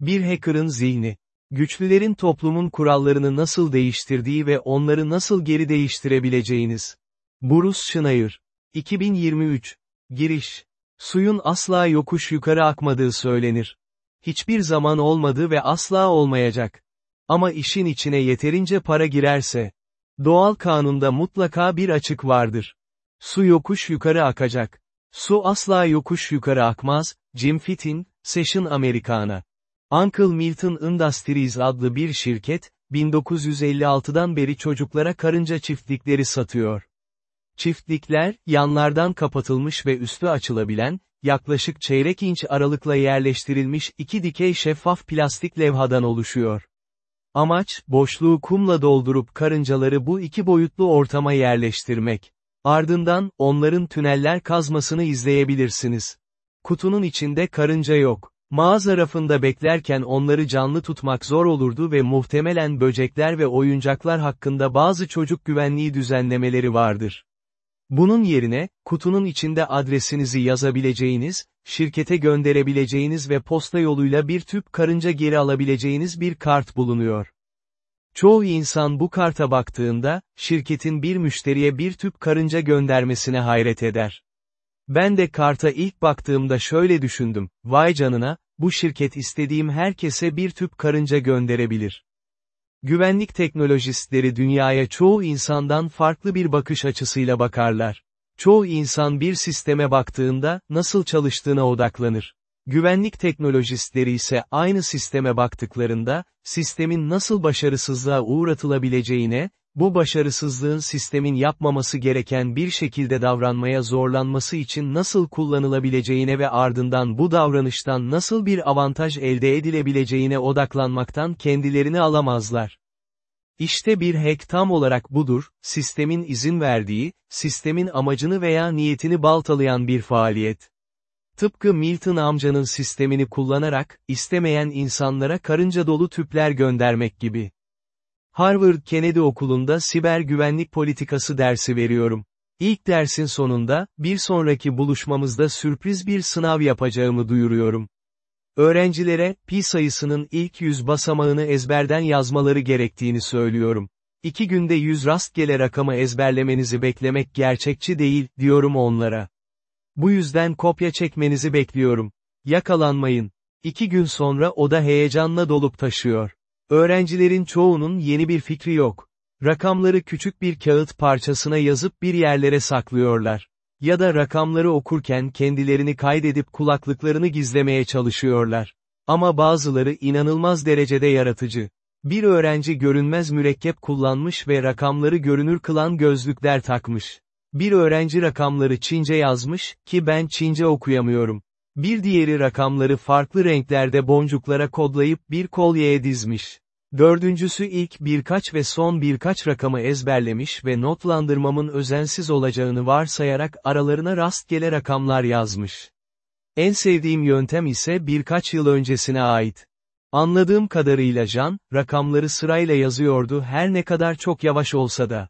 Bir hacker'ın zihni. Güçlülerin toplumun kurallarını nasıl değiştirdiği ve onları nasıl geri değiştirebileceğiniz. Bruce Schneier. 2023. Giriş. Suyun asla yokuş yukarı akmadığı söylenir. Hiçbir zaman olmadı ve asla olmayacak. Ama işin içine yeterince para girerse, doğal kanunda mutlaka bir açık vardır. Su yokuş yukarı akacak. Su asla yokuş yukarı akmaz, Jim Fittin, Session Americana. Uncle Milton Industries adlı bir şirket, 1956'dan beri çocuklara karınca çiftlikleri satıyor. Çiftlikler, yanlardan kapatılmış ve üstü açılabilen, yaklaşık çeyrek inç aralıkla yerleştirilmiş iki dikey şeffaf plastik levhadan oluşuyor. Amaç, boşluğu kumla doldurup karıncaları bu iki boyutlu ortama yerleştirmek. Ardından, onların tüneller kazmasını izleyebilirsiniz. Kutunun içinde karınca yok. Mağaza rafında beklerken onları canlı tutmak zor olurdu ve muhtemelen böcekler ve oyuncaklar hakkında bazı çocuk güvenliği düzenlemeleri vardır. Bunun yerine, kutunun içinde adresinizi yazabileceğiniz, şirkete gönderebileceğiniz ve posta yoluyla bir tüp karınca geri alabileceğiniz bir kart bulunuyor. Çoğu insan bu karta baktığında, şirketin bir müşteriye bir tüp karınca göndermesine hayret eder. Ben de karta ilk baktığımda şöyle düşündüm, vay canına, bu şirket istediğim herkese bir tüp karınca gönderebilir. Güvenlik teknolojistleri dünyaya çoğu insandan farklı bir bakış açısıyla bakarlar. Çoğu insan bir sisteme baktığında, nasıl çalıştığına odaklanır. Güvenlik teknolojistleri ise aynı sisteme baktıklarında, sistemin nasıl başarısızlığa uğratılabileceğine, bu başarısızlığın sistemin yapmaması gereken bir şekilde davranmaya zorlanması için nasıl kullanılabileceğine ve ardından bu davranıştan nasıl bir avantaj elde edilebileceğine odaklanmaktan kendilerini alamazlar. İşte bir hack tam olarak budur, sistemin izin verdiği, sistemin amacını veya niyetini baltalayan bir faaliyet. Tıpkı Milton amcanın sistemini kullanarak, istemeyen insanlara karınca dolu tüpler göndermek gibi. Harvard Kennedy Okulu'nda siber güvenlik politikası dersi veriyorum. İlk dersin sonunda, bir sonraki buluşmamızda sürpriz bir sınav yapacağımı duyuruyorum. Öğrencilere, pi sayısının ilk yüz basamağını ezberden yazmaları gerektiğini söylüyorum. İki günde yüz rastgele rakamı ezberlemenizi beklemek gerçekçi değil, diyorum onlara. Bu yüzden kopya çekmenizi bekliyorum. Yakalanmayın. İki gün sonra oda heyecanla dolup taşıyor. Öğrencilerin çoğunun yeni bir fikri yok. Rakamları küçük bir kağıt parçasına yazıp bir yerlere saklıyorlar. Ya da rakamları okurken kendilerini kaydedip kulaklıklarını gizlemeye çalışıyorlar. Ama bazıları inanılmaz derecede yaratıcı. Bir öğrenci görünmez mürekkep kullanmış ve rakamları görünür kılan gözlükler takmış. Bir öğrenci rakamları Çince yazmış, ki ben Çince okuyamıyorum. Bir diğeri rakamları farklı renklerde boncuklara kodlayıp bir kolyeye dizmiş. Dördüncüsü ilk birkaç ve son birkaç rakamı ezberlemiş ve notlandırmamın özensiz olacağını varsayarak aralarına rastgele rakamlar yazmış. En sevdiğim yöntem ise birkaç yıl öncesine ait. Anladığım kadarıyla Can, rakamları sırayla yazıyordu her ne kadar çok yavaş olsa da.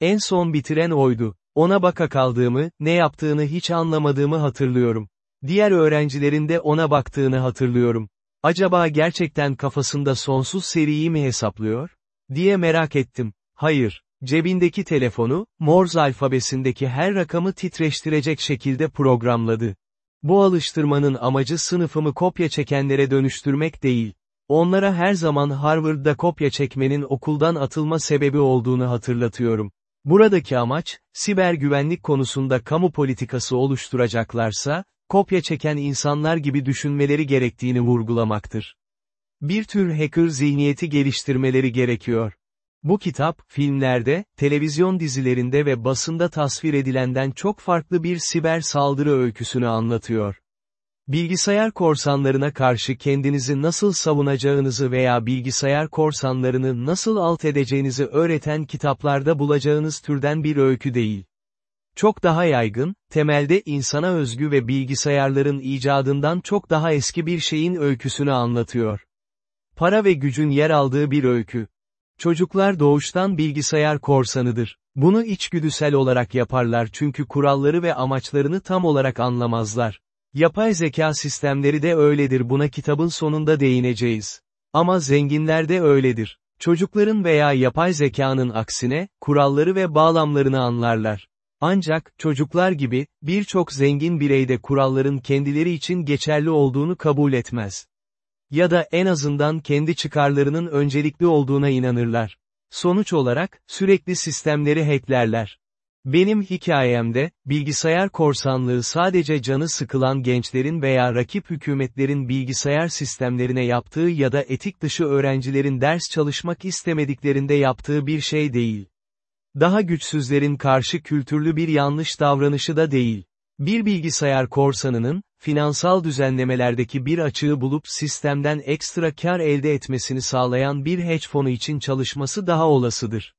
En son bitiren oydu. Ona baka kaldığımı, ne yaptığını hiç anlamadığımı hatırlıyorum. Diğer öğrencilerin de ona baktığını hatırlıyorum. Acaba gerçekten kafasında sonsuz seriyi mi hesaplıyor? diye merak ettim. Hayır. Cebindeki telefonu, Morse alfabesindeki her rakamı titreştirecek şekilde programladı. Bu alıştırmanın amacı sınıfımı kopya çekenlere dönüştürmek değil. Onlara her zaman Harvard'da kopya çekmenin okuldan atılma sebebi olduğunu hatırlatıyorum. Buradaki amaç, siber güvenlik konusunda kamu politikası oluşturacaklarsa, kopya çeken insanlar gibi düşünmeleri gerektiğini vurgulamaktır. Bir tür hacker zihniyeti geliştirmeleri gerekiyor. Bu kitap, filmlerde, televizyon dizilerinde ve basında tasvir edilenden çok farklı bir siber saldırı öyküsünü anlatıyor. Bilgisayar korsanlarına karşı kendinizi nasıl savunacağınızı veya bilgisayar korsanlarını nasıl alt edeceğinizi öğreten kitaplarda bulacağınız türden bir öykü değil. Çok daha yaygın, temelde insana özgü ve bilgisayarların icadından çok daha eski bir şeyin öyküsünü anlatıyor. Para ve gücün yer aldığı bir öykü. Çocuklar doğuştan bilgisayar korsanıdır. Bunu içgüdüsel olarak yaparlar çünkü kuralları ve amaçlarını tam olarak anlamazlar. Yapay zeka sistemleri de öyledir buna kitabın sonunda değineceğiz. Ama zenginler de öyledir. Çocukların veya yapay zekanın aksine, kuralları ve bağlamlarını anlarlar. Ancak, çocuklar gibi, birçok zengin birey de kuralların kendileri için geçerli olduğunu kabul etmez. Ya da en azından kendi çıkarlarının öncelikli olduğuna inanırlar. Sonuç olarak, sürekli sistemleri hacklerler. Benim hikayemde, bilgisayar korsanlığı sadece canı sıkılan gençlerin veya rakip hükümetlerin bilgisayar sistemlerine yaptığı ya da etik dışı öğrencilerin ders çalışmak istemediklerinde yaptığı bir şey değil. Daha güçsüzlerin karşı kültürlü bir yanlış davranışı da değil. Bir bilgisayar korsanının, finansal düzenlemelerdeki bir açığı bulup sistemden ekstra kar elde etmesini sağlayan bir hedge fonu için çalışması daha olasıdır.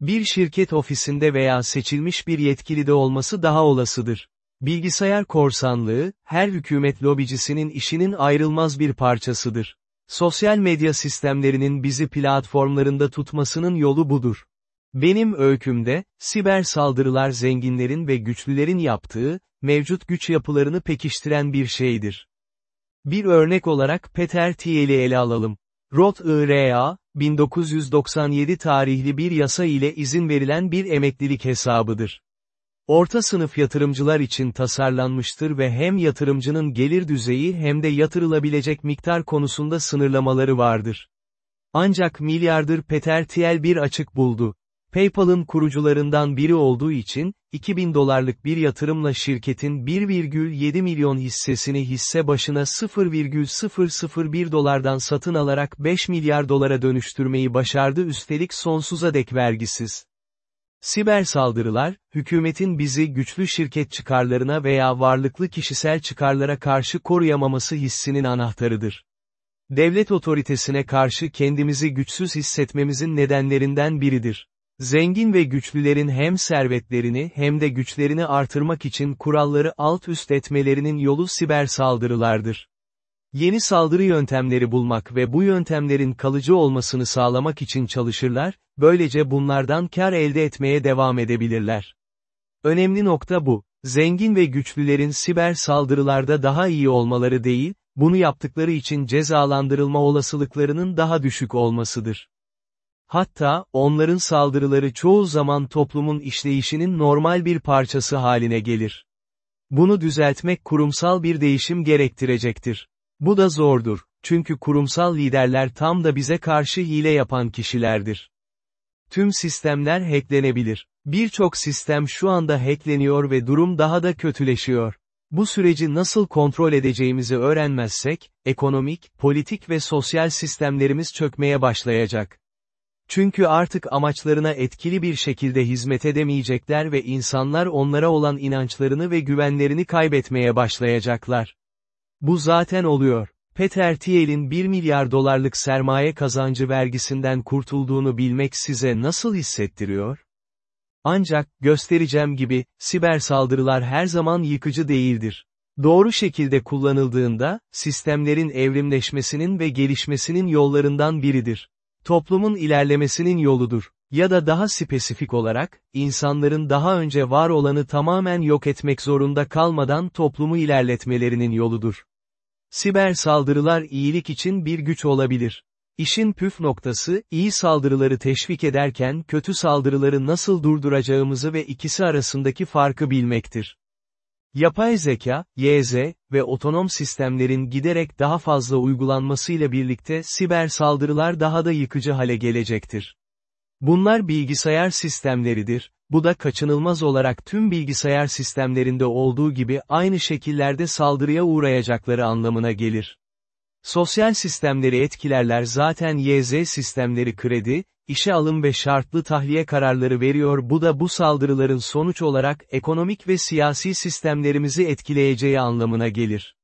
Bir şirket ofisinde veya seçilmiş bir yetkilide olması daha olasıdır. Bilgisayar korsanlığı, her hükümet lobicisinin işinin ayrılmaz bir parçasıdır. Sosyal medya sistemlerinin bizi platformlarında tutmasının yolu budur. Benim öykümde, siber saldırılar zenginlerin ve güçlülerin yaptığı, mevcut güç yapılarını pekiştiren bir şeydir. Bir örnek olarak Peter Thiel'i ele alalım. Roth IRA, 1997 tarihli bir yasa ile izin verilen bir emeklilik hesabıdır. Orta sınıf yatırımcılar için tasarlanmıştır ve hem yatırımcının gelir düzeyi hem de yatırılabilecek miktar konusunda sınırlamaları vardır. Ancak milyarder Peter Thiel bir açık buldu. PayPal'ın kurucularından biri olduğu için, 2000 dolarlık bir yatırımla şirketin 1,7 milyon hissesini hisse başına 0,001 dolardan satın alarak 5 milyar dolara dönüştürmeyi başardı üstelik sonsuza dek vergisiz. Siber saldırılar, hükümetin bizi güçlü şirket çıkarlarına veya varlıklı kişisel çıkarlara karşı koruyamaması hissinin anahtarıdır. Devlet otoritesine karşı kendimizi güçsüz hissetmemizin nedenlerinden biridir. Zengin ve güçlülerin hem servetlerini hem de güçlerini artırmak için kuralları alt üst etmelerinin yolu siber saldırılardır. Yeni saldırı yöntemleri bulmak ve bu yöntemlerin kalıcı olmasını sağlamak için çalışırlar, böylece bunlardan kar elde etmeye devam edebilirler. Önemli nokta bu, zengin ve güçlülerin siber saldırılarda daha iyi olmaları değil, bunu yaptıkları için cezalandırılma olasılıklarının daha düşük olmasıdır. Hatta, onların saldırıları çoğu zaman toplumun işleyişinin normal bir parçası haline gelir. Bunu düzeltmek kurumsal bir değişim gerektirecektir. Bu da zordur, çünkü kurumsal liderler tam da bize karşı hile yapan kişilerdir. Tüm sistemler hacklenebilir. Birçok sistem şu anda hackleniyor ve durum daha da kötüleşiyor. Bu süreci nasıl kontrol edeceğimizi öğrenmezsek, ekonomik, politik ve sosyal sistemlerimiz çökmeye başlayacak. Çünkü artık amaçlarına etkili bir şekilde hizmet edemeyecekler ve insanlar onlara olan inançlarını ve güvenlerini kaybetmeye başlayacaklar. Bu zaten oluyor. Peter Thiel'in 1 milyar dolarlık sermaye kazancı vergisinden kurtulduğunu bilmek size nasıl hissettiriyor? Ancak, göstereceğim gibi, siber saldırılar her zaman yıkıcı değildir. Doğru şekilde kullanıldığında, sistemlerin evrimleşmesinin ve gelişmesinin yollarından biridir. Toplumun ilerlemesinin yoludur. Ya da daha spesifik olarak, insanların daha önce var olanı tamamen yok etmek zorunda kalmadan toplumu ilerletmelerinin yoludur. Siber saldırılar iyilik için bir güç olabilir. İşin püf noktası, iyi saldırıları teşvik ederken kötü saldırıları nasıl durduracağımızı ve ikisi arasındaki farkı bilmektir. Yapay zeka, YZ ve otonom sistemlerin giderek daha fazla uygulanmasıyla birlikte siber saldırılar daha da yıkıcı hale gelecektir. Bunlar bilgisayar sistemleridir, bu da kaçınılmaz olarak tüm bilgisayar sistemlerinde olduğu gibi aynı şekillerde saldırıya uğrayacakları anlamına gelir. Sosyal sistemleri etkilerler zaten YZ sistemleri kredi, işe alım ve şartlı tahliye kararları veriyor bu da bu saldırıların sonuç olarak ekonomik ve siyasi sistemlerimizi etkileyeceği anlamına gelir.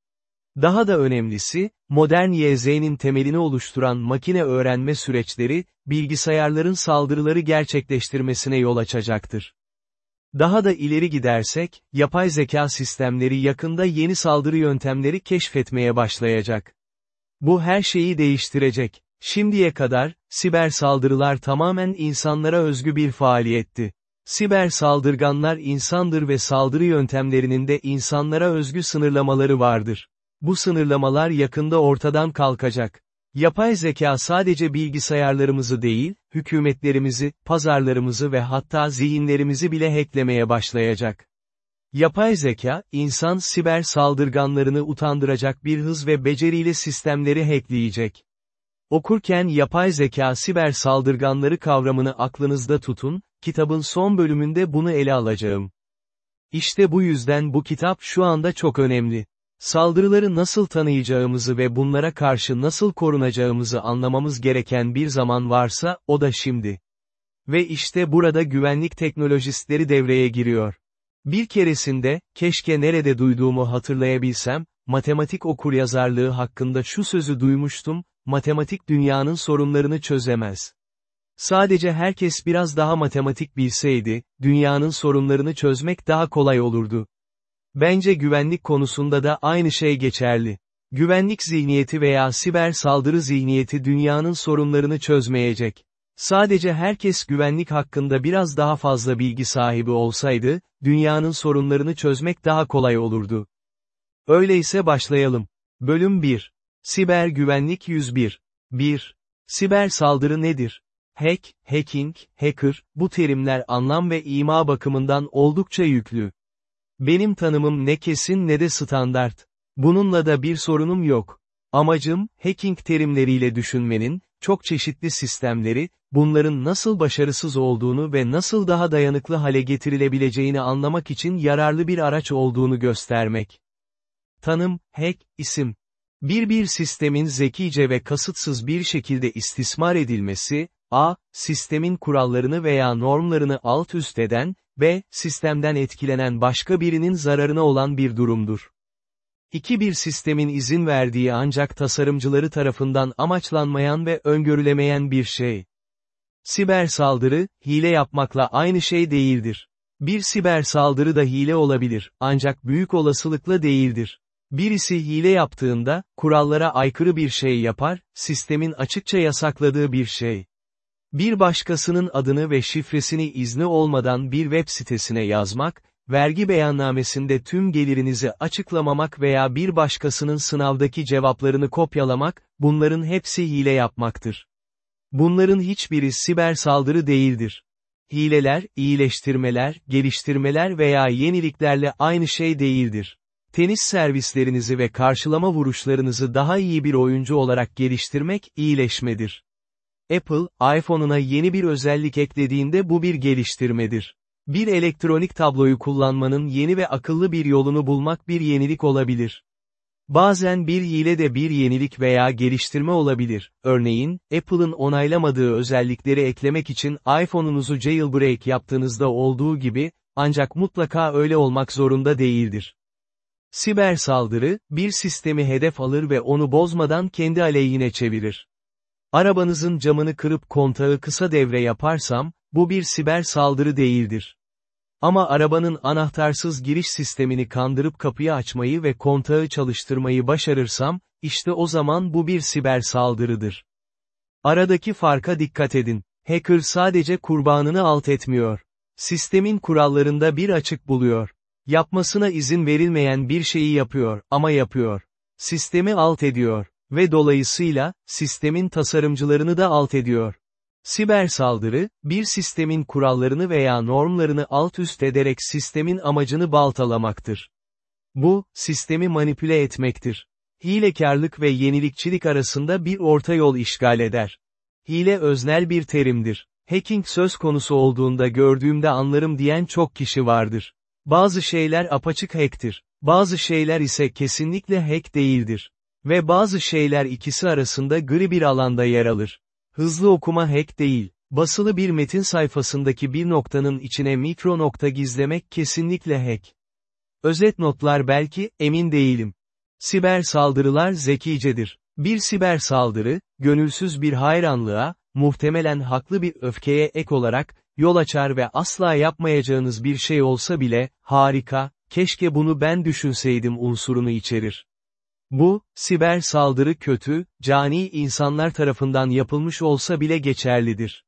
Daha da önemlisi, modern YZ'nin temelini oluşturan makine öğrenme süreçleri, bilgisayarların saldırıları gerçekleştirmesine yol açacaktır. Daha da ileri gidersek, yapay zeka sistemleri yakında yeni saldırı yöntemleri keşfetmeye başlayacak. Bu her şeyi değiştirecek. Şimdiye kadar, siber saldırılar tamamen insanlara özgü bir faaliyetti. Siber saldırganlar insandır ve saldırı yöntemlerinin de insanlara özgü sınırlamaları vardır. Bu sınırlamalar yakında ortadan kalkacak. Yapay zeka sadece bilgisayarlarımızı değil, hükümetlerimizi, pazarlarımızı ve hatta zihinlerimizi bile hacklemeye başlayacak. Yapay zeka, insan siber saldırganlarını utandıracak bir hız ve beceriyle sistemleri hackleyecek. Okurken yapay zeka siber saldırganları kavramını aklınızda tutun, kitabın son bölümünde bunu ele alacağım. İşte bu yüzden bu kitap şu anda çok önemli. Saldırıları nasıl tanıyacağımızı ve bunlara karşı nasıl korunacağımızı anlamamız gereken bir zaman varsa, o da şimdi. Ve işte burada güvenlik teknolojistleri devreye giriyor. Bir keresinde, keşke nerede duyduğumu hatırlayabilsem, matematik okuryazarlığı hakkında şu sözü duymuştum, matematik dünyanın sorunlarını çözemez. Sadece herkes biraz daha matematik bilseydi, dünyanın sorunlarını çözmek daha kolay olurdu. Bence güvenlik konusunda da aynı şey geçerli. Güvenlik zihniyeti veya siber saldırı zihniyeti dünyanın sorunlarını çözmeyecek. Sadece herkes güvenlik hakkında biraz daha fazla bilgi sahibi olsaydı, dünyanın sorunlarını çözmek daha kolay olurdu. Öyleyse başlayalım. Bölüm 1. Siber Güvenlik 101. 1. Siber saldırı nedir? Hack, hacking, hacker, bu terimler anlam ve ima bakımından oldukça yüklü. Benim tanımım ne kesin ne de standart. Bununla da bir sorunum yok. Amacım, hacking terimleriyle düşünmenin, çok çeşitli sistemleri, bunların nasıl başarısız olduğunu ve nasıl daha dayanıklı hale getirilebileceğini anlamak için yararlı bir araç olduğunu göstermek. Tanım, hack, isim. Bir bir sistemin zekice ve kasıtsız bir şekilde istismar edilmesi, a, sistemin kurallarını veya normlarını alt üst eden, b, sistemden etkilenen başka birinin zararına olan bir durumdur. İki bir sistemin izin verdiği ancak tasarımcıları tarafından amaçlanmayan ve öngörülemeyen bir şey. Siber saldırı, hile yapmakla aynı şey değildir. Bir siber saldırı da hile olabilir, ancak büyük olasılıkla değildir. Birisi hile yaptığında, kurallara aykırı bir şey yapar, sistemin açıkça yasakladığı bir şey. Bir başkasının adını ve şifresini izni olmadan bir web sitesine yazmak, vergi beyannamesinde tüm gelirinizi açıklamamak veya bir başkasının sınavdaki cevaplarını kopyalamak, bunların hepsi hile yapmaktır. Bunların hiçbiri siber saldırı değildir. Hileler, iyileştirmeler, geliştirmeler veya yeniliklerle aynı şey değildir. Tenis servislerinizi ve karşılama vuruşlarınızı daha iyi bir oyuncu olarak geliştirmek, iyileşmedir. Apple, iPhone'una yeni bir özellik eklediğinde bu bir geliştirmedir. Bir elektronik tabloyu kullanmanın yeni ve akıllı bir yolunu bulmak bir yenilik olabilir. Bazen bir hile de bir yenilik veya geliştirme olabilir. Örneğin, Apple'ın onaylamadığı özellikleri eklemek için iPhone'unuzu jailbreak yaptığınızda olduğu gibi, ancak mutlaka öyle olmak zorunda değildir. Siber saldırı, bir sistemi hedef alır ve onu bozmadan kendi aleyhine çevirir. Arabanızın camını kırıp kontağı kısa devre yaparsam, bu bir siber saldırı değildir. Ama arabanın anahtarsız giriş sistemini kandırıp kapıyı açmayı ve kontağı çalıştırmayı başarırsam, işte o zaman bu bir siber saldırıdır. Aradaki farka dikkat edin. Hacker sadece kurbanını alt etmiyor. Sistemin kurallarında bir açık buluyor. Yapmasına izin verilmeyen bir şeyi yapıyor, ama yapıyor. Sistemi alt ediyor. Ve dolayısıyla, sistemin tasarımcılarını da alt ediyor. Siber saldırı, bir sistemin kurallarını veya normlarını alt üst ederek sistemin amacını baltalamaktır. Bu, sistemi manipüle etmektir. Hilekarlık ve yenilikçilik arasında bir orta yol işgal eder. Hile öznel bir terimdir. Hacking söz konusu olduğunda gördüğümde anlarım diyen çok kişi vardır. Bazı şeyler apaçık hacktir. Bazı şeyler ise kesinlikle hack değildir. Ve bazı şeyler ikisi arasında gri bir alanda yer alır. Hızlı okuma hack değil. Basılı bir metin sayfasındaki bir noktanın içine mikro nokta gizlemek kesinlikle hack. Özet notlar belki, emin değilim. Siber saldırılar zekicedir. Bir siber saldırı, gönülsüz bir hayranlığa, muhtemelen haklı bir öfkeye ek olarak, yol açar ve asla yapmayacağınız bir şey olsa bile, harika, keşke bunu ben düşünseydim unsurunu içerir. Bu, siber saldırı kötü, cani insanlar tarafından yapılmış olsa bile geçerlidir.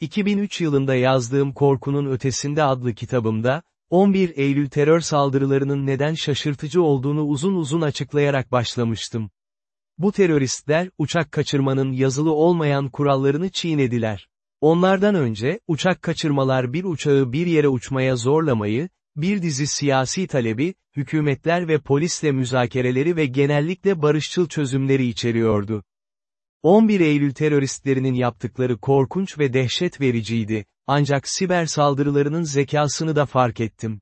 2003 yılında yazdığım Korkunun Ötesinde adlı kitabımda, 11 Eylül terör saldırılarının neden şaşırtıcı olduğunu uzun uzun açıklayarak başlamıştım. Bu teröristler, uçak kaçırmanın yazılı olmayan kurallarını çiğnediler. Onlardan önce, uçak kaçırmalar bir uçağı bir yere uçmaya zorlamayı, bir dizi siyasi talebi, hükümetler ve polisle müzakereleri ve genellikle barışçıl çözümleri içeriyordu. 11 Eylül teröristlerinin yaptıkları korkunç ve dehşet vericiydi, ancak siber saldırılarının zekasını da fark ettim.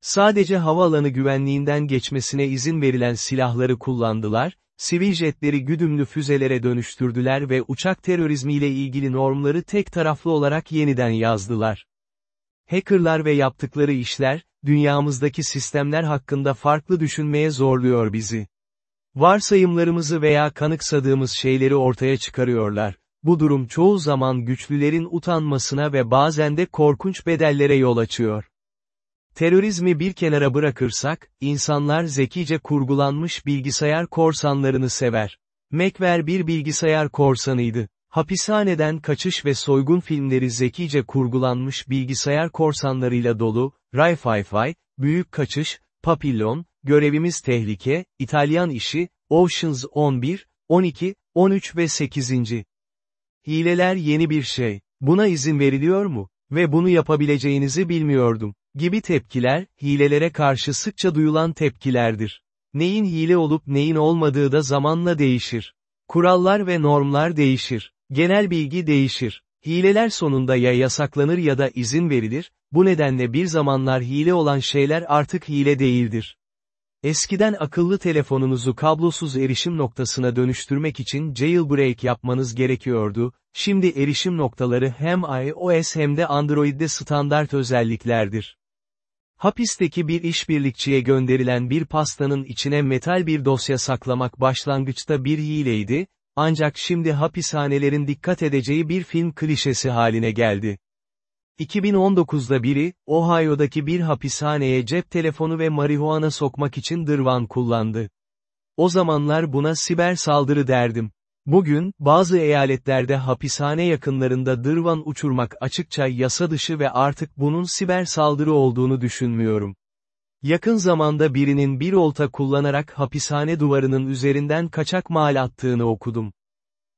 Sadece havaalanı güvenliğinden geçmesine izin verilen silahları kullandılar, sivil jetleri güdümlü füzelere dönüştürdüler ve uçak terörizmiyle ilgili normları tek taraflı olarak yeniden yazdılar. Hackerlar ve yaptıkları işler, dünyamızdaki sistemler hakkında farklı düşünmeye zorluyor bizi. Varsayımlarımızı veya kanıksadığımız şeyleri ortaya çıkarıyorlar. Bu durum çoğu zaman güçlülerin utanmasına ve bazen de korkunç bedellere yol açıyor. Terörizmi bir kenara bırakırsak, insanlar zekice kurgulanmış bilgisayar korsanlarını sever. Macver bir bilgisayar korsanıydı. Hapishaneden kaçış ve soygun filmleri zekice kurgulanmış bilgisayar korsanlarıyla dolu, Ray Fi Büyük Kaçış, Papillon, Görevimiz Tehlike, İtalyan İşi, Oceans 11, 12, 13 ve 8. Hileler yeni bir şey. Buna izin veriliyor mu? Ve bunu yapabileceğinizi bilmiyordum. Gibi tepkiler, hilelere karşı sıkça duyulan tepkilerdir. Neyin hile olup neyin olmadığı da zamanla değişir. Kurallar ve normlar değişir. Genel bilgi değişir. Hileler sonunda ya yasaklanır ya da izin verilir, bu nedenle bir zamanlar hile olan şeyler artık hile değildir. Eskiden akıllı telefonunuzu kablosuz erişim noktasına dönüştürmek için jailbreak yapmanız gerekiyordu, şimdi erişim noktaları hem iOS hem de Android'de standart özelliklerdir. Hapisteki bir işbirlikçiye gönderilen bir pastanın içine metal bir dosya saklamak başlangıçta bir hileydi, ancak şimdi hapishanelerin dikkat edeceği bir film klişesi haline geldi. 2019'da biri, Ohio'daki bir hapishaneye cep telefonu ve marihuana sokmak için dırvan kullandı. O zamanlar buna siber saldırı derdim. Bugün, bazı eyaletlerde hapishane yakınlarında dırvan uçurmak açıkça yasa dışı ve artık bunun siber saldırı olduğunu düşünmüyorum. Yakın zamanda birinin bir olta kullanarak hapishane duvarının üzerinden kaçak mal attığını okudum.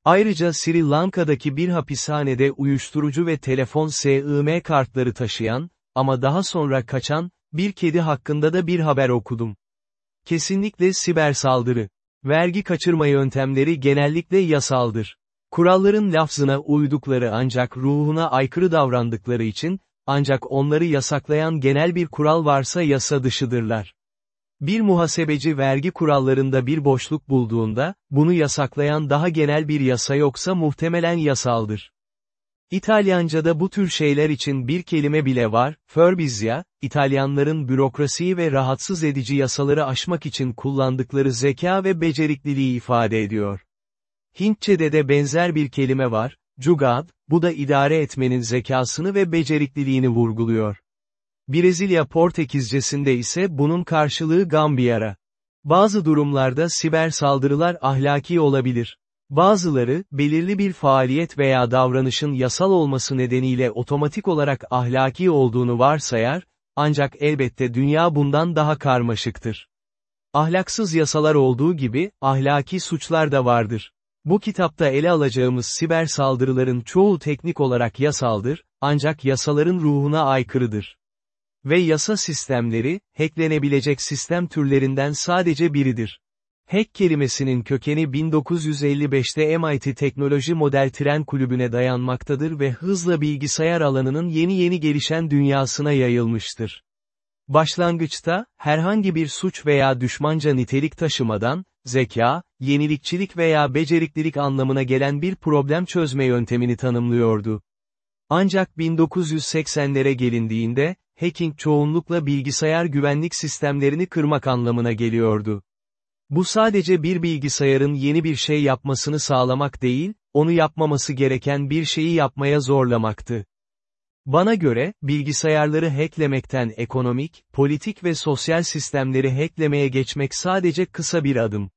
Ayrıca Sri Lanka'daki bir hapishanede uyuşturucu ve telefon SIM kartları taşıyan, ama daha sonra kaçan, bir kedi hakkında da bir haber okudum. Kesinlikle siber saldırı. Vergi kaçırma yöntemleri genellikle yasaldır. Kuralların lafzına uydukları ancak ruhuna aykırı davrandıkları için, ancak onları yasaklayan genel bir kural varsa yasa dışıdırlar. Bir muhasebeci vergi kurallarında bir boşluk bulduğunda, bunu yasaklayan daha genel bir yasa yoksa muhtemelen yasaldır. İtalyanca'da bu tür şeyler için bir kelime bile var, furbizia, İtalyanların bürokrasiyi ve rahatsız edici yasaları aşmak için kullandıkları zeka ve becerikliliği ifade ediyor. Hintçe'de de benzer bir kelime var, jugad, bu da idare etmenin zekasını ve becerikliliğini vurguluyor. Brezilya Portekizcesinde ise bunun karşılığı Gambiyara. Bazı durumlarda siber saldırılar ahlaki olabilir. Bazıları, belirli bir faaliyet veya davranışın yasal olması nedeniyle otomatik olarak ahlaki olduğunu varsayar, ancak elbette dünya bundan daha karmaşıktır. Ahlaksız yasalar olduğu gibi, ahlaki suçlar da vardır. Bu kitapta ele alacağımız siber saldırıların çoğu teknik olarak yasaldır, ancak yasaların ruhuna aykırıdır. Ve yasa sistemleri, hacklenebilecek sistem türlerinden sadece biridir. Hack kelimesinin kökeni 1955'te MIT Teknoloji Model Tren Kulübü'ne dayanmaktadır ve hızla bilgisayar alanının yeni yeni gelişen dünyasına yayılmıştır. Başlangıçta, herhangi bir suç veya düşmanca nitelik taşımadan, zeka, yenilikçilik veya beceriklilik anlamına gelen bir problem çözme yöntemini tanımlıyordu. Ancak 1980'lere gelindiğinde, hacking çoğunlukla bilgisayar güvenlik sistemlerini kırmak anlamına geliyordu. Bu sadece bir bilgisayarın yeni bir şey yapmasını sağlamak değil, onu yapmaması gereken bir şeyi yapmaya zorlamaktı. Bana göre, bilgisayarları hacklemekten ekonomik, politik ve sosyal sistemleri hacklemeye geçmek sadece kısa bir adım.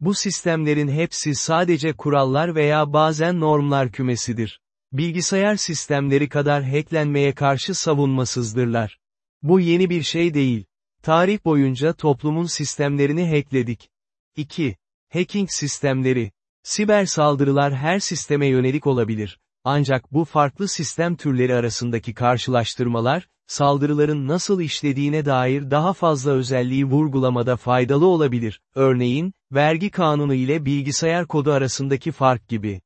Bu sistemlerin hepsi sadece kurallar veya bazen normlar kümesidir. Bilgisayar sistemleri kadar hacklenmeye karşı savunmasızdırlar. Bu yeni bir şey değil. Tarih boyunca toplumun sistemlerini hackledik. 2. Hacking sistemleri. Siber saldırılar her sisteme yönelik olabilir. Ancak bu farklı sistem türleri arasındaki karşılaştırmalar, saldırıların nasıl işlediğine dair daha fazla özelliği vurgulamada faydalı olabilir. Örneğin, vergi kanunu ile bilgisayar kodu arasındaki fark gibi.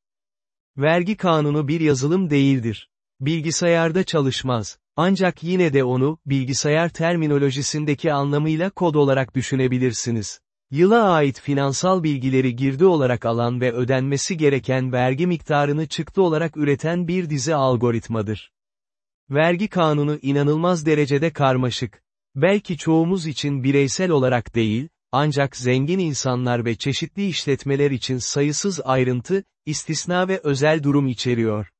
Vergi kanunu bir yazılım değildir. Bilgisayarda çalışmaz. Ancak yine de onu, bilgisayar terminolojisindeki anlamıyla kod olarak düşünebilirsiniz. Yıla ait finansal bilgileri girdi olarak alan ve ödenmesi gereken vergi miktarını çıktı olarak üreten bir dizi algoritmadır. Vergi kanunu inanılmaz derecede karmaşık. Belki çoğumuz için bireysel olarak değil, ancak zengin insanlar ve çeşitli işletmeler için sayısız ayrıntı, istisna ve özel durum içeriyor.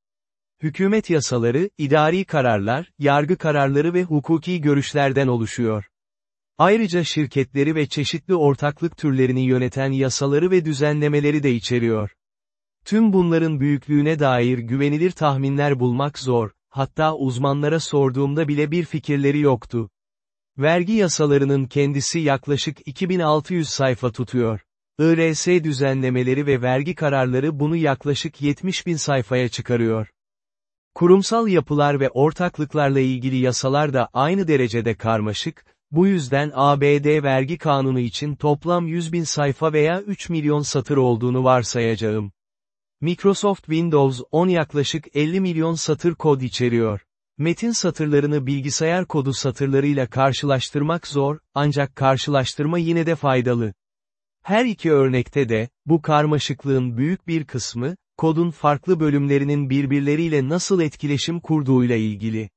Hükümet yasaları, idari kararlar, yargı kararları ve hukuki görüşlerden oluşuyor. Ayrıca şirketleri ve çeşitli ortaklık türlerini yöneten yasaları ve düzenlemeleri de içeriyor. Tüm bunların büyüklüğüne dair güvenilir tahminler bulmak zor, hatta uzmanlara sorduğumda bile bir fikirleri yoktu. Vergi yasalarının kendisi yaklaşık 2600 sayfa tutuyor. IRS düzenlemeleri ve vergi kararları bunu yaklaşık 70 bin sayfaya çıkarıyor. Kurumsal yapılar ve ortaklıklarla ilgili yasalar da aynı derecede karmaşık, bu yüzden ABD vergi kanunu için toplam 100 bin sayfa veya 3 milyon satır olduğunu varsayacağım. Microsoft Windows 10 yaklaşık 50 milyon satır kod içeriyor. Metin satırlarını bilgisayar kodu satırlarıyla karşılaştırmak zor, ancak karşılaştırma yine de faydalı. Her iki örnekte de, bu karmaşıklığın büyük bir kısmı, kodun farklı bölümlerinin birbirleriyle nasıl etkileşim kurduğuyla ilgili.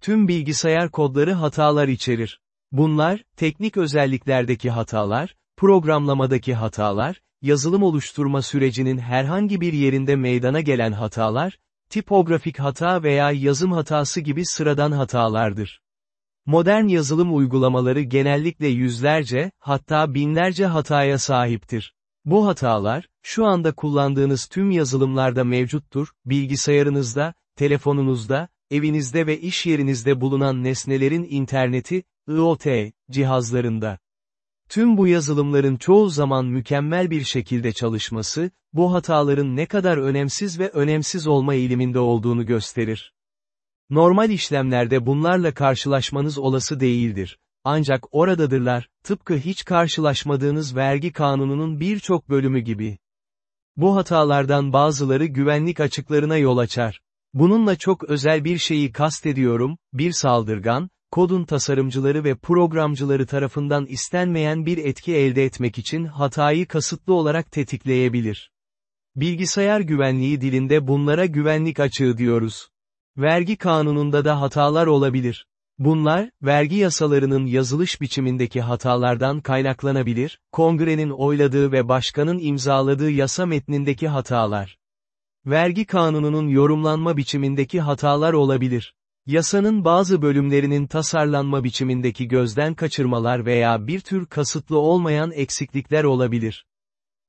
Tüm bilgisayar kodları hatalar içerir. Bunlar, teknik özelliklerdeki hatalar, programlamadaki hatalar, yazılım oluşturma sürecinin herhangi bir yerinde meydana gelen hatalar, tipografik hata veya yazım hatası gibi sıradan hatalardır. Modern yazılım uygulamaları genellikle yüzlerce, hatta binlerce hataya sahiptir. Bu hatalar, şu anda kullandığınız tüm yazılımlarda mevcuttur, bilgisayarınızda, telefonunuzda, evinizde ve iş yerinizde bulunan nesnelerin interneti, IoT, cihazlarında. Tüm bu yazılımların çoğu zaman mükemmel bir şekilde çalışması, bu hataların ne kadar önemsiz ve önemsiz olma eğiliminde olduğunu gösterir. Normal işlemlerde bunlarla karşılaşmanız olası değildir. Ancak oradadırlar, tıpkı hiç karşılaşmadığınız vergi kanununun birçok bölümü gibi. Bu hatalardan bazıları güvenlik açıklarına yol açar. Bununla çok özel bir şeyi kastediyorum, bir saldırgan, kodun tasarımcıları ve programcıları tarafından istenmeyen bir etki elde etmek için hatayı kasıtlı olarak tetikleyebilir. Bilgisayar güvenliği dilinde bunlara güvenlik açığı diyoruz. Vergi kanununda da hatalar olabilir. Bunlar, vergi yasalarının yazılış biçimindeki hatalardan kaynaklanabilir, kongrenin oyladığı ve başkanın imzaladığı yasa metnindeki hatalar. Vergi kanununun yorumlanma biçimindeki hatalar olabilir. Yasanın bazı bölümlerinin tasarlanma biçimindeki gözden kaçırmalar veya bir tür kasıtlı olmayan eksiklikler olabilir.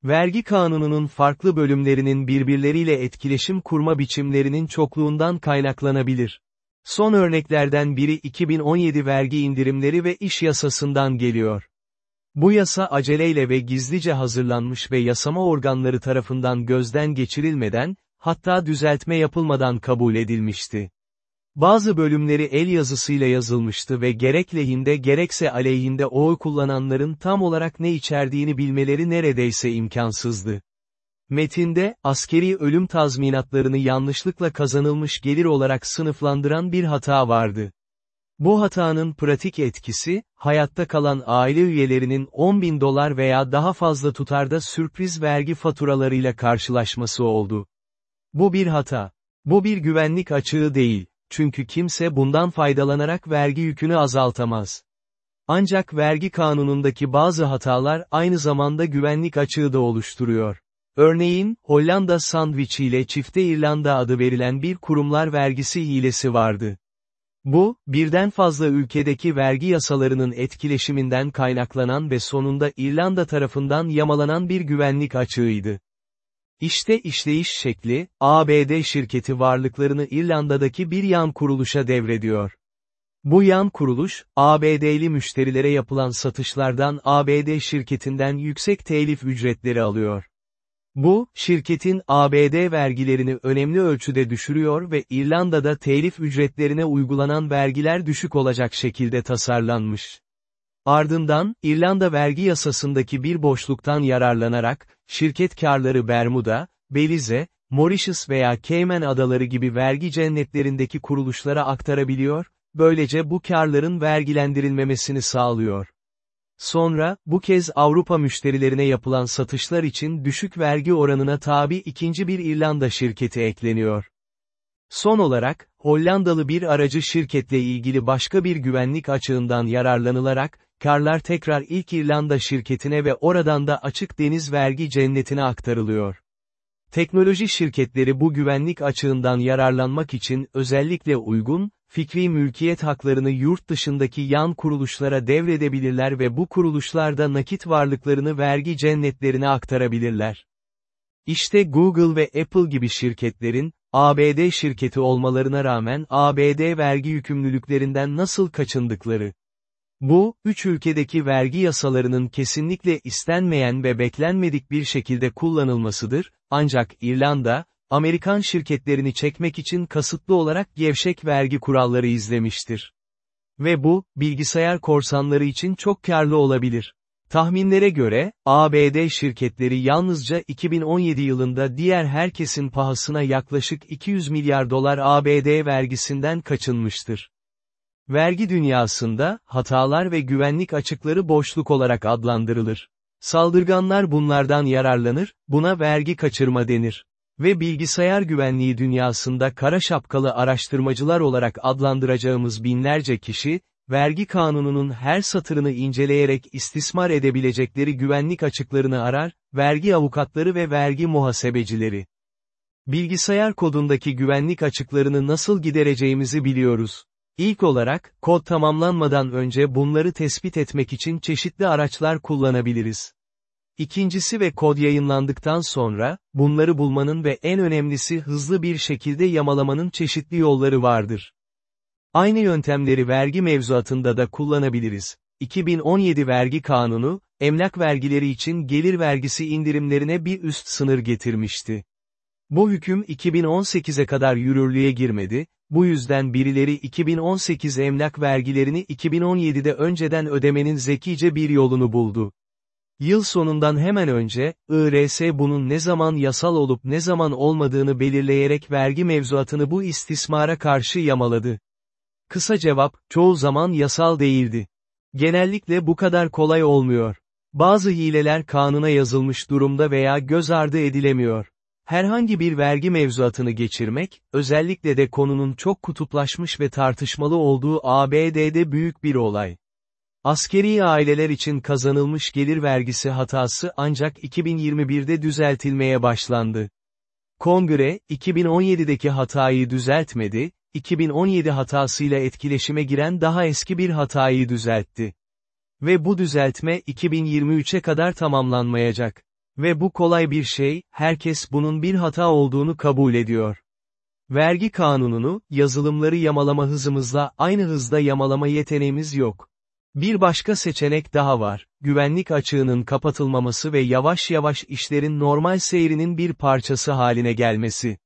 Vergi kanununun farklı bölümlerinin birbirleriyle etkileşim kurma biçimlerinin çokluğundan kaynaklanabilir. Son örneklerden biri 2017 vergi indirimleri ve iş yasasından geliyor. Bu yasa aceleyle ve gizlice hazırlanmış ve yasama organları tarafından gözden geçirilmeden, hatta düzeltme yapılmadan kabul edilmişti. Bazı bölümleri el yazısıyla yazılmıştı ve gerek lehinde gerekse aleyhinde oy kullananların tam olarak ne içerdiğini bilmeleri neredeyse imkansızdı. Metinde, askeri ölüm tazminatlarını yanlışlıkla kazanılmış gelir olarak sınıflandıran bir hata vardı. Bu hatanın pratik etkisi, hayatta kalan aile üyelerinin 10 bin dolar veya daha fazla tutarda sürpriz vergi faturalarıyla karşılaşması oldu. Bu bir hata. Bu bir güvenlik açığı değil çünkü kimse bundan faydalanarak vergi yükünü azaltamaz. Ancak vergi kanunundaki bazı hatalar aynı zamanda güvenlik açığı da oluşturuyor. Örneğin, Hollanda sandviçi ile çifte İrlanda adı verilen bir kurumlar vergisi hilesi vardı. Bu, birden fazla ülkedeki vergi yasalarının etkileşiminden kaynaklanan ve sonunda İrlanda tarafından yamalanan bir güvenlik açığıydı. İşte işleyiş şekli, ABD şirketi varlıklarını İrlanda'daki bir yan kuruluşa devrediyor. Bu yan kuruluş, ABD'li müşterilere yapılan satışlardan ABD şirketinden yüksek telif ücretleri alıyor. Bu, şirketin ABD vergilerini önemli ölçüde düşürüyor ve İrlanda'da telif ücretlerine uygulanan vergiler düşük olacak şekilde tasarlanmış. Ardından, İrlanda vergi yasasındaki bir boşluktan yararlanarak, şirket karları Bermuda, Belize, Mauritius veya Cayman adaları gibi vergi cennetlerindeki kuruluşlara aktarabiliyor, böylece bu karların vergilendirilmemesini sağlıyor. Sonra, bu kez Avrupa müşterilerine yapılan satışlar için düşük vergi oranına tabi ikinci bir İrlanda şirketi ekleniyor. Son olarak, Hollandalı bir aracı şirketle ilgili başka bir güvenlik açığından yararlanılarak, karlar tekrar ilk İrlanda şirketine ve oradan da açık deniz vergi cennetine aktarılıyor. Teknoloji şirketleri bu güvenlik açığından yararlanmak için özellikle uygun, fikri mülkiyet haklarını yurt dışındaki yan kuruluşlara devredebilirler ve bu kuruluşlar da nakit varlıklarını vergi cennetlerine aktarabilirler. İşte Google ve Apple gibi şirketlerin, ABD şirketi olmalarına rağmen ABD vergi yükümlülüklerinden nasıl kaçındıkları. Bu, üç ülkedeki vergi yasalarının kesinlikle istenmeyen ve beklenmedik bir şekilde kullanılmasıdır, ancak İrlanda, Amerikan şirketlerini çekmek için kasıtlı olarak gevşek vergi kuralları izlemiştir. Ve bu, bilgisayar korsanları için çok karlı olabilir. Tahminlere göre, ABD şirketleri yalnızca 2017 yılında diğer herkesin pahasına yaklaşık 200 milyar dolar ABD vergisinden kaçınmıştır. Vergi dünyasında, hatalar ve güvenlik açıkları boşluk olarak adlandırılır. Saldırganlar bunlardan yararlanır, buna vergi kaçırma denir. Ve bilgisayar güvenliği dünyasında kara şapkalı araştırmacılar olarak adlandıracağımız binlerce kişi, vergi kanununun her satırını inceleyerek istismar edebilecekleri güvenlik açıklarını arar, vergi avukatları ve vergi muhasebecileri. Bilgisayar kodundaki güvenlik açıklarını nasıl gidereceğimizi biliyoruz. İlk olarak, kod tamamlanmadan önce bunları tespit etmek için çeşitli araçlar kullanabiliriz. İkincisi ve kod yayınlandıktan sonra, bunları bulmanın ve en önemlisi hızlı bir şekilde yamalamanın çeşitli yolları vardır. Aynı yöntemleri vergi mevzuatında da kullanabiliriz. 2017 Vergi Kanunu, emlak vergileri için gelir vergisi indirimlerine bir üst sınır getirmişti. Bu hüküm 2018'e kadar yürürlüğe girmedi, bu yüzden birileri 2018 emlak vergilerini 2017'de önceden ödemenin zekice bir yolunu buldu. Yıl sonundan hemen önce, IRS bunun ne zaman yasal olup ne zaman olmadığını belirleyerek vergi mevzuatını bu istismara karşı yamaladı. Kısa cevap, çoğu zaman yasal değildi. Genellikle bu kadar kolay olmuyor. Bazı hileler kanuna yazılmış durumda veya göz ardı edilemiyor. Herhangi bir vergi mevzuatını geçirmek, özellikle de konunun çok kutuplaşmış ve tartışmalı olduğu ABD'de büyük bir olay. Askeri aileler için kazanılmış gelir vergisi hatası ancak 2021'de düzeltilmeye başlandı. Kongre, 2017'deki hatayı düzeltmedi, 2017 hatasıyla etkileşime giren daha eski bir hatayı düzeltti. Ve bu düzeltme 2023'e kadar tamamlanmayacak. Ve bu kolay bir şey, herkes bunun bir hata olduğunu kabul ediyor. Vergi kanununu, yazılımları yamalama hızımızla aynı hızda yamalama yeteneğimiz yok. Bir başka seçenek daha var, güvenlik açığının kapatılmaması ve yavaş yavaş işlerin normal seyrinin bir parçası haline gelmesi.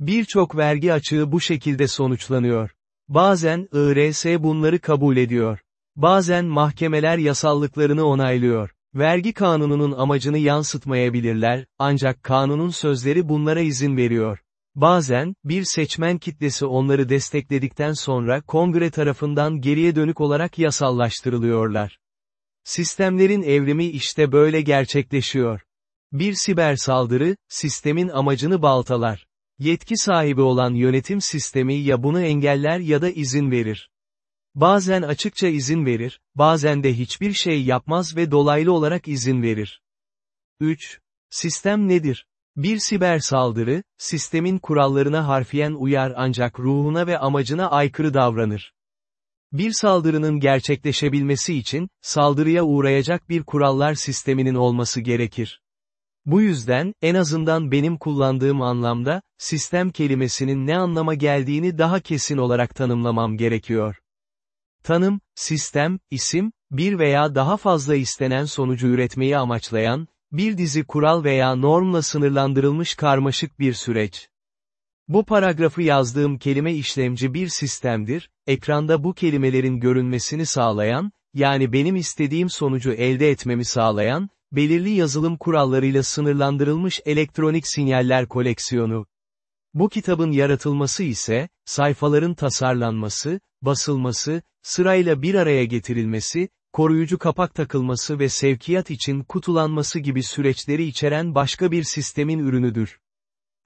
Birçok vergi açığı bu şekilde sonuçlanıyor. Bazen IRS bunları kabul ediyor. Bazen mahkemeler yasallıklarını onaylıyor. Vergi kanununun amacını yansıtmayabilirler, ancak kanunun sözleri bunlara izin veriyor. Bazen, bir seçmen kitlesi onları destekledikten sonra kongre tarafından geriye dönük olarak yasallaştırılıyorlar. Sistemlerin evrimi işte böyle gerçekleşiyor. Bir siber saldırı, sistemin amacını baltalar. Yetki sahibi olan yönetim sistemi ya bunu engeller ya da izin verir. Bazen açıkça izin verir, bazen de hiçbir şey yapmaz ve dolaylı olarak izin verir. 3. Sistem nedir? Bir siber saldırı, sistemin kurallarına harfiyen uyar ancak ruhuna ve amacına aykırı davranır. Bir saldırının gerçekleşebilmesi için, saldırıya uğrayacak bir kurallar sisteminin olması gerekir. Bu yüzden, en azından benim kullandığım anlamda, sistem kelimesinin ne anlama geldiğini daha kesin olarak tanımlamam gerekiyor. Tanım, sistem, isim, bir veya daha fazla istenen sonucu üretmeyi amaçlayan, bir dizi kural veya normla sınırlandırılmış karmaşık bir süreç. Bu paragrafı yazdığım kelime işlemci bir sistemdir, ekranda bu kelimelerin görünmesini sağlayan, yani benim istediğim sonucu elde etmemi sağlayan, belirli yazılım kurallarıyla sınırlandırılmış elektronik sinyaller koleksiyonu. Bu kitabın yaratılması ise, sayfaların tasarlanması, basılması, sırayla bir araya getirilmesi, koruyucu kapak takılması ve sevkiyat için kutulanması gibi süreçleri içeren başka bir sistemin ürünüdür.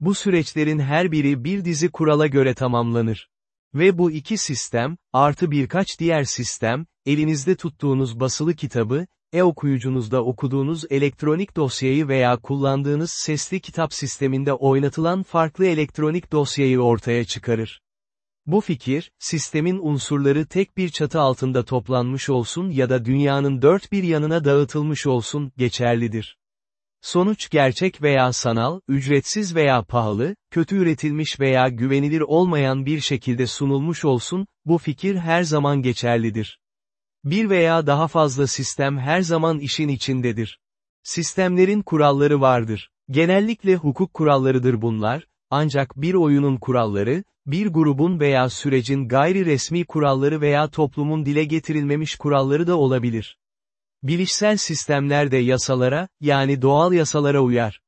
Bu süreçlerin her biri bir dizi kurala göre tamamlanır. Ve bu iki sistem, artı birkaç diğer sistem, elinizde tuttuğunuz basılı kitabı, e-okuyucunuzda okuduğunuz elektronik dosyayı veya kullandığınız sesli kitap sisteminde oynatılan farklı elektronik dosyayı ortaya çıkarır. Bu fikir, sistemin unsurları tek bir çatı altında toplanmış olsun ya da dünyanın dört bir yanına dağıtılmış olsun, geçerlidir. Sonuç gerçek veya sanal, ücretsiz veya pahalı, kötü üretilmiş veya güvenilir olmayan bir şekilde sunulmuş olsun, bu fikir her zaman geçerlidir. Bir veya daha fazla sistem her zaman işin içindedir. Sistemlerin kuralları vardır. Genellikle hukuk kurallarıdır bunlar, ancak bir oyunun kuralları, bir grubun veya sürecin gayri resmi kuralları veya toplumun dile getirilmemiş kuralları da olabilir. Bilişsel sistemler de yasalara, yani doğal yasalara uyar.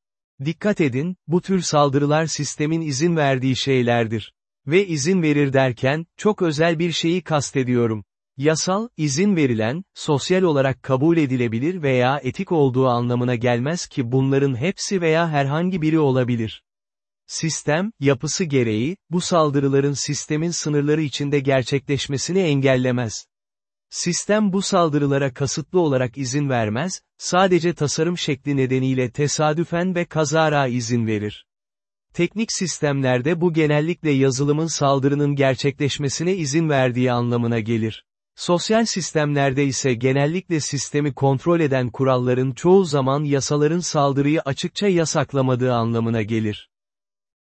Dikkat edin, bu tür saldırılar sistemin izin verdiği şeylerdir. Ve izin verir derken, çok özel bir şeyi kastediyorum. Yasal, izin verilen, sosyal olarak kabul edilebilir veya etik olduğu anlamına gelmez ki bunların hepsi veya herhangi biri olabilir. Sistem, yapısı gereği, bu saldırıların sistemin sınırları içinde gerçekleşmesini engellemez. Sistem bu saldırılara kasıtlı olarak izin vermez, sadece tasarım şekli nedeniyle tesadüfen ve kazara izin verir. Teknik sistemlerde bu genellikle yazılımın saldırının gerçekleşmesine izin verdiği anlamına gelir. Sosyal sistemlerde ise genellikle sistemi kontrol eden kuralların çoğu zaman yasaların saldırıyı açıkça yasaklamadığı anlamına gelir.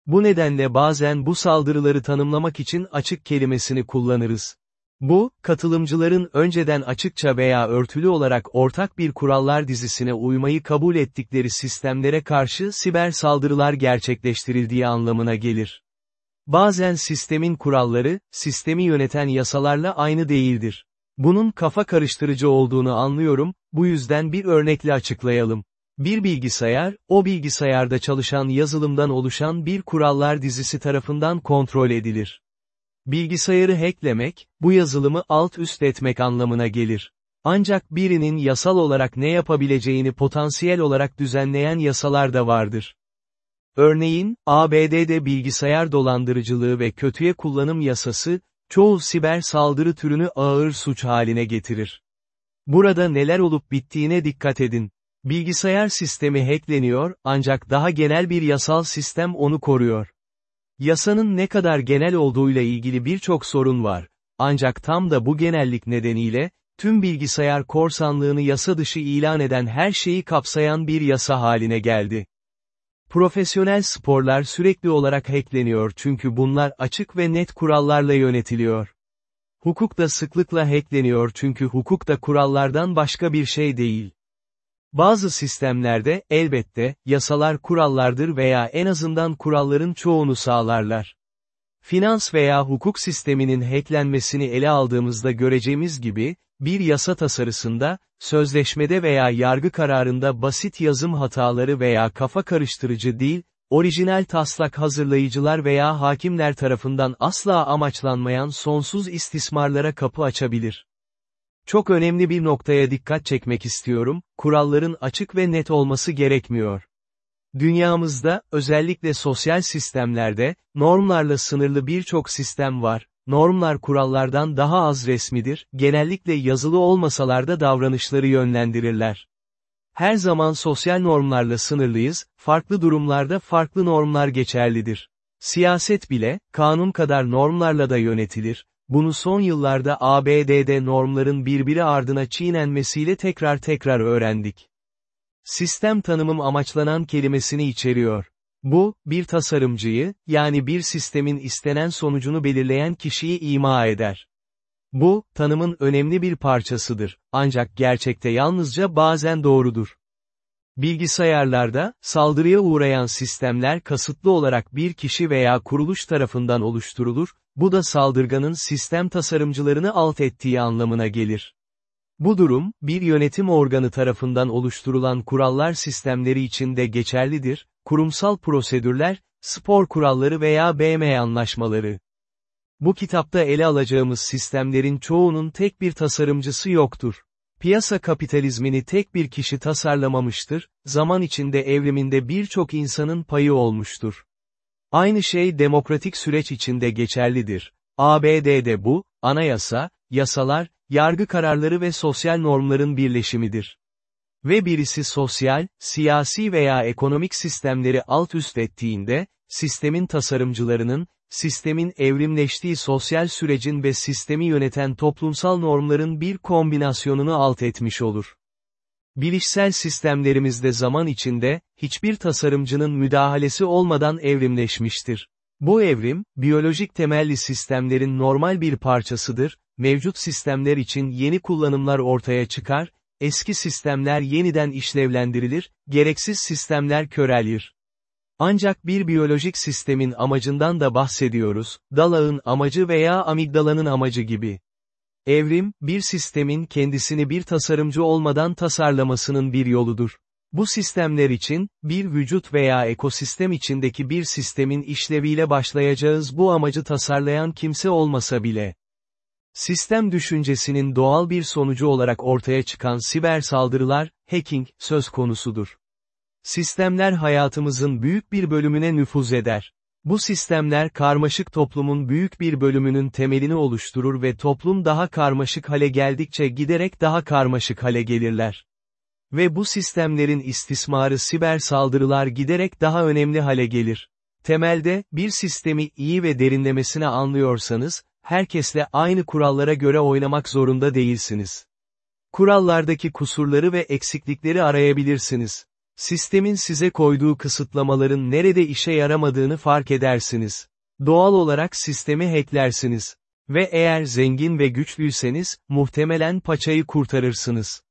Bu nedenle bazen bu saldırıları tanımlamak için açık kelimesini kullanırız. Bu, katılımcıların önceden açıkça veya örtülü olarak ortak bir kurallar dizisine uymayı kabul ettikleri sistemlere karşı siber saldırılar gerçekleştirildiği anlamına gelir. Bazen sistemin kuralları, sistemi yöneten yasalarla aynı değildir. Bunun kafa karıştırıcı olduğunu anlıyorum, bu yüzden bir örnekle açıklayalım. Bir bilgisayar, o bilgisayarda çalışan yazılımdan oluşan bir kurallar dizisi tarafından kontrol edilir. Bilgisayarı hacklemek, bu yazılımı alt üst etmek anlamına gelir. Ancak birinin yasal olarak ne yapabileceğini potansiyel olarak düzenleyen yasalar da vardır. Örneğin, ABD'de bilgisayar dolandırıcılığı ve kötüye kullanım yasası, çoğu siber saldırı türünü ağır suç haline getirir. Burada neler olup bittiğine dikkat edin. Bilgisayar sistemi hackleniyor, ancak daha genel bir yasal sistem onu koruyor. Yasanın ne kadar genel olduğuyla ilgili birçok sorun var. Ancak tam da bu genellik nedeniyle, tüm bilgisayar korsanlığını yasa dışı ilan eden her şeyi kapsayan bir yasa haline geldi. Profesyonel sporlar sürekli olarak hackleniyor çünkü bunlar açık ve net kurallarla yönetiliyor. Hukuk da sıklıkla hackleniyor çünkü hukuk da kurallardan başka bir şey değil. Bazı sistemlerde, elbette, yasalar kurallardır veya en azından kuralların çoğunu sağlarlar. Finans veya hukuk sisteminin hacklenmesini ele aldığımızda göreceğimiz gibi, bir yasa tasarısında, sözleşmede veya yargı kararında basit yazım hataları veya kafa karıştırıcı değil, orijinal taslak hazırlayıcılar veya hakimler tarafından asla amaçlanmayan sonsuz istismarlara kapı açabilir. Çok önemli bir noktaya dikkat çekmek istiyorum, kuralların açık ve net olması gerekmiyor. Dünyamızda, özellikle sosyal sistemlerde, normlarla sınırlı birçok sistem var. Normlar kurallardan daha az resmidir, genellikle yazılı olmasalar da davranışları yönlendirirler. Her zaman sosyal normlarla sınırlıyız, farklı durumlarda farklı normlar geçerlidir. Siyaset bile, kanun kadar normlarla da yönetilir, bunu son yıllarda ABD'de normların birbiri ardına çiğnenmesiyle tekrar tekrar öğrendik. Sistem tanımım amaçlanan kelimesini içeriyor. Bu, bir tasarımcıyı, yani bir sistemin istenen sonucunu belirleyen kişiyi ima eder. Bu, tanımın önemli bir parçasıdır, ancak gerçekte yalnızca bazen doğrudur. Bilgisayarlarda, saldırıya uğrayan sistemler kasıtlı olarak bir kişi veya kuruluş tarafından oluşturulur, bu da saldırganın sistem tasarımcılarını alt ettiği anlamına gelir. Bu durum, bir yönetim organı tarafından oluşturulan kurallar sistemleri için de geçerlidir, kurumsal prosedürler, spor kuralları veya BM anlaşmaları. Bu kitapta ele alacağımız sistemlerin çoğunun tek bir tasarımcısı yoktur. Piyasa kapitalizmini tek bir kişi tasarlamamıştır, zaman içinde evriminde birçok insanın payı olmuştur. Aynı şey demokratik süreç içinde geçerlidir. ABD'de bu, anayasa, yasalar, yargı kararları ve sosyal normların birleşimidir. Ve birisi sosyal, siyasi veya ekonomik sistemleri alt üst ettiğinde, sistemin tasarımcılarının, sistemin evrimleştiği sosyal sürecin ve sistemi yöneten toplumsal normların bir kombinasyonunu alt etmiş olur. Bilişsel sistemlerimizde zaman içinde, hiçbir tasarımcının müdahalesi olmadan evrimleşmiştir. Bu evrim, biyolojik temelli sistemlerin normal bir parçasıdır, mevcut sistemler için yeni kullanımlar ortaya çıkar, eski sistemler yeniden işlevlendirilir, gereksiz sistemler körelir. Ancak bir biyolojik sistemin amacından da bahsediyoruz, dalağın amacı veya amigdalanın amacı gibi. Evrim, bir sistemin kendisini bir tasarımcı olmadan tasarlamasının bir yoludur. Bu sistemler için, bir vücut veya ekosistem içindeki bir sistemin işleviyle başlayacağız bu amacı tasarlayan kimse olmasa bile. Sistem düşüncesinin doğal bir sonucu olarak ortaya çıkan siber saldırılar, hacking, söz konusudur. Sistemler hayatımızın büyük bir bölümüne nüfuz eder. Bu sistemler karmaşık toplumun büyük bir bölümünün temelini oluşturur ve toplum daha karmaşık hale geldikçe giderek daha karmaşık hale gelirler. Ve bu sistemlerin istismarı siber saldırılar giderek daha önemli hale gelir. Temelde, bir sistemi iyi ve derinlemesine anlıyorsanız, herkesle aynı kurallara göre oynamak zorunda değilsiniz. Kurallardaki kusurları ve eksiklikleri arayabilirsiniz. Sistemin size koyduğu kısıtlamaların nerede işe yaramadığını fark edersiniz. Doğal olarak sistemi hacklersiniz. Ve eğer zengin ve güçlüyseniz, muhtemelen paçayı kurtarırsınız.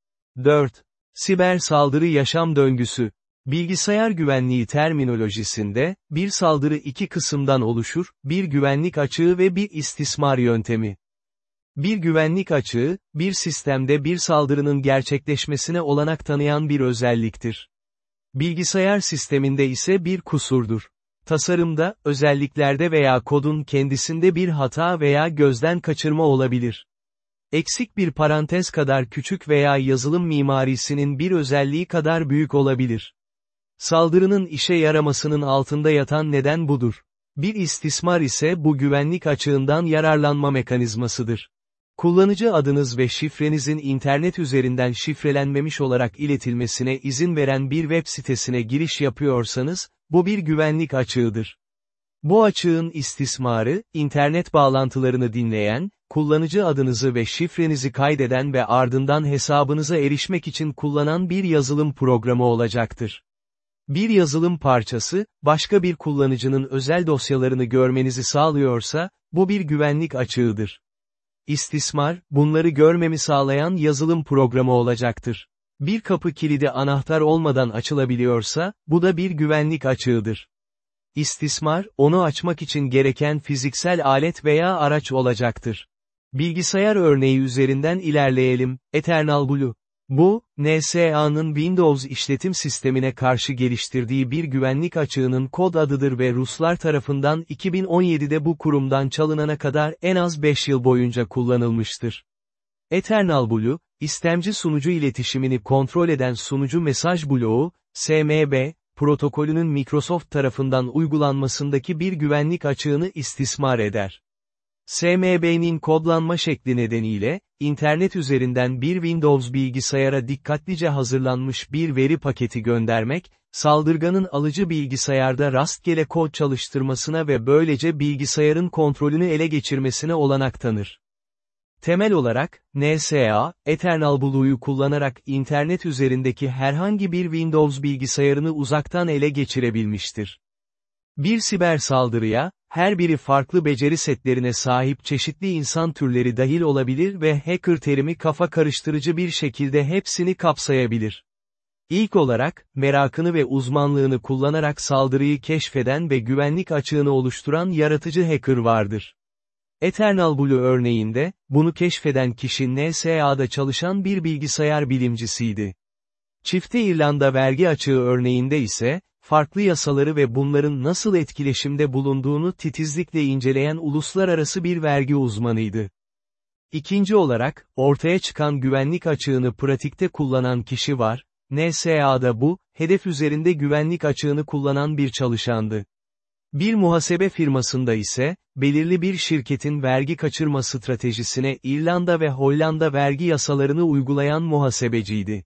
4. Siber saldırı yaşam döngüsü. Bilgisayar güvenliği terminolojisinde, bir saldırı iki kısımdan oluşur, bir güvenlik açığı ve bir istismar yöntemi. Bir güvenlik açığı, bir sistemde bir saldırının gerçekleşmesine olanak tanıyan bir özelliktir. Bilgisayar sisteminde ise bir kusurdur. Tasarımda, özelliklerde veya kodun kendisinde bir hata veya gözden kaçırma olabilir. Eksik bir parantez kadar küçük veya yazılım mimarisinin bir özelliği kadar büyük olabilir. Saldırının işe yaramasının altında yatan neden budur. Bir istismar ise bu güvenlik açığından yararlanma mekanizmasıdır. Kullanıcı adınız ve şifrenizin internet üzerinden şifrelenmemiş olarak iletilmesine izin veren bir web sitesine giriş yapıyorsanız, bu bir güvenlik açığıdır. Bu açığın istismarı, internet bağlantılarını dinleyen, kullanıcı adınızı ve şifrenizi kaydeden ve ardından hesabınıza erişmek için kullanan bir yazılım programı olacaktır. Bir yazılım parçası, başka bir kullanıcının özel dosyalarını görmenizi sağlıyorsa, bu bir güvenlik açığıdır. İstismar, bunları görmemi sağlayan yazılım programı olacaktır. Bir kapı kilidi anahtar olmadan açılabiliyorsa, bu da bir güvenlik açığıdır. İstismar, onu açmak için gereken fiziksel alet veya araç olacaktır. Bilgisayar örneği üzerinden ilerleyelim, Eternal Blue. Bu, NSA'nın Windows işletim sistemine karşı geliştirdiği bir güvenlik açığının kod adıdır ve Ruslar tarafından 2017'de bu kurumdan çalınana kadar en az 5 yıl boyunca kullanılmıştır. Eternal Blue, istemci sunucu iletişimini kontrol eden sunucu mesaj bloğu, SMB, protokolünün Microsoft tarafından uygulanmasındaki bir güvenlik açığını istismar eder. SMB'nin kodlanma şekli nedeniyle, internet üzerinden bir Windows bilgisayara dikkatlice hazırlanmış bir veri paketi göndermek, saldırganın alıcı bilgisayarda rastgele kod çalıştırmasına ve böylece bilgisayarın kontrolünü ele geçirmesine olanak tanır. Temel olarak, NSA, Eternal Blue'yu kullanarak internet üzerindeki herhangi bir Windows bilgisayarını uzaktan ele geçirebilmiştir. Bir siber saldırıya, her biri farklı beceri setlerine sahip çeşitli insan türleri dahil olabilir ve hacker terimi kafa karıştırıcı bir şekilde hepsini kapsayabilir. İlk olarak, merakını ve uzmanlığını kullanarak saldırıyı keşfeden ve güvenlik açığını oluşturan yaratıcı hacker vardır. Eternal Blue örneğinde, bunu keşfeden kişi NSA'da çalışan bir bilgisayar bilimcisiydi. Çifte İrlanda vergi açığı örneğinde ise, farklı yasaları ve bunların nasıl etkileşimde bulunduğunu titizlikle inceleyen uluslararası bir vergi uzmanıydı. İkinci olarak, ortaya çıkan güvenlik açığını pratikte kullanan kişi var, NSA'da bu, hedef üzerinde güvenlik açığını kullanan bir çalışandı. Bir muhasebe firmasında ise, belirli bir şirketin vergi kaçırma stratejisine İrlanda ve Hollanda vergi yasalarını uygulayan muhasebeciydi.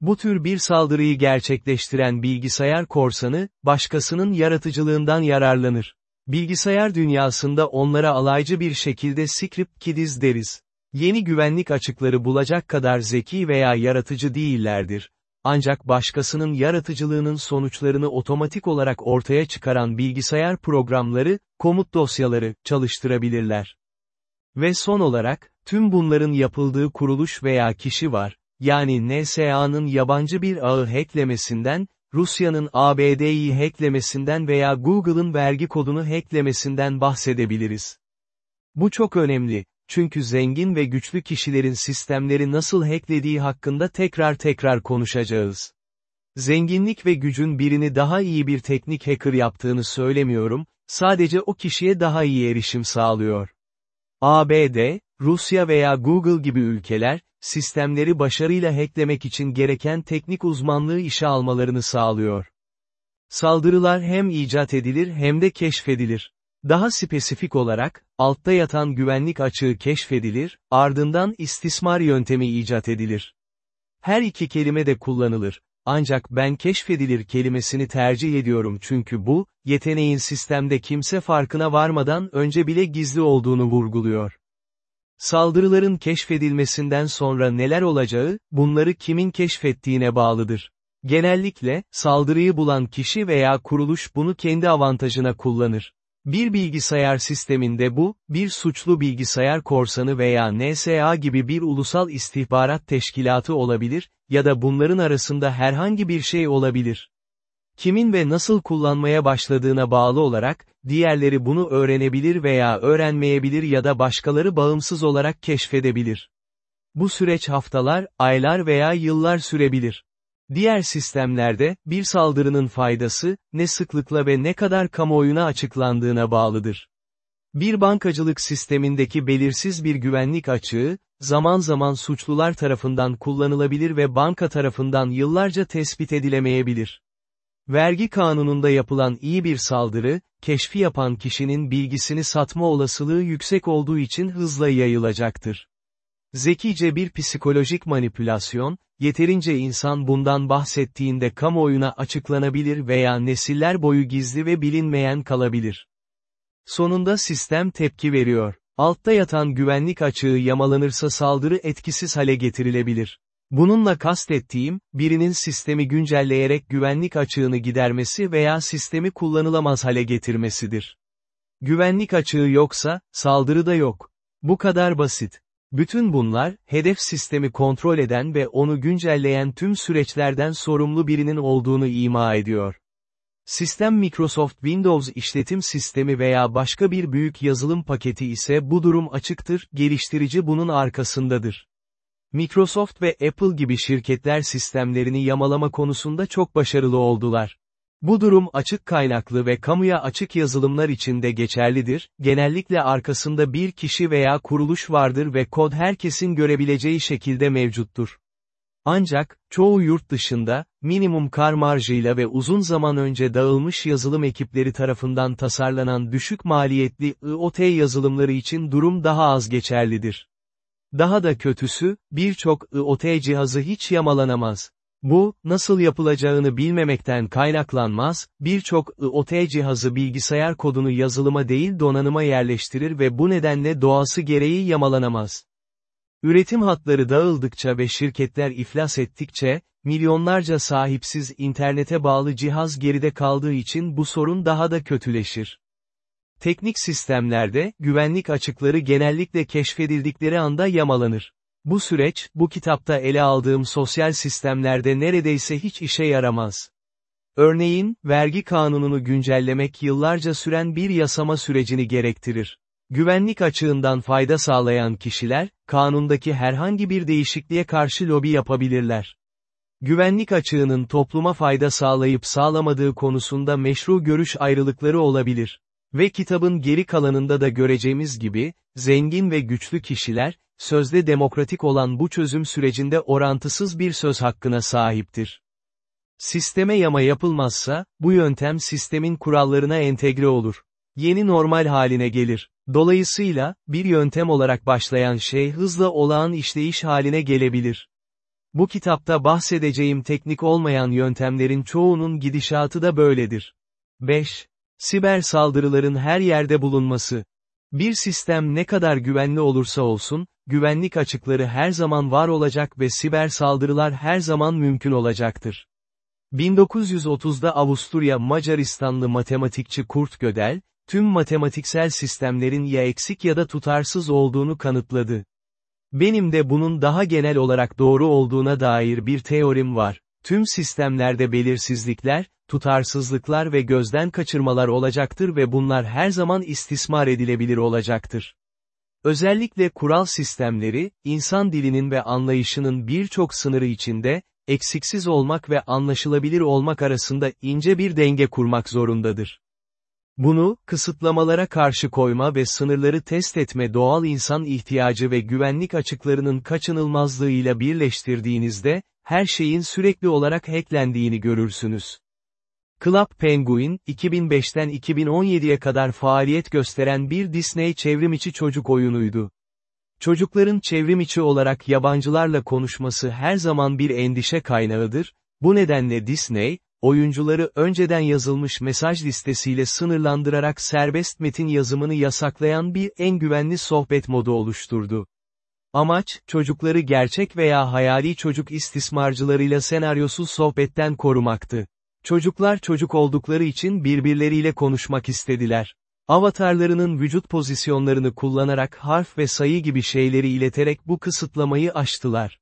Bu tür bir saldırıyı gerçekleştiren bilgisayar korsanı, başkasının yaratıcılığından yararlanır. Bilgisayar dünyasında onlara alaycı bir şekilde script kiddies deriz. Yeni güvenlik açıkları bulacak kadar zeki veya yaratıcı değillerdir. Ancak başkasının yaratıcılığının sonuçlarını otomatik olarak ortaya çıkaran bilgisayar programları, komut dosyaları, çalıştırabilirler. Ve son olarak, tüm bunların yapıldığı kuruluş veya kişi var, yani NSA'nın yabancı bir ağı hacklemesinden, Rusya'nın ABD'yi hacklemesinden veya Google'ın vergi kodunu hacklemesinden bahsedebiliriz. Bu çok önemli, çünkü zengin ve güçlü kişilerin sistemleri nasıl hacklediği hakkında tekrar tekrar konuşacağız. Zenginlik ve gücün birini daha iyi bir teknik hacker yaptığını söylemiyorum, sadece o kişiye daha iyi erişim sağlıyor. ABD, Rusya veya Google gibi ülkeler, sistemleri başarıyla hacklemek için gereken teknik uzmanlığı işe almalarını sağlıyor. Saldırılar hem icat edilir hem de keşfedilir. Daha spesifik olarak, altta yatan güvenlik açığı keşfedilir, ardından istismar yöntemi icat edilir. Her iki kelime de kullanılır. Ancak ben keşfedilir kelimesini tercih ediyorum çünkü bu, yeteneğin sistemde kimse farkına varmadan önce bile gizli olduğunu vurguluyor. Saldırıların keşfedilmesinden sonra neler olacağı, bunları kimin keşfettiğine bağlıdır. Genellikle, saldırıyı bulan kişi veya kuruluş bunu kendi avantajına kullanır. Bir bilgisayar sisteminde bu, bir suçlu bilgisayar korsanı veya NSA gibi bir ulusal istihbarat teşkilatı olabilir, ya da bunların arasında herhangi bir şey olabilir. Kimin ve nasıl kullanmaya başladığına bağlı olarak, diğerleri bunu öğrenebilir veya öğrenmeyebilir ya da başkaları bağımsız olarak keşfedebilir. Bu süreç haftalar, aylar veya yıllar sürebilir. Diğer sistemlerde, bir saldırının faydası, ne sıklıkla ve ne kadar kamuoyuna açıklandığına bağlıdır. Bir bankacılık sistemindeki belirsiz bir güvenlik açığı, zaman zaman suçlular tarafından kullanılabilir ve banka tarafından yıllarca tespit edilemeyebilir. Vergi kanununda yapılan iyi bir saldırı, keşfi yapan kişinin bilgisini satma olasılığı yüksek olduğu için hızla yayılacaktır. Zekice bir psikolojik manipülasyon, yeterince insan bundan bahsettiğinde kamuoyuna açıklanabilir veya nesiller boyu gizli ve bilinmeyen kalabilir. Sonunda sistem tepki veriyor. Altta yatan güvenlik açığı yamalanırsa saldırı etkisiz hale getirilebilir. Bununla kastettiğim, birinin sistemi güncelleyerek güvenlik açığını gidermesi veya sistemi kullanılamaz hale getirmesidir. Güvenlik açığı yoksa, saldırı da yok. Bu kadar basit. Bütün bunlar, hedef sistemi kontrol eden ve onu güncelleyen tüm süreçlerden sorumlu birinin olduğunu ima ediyor. Sistem Microsoft Windows işletim sistemi veya başka bir büyük yazılım paketi ise bu durum açıktır, geliştirici bunun arkasındadır. Microsoft ve Apple gibi şirketler sistemlerini yamalama konusunda çok başarılı oldular. Bu durum açık kaynaklı ve kamuya açık yazılımlar için de geçerlidir, genellikle arkasında bir kişi veya kuruluş vardır ve kod herkesin görebileceği şekilde mevcuttur. Ancak, çoğu yurt dışında, minimum kar marjıyla ve uzun zaman önce dağılmış yazılım ekipleri tarafından tasarlanan düşük maliyetli IoT yazılımları için durum daha az geçerlidir. Daha da kötüsü, birçok IoT cihazı hiç yamalanamaz. Bu, nasıl yapılacağını bilmemekten kaynaklanmaz, birçok IoT cihazı bilgisayar kodunu yazılıma değil donanıma yerleştirir ve bu nedenle doğası gereği yamalanamaz. Üretim hatları dağıldıkça ve şirketler iflas ettikçe, milyonlarca sahipsiz internete bağlı cihaz geride kaldığı için bu sorun daha da kötüleşir. Teknik sistemlerde, güvenlik açıkları genellikle keşfedildikleri anda yamalanır. Bu süreç, bu kitapta ele aldığım sosyal sistemlerde neredeyse hiç işe yaramaz. Örneğin, vergi kanununu güncellemek yıllarca süren bir yasama sürecini gerektirir. Güvenlik açığından fayda sağlayan kişiler, kanundaki herhangi bir değişikliğe karşı lobi yapabilirler. Güvenlik açığının topluma fayda sağlayıp sağlamadığı konusunda meşru görüş ayrılıkları olabilir. Ve kitabın geri kalanında da göreceğimiz gibi, zengin ve güçlü kişiler, sözde demokratik olan bu çözüm sürecinde orantısız bir söz hakkına sahiptir. Sisteme yama yapılmazsa, bu yöntem sistemin kurallarına entegre olur. Yeni normal haline gelir. Dolayısıyla, bir yöntem olarak başlayan şey hızla olağan işleyiş haline gelebilir. Bu kitapta bahsedeceğim teknik olmayan yöntemlerin çoğunun gidişatı da böyledir. 5. Siber saldırıların her yerde bulunması. Bir sistem ne kadar güvenli olursa olsun, güvenlik açıkları her zaman var olacak ve siber saldırılar her zaman mümkün olacaktır. 1930'da Avusturya Macaristanlı matematikçi Kurt Gödel, tüm matematiksel sistemlerin ya eksik ya da tutarsız olduğunu kanıtladı. Benim de bunun daha genel olarak doğru olduğuna dair bir teorim var. Tüm sistemlerde belirsizlikler, tutarsızlıklar ve gözden kaçırmalar olacaktır ve bunlar her zaman istismar edilebilir olacaktır. Özellikle kural sistemleri, insan dilinin ve anlayışının birçok sınırı içinde, eksiksiz olmak ve anlaşılabilir olmak arasında ince bir denge kurmak zorundadır. Bunu, kısıtlamalara karşı koyma ve sınırları test etme doğal insan ihtiyacı ve güvenlik açıklarının kaçınılmazlığıyla birleştirdiğinizde, her şeyin sürekli olarak hacklendiğini görürsünüz. Club Penguin, 2005'ten 2017'ye kadar faaliyet gösteren bir Disney çevrimiçi çocuk oyunuydu. Çocukların çevrimiçi olarak yabancılarla konuşması her zaman bir endişe kaynağıdır, bu nedenle Disney, oyuncuları önceden yazılmış mesaj listesiyle sınırlandırarak serbest metin yazımını yasaklayan bir en güvenli sohbet modu oluşturdu. Amaç, çocukları gerçek veya hayali çocuk istismarcılarıyla senaryosuz sohbetten korumaktı. Çocuklar çocuk oldukları için birbirleriyle konuşmak istediler. Avatarlarının vücut pozisyonlarını kullanarak harf ve sayı gibi şeyleri ileterek bu kısıtlamayı aştılar.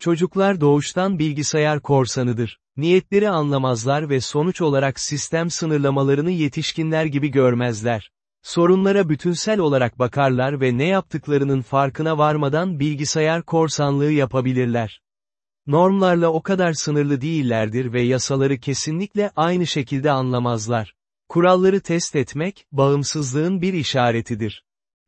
Çocuklar doğuştan bilgisayar korsanıdır. Niyetleri anlamazlar ve sonuç olarak sistem sınırlamalarını yetişkinler gibi görmezler. Sorunlara bütünsel olarak bakarlar ve ne yaptıklarının farkına varmadan bilgisayar korsanlığı yapabilirler. Normlarla o kadar sınırlı değillerdir ve yasaları kesinlikle aynı şekilde anlamazlar. Kuralları test etmek, bağımsızlığın bir işaretidir.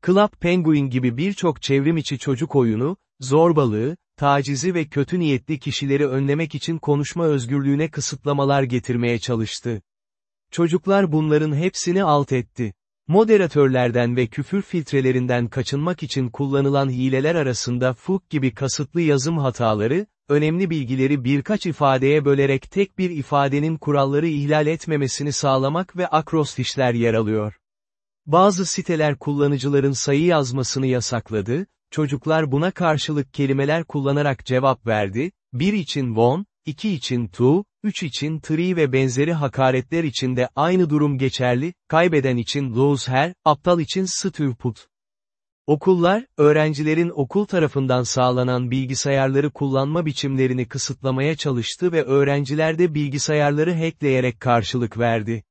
Club Penguin gibi birçok çevrimiçi çocuk oyunu, zorbalığı, tacizi ve kötü niyetli kişileri önlemek için konuşma özgürlüğüne kısıtlamalar getirmeye çalıştı. Çocuklar bunların hepsini alt etti. Moderatörlerden ve küfür filtrelerinden kaçınmak için kullanılan hileler arasında FUK gibi kasıtlı yazım hataları, önemli bilgileri birkaç ifadeye bölerek tek bir ifadenin kuralları ihlal etmemesini sağlamak ve akrostişler yer alıyor. Bazı siteler kullanıcıların sayı yazmasını yasakladı, çocuklar buna karşılık kelimeler kullanarak cevap verdi, 1 için won, 2 için to, 3 için tree ve benzeri hakaretler için de aynı durum geçerli, kaybeden için lose her, aptal için stupid. Okullar, öğrencilerin okul tarafından sağlanan bilgisayarları kullanma biçimlerini kısıtlamaya çalıştı ve öğrenciler de bilgisayarları hackleyerek karşılık verdi.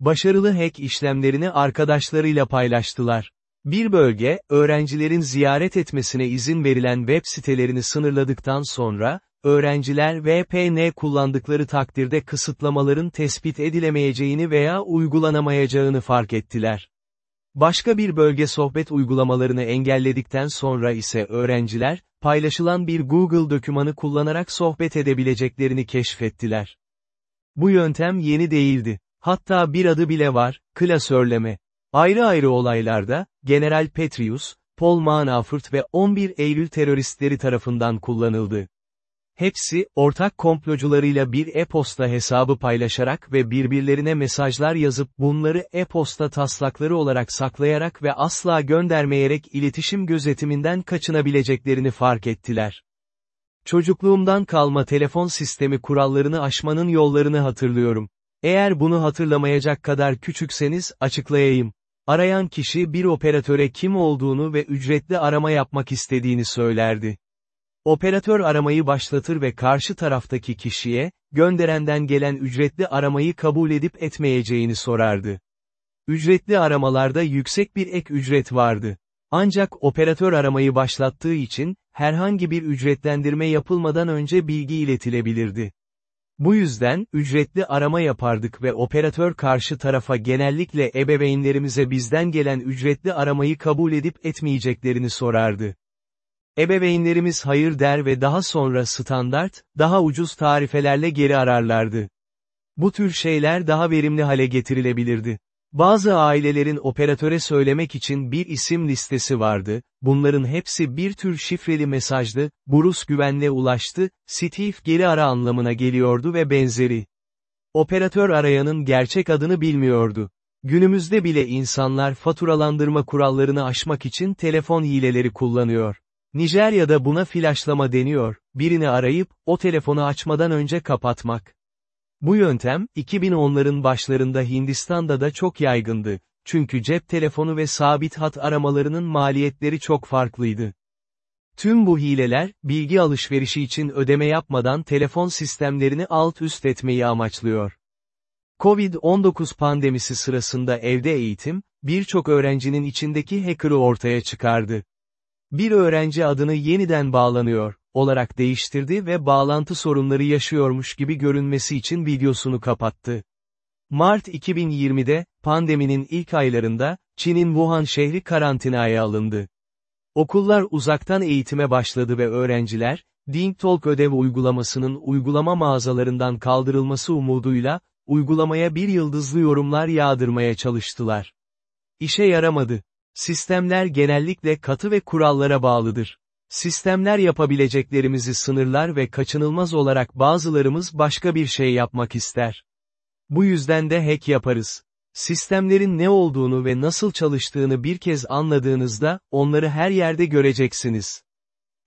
Başarılı hack işlemlerini arkadaşlarıyla paylaştılar. Bir bölge, öğrencilerin ziyaret etmesine izin verilen web sitelerini sınırladıktan sonra, öğrenciler VPN kullandıkları takdirde kısıtlamaların tespit edilemeyeceğini veya uygulanamayacağını fark ettiler. Başka bir bölge sohbet uygulamalarını engelledikten sonra ise öğrenciler, paylaşılan bir Google dokümanı kullanarak sohbet edebileceklerini keşfettiler. Bu yöntem yeni değildi. Hatta bir adı bile var, klasörleme. Ayrı ayrı olaylarda, General Petrius, Paul Manafort ve 11 Eylül teröristleri tarafından kullanıldı. Hepsi, ortak komplocularıyla bir e-posta hesabı paylaşarak ve birbirlerine mesajlar yazıp bunları e-posta taslakları olarak saklayarak ve asla göndermeyerek iletişim gözetiminden kaçınabileceklerini fark ettiler. Çocukluğumdan kalma telefon sistemi kurallarını aşmanın yollarını hatırlıyorum. Eğer bunu hatırlamayacak kadar küçükseniz, açıklayayım. Arayan kişi bir operatöre kim olduğunu ve ücretli arama yapmak istediğini söylerdi. Operatör aramayı başlatır ve karşı taraftaki kişiye, gönderenden gelen ücretli aramayı kabul edip etmeyeceğini sorardı. Ücretli aramalarda yüksek bir ek ücret vardı. Ancak operatör aramayı başlattığı için, herhangi bir ücretlendirme yapılmadan önce bilgi iletilebilirdi. Bu yüzden, ücretli arama yapardık ve operatör karşı tarafa genellikle ebeveynlerimize bizden gelen ücretli aramayı kabul edip etmeyeceklerini sorardı. Ebeveynlerimiz hayır der ve daha sonra standart, daha ucuz tarifelerle geri ararlardı. Bu tür şeyler daha verimli hale getirilebilirdi. Bazı ailelerin operatöre söylemek için bir isim listesi vardı, bunların hepsi bir tür şifreli mesajdı, Bruce güvenle ulaştı, Steve geri ara anlamına geliyordu ve benzeri. Operatör arayanın gerçek adını bilmiyordu. Günümüzde bile insanlar faturalandırma kurallarını aşmak için telefon hileleri kullanıyor. Nijerya'da buna flaşlama deniyor, birini arayıp, o telefonu açmadan önce kapatmak. Bu yöntem, 2010'ların başlarında Hindistan'da da çok yaygındı, çünkü cep telefonu ve sabit hat aramalarının maliyetleri çok farklıydı. Tüm bu hileler, bilgi alışverişi için ödeme yapmadan telefon sistemlerini alt üst etmeyi amaçlıyor. Covid-19 pandemisi sırasında evde eğitim, birçok öğrencinin içindeki hacker'ı ortaya çıkardı. Bir öğrenci adını yeniden bağlanıyor, olarak değiştirdi ve bağlantı sorunları yaşıyormuş gibi görünmesi için videosunu kapattı. Mart 2020'de, pandeminin ilk aylarında, Çin'in Wuhan şehri karantinaya alındı. Okullar uzaktan eğitime başladı ve öğrenciler, DingTalk ödev uygulamasının uygulama mağazalarından kaldırılması umuduyla, uygulamaya bir yıldızlı yorumlar yağdırmaya çalıştılar. İşe yaramadı. Sistemler genellikle katı ve kurallara bağlıdır. Sistemler yapabileceklerimizi sınırlar ve kaçınılmaz olarak bazılarımız başka bir şey yapmak ister. Bu yüzden de hack yaparız. Sistemlerin ne olduğunu ve nasıl çalıştığını bir kez anladığınızda, onları her yerde göreceksiniz.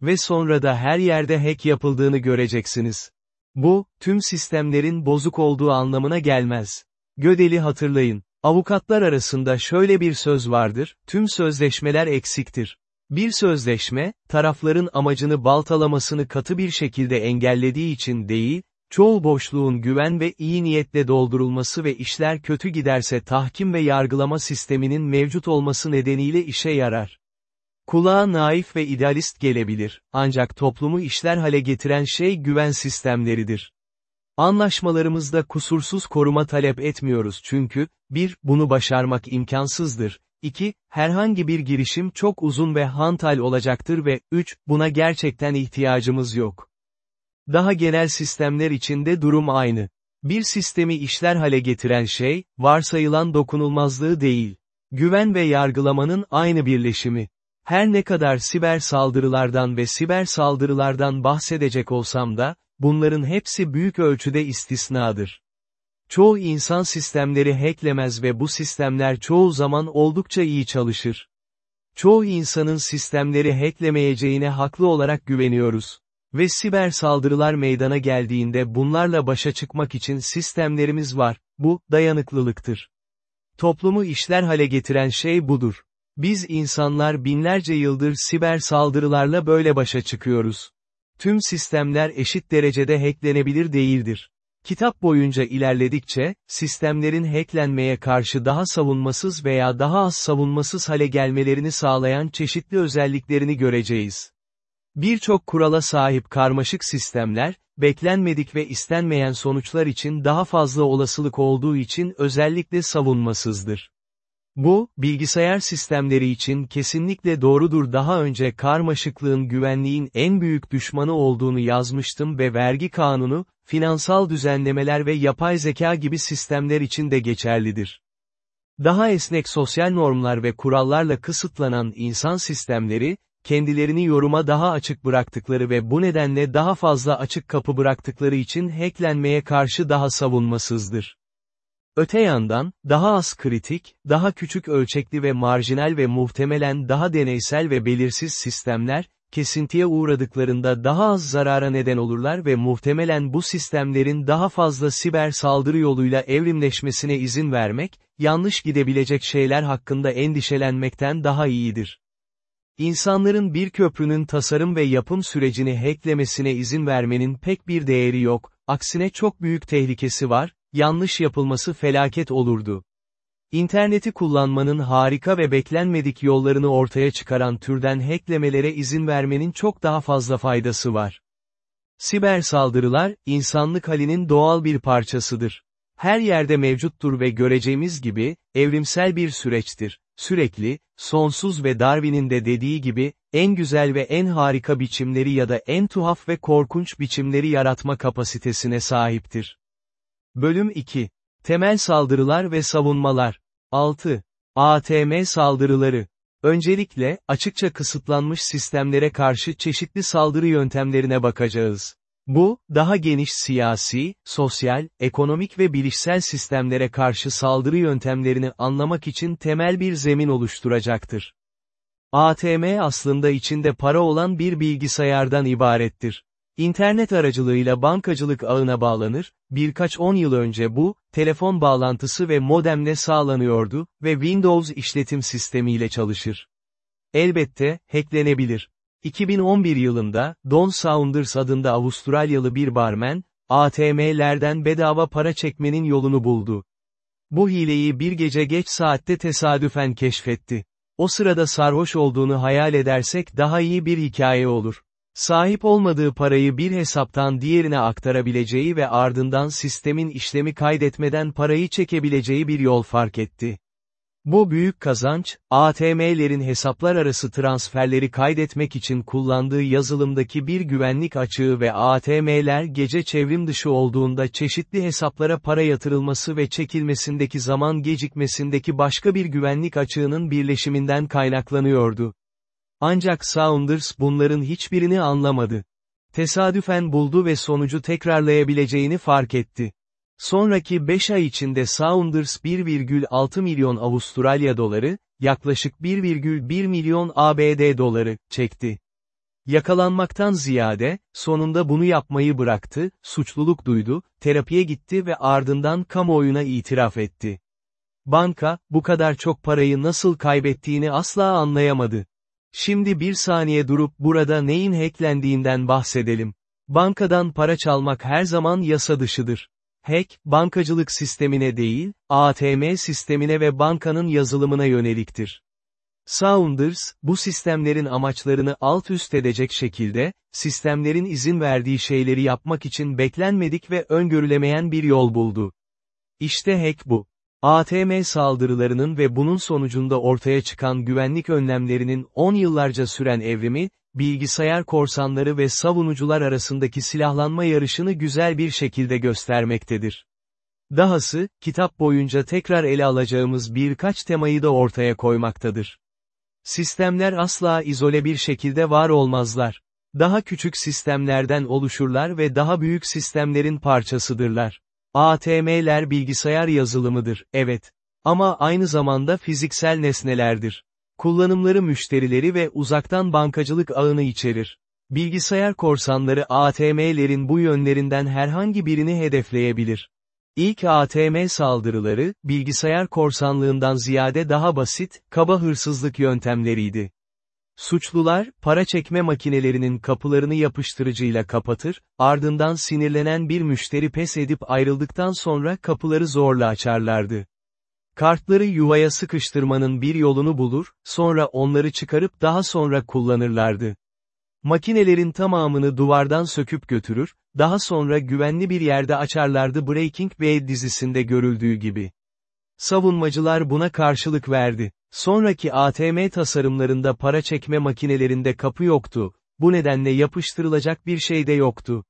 Ve sonra da her yerde hack yapıldığını göreceksiniz. Bu, tüm sistemlerin bozuk olduğu anlamına gelmez. Gödel'i hatırlayın. Avukatlar arasında şöyle bir söz vardır, tüm sözleşmeler eksiktir. Bir sözleşme, tarafların amacını baltalamasını katı bir şekilde engellediği için değil, çoğu boşluğun güven ve iyi niyetle doldurulması ve işler kötü giderse tahkim ve yargılama sisteminin mevcut olması nedeniyle işe yarar. Kulağa naif ve idealist gelebilir, ancak toplumu işler hale getiren şey güven sistemleridir. Anlaşmalarımızda kusursuz koruma talep etmiyoruz çünkü, 1. Bunu başarmak imkansızdır, 2. Herhangi bir girişim çok uzun ve hantal olacaktır ve, 3. Buna gerçekten ihtiyacımız yok. Daha genel sistemler içinde durum aynı. Bir sistemi işler hale getiren şey, varsayılan dokunulmazlığı değil. Güven ve yargılamanın aynı birleşimi. Her ne kadar siber saldırılardan ve siber saldırılardan bahsedecek olsam da, bunların hepsi büyük ölçüde istisnadır. Çoğu insan sistemleri hacklemez ve bu sistemler çoğu zaman oldukça iyi çalışır. Çoğu insanın sistemleri hacklemeyeceğine haklı olarak güveniyoruz. Ve siber saldırılar meydana geldiğinde bunlarla başa çıkmak için sistemlerimiz var, bu, dayanıklılıktır. Toplumu işler hale getiren şey budur. Biz insanlar binlerce yıldır siber saldırılarla böyle başa çıkıyoruz. Tüm sistemler eşit derecede hacklenebilir değildir. Kitap boyunca ilerledikçe, sistemlerin hacklenmeye karşı daha savunmasız veya daha az savunmasız hale gelmelerini sağlayan çeşitli özelliklerini göreceğiz. Birçok kurala sahip karmaşık sistemler, beklenmedik ve istenmeyen sonuçlar için daha fazla olasılık olduğu için özellikle savunmasızdır. Bu, bilgisayar sistemleri için kesinlikle doğrudur daha önce karmaşıklığın güvenliğin en büyük düşmanı olduğunu yazmıştım ve vergi kanunu, finansal düzenlemeler ve yapay zeka gibi sistemler için de geçerlidir. Daha esnek sosyal normlar ve kurallarla kısıtlanan insan sistemleri, kendilerini yoruma daha açık bıraktıkları ve bu nedenle daha fazla açık kapı bıraktıkları için hacklenmeye karşı daha savunmasızdır. Öte yandan, daha az kritik, daha küçük ölçekli ve marjinal ve muhtemelen daha deneysel ve belirsiz sistemler, kesintiye uğradıklarında daha az zarara neden olurlar ve muhtemelen bu sistemlerin daha fazla siber saldırı yoluyla evrimleşmesine izin vermek, yanlış gidebilecek şeyler hakkında endişelenmekten daha iyidir. İnsanların bir köprünün tasarım ve yapım sürecini hacklemesine izin vermenin pek bir değeri yok, aksine çok büyük tehlikesi var, yanlış yapılması felaket olurdu. İnterneti kullanmanın harika ve beklenmedik yollarını ortaya çıkaran türden hacklemelere izin vermenin çok daha fazla faydası var. Siber saldırılar, insanlık halinin doğal bir parçasıdır. Her yerde mevcuttur ve göreceğimiz gibi, evrimsel bir süreçtir. Sürekli, sonsuz ve Darwin'in de dediği gibi, en güzel ve en harika biçimleri ya da en tuhaf ve korkunç biçimleri yaratma kapasitesine sahiptir. Bölüm 2. Temel saldırılar ve savunmalar. 6. ATM saldırıları. Öncelikle, açıkça kısıtlanmış sistemlere karşı çeşitli saldırı yöntemlerine bakacağız. Bu, daha geniş siyasi, sosyal, ekonomik ve bilişsel sistemlere karşı saldırı yöntemlerini anlamak için temel bir zemin oluşturacaktır. ATM aslında içinde para olan bir bilgisayardan ibarettir. İnternet aracılığıyla bankacılık ağına bağlanır, birkaç on yıl önce bu, telefon bağlantısı ve modemle sağlanıyordu ve Windows işletim sistemiyle çalışır. Elbette, hacklenebilir. 2011 yılında, Don Saunders adında Avustralyalı bir barmen, ATM'lerden bedava para çekmenin yolunu buldu. Bu hileyi bir gece geç saatte tesadüfen keşfetti. O sırada sarhoş olduğunu hayal edersek daha iyi bir hikaye olur. Sahip olmadığı parayı bir hesaptan diğerine aktarabileceği ve ardından sistemin işlemi kaydetmeden parayı çekebileceği bir yol fark etti. Bu büyük kazanç, ATM'lerin hesaplar arası transferleri kaydetmek için kullandığı yazılımdaki bir güvenlik açığı ve ATM'ler gece çevrim dışı olduğunda çeşitli hesaplara para yatırılması ve çekilmesindeki zaman gecikmesindeki başka bir güvenlik açığının birleşiminden kaynaklanıyordu. Ancak Saunders bunların hiçbirini anlamadı. Tesadüfen buldu ve sonucu tekrarlayabileceğini fark etti. Sonraki 5 ay içinde Saunders 1,6 milyon Avustralya doları, yaklaşık 1,1 milyon ABD doları, çekti. Yakalanmaktan ziyade, sonunda bunu yapmayı bıraktı, suçluluk duydu, terapiye gitti ve ardından kamuoyuna itiraf etti. Banka, bu kadar çok parayı nasıl kaybettiğini asla anlayamadı. Şimdi bir saniye durup burada neyin hacklendiğinden bahsedelim. Bankadan para çalmak her zaman yasa dışıdır. Hack, bankacılık sistemine değil, ATM sistemine ve bankanın yazılımına yöneliktir. Saunders, bu sistemlerin amaçlarını alt üst edecek şekilde, sistemlerin izin verdiği şeyleri yapmak için beklenmedik ve öngörülemeyen bir yol buldu. İşte hack bu. ATM saldırılarının ve bunun sonucunda ortaya çıkan güvenlik önlemlerinin 10 yıllarca süren evrimi, bilgisayar korsanları ve savunucular arasındaki silahlanma yarışını güzel bir şekilde göstermektedir. Dahası, kitap boyunca tekrar ele alacağımız birkaç temayı da ortaya koymaktadır. Sistemler asla izole bir şekilde var olmazlar. Daha küçük sistemlerden oluşurlar ve daha büyük sistemlerin parçasıdırlar. ATM'ler bilgisayar yazılımıdır, evet. Ama aynı zamanda fiziksel nesnelerdir. Kullanımları müşterileri ve uzaktan bankacılık ağını içerir. Bilgisayar korsanları ATM'lerin bu yönlerinden herhangi birini hedefleyebilir. İlk ATM saldırıları, bilgisayar korsanlığından ziyade daha basit, kaba hırsızlık yöntemleriydi. Suçlular, para çekme makinelerinin kapılarını yapıştırıcıyla kapatır, ardından sinirlenen bir müşteri pes edip ayrıldıktan sonra kapıları zorla açarlardı. Kartları yuvaya sıkıştırmanın bir yolunu bulur, sonra onları çıkarıp daha sonra kullanırlardı. Makinelerin tamamını duvardan söküp götürür, daha sonra güvenli bir yerde açarlardı Breaking Bad dizisinde görüldüğü gibi. Savunmacılar buna karşılık verdi. Sonraki ATM tasarımlarında para çekme makinelerinde kapı yoktu, bu nedenle yapıştırılacak bir şey de yoktu.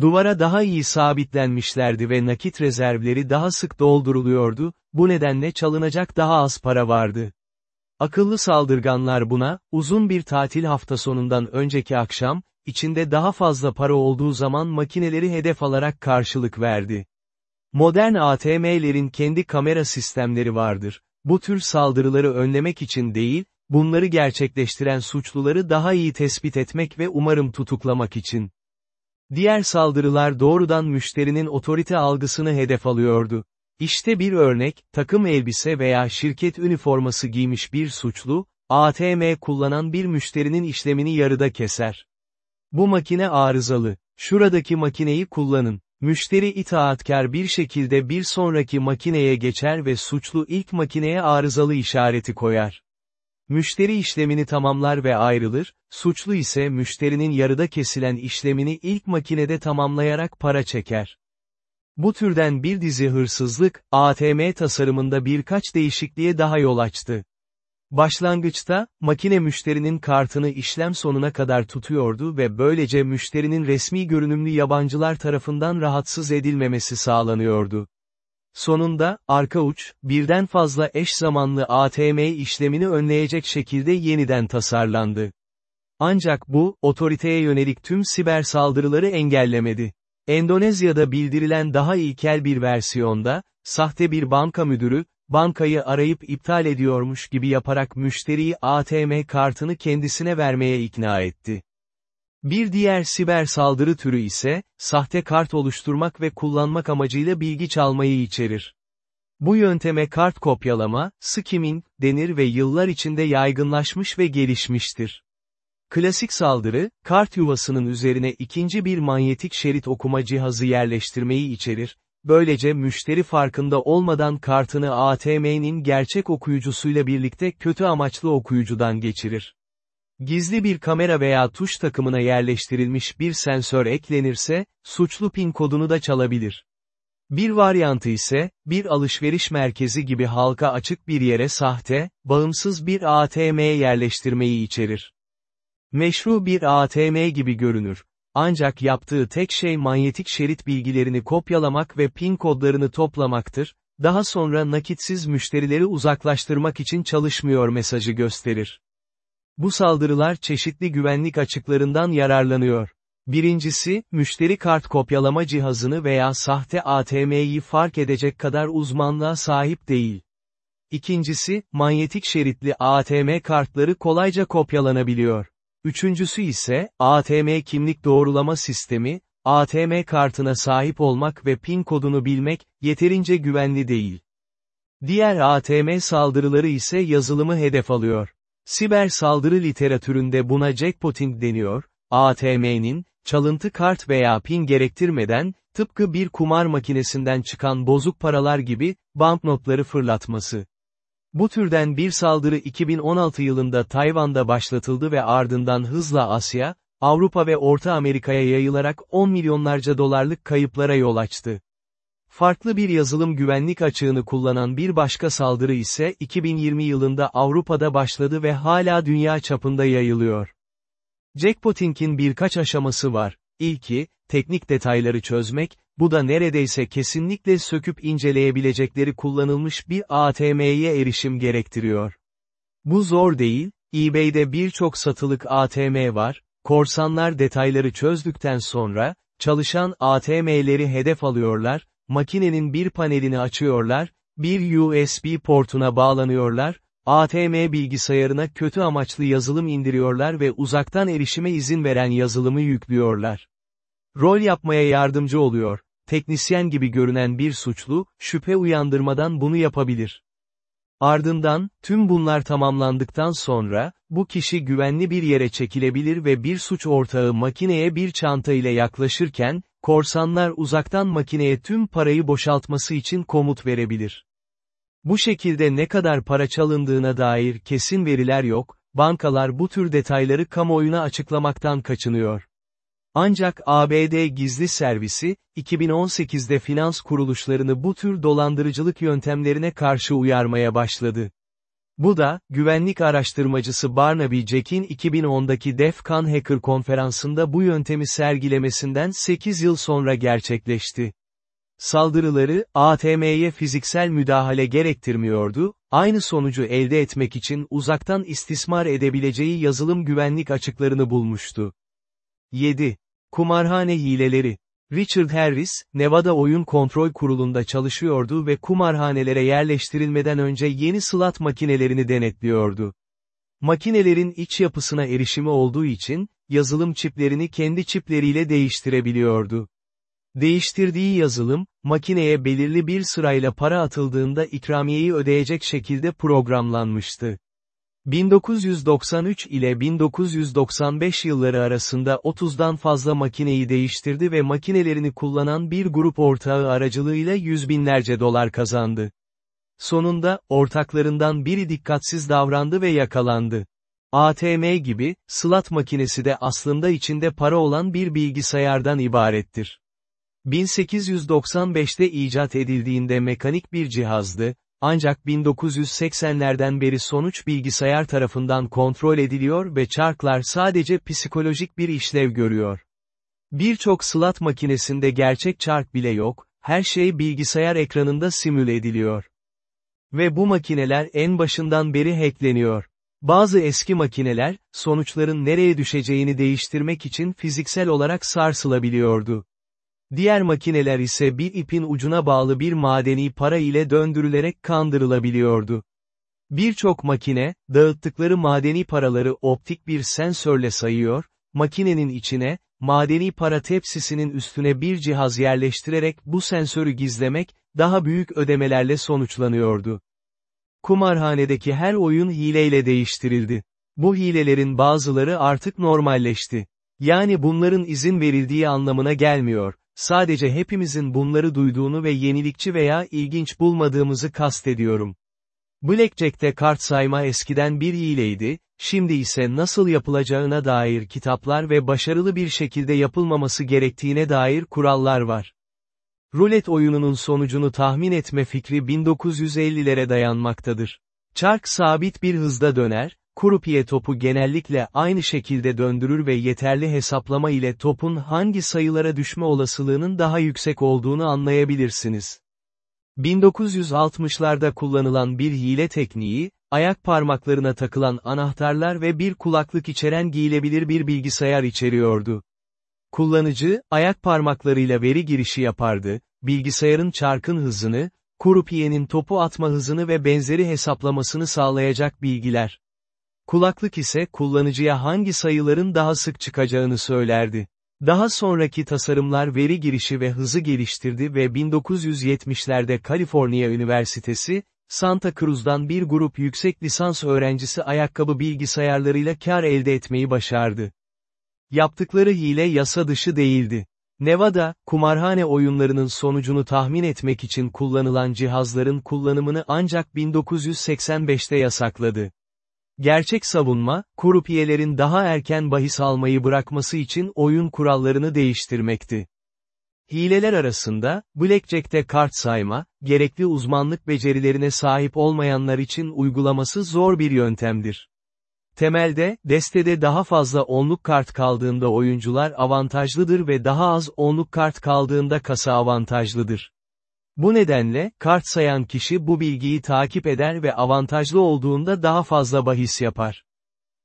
Duvara daha iyi sabitlenmişlerdi ve nakit rezervleri daha sık dolduruluyordu, bu nedenle çalınacak daha az para vardı. Akıllı saldırganlar buna, uzun bir tatil hafta sonundan önceki akşam, içinde daha fazla para olduğu zaman makineleri hedef alarak karşılık verdi. Modern ATM'lerin kendi kamera sistemleri vardır. Bu tür saldırıları önlemek için değil, bunları gerçekleştiren suçluları daha iyi tespit etmek ve umarım tutuklamak için. Diğer saldırılar doğrudan müşterinin otorite algısını hedef alıyordu. İşte bir örnek, takım elbise veya şirket üniforması giymiş bir suçlu, ATM kullanan bir müşterinin işlemini yarıda keser. Bu makine arızalı. Şuradaki makineyi kullanın. Müşteri itaatkar bir şekilde bir sonraki makineye geçer ve suçlu ilk makineye arızalı işareti koyar. Müşteri işlemini tamamlar ve ayrılır, suçlu ise müşterinin yarıda kesilen işlemini ilk makinede tamamlayarak para çeker. Bu türden bir dizi hırsızlık, ATM tasarımında birkaç değişikliğe daha yol açtı. Başlangıçta, makine müşterinin kartını işlem sonuna kadar tutuyordu ve böylece müşterinin resmi görünümlü yabancılar tarafından rahatsız edilmemesi sağlanıyordu. Sonunda, arka uç, birden fazla eş zamanlı ATM işlemini önleyecek şekilde yeniden tasarlandı. Ancak bu, otoriteye yönelik tüm siber saldırıları engellemedi. Endonezya'da bildirilen daha ilkel bir versiyonda, sahte bir banka müdürü, bankayı arayıp iptal ediyormuş gibi yaparak müşteriyi ATM kartını kendisine vermeye ikna etti. Bir diğer siber saldırı türü ise, sahte kart oluşturmak ve kullanmak amacıyla bilgi çalmayı içerir. Bu yönteme kart kopyalama, skimming, denir ve yıllar içinde yaygınlaşmış ve gelişmiştir. Klasik saldırı, kart yuvasının üzerine ikinci bir manyetik şerit okuma cihazı yerleştirmeyi içerir, böylece müşteri farkında olmadan kartını ATM'nin gerçek okuyucusuyla birlikte kötü amaçlı okuyucudan geçirir. Gizli bir kamera veya tuş takımına yerleştirilmiş bir sensör eklenirse, suçlu pin kodunu da çalabilir. Bir varyantı ise, bir alışveriş merkezi gibi halka açık bir yere sahte, bağımsız bir ATM yerleştirmeyi içerir. Meşru bir ATM gibi görünür. Ancak yaptığı tek şey manyetik şerit bilgilerini kopyalamak ve pin kodlarını toplamaktır, daha sonra nakitsiz müşterileri uzaklaştırmak için çalışmıyor mesajı gösterir. Bu saldırılar çeşitli güvenlik açıklarından yararlanıyor. Birincisi, müşteri kart kopyalama cihazını veya sahte ATM'yi fark edecek kadar uzmanlığa sahip değil. İkincisi, manyetik şeritli ATM kartları kolayca kopyalanabiliyor. Üçüncüsü ise, ATM kimlik doğrulama sistemi, ATM kartına sahip olmak ve PIN kodunu bilmek, yeterince güvenli değil. Diğer ATM saldırıları ise yazılımı hedef alıyor. Siber saldırı literatüründe buna jackpotting deniyor, ATM'nin, çalıntı kart veya pin gerektirmeden, tıpkı bir kumar makinesinden çıkan bozuk paralar gibi, banknotları fırlatması. Bu türden bir saldırı 2016 yılında Tayvan'da başlatıldı ve ardından hızla Asya, Avrupa ve Orta Amerika'ya yayılarak 10 milyonlarca dolarlık kayıplara yol açtı. Farklı bir yazılım güvenlik açığını kullanan bir başka saldırı ise 2020 yılında Avrupa'da başladı ve hala dünya çapında yayılıyor. Jackpotting'in birkaç aşaması var. İlki, teknik detayları çözmek, bu da neredeyse kesinlikle söküp inceleyebilecekleri kullanılmış bir ATM'ye erişim gerektiriyor. Bu zor değil, eBay'de birçok satılık ATM var, korsanlar detayları çözdükten sonra, çalışan ATM'leri hedef alıyorlar, makinenin bir panelini açıyorlar, bir USB portuna bağlanıyorlar, ATM bilgisayarına kötü amaçlı yazılım indiriyorlar ve uzaktan erişime izin veren yazılımı yüklüyorlar. Rol yapmaya yardımcı oluyor. Teknisyen gibi görünen bir suçlu, şüphe uyandırmadan bunu yapabilir. Ardından, tüm bunlar tamamlandıktan sonra, bu kişi güvenli bir yere çekilebilir ve bir suç ortağı makineye bir çanta ile yaklaşırken, korsanlar uzaktan makineye tüm parayı boşaltması için komut verebilir. Bu şekilde ne kadar para çalındığına dair kesin veriler yok, bankalar bu tür detayları kamuoyuna açıklamaktan kaçınıyor. Ancak ABD Gizli Servisi, 2018'de finans kuruluşlarını bu tür dolandırıcılık yöntemlerine karşı uyarmaya başladı. Bu da, güvenlik araştırmacısı Barnaby Jack'in 2010'daki DEF CON Hacker konferansında bu yöntemi sergilemesinden 8 yıl sonra gerçekleşti. Saldırıları, ATM'ye fiziksel müdahale gerektirmiyordu, aynı sonucu elde etmek için uzaktan istismar edebileceği yazılım güvenlik açıklarını bulmuştu. 7. Kumarhane hileleri. Richard Harris, Nevada Oyun Kontrol Kurulu'nda çalışıyordu ve kumarhanelere yerleştirilmeden önce yeni slot makinelerini denetliyordu. Makinelerin iç yapısına erişimi olduğu için, yazılım çiplerini kendi çipleriyle değiştirebiliyordu. Değiştirdiği yazılım, makineye belirli bir sırayla para atıldığında ikramiyeyi ödeyecek şekilde programlanmıştı. 1993 ile 1995 yılları arasında 30'dan fazla makineyi değiştirdi ve makinelerini kullanan bir grup ortağı aracılığıyla yüz binlerce dolar kazandı. Sonunda, ortaklarından biri dikkatsiz davrandı ve yakalandı. ATM gibi, slot makinesi de aslında içinde para olan bir bilgisayardan ibarettir. 1895'te icat edildiğinde mekanik bir cihazdı, ancak 1980'lerden beri sonuç bilgisayar tarafından kontrol ediliyor ve çarklar sadece psikolojik bir işlev görüyor. Birçok slot makinesinde gerçek çark bile yok, her şey bilgisayar ekranında simüle ediliyor. Ve bu makineler en başından beri hackleniyor. Bazı eski makineler, sonuçların nereye düşeceğini değiştirmek için fiziksel olarak sarsılabiliyordu. Diğer makineler ise bir ipin ucuna bağlı bir madeni para ile döndürülerek kandırılabiliyordu. Birçok makine, dağıttıkları madeni paraları optik bir sensörle sayıyor, makinenin içine, madeni para tepsisinin üstüne bir cihaz yerleştirerek bu sensörü gizlemek, daha büyük ödemelerle sonuçlanıyordu. Kumarhanedeki her oyun hileyle değiştirildi. Bu hilelerin bazıları artık normalleşti. Yani bunların izin verildiği anlamına gelmiyor, sadece hepimizin bunları duyduğunu ve yenilikçi veya ilginç bulmadığımızı kastediyorum. Blackjack'te kart sayma eskiden bir hileydi, şimdi ise nasıl yapılacağına dair kitaplar ve başarılı bir şekilde yapılmaması gerektiğine dair kurallar var. Rulet oyununun sonucunu tahmin etme fikri 1950'lere dayanmaktadır. Çark sabit bir hızda döner, Kurupiye topu genellikle aynı şekilde döndürür ve yeterli hesaplama ile topun hangi sayılara düşme olasılığının daha yüksek olduğunu anlayabilirsiniz. 1960'larda kullanılan bir hile tekniği, ayak parmaklarına takılan anahtarlar ve bir kulaklık içeren giyilebilir bir bilgisayar içeriyordu. Kullanıcı, ayak parmaklarıyla veri girişi yapardı, bilgisayarın çarkın hızını, kurupiyenin topu atma hızını ve benzeri hesaplamasını sağlayacak bilgiler. Kulaklık ise kullanıcıya hangi sayıların daha sık çıkacağını söylerdi. Daha sonraki tasarımlar veri girişi ve hızı geliştirdi ve 1970'lerde Kaliforniya Üniversitesi, Santa Cruz'dan bir grup yüksek lisans öğrencisi ayakkabı bilgisayarlarıyla kar elde etmeyi başardı. Yaptıkları hile yasa dışı değildi. Nevada, kumarhane oyunlarının sonucunu tahmin etmek için kullanılan cihazların kullanımını ancak 1985'te yasakladı. Gerçek savunma, kurupiyelerin daha erken bahis almayı bırakması için oyun kurallarını değiştirmekti. Hileler arasında, Blackjack'te kart sayma, gerekli uzmanlık becerilerine sahip olmayanlar için uygulaması zor bir yöntemdir. Temelde, destede daha fazla onluk kart kaldığında oyuncular avantajlıdır ve daha az onluk kart kaldığında kasa avantajlıdır. Bu nedenle, kart sayan kişi bu bilgiyi takip eder ve avantajlı olduğunda daha fazla bahis yapar.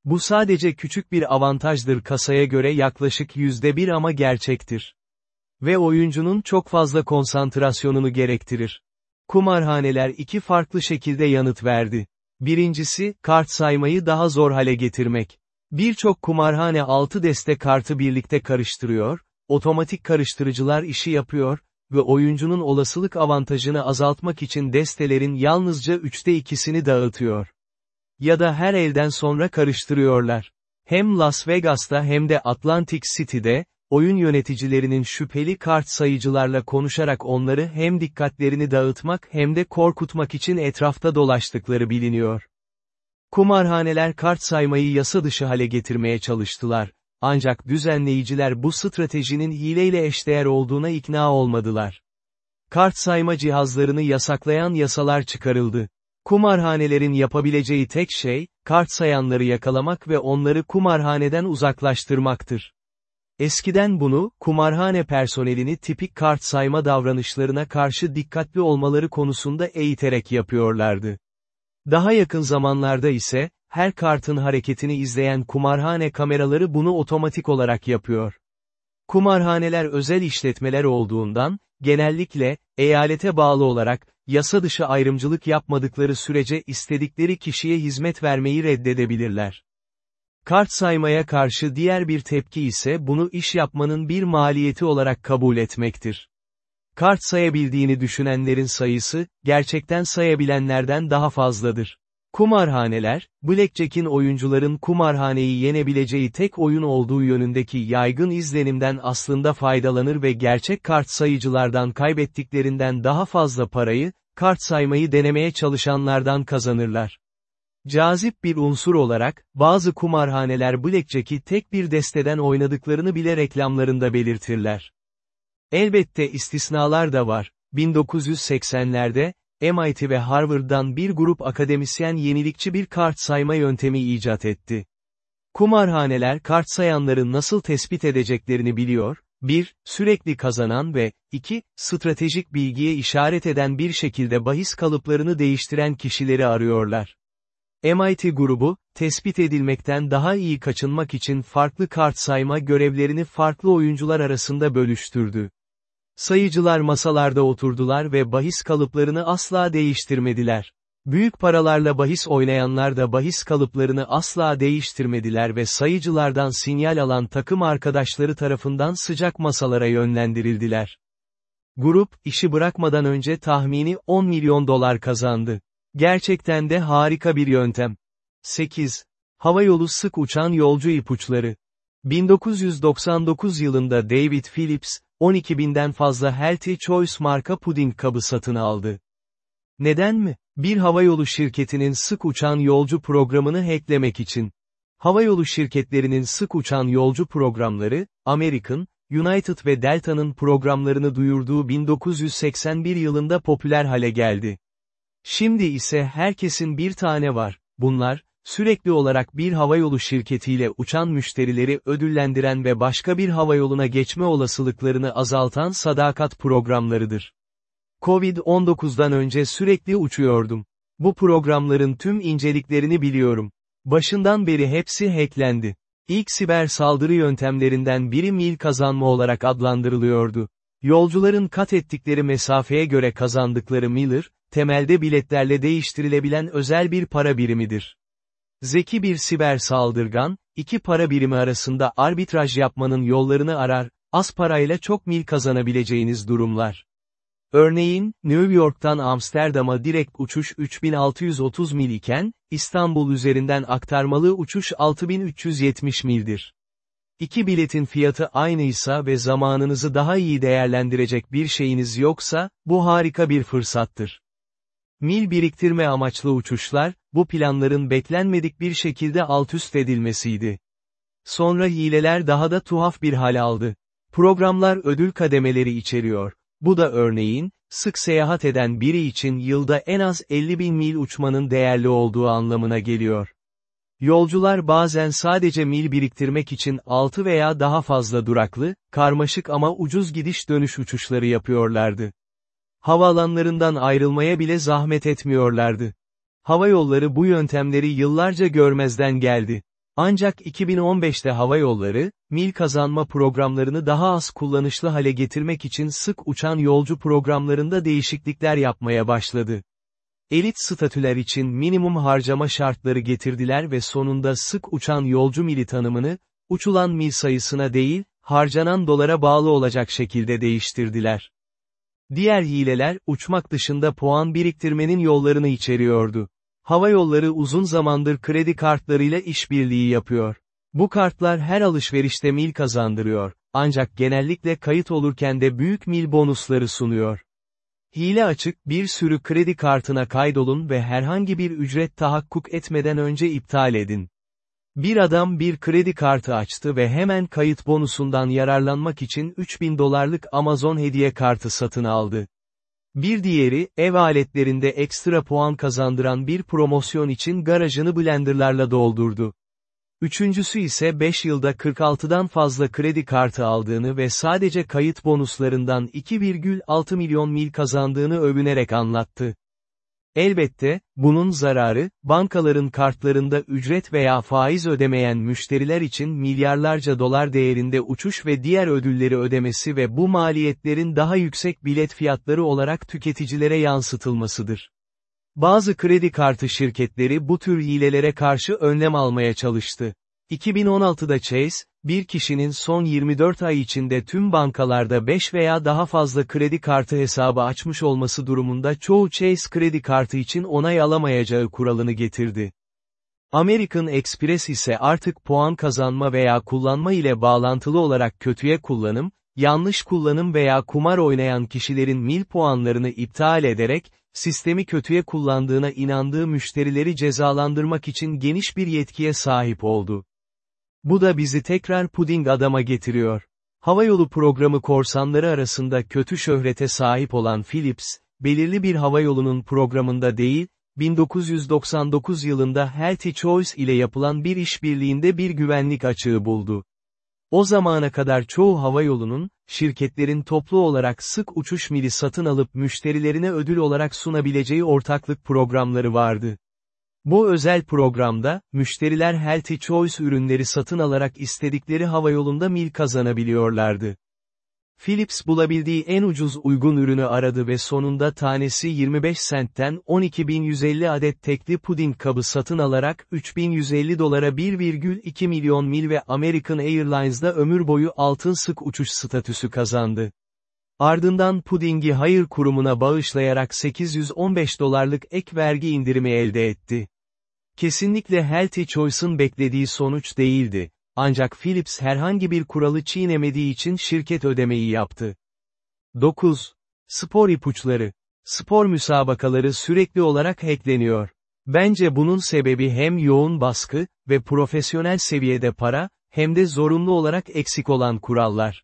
Bu sadece küçük bir avantajdır kasaya göre yaklaşık yüzde bir ama gerçektir. Ve oyuncunun çok fazla konsantrasyonunu gerektirir. Kumarhaneler iki farklı şekilde yanıt verdi. Birincisi, kart saymayı daha zor hale getirmek. Birçok kumarhane 6 deste kartı birlikte karıştırıyor, otomatik karıştırıcılar işi yapıyor, ve oyuncunun olasılık avantajını azaltmak için destelerin yalnızca üçte ikisini dağıtıyor. Ya da her elden sonra karıştırıyorlar. Hem Las Vegas'ta hem de Atlantic City'de, oyun yöneticilerinin şüpheli kart sayıcılarla konuşarak onları hem dikkatlerini dağıtmak hem de korkutmak için etrafta dolaştıkları biliniyor. Kumarhaneler kart saymayı yasa dışı hale getirmeye çalıştılar. Ancak düzenleyiciler bu stratejinin hileyle eşdeğer olduğuna ikna olmadılar. Kart sayma cihazlarını yasaklayan yasalar çıkarıldı. Kumarhanelerin yapabileceği tek şey, kart sayanları yakalamak ve onları kumarhaneden uzaklaştırmaktır. Eskiden bunu, kumarhane personelini tipik kart sayma davranışlarına karşı dikkatli olmaları konusunda eğiterek yapıyorlardı. Daha yakın zamanlarda ise, her kartın hareketini izleyen kumarhane kameraları bunu otomatik olarak yapıyor. Kumarhaneler özel işletmeler olduğundan, genellikle, eyalete bağlı olarak, yasa dışı ayrımcılık yapmadıkları sürece istedikleri kişiye hizmet vermeyi reddedebilirler. Kart saymaya karşı diğer bir tepki ise bunu iş yapmanın bir maliyeti olarak kabul etmektir. Kart sayabildiğini düşünenlerin sayısı, gerçekten sayabilenlerden daha fazladır. Kumarhaneler, Blackjack'in oyuncuların kumarhaneyi yenebileceği tek oyun olduğu yönündeki yaygın izlenimden aslında faydalanır ve gerçek kart sayıcılardan kaybettiklerinden daha fazla parayı, kart saymayı denemeye çalışanlardan kazanırlar. Cazip bir unsur olarak, bazı kumarhaneler Blackjack'i tek bir desteden oynadıklarını bile reklamlarında belirtirler. Elbette istisnalar da var. 1980'lerde, MIT ve Harvard'dan bir grup akademisyen yenilikçi bir kart sayma yöntemi icat etti. Kumarhaneler kart sayanları nasıl tespit edeceklerini biliyor, 1. Sürekli kazanan ve 2. Stratejik bilgiye işaret eden bir şekilde bahis kalıplarını değiştiren kişileri arıyorlar. MIT grubu, tespit edilmekten daha iyi kaçınmak için farklı kart sayma görevlerini farklı oyuncular arasında bölüştürdü. Sayıcılar masalarda oturdular ve bahis kalıplarını asla değiştirmediler. Büyük paralarla bahis oynayanlar da bahis kalıplarını asla değiştirmediler ve sayıcılardan sinyal alan takım arkadaşları tarafından sıcak masalara yönlendirildiler. Grup, işi bırakmadan önce tahmini 10 milyon dolar kazandı. Gerçekten de harika bir yöntem. 8. Havayolu sık uçan yolcu ipuçları. 1999 yılında David Phillips, 12 binden fazla Healthy Choice marka puding kabı satın aldı. Neden mi? Bir havayolu şirketinin sık uçan yolcu programını hacklemek için. Havayolu şirketlerinin sık uçan yolcu programları, American, United ve Delta'nın programlarını duyurduğu 1981 yılında popüler hale geldi. Şimdi ise herkesin bir tane var, bunlar, sürekli olarak bir havayolu şirketiyle uçan müşterileri ödüllendiren ve başka bir havayoluna geçme olasılıklarını azaltan sadakat programlarıdır. Covid-19'dan önce sürekli uçuyordum. Bu programların tüm inceliklerini biliyorum. Başından beri hepsi hacklendi. İlk siber saldırı yöntemlerinden biri mil kazanma olarak adlandırılıyordu. Yolcuların kat ettikleri mesafeye göre kazandıkları Miller, temelde biletlerle değiştirilebilen özel bir para birimidir. Zeki bir siber saldırgan, iki para birimi arasında arbitraj yapmanın yollarını arar, az parayla çok mil kazanabileceğiniz durumlar. Örneğin, New York'tan Amsterdam'a direkt uçuş 3630 mil iken, İstanbul üzerinden aktarmalı uçuş 6370 mildir. İki biletin fiyatı aynıysa ve zamanınızı daha iyi değerlendirecek bir şeyiniz yoksa, bu harika bir fırsattır. Mil biriktirme amaçlı uçuşlar, bu planların beklenmedik bir şekilde altüst edilmesiydi. Sonra hileler daha da tuhaf bir hal aldı. Programlar ödül kademeleri içeriyor. Bu da örneğin, sık seyahat eden biri için yılda en az 50 bin mil uçmanın değerli olduğu anlamına geliyor. Yolcular bazen sadece mil biriktirmek için 6 veya daha fazla duraklı, karmaşık ama ucuz gidiş dönüş uçuşları yapıyorlardı. Havaalanlarından ayrılmaya bile zahmet etmiyorlardı. Hava yolları bu yöntemleri yıllarca görmezden geldi. Ancak 2015'te hava yolları, mil kazanma programlarını daha az kullanışlı hale getirmek için sık uçan yolcu programlarında değişiklikler yapmaya başladı. Elit statüler için minimum harcama şartları getirdiler ve sonunda sık uçan yolcu mili tanımını, uçulan mil sayısına değil, harcanan dolara bağlı olacak şekilde değiştirdiler. Diğer hileler, uçmak dışında puan biriktirmenin yollarını içeriyordu. Hava yolları uzun zamandır kredi kartlarıyla işbirliği yapıyor. Bu kartlar her alışverişte mil kazandırıyor, ancak genellikle kayıt olurken de büyük mil bonusları sunuyor. Hile açık, bir sürü kredi kartına kaydolun ve herhangi bir ücret tahakkuk etmeden önce iptal edin. Bir adam bir kredi kartı açtı ve hemen kayıt bonusundan yararlanmak için 3000 dolarlık Amazon hediye kartı satın aldı. Bir diğeri, ev aletlerinde ekstra puan kazandıran bir promosyon için garajını blenderlarla doldurdu. Üçüncüsü ise 5 yılda 46'dan fazla kredi kartı aldığını ve sadece kayıt bonuslarından 2,6 milyon mil kazandığını övünerek anlattı. Elbette, bunun zararı, bankaların kartlarında ücret veya faiz ödemeyen müşteriler için milyarlarca dolar değerinde uçuş ve diğer ödülleri ödemesi ve bu maliyetlerin daha yüksek bilet fiyatları olarak tüketicilere yansıtılmasıdır. Bazı kredi kartı şirketleri bu tür hilelere karşı önlem almaya çalıştı. 2016'da Chase, bir kişinin son 24 ay içinde tüm bankalarda 5 veya daha fazla kredi kartı hesabı açmış olması durumunda çoğu Chase kredi kartı için onay alamayacağı kuralını getirdi. American Express ise artık puan kazanma veya kullanma ile bağlantılı olarak kötüye kullanım, yanlış kullanım veya kumar oynayan kişilerin mil puanlarını iptal ederek, sistemi kötüye kullandığına inandığı müşterileri cezalandırmak için geniş bir yetkiye sahip oldu. Bu da bizi tekrar puding adama getiriyor. Havayolu programı korsanları arasında kötü şöhrete sahip olan Philips, belirli bir havayolunun programında değil, 1999 yılında Healthy Choice ile yapılan bir işbirliğinde bir güvenlik açığı buldu. O zamana kadar çoğu havayolunun, şirketlerin toplu olarak sık uçuş mili satın alıp müşterilerine ödül olarak sunabileceği ortaklık programları vardı. Bu özel programda, müşteriler Healthy Choice ürünleri satın alarak istedikleri havayolunda mil kazanabiliyorlardı. Philips bulabildiği en ucuz uygun ürünü aradı ve sonunda tanesi 25 centten 12.150 adet tekli puding kabı satın alarak 3.150 dolara 1,2 milyon mil ve American Airlines'da ömür boyu altın sık uçuş statüsü kazandı. Ardından pudingi hayır kurumuna bağışlayarak 815 dolarlık ek vergi indirimi elde etti. Kesinlikle Healthy Choice'ın beklediği sonuç değildi, ancak Philips herhangi bir kuralı çiğnemediği için şirket ödemeyi yaptı. 9. Spor ipuçları. Spor müsabakaları sürekli olarak hackleniyor. Bence bunun sebebi hem yoğun baskı ve profesyonel seviyede para, hem de zorunlu olarak eksik olan kurallar.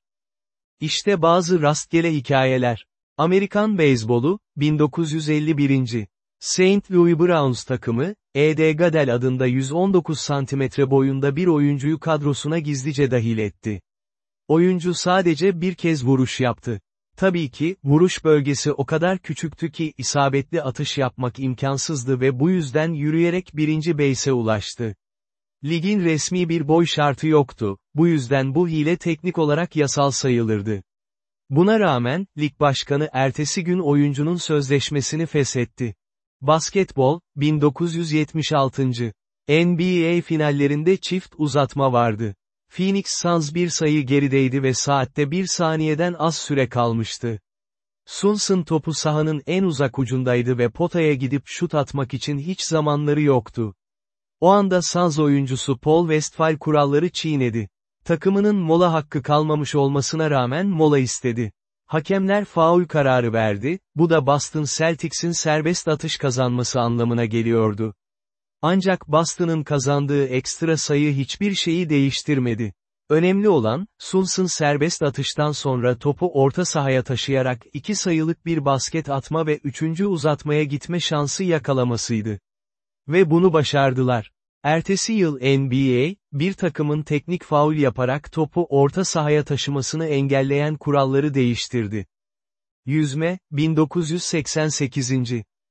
İşte bazı rastgele hikayeler. Amerikan beyzbolu, 1951. St. Louis Browns takımı, E.D. Gadel adında 119 santimetre boyunda bir oyuncuyu kadrosuna gizlice dahil etti. Oyuncu sadece bir kez vuruş yaptı. Tabii ki, vuruş bölgesi o kadar küçüktü ki isabetli atış yapmak imkansızdı ve bu yüzden yürüyerek birinci base'e ulaştı. Ligin resmi bir boy şartı yoktu, bu yüzden bu hile teknik olarak yasal sayılırdı. Buna rağmen, lig başkanı ertesi gün oyuncunun sözleşmesini feshetti. Basketbol, 1976. NBA finallerinde çift uzatma vardı. Phoenix Suns bir sayı gerideydi ve saatte bir saniyeden az süre kalmıştı. Suns'ın topu sahanın en uzak ucundaydı ve potaya gidip şut atmak için hiç zamanları yoktu. O anda Suns oyuncusu Paul Westphal kuralları çiğnedi. Takımının mola hakkı kalmamış olmasına rağmen mola istedi. Hakemler faul kararı verdi, bu da Boston Celtics'in serbest atış kazanması anlamına geliyordu. Ancak Boston'ın kazandığı ekstra sayı hiçbir şeyi değiştirmedi. Önemli olan, Suns'ın serbest atıştan sonra topu orta sahaya taşıyarak iki sayılık bir basket atma ve üçüncü uzatmaya gitme şansı yakalamasıydı. Ve bunu başardılar. Ertesi yıl NBA, bir takımın teknik faul yaparak topu orta sahaya taşımasını engelleyen kuralları değiştirdi. Yüzme, 1988.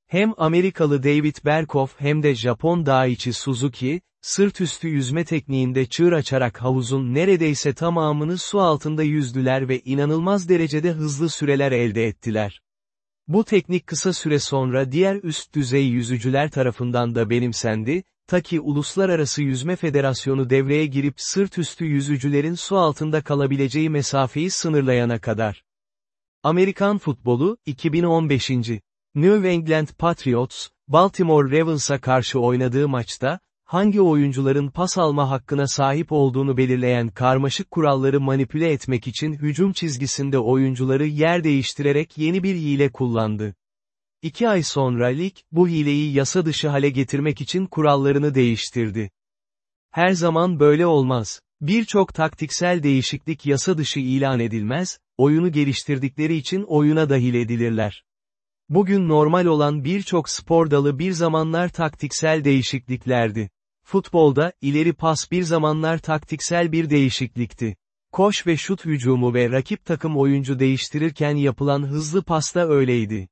Hem Amerikalı David Berkoff hem de Japon Daiichi Suzuki, sırt üstü yüzme tekniğinde çığır açarak havuzun neredeyse tamamını su altında yüzdüler ve inanılmaz derecede hızlı süreler elde ettiler. Bu teknik kısa süre sonra diğer üst düzey yüzücüler tarafından da benimsendi, ta ki Uluslararası Yüzme Federasyonu devreye girip sırt üstü yüzücülerin su altında kalabileceği mesafeyi sınırlayana kadar. Amerikan futbolu, 2015. New England Patriots, Baltimore Ravens'a karşı oynadığı maçta, hangi oyuncuların pas alma hakkına sahip olduğunu belirleyen karmaşık kuralları manipüle etmek için hücum çizgisinde oyuncuları yer değiştirerek yeni bir hile kullandı. İki ay sonra lig, bu hileyi yasa dışı hale getirmek için kurallarını değiştirdi. Her zaman böyle olmaz. Birçok taktiksel değişiklik yasa dışı ilan edilmez, oyunu geliştirdikleri için oyuna dahil edilirler. Bugün normal olan birçok spor dalı bir zamanlar taktiksel değişikliklerdi. Futbolda, ileri pas bir zamanlar taktiksel bir değişiklikti. Koş ve şut hücumu ve rakip takım oyuncu değiştirirken yapılan hızlı pasta öyleydi.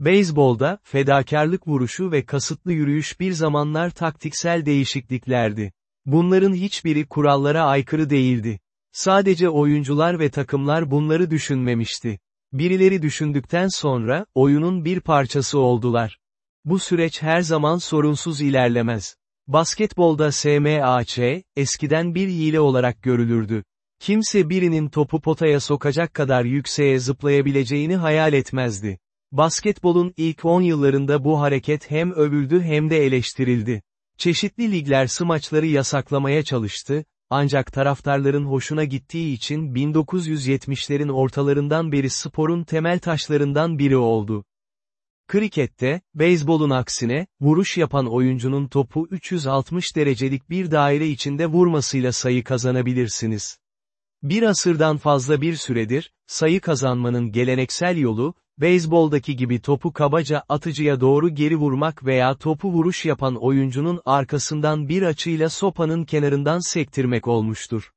Beyzbolda, fedakarlık vuruşu ve kasıtlı yürüyüş bir zamanlar taktiksel değişikliklerdi. Bunların hiçbiri kurallara aykırı değildi. Sadece oyuncular ve takımlar bunları düşünmemişti. Birileri düşündükten sonra, oyunun bir parçası oldular. Bu süreç her zaman sorunsuz ilerlemez. Basketbolda SMAÇ, eskiden bir hile olarak görülürdü. Kimse birinin topu potaya sokacak kadar yükseğe zıplayabileceğini hayal etmezdi. Basketbolun ilk 10 yıllarında bu hareket hem övüldü hem de eleştirildi. Çeşitli ligler smaçları yasaklamaya çalıştı, ancak taraftarların hoşuna gittiği için 1970'lerin ortalarından beri sporun temel taşlarından biri oldu. Krikette, beyzbolun aksine, vuruş yapan oyuncunun topu 360 derecelik bir daire içinde vurmasıyla sayı kazanabilirsiniz. Bir asırdan fazla bir süredir, sayı kazanmanın geleneksel yolu, beyzboldaki gibi topu kabaca atıcıya doğru geri vurmak veya topu vuruş yapan oyuncunun arkasından bir açıyla sopanın kenarından sektirmek olmuştur.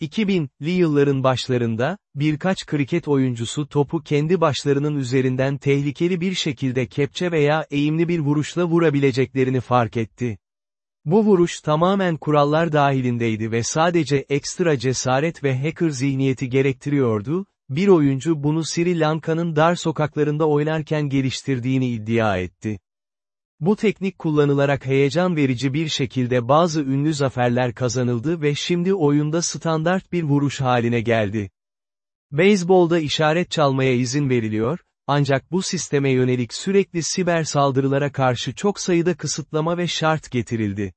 2000'li yılların başlarında, birkaç kriket oyuncusu topu kendi başlarının üzerinden tehlikeli bir şekilde kepçe veya eğimli bir vuruşla vurabileceklerini fark etti. Bu vuruş tamamen kurallar dahilindeydi ve sadece ekstra cesaret ve hacker zihniyeti gerektiriyordu, bir oyuncu bunu Sri Lanka'nın dar sokaklarında oynarken geliştirdiğini iddia etti. Bu teknik kullanılarak heyecan verici bir şekilde bazı ünlü zaferler kazanıldı ve şimdi oyunda standart bir vuruş haline geldi. Beyzbolda işaret çalmaya izin veriliyor, ancak bu sisteme yönelik sürekli siber saldırılara karşı çok sayıda kısıtlama ve şart getirildi.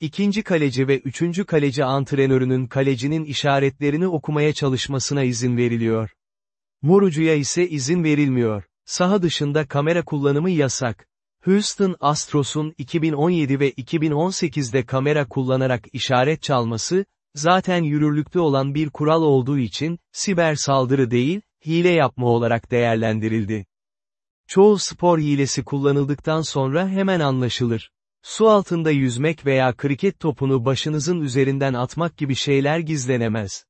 İkinci kaleci ve üçüncü kaleci antrenörünün kalecinin işaretlerini okumaya çalışmasına izin veriliyor. Vurucuya ise izin verilmiyor. Saha dışında kamera kullanımı yasak. Houston Astros'un 2017 ve 2018'de kamera kullanarak işaret çalması, zaten yürürlükte olan bir kural olduğu için, siber saldırı değil, hile yapma olarak değerlendirildi. Çoğu spor hilesi kullanıldıktan sonra hemen anlaşılır. Su altında yüzmek veya kriket topunu başınızın üzerinden atmak gibi şeyler gizlenemez.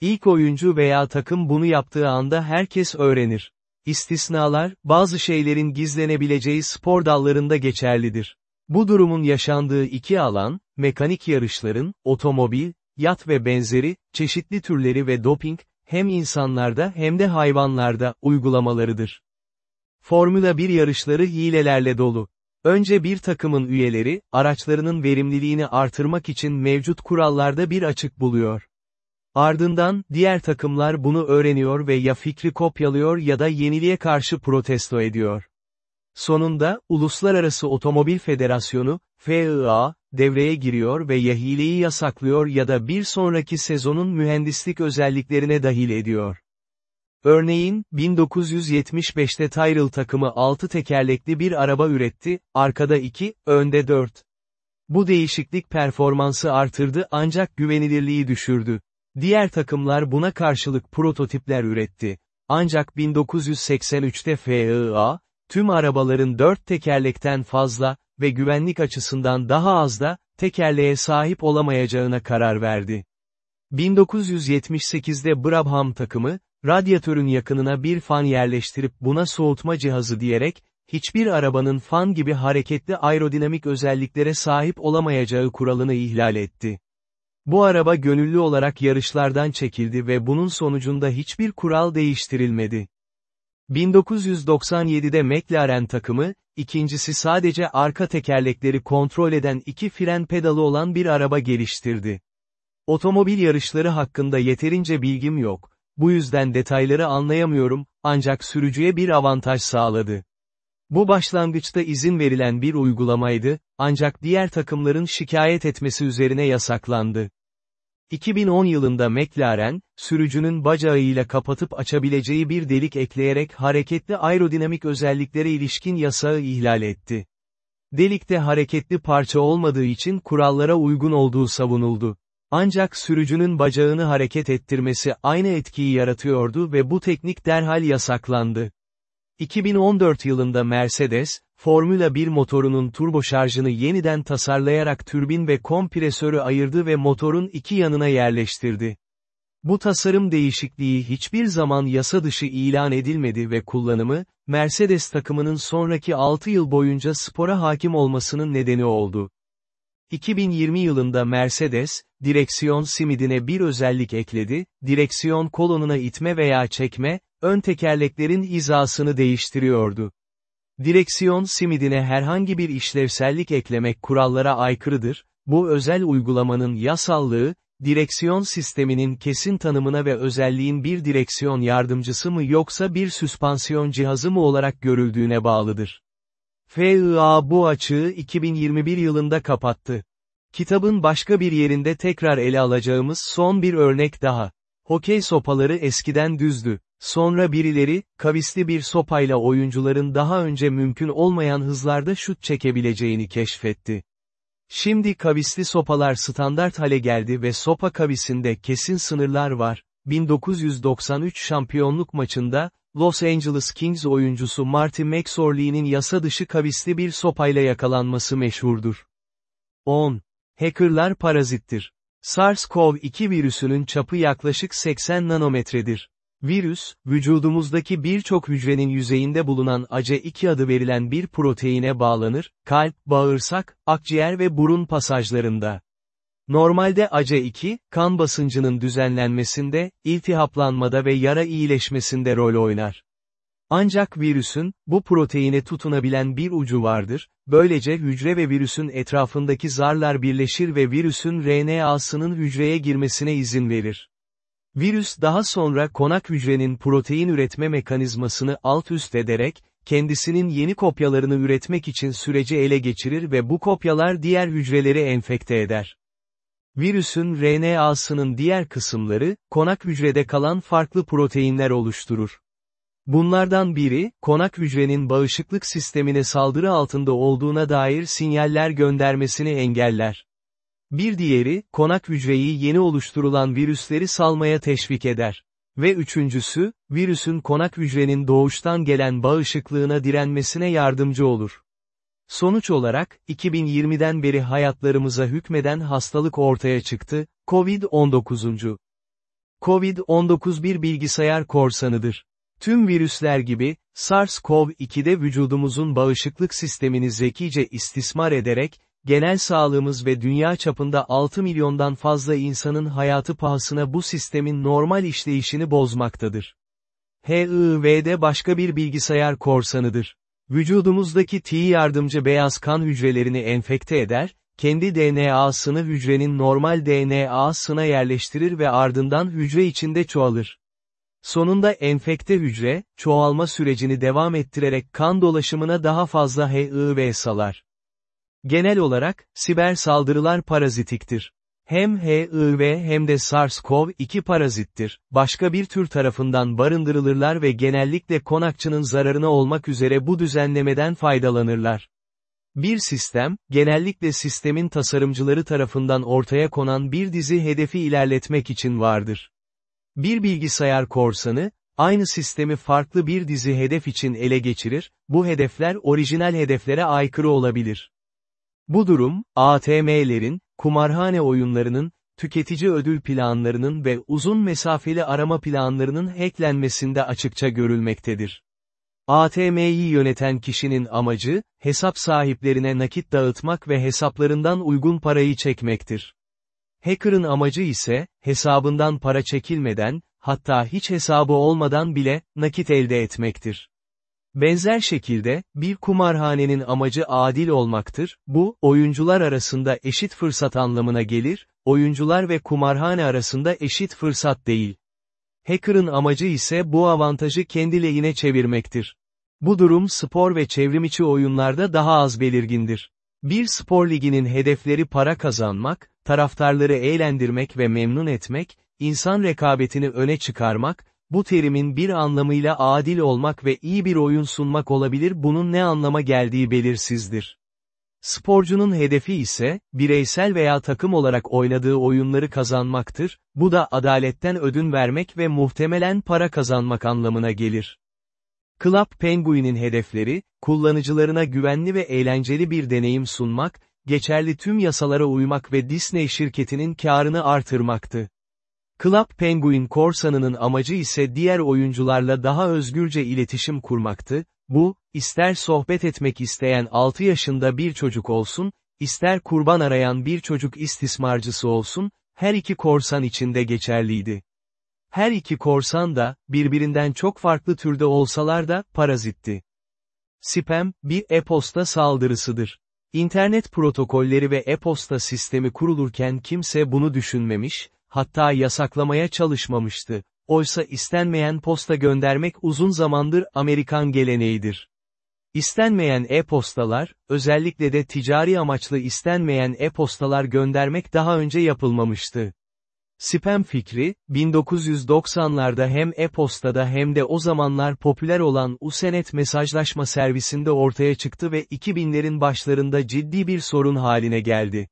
İlk oyuncu veya takım bunu yaptığı anda herkes öğrenir. İstisnalar, bazı şeylerin gizlenebileceği spor dallarında geçerlidir. Bu durumun yaşandığı iki alan, mekanik yarışların, otomobil, yat ve benzeri, çeşitli türleri ve doping, hem insanlarda hem de hayvanlarda, uygulamalarıdır. Formula 1 yarışları hilelerle dolu. Önce bir takımın üyeleri, araçlarının verimliliğini artırmak için mevcut kurallarda bir açık buluyor. Ardından, diğer takımlar bunu öğreniyor ve ya fikri kopyalıyor ya da yeniliğe karşı protesto ediyor. Sonunda, Uluslararası Otomobil Federasyonu, FIA, devreye giriyor ve ya hileyi yasaklıyor ya da bir sonraki sezonun mühendislik özelliklerine dahil ediyor. Örneğin, 1975'te Tyrrell takımı 6 tekerlekli bir araba üretti, arkada 2, önde 4. Bu değişiklik performansı artırdı ancak güvenilirliği düşürdü. Diğer takımlar buna karşılık prototipler üretti. Ancak 1983'te FIA, tüm arabaların 4 tekerlekten fazla ve güvenlik açısından daha az da, tekerleğe sahip olamayacağına karar verdi. 1978'de Brabham takımı, radyatörün yakınına bir fan yerleştirip buna soğutma cihazı diyerek, hiçbir arabanın fan gibi hareketli aerodinamik özelliklere sahip olamayacağı kuralını ihlal etti. Bu araba gönüllü olarak yarışlardan çekildi ve bunun sonucunda hiçbir kural değiştirilmedi. 1997'de McLaren takımı, ikincisi sadece arka tekerlekleri kontrol eden iki fren pedalı olan bir araba geliştirdi. Otomobil yarışları hakkında yeterince bilgim yok, bu yüzden detayları anlayamıyorum, ancak sürücüye bir avantaj sağladı. Bu başlangıçta izin verilen bir uygulamaydı, ancak diğer takımların şikayet etmesi üzerine yasaklandı. 2010 yılında McLaren, sürücünün bacağıyla kapatıp açabileceği bir delik ekleyerek hareketli aerodinamik özelliklere ilişkin yasağı ihlal etti. Delikte hareketli parça olmadığı için kurallara uygun olduğu savunuldu. Ancak sürücünün bacağını hareket ettirmesi aynı etkiyi yaratıyordu ve bu teknik derhal yasaklandı. 2014 yılında Mercedes, Formula 1 motorunun turboşarjını yeniden tasarlayarak türbin ve kompresörü ayırdı ve motorun iki yanına yerleştirdi. Bu tasarım değişikliği hiçbir zaman yasa dışı ilan edilmedi ve kullanımı, Mercedes takımının sonraki 6 yıl boyunca spora hakim olmasının nedeni oldu. 2020 yılında Mercedes, direksiyon simidine bir özellik ekledi, direksiyon kolonuna itme veya çekme, ön tekerleklerin hizasını değiştiriyordu. Direksiyon simidine herhangi bir işlevsellik eklemek kurallara aykırıdır, bu özel uygulamanın yasallığı, direksiyon sisteminin kesin tanımına ve özelliğin bir direksiyon yardımcısı mı yoksa bir süspansiyon cihazı mı olarak görüldüğüne bağlıdır. FIA bu açığı 2021 yılında kapattı. Kitabın başka bir yerinde tekrar ele alacağımız son bir örnek daha. Hokey sopaları eskiden düzdü. Sonra birileri, kavisli bir sopayla oyuncuların daha önce mümkün olmayan hızlarda şut çekebileceğini keşfetti. Şimdi kavisli sopalar standart hale geldi ve sopa kavisinde kesin sınırlar var. 1993 şampiyonluk maçında, Los Angeles Kings oyuncusu Marty McSorley'nin yasa dışı kavisli bir sopayla yakalanması meşhurdur. 10. Hackerlar parazittir. SARS-CoV-2 virüsünün çapı yaklaşık 80 nanometredir. Virüs, vücudumuzdaki birçok hücrenin yüzeyinde bulunan ACE2 adı verilen bir proteine bağlanır, kalp, bağırsak, akciğer ve burun pasajlarında. Normalde ACE2, kan basıncının düzenlenmesinde, iltihaplanmada ve yara iyileşmesinde rol oynar. Ancak virüsün, bu proteine tutunabilen bir ucu vardır, böylece hücre ve virüsün etrafındaki zarlar birleşir ve virüsün RNA'sının hücreye girmesine izin verir. Virüs daha sonra konak hücrenin protein üretme mekanizmasını alt üst ederek, kendisinin yeni kopyalarını üretmek için süreci ele geçirir ve bu kopyalar diğer hücreleri enfekte eder. Virüsün RNA'sının diğer kısımları, konak hücrede kalan farklı proteinler oluşturur. Bunlardan biri, konak hücrenin bağışıklık sistemine saldırı altında olduğuna dair sinyaller göndermesini engeller. Bir diğeri, konak hücreyi yeni oluşturulan virüsleri salmaya teşvik eder. Ve üçüncüsü, virüsün konak hücrenin doğuştan gelen bağışıklığına direnmesine yardımcı olur. Sonuç olarak, 2020'den beri hayatlarımıza hükmeden hastalık ortaya çıktı, COVID-19. COVID-19 bir bilgisayar korsanıdır. Tüm virüsler gibi, SARS-CoV-2'de vücudumuzun bağışıklık sistemini zekice istismar ederek, genel sağlığımız ve dünya çapında 6 milyondan fazla insanın hayatı pahasına bu sistemin normal işleyişini bozmaktadır. HIV'de başka bir bilgisayar korsanıdır. Vücudumuzdaki T yardımcı beyaz kan hücrelerini enfekte eder, kendi DNA'sını hücrenin normal DNA'sına yerleştirir ve ardından hücre içinde çoğalır. Sonunda enfekte hücre, çoğalma sürecini devam ettirerek kan dolaşımına daha fazla HIV salar. Genel olarak, siber saldırılar parazitiktir. Hem HIV hem de SARS-CoV-2 parazittir, başka bir tür tarafından barındırılırlar ve genellikle konakçının zararına olmak üzere bu düzenlemeden faydalanırlar. Bir sistem, genellikle sistemin tasarımcıları tarafından ortaya konan bir dizi hedefi ilerletmek için vardır. Bir bilgisayar korsanı, aynı sistemi farklı bir dizi hedef için ele geçirir, bu hedefler orijinal hedeflere aykırı olabilir. Bu durum, ATM'lerin, kumarhane oyunlarının, tüketici ödül planlarının ve uzun mesafeli arama planlarının hacklenmesinde açıkça görülmektedir. ATM'yi yöneten kişinin amacı, hesap sahiplerine nakit dağıtmak ve hesaplarından uygun parayı çekmektir. Hacker'ın amacı ise, hesabından para çekilmeden, hatta hiç hesabı olmadan bile, nakit elde etmektir. Benzer şekilde, bir kumarhanenin amacı adil olmaktır, bu, oyuncular arasında eşit fırsat anlamına gelir, oyuncular ve kumarhane arasında eşit fırsat değil. Hacker'ın amacı ise bu avantajı kendi lehine çevirmektir. Bu durum spor ve çevrimiçi oyunlarda daha az belirgindir. Bir spor liginin hedefleri para kazanmak, taraftarları eğlendirmek ve memnun etmek, insan rekabetini öne çıkarmak, bu terimin bir anlamıyla adil olmak ve iyi bir oyun sunmak olabilir bunun ne anlama geldiği belirsizdir. Sporcunun hedefi ise, bireysel veya takım olarak oynadığı oyunları kazanmaktır, bu da adaletten ödün vermek ve muhtemelen para kazanmak anlamına gelir. Club Penguin'in hedefleri, kullanıcılarına güvenli ve eğlenceli bir deneyim sunmak, geçerli tüm yasalara uymak ve Disney şirketinin karını artırmaktı. Club Penguin korsanının amacı ise diğer oyuncularla daha özgürce iletişim kurmaktı, bu, ister sohbet etmek isteyen 6 yaşında bir çocuk olsun, ister kurban arayan bir çocuk istismarcısı olsun, her iki korsan için de geçerliydi. Her iki korsan da, birbirinden çok farklı türde olsalar da, parazitti. Spam, bir e-posta saldırısıdır. İnternet protokolleri ve e-posta sistemi kurulurken kimse bunu düşünmemiş, hatta yasaklamaya çalışmamıştı. Oysa istenmeyen posta göndermek uzun zamandır Amerikan geleneğidir. İstenmeyen e-postalar, özellikle de ticari amaçlı istenmeyen e-postalar göndermek daha önce yapılmamıştı. Spam fikri, 1990'larda hem e-postada hem de o zamanlar popüler olan Usenet mesajlaşma servisinde ortaya çıktı ve 2000'lerin başlarında ciddi bir sorun haline geldi.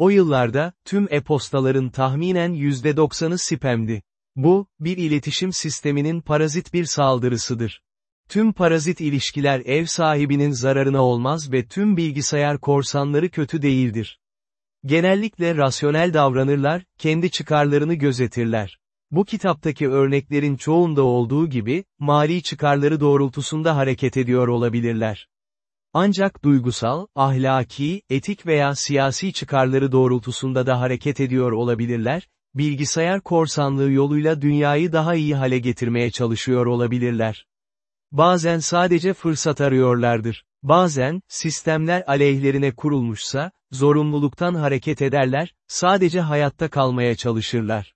O yıllarda, tüm e-postaların tahminen %90'ı spamdi. Bu, bir iletişim sisteminin parazit bir saldırısıdır. Tüm parazit ilişkiler ev sahibinin zararına olmaz ve tüm bilgisayar korsanları kötü değildir. Genellikle rasyonel davranırlar, kendi çıkarlarını gözetirler. Bu kitaptaki örneklerin çoğunda olduğu gibi, mali çıkarları doğrultusunda hareket ediyor olabilirler. Ancak duygusal, ahlaki, etik veya siyasi çıkarları doğrultusunda da hareket ediyor olabilirler, bilgisayar korsanlığı yoluyla dünyayı daha iyi hale getirmeye çalışıyor olabilirler. Bazen sadece fırsat arıyorlardır. Bazen, sistemler aleyhlerine kurulmuşsa, zorunluluktan hareket ederler, sadece hayatta kalmaya çalışırlar.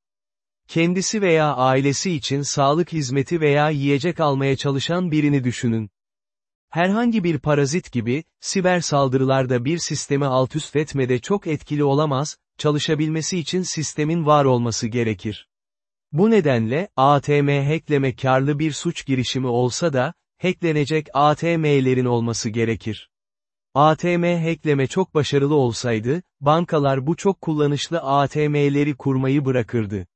Kendisi veya ailesi için sağlık hizmeti veya yiyecek almaya çalışan birini düşünün. Herhangi bir parazit gibi, siber saldırılarda bir sistemi altüst etmede çok etkili olamaz, çalışabilmesi için sistemin var olması gerekir. Bu nedenle, ATM hackleme karlı bir suç girişimi olsa da, hacklenecek ATM'lerin olması gerekir. ATM hackleme çok başarılı olsaydı, bankalar bu çok kullanışlı ATM'leri kurmayı bırakırdı.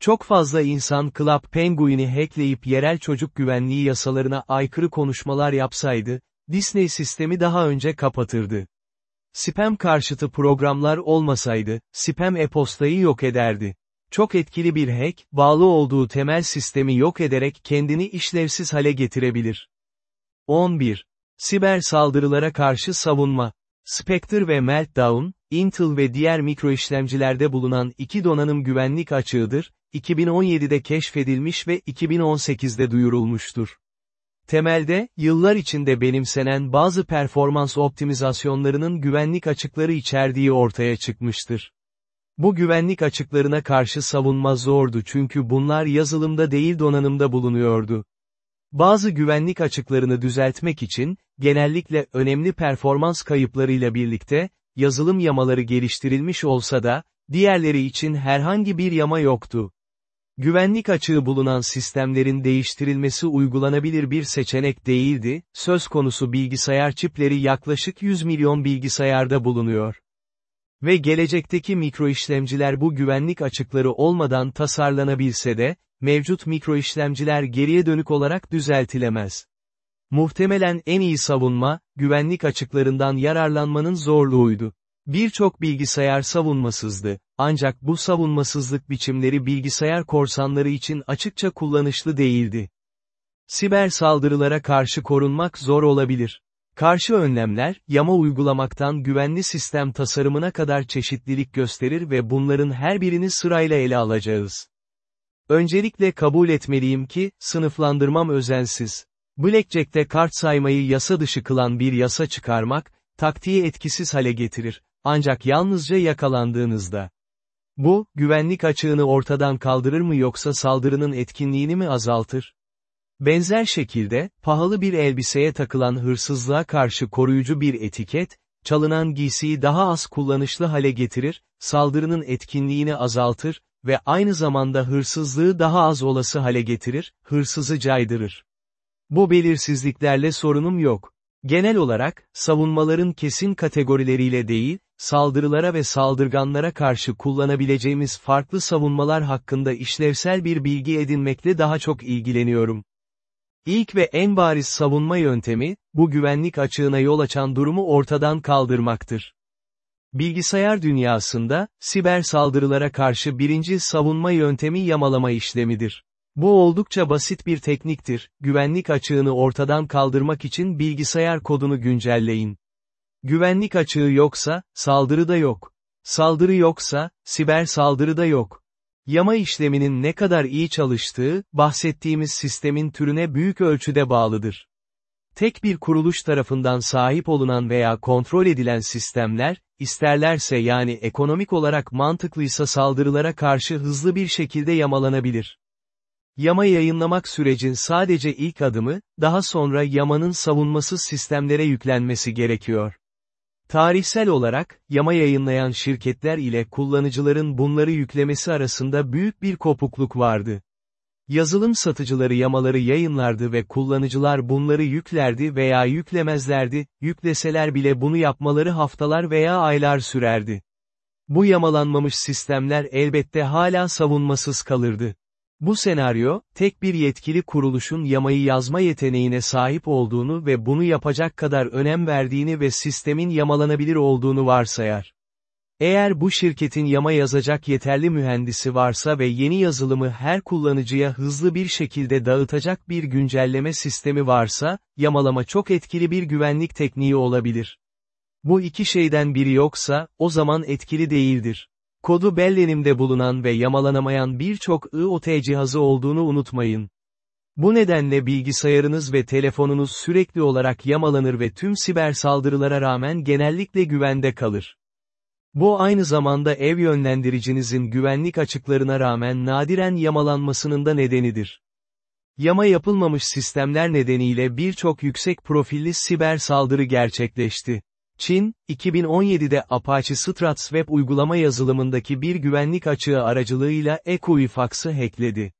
Çok fazla insan Club Penguin'i hackleyip yerel çocuk güvenliği yasalarına aykırı konuşmalar yapsaydı, Disney sistemi daha önce kapatırdı. Spam karşıtı programlar olmasaydı, spam e-postayı yok ederdi. Çok etkili bir hack, bağlı olduğu temel sistemi yok ederek kendini işlevsiz hale getirebilir. 11. Siber saldırılara karşı savunma. Spectre ve Meltdown, Intel ve diğer mikroişlemcilerde bulunan iki donanım güvenlik açığıdır, 2017'de keşfedilmiş ve 2018'de duyurulmuştur. Temelde, yıllar içinde benimsenen bazı performans optimizasyonlarının güvenlik açıkları içerdiği ortaya çıkmıştır. Bu güvenlik açıklarına karşı savunma zordu çünkü bunlar yazılımda değil donanımda bulunuyordu. Bazı güvenlik açıklarını düzeltmek için, genellikle önemli performans kayıplarıyla birlikte, yazılım yamaları geliştirilmiş olsa da, diğerleri için herhangi bir yama yoktu. Güvenlik açığı bulunan sistemlerin değiştirilmesi uygulanabilir bir seçenek değildi, söz konusu bilgisayar çipleri yaklaşık 100 milyon bilgisayarda bulunuyor. Ve gelecekteki mikroişlemciler bu güvenlik açıkları olmadan tasarlanabilse de, mevcut mikroişlemciler geriye dönük olarak düzeltilemez. Muhtemelen en iyi savunma, güvenlik açıklarından yararlanmanın zorluğuydu. Birçok bilgisayar savunmasızdı, ancak bu savunmasızlık biçimleri bilgisayar korsanları için açıkça kullanışlı değildi. Siber saldırılara karşı korunmak zor olabilir. Karşı önlemler, yama uygulamaktan güvenli sistem tasarımına kadar çeşitlilik gösterir ve bunların her birini sırayla ele alacağız. Öncelikle kabul etmeliyim ki, sınıflandırmam özensiz. Blackjack'te kart saymayı yasa dışı kılan bir yasa çıkarmak, taktiği etkisiz hale getirir, ancak yalnızca yakalandığınızda. Bu, güvenlik açığını ortadan kaldırır mı yoksa saldırının etkinliğini mi azaltır? Benzer şekilde, pahalı bir elbiseye takılan hırsızlığa karşı koruyucu bir etiket, çalınan giysiyi daha az kullanışlı hale getirir, saldırının etkinliğini azaltır ve aynı zamanda hırsızlığı daha az olası hale getirir, hırsızı caydırır. Bu belirsizliklerle sorunum yok. Genel olarak, savunmaların kesin kategorileriyle değil, saldırılara ve saldırganlara karşı kullanabileceğimiz farklı savunmalar hakkında işlevsel bir bilgi edinmekle daha çok ilgileniyorum. İlk ve en bariz savunma yöntemi, bu güvenlik açığına yol açan durumu ortadan kaldırmaktır. Bilgisayar dünyasında, siber saldırılara karşı birinci savunma yöntemi yamalama işlemidir. Bu oldukça basit bir tekniktir, güvenlik açığını ortadan kaldırmak için bilgisayar kodunu güncelleyin. Güvenlik açığı yoksa, saldırı da yok. Saldırı yoksa, siber saldırı da yok. Yama işleminin ne kadar iyi çalıştığı, bahsettiğimiz sistemin türüne büyük ölçüde bağlıdır. Tek bir kuruluş tarafından sahip olunan veya kontrol edilen sistemler, isterlerse yani ekonomik olarak mantıklıysa saldırılara karşı hızlı bir şekilde yamalanabilir. Yama yayınlamak sürecin sadece ilk adımı, daha sonra yamanın savunmasız sistemlere yüklenmesi gerekiyor. Tarihsel olarak, yama yayınlayan şirketler ile kullanıcıların bunları yüklemesi arasında büyük bir kopukluk vardı. Yazılım satıcıları yamaları yayınlardı ve kullanıcılar bunları yüklerdi veya yüklemezlerdi, yükleseler bile bunu yapmaları haftalar veya aylar sürerdi. Bu yamalanmamış sistemler elbette hala savunmasız kalırdı. Bu senaryo, tek bir yetkili kuruluşun yamayı yazma yeteneğine sahip olduğunu ve bunu yapacak kadar önem verdiğini ve sistemin yamalanabilir olduğunu varsayar. Eğer bu şirketin yama yazacak yeterli mühendisi varsa ve yeni yazılımı her kullanıcıya hızlı bir şekilde dağıtacak bir güncelleme sistemi varsa, yamalama çok etkili bir güvenlik tekniği olabilir. Bu iki şeyden biri yoksa, o zaman etkili değildir. Kodu bellenimde bulunan ve yamalanamayan birçok IoT cihazı olduğunu unutmayın. Bu nedenle bilgisayarınız ve telefonunuz sürekli olarak yamalanır ve tüm siber saldırılara rağmen genellikle güvende kalır. Bu aynı zamanda ev yönlendiricinizin güvenlik açıklarına rağmen nadiren yamalanmasının da nedenidir. Yama yapılmamış sistemler nedeniyle birçok yüksek profilli siber saldırı gerçekleşti. Çin, 2017'de Apache Struts web uygulama yazılımındaki bir güvenlik açığı aracılığıyla Equifax'ı hackledi.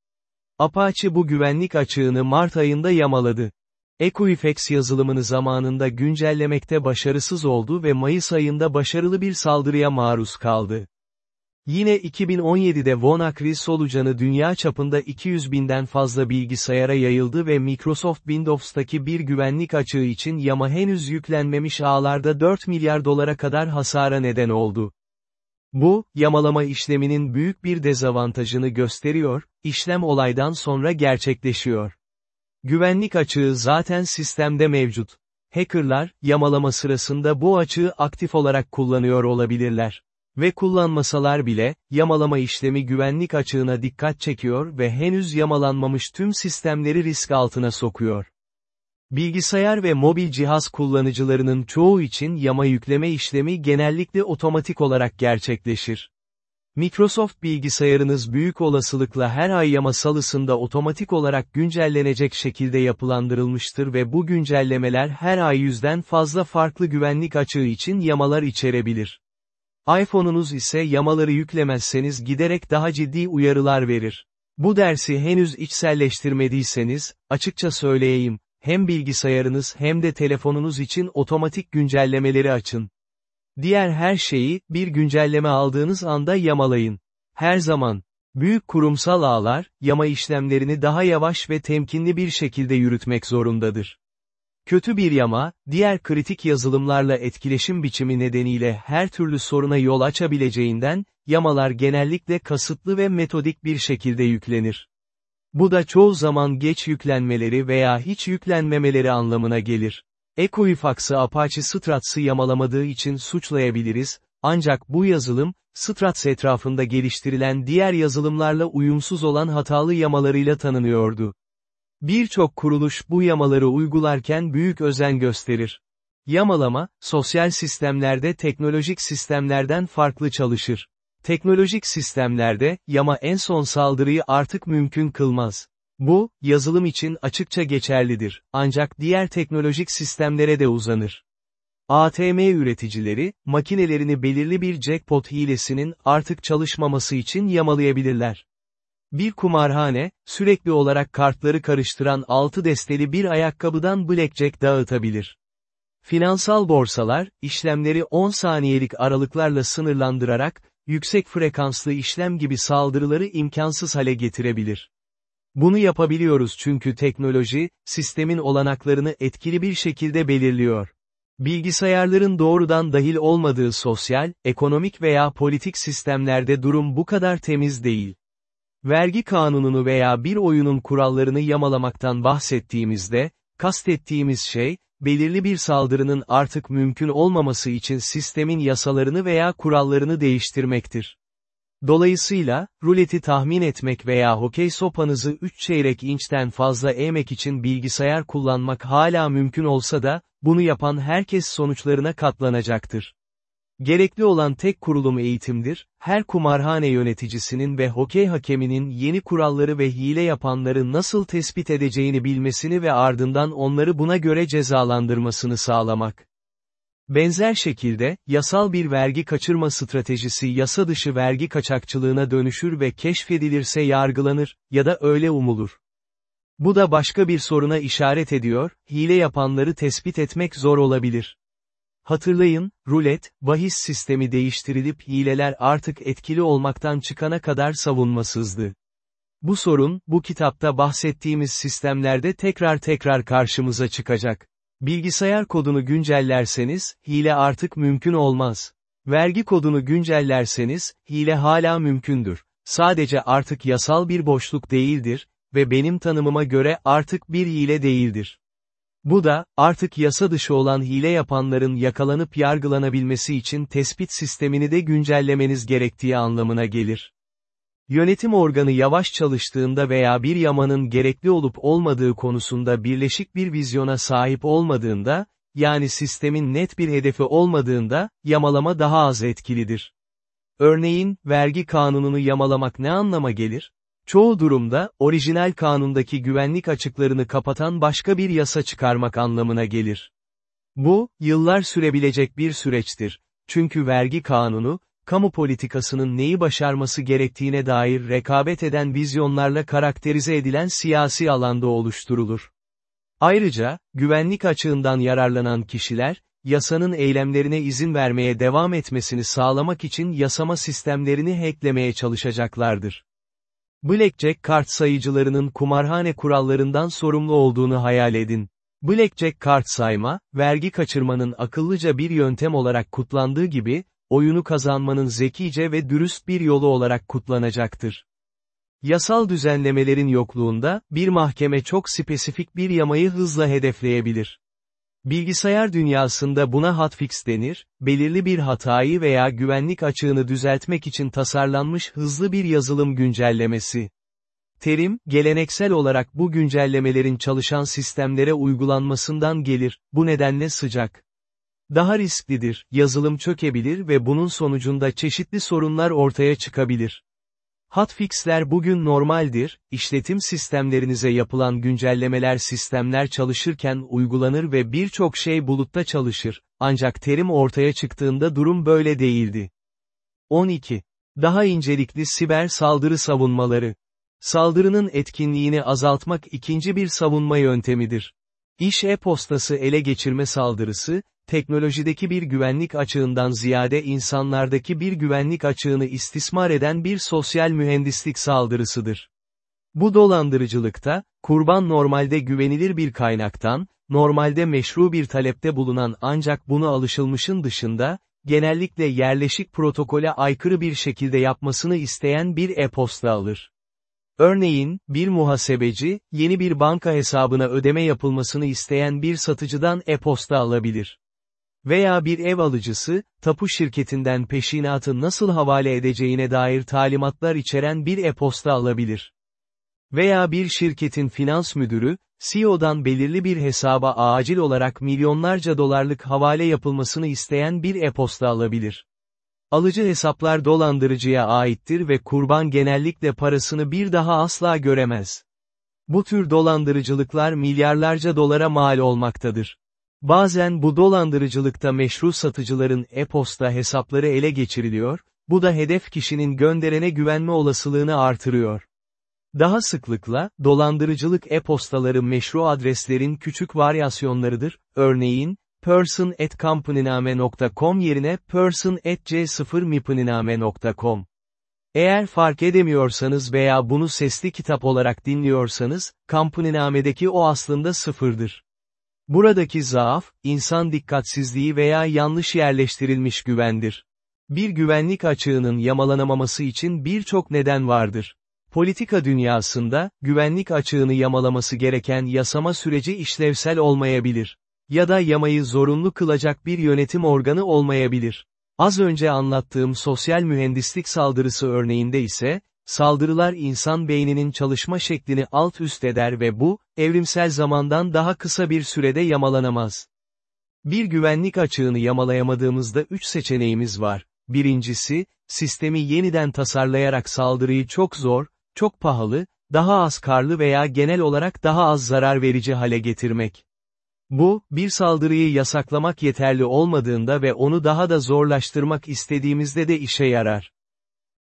Apache bu güvenlik açığını Mart ayında yamaladı. Equifax yazılımını zamanında güncellemekte başarısız oldu ve Mayıs ayında başarılı bir saldırıya maruz kaldı. Yine 2017'de WannaCry solucanı dünya çapında 200 binden fazla bilgisayara yayıldı ve Microsoft Windows'taki bir güvenlik açığı için yama henüz yüklenmemiş ağlarda 4 milyar dolara kadar hasara neden oldu. Bu, yamalama işleminin büyük bir dezavantajını gösteriyor, işlem olaydan sonra gerçekleşiyor. Güvenlik açığı zaten sistemde mevcut. Hackerlar, yamalama sırasında bu açığı aktif olarak kullanıyor olabilirler. Ve kullanmasalar bile, yamalama işlemi güvenlik açığına dikkat çekiyor ve henüz yamalanmamış tüm sistemleri risk altına sokuyor. Bilgisayar ve mobil cihaz kullanıcılarının çoğu için yama yükleme işlemi genellikle otomatik olarak gerçekleşir. Microsoft bilgisayarınız büyük olasılıkla her ay yama salısında otomatik olarak güncellenecek şekilde yapılandırılmıştır ve bu güncellemeler her ay yüzden fazla farklı güvenlik açığı için yamalar içerebilir iPhone'unuz ise yamaları yüklemezseniz giderek daha ciddi uyarılar verir. Bu dersi henüz içselleştirmediyseniz, açıkça söyleyeyim, hem bilgisayarınız hem de telefonunuz için otomatik güncellemeleri açın. Diğer her şeyi, bir güncelleme aldığınız anda yamalayın. Her zaman. Büyük kurumsal ağlar, yama işlemlerini daha yavaş ve temkinli bir şekilde yürütmek zorundadır. Kötü bir yama, diğer kritik yazılımlarla etkileşim biçimi nedeniyle her türlü soruna yol açabileceğinden, yamalar genellikle kasıtlı ve metodik bir şekilde yüklenir. Bu da çoğu zaman geç yüklenmeleri veya hiç yüklenmemeleri anlamına gelir. Equifax'ı Apache Struts'ı yamalamadığı için suçlayabiliriz, ancak bu yazılım, Struts etrafında geliştirilen diğer yazılımlarla uyumsuz olan hatalı yamalarıyla tanınıyordu. Birçok kuruluş bu yamaları uygularken büyük özen gösterir. Yamalama, sosyal sistemlerde teknolojik sistemlerden farklı çalışır. Teknolojik sistemlerde, yama en son saldırıyı artık mümkün kılmaz. Bu, yazılım için açıkça geçerlidir, ancak diğer teknolojik sistemlere de uzanır. ATM üreticileri, makinelerini belirli bir jackpot hilesinin artık çalışmaması için yamalayabilirler. Bir kumarhane, sürekli olarak kartları karıştıran altı desteli bir ayakkabıdan blackjack dağıtabilir. Finansal borsalar, işlemleri 10 saniyelik aralıklarla sınırlandırarak, yüksek frekanslı işlem gibi saldırıları imkansız hale getirebilir. Bunu yapabiliyoruz çünkü teknoloji, sistemin olanaklarını etkili bir şekilde belirliyor. Bilgisayarların doğrudan dahil olmadığı sosyal, ekonomik veya politik sistemlerde durum bu kadar temiz değil. Vergi kanununu veya bir oyunun kurallarını yamalamaktan bahsettiğimizde, kastettiğimiz şey, belirli bir saldırının artık mümkün olmaması için sistemin yasalarını veya kurallarını değiştirmektir. Dolayısıyla, ruleti tahmin etmek veya hokey sopanızı 3 çeyrek inçten fazla eğmek için bilgisayar kullanmak hala mümkün olsa da, bunu yapan herkes sonuçlarına katlanacaktır. Gerekli olan tek kurulum eğitimdir, her kumarhane yöneticisinin ve hokey hakeminin yeni kuralları ve hile yapanları nasıl tespit edeceğini bilmesini ve ardından onları buna göre cezalandırmasını sağlamak. Benzer şekilde, yasal bir vergi kaçırma stratejisi yasa dışı vergi kaçakçılığına dönüşür ve keşfedilirse yargılanır, ya da öyle umulur. Bu da başka bir soruna işaret ediyor, hile yapanları tespit etmek zor olabilir. Hatırlayın, rulet, bahis sistemi değiştirilip hileler artık etkili olmaktan çıkana kadar savunmasızdı. Bu sorun, bu kitapta bahsettiğimiz sistemlerde tekrar tekrar karşımıza çıkacak. Bilgisayar kodunu güncellerseniz, hile artık mümkün olmaz. Vergi kodunu güncellerseniz, hile hala mümkündür. Sadece artık yasal bir boşluk değildir ve benim tanımıma göre artık bir hile değildir. Bu da, artık yasa dışı olan hile yapanların yakalanıp yargılanabilmesi için tespit sistemini de güncellemeniz gerektiği anlamına gelir. Yönetim organı yavaş çalıştığında veya bir yamanın gerekli olup olmadığı konusunda birleşik bir vizyona sahip olmadığında, yani sistemin net bir hedefi olmadığında, yamalama daha az etkilidir. Örneğin, vergi kanununu yamalamak ne anlama gelir? Çoğu durumda, orijinal kanundaki güvenlik açıklarını kapatan başka bir yasa çıkarmak anlamına gelir. Bu, yıllar sürebilecek bir süreçtir. Çünkü vergi kanunu, kamu politikasının neyi başarması gerektiğine dair rekabet eden vizyonlarla karakterize edilen siyasi alanda oluşturulur. Ayrıca, güvenlik açığından yararlanan kişiler, yasanın eylemlerine izin vermeye devam etmesini sağlamak için yasama sistemlerini hacklemeye çalışacaklardır. Blackjack kart sayıcılarının kumarhane kurallarından sorumlu olduğunu hayal edin. Blackjack kart sayma, vergi kaçırmanın akıllıca bir yöntem olarak kutlandığı gibi, oyunu kazanmanın zekice ve dürüst bir yolu olarak kutlanacaktır. Yasal düzenlemelerin yokluğunda, bir mahkeme çok spesifik bir yamayı hızla hedefleyebilir. Bilgisayar dünyasında buna hotfix denir, belirli bir hatayı veya güvenlik açığını düzeltmek için tasarlanmış hızlı bir yazılım güncellemesi. Terim, geleneksel olarak bu güncellemelerin çalışan sistemlere uygulanmasından gelir, bu nedenle sıcak. Daha risklidir, yazılım çökebilir ve bunun sonucunda çeşitli sorunlar ortaya çıkabilir. Hotfix'ler bugün normaldir, işletim sistemlerinize yapılan güncellemeler sistemler çalışırken uygulanır ve birçok şey bulutta çalışır, ancak terim ortaya çıktığında durum böyle değildi. 12. Daha incelikli siber saldırı savunmaları. Saldırının etkinliğini azaltmak ikinci bir savunma yöntemidir. İş e-postası ele geçirme saldırısı, teknolojideki bir güvenlik açığından ziyade insanlardaki bir güvenlik açığını istismar eden bir sosyal mühendislik saldırısıdır. Bu dolandırıcılıkta, kurban normalde güvenilir bir kaynaktan, normalde meşru bir talepte bulunan ancak bunu alışılmışın dışında, genellikle yerleşik protokole aykırı bir şekilde yapmasını isteyen bir e-posta alır. Örneğin, bir muhasebeci, yeni bir banka hesabına ödeme yapılmasını isteyen bir satıcıdan e-posta alabilir. Veya bir ev alıcısı, tapu şirketinden peşinatı nasıl havale edeceğine dair talimatlar içeren bir e-posta alabilir. Veya bir şirketin finans müdürü, CEO'dan belirli bir hesaba acil olarak milyonlarca dolarlık havale yapılmasını isteyen bir e-posta alabilir. Alıcı hesaplar dolandırıcıya aittir ve kurban genellikle parasını bir daha asla göremez. Bu tür dolandırıcılıklar milyarlarca dolara mal olmaktadır. Bazen bu dolandırıcılıkta meşru satıcıların e-posta hesapları ele geçiriliyor, bu da hedef kişinin gönderene güvenme olasılığını artırıyor. Daha sıklıkla, dolandırıcılık e-postaları meşru adreslerin küçük varyasyonlarıdır, örneğin, person at yerine person at c0mipniname.com. Eğer fark edemiyorsanız veya bunu sesli kitap olarak dinliyorsanız, Kampuninamedeki o aslında sıfırdır. Buradaki zaaf, insan dikkatsizliği veya yanlış yerleştirilmiş güvendir. Bir güvenlik açığının yamalanamaması için birçok neden vardır. Politika dünyasında, güvenlik açığını yamalaması gereken yasama süreci işlevsel olmayabilir. Ya da yamayı zorunlu kılacak bir yönetim organı olmayabilir. Az önce anlattığım sosyal mühendislik saldırısı örneğinde ise, saldırılar insan beyninin çalışma şeklini alt üst eder ve bu, evrimsel zamandan daha kısa bir sürede yamalanamaz. Bir güvenlik açığını yamalayamadığımızda üç seçeneğimiz var. Birincisi, sistemi yeniden tasarlayarak saldırıyı çok zor, çok pahalı, daha az karlı veya genel olarak daha az zarar verici hale getirmek. Bu, bir saldırıyı yasaklamak yeterli olmadığında ve onu daha da zorlaştırmak istediğimizde de işe yarar.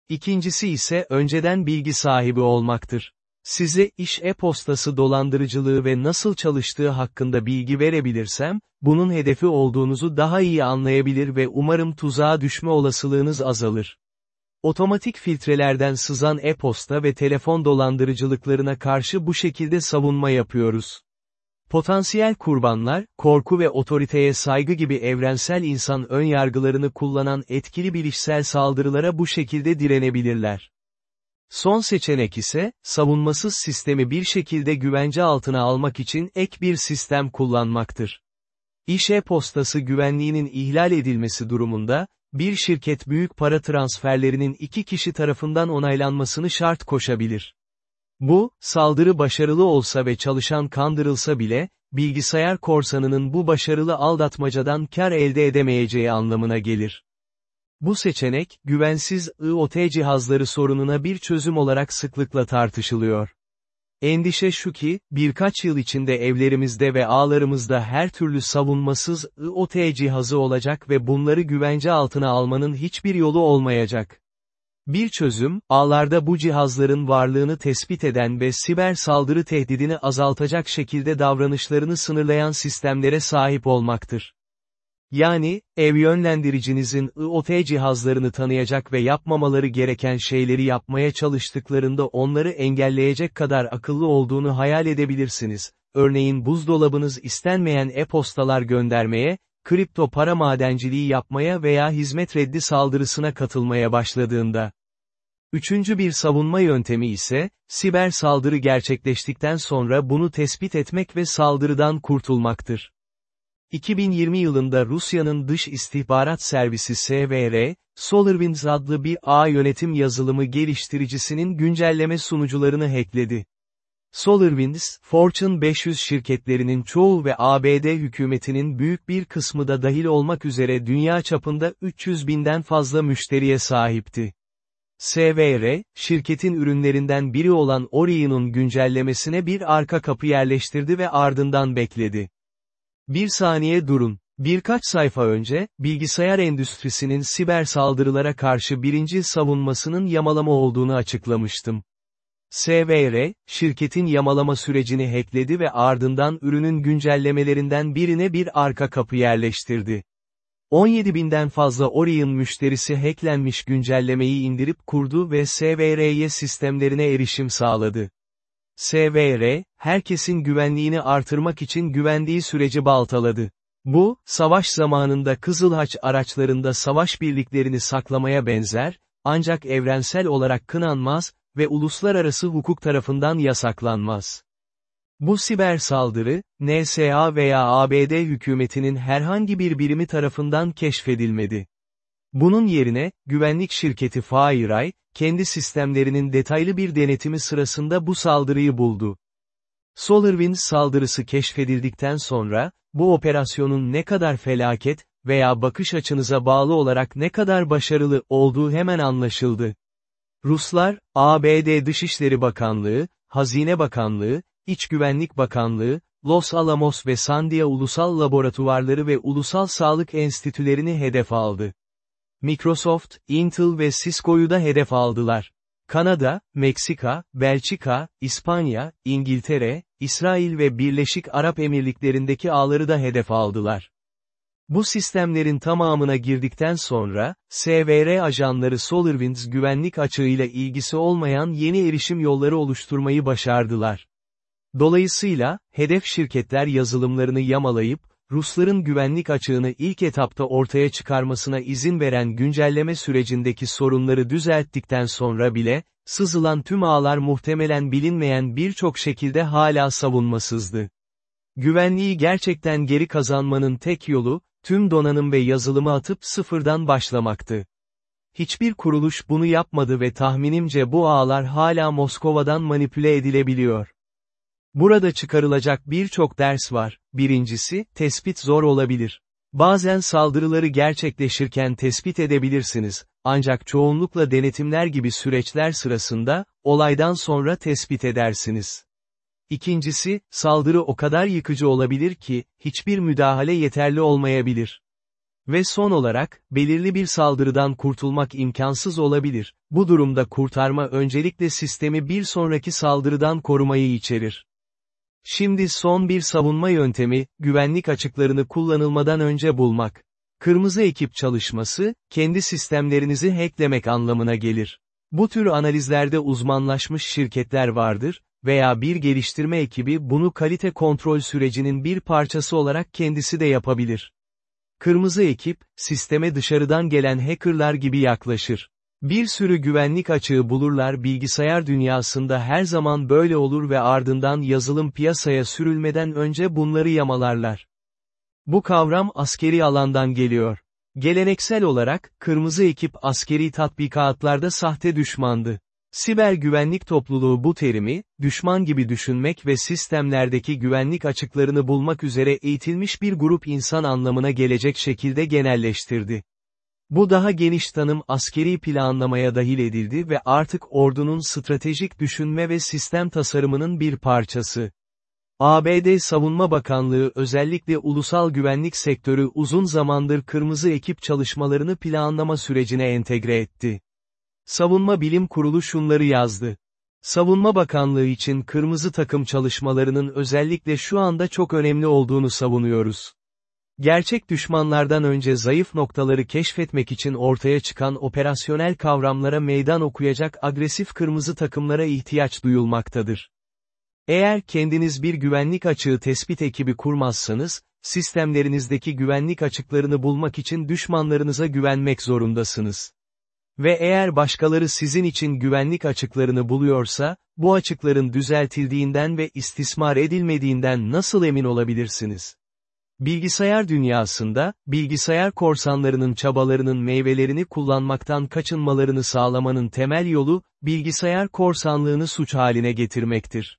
İkincisi ise önceden bilgi sahibi olmaktır. Size iş e-postası dolandırıcılığı ve nasıl çalıştığı hakkında bilgi verebilirsem, bunun hedefi olduğunuzu daha iyi anlayabilir ve umarım tuzağa düşme olasılığınız azalır. Otomatik filtrelerden sızan e-posta ve telefon dolandırıcılıklarına karşı bu şekilde savunma yapıyoruz. Potansiyel kurbanlar, korku ve otoriteye saygı gibi evrensel insan önyargılarını kullanan etkili bilişsel saldırılara bu şekilde direnebilirler. Son seçenek ise, savunmasız sistemi bir şekilde güvence altına almak için ek bir sistem kullanmaktır. İş e-postası güvenliğinin ihlal edilmesi durumunda, bir şirket büyük para transferlerinin iki kişi tarafından onaylanmasını şart koşabilir. Bu, saldırı başarılı olsa ve çalışan kandırılsa bile, bilgisayar korsanının bu başarılı aldatmacadan kar elde edemeyeceği anlamına gelir. Bu seçenek, güvensiz IoT cihazları sorununa bir çözüm olarak sıklıkla tartışılıyor. Endişe şu ki, birkaç yıl içinde evlerimizde ve ağlarımızda her türlü savunmasız IoT cihazı olacak ve bunları güvence altına almanın hiçbir yolu olmayacak. Bir çözüm, ağlarda bu cihazların varlığını tespit eden ve siber saldırı tehdidini azaltacak şekilde davranışlarını sınırlayan sistemlere sahip olmaktır. Yani, ev yönlendiricinizin IoT cihazlarını tanıyacak ve yapmamaları gereken şeyleri yapmaya çalıştıklarında onları engelleyecek kadar akıllı olduğunu hayal edebilirsiniz. Örneğin buzdolabınız istenmeyen e-postalar göndermeye, kripto para madenciliği yapmaya veya hizmet reddi saldırısına katılmaya başladığında. Üçüncü bir savunma yöntemi ise, siber saldırı gerçekleştikten sonra bunu tespit etmek ve saldırıdan kurtulmaktır. 2020 yılında Rusya'nın Dış İstihbarat Servisi SVR, SolarWinds adlı bir ağ yönetim yazılımı geliştiricisinin güncelleme sunucularını hackledi. SolarWinds, Fortune 500 şirketlerinin çoğu ve ABD hükümetinin büyük bir kısmı da dahil olmak üzere dünya çapında 300 binden fazla müşteriye sahipti. SVR, şirketin ürünlerinden biri olan Orion'un güncellemesine bir arka kapı yerleştirdi ve ardından bekledi. Bir saniye durun. Birkaç sayfa önce, bilgisayar endüstrisinin siber saldırılara karşı birinci savunmasının yamalama olduğunu açıklamıştım. SVR, şirketin yamalama sürecini hackledi ve ardından ürünün güncellemelerinden birine bir arka kapı yerleştirdi. 17 binden fazla Orion müşterisi hacklenmiş güncellemeyi indirip kurdu ve SVR'ye sistemlerine erişim sağladı. SVR, herkesin güvenliğini artırmak için güvendiği süreci baltaladı. Bu, savaş zamanında Kızılhaç araçlarında savaş birliklerini saklamaya benzer, ancak evrensel olarak kınanmaz ve uluslararası hukuk tarafından yasaklanmaz. Bu siber saldırı, NSA veya ABD hükümetinin herhangi bir birimi tarafından keşfedilmedi. Bunun yerine, güvenlik şirketi FireEye, kendi sistemlerinin detaylı bir denetimi sırasında bu saldırıyı buldu. SolarWinds saldırısı keşfedildikten sonra, bu operasyonun ne kadar felaket veya bakış açınıza bağlı olarak ne kadar başarılı olduğu hemen anlaşıldı. Ruslar, ABD Dışişleri Bakanlığı, Hazine Bakanlığı, İç Güvenlik Bakanlığı, Los Alamos ve Sandia Ulusal Laboratuvarları ve Ulusal Sağlık Enstitülerini hedef aldı. Microsoft, Intel ve Cisco'yu da hedef aldılar. Kanada, Meksika, Belçika, İspanya, İngiltere, İsrail ve Birleşik Arap Emirlikleri'ndeki ağları da hedef aldılar. Bu sistemlerin tamamına girdikten sonra, SVR ajanları SolarWinds güvenlik açığıyla ilgisi olmayan yeni erişim yolları oluşturmayı başardılar. Dolayısıyla, hedef şirketler yazılımlarını yamalayıp, Rusların güvenlik açığını ilk etapta ortaya çıkarmasına izin veren güncelleme sürecindeki sorunları düzelttikten sonra bile, sızılan tüm ağlar muhtemelen bilinmeyen birçok şekilde hala savunmasızdı. Güvenliği gerçekten geri kazanmanın tek yolu, tüm donanım ve yazılımı atıp sıfırdan başlamaktı. Hiçbir kuruluş bunu yapmadı ve tahminimce bu ağlar hala Moskova'dan manipüle edilebiliyor. Burada çıkarılacak birçok ders var. Birincisi, tespit zor olabilir. Bazen saldırıları gerçekleşirken tespit edebilirsiniz, ancak çoğunlukla denetimler gibi süreçler sırasında, olaydan sonra tespit edersiniz. İkincisi, saldırı o kadar yıkıcı olabilir ki, hiçbir müdahale yeterli olmayabilir. Ve son olarak, belirli bir saldırıdan kurtulmak imkansız olabilir. Bu durumda kurtarma öncelikle sistemi bir sonraki saldırıdan korumayı içerir. Şimdi son bir savunma yöntemi, güvenlik açıklarını kullanılmadan önce bulmak. Kırmızı ekip çalışması, kendi sistemlerinizi hacklemek anlamına gelir. Bu tür analizlerde uzmanlaşmış şirketler vardır, veya bir geliştirme ekibi bunu kalite kontrol sürecinin bir parçası olarak kendisi de yapabilir. Kırmızı ekip, sisteme dışarıdan gelen hackerlar gibi yaklaşır. Bir sürü güvenlik açığı bulurlar bilgisayar dünyasında her zaman böyle olur ve ardından yazılım piyasaya sürülmeden önce bunları yamalarlar. Bu kavram askeri alandan geliyor. Geleneksel olarak, kırmızı ekip askeri tatbikatlarda sahte düşmandı. Siber güvenlik topluluğu bu terimi, düşman gibi düşünmek ve sistemlerdeki güvenlik açıklarını bulmak üzere eğitilmiş bir grup insan anlamına gelecek şekilde genelleştirdi. Bu daha geniş tanım askeri planlamaya dahil edildi ve artık ordunun stratejik düşünme ve sistem tasarımının bir parçası. ABD Savunma Bakanlığı özellikle ulusal güvenlik sektörü uzun zamandır kırmızı ekip çalışmalarını planlama sürecine entegre etti. Savunma Bilim Kurulu şunları yazdı. Savunma Bakanlığı için kırmızı takım çalışmalarının özellikle şu anda çok önemli olduğunu savunuyoruz. Gerçek düşmanlardan önce zayıf noktaları keşfetmek için ortaya çıkan operasyonel kavramlara meydan okuyacak agresif kırmızı takımlara ihtiyaç duyulmaktadır. Eğer kendiniz bir güvenlik açığı tespit ekibi kurmazsanız, sistemlerinizdeki güvenlik açıklarını bulmak için düşmanlarınıza güvenmek zorundasınız. Ve eğer başkaları sizin için güvenlik açıklarını buluyorsa, bu açıkların düzeltildiğinden ve istismar edilmediğinden nasıl emin olabilirsiniz? Bilgisayar dünyasında, bilgisayar korsanlarının çabalarının meyvelerini kullanmaktan kaçınmalarını sağlamanın temel yolu, bilgisayar korsanlığını suç haline getirmektir.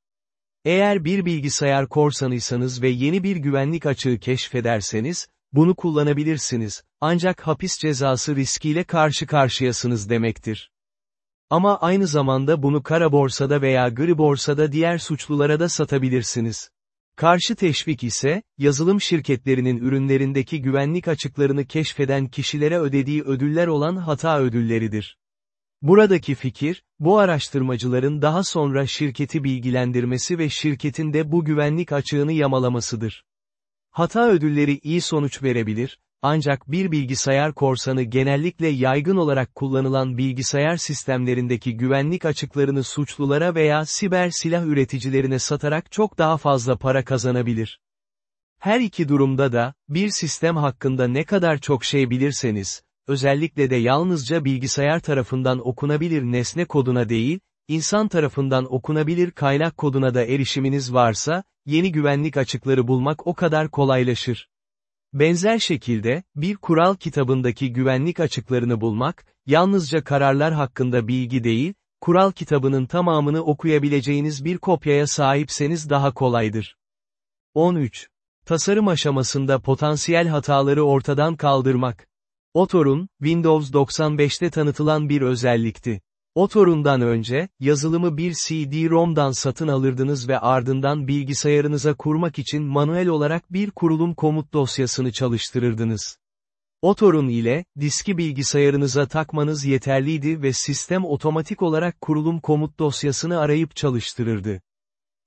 Eğer bir bilgisayar korsanıysanız ve yeni bir güvenlik açığı keşfederseniz, bunu kullanabilirsiniz, ancak hapis cezası riskiyle karşı karşıyasınız demektir. Ama aynı zamanda bunu kara borsada veya gri borsada diğer suçlulara da satabilirsiniz. Karşı teşvik ise, yazılım şirketlerinin ürünlerindeki güvenlik açıklarını keşfeden kişilere ödediği ödüller olan hata ödülleridir. Buradaki fikir, bu araştırmacıların daha sonra şirketi bilgilendirmesi ve şirketin de bu güvenlik açığını yamalamasıdır. Hata ödülleri iyi sonuç verebilir, ancak bir bilgisayar korsanı genellikle yaygın olarak kullanılan bilgisayar sistemlerindeki güvenlik açıklarını suçlulara veya siber silah üreticilerine satarak çok daha fazla para kazanabilir. Her iki durumda da, bir sistem hakkında ne kadar çok şey bilirseniz, özellikle de yalnızca bilgisayar tarafından okunabilir nesne koduna değil, insan tarafından okunabilir kaynak koduna da erişiminiz varsa, yeni güvenlik açıkları bulmak o kadar kolaylaşır. Benzer şekilde, bir kural kitabındaki güvenlik açıklarını bulmak, yalnızca kararlar hakkında bilgi değil, kural kitabının tamamını okuyabileceğiniz bir kopyaya sahipseniz daha kolaydır. 13. Tasarım aşamasında potansiyel hataları ortadan kaldırmak. Otor'un, Windows 95'te tanıtılan bir özellikti. O torundan önce, yazılımı bir CD-ROM'dan satın alırdınız ve ardından bilgisayarınıza kurmak için manuel olarak bir kurulum komut dosyasını çalıştırırdınız. O torun ile, diski bilgisayarınıza takmanız yeterliydi ve sistem otomatik olarak kurulum komut dosyasını arayıp çalıştırırdı.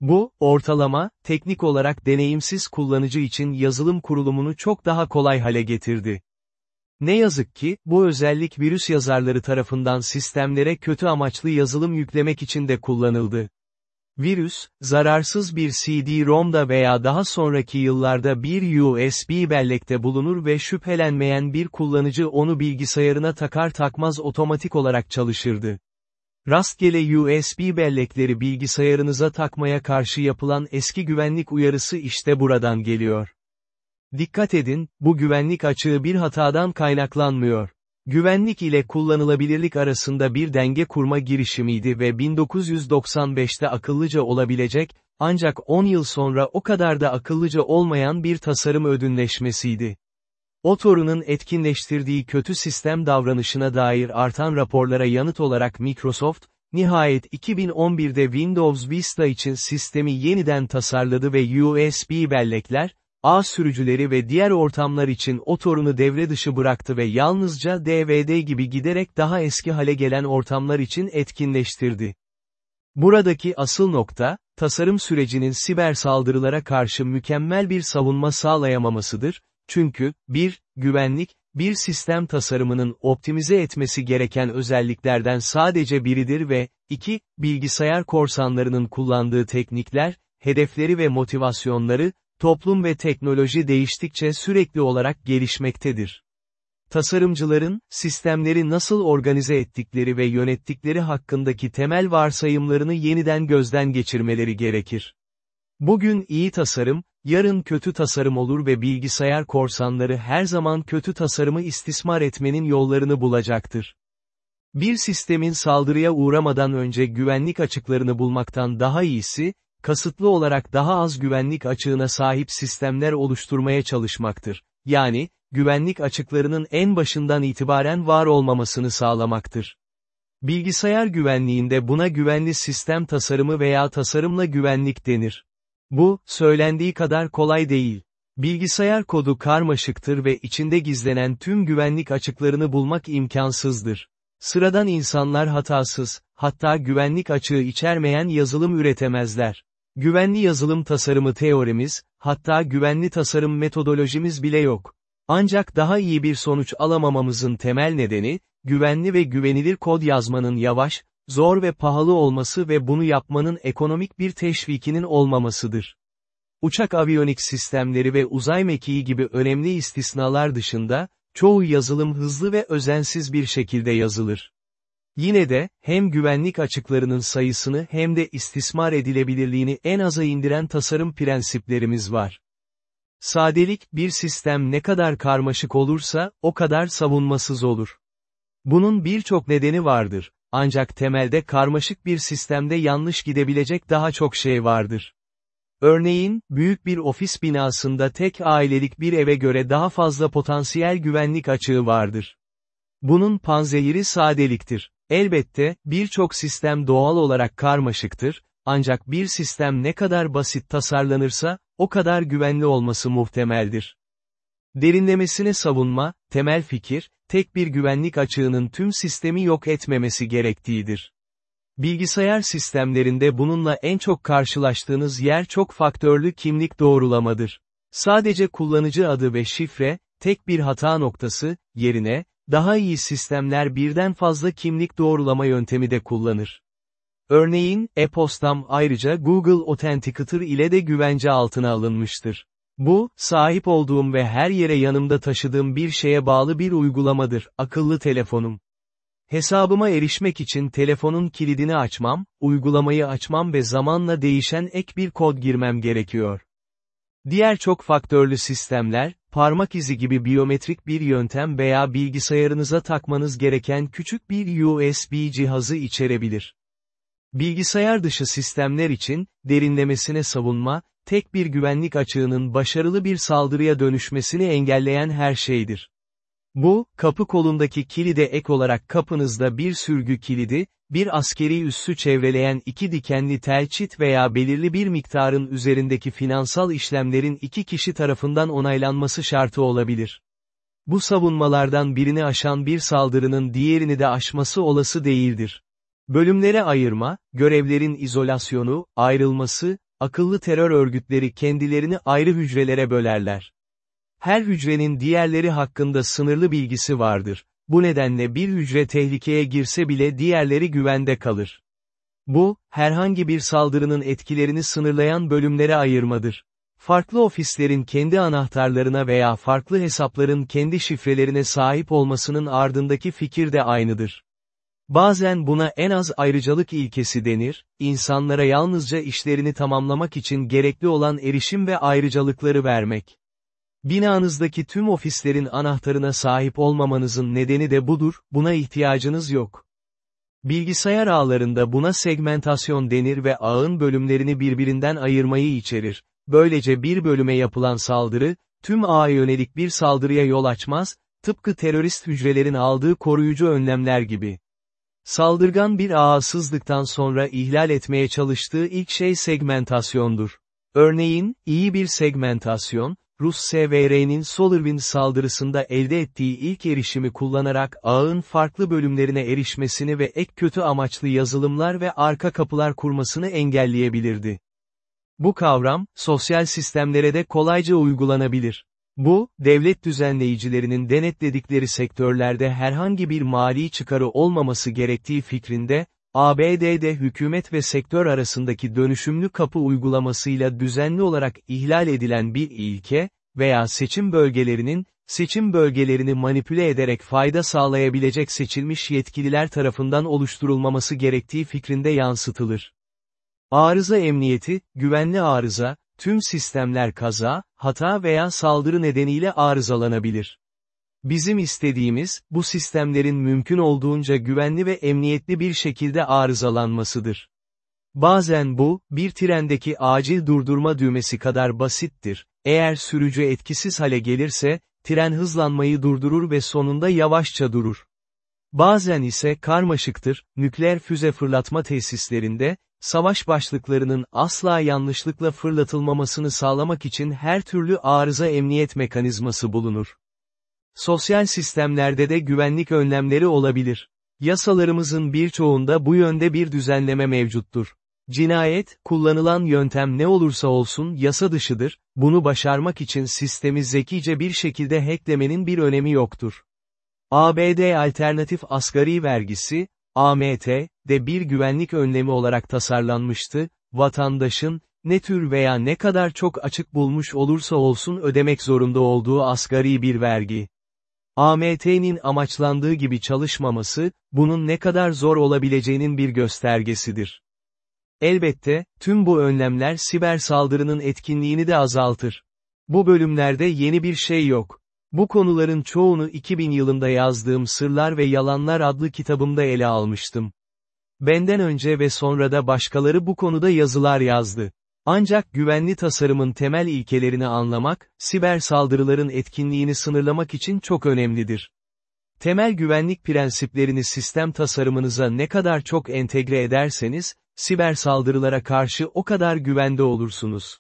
Bu, ortalama, teknik olarak deneyimsiz kullanıcı için yazılım kurulumunu çok daha kolay hale getirdi. Ne yazık ki, bu özellik virüs yazarları tarafından sistemlere kötü amaçlı yazılım yüklemek için de kullanıldı. Virüs, zararsız bir CD-ROM'da veya daha sonraki yıllarda bir USB bellekte bulunur ve şüphelenmeyen bir kullanıcı onu bilgisayarına takar takmaz otomatik olarak çalışırdı. Rastgele USB bellekleri bilgisayarınıza takmaya karşı yapılan eski güvenlik uyarısı işte buradan geliyor. Dikkat edin, bu güvenlik açığı bir hatadan kaynaklanmıyor. Güvenlik ile kullanılabilirlik arasında bir denge kurma girişimiydi ve 1995'te akıllıca olabilecek, ancak 10 yıl sonra o kadar da akıllıca olmayan bir tasarım ödünleşmesiydi. Otorunun etkinleştirdiği kötü sistem davranışına dair artan raporlara yanıt olarak Microsoft, nihayet 2011'de Windows Vista için sistemi yeniden tasarladı ve USB bellekler, ağ sürücüleri ve diğer ortamlar için otorunu devre dışı bıraktı ve yalnızca DVD gibi giderek daha eski hale gelen ortamlar için etkinleştirdi. Buradaki asıl nokta, tasarım sürecinin siber saldırılara karşı mükemmel bir savunma sağlayamamasıdır, çünkü, 1, güvenlik, bir sistem tasarımının optimize etmesi gereken özelliklerden sadece biridir ve, 2, bilgisayar korsanlarının kullandığı teknikler, hedefleri ve motivasyonları, toplum ve teknoloji değiştikçe sürekli olarak gelişmektedir. Tasarımcıların, sistemleri nasıl organize ettikleri ve yönettikleri hakkındaki temel varsayımlarını yeniden gözden geçirmeleri gerekir. Bugün iyi tasarım, yarın kötü tasarım olur ve bilgisayar korsanları her zaman kötü tasarımı istismar etmenin yollarını bulacaktır. Bir sistemin saldırıya uğramadan önce güvenlik açıklarını bulmaktan daha iyisi, kasıtlı olarak daha az güvenlik açığına sahip sistemler oluşturmaya çalışmaktır. Yani, güvenlik açıklarının en başından itibaren var olmamasını sağlamaktır. Bilgisayar güvenliğinde buna güvenli sistem tasarımı veya tasarımla güvenlik denir. Bu, söylendiği kadar kolay değil. Bilgisayar kodu karmaşıktır ve içinde gizlenen tüm güvenlik açıklarını bulmak imkansızdır. Sıradan insanlar hatasız, hatta güvenlik açığı içermeyen yazılım üretemezler. Güvenli yazılım tasarımı teorimiz, hatta güvenli tasarım metodolojimiz bile yok. Ancak daha iyi bir sonuç alamamamızın temel nedeni, güvenli ve güvenilir kod yazmanın yavaş, zor ve pahalı olması ve bunu yapmanın ekonomik bir teşvikinin olmamasıdır. Uçak aviyonik sistemleri ve uzay mekiği gibi önemli istisnalar dışında, çoğu yazılım hızlı ve özensiz bir şekilde yazılır. Yine de, hem güvenlik açıklarının sayısını hem de istismar edilebilirliğini en aza indiren tasarım prensiplerimiz var. Sadelik, bir sistem ne kadar karmaşık olursa, o kadar savunmasız olur. Bunun birçok nedeni vardır, ancak temelde karmaşık bir sistemde yanlış gidebilecek daha çok şey vardır. Örneğin, büyük bir ofis binasında tek ailelik bir eve göre daha fazla potansiyel güvenlik açığı vardır. Bunun panzehiri sadeliktir. Elbette, birçok sistem doğal olarak karmaşıktır, ancak bir sistem ne kadar basit tasarlanırsa, o kadar güvenli olması muhtemeldir. Derinlemesine savunma, temel fikir, tek bir güvenlik açığının tüm sistemi yok etmemesi gerektiğidir. Bilgisayar sistemlerinde bununla en çok karşılaştığınız yer çok faktörlü kimlik doğrulamadır. Sadece kullanıcı adı ve şifre, tek bir hata noktası, yerine, daha iyi sistemler birden fazla kimlik doğrulama yöntemi de kullanır. Örneğin, e-postam ayrıca Google Authenticator ile de güvence altına alınmıştır. Bu, sahip olduğum ve her yere yanımda taşıdığım bir şeye bağlı bir uygulamadır, akıllı telefonum. Hesabıma erişmek için telefonun kilidini açmam, uygulamayı açmam ve zamanla değişen ek bir kod girmem gerekiyor. Diğer çok faktörlü sistemler, parmak izi gibi biyometrik bir yöntem veya bilgisayarınıza takmanız gereken küçük bir USB cihazı içerebilir. Bilgisayar dışı sistemler için, derinlemesine savunma, tek bir güvenlik açığının başarılı bir saldırıya dönüşmesini engelleyen her şeydir. Bu, kapı kolundaki kilide ek olarak kapınızda bir sürgü kilidi, bir askeri üssü çevreleyen iki dikenli telçit veya belirli bir miktarın üzerindeki finansal işlemlerin iki kişi tarafından onaylanması şartı olabilir. Bu savunmalardan birini aşan bir saldırının diğerini de aşması olası değildir. Bölümlere ayırma, görevlerin izolasyonu, ayrılması, akıllı terör örgütleri kendilerini ayrı hücrelere bölerler. Her hücrenin diğerleri hakkında sınırlı bilgisi vardır. Bu nedenle bir hücre tehlikeye girse bile diğerleri güvende kalır. Bu, herhangi bir saldırının etkilerini sınırlayan bölümlere ayırmadır. Farklı ofislerin kendi anahtarlarına veya farklı hesapların kendi şifrelerine sahip olmasının ardındaki fikir de aynıdır. Bazen buna en az ayrıcalık ilkesi denir, insanlara yalnızca işlerini tamamlamak için gerekli olan erişim ve ayrıcalıkları vermek. Binanızdaki tüm ofislerin anahtarına sahip olmamanızın nedeni de budur, buna ihtiyacınız yok. Bilgisayar ağlarında buna segmentasyon denir ve ağın bölümlerini birbirinden ayırmayı içerir. Böylece bir bölüme yapılan saldırı, tüm ağa yönelik bir saldırıya yol açmaz, tıpkı terörist hücrelerin aldığı koruyucu önlemler gibi. Saldırgan bir ağa sızdıktan sonra ihlal etmeye çalıştığı ilk şey segmentasyondur. Örneğin, iyi bir segmentasyon, Rus SVR'nin SolarWind saldırısında elde ettiği ilk erişimi kullanarak ağın farklı bölümlerine erişmesini ve ek kötü amaçlı yazılımlar ve arka kapılar kurmasını engelleyebilirdi. Bu kavram, sosyal sistemlere de kolayca uygulanabilir. Bu, devlet düzenleyicilerinin denetledikleri sektörlerde herhangi bir mali çıkarı olmaması gerektiği fikrinde, ABD'de hükümet ve sektör arasındaki dönüşümlü kapı uygulamasıyla düzenli olarak ihlal edilen bir ilke, veya seçim bölgelerinin, seçim bölgelerini manipüle ederek fayda sağlayabilecek seçilmiş yetkililer tarafından oluşturulmaması gerektiği fikrinde yansıtılır. Arıza emniyeti, güvenli arıza, tüm sistemler kaza, hata veya saldırı nedeniyle arızalanabilir. Bizim istediğimiz, bu sistemlerin mümkün olduğunca güvenli ve emniyetli bir şekilde arızalanmasıdır. Bazen bu, bir trendeki acil durdurma düğmesi kadar basittir. Eğer sürücü etkisiz hale gelirse, tren hızlanmayı durdurur ve sonunda yavaşça durur. Bazen ise karmaşıktır, nükleer füze fırlatma tesislerinde, savaş başlıklarının asla yanlışlıkla fırlatılmamasını sağlamak için her türlü arıza emniyet mekanizması bulunur. Sosyal sistemlerde de güvenlik önlemleri olabilir. Yasalarımızın birçoğunda bu yönde bir düzenleme mevcuttur. Cinayet, kullanılan yöntem ne olursa olsun yasa dışıdır, bunu başarmak için sistemi zekice bir şekilde hacklemenin bir önemi yoktur. ABD Alternatif Asgari Vergisi, AMT, de bir güvenlik önlemi olarak tasarlanmıştı, vatandaşın, ne tür veya ne kadar çok açık bulmuş olursa olsun ödemek zorunda olduğu asgari bir vergi. AMT'nin amaçlandığı gibi çalışmaması, bunun ne kadar zor olabileceğinin bir göstergesidir. Elbette, tüm bu önlemler siber saldırının etkinliğini de azaltır. Bu bölümlerde yeni bir şey yok. Bu konuların çoğunu 2000 yılında yazdığım Sırlar ve Yalanlar adlı kitabımda ele almıştım. Benden önce ve sonra da başkaları bu konuda yazılar yazdı. Ancak güvenli tasarımın temel ilkelerini anlamak, siber saldırıların etkinliğini sınırlamak için çok önemlidir. Temel güvenlik prensiplerini sistem tasarımınıza ne kadar çok entegre ederseniz, siber saldırılara karşı o kadar güvende olursunuz.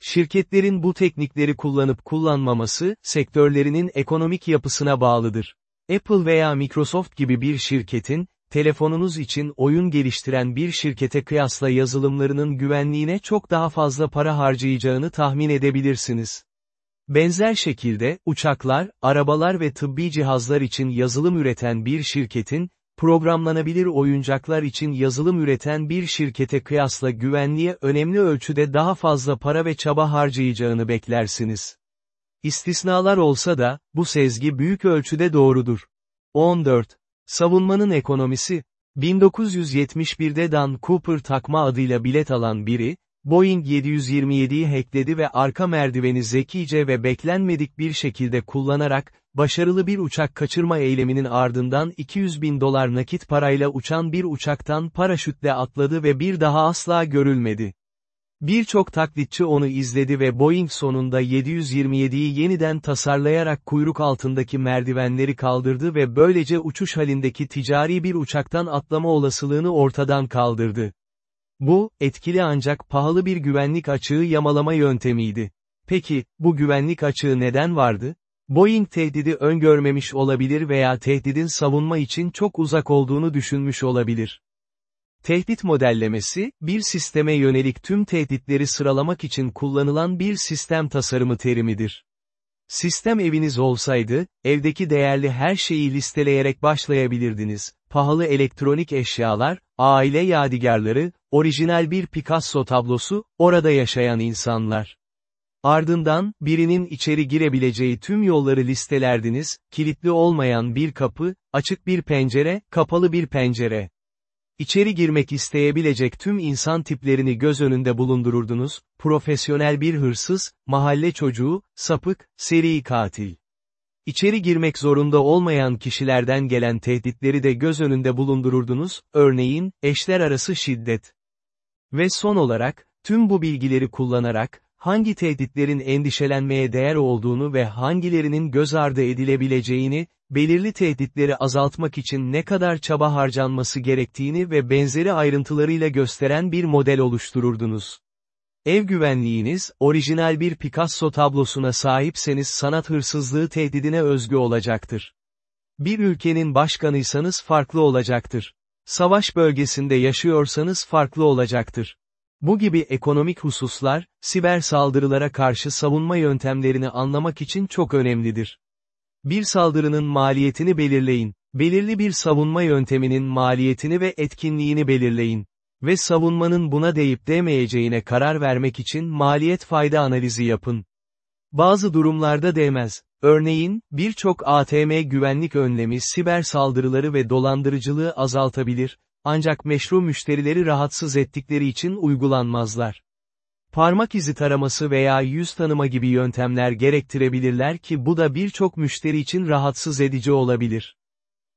Şirketlerin bu teknikleri kullanıp kullanmaması, sektörlerinin ekonomik yapısına bağlıdır. Apple veya Microsoft gibi bir şirketin, telefonunuz için oyun geliştiren bir şirkete kıyasla yazılımlarının güvenliğine çok daha fazla para harcayacağını tahmin edebilirsiniz. Benzer şekilde, uçaklar, arabalar ve tıbbi cihazlar için yazılım üreten bir şirketin, programlanabilir oyuncaklar için yazılım üreten bir şirkete kıyasla güvenliğe önemli ölçüde daha fazla para ve çaba harcayacağını beklersiniz. İstisnalar olsa da, bu sezgi büyük ölçüde doğrudur. 14. Savunmanın ekonomisi, 1971'de Dan Cooper takma adıyla bilet alan biri, Boeing 727'yi hackledi ve arka merdiveni zekice ve beklenmedik bir şekilde kullanarak, başarılı bir uçak kaçırma eyleminin ardından 200 bin dolar nakit parayla uçan bir uçaktan paraşütle atladı ve bir daha asla görülmedi. Birçok taklitçi onu izledi ve Boeing sonunda 727'yi yeniden tasarlayarak kuyruk altındaki merdivenleri kaldırdı ve böylece uçuş halindeki ticari bir uçaktan atlama olasılığını ortadan kaldırdı. Bu, etkili ancak pahalı bir güvenlik açığı yamalama yöntemiydi. Peki, bu güvenlik açığı neden vardı? Boeing tehdidi öngörmemiş olabilir veya tehdidin savunma için çok uzak olduğunu düşünmüş olabilir. Tehdit modellemesi, bir sisteme yönelik tüm tehditleri sıralamak için kullanılan bir sistem tasarımı terimidir. Sistem eviniz olsaydı, evdeki değerli her şeyi listeleyerek başlayabilirdiniz. Pahalı elektronik eşyalar, aile yadigarları, orijinal bir Picasso tablosu, orada yaşayan insanlar. Ardından, birinin içeri girebileceği tüm yolları listelerdiniz, kilitli olmayan bir kapı, açık bir pencere, kapalı bir pencere. İçeri girmek isteyebilecek tüm insan tiplerini göz önünde bulundururdunuz, profesyonel bir hırsız, mahalle çocuğu, sapık, seri katil. İçeri girmek zorunda olmayan kişilerden gelen tehditleri de göz önünde bulundururdunuz, örneğin, eşler arası şiddet. Ve son olarak, tüm bu bilgileri kullanarak, hangi tehditlerin endişelenmeye değer olduğunu ve hangilerinin göz ardı edilebileceğini, belirli tehditleri azaltmak için ne kadar çaba harcanması gerektiğini ve benzeri ayrıntılarıyla gösteren bir model oluştururdunuz. Ev güvenliğiniz, orijinal bir Picasso tablosuna sahipseniz sanat hırsızlığı tehdidine özgü olacaktır. Bir ülkenin başkanıysanız farklı olacaktır. Savaş bölgesinde yaşıyorsanız farklı olacaktır. Bu gibi ekonomik hususlar, siber saldırılara karşı savunma yöntemlerini anlamak için çok önemlidir. Bir saldırının maliyetini belirleyin. Belirli bir savunma yönteminin maliyetini ve etkinliğini belirleyin. Ve savunmanın buna değip değmeyeceğine karar vermek için maliyet fayda analizi yapın. Bazı durumlarda değmez. Örneğin, birçok ATM güvenlik önlemi siber saldırıları ve dolandırıcılığı azaltabilir, ancak meşru müşterileri rahatsız ettikleri için uygulanmazlar. Parmak izi taraması veya yüz tanıma gibi yöntemler gerektirebilirler ki bu da birçok müşteri için rahatsız edici olabilir.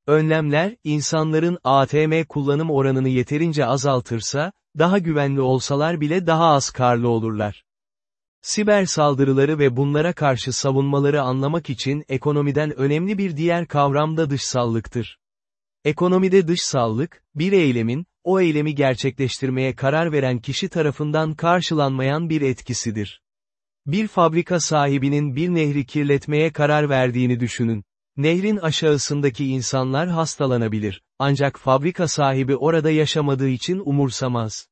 Önlemler, insanların ATM kullanım oranını yeterince azaltırsa, daha güvenli olsalar bile daha az karlı olurlar. Siber saldırıları ve bunlara karşı savunmaları anlamak için ekonomiden önemli bir diğer kavram da dışsallıktır. Ekonomide dışsallık, bir eylemin, o eylemi gerçekleştirmeye karar veren kişi tarafından karşılanmayan bir etkisidir. Bir fabrika sahibinin bir nehri kirletmeye karar verdiğini düşünün. Nehrin aşağısındaki insanlar hastalanabilir, ancak fabrika sahibi orada yaşamadığı için umursamaz.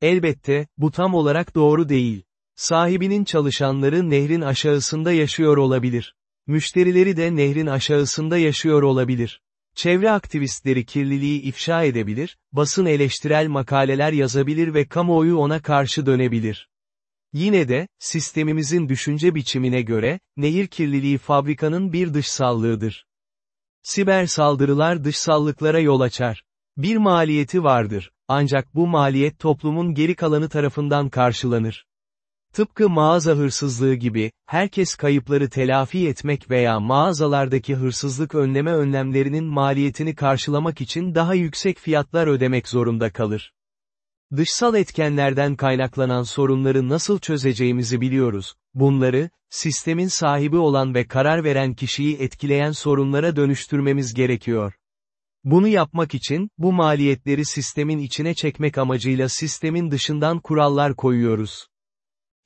Elbette, bu tam olarak doğru değil. Sahibinin çalışanları nehrin aşağısında yaşıyor olabilir. Müşterileri de nehrin aşağısında yaşıyor olabilir. Çevre aktivistleri kirliliği ifşa edebilir, basın eleştirel makaleler yazabilir ve kamuoyu ona karşı dönebilir. Yine de, sistemimizin düşünce biçimine göre, nehir kirliliği fabrikanın bir dışsallığıdır. Siber saldırılar dışsallıklara yol açar. Bir maliyeti vardır, ancak bu maliyet toplumun geri kalanı tarafından karşılanır. Tıpkı mağaza hırsızlığı gibi, herkes kayıpları telafi etmek veya mağazalardaki hırsızlık önleme önlemlerinin maliyetini karşılamak için daha yüksek fiyatlar ödemek zorunda kalır. Dışsal etkenlerden kaynaklanan sorunları nasıl çözeceğimizi biliyoruz. Bunları, sistemin sahibi olan ve karar veren kişiyi etkileyen sorunlara dönüştürmemiz gerekiyor. Bunu yapmak için, bu maliyetleri sistemin içine çekmek amacıyla sistemin dışından kurallar koyuyoruz.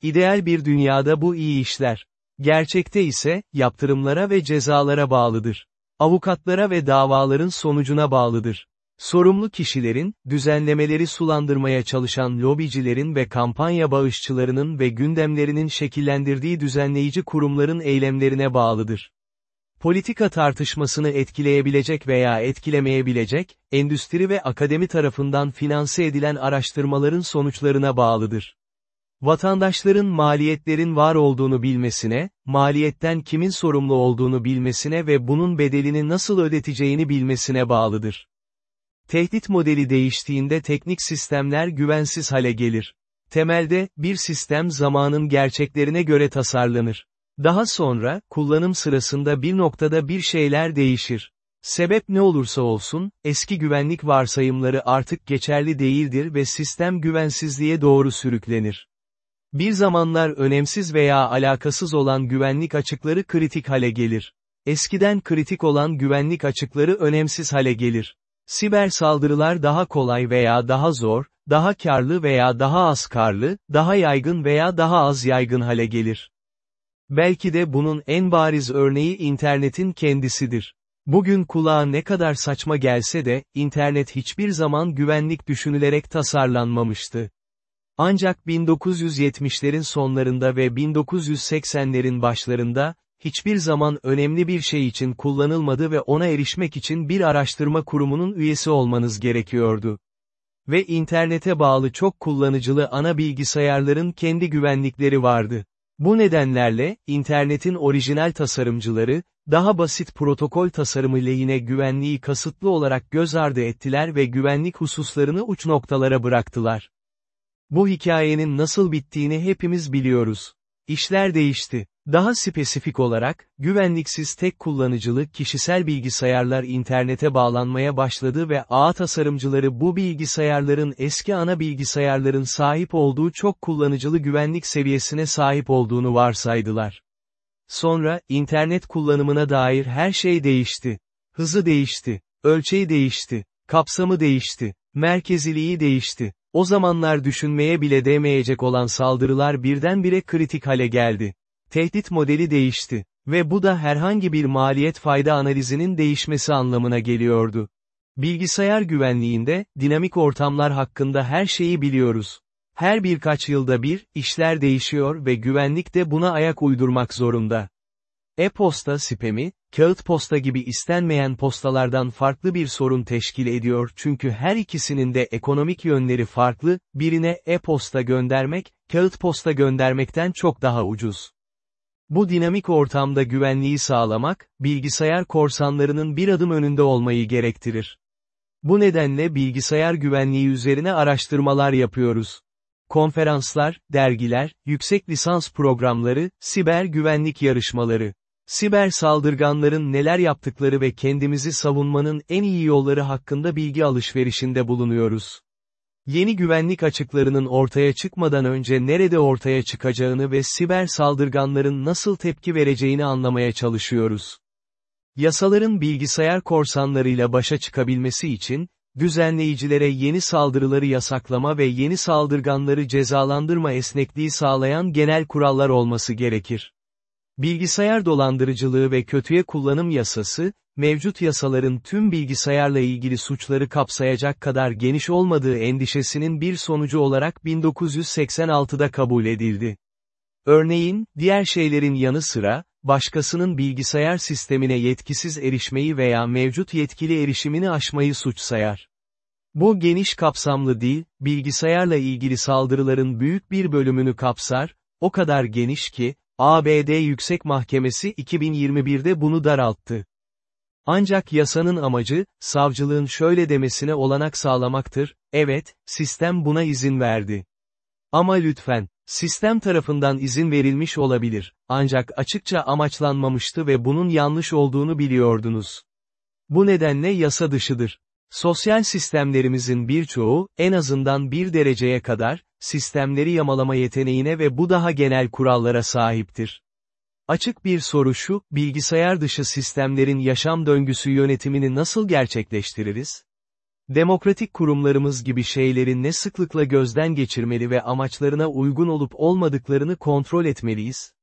İdeal bir dünyada bu iyi işler. Gerçekte ise, yaptırımlara ve cezalara bağlıdır. Avukatlara ve davaların sonucuna bağlıdır. Sorumlu kişilerin, düzenlemeleri sulandırmaya çalışan lobicilerin ve kampanya bağışçılarının ve gündemlerinin şekillendirdiği düzenleyici kurumların eylemlerine bağlıdır. Politika tartışmasını etkileyebilecek veya etkilemeyebilecek, endüstri ve akademi tarafından finanse edilen araştırmaların sonuçlarına bağlıdır. Vatandaşların maliyetlerin var olduğunu bilmesine, maliyetten kimin sorumlu olduğunu bilmesine ve bunun bedelini nasıl ödeteceğini bilmesine bağlıdır. Tehdit modeli değiştiğinde teknik sistemler güvensiz hale gelir. Temelde, bir sistem zamanın gerçeklerine göre tasarlanır. Daha sonra, kullanım sırasında bir noktada bir şeyler değişir. Sebep ne olursa olsun, eski güvenlik varsayımları artık geçerli değildir ve sistem güvensizliğe doğru sürüklenir. Bir zamanlar önemsiz veya alakasız olan güvenlik açıkları kritik hale gelir. Eskiden kritik olan güvenlik açıkları önemsiz hale gelir. Siber saldırılar daha kolay veya daha zor, daha karlı veya daha az karlı, daha yaygın veya daha az yaygın hale gelir. Belki de bunun en bariz örneği internetin kendisidir. Bugün kulağa ne kadar saçma gelse de, internet hiçbir zaman güvenlik düşünülerek tasarlanmamıştı. Ancak 1970'lerin sonlarında ve 1980'lerin başlarında, hiçbir zaman önemli bir şey için kullanılmadı ve ona erişmek için bir araştırma kurumunun üyesi olmanız gerekiyordu. Ve internete bağlı çok kullanıcılı ana bilgisayarların kendi güvenlikleri vardı. Bu nedenlerle, internetin orijinal tasarımcıları, daha basit protokol tasarımı lehine güvenliği kasıtlı olarak göz ardı ettiler ve güvenlik hususlarını uç noktalara bıraktılar. Bu hikayenin nasıl bittiğini hepimiz biliyoruz. İşler değişti. Daha spesifik olarak, güvenliksiz tek kullanıcılı kişisel bilgisayarlar internete bağlanmaya başladı ve ağ tasarımcıları bu bilgisayarların eski ana bilgisayarların sahip olduğu çok kullanıcılı güvenlik seviyesine sahip olduğunu varsaydılar. Sonra, internet kullanımına dair her şey değişti. Hızı değişti, ölçeği değişti, kapsamı değişti, merkeziliği değişti. O zamanlar düşünmeye bile değmeyecek olan saldırılar birdenbire kritik hale geldi. Tehdit modeli değişti. Ve bu da herhangi bir maliyet fayda analizinin değişmesi anlamına geliyordu. Bilgisayar güvenliğinde, dinamik ortamlar hakkında her şeyi biliyoruz. Her birkaç yılda bir, işler değişiyor ve güvenlik de buna ayak uydurmak zorunda. E-posta spami, kağıt posta gibi istenmeyen postalardan farklı bir sorun teşkil ediyor çünkü her ikisinin de ekonomik yönleri farklı, birine e-posta göndermek, kağıt posta göndermekten çok daha ucuz. Bu dinamik ortamda güvenliği sağlamak, bilgisayar korsanlarının bir adım önünde olmayı gerektirir. Bu nedenle bilgisayar güvenliği üzerine araştırmalar yapıyoruz. Konferanslar, dergiler, yüksek lisans programları, siber güvenlik yarışmaları. Siber saldırganların neler yaptıkları ve kendimizi savunmanın en iyi yolları hakkında bilgi alışverişinde bulunuyoruz. Yeni güvenlik açıklarının ortaya çıkmadan önce nerede ortaya çıkacağını ve siber saldırganların nasıl tepki vereceğini anlamaya çalışıyoruz. Yasaların bilgisayar korsanlarıyla başa çıkabilmesi için, düzenleyicilere yeni saldırıları yasaklama ve yeni saldırganları cezalandırma esnekliği sağlayan genel kurallar olması gerekir. Bilgisayar dolandırıcılığı ve kötüye kullanım yasası, mevcut yasaların tüm bilgisayarla ilgili suçları kapsayacak kadar geniş olmadığı endişesinin bir sonucu olarak 1986'da kabul edildi. Örneğin, diğer şeylerin yanı sıra, başkasının bilgisayar sistemine yetkisiz erişmeyi veya mevcut yetkili erişimini aşmayı suç sayar. Bu geniş kapsamlı değil, bilgisayarla ilgili saldırıların büyük bir bölümünü kapsar, o kadar geniş ki, ABD Yüksek Mahkemesi 2021'de bunu daralttı. Ancak yasanın amacı, savcılığın şöyle demesine olanak sağlamaktır, evet, sistem buna izin verdi. Ama lütfen, sistem tarafından izin verilmiş olabilir, ancak açıkça amaçlanmamıştı ve bunun yanlış olduğunu biliyordunuz. Bu nedenle yasa dışıdır. Sosyal sistemlerimizin birçoğu, en azından bir dereceye kadar, sistemleri yamalama yeteneğine ve bu daha genel kurallara sahiptir. Açık bir soru şu, bilgisayar dışı sistemlerin yaşam döngüsü yönetimini nasıl gerçekleştiririz? Demokratik kurumlarımız gibi şeyleri ne sıklıkla gözden geçirmeli ve amaçlarına uygun olup olmadıklarını kontrol etmeliyiz?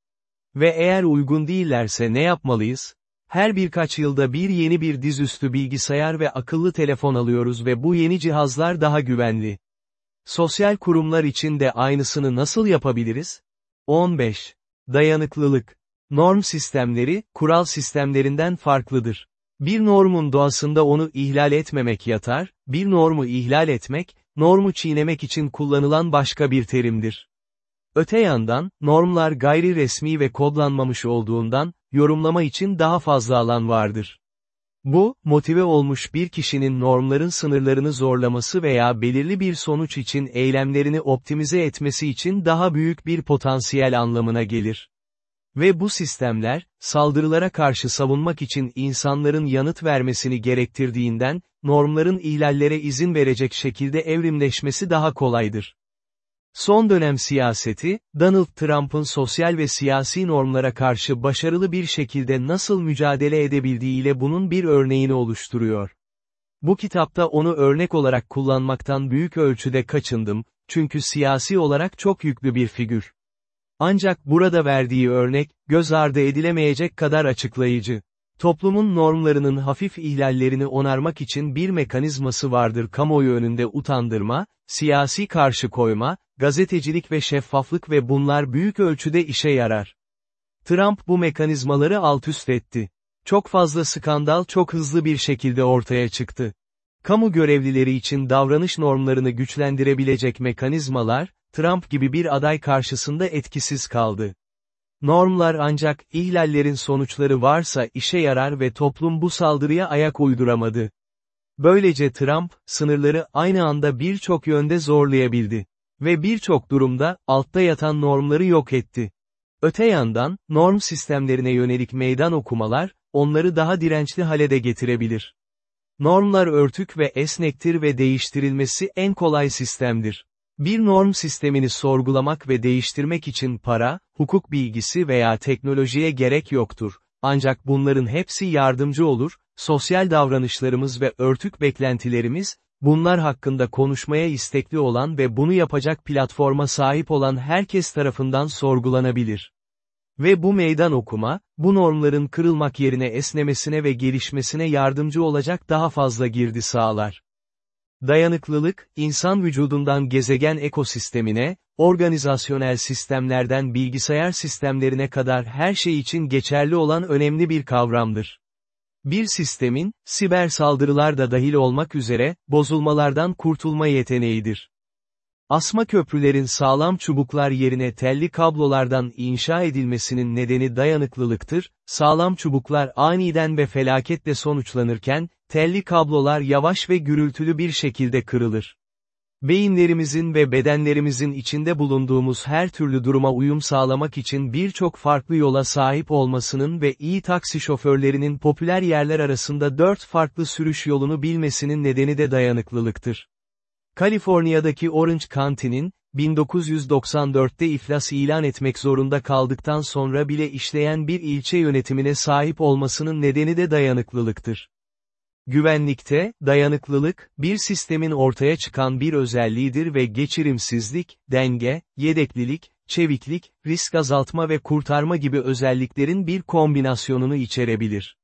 Ve eğer uygun değillerse ne yapmalıyız? Her birkaç yılda bir yeni bir dizüstü bilgisayar ve akıllı telefon alıyoruz ve bu yeni cihazlar daha güvenli. Sosyal kurumlar için de aynısını nasıl yapabiliriz? 15. Dayanıklılık. Norm sistemleri, kural sistemlerinden farklıdır. Bir normun doğasında onu ihlal etmemek yatar, bir normu ihlal etmek, normu çiğnemek için kullanılan başka bir terimdir. Öte yandan, normlar gayri resmi ve kodlanmamış olduğundan, yorumlama için daha fazla alan vardır. Bu, motive olmuş bir kişinin normların sınırlarını zorlaması veya belirli bir sonuç için eylemlerini optimize etmesi için daha büyük bir potansiyel anlamına gelir. Ve bu sistemler, saldırılara karşı savunmak için insanların yanıt vermesini gerektirdiğinden, normların ihlallere izin verecek şekilde evrimleşmesi daha kolaydır. Son dönem siyaseti, Donald Trump'ın sosyal ve siyasi normlara karşı başarılı bir şekilde nasıl mücadele edebildiğiyle bunun bir örneğini oluşturuyor. Bu kitapta onu örnek olarak kullanmaktan büyük ölçüde kaçındım, çünkü siyasi olarak çok yüklü bir figür. Ancak burada verdiği örnek, göz ardı edilemeyecek kadar açıklayıcı. Toplumun normlarının hafif ihlallerini onarmak için bir mekanizması vardır kamuoyu önünde utandırma, siyasi karşı koyma, gazetecilik ve şeffaflık ve bunlar büyük ölçüde işe yarar. Trump bu mekanizmaları altüst etti. Çok fazla skandal çok hızlı bir şekilde ortaya çıktı. Kamu görevlileri için davranış normlarını güçlendirebilecek mekanizmalar, Trump gibi bir aday karşısında etkisiz kaldı. Normlar ancak, ihlallerin sonuçları varsa işe yarar ve toplum bu saldırıya ayak uyduramadı. Böylece Trump, sınırları aynı anda birçok yönde zorlayabildi. Ve birçok durumda, altta yatan normları yok etti. Öte yandan, norm sistemlerine yönelik meydan okumalar, onları daha dirençli hale de getirebilir. Normlar örtük ve esnektir ve değiştirilmesi en kolay sistemdir. Bir norm sistemini sorgulamak ve değiştirmek için para, hukuk bilgisi veya teknolojiye gerek yoktur. Ancak bunların hepsi yardımcı olur, sosyal davranışlarımız ve örtük beklentilerimiz, bunlar hakkında konuşmaya istekli olan ve bunu yapacak platforma sahip olan herkes tarafından sorgulanabilir. Ve bu meydan okuma, bu normların kırılmak yerine esnemesine ve gelişmesine yardımcı olacak daha fazla girdi sağlar. Dayanıklılık, insan vücudundan gezegen ekosistemine, organizasyonel sistemlerden bilgisayar sistemlerine kadar her şey için geçerli olan önemli bir kavramdır. Bir sistemin, siber saldırılar da dahil olmak üzere, bozulmalardan kurtulma yeteneğidir. Asma köprülerin sağlam çubuklar yerine telli kablolardan inşa edilmesinin nedeni dayanıklılıktır, sağlam çubuklar aniden ve felaketle sonuçlanırken, telli kablolar yavaş ve gürültülü bir şekilde kırılır. Beyinlerimizin ve bedenlerimizin içinde bulunduğumuz her türlü duruma uyum sağlamak için birçok farklı yola sahip olmasının ve iyi taksi şoförlerinin popüler yerler arasında dört farklı sürüş yolunu bilmesinin nedeni de dayanıklılıktır. Kaliforniya'daki Orange County'nin, 1994'te iflas ilan etmek zorunda kaldıktan sonra bile işleyen bir ilçe yönetimine sahip olmasının nedeni de dayanıklılıktır. Güvenlikte, dayanıklılık, bir sistemin ortaya çıkan bir özelliğidir ve geçirimsizlik, denge, yedeklilik, çeviklik, risk azaltma ve kurtarma gibi özelliklerin bir kombinasyonunu içerebilir.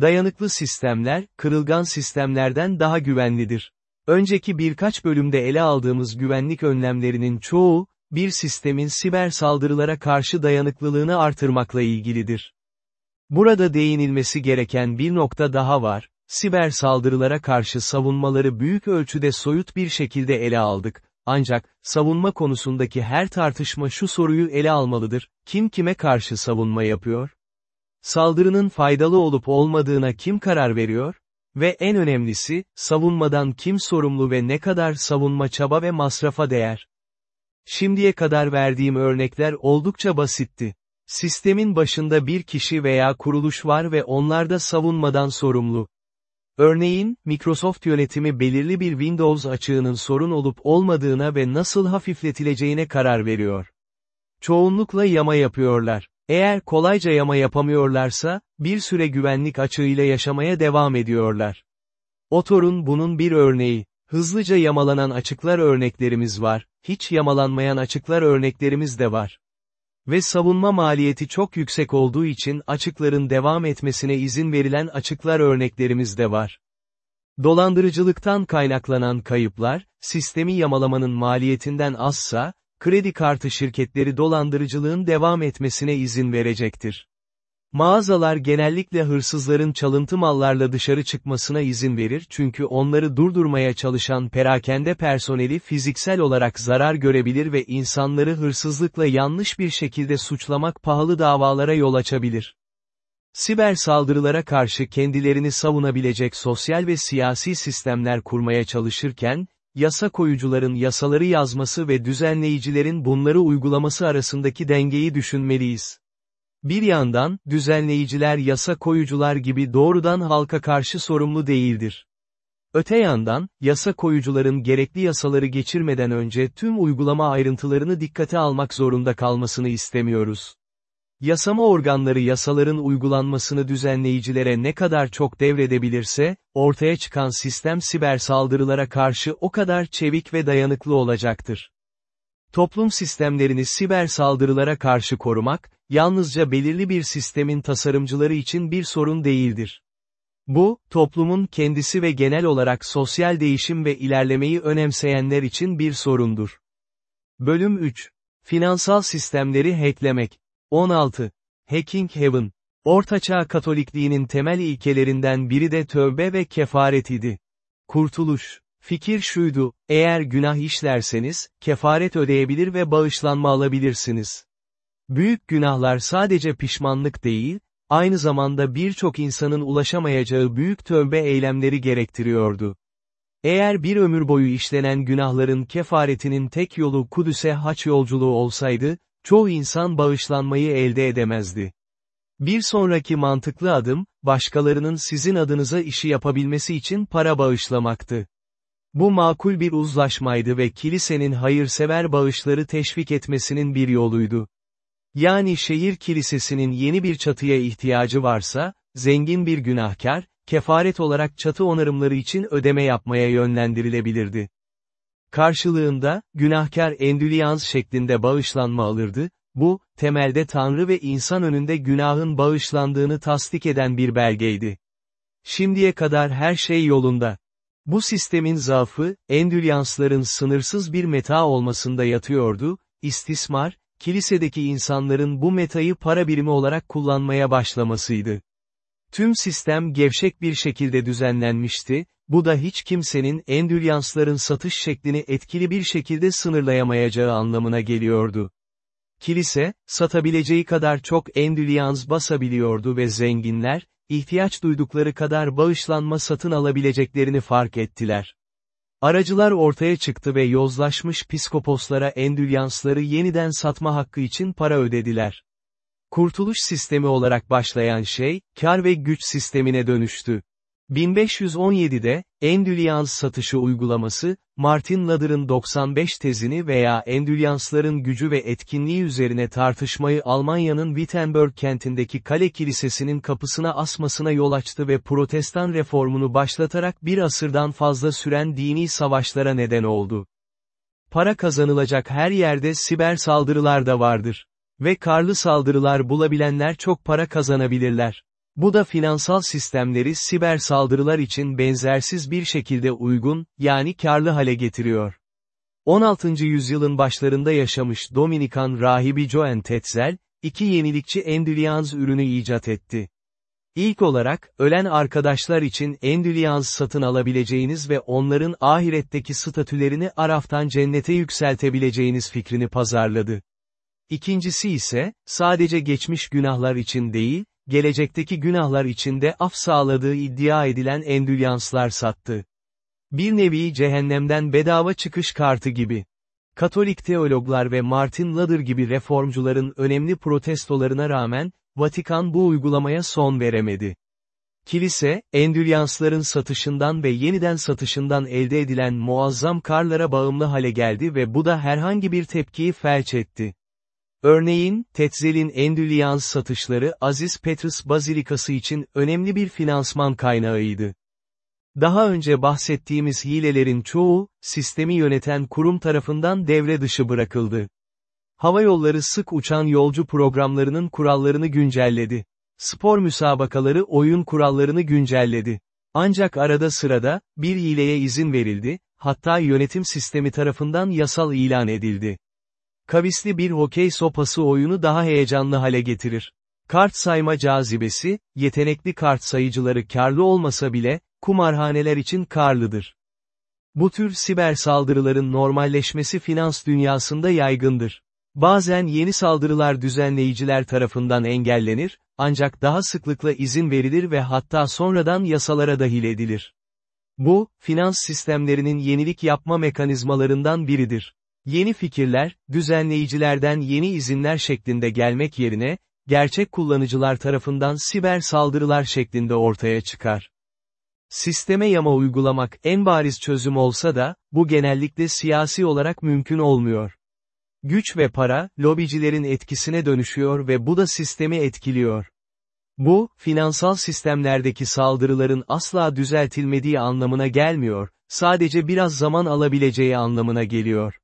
Dayanıklı sistemler, kırılgan sistemlerden daha güvenlidir. Önceki birkaç bölümde ele aldığımız güvenlik önlemlerinin çoğu, bir sistemin siber saldırılara karşı dayanıklılığını artırmakla ilgilidir. Burada değinilmesi gereken bir nokta daha var, siber saldırılara karşı savunmaları büyük ölçüde soyut bir şekilde ele aldık, ancak, savunma konusundaki her tartışma şu soruyu ele almalıdır, kim kime karşı savunma yapıyor? Saldırının faydalı olup olmadığına kim karar veriyor? Ve en önemlisi, savunmadan kim sorumlu ve ne kadar savunma çaba ve masrafa değer? Şimdiye kadar verdiğim örnekler oldukça basitti. Sistemin başında bir kişi veya kuruluş var ve onlar da savunmadan sorumlu. Örneğin, Microsoft yönetimi belirli bir Windows açığının sorun olup olmadığına ve nasıl hafifletileceğine karar veriyor. Çoğunlukla yama yapıyorlar. Eğer kolayca yama yapamıyorlarsa, bir süre güvenlik açığıyla yaşamaya devam ediyorlar. Otor'un bunun bir örneği. Hızlıca yamalanan açıklar örneklerimiz var, hiç yamalanmayan açıklar örneklerimiz de var. Ve savunma maliyeti çok yüksek olduğu için açıkların devam etmesine izin verilen açıklar örneklerimiz de var. Dolandırıcılıktan kaynaklanan kayıplar, sistemi yamalamanın maliyetinden azsa, kredi kartı şirketleri dolandırıcılığın devam etmesine izin verecektir. Mağazalar genellikle hırsızların çalıntı mallarla dışarı çıkmasına izin verir çünkü onları durdurmaya çalışan perakende personeli fiziksel olarak zarar görebilir ve insanları hırsızlıkla yanlış bir şekilde suçlamak pahalı davalara yol açabilir. Siber saldırılara karşı kendilerini savunabilecek sosyal ve siyasi sistemler kurmaya çalışırken, yasa koyucuların yasaları yazması ve düzenleyicilerin bunları uygulaması arasındaki dengeyi düşünmeliyiz. Bir yandan, düzenleyiciler yasa koyucular gibi doğrudan halka karşı sorumlu değildir. Öte yandan, yasa koyucuların gerekli yasaları geçirmeden önce tüm uygulama ayrıntılarını dikkate almak zorunda kalmasını istemiyoruz. Yasama organları yasaların uygulanmasını düzenleyicilere ne kadar çok devredebilirse, ortaya çıkan sistem siber saldırılara karşı o kadar çevik ve dayanıklı olacaktır. Toplum sistemlerini siber saldırılara karşı korumak, yalnızca belirli bir sistemin tasarımcıları için bir sorun değildir. Bu, toplumun kendisi ve genel olarak sosyal değişim ve ilerlemeyi önemseyenler için bir sorundur. Bölüm 3. Finansal sistemleri hacklemek. 16. Hacking Heaven. Ortaçağ Katolikliğinin temel ilkelerinden biri de tövbe ve kefaret idi. Kurtuluş. Fikir şuydu, eğer günah işlerseniz, kefaret ödeyebilir ve bağışlanma alabilirsiniz. Büyük günahlar sadece pişmanlık değil, aynı zamanda birçok insanın ulaşamayacağı büyük tövbe eylemleri gerektiriyordu. Eğer bir ömür boyu işlenen günahların kefaretinin tek yolu Kudüs'e haç yolculuğu olsaydı, çoğu insan bağışlanmayı elde edemezdi. Bir sonraki mantıklı adım, başkalarının sizin adınıza işi yapabilmesi için para bağışlamaktı. Bu makul bir uzlaşmaydı ve kilisenin hayırsever bağışları teşvik etmesinin bir yoluydu. Yani şehir kilisesinin yeni bir çatıya ihtiyacı varsa, zengin bir günahkar, kefaret olarak çatı onarımları için ödeme yapmaya yönlendirilebilirdi. Karşılığında, günahkar endüliyans şeklinde bağışlanma alırdı, bu, temelde Tanrı ve insan önünde günahın bağışlandığını tasdik eden bir belgeydi. Şimdiye kadar her şey yolunda. Bu sistemin zaafı, endülyansların sınırsız bir meta olmasında yatıyordu, istismar, kilisedeki insanların bu metayı para birimi olarak kullanmaya başlamasıydı. Tüm sistem gevşek bir şekilde düzenlenmişti, bu da hiç kimsenin endülyansların satış şeklini etkili bir şekilde sınırlayamayacağı anlamına geliyordu. Kilise, satabileceği kadar çok endülyans basabiliyordu ve zenginler, ihtiyaç duydukları kadar bağışlanma satın alabileceklerini fark ettiler. Aracılar ortaya çıktı ve yozlaşmış piskoposlara endülyansları yeniden satma hakkı için para ödediler. Kurtuluş sistemi olarak başlayan şey, kar ve güç sistemine dönüştü. 1517'de, Endülyans satışı uygulaması, Martin Luther'ın 95 tezini veya Endülyansların gücü ve etkinliği üzerine tartışmayı Almanya'nın Wittenberg kentindeki kale kilisesinin kapısına asmasına yol açtı ve protestan reformunu başlatarak bir asırdan fazla süren dini savaşlara neden oldu. Para kazanılacak her yerde siber saldırılar da vardır. Ve karlı saldırılar bulabilenler çok para kazanabilirler. Bu da finansal sistemleri siber saldırılar için benzersiz bir şekilde uygun, yani karlı hale getiriyor. 16. yüzyılın başlarında yaşamış Dominikan rahibi Joan Tetzel, iki yenilikçi endülyans ürünü icat etti. İlk olarak, ölen arkadaşlar için endülyans satın alabileceğiniz ve onların ahiretteki statülerini Araf'tan cennete yükseltebileceğiniz fikrini pazarladı. İkincisi ise, sadece geçmiş günahlar için değil, gelecekteki günahlar içinde af sağladığı iddia edilen endülyanslar sattı. Bir nevi cehennemden bedava çıkış kartı gibi. Katolik teologlar ve Martin Luther gibi reformcuların önemli protestolarına rağmen, Vatikan bu uygulamaya son veremedi. Kilise, endülyansların satışından ve yeniden satışından elde edilen muazzam karlara bağımlı hale geldi ve bu da herhangi bir tepkiyi felç etti. Örneğin, Tetzel'in Endülyans satışları Aziz Petrus Bazilikası için önemli bir finansman kaynağıydı. Daha önce bahsettiğimiz hilelerin çoğu, sistemi yöneten kurum tarafından devre dışı bırakıldı. Havayolları sık uçan yolcu programlarının kurallarını güncelledi. Spor müsabakaları oyun kurallarını güncelledi. Ancak arada sırada, bir hileye izin verildi, hatta yönetim sistemi tarafından yasal ilan edildi. Kavisli bir hokey sopası oyunu daha heyecanlı hale getirir. Kart sayma cazibesi, yetenekli kart sayıcıları karlı olmasa bile, kumarhaneler için karlıdır. Bu tür siber saldırıların normalleşmesi finans dünyasında yaygındır. Bazen yeni saldırılar düzenleyiciler tarafından engellenir, ancak daha sıklıkla izin verilir ve hatta sonradan yasalara dahil edilir. Bu, finans sistemlerinin yenilik yapma mekanizmalarından biridir. Yeni fikirler, düzenleyicilerden yeni izinler şeklinde gelmek yerine, gerçek kullanıcılar tarafından siber saldırılar şeklinde ortaya çıkar. Sisteme yama uygulamak en bariz çözüm olsa da, bu genellikle siyasi olarak mümkün olmuyor. Güç ve para, lobicilerin etkisine dönüşüyor ve bu da sistemi etkiliyor. Bu, finansal sistemlerdeki saldırıların asla düzeltilmediği anlamına gelmiyor, sadece biraz zaman alabileceği anlamına geliyor.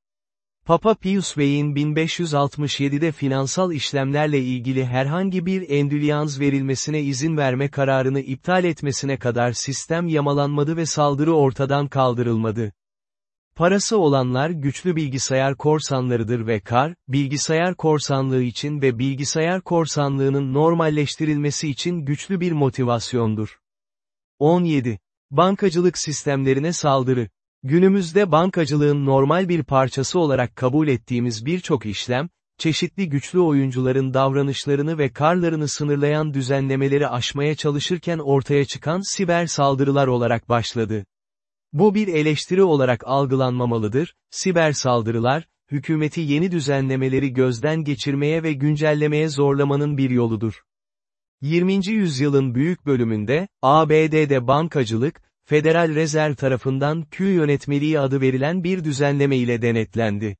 Papa Pius Bey'in 1567'de finansal işlemlerle ilgili herhangi bir endülyans verilmesine izin verme kararını iptal etmesine kadar sistem yamalanmadı ve saldırı ortadan kaldırılmadı. Parası olanlar güçlü bilgisayar korsanlarıdır ve kar, bilgisayar korsanlığı için ve bilgisayar korsanlığının normalleştirilmesi için güçlü bir motivasyondur. 17. Bankacılık sistemlerine saldırı. Günümüzde bankacılığın normal bir parçası olarak kabul ettiğimiz birçok işlem, çeşitli güçlü oyuncuların davranışlarını ve karlarını sınırlayan düzenlemeleri aşmaya çalışırken ortaya çıkan siber saldırılar olarak başladı. Bu bir eleştiri olarak algılanmamalıdır, siber saldırılar, hükümeti yeni düzenlemeleri gözden geçirmeye ve güncellemeye zorlamanın bir yoludur. 20. yüzyılın büyük bölümünde, ABD'de bankacılık, Federal Rezerv tarafından Q yönetmeliği adı verilen bir düzenleme ile denetlendi.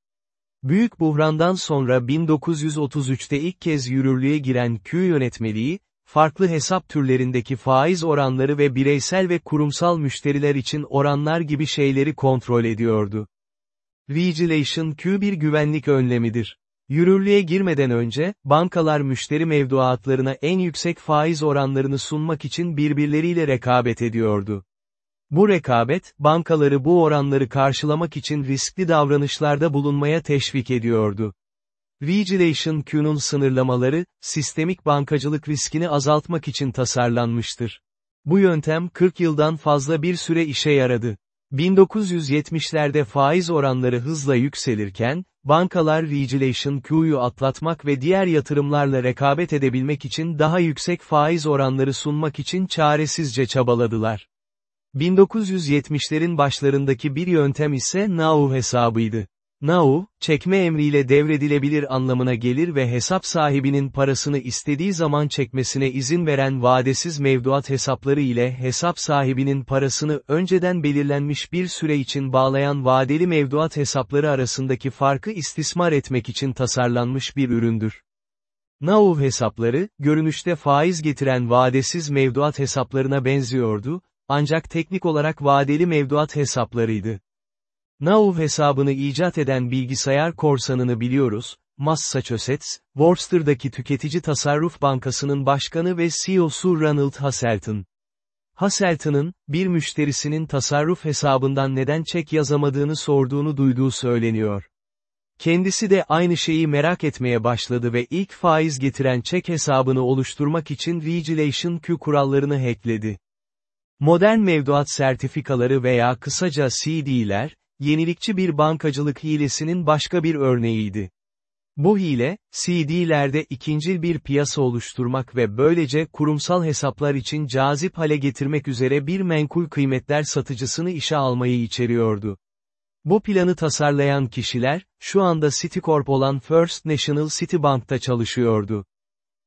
Büyük buhrandan sonra 1933'te ilk kez yürürlüğe giren Q yönetmeliği, farklı hesap türlerindeki faiz oranları ve bireysel ve kurumsal müşteriler için oranlar gibi şeyleri kontrol ediyordu. Regulation Q bir güvenlik önlemidir. Yürürlüğe girmeden önce, bankalar müşteri mevduatlarına en yüksek faiz oranlarını sunmak için birbirleriyle rekabet ediyordu. Bu rekabet, bankaları bu oranları karşılamak için riskli davranışlarda bulunmaya teşvik ediyordu. Regulation Q'nun sınırlamaları, sistemik bankacılık riskini azaltmak için tasarlanmıştır. Bu yöntem 40 yıldan fazla bir süre işe yaradı. 1970'lerde faiz oranları hızla yükselirken, bankalar Regulation Q'yu atlatmak ve diğer yatırımlarla rekabet edebilmek için daha yüksek faiz oranları sunmak için çaresizce çabaladılar. 1970'lerin başlarındaki bir yöntem ise NAU hesabıydı. NAU, çekme emriyle devredilebilir anlamına gelir ve hesap sahibinin parasını istediği zaman çekmesine izin veren vadesiz mevduat hesapları ile hesap sahibinin parasını önceden belirlenmiş bir süre için bağlayan vadeli mevduat hesapları arasındaki farkı istismar etmek için tasarlanmış bir üründür. NAU hesapları, görünüşte faiz getiren vadesiz mevduat hesaplarına benziyordu, ancak teknik olarak vadeli mevduat hesaplarıydı. NAV hesabını icat eden bilgisayar korsanını biliyoruz, Massachusetts, Worcester'daki Tüketici Tasarruf Bankası'nın başkanı ve CEO'su Ronald Hasselton. Hasselton'ın, bir müşterisinin tasarruf hesabından neden çek yazamadığını sorduğunu duyduğu söyleniyor. Kendisi de aynı şeyi merak etmeye başladı ve ilk faiz getiren çek hesabını oluşturmak için Regulation Q kurallarını hackledi. Modern mevduat sertifikaları veya kısaca CD'ler, yenilikçi bir bankacılık hilesinin başka bir örneğiydi. Bu hile, CD'lerde ikincil bir piyasa oluşturmak ve böylece kurumsal hesaplar için cazip hale getirmek üzere bir menkul kıymetler satıcısını işe almayı içeriyordu. Bu planı tasarlayan kişiler, şu anda Citicorp olan First National Citibank'ta çalışıyordu.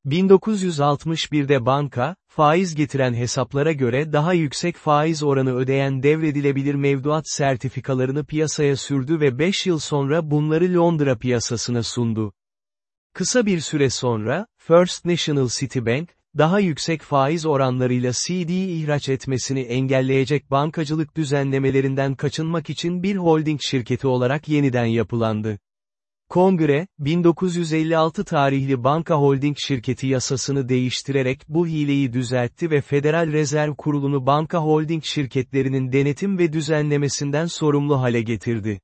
1961'de banka, faiz getiren hesaplara göre daha yüksek faiz oranı ödeyen devredilebilir mevduat sertifikalarını piyasaya sürdü ve 5 yıl sonra bunları Londra piyasasına sundu. Kısa bir süre sonra, First National Citibank, daha yüksek faiz oranlarıyla CD ihraç etmesini engelleyecek bankacılık düzenlemelerinden kaçınmak için bir holding şirketi olarak yeniden yapılandı. Kongre, 1956 tarihli banka holding şirketi yasasını değiştirerek bu hileyi düzeltti ve Federal Rezerv Kurulu'nu banka holding şirketlerinin denetim ve düzenlemesinden sorumlu hale getirdi.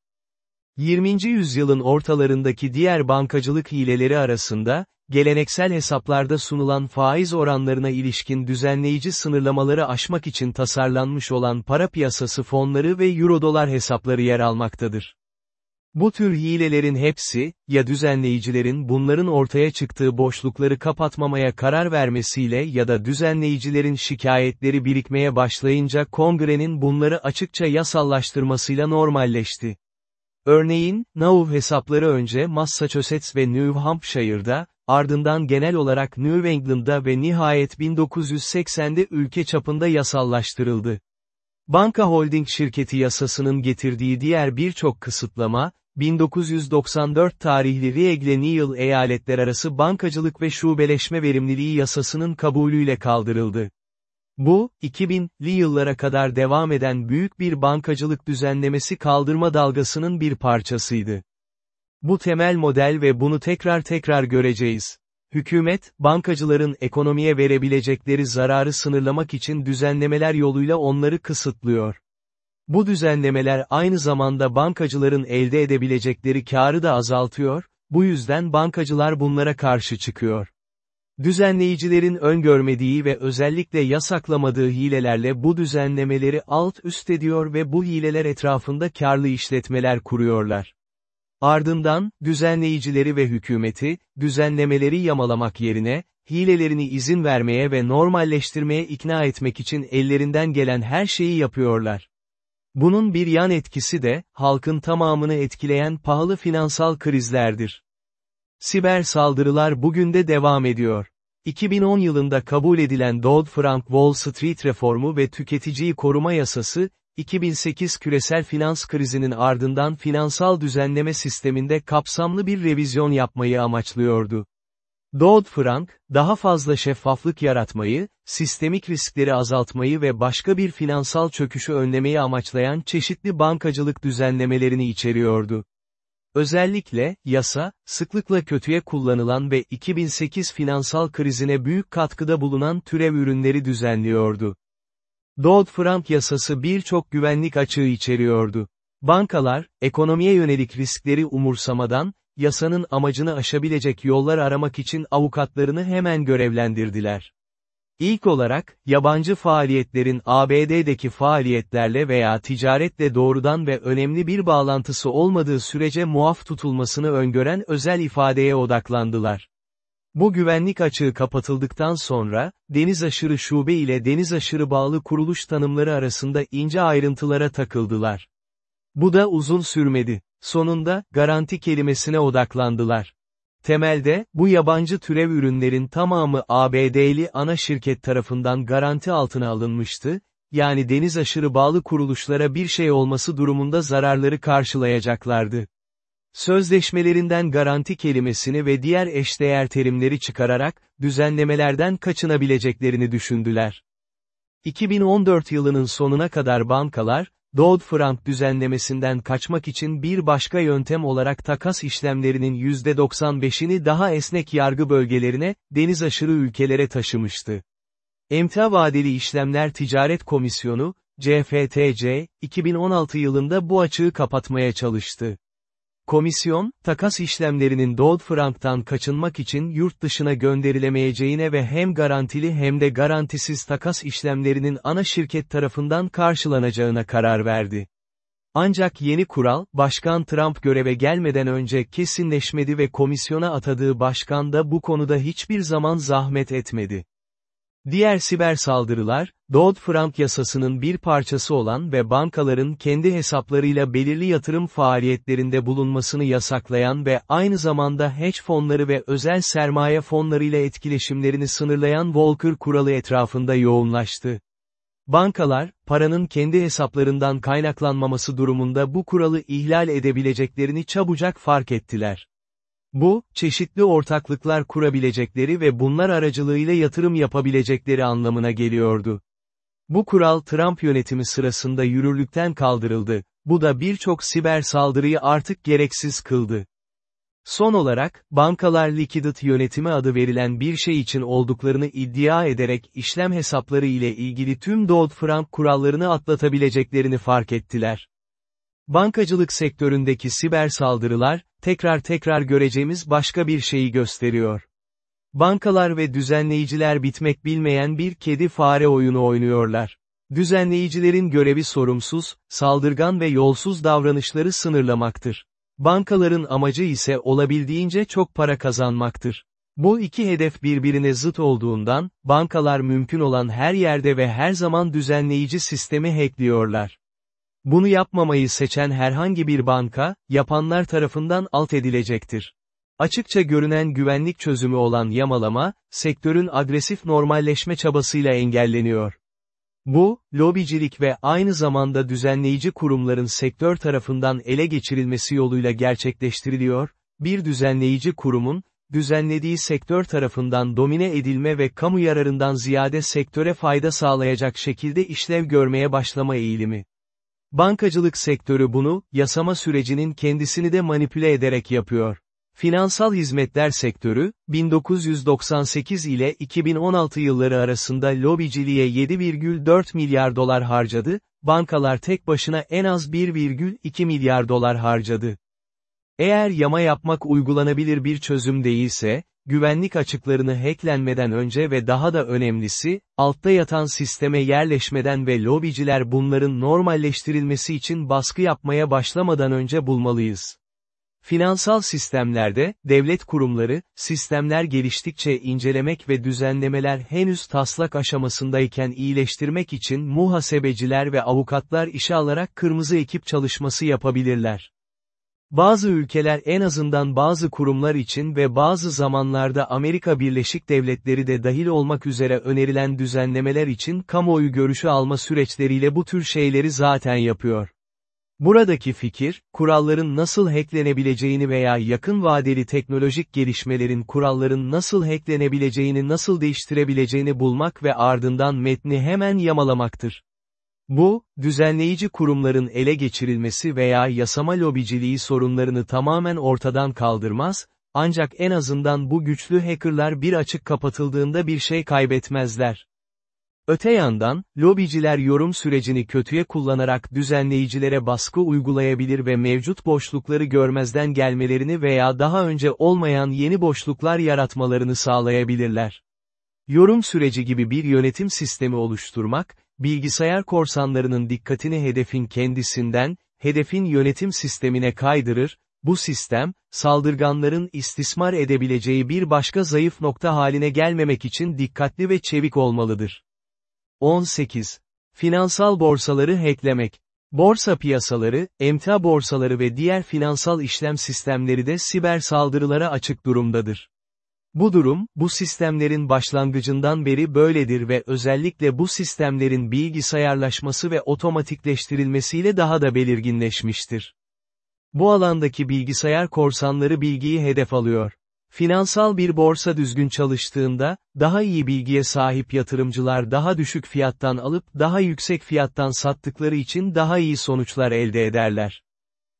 20. yüzyılın ortalarındaki diğer bankacılık hileleri arasında, geleneksel hesaplarda sunulan faiz oranlarına ilişkin düzenleyici sınırlamaları aşmak için tasarlanmış olan para piyasası fonları ve Eurodolar hesapları yer almaktadır. Bu tür hilelerin hepsi, ya düzenleyicilerin bunların ortaya çıktığı boşlukları kapatmamaya karar vermesiyle ya da düzenleyicilerin şikayetleri birikmeye başlayınca kongrenin bunları açıkça yasallaştırmasıyla normalleşti. Örneğin, NAU hesapları önce Massachusetts ve New Hampshire'da, ardından genel olarak New England'da ve nihayet 1980'de ülke çapında yasallaştırıldı. Banka holding şirketi yasasının getirdiği diğer birçok kısıtlama, 1994 tarihli Riegle Neal eyaletler arası bankacılık ve şubeleşme verimliliği yasasının kabulüyle kaldırıldı. Bu, 2000'li yıllara kadar devam eden büyük bir bankacılık düzenlemesi kaldırma dalgasının bir parçasıydı. Bu temel model ve bunu tekrar tekrar göreceğiz. Hükümet, bankacıların ekonomiye verebilecekleri zararı sınırlamak için düzenlemeler yoluyla onları kısıtlıyor. Bu düzenlemeler aynı zamanda bankacıların elde edebilecekleri karı da azaltıyor, bu yüzden bankacılar bunlara karşı çıkıyor. Düzenleyicilerin öngörmediği ve özellikle yasaklamadığı hilelerle bu düzenlemeleri alt üst ediyor ve bu hileler etrafında karlı işletmeler kuruyorlar. Ardından, düzenleyicileri ve hükümeti, düzenlemeleri yamalamak yerine, hilelerini izin vermeye ve normalleştirmeye ikna etmek için ellerinden gelen her şeyi yapıyorlar. Bunun bir yan etkisi de, halkın tamamını etkileyen pahalı finansal krizlerdir. Siber saldırılar bugün de devam ediyor. 2010 yılında kabul edilen Dodd-Frank Wall Street reformu ve tüketiciyi koruma yasası, 2008 küresel finans krizinin ardından finansal düzenleme sisteminde kapsamlı bir revizyon yapmayı amaçlıyordu. Dodd-Frank, daha fazla şeffaflık yaratmayı, sistemik riskleri azaltmayı ve başka bir finansal çöküşü önlemeyi amaçlayan çeşitli bankacılık düzenlemelerini içeriyordu. Özellikle, yasa, sıklıkla kötüye kullanılan ve 2008 finansal krizine büyük katkıda bulunan türev ürünleri düzenliyordu. Dodd-Frank yasası birçok güvenlik açığı içeriyordu. Bankalar, ekonomiye yönelik riskleri umursamadan, yasanın amacını aşabilecek yollar aramak için avukatlarını hemen görevlendirdiler. İlk olarak, yabancı faaliyetlerin ABD'deki faaliyetlerle veya ticaretle doğrudan ve önemli bir bağlantısı olmadığı sürece muaf tutulmasını öngören özel ifadeye odaklandılar. Bu güvenlik açığı kapatıldıktan sonra, deniz aşırı şube ile deniz aşırı bağlı kuruluş tanımları arasında ince ayrıntılara takıldılar. Bu da uzun sürmedi. Sonunda, garanti kelimesine odaklandılar. Temelde, bu yabancı türev ürünlerin tamamı ABD'li ana şirket tarafından garanti altına alınmıştı, yani deniz aşırı bağlı kuruluşlara bir şey olması durumunda zararları karşılayacaklardı. Sözleşmelerinden garanti kelimesini ve diğer eşdeğer terimleri çıkararak, düzenlemelerden kaçınabileceklerini düşündüler. 2014 yılının sonuna kadar bankalar, Dodd-Frank düzenlemesinden kaçmak için bir başka yöntem olarak takas işlemlerinin %95'ini daha esnek yargı bölgelerine, deniz aşırı ülkelere taşımıştı. Emtia vadeli işlemler ticaret komisyonu, CFTC, 2016 yılında bu açığı kapatmaya çalıştı. Komisyon, takas işlemlerinin Dodd-Frank'tan kaçınmak için yurt dışına gönderilemeyeceğine ve hem garantili hem de garantisiz takas işlemlerinin ana şirket tarafından karşılanacağına karar verdi. Ancak yeni kural, Başkan Trump göreve gelmeden önce kesinleşmedi ve komisyona atadığı başkan da bu konuda hiçbir zaman zahmet etmedi. Diğer siber saldırılar, Dodd-Frank yasasının bir parçası olan ve bankaların kendi hesaplarıyla belirli yatırım faaliyetlerinde bulunmasını yasaklayan ve aynı zamanda hedge fonları ve özel sermaye fonlarıyla etkileşimlerini sınırlayan Volcker kuralı etrafında yoğunlaştı. Bankalar, paranın kendi hesaplarından kaynaklanmaması durumunda bu kuralı ihlal edebileceklerini çabucak fark ettiler. Bu, çeşitli ortaklıklar kurabilecekleri ve bunlar aracılığıyla yatırım yapabilecekleri anlamına geliyordu. Bu kural Trump yönetimi sırasında yürürlükten kaldırıldı, bu da birçok siber saldırıyı artık gereksiz kıldı. Son olarak, bankalar Liquidity yönetimi adı verilen bir şey için olduklarını iddia ederek işlem hesapları ile ilgili tüm Dodd-Frank kurallarını atlatabileceklerini fark ettiler. Bankacılık sektöründeki siber saldırılar, tekrar tekrar göreceğimiz başka bir şeyi gösteriyor. Bankalar ve düzenleyiciler bitmek bilmeyen bir kedi fare oyunu oynuyorlar. Düzenleyicilerin görevi sorumsuz, saldırgan ve yolsuz davranışları sınırlamaktır. Bankaların amacı ise olabildiğince çok para kazanmaktır. Bu iki hedef birbirine zıt olduğundan, bankalar mümkün olan her yerde ve her zaman düzenleyici sistemi hackliyorlar. Bunu yapmamayı seçen herhangi bir banka, yapanlar tarafından alt edilecektir. Açıkça görünen güvenlik çözümü olan yamalama, sektörün agresif normalleşme çabasıyla engelleniyor. Bu, lobicilik ve aynı zamanda düzenleyici kurumların sektör tarafından ele geçirilmesi yoluyla gerçekleştiriliyor, bir düzenleyici kurumun, düzenlediği sektör tarafından domine edilme ve kamu yararından ziyade sektöre fayda sağlayacak şekilde işlev görmeye başlama eğilimi. Bankacılık sektörü bunu, yasama sürecinin kendisini de manipüle ederek yapıyor. Finansal hizmetler sektörü, 1998 ile 2016 yılları arasında lobiciliğe 7,4 milyar dolar harcadı, bankalar tek başına en az 1,2 milyar dolar harcadı. Eğer yama yapmak uygulanabilir bir çözüm değilse, güvenlik açıklarını hacklenmeden önce ve daha da önemlisi, altta yatan sisteme yerleşmeden ve lobiciler bunların normalleştirilmesi için baskı yapmaya başlamadan önce bulmalıyız. Finansal sistemlerde, devlet kurumları, sistemler geliştikçe incelemek ve düzenlemeler henüz taslak aşamasındayken iyileştirmek için muhasebeciler ve avukatlar işe alarak kırmızı ekip çalışması yapabilirler. Bazı ülkeler en azından bazı kurumlar için ve bazı zamanlarda Amerika Birleşik Devletleri de dahil olmak üzere önerilen düzenlemeler için kamuoyu görüşü alma süreçleriyle bu tür şeyleri zaten yapıyor. Buradaki fikir, kuralların nasıl hacklenebileceğini veya yakın vadeli teknolojik gelişmelerin kuralların nasıl hacklenebileceğini nasıl değiştirebileceğini bulmak ve ardından metni hemen yamalamaktır. Bu, düzenleyici kurumların ele geçirilmesi veya yasama lobiciliği sorunlarını tamamen ortadan kaldırmaz, ancak en azından bu güçlü hackerlar bir açık kapatıldığında bir şey kaybetmezler. Öte yandan, lobiciler yorum sürecini kötüye kullanarak düzenleyicilere baskı uygulayabilir ve mevcut boşlukları görmezden gelmelerini veya daha önce olmayan yeni boşluklar yaratmalarını sağlayabilirler. Yorum süreci gibi bir yönetim sistemi oluşturmak, bilgisayar korsanlarının dikkatini hedefin kendisinden, hedefin yönetim sistemine kaydırır, bu sistem, saldırganların istismar edebileceği bir başka zayıf nokta haline gelmemek için dikkatli ve çevik olmalıdır. 18. Finansal borsaları hacklemek. Borsa piyasaları, emtia borsaları ve diğer finansal işlem sistemleri de siber saldırılara açık durumdadır. Bu durum, bu sistemlerin başlangıcından beri böyledir ve özellikle bu sistemlerin bilgisayarlaşması ve otomatikleştirilmesiyle daha da belirginleşmiştir. Bu alandaki bilgisayar korsanları bilgiyi hedef alıyor. Finansal bir borsa düzgün çalıştığında, daha iyi bilgiye sahip yatırımcılar daha düşük fiyattan alıp daha yüksek fiyattan sattıkları için daha iyi sonuçlar elde ederler.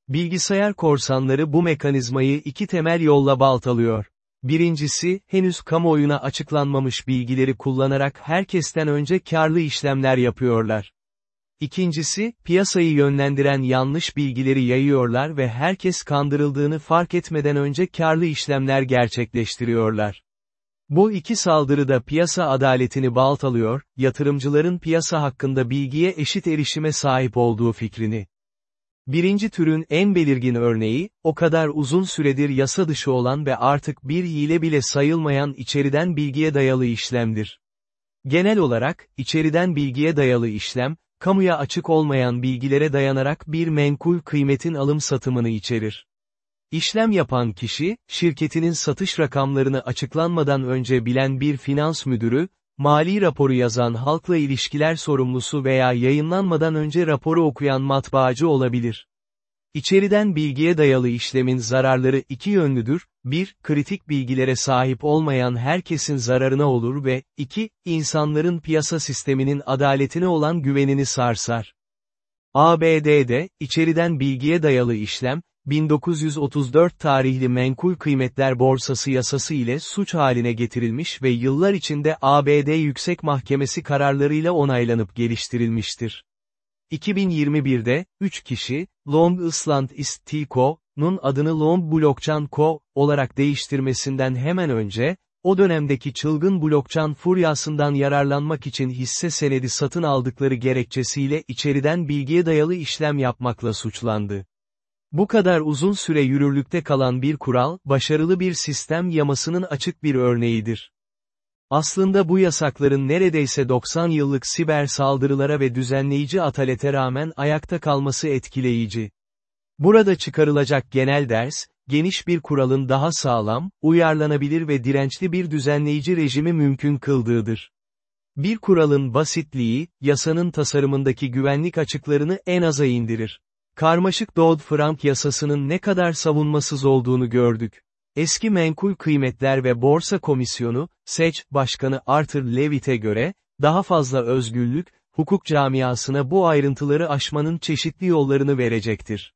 Bilgisayar korsanları bu mekanizmayı iki temel yolla baltalıyor. Birincisi, henüz kamuoyuna açıklanmamış bilgileri kullanarak herkesten önce karlı işlemler yapıyorlar. İkincisi, piyasayı yönlendiren yanlış bilgileri yayıyorlar ve herkes kandırıldığını fark etmeden önce karlı işlemler gerçekleştiriyorlar. Bu iki saldırı da piyasa adaletini baltalıyor, yatırımcıların piyasa hakkında bilgiye eşit erişime sahip olduğu fikrini. Birinci türün en belirgin örneği, o kadar uzun süredir yasa dışı olan ve artık bir hile bile sayılmayan içeriden bilgiye dayalı işlemdir. Genel olarak, içeriden bilgiye dayalı işlem, kamuya açık olmayan bilgilere dayanarak bir menkul kıymetin alım satımını içerir. İşlem yapan kişi, şirketinin satış rakamlarını açıklanmadan önce bilen bir finans müdürü, mali raporu yazan halkla ilişkiler sorumlusu veya yayınlanmadan önce raporu okuyan matbaacı olabilir. İçeriden bilgiye dayalı işlemin zararları iki yönlüdür, 1. Kritik bilgilere sahip olmayan herkesin zararına olur ve, 2. insanların piyasa sisteminin adaletine olan güvenini sarsar. ABD'de, içeriden bilgiye dayalı işlem, 1934 tarihli menkul kıymetler borsası yasası ile suç haline getirilmiş ve yıllar içinde ABD Yüksek Mahkemesi kararlarıyla onaylanıp geliştirilmiştir. 2021'de, 3 kişi, Long Island East Co.'nun adını Long Blockchain Co. olarak değiştirmesinden hemen önce, o dönemdeki çılgın blokçan furyasından yararlanmak için hisse senedi satın aldıkları gerekçesiyle içeriden bilgiye dayalı işlem yapmakla suçlandı. Bu kadar uzun süre yürürlükte kalan bir kural, başarılı bir sistem yamasının açık bir örneğidir. Aslında bu yasakların neredeyse 90 yıllık siber saldırılara ve düzenleyici atalete rağmen ayakta kalması etkileyici. Burada çıkarılacak genel ders, geniş bir kuralın daha sağlam, uyarlanabilir ve dirençli bir düzenleyici rejimi mümkün kıldığıdır. Bir kuralın basitliği, yasanın tasarımındaki güvenlik açıklarını en aza indirir. Karmaşık Dodd-Frank yasasının ne kadar savunmasız olduğunu gördük. Eski Menkul Kıymetler ve Borsa Komisyonu, SEC Başkanı Arthur Levitt'e göre, daha fazla özgürlük, hukuk camiasına bu ayrıntıları aşmanın çeşitli yollarını verecektir.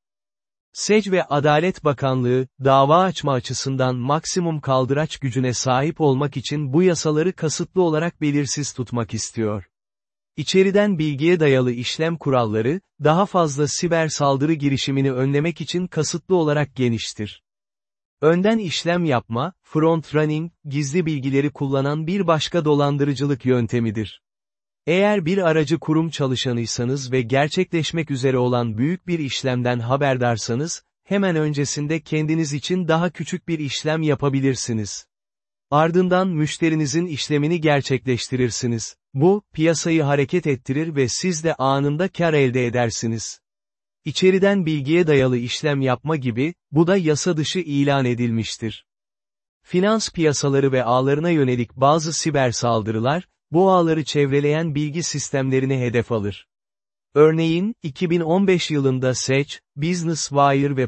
SEC ve Adalet Bakanlığı, dava açma açısından maksimum kaldıraç gücüne sahip olmak için bu yasaları kasıtlı olarak belirsiz tutmak istiyor. İçeriden bilgiye dayalı işlem kuralları, daha fazla siber saldırı girişimini önlemek için kasıtlı olarak geniştir. Önden işlem yapma, front running, gizli bilgileri kullanan bir başka dolandırıcılık yöntemidir. Eğer bir aracı kurum çalışanıysanız ve gerçekleşmek üzere olan büyük bir işlemden haberdarsanız, hemen öncesinde kendiniz için daha küçük bir işlem yapabilirsiniz. Ardından müşterinizin işlemini gerçekleştirirsiniz. Bu, piyasayı hareket ettirir ve siz de anında kar elde edersiniz. İçeriden bilgiye dayalı işlem yapma gibi, bu da yasa dışı ilan edilmiştir. Finans piyasaları ve ağlarına yönelik bazı siber saldırılar, bu ağları çevreleyen bilgi sistemlerini hedef alır. Örneğin, 2015 yılında Search, Business Wire ve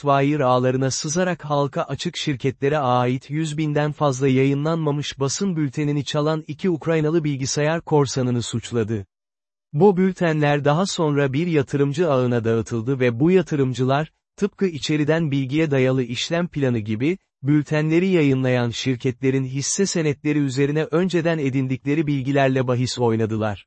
Wire ağlarına sızarak halka açık şirketlere ait 100 binden fazla yayınlanmamış basın bültenini çalan iki Ukraynalı bilgisayar korsanını suçladı. Bu bültenler daha sonra bir yatırımcı ağına dağıtıldı ve bu yatırımcılar, tıpkı içeriden bilgiye dayalı işlem planı gibi, bültenleri yayınlayan şirketlerin hisse senetleri üzerine önceden edindikleri bilgilerle bahis oynadılar.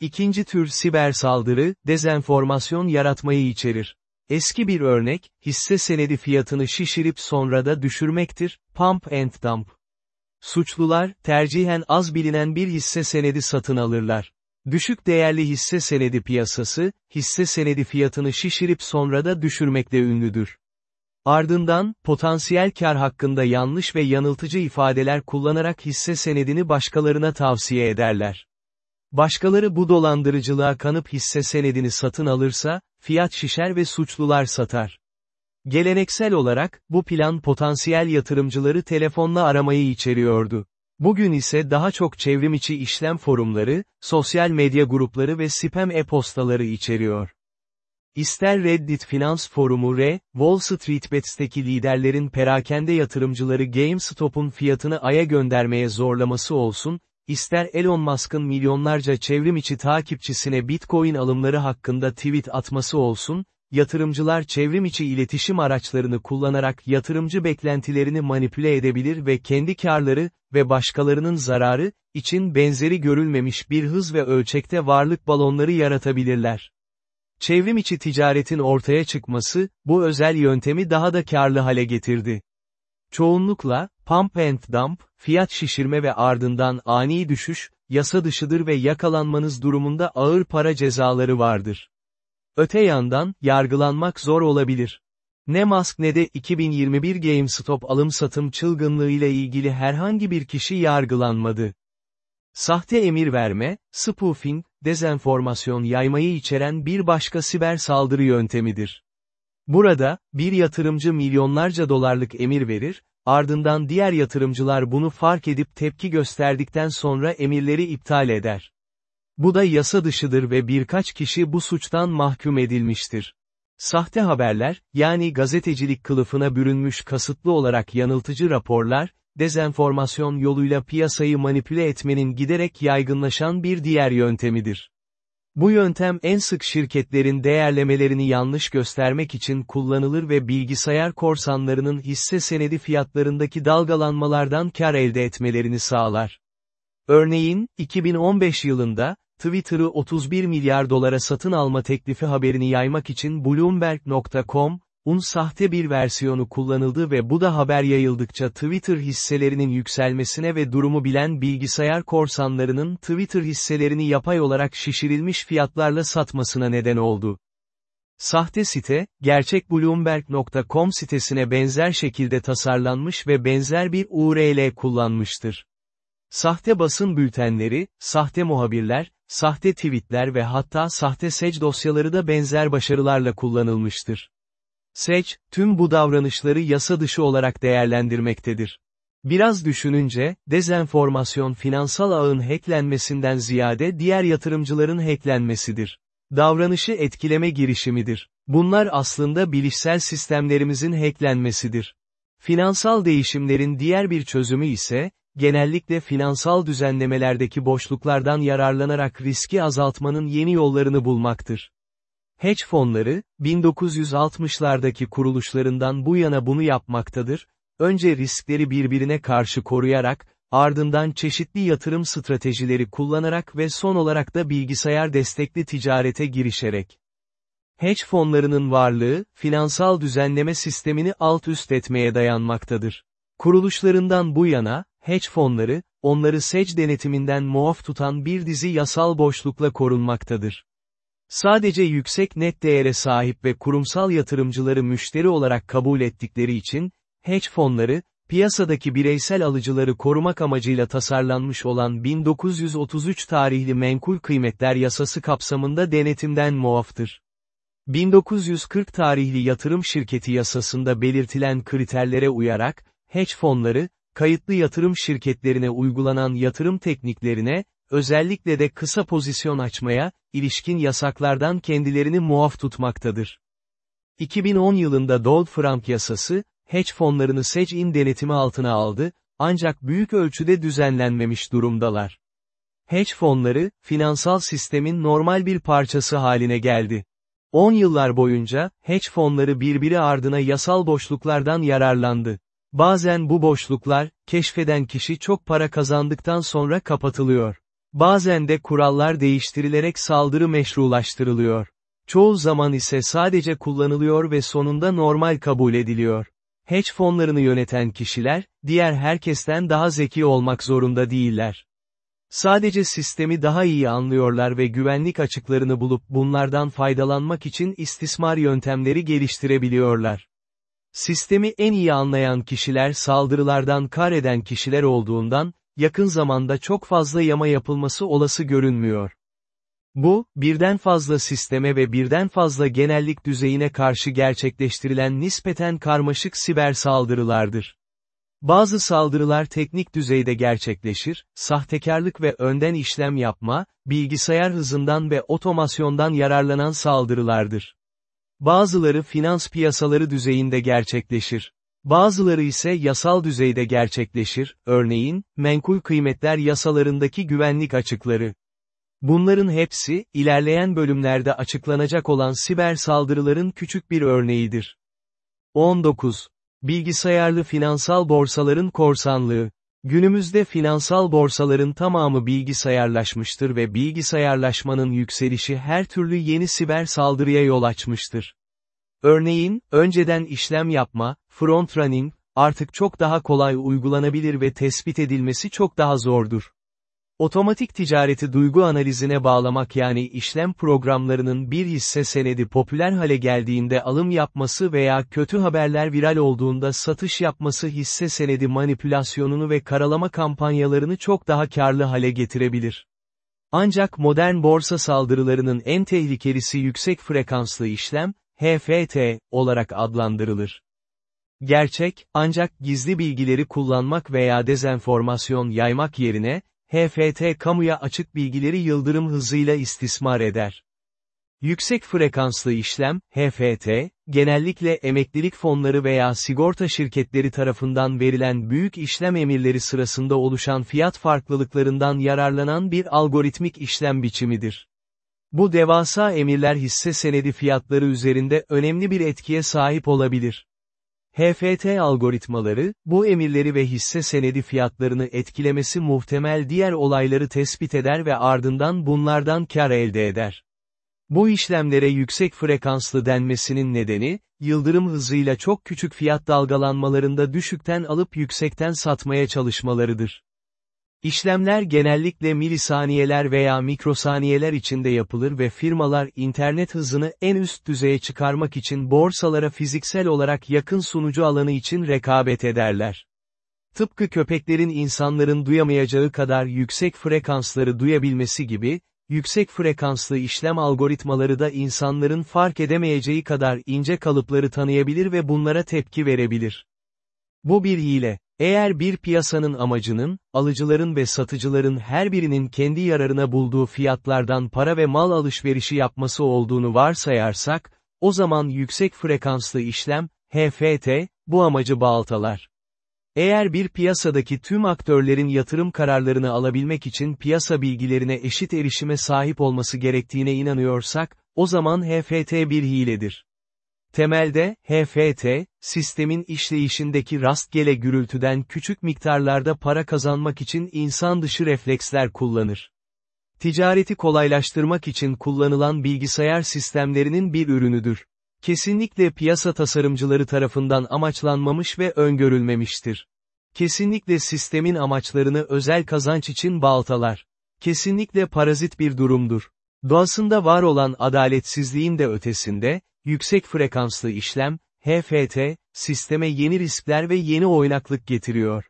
İkinci tür siber saldırı, dezenformasyon yaratmayı içerir. Eski bir örnek, hisse senedi fiyatını şişirip sonra da düşürmektir, pump and dump. Suçlular, tercihen az bilinen bir hisse senedi satın alırlar. Düşük değerli hisse senedi piyasası, hisse senedi fiyatını şişirip sonra da düşürmekle ünlüdür. Ardından, potansiyel kar hakkında yanlış ve yanıltıcı ifadeler kullanarak hisse senedini başkalarına tavsiye ederler. Başkaları bu dolandırıcılığa kanıp hisse senedini satın alırsa, fiyat şişer ve suçlular satar. Geleneksel olarak, bu plan potansiyel yatırımcıları telefonla aramayı içeriyordu. Bugün ise daha çok çevrimiçi işlem forumları, sosyal medya grupları ve spam e-postaları içeriyor. İster Reddit Finans Forumu R, Wall Street Bets'teki liderlerin perakende yatırımcıları GameStop'un fiyatını aya göndermeye zorlaması olsun, ister Elon Musk'ın milyonlarca çevrimiçi takipçisine Bitcoin alımları hakkında tweet atması olsun, yatırımcılar çevrimiçi iletişim araçlarını kullanarak yatırımcı beklentilerini manipüle edebilir ve kendi karları ve başkalarının zararı için benzeri görülmemiş bir hız ve ölçekte varlık balonları yaratabilirler. Çevrim içi ticaretin ortaya çıkması, bu özel yöntemi daha da karlı hale getirdi. Çoğunlukla, pump and dump, fiyat şişirme ve ardından ani düşüş, yasa dışıdır ve yakalanmanız durumunda ağır para cezaları vardır. Öte yandan, yargılanmak zor olabilir. Ne Musk ne de 2021 GameStop alım-satım çılgınlığı ile ilgili herhangi bir kişi yargılanmadı. Sahte emir verme, spoofing, dezenformasyon yaymayı içeren bir başka siber saldırı yöntemidir. Burada, bir yatırımcı milyonlarca dolarlık emir verir, ardından diğer yatırımcılar bunu fark edip tepki gösterdikten sonra emirleri iptal eder. Bu da yasa dışıdır ve birkaç kişi bu suçtan mahkum edilmiştir. Sahte haberler, yani gazetecilik kılıfına bürünmüş kasıtlı olarak yanıltıcı raporlar, dezenformasyon yoluyla piyasayı manipüle etmenin giderek yaygınlaşan bir diğer yöntemidir. Bu yöntem en sık şirketlerin değerlemelerini yanlış göstermek için kullanılır ve bilgisayar korsanlarının hisse senedi fiyatlarındaki dalgalanmalardan kar elde etmelerini sağlar. Örneğin, 2015 yılında, Twitter'ı 31 milyar dolara satın alma teklifi haberini yaymak için Bloomberg.com, un sahte bir versiyonu kullanıldı ve bu da haber yayıldıkça Twitter hisselerinin yükselmesine ve durumu bilen bilgisayar korsanlarının Twitter hisselerini yapay olarak şişirilmiş fiyatlarla satmasına neden oldu. Sahte site, gerçek Bloomberg.com sitesine benzer şekilde tasarlanmış ve benzer bir URL kullanmıştır. Sahte basın bültenleri, sahte muhabirler, sahte tweetler ve hatta sahte sec dosyaları da benzer başarılarla kullanılmıştır. Seç, tüm bu davranışları yasa dışı olarak değerlendirmektedir. Biraz düşününce, dezenformasyon finansal ağın hacklenmesinden ziyade diğer yatırımcıların hacklenmesidir. Davranışı etkileme girişimidir. Bunlar aslında bilişsel sistemlerimizin hacklenmesidir. Finansal değişimlerin diğer bir çözümü ise, genellikle finansal düzenlemelerdeki boşluklardan yararlanarak riski azaltmanın yeni yollarını bulmaktır. Hedge fonları, 1960'lardaki kuruluşlarından bu yana bunu yapmaktadır, önce riskleri birbirine karşı koruyarak, ardından çeşitli yatırım stratejileri kullanarak ve son olarak da bilgisayar destekli ticarete girişerek. Hedge fonlarının varlığı, finansal düzenleme sistemini alt üst etmeye dayanmaktadır. Kuruluşlarından bu yana, hedge fonları, onları SEC denetiminden muaf tutan bir dizi yasal boşlukla korunmaktadır. Sadece yüksek net değere sahip ve kurumsal yatırımcıları müşteri olarak kabul ettikleri için, hedge fonları, piyasadaki bireysel alıcıları korumak amacıyla tasarlanmış olan 1933 tarihli menkul kıymetler yasası kapsamında denetimden muaftır. 1940 tarihli yatırım şirketi yasasında belirtilen kriterlere uyarak, hedge fonları, kayıtlı yatırım şirketlerine uygulanan yatırım tekniklerine, özellikle de kısa pozisyon açmaya, ilişkin yasaklardan kendilerini muaf tutmaktadır. 2010 yılında Dodd-Frank yasası, hedge fonlarını SEC-in denetimi altına aldı, ancak büyük ölçüde düzenlenmemiş durumdalar. Hedge fonları, finansal sistemin normal bir parçası haline geldi. 10 yıllar boyunca, hedge fonları birbiri ardına yasal boşluklardan yararlandı. Bazen bu boşluklar, keşfeden kişi çok para kazandıktan sonra kapatılıyor. Bazen de kurallar değiştirilerek saldırı meşrulaştırılıyor. Çoğu zaman ise sadece kullanılıyor ve sonunda normal kabul ediliyor. Hedge fonlarını yöneten kişiler, diğer herkesten daha zeki olmak zorunda değiller. Sadece sistemi daha iyi anlıyorlar ve güvenlik açıklarını bulup bunlardan faydalanmak için istismar yöntemleri geliştirebiliyorlar. Sistemi en iyi anlayan kişiler saldırılardan kar eden kişiler olduğundan, yakın zamanda çok fazla yama yapılması olası görünmüyor. Bu, birden fazla sisteme ve birden fazla genellik düzeyine karşı gerçekleştirilen nispeten karmaşık siber saldırılardır. Bazı saldırılar teknik düzeyde gerçekleşir, sahtekarlık ve önden işlem yapma, bilgisayar hızından ve otomasyondan yararlanan saldırılardır. Bazıları finans piyasaları düzeyinde gerçekleşir. Bazıları ise yasal düzeyde gerçekleşir, örneğin, menkul kıymetler yasalarındaki güvenlik açıkları. Bunların hepsi, ilerleyen bölümlerde açıklanacak olan siber saldırıların küçük bir örneğidir. 19. Bilgisayarlı finansal borsaların korsanlığı. Günümüzde finansal borsaların tamamı bilgisayarlaşmıştır ve bilgisayarlaşmanın yükselişi her türlü yeni siber saldırıya yol açmıştır. Örneğin, önceden işlem yapma, front running, artık çok daha kolay uygulanabilir ve tespit edilmesi çok daha zordur. Otomatik ticareti duygu analizine bağlamak yani işlem programlarının bir hisse senedi popüler hale geldiğinde alım yapması veya kötü haberler viral olduğunda satış yapması hisse senedi manipülasyonunu ve karalama kampanyalarını çok daha karlı hale getirebilir. Ancak modern borsa saldırılarının en tehlikelisi yüksek frekanslı işlem, HFT, olarak adlandırılır. Gerçek, ancak gizli bilgileri kullanmak veya dezenformasyon yaymak yerine, HFT kamuya açık bilgileri yıldırım hızıyla istismar eder. Yüksek frekanslı işlem, HFT, genellikle emeklilik fonları veya sigorta şirketleri tarafından verilen büyük işlem emirleri sırasında oluşan fiyat farklılıklarından yararlanan bir algoritmik işlem biçimidir. Bu devasa emirler hisse senedi fiyatları üzerinde önemli bir etkiye sahip olabilir. HFT algoritmaları, bu emirleri ve hisse senedi fiyatlarını etkilemesi muhtemel diğer olayları tespit eder ve ardından bunlardan kar elde eder. Bu işlemlere yüksek frekanslı denmesinin nedeni, yıldırım hızıyla çok küçük fiyat dalgalanmalarında düşükten alıp yüksekten satmaya çalışmalarıdır. İşlemler genellikle milisaniyeler veya mikrosaniyeler içinde yapılır ve firmalar internet hızını en üst düzeye çıkarmak için borsalara fiziksel olarak yakın sunucu alanı için rekabet ederler. Tıpkı köpeklerin insanların duyamayacağı kadar yüksek frekansları duyabilmesi gibi, yüksek frekanslı işlem algoritmaları da insanların fark edemeyeceği kadar ince kalıpları tanıyabilir ve bunlara tepki verebilir. Bu bir hile. Eğer bir piyasanın amacının, alıcıların ve satıcıların her birinin kendi yararına bulduğu fiyatlardan para ve mal alışverişi yapması olduğunu varsayarsak, o zaman yüksek frekanslı işlem, HFT, bu amacı baltalar. Eğer bir piyasadaki tüm aktörlerin yatırım kararlarını alabilmek için piyasa bilgilerine eşit erişime sahip olması gerektiğine inanıyorsak, o zaman HFT bir hiledir. Temelde, HFT, sistemin işleyişindeki rastgele gürültüden küçük miktarlarda para kazanmak için insan dışı refleksler kullanır. Ticareti kolaylaştırmak için kullanılan bilgisayar sistemlerinin bir ürünüdür. Kesinlikle piyasa tasarımcıları tarafından amaçlanmamış ve öngörülmemiştir. Kesinlikle sistemin amaçlarını özel kazanç için baltalar. Kesinlikle parazit bir durumdur. Doğasında var olan adaletsizliğin de ötesinde, yüksek frekanslı işlem, HFT, sisteme yeni riskler ve yeni oynaklık getiriyor.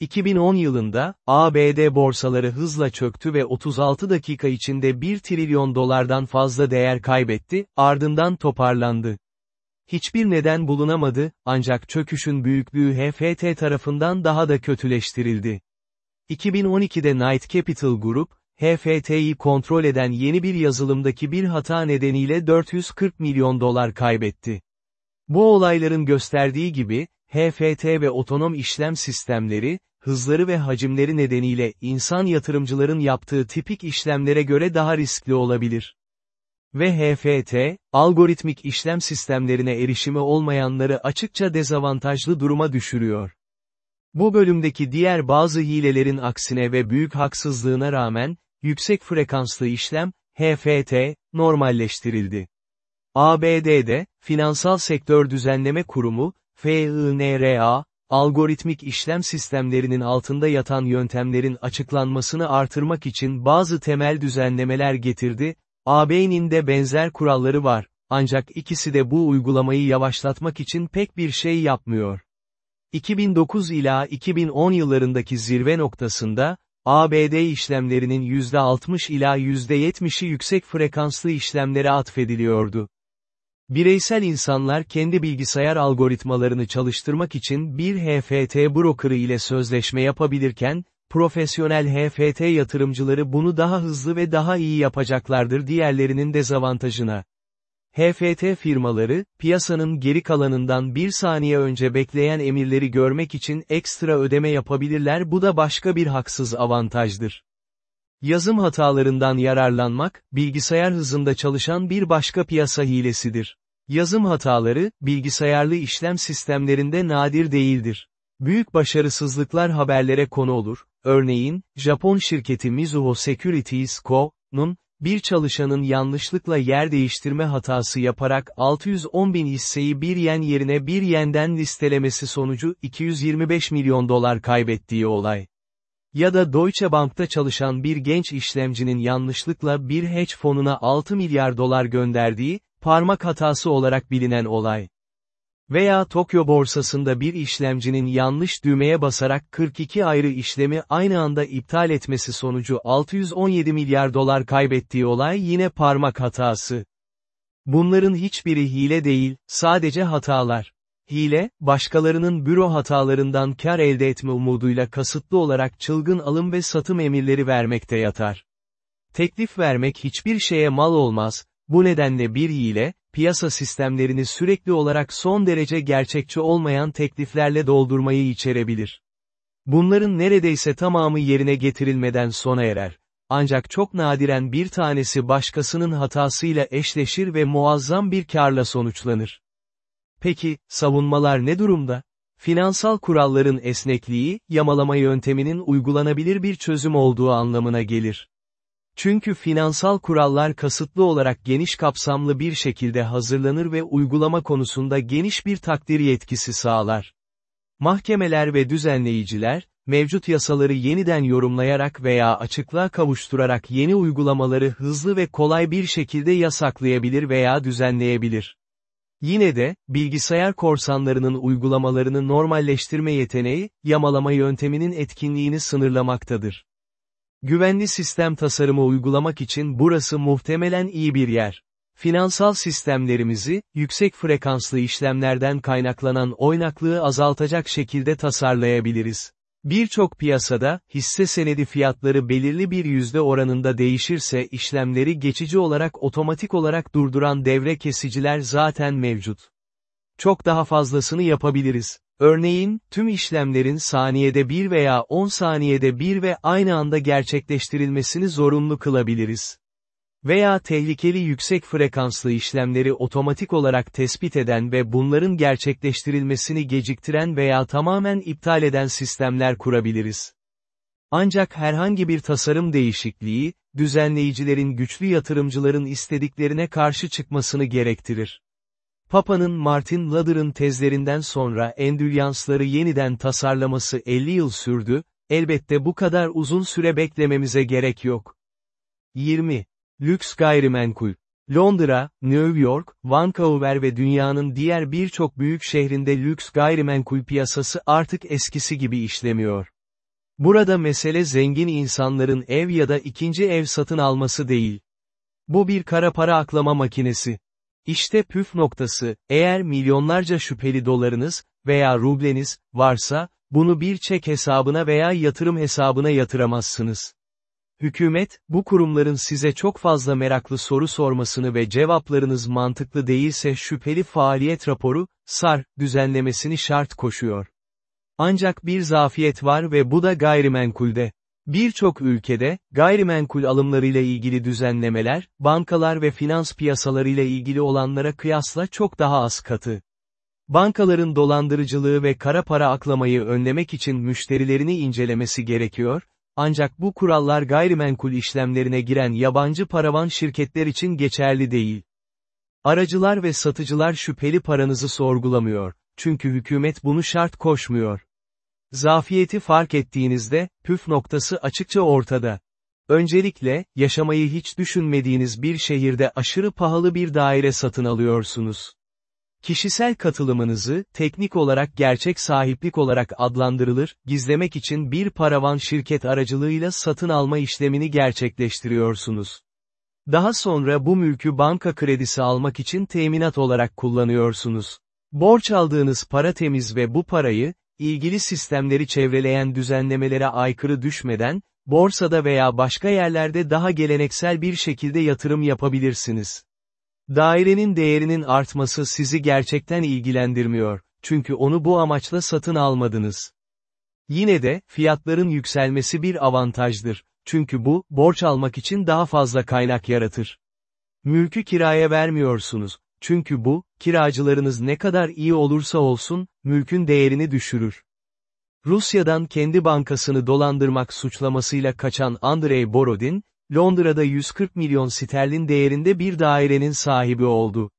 2010 yılında, ABD borsaları hızla çöktü ve 36 dakika içinde 1 trilyon dolardan fazla değer kaybetti, ardından toparlandı. Hiçbir neden bulunamadı, ancak çöküşün büyüklüğü HFT tarafından daha da kötüleştirildi. 2012'de Knight Capital Group, HFT'yi kontrol eden yeni bir yazılımdaki bir hata nedeniyle 440 milyon dolar kaybetti. Bu olayların gösterdiği gibi, HFT ve otonom işlem sistemleri, hızları ve hacimleri nedeniyle insan yatırımcıların yaptığı tipik işlemlere göre daha riskli olabilir. Ve HFT, algoritmik işlem sistemlerine erişimi olmayanları açıkça dezavantajlı duruma düşürüyor. Bu bölümdeki diğer bazı hilelerin aksine ve büyük haksızlığına rağmen, yüksek frekanslı işlem, HFT, normalleştirildi. ABD'de, Finansal Sektör Düzenleme Kurumu, FINRA, algoritmik işlem sistemlerinin altında yatan yöntemlerin açıklanmasını artırmak için bazı temel düzenlemeler getirdi, AB'nin de benzer kuralları var, ancak ikisi de bu uygulamayı yavaşlatmak için pek bir şey yapmıyor. 2009 ila 2010 yıllarındaki zirve noktasında, ABD işlemlerinin %60 ila %70'i yüksek frekanslı işlemlere atfediliyordu. Bireysel insanlar kendi bilgisayar algoritmalarını çalıştırmak için bir HFT brokerı ile sözleşme yapabilirken, profesyonel HFT yatırımcıları bunu daha hızlı ve daha iyi yapacaklardır diğerlerinin dezavantajına. HFT firmaları, piyasanın geri kalanından bir saniye önce bekleyen emirleri görmek için ekstra ödeme yapabilirler bu da başka bir haksız avantajdır. Yazım hatalarından yararlanmak, bilgisayar hızında çalışan bir başka piyasa hilesidir. Yazım hataları, bilgisayarlı işlem sistemlerinde nadir değildir. Büyük başarısızlıklar haberlere konu olur, örneğin, Japon şirketi Mizuho Securities Co.'nun, bir çalışanın yanlışlıkla yer değiştirme hatası yaparak 610 bin hisseyi bir yen yerine bir yenden listelemesi sonucu 225 milyon dolar kaybettiği olay. Ya da Deutsche Bank'ta çalışan bir genç işlemcinin yanlışlıkla bir hedge fonuna 6 milyar dolar gönderdiği, parmak hatası olarak bilinen olay. Veya Tokyo borsasında bir işlemcinin yanlış düğmeye basarak 42 ayrı işlemi aynı anda iptal etmesi sonucu 617 milyar dolar kaybettiği olay yine parmak hatası. Bunların hiçbiri hile değil, sadece hatalar. Hile, başkalarının büro hatalarından kar elde etme umuduyla kasıtlı olarak çılgın alım ve satım emirleri vermekte yatar. Teklif vermek hiçbir şeye mal olmaz, bu nedenle bir hile, piyasa sistemlerini sürekli olarak son derece gerçekçi olmayan tekliflerle doldurmayı içerebilir. Bunların neredeyse tamamı yerine getirilmeden sona erer. Ancak çok nadiren bir tanesi başkasının hatasıyla eşleşir ve muazzam bir karla sonuçlanır. Peki, savunmalar ne durumda? Finansal kuralların esnekliği, yamalama yönteminin uygulanabilir bir çözüm olduğu anlamına gelir. Çünkü finansal kurallar kasıtlı olarak geniş kapsamlı bir şekilde hazırlanır ve uygulama konusunda geniş bir takdir yetkisi sağlar. Mahkemeler ve düzenleyiciler, mevcut yasaları yeniden yorumlayarak veya açıklığa kavuşturarak yeni uygulamaları hızlı ve kolay bir şekilde yasaklayabilir veya düzenleyebilir. Yine de, bilgisayar korsanlarının uygulamalarını normalleştirme yeteneği, yamalama yönteminin etkinliğini sınırlamaktadır. Güvenli sistem tasarımı uygulamak için burası muhtemelen iyi bir yer. Finansal sistemlerimizi, yüksek frekanslı işlemlerden kaynaklanan oynaklığı azaltacak şekilde tasarlayabiliriz. Birçok piyasada, hisse senedi fiyatları belirli bir yüzde oranında değişirse işlemleri geçici olarak otomatik olarak durduran devre kesiciler zaten mevcut. Çok daha fazlasını yapabiliriz. Örneğin, tüm işlemlerin saniyede 1 veya 10 saniyede 1 ve aynı anda gerçekleştirilmesini zorunlu kılabiliriz. Veya tehlikeli yüksek frekanslı işlemleri otomatik olarak tespit eden ve bunların gerçekleştirilmesini geciktiren veya tamamen iptal eden sistemler kurabiliriz. Ancak herhangi bir tasarım değişikliği, düzenleyicilerin güçlü yatırımcıların istediklerine karşı çıkmasını gerektirir. Papa'nın Martin Luther'ın tezlerinden sonra endülyansları yeniden tasarlaması 50 yıl sürdü, elbette bu kadar uzun süre beklememize gerek yok. 20. Lüks gayrimenkul. Londra, New York, Vancouver ve dünyanın diğer birçok büyük şehrinde lüks gayrimenkul piyasası artık eskisi gibi işlemiyor. Burada mesele zengin insanların ev ya da ikinci ev satın alması değil. Bu bir kara para aklama makinesi. İşte püf noktası, eğer milyonlarca şüpheli dolarınız veya rubleniz varsa, bunu bir çek hesabına veya yatırım hesabına yatıramazsınız. Hükümet, bu kurumların size çok fazla meraklı soru sormasını ve cevaplarınız mantıklı değilse şüpheli faaliyet raporu, SAR, düzenlemesini şart koşuyor. Ancak bir zafiyet var ve bu da gayrimenkulde. Birçok ülkede, gayrimenkul alımlarıyla ilgili düzenlemeler, bankalar ve finans piyasalarıyla ilgili olanlara kıyasla çok daha az katı. Bankaların dolandırıcılığı ve kara para aklamayı önlemek için müşterilerini incelemesi gerekiyor, ancak bu kurallar gayrimenkul işlemlerine giren yabancı paravan şirketler için geçerli değil. Aracılar ve satıcılar şüpheli paranızı sorgulamıyor, çünkü hükümet bunu şart koşmuyor. Zafiyeti fark ettiğinizde, püf noktası açıkça ortada. Öncelikle, yaşamayı hiç düşünmediğiniz bir şehirde aşırı pahalı bir daire satın alıyorsunuz. Kişisel katılımınızı, teknik olarak gerçek sahiplik olarak adlandırılır, gizlemek için bir paravan şirket aracılığıyla satın alma işlemini gerçekleştiriyorsunuz. Daha sonra bu mülkü banka kredisi almak için teminat olarak kullanıyorsunuz. Borç aldığınız para temiz ve bu parayı, ilgili sistemleri çevreleyen düzenlemelere aykırı düşmeden, borsada veya başka yerlerde daha geleneksel bir şekilde yatırım yapabilirsiniz. Dairenin değerinin artması sizi gerçekten ilgilendirmiyor, çünkü onu bu amaçla satın almadınız. Yine de, fiyatların yükselmesi bir avantajdır, çünkü bu, borç almak için daha fazla kaynak yaratır. Mülkü kiraya vermiyorsunuz, çünkü bu, kiracılarınız ne kadar iyi olursa olsun, mülkün değerini düşürür. Rusya'dan kendi bankasını dolandırmak suçlamasıyla kaçan Andrei Borodin, Londra'da 140 milyon sterlin değerinde bir dairenin sahibi oldu.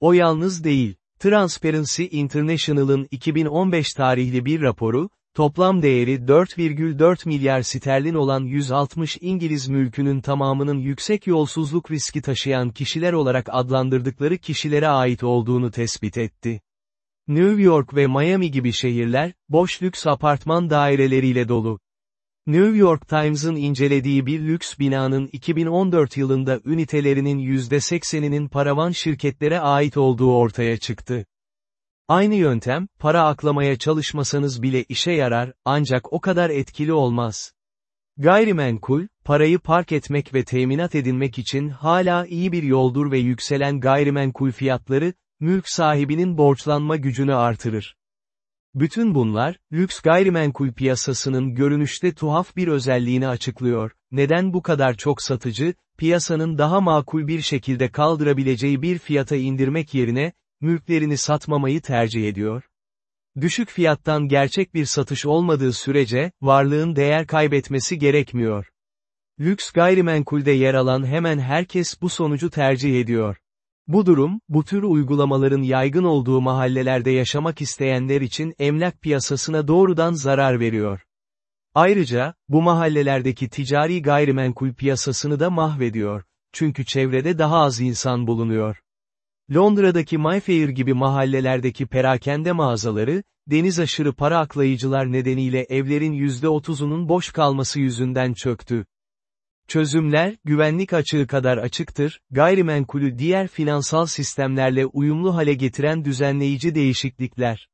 O yalnız değil, Transparency International'ın 2015 tarihli bir raporu, toplam değeri 4,4 milyar sterlin olan 160 İngiliz mülkünün tamamının yüksek yolsuzluk riski taşıyan kişiler olarak adlandırdıkları kişilere ait olduğunu tespit etti. New York ve Miami gibi şehirler, boş lüks apartman daireleriyle dolu. New York Times'ın incelediği bir lüks binanın 2014 yılında ünitelerinin %80'inin paravan şirketlere ait olduğu ortaya çıktı. Aynı yöntem, para aklamaya çalışmasanız bile işe yarar, ancak o kadar etkili olmaz. Gayrimenkul, parayı park etmek ve teminat edinmek için hala iyi bir yoldur ve yükselen gayrimenkul fiyatları, mülk sahibinin borçlanma gücünü artırır. Bütün bunlar, lüks gayrimenkul piyasasının görünüşte tuhaf bir özelliğini açıklıyor, neden bu kadar çok satıcı, piyasanın daha makul bir şekilde kaldırabileceği bir fiyata indirmek yerine, mülklerini satmamayı tercih ediyor. Düşük fiyattan gerçek bir satış olmadığı sürece, varlığın değer kaybetmesi gerekmiyor. Lüks gayrimenkulde yer alan hemen herkes bu sonucu tercih ediyor. Bu durum, bu tür uygulamaların yaygın olduğu mahallelerde yaşamak isteyenler için emlak piyasasına doğrudan zarar veriyor. Ayrıca, bu mahallelerdeki ticari gayrimenkul piyasasını da mahvediyor. Çünkü çevrede daha az insan bulunuyor. Londra'daki Mayfair gibi mahallelerdeki perakende mağazaları, deniz aşırı para aklayıcılar nedeniyle evlerin %30'unun boş kalması yüzünden çöktü. Çözümler, güvenlik açığı kadar açıktır, gayrimenkulü diğer finansal sistemlerle uyumlu hale getiren düzenleyici değişiklikler.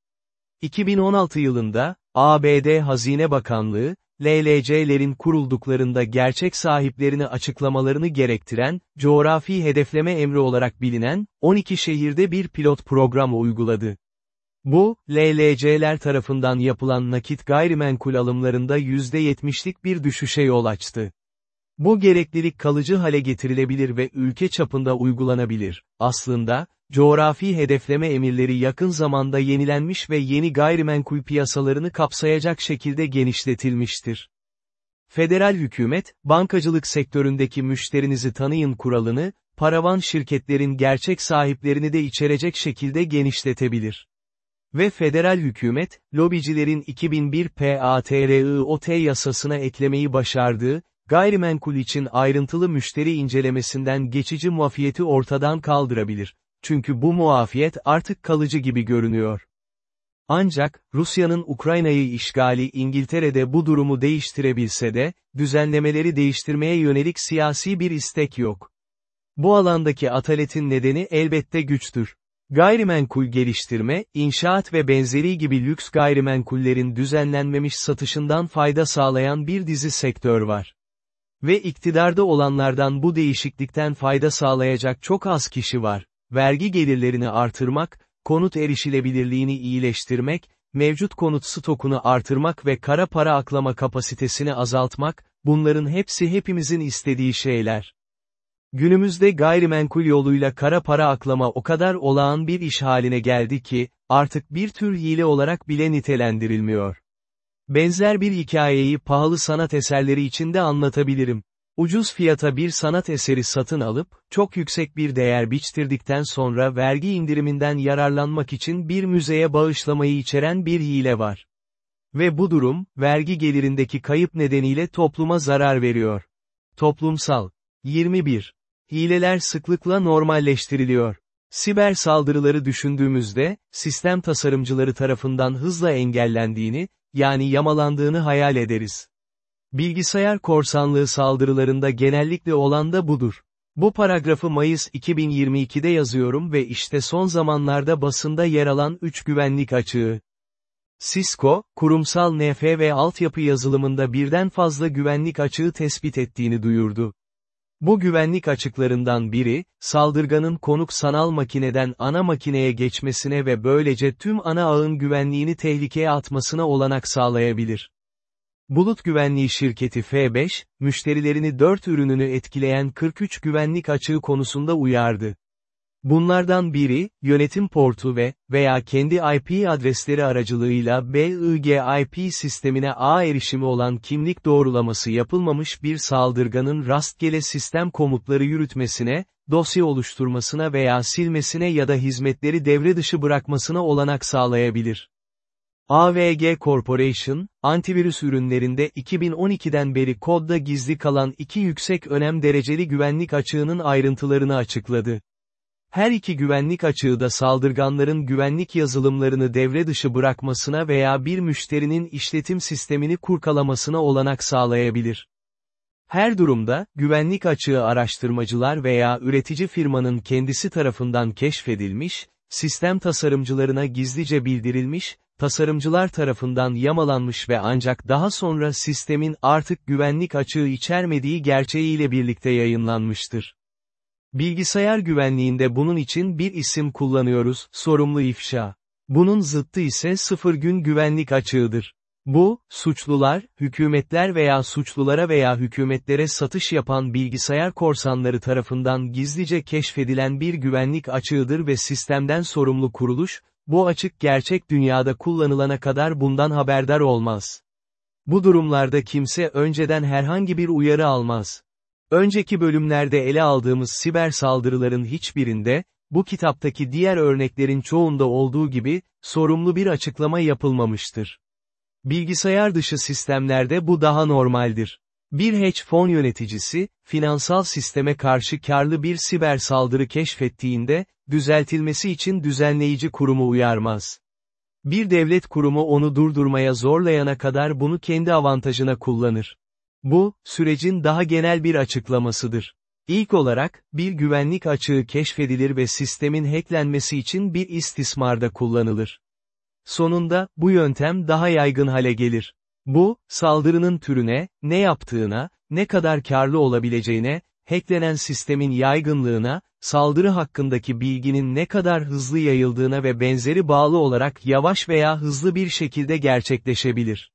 2016 yılında, ABD Hazine Bakanlığı, LLC'lerin kurulduklarında gerçek sahiplerini açıklamalarını gerektiren, coğrafi hedefleme emri olarak bilinen, 12 şehirde bir pilot program uyguladı. Bu, LLC'ler tarafından yapılan nakit gayrimenkul alımlarında %70'lik bir düşüşe yol açtı. Bu gereklilik kalıcı hale getirilebilir ve ülke çapında uygulanabilir. Aslında, coğrafi hedefleme emirleri yakın zamanda yenilenmiş ve yeni gayrimenkul piyasalarını kapsayacak şekilde genişletilmiştir. Federal hükümet, bankacılık sektöründeki müşterinizi tanıyın kuralını, paravan şirketlerin gerçek sahiplerini de içerecek şekilde genişletebilir. Ve federal hükümet, lobicilerin 2001 PATRIOT yasasına eklemeyi başardığı, gayrimenkul için ayrıntılı müşteri incelemesinden geçici muafiyeti ortadan kaldırabilir. Çünkü bu muafiyet artık kalıcı gibi görünüyor. Ancak, Rusya'nın Ukrayna'yı işgali İngiltere'de bu durumu değiştirebilse de, düzenlemeleri değiştirmeye yönelik siyasi bir istek yok. Bu alandaki ataletin nedeni elbette güçtür. Gayrimenkul geliştirme, inşaat ve benzeri gibi lüks gayrimenkullerin düzenlenmemiş satışından fayda sağlayan bir dizi sektör var. Ve iktidarda olanlardan bu değişiklikten fayda sağlayacak çok az kişi var. Vergi gelirlerini artırmak, konut erişilebilirliğini iyileştirmek, mevcut konut stokunu artırmak ve kara para aklama kapasitesini azaltmak, bunların hepsi hepimizin istediği şeyler. Günümüzde gayrimenkul yoluyla kara para aklama o kadar olağan bir iş haline geldi ki, artık bir tür hile olarak bile nitelendirilmiyor. Benzer bir hikayeyi pahalı sanat eserleri içinde anlatabilirim. Ucuz fiyata bir sanat eseri satın alıp, çok yüksek bir değer biçtirdikten sonra vergi indiriminden yararlanmak için bir müzeye bağışlamayı içeren bir hile var. Ve bu durum, vergi gelirindeki kayıp nedeniyle topluma zarar veriyor. Toplumsal. 21. Hileler sıklıkla normalleştiriliyor. Siber saldırıları düşündüğümüzde, sistem tasarımcıları tarafından hızla engellendiğini, yani yamalandığını hayal ederiz. Bilgisayar korsanlığı saldırılarında genellikle olan da budur. Bu paragrafı Mayıs 2022'de yazıyorum ve işte son zamanlarda basında yer alan 3 güvenlik açığı. Cisco, kurumsal NF ve altyapı yazılımında birden fazla güvenlik açığı tespit ettiğini duyurdu. Bu güvenlik açıklarından biri, saldırganın konuk sanal makineden ana makineye geçmesine ve böylece tüm ana ağın güvenliğini tehlikeye atmasına olanak sağlayabilir. Bulut güvenliği şirketi F5, müşterilerini 4 ürününü etkileyen 43 güvenlik açığı konusunda uyardı. Bunlardan biri, yönetim portu ve, veya kendi IP adresleri aracılığıyla BIG-IP sistemine ağ erişimi olan kimlik doğrulaması yapılmamış bir saldırganın rastgele sistem komutları yürütmesine, dosya oluşturmasına veya silmesine ya da hizmetleri devre dışı bırakmasına olanak sağlayabilir. AVG Corporation, antivirüs ürünlerinde 2012'den beri kodda gizli kalan iki yüksek önem dereceli güvenlik açığının ayrıntılarını açıkladı. Her iki güvenlik açığı da saldırganların güvenlik yazılımlarını devre dışı bırakmasına veya bir müşterinin işletim sistemini kurkalamasına olanak sağlayabilir. Her durumda, güvenlik açığı araştırmacılar veya üretici firmanın kendisi tarafından keşfedilmiş, sistem tasarımcılarına gizlice bildirilmiş, tasarımcılar tarafından yamalanmış ve ancak daha sonra sistemin artık güvenlik açığı içermediği gerçeğiyle birlikte yayınlanmıştır. Bilgisayar güvenliğinde bunun için bir isim kullanıyoruz, sorumlu ifşa. Bunun zıttı ise sıfır gün güvenlik açığıdır. Bu, suçlular, hükümetler veya suçlulara veya hükümetlere satış yapan bilgisayar korsanları tarafından gizlice keşfedilen bir güvenlik açığıdır ve sistemden sorumlu kuruluş, bu açık gerçek dünyada kullanılana kadar bundan haberdar olmaz. Bu durumlarda kimse önceden herhangi bir uyarı almaz. Önceki bölümlerde ele aldığımız siber saldırıların hiçbirinde, bu kitaptaki diğer örneklerin çoğunda olduğu gibi, sorumlu bir açıklama yapılmamıştır. Bilgisayar dışı sistemlerde bu daha normaldir. Bir hedge fon yöneticisi, finansal sisteme karşı karlı bir siber saldırı keşfettiğinde, düzeltilmesi için düzenleyici kurumu uyarmaz. Bir devlet kurumu onu durdurmaya zorlayana kadar bunu kendi avantajına kullanır. Bu, sürecin daha genel bir açıklamasıdır. İlk olarak, bir güvenlik açığı keşfedilir ve sistemin hacklenmesi için bir istismarda kullanılır. Sonunda, bu yöntem daha yaygın hale gelir. Bu, saldırının türüne, ne yaptığına, ne kadar karlı olabileceğine, hacklenen sistemin yaygınlığına, saldırı hakkındaki bilginin ne kadar hızlı yayıldığına ve benzeri bağlı olarak yavaş veya hızlı bir şekilde gerçekleşebilir.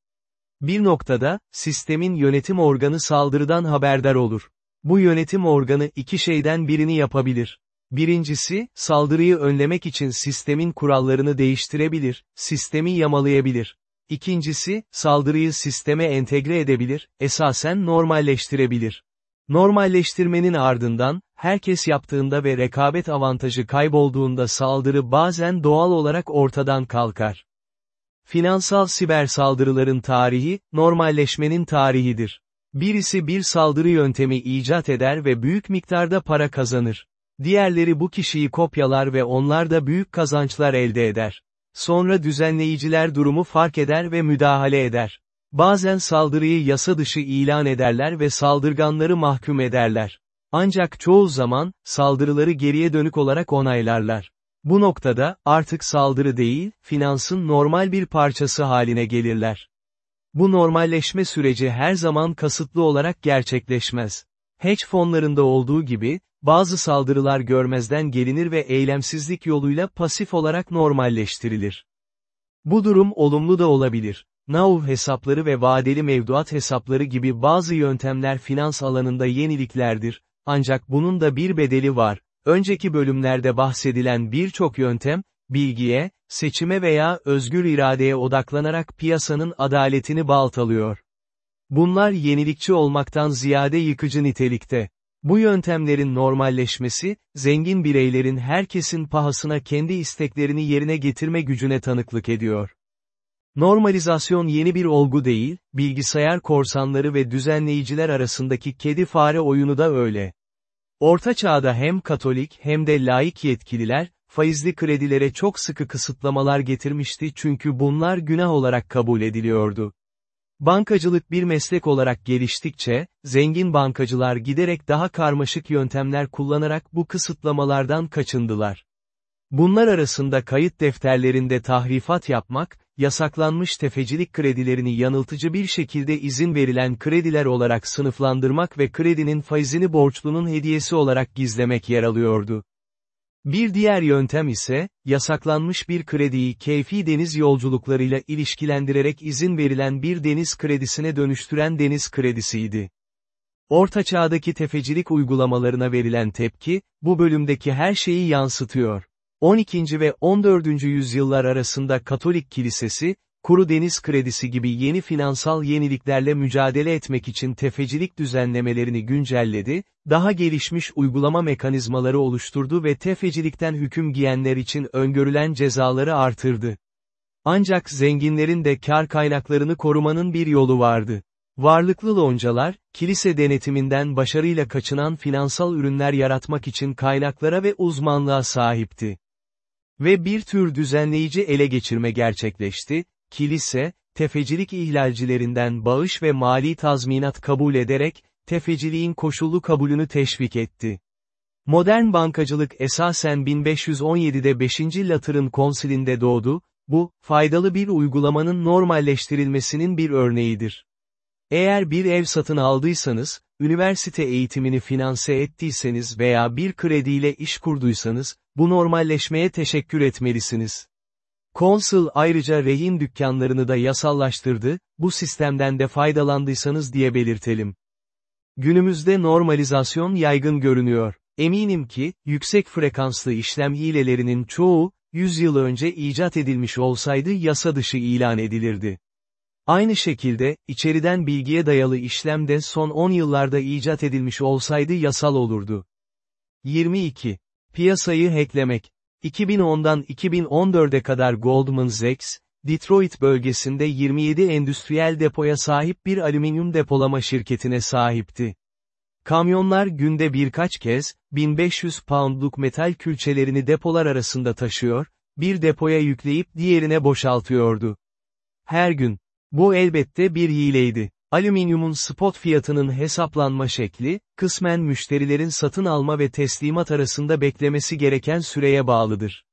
Bir noktada, sistemin yönetim organı saldırıdan haberdar olur. Bu yönetim organı iki şeyden birini yapabilir. Birincisi, saldırıyı önlemek için sistemin kurallarını değiştirebilir, sistemi yamalayabilir. İkincisi, saldırıyı sisteme entegre edebilir, esasen normalleştirebilir. Normalleştirmenin ardından, herkes yaptığında ve rekabet avantajı kaybolduğunda saldırı bazen doğal olarak ortadan kalkar. Finansal siber saldırıların tarihi, normalleşmenin tarihidir. Birisi bir saldırı yöntemi icat eder ve büyük miktarda para kazanır. Diğerleri bu kişiyi kopyalar ve onlar da büyük kazançlar elde eder. Sonra düzenleyiciler durumu fark eder ve müdahale eder. Bazen saldırıyı yasa dışı ilan ederler ve saldırganları mahkum ederler. Ancak çoğu zaman, saldırıları geriye dönük olarak onaylarlar. Bu noktada, artık saldırı değil, finansın normal bir parçası haline gelirler. Bu normalleşme süreci her zaman kasıtlı olarak gerçekleşmez. Hedge fonlarında olduğu gibi, bazı saldırılar görmezden gelinir ve eylemsizlik yoluyla pasif olarak normalleştirilir. Bu durum olumlu da olabilir. NAV hesapları ve vadeli mevduat hesapları gibi bazı yöntemler finans alanında yeniliklerdir, ancak bunun da bir bedeli var. Önceki bölümlerde bahsedilen birçok yöntem, bilgiye, seçime veya özgür iradeye odaklanarak piyasanın adaletini baltalıyor. Bunlar yenilikçi olmaktan ziyade yıkıcı nitelikte. Bu yöntemlerin normalleşmesi, zengin bireylerin herkesin pahasına kendi isteklerini yerine getirme gücüne tanıklık ediyor. Normalizasyon yeni bir olgu değil, bilgisayar korsanları ve düzenleyiciler arasındaki kedi-fare oyunu da öyle. Orta çağda hem Katolik hem de laik yetkililer, faizli kredilere çok sıkı kısıtlamalar getirmişti çünkü bunlar günah olarak kabul ediliyordu. Bankacılık bir meslek olarak geliştikçe, zengin bankacılar giderek daha karmaşık yöntemler kullanarak bu kısıtlamalardan kaçındılar. Bunlar arasında kayıt defterlerinde tahrifat yapmak, yasaklanmış tefecilik kredilerini yanıltıcı bir şekilde izin verilen krediler olarak sınıflandırmak ve kredinin faizini borçlunun hediyesi olarak gizlemek yer alıyordu. Bir diğer yöntem ise, yasaklanmış bir krediyi keyfi deniz yolculuklarıyla ilişkilendirerek izin verilen bir deniz kredisine dönüştüren deniz kredisiydi. Orta çağdaki tefecilik uygulamalarına verilen tepki, bu bölümdeki her şeyi yansıtıyor. 12. ve 14. yüzyıllar arasında Katolik Kilisesi, kuru deniz kredisi gibi yeni finansal yeniliklerle mücadele etmek için tefecilik düzenlemelerini güncelledi, daha gelişmiş uygulama mekanizmaları oluşturdu ve tefecilikten hüküm giyenler için öngörülen cezaları artırdı. Ancak zenginlerin de kar kaynaklarını korumanın bir yolu vardı. Varlıklı loncalar, kilise denetiminden başarıyla kaçınan finansal ürünler yaratmak için kaynaklara ve uzmanlığa sahipti. Ve bir tür düzenleyici ele geçirme gerçekleşti, kilise, tefecilik ihlalcilerinden bağış ve mali tazminat kabul ederek, tefeciliğin koşullu kabulünü teşvik etti. Modern bankacılık esasen 1517'de 5. Latır'ın konsilinde doğdu, bu, faydalı bir uygulamanın normalleştirilmesinin bir örneğidir. Eğer bir ev satın aldıysanız, üniversite eğitimini finanse ettiyseniz veya bir krediyle iş kurduysanız, bu normalleşmeye teşekkür etmelisiniz. Konsul ayrıca rehin dükkanlarını da yasallaştırdı, bu sistemden de faydalandıysanız diye belirtelim. Günümüzde normalizasyon yaygın görünüyor. Eminim ki, yüksek frekanslı işlem hilelerinin çoğu, 100 yıl önce icat edilmiş olsaydı yasa dışı ilan edilirdi. Aynı şekilde, içeriden bilgiye dayalı işlem de son 10 yıllarda icat edilmiş olsaydı yasal olurdu. 22. Piyasayı hacklemek. 2010'dan 2014'e kadar Goldman Sachs, Detroit bölgesinde 27 endüstriyel depoya sahip bir alüminyum depolama şirketine sahipti. Kamyonlar günde birkaç kez, 1500 poundluk metal külçelerini depolar arasında taşıyor, bir depoya yükleyip diğerine boşaltıyordu. Her gün. Bu elbette bir hileydi. Alüminyumun spot fiyatının hesaplanma şekli, kısmen müşterilerin satın alma ve teslimat arasında beklemesi gereken süreye bağlıdır.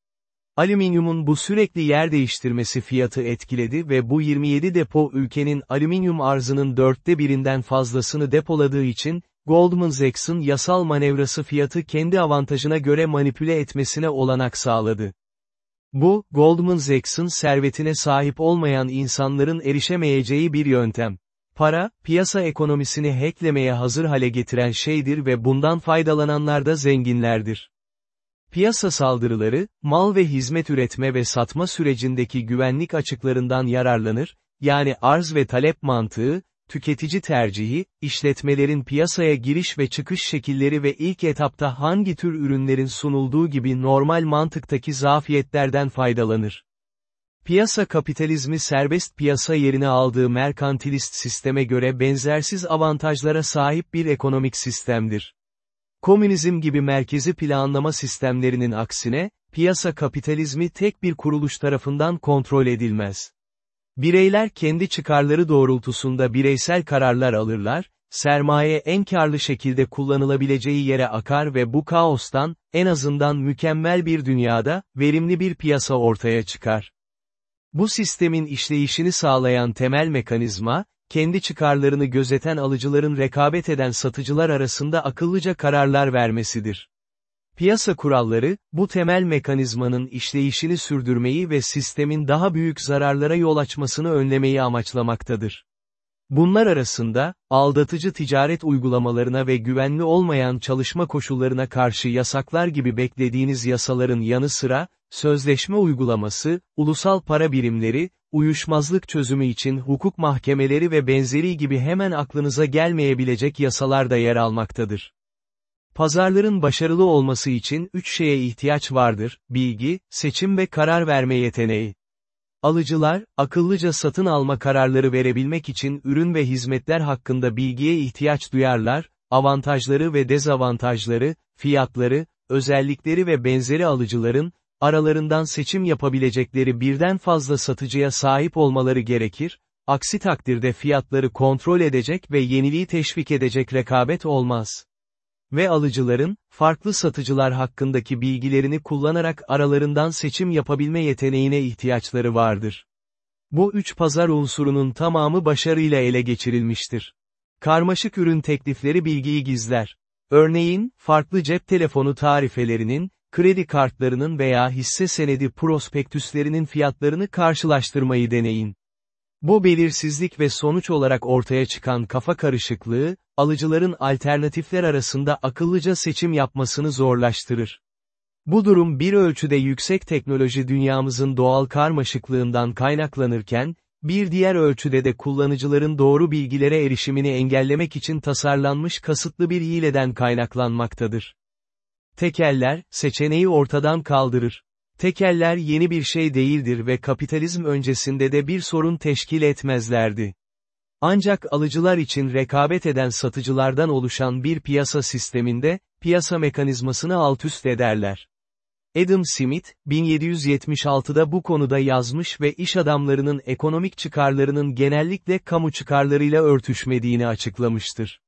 Alüminyumun bu sürekli yer değiştirmesi fiyatı etkiledi ve bu 27 depo ülkenin alüminyum arzının dörtte birinden fazlasını depoladığı için, Goldman Sachs'ın yasal manevrası fiyatı kendi avantajına göre manipüle etmesine olanak sağladı. Bu, Goldman Sachs'ın servetine sahip olmayan insanların erişemeyeceği bir yöntem. Para, piyasa ekonomisini hacklemeye hazır hale getiren şeydir ve bundan faydalananlar da zenginlerdir. Piyasa saldırıları, mal ve hizmet üretme ve satma sürecindeki güvenlik açıklarından yararlanır, yani arz ve talep mantığı, tüketici tercihi, işletmelerin piyasaya giriş ve çıkış şekilleri ve ilk etapta hangi tür ürünlerin sunulduğu gibi normal mantıktaki zafiyetlerden faydalanır. Piyasa kapitalizmi serbest piyasa yerine aldığı merkantilist sisteme göre benzersiz avantajlara sahip bir ekonomik sistemdir. Komünizm gibi merkezi planlama sistemlerinin aksine, piyasa kapitalizmi tek bir kuruluş tarafından kontrol edilmez. Bireyler kendi çıkarları doğrultusunda bireysel kararlar alırlar, sermaye en karlı şekilde kullanılabileceği yere akar ve bu kaostan, en azından mükemmel bir dünyada, verimli bir piyasa ortaya çıkar. Bu sistemin işleyişini sağlayan temel mekanizma, kendi çıkarlarını gözeten alıcıların rekabet eden satıcılar arasında akıllıca kararlar vermesidir. Piyasa kuralları, bu temel mekanizmanın işleyişini sürdürmeyi ve sistemin daha büyük zararlara yol açmasını önlemeyi amaçlamaktadır. Bunlar arasında, aldatıcı ticaret uygulamalarına ve güvenli olmayan çalışma koşullarına karşı yasaklar gibi beklediğiniz yasaların yanı sıra, sözleşme uygulaması, ulusal para birimleri, uyuşmazlık çözümü için hukuk mahkemeleri ve benzeri gibi hemen aklınıza gelmeyebilecek yasalar da yer almaktadır. Pazarların başarılı olması için üç şeye ihtiyaç vardır, bilgi, seçim ve karar verme yeteneği. Alıcılar, akıllıca satın alma kararları verebilmek için ürün ve hizmetler hakkında bilgiye ihtiyaç duyarlar, avantajları ve dezavantajları, fiyatları, özellikleri ve benzeri alıcıların, aralarından seçim yapabilecekleri birden fazla satıcıya sahip olmaları gerekir, aksi takdirde fiyatları kontrol edecek ve yeniliği teşvik edecek rekabet olmaz ve alıcıların, farklı satıcılar hakkındaki bilgilerini kullanarak aralarından seçim yapabilme yeteneğine ihtiyaçları vardır. Bu üç pazar unsurunun tamamı başarıyla ele geçirilmiştir. Karmaşık ürün teklifleri bilgiyi gizler. Örneğin, farklı cep telefonu tarifelerinin, kredi kartlarının veya hisse senedi prospektüslerinin fiyatlarını karşılaştırmayı deneyin. Bu belirsizlik ve sonuç olarak ortaya çıkan kafa karışıklığı, alıcıların alternatifler arasında akıllıca seçim yapmasını zorlaştırır. Bu durum bir ölçüde yüksek teknoloji dünyamızın doğal karmaşıklığından kaynaklanırken, bir diğer ölçüde de kullanıcıların doğru bilgilere erişimini engellemek için tasarlanmış kasıtlı bir hileden kaynaklanmaktadır. Tekeller, seçeneği ortadan kaldırır. Tekeller yeni bir şey değildir ve kapitalizm öncesinde de bir sorun teşkil etmezlerdi. Ancak alıcılar için rekabet eden satıcılardan oluşan bir piyasa sisteminde, piyasa mekanizmasını altüst ederler. Adam Smith, 1776'da bu konuda yazmış ve iş adamlarının ekonomik çıkarlarının genellikle kamu çıkarlarıyla örtüşmediğini açıklamıştır.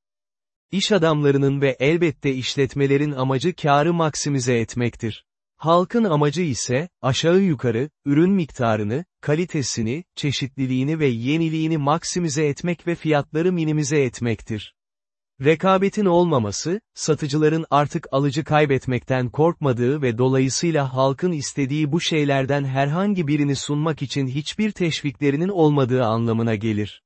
İş adamlarının ve elbette işletmelerin amacı karı maksimize etmektir. Halkın amacı ise, aşağı yukarı, ürün miktarını, kalitesini, çeşitliliğini ve yeniliğini maksimize etmek ve fiyatları minimize etmektir. Rekabetin olmaması, satıcıların artık alıcı kaybetmekten korkmadığı ve dolayısıyla halkın istediği bu şeylerden herhangi birini sunmak için hiçbir teşviklerinin olmadığı anlamına gelir.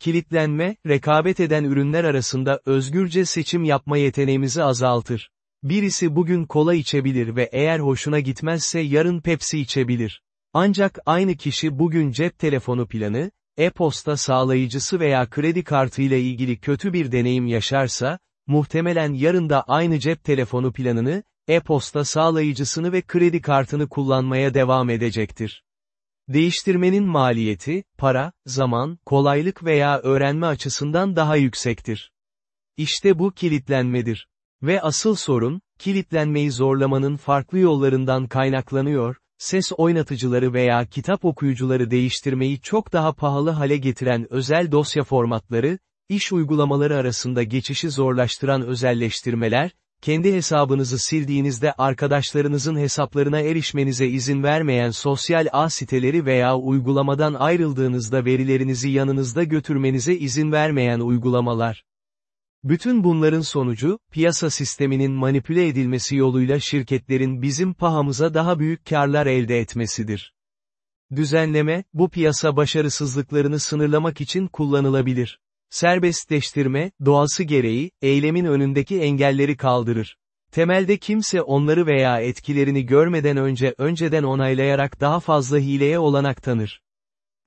Kilitlenme, rekabet eden ürünler arasında özgürce seçim yapma yeteneğimizi azaltır. Birisi bugün kola içebilir ve eğer hoşuna gitmezse yarın Pepsi içebilir. Ancak aynı kişi bugün cep telefonu planı, e-posta sağlayıcısı veya kredi kartı ile ilgili kötü bir deneyim yaşarsa, muhtemelen yarın da aynı cep telefonu planını, e-posta sağlayıcısını ve kredi kartını kullanmaya devam edecektir. Değiştirmenin maliyeti, para, zaman, kolaylık veya öğrenme açısından daha yüksektir. İşte bu kilitlenmedir. Ve asıl sorun, kilitlenmeyi zorlamanın farklı yollarından kaynaklanıyor, ses oynatıcıları veya kitap okuyucuları değiştirmeyi çok daha pahalı hale getiren özel dosya formatları, iş uygulamaları arasında geçişi zorlaştıran özelleştirmeler, kendi hesabınızı sildiğinizde arkadaşlarınızın hesaplarına erişmenize izin vermeyen sosyal ağ siteleri veya uygulamadan ayrıldığınızda verilerinizi yanınızda götürmenize izin vermeyen uygulamalar. Bütün bunların sonucu, piyasa sisteminin manipüle edilmesi yoluyla şirketlerin bizim pahamıza daha büyük karlar elde etmesidir. Düzenleme, bu piyasa başarısızlıklarını sınırlamak için kullanılabilir. Serbestleştirme, doğası gereği, eylemin önündeki engelleri kaldırır. Temelde kimse onları veya etkilerini görmeden önce önceden onaylayarak daha fazla hileye olanak tanır.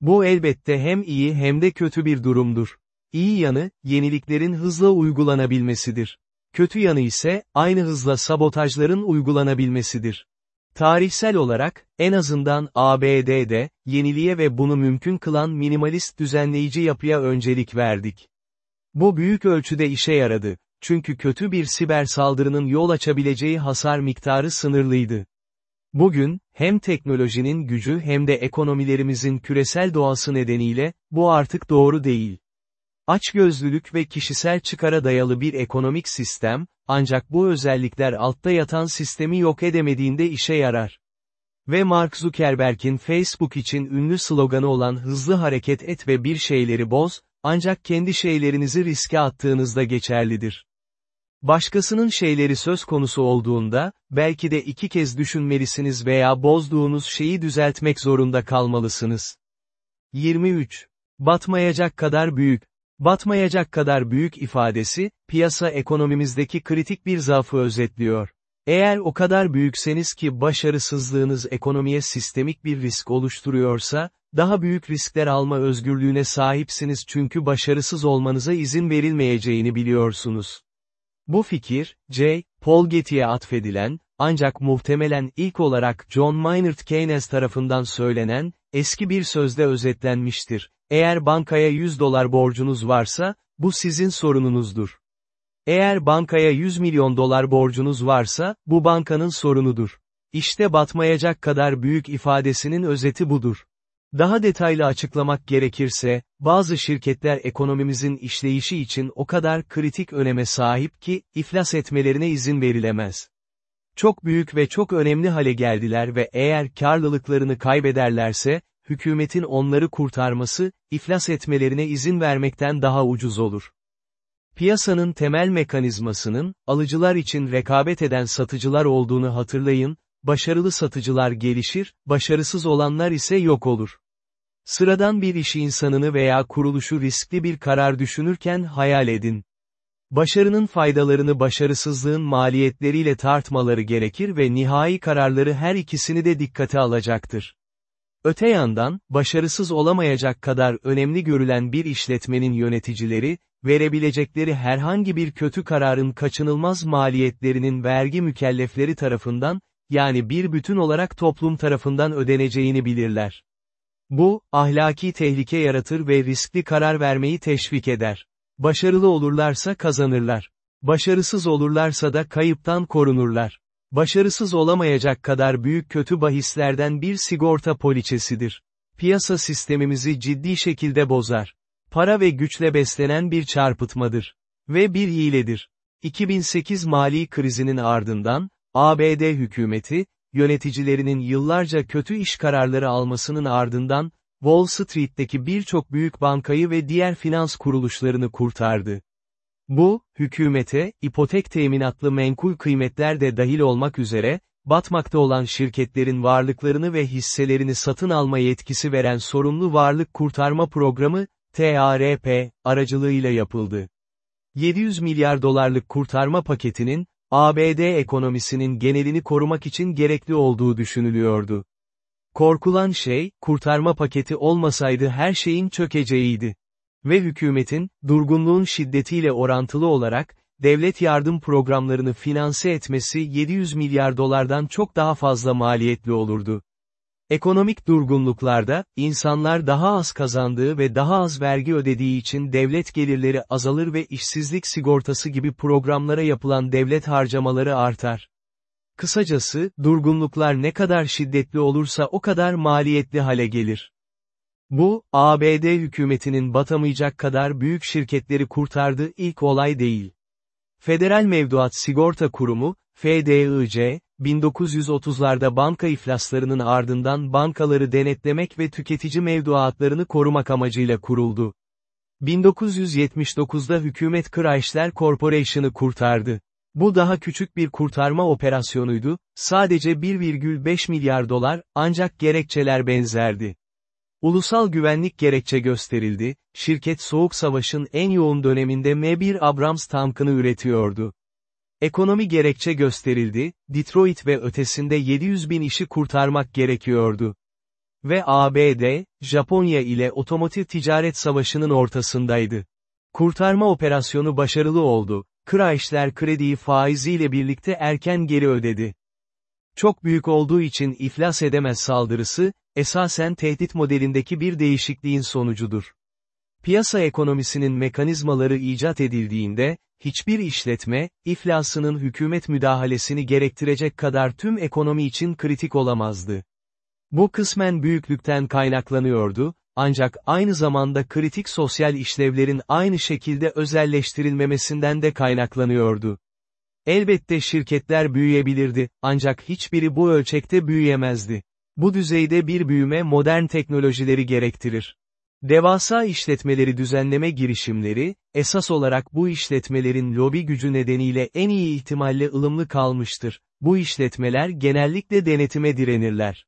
Bu elbette hem iyi hem de kötü bir durumdur. İyi yanı, yeniliklerin hızla uygulanabilmesidir. Kötü yanı ise, aynı hızla sabotajların uygulanabilmesidir. Tarihsel olarak, en azından ABD'de, yeniliğe ve bunu mümkün kılan minimalist düzenleyici yapıya öncelik verdik. Bu büyük ölçüde işe yaradı, çünkü kötü bir siber saldırının yol açabileceği hasar miktarı sınırlıydı. Bugün, hem teknolojinin gücü hem de ekonomilerimizin küresel doğası nedeniyle, bu artık doğru değil. Açgözlülük ve kişisel çıkara dayalı bir ekonomik sistem, ancak bu özellikler altta yatan sistemi yok edemediğinde işe yarar. Ve Mark Zuckerberg'in Facebook için ünlü sloganı olan hızlı hareket et ve bir şeyleri boz, ancak kendi şeylerinizi riske attığınızda geçerlidir. Başkasının şeyleri söz konusu olduğunda, belki de iki kez düşünmelisiniz veya bozduğunuz şeyi düzeltmek zorunda kalmalısınız. 23. Batmayacak kadar büyük. Batmayacak kadar büyük ifadesi, piyasa ekonomimizdeki kritik bir zaafı özetliyor. Eğer o kadar büyükseniz ki başarısızlığınız ekonomiye sistemik bir risk oluşturuyorsa, daha büyük riskler alma özgürlüğüne sahipsiniz çünkü başarısız olmanıza izin verilmeyeceğini biliyorsunuz. Bu fikir, J. Paul Getty'ye atfedilen, ancak muhtemelen ilk olarak John Maynard Keynes tarafından söylenen, eski bir sözde özetlenmiştir. Eğer bankaya 100 dolar borcunuz varsa, bu sizin sorununuzdur. Eğer bankaya 100 milyon dolar borcunuz varsa, bu bankanın sorunudur. İşte batmayacak kadar büyük ifadesinin özeti budur. Daha detaylı açıklamak gerekirse, bazı şirketler ekonomimizin işleyişi için o kadar kritik öneme sahip ki, iflas etmelerine izin verilemez. Çok büyük ve çok önemli hale geldiler ve eğer karlılıklarını kaybederlerse, hükümetin onları kurtarması, iflas etmelerine izin vermekten daha ucuz olur. Piyasanın temel mekanizmasının, alıcılar için rekabet eden satıcılar olduğunu hatırlayın, başarılı satıcılar gelişir, başarısız olanlar ise yok olur. Sıradan bir iş insanını veya kuruluşu riskli bir karar düşünürken hayal edin. Başarının faydalarını başarısızlığın maliyetleriyle tartmaları gerekir ve nihai kararları her ikisini de dikkate alacaktır. Öte yandan, başarısız olamayacak kadar önemli görülen bir işletmenin yöneticileri, verebilecekleri herhangi bir kötü kararın kaçınılmaz maliyetlerinin vergi mükellefleri tarafından, yani bir bütün olarak toplum tarafından ödeneceğini bilirler. Bu, ahlaki tehlike yaratır ve riskli karar vermeyi teşvik eder. Başarılı olurlarsa kazanırlar. Başarısız olurlarsa da kayıptan korunurlar. Başarısız olamayacak kadar büyük kötü bahislerden bir sigorta poliçesidir. Piyasa sistemimizi ciddi şekilde bozar. Para ve güçle beslenen bir çarpıtmadır. Ve bir hiledir. 2008 mali krizinin ardından, ABD hükümeti, yöneticilerinin yıllarca kötü iş kararları almasının ardından, Wall Street'teki birçok büyük bankayı ve diğer finans kuruluşlarını kurtardı. Bu, hükümete, ipotek teminatlı menkul kıymetler de dahil olmak üzere, batmakta olan şirketlerin varlıklarını ve hisselerini satın alma yetkisi veren sorumlu varlık kurtarma programı, TARP, aracılığıyla yapıldı. 700 milyar dolarlık kurtarma paketinin, ABD ekonomisinin genelini korumak için gerekli olduğu düşünülüyordu. Korkulan şey, kurtarma paketi olmasaydı her şeyin çökeceğiydi. Ve hükümetin, durgunluğun şiddetiyle orantılı olarak, devlet yardım programlarını finanse etmesi 700 milyar dolardan çok daha fazla maliyetli olurdu. Ekonomik durgunluklarda, insanlar daha az kazandığı ve daha az vergi ödediği için devlet gelirleri azalır ve işsizlik sigortası gibi programlara yapılan devlet harcamaları artar. Kısacası, durgunluklar ne kadar şiddetli olursa o kadar maliyetli hale gelir. Bu, ABD hükümetinin batamayacak kadar büyük şirketleri kurtardığı ilk olay değil. Federal Mevduat Sigorta Kurumu, FDIC, 1930'larda banka iflaslarının ardından bankaları denetlemek ve tüketici mevduatlarını korumak amacıyla kuruldu. 1979'da hükümet Chrysler Corporation'ı kurtardı. Bu daha küçük bir kurtarma operasyonuydu, sadece 1,5 milyar dolar, ancak gerekçeler benzerdi. Ulusal güvenlik gerekçe gösterildi, şirket Soğuk Savaş'ın en yoğun döneminde M1 Abrams tankını üretiyordu. Ekonomi gerekçe gösterildi, Detroit ve ötesinde 700 bin işi kurtarmak gerekiyordu. Ve ABD, Japonya ile otomotiv ticaret savaşının ortasındaydı. Kurtarma operasyonu başarılı oldu, Chrysler krediyi faiziyle birlikte erken geri ödedi. Çok büyük olduğu için iflas edemez saldırısı, esasen tehdit modelindeki bir değişikliğin sonucudur. Piyasa ekonomisinin mekanizmaları icat edildiğinde, hiçbir işletme, iflasının hükümet müdahalesini gerektirecek kadar tüm ekonomi için kritik olamazdı. Bu kısmen büyüklükten kaynaklanıyordu, ancak aynı zamanda kritik sosyal işlevlerin aynı şekilde özelleştirilmemesinden de kaynaklanıyordu. Elbette şirketler büyüyebilirdi, ancak hiçbiri bu ölçekte büyüyemezdi. Bu düzeyde bir büyüme modern teknolojileri gerektirir. Devasa işletmeleri düzenleme girişimleri, esas olarak bu işletmelerin lobi gücü nedeniyle en iyi ihtimalle ılımlı kalmıştır. Bu işletmeler genellikle denetime direnirler.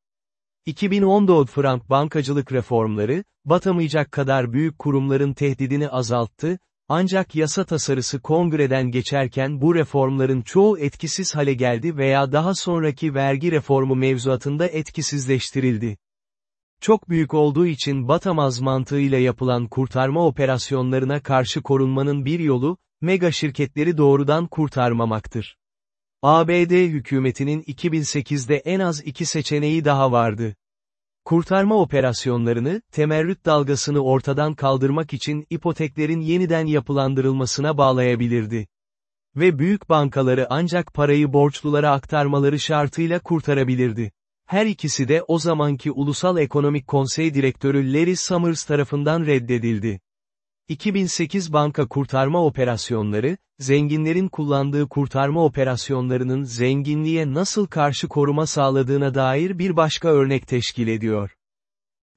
2010 Dodd-Frank bankacılık reformları, batamayacak kadar büyük kurumların tehdidini azalttı, ancak yasa tasarısı kongreden geçerken bu reformların çoğu etkisiz hale geldi veya daha sonraki vergi reformu mevzuatında etkisizleştirildi. Çok büyük olduğu için batamaz mantığıyla yapılan kurtarma operasyonlarına karşı korunmanın bir yolu, mega şirketleri doğrudan kurtarmamaktır. ABD hükümetinin 2008'de en az iki seçeneği daha vardı. Kurtarma operasyonlarını, temerrüt dalgasını ortadan kaldırmak için ipoteklerin yeniden yapılandırılmasına bağlayabilirdi. Ve büyük bankaları ancak parayı borçlulara aktarmaları şartıyla kurtarabilirdi. Her ikisi de o zamanki Ulusal Ekonomik Konsey Direktörü Larry Summers tarafından reddedildi. 2008 banka kurtarma operasyonları, zenginlerin kullandığı kurtarma operasyonlarının zenginliğe nasıl karşı koruma sağladığına dair bir başka örnek teşkil ediyor.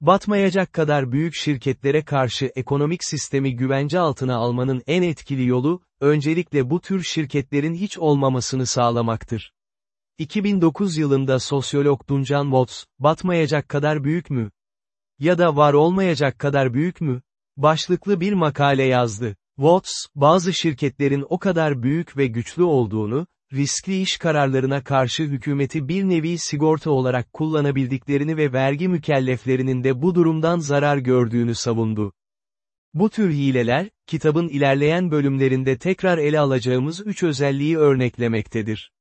Batmayacak kadar büyük şirketlere karşı ekonomik sistemi güvence altına almanın en etkili yolu, öncelikle bu tür şirketlerin hiç olmamasını sağlamaktır. 2009 yılında sosyolog Duncan Watts, batmayacak kadar büyük mü? Ya da var olmayacak kadar büyük mü? Başlıklı bir makale yazdı. Watts, bazı şirketlerin o kadar büyük ve güçlü olduğunu, riskli iş kararlarına karşı hükümeti bir nevi sigorta olarak kullanabildiklerini ve vergi mükelleflerinin de bu durumdan zarar gördüğünü savundu. Bu tür hileler, kitabın ilerleyen bölümlerinde tekrar ele alacağımız üç özelliği örneklemektedir.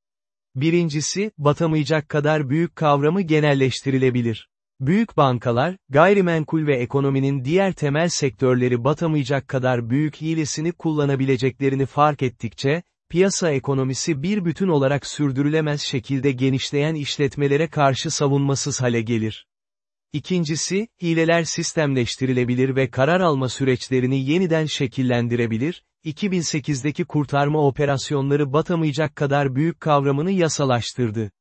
Birincisi, batamayacak kadar büyük kavramı genelleştirilebilir. Büyük bankalar, gayrimenkul ve ekonominin diğer temel sektörleri batamayacak kadar büyük hilesini kullanabileceklerini fark ettikçe, piyasa ekonomisi bir bütün olarak sürdürülemez şekilde genişleyen işletmelere karşı savunmasız hale gelir. İkincisi, hileler sistemleştirilebilir ve karar alma süreçlerini yeniden şekillendirebilir, 2008'deki kurtarma operasyonları batamayacak kadar büyük kavramını yasalaştırdı.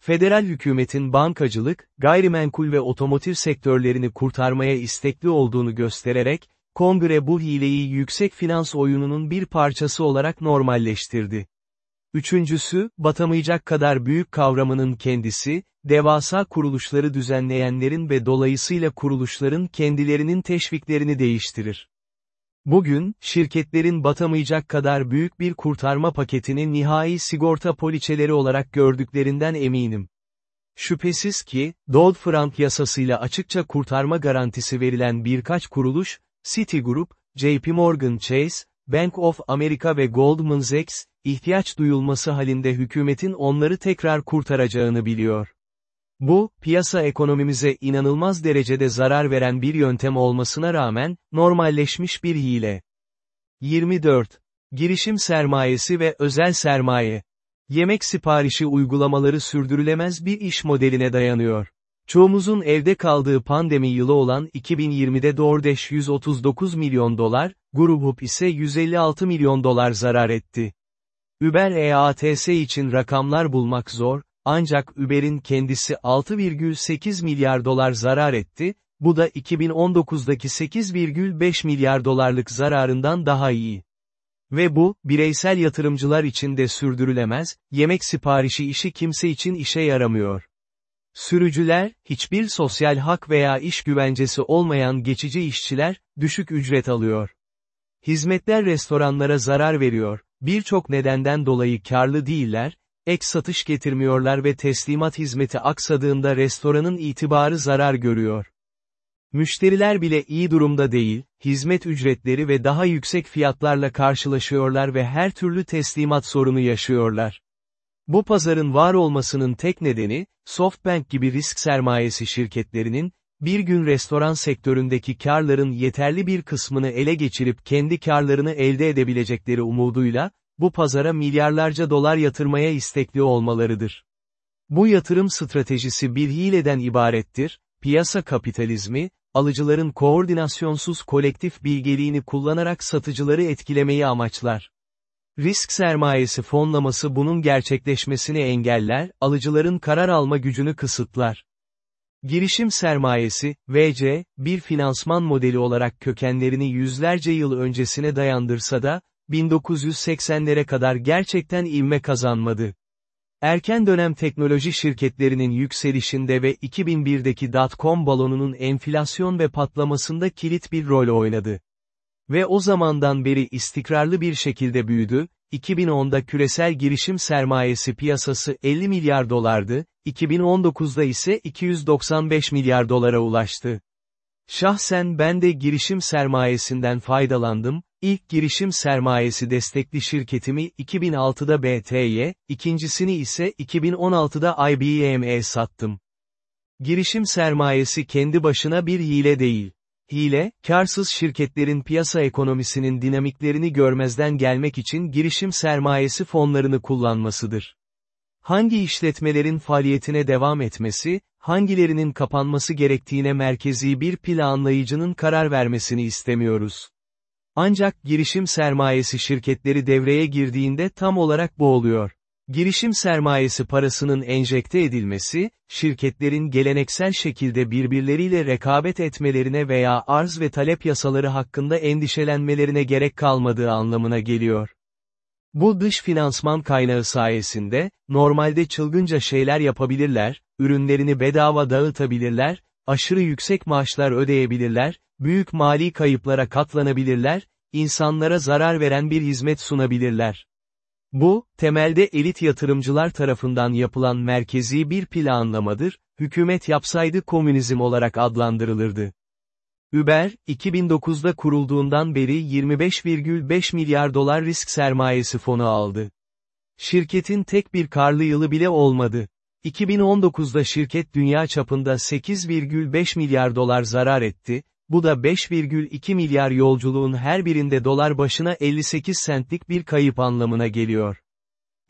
Federal hükümetin bankacılık, gayrimenkul ve otomotiv sektörlerini kurtarmaya istekli olduğunu göstererek, kongre bu hileyi yüksek finans oyununun bir parçası olarak normalleştirdi. Üçüncüsü, batamayacak kadar büyük kavramının kendisi, devasa kuruluşları düzenleyenlerin ve dolayısıyla kuruluşların kendilerinin teşviklerini değiştirir. Bugün, şirketlerin batamayacak kadar büyük bir kurtarma paketini nihai sigorta poliçeleri olarak gördüklerinden eminim. Şüphesiz ki, Dodd-Frank yasasıyla açıkça kurtarma garantisi verilen birkaç kuruluş, Citigroup, JP Morgan Chase, Bank of America ve Goldman Sachs, ihtiyaç duyulması halinde hükümetin onları tekrar kurtaracağını biliyor. Bu, piyasa ekonomimize inanılmaz derecede zarar veren bir yöntem olmasına rağmen, normalleşmiş bir hile. 24. Girişim sermayesi ve özel sermaye. Yemek siparişi uygulamaları sürdürülemez bir iş modeline dayanıyor. Çoğumuzun evde kaldığı pandemi yılı olan 2020'de DoorDash 139 milyon dolar, Grubhub ise 156 milyon dolar zarar etti. Uber EATS için rakamlar bulmak zor, ancak Uber'in kendisi 6,8 milyar dolar zarar etti, bu da 2019'daki 8,5 milyar dolarlık zararından daha iyi. Ve bu, bireysel yatırımcılar için de sürdürülemez, yemek siparişi işi kimse için işe yaramıyor. Sürücüler, hiçbir sosyal hak veya iş güvencesi olmayan geçici işçiler, düşük ücret alıyor. Hizmetler restoranlara zarar veriyor, birçok nedenden dolayı karlı değiller, ek satış getirmiyorlar ve teslimat hizmeti aksadığında restoranın itibarı zarar görüyor. Müşteriler bile iyi durumda değil, hizmet ücretleri ve daha yüksek fiyatlarla karşılaşıyorlar ve her türlü teslimat sorunu yaşıyorlar. Bu pazarın var olmasının tek nedeni, SoftBank gibi risk sermayesi şirketlerinin, bir gün restoran sektöründeki karların yeterli bir kısmını ele geçirip kendi karlarını elde edebilecekleri umuduyla, bu pazara milyarlarca dolar yatırmaya istekli olmalarıdır. Bu yatırım stratejisi bir hileden ibarettir, piyasa kapitalizmi, alıcıların koordinasyonsuz kolektif bilgeliğini kullanarak satıcıları etkilemeyi amaçlar. Risk sermayesi fonlaması bunun gerçekleşmesini engeller, alıcıların karar alma gücünü kısıtlar. Girişim sermayesi, VC, bir finansman modeli olarak kökenlerini yüzlerce yıl öncesine dayandırsa da, 1980'lere kadar gerçekten ivme kazanmadı. Erken dönem teknoloji şirketlerinin yükselişinde ve 2001'deki dot-com balonunun enflasyon ve patlamasında kilit bir rol oynadı. Ve o zamandan beri istikrarlı bir şekilde büyüdü, 2010'da küresel girişim sermayesi piyasası 50 milyar dolardı, 2019'da ise 295 milyar dolara ulaştı. Şahsen ben de girişim sermayesinden faydalandım, İlk girişim sermayesi destekli şirketimi 2006'da BT'ye, ikincisini ise 2016'da IBM'e sattım. Girişim sermayesi kendi başına bir hile değil. Hile, karsız şirketlerin piyasa ekonomisinin dinamiklerini görmezden gelmek için girişim sermayesi fonlarını kullanmasıdır. Hangi işletmelerin faaliyetine devam etmesi, hangilerinin kapanması gerektiğine merkezi bir planlayıcının karar vermesini istemiyoruz. Ancak girişim sermayesi şirketleri devreye girdiğinde tam olarak bu oluyor. Girişim sermayesi parasının enjekte edilmesi, şirketlerin geleneksel şekilde birbirleriyle rekabet etmelerine veya arz ve talep yasaları hakkında endişelenmelerine gerek kalmadığı anlamına geliyor. Bu dış finansman kaynağı sayesinde, normalde çılgınca şeyler yapabilirler, ürünlerini bedava dağıtabilirler, aşırı yüksek maaşlar ödeyebilirler, büyük mali kayıplara katlanabilirler, insanlara zarar veren bir hizmet sunabilirler. Bu, temelde elit yatırımcılar tarafından yapılan merkezi bir planlamadır, hükümet yapsaydı komünizm olarak adlandırılırdı. Uber, 2009'da kurulduğundan beri 25,5 milyar dolar risk sermayesi fonu aldı. Şirketin tek bir karlı yılı bile olmadı. 2019'da şirket dünya çapında 8,5 milyar dolar zarar etti, bu da 5,2 milyar yolculuğun her birinde dolar başına 58 centlik bir kayıp anlamına geliyor.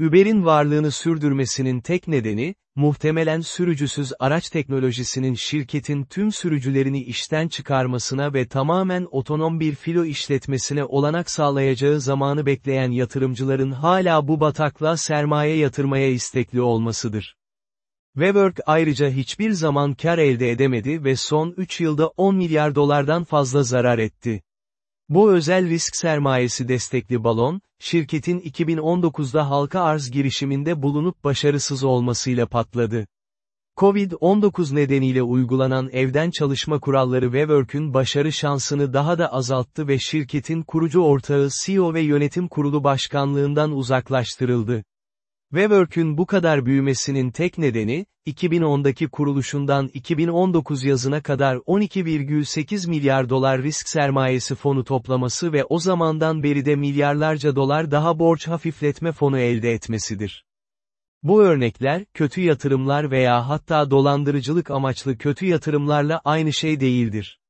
Uber'in varlığını sürdürmesinin tek nedeni, muhtemelen sürücüsüz araç teknolojisinin şirketin tüm sürücülerini işten çıkarmasına ve tamamen otonom bir filo işletmesine olanak sağlayacağı zamanı bekleyen yatırımcıların hala bu bataklığa sermaye yatırmaya istekli olmasıdır. WeWork ayrıca hiçbir zaman kar elde edemedi ve son 3 yılda 10 milyar dolardan fazla zarar etti. Bu özel risk sermayesi destekli balon, şirketin 2019'da halka arz girişiminde bulunup başarısız olmasıyla patladı. Covid-19 nedeniyle uygulanan evden çalışma kuralları WeWork'ün başarı şansını daha da azalttı ve şirketin kurucu ortağı CEO ve yönetim kurulu başkanlığından uzaklaştırıldı. WeWork'ün bu kadar büyümesinin tek nedeni, 2010'daki kuruluşundan 2019 yazına kadar 12,8 milyar dolar risk sermayesi fonu toplaması ve o zamandan beri de milyarlarca dolar daha borç hafifletme fonu elde etmesidir. Bu örnekler, kötü yatırımlar veya hatta dolandırıcılık amaçlı kötü yatırımlarla aynı şey değildir.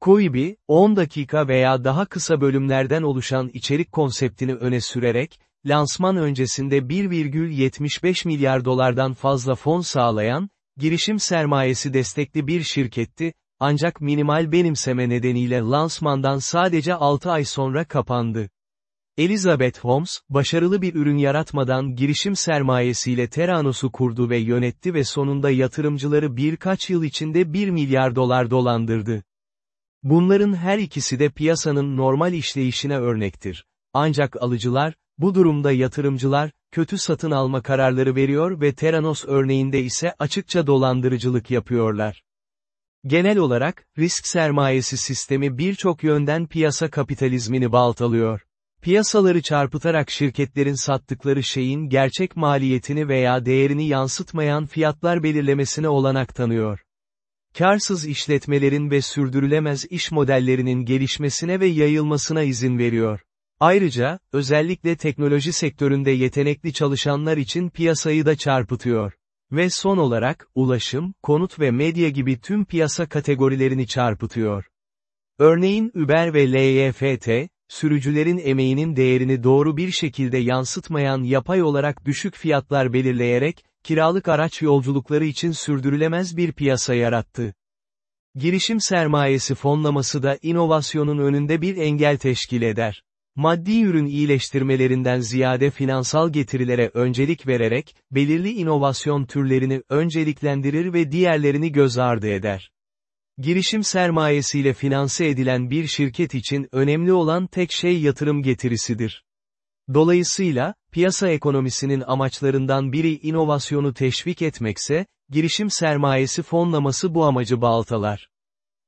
Quibi, 10 dakika veya daha kısa bölümlerden oluşan içerik konseptini öne sürerek, lansman öncesinde 1,75 milyar dolardan fazla fon sağlayan, girişim sermayesi destekli bir şirketti, ancak minimal benimseme nedeniyle lansmandan sadece 6 ay sonra kapandı. Elizabeth Holmes, başarılı bir ürün yaratmadan girişim sermayesiyle Theranos'u kurdu ve yönetti ve sonunda yatırımcıları birkaç yıl içinde 1 milyar dolar dolandırdı. Bunların her ikisi de piyasanın normal işleyişine örnektir. Ancak alıcılar, bu durumda yatırımcılar, kötü satın alma kararları veriyor ve Theranos örneğinde ise açıkça dolandırıcılık yapıyorlar. Genel olarak, risk sermayesi sistemi birçok yönden piyasa kapitalizmini baltalıyor. Piyasaları çarpıtarak şirketlerin sattıkları şeyin gerçek maliyetini veya değerini yansıtmayan fiyatlar belirlemesine olanak tanıyor. Karsız işletmelerin ve sürdürülemez iş modellerinin gelişmesine ve yayılmasına izin veriyor. Ayrıca, özellikle teknoloji sektöründe yetenekli çalışanlar için piyasayı da çarpıtıyor. Ve son olarak, ulaşım, konut ve medya gibi tüm piyasa kategorilerini çarpıtıyor. Örneğin Uber ve LYFT, sürücülerin emeğinin değerini doğru bir şekilde yansıtmayan yapay olarak düşük fiyatlar belirleyerek, kiralık araç yolculukları için sürdürülemez bir piyasa yarattı. Girişim sermayesi fonlaması da inovasyonun önünde bir engel teşkil eder. Maddi ürün iyileştirmelerinden ziyade finansal getirilere öncelik vererek, belirli inovasyon türlerini önceliklendirir ve diğerlerini göz ardı eder. Girişim sermayesiyle finanse edilen bir şirket için önemli olan tek şey yatırım getirisidir. Dolayısıyla, piyasa ekonomisinin amaçlarından biri inovasyonu teşvik etmekse, girişim sermayesi fonlaması bu amacı baltalar.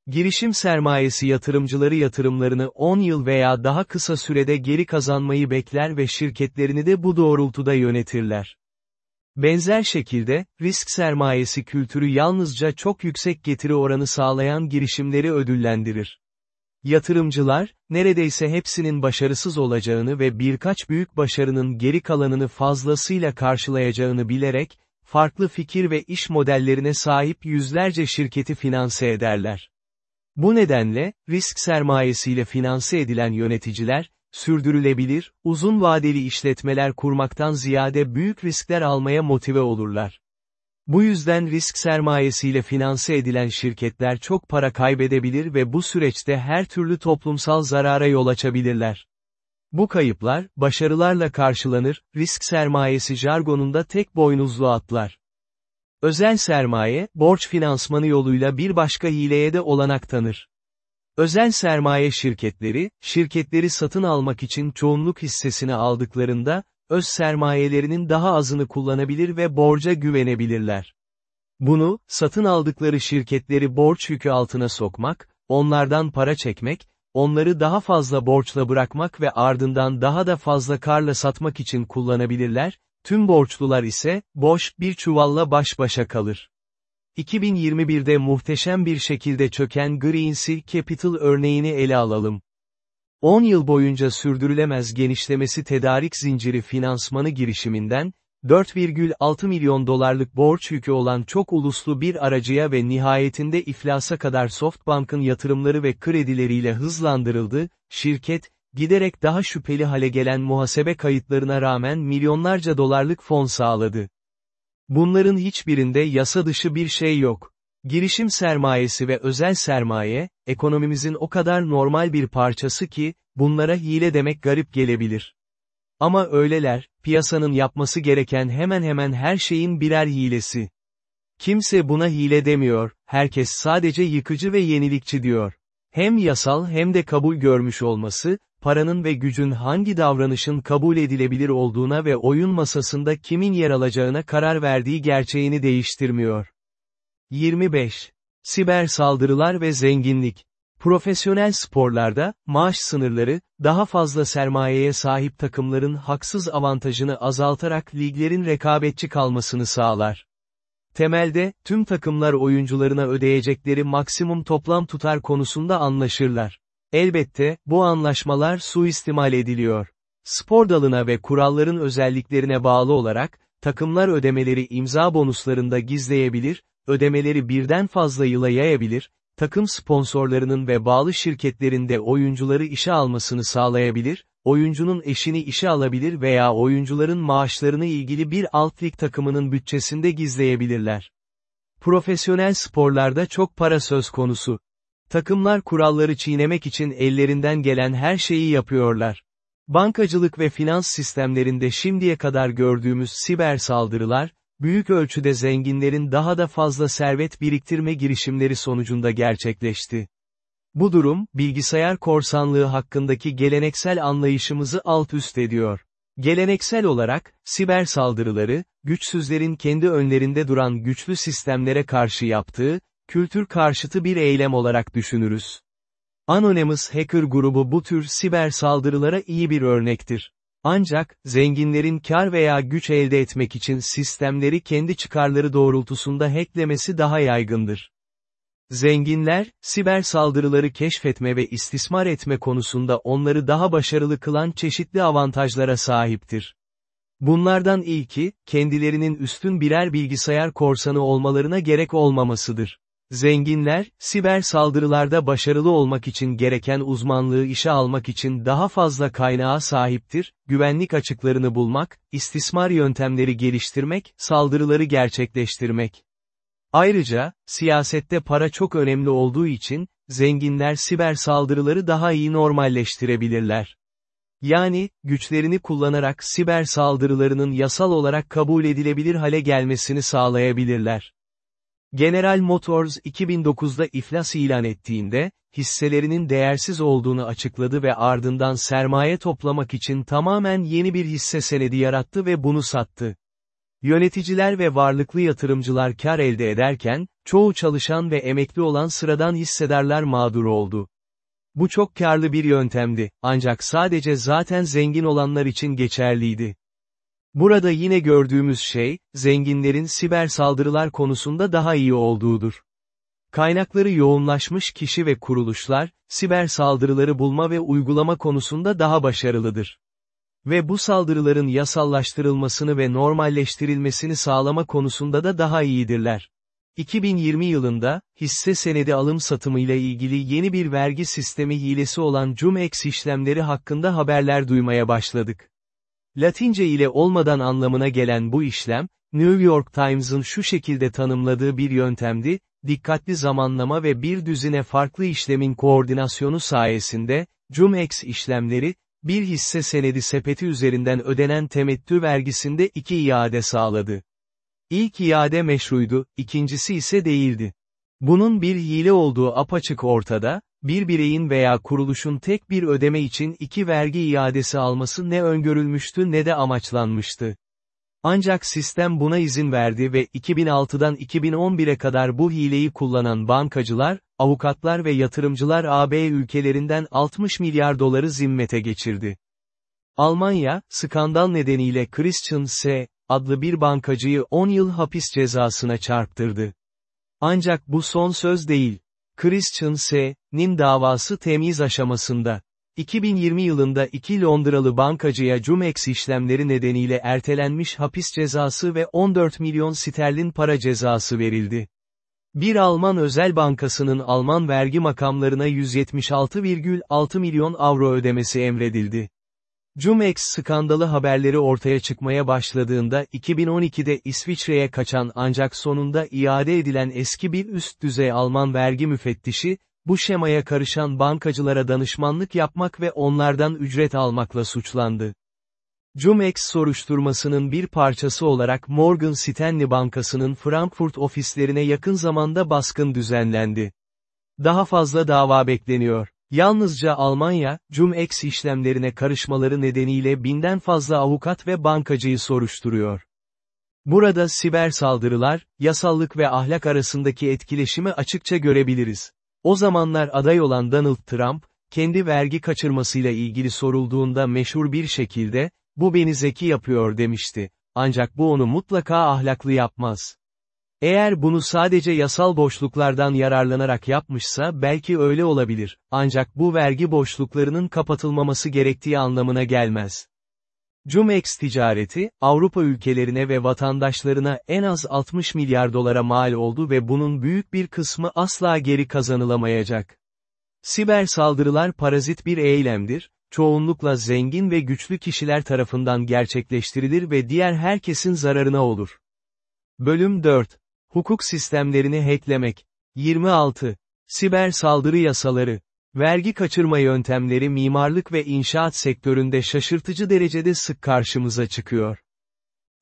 Girişim sermayesi yatırımcıları yatırımlarını 10 yıl veya daha kısa sürede geri kazanmayı bekler ve şirketlerini de bu doğrultuda yönetirler. Benzer şekilde, risk sermayesi kültürü yalnızca çok yüksek getiri oranı sağlayan girişimleri ödüllendirir. Yatırımcılar, neredeyse hepsinin başarısız olacağını ve birkaç büyük başarının geri kalanını fazlasıyla karşılayacağını bilerek, farklı fikir ve iş modellerine sahip yüzlerce şirketi finanse ederler. Bu nedenle, risk sermayesiyle finanse edilen yöneticiler, sürdürülebilir, uzun vadeli işletmeler kurmaktan ziyade büyük riskler almaya motive olurlar. Bu yüzden risk sermayesiyle finanse edilen şirketler çok para kaybedebilir ve bu süreçte her türlü toplumsal zarara yol açabilirler. Bu kayıplar, başarılarla karşılanır, risk sermayesi jargonunda tek boynuzlu atlar. Özel sermaye, borç finansmanı yoluyla bir başka hileye de olanak tanır. Özel sermaye şirketleri, şirketleri satın almak için çoğunluk hissesini aldıklarında, öz sermayelerinin daha azını kullanabilir ve borca güvenebilirler. Bunu, satın aldıkları şirketleri borç yükü altına sokmak, onlardan para çekmek, onları daha fazla borçla bırakmak ve ardından daha da fazla karla satmak için kullanabilirler, tüm borçlular ise, boş bir çuvalla baş başa kalır. 2021'de muhteşem bir şekilde çöken Greensill Capital örneğini ele alalım. 10 yıl boyunca sürdürülemez genişlemesi tedarik zinciri finansmanı girişiminden, 4,6 milyon dolarlık borç yükü olan çok uluslu bir aracıya ve nihayetinde iflasa kadar Softbank'ın yatırımları ve kredileriyle hızlandırıldı, şirket, giderek daha şüpheli hale gelen muhasebe kayıtlarına rağmen milyonlarca dolarlık fon sağladı. Bunların hiçbirinde yasa dışı bir şey yok. Girişim sermayesi ve özel sermaye, ekonomimizin o kadar normal bir parçası ki, bunlara hile demek garip gelebilir. Ama öyleler, piyasanın yapması gereken hemen hemen her şeyin birer hilesi. Kimse buna hile demiyor, herkes sadece yıkıcı ve yenilikçi diyor. Hem yasal hem de kabul görmüş olması, paranın ve gücün hangi davranışın kabul edilebilir olduğuna ve oyun masasında kimin yer alacağına karar verdiği gerçeğini değiştirmiyor. 25. Siber saldırılar ve zenginlik. Profesyonel sporlarda, maaş sınırları, daha fazla sermayeye sahip takımların haksız avantajını azaltarak liglerin rekabetçi kalmasını sağlar. Temelde, tüm takımlar oyuncularına ödeyecekleri maksimum toplam tutar konusunda anlaşırlar. Elbette, bu anlaşmalar suistimal ediliyor. Spor dalına ve kuralların özelliklerine bağlı olarak, takımlar ödemeleri imza bonuslarında gizleyebilir, ödemeleri birden fazla yıla yayabilir, takım sponsorlarının ve bağlı şirketlerinde oyuncuları işe almasını sağlayabilir, oyuncunun eşini işe alabilir veya oyuncuların maaşlarını ilgili bir alt lig takımının bütçesinde gizleyebilirler. Profesyonel sporlarda çok para söz konusu. Takımlar kuralları çiğnemek için ellerinden gelen her şeyi yapıyorlar. Bankacılık ve finans sistemlerinde şimdiye kadar gördüğümüz siber saldırılar, büyük ölçüde zenginlerin daha da fazla servet biriktirme girişimleri sonucunda gerçekleşti. Bu durum, bilgisayar korsanlığı hakkındaki geleneksel anlayışımızı alt üst ediyor. Geleneksel olarak, siber saldırıları, güçsüzlerin kendi önlerinde duran güçlü sistemlere karşı yaptığı, kültür karşıtı bir eylem olarak düşünürüz. Anonymous Hacker grubu bu tür siber saldırılara iyi bir örnektir. Ancak, zenginlerin kar veya güç elde etmek için sistemleri kendi çıkarları doğrultusunda hacklemesi daha yaygındır. Zenginler, siber saldırıları keşfetme ve istismar etme konusunda onları daha başarılı kılan çeşitli avantajlara sahiptir. Bunlardan ilki, kendilerinin üstün birer bilgisayar korsanı olmalarına gerek olmamasıdır. Zenginler, siber saldırılarda başarılı olmak için gereken uzmanlığı işe almak için daha fazla kaynağa sahiptir, güvenlik açıklarını bulmak, istismar yöntemleri geliştirmek, saldırıları gerçekleştirmek. Ayrıca, siyasette para çok önemli olduğu için, zenginler siber saldırıları daha iyi normalleştirebilirler. Yani, güçlerini kullanarak siber saldırılarının yasal olarak kabul edilebilir hale gelmesini sağlayabilirler. General Motors 2009'da iflas ilan ettiğinde, hisselerinin değersiz olduğunu açıkladı ve ardından sermaye toplamak için tamamen yeni bir hisse senedi yarattı ve bunu sattı. Yöneticiler ve varlıklı yatırımcılar kar elde ederken, çoğu çalışan ve emekli olan sıradan hissedarlar mağdur oldu. Bu çok karlı bir yöntemdi, ancak sadece zaten zengin olanlar için geçerliydi. Burada yine gördüğümüz şey, zenginlerin siber saldırılar konusunda daha iyi olduğudur. Kaynakları yoğunlaşmış kişi ve kuruluşlar, siber saldırıları bulma ve uygulama konusunda daha başarılıdır. Ve bu saldırıların yasallaştırılmasını ve normalleştirilmesini sağlama konusunda da daha iyidirler. 2020 yılında, hisse senedi alım satımıyla ilgili yeni bir vergi sistemi hilesi olan CumEx işlemleri hakkında haberler duymaya başladık. Latince ile olmadan anlamına gelen bu işlem, New York Times'ın şu şekilde tanımladığı bir yöntemdi, dikkatli zamanlama ve bir düzine farklı işlemin koordinasyonu sayesinde, CumEx işlemleri, bir hisse senedi sepeti üzerinden ödenen temettü vergisinde iki iade sağladı. İlk iade meşruydu, ikincisi ise değildi. Bunun bir hile olduğu apaçık ortada, bir bireyin veya kuruluşun tek bir ödeme için iki vergi iadesi alması ne öngörülmüştü ne de amaçlanmıştı. Ancak sistem buna izin verdi ve 2006'dan 2011'e kadar bu hileyi kullanan bankacılar, avukatlar ve yatırımcılar AB ülkelerinden 60 milyar doları zimmete geçirdi. Almanya, skandal nedeniyle Christian S. adlı bir bankacıyı 10 yıl hapis cezasına çarptırdı. Ancak bu son söz değil. Christian S.'nin davası temiz aşamasında. 2020 yılında iki Londralı bankacıya Cumex işlemleri nedeniyle ertelenmiş hapis cezası ve 14 milyon sterlin para cezası verildi. Bir Alman özel bankasının Alman vergi makamlarına 176,6 milyon avro ödemesi emredildi. Cumex skandalı haberleri ortaya çıkmaya başladığında 2012'de İsviçre'ye kaçan ancak sonunda iade edilen eski bir üst düzey Alman vergi müfettişi, bu şemaya karışan bankacılara danışmanlık yapmak ve onlardan ücret almakla suçlandı. Cumex soruşturmasının bir parçası olarak Morgan Stanley Bankası'nın Frankfurt ofislerine yakın zamanda baskın düzenlendi. Daha fazla dava bekleniyor. Yalnızca Almanya, Cum-Ex işlemlerine karışmaları nedeniyle binden fazla avukat ve bankacıyı soruşturuyor. Burada siber saldırılar, yasallık ve ahlak arasındaki etkileşimi açıkça görebiliriz. O zamanlar aday olan Donald Trump, kendi vergi kaçırmasıyla ilgili sorulduğunda meşhur bir şekilde, bu beni zeki yapıyor demişti. Ancak bu onu mutlaka ahlaklı yapmaz. Eğer bunu sadece yasal boşluklardan yararlanarak yapmışsa belki öyle olabilir, ancak bu vergi boşluklarının kapatılmaması gerektiği anlamına gelmez. Cumex ticareti, Avrupa ülkelerine ve vatandaşlarına en az 60 milyar dolara mal oldu ve bunun büyük bir kısmı asla geri kazanılamayacak. Siber saldırılar parazit bir eylemdir, çoğunlukla zengin ve güçlü kişiler tarafından gerçekleştirilir ve diğer herkesin zararına olur. Bölüm 4 Hukuk sistemlerini hacklemek. 26. Siber saldırı yasaları. Vergi kaçırma yöntemleri mimarlık ve inşaat sektöründe şaşırtıcı derecede sık karşımıza çıkıyor.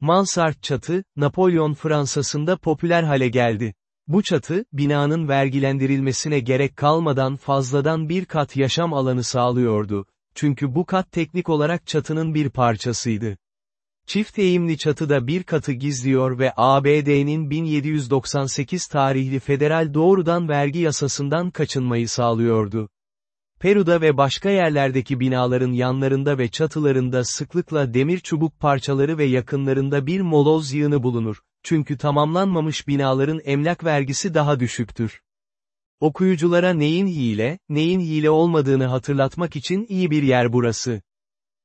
Mansart çatı, Napolyon Fransa'sında popüler hale geldi. Bu çatı, binanın vergilendirilmesine gerek kalmadan fazladan bir kat yaşam alanı sağlıyordu. Çünkü bu kat teknik olarak çatının bir parçasıydı. Çift eğimli çatıda bir katı gizliyor ve ABD'nin 1798 tarihli federal doğrudan vergi yasasından kaçınmayı sağlıyordu. Peru'da ve başka yerlerdeki binaların yanlarında ve çatılarında sıklıkla demir çubuk parçaları ve yakınlarında bir moloz yığını bulunur, çünkü tamamlanmamış binaların emlak vergisi daha düşüktür. Okuyuculara neyin hile, neyin hile olmadığını hatırlatmak için iyi bir yer burası.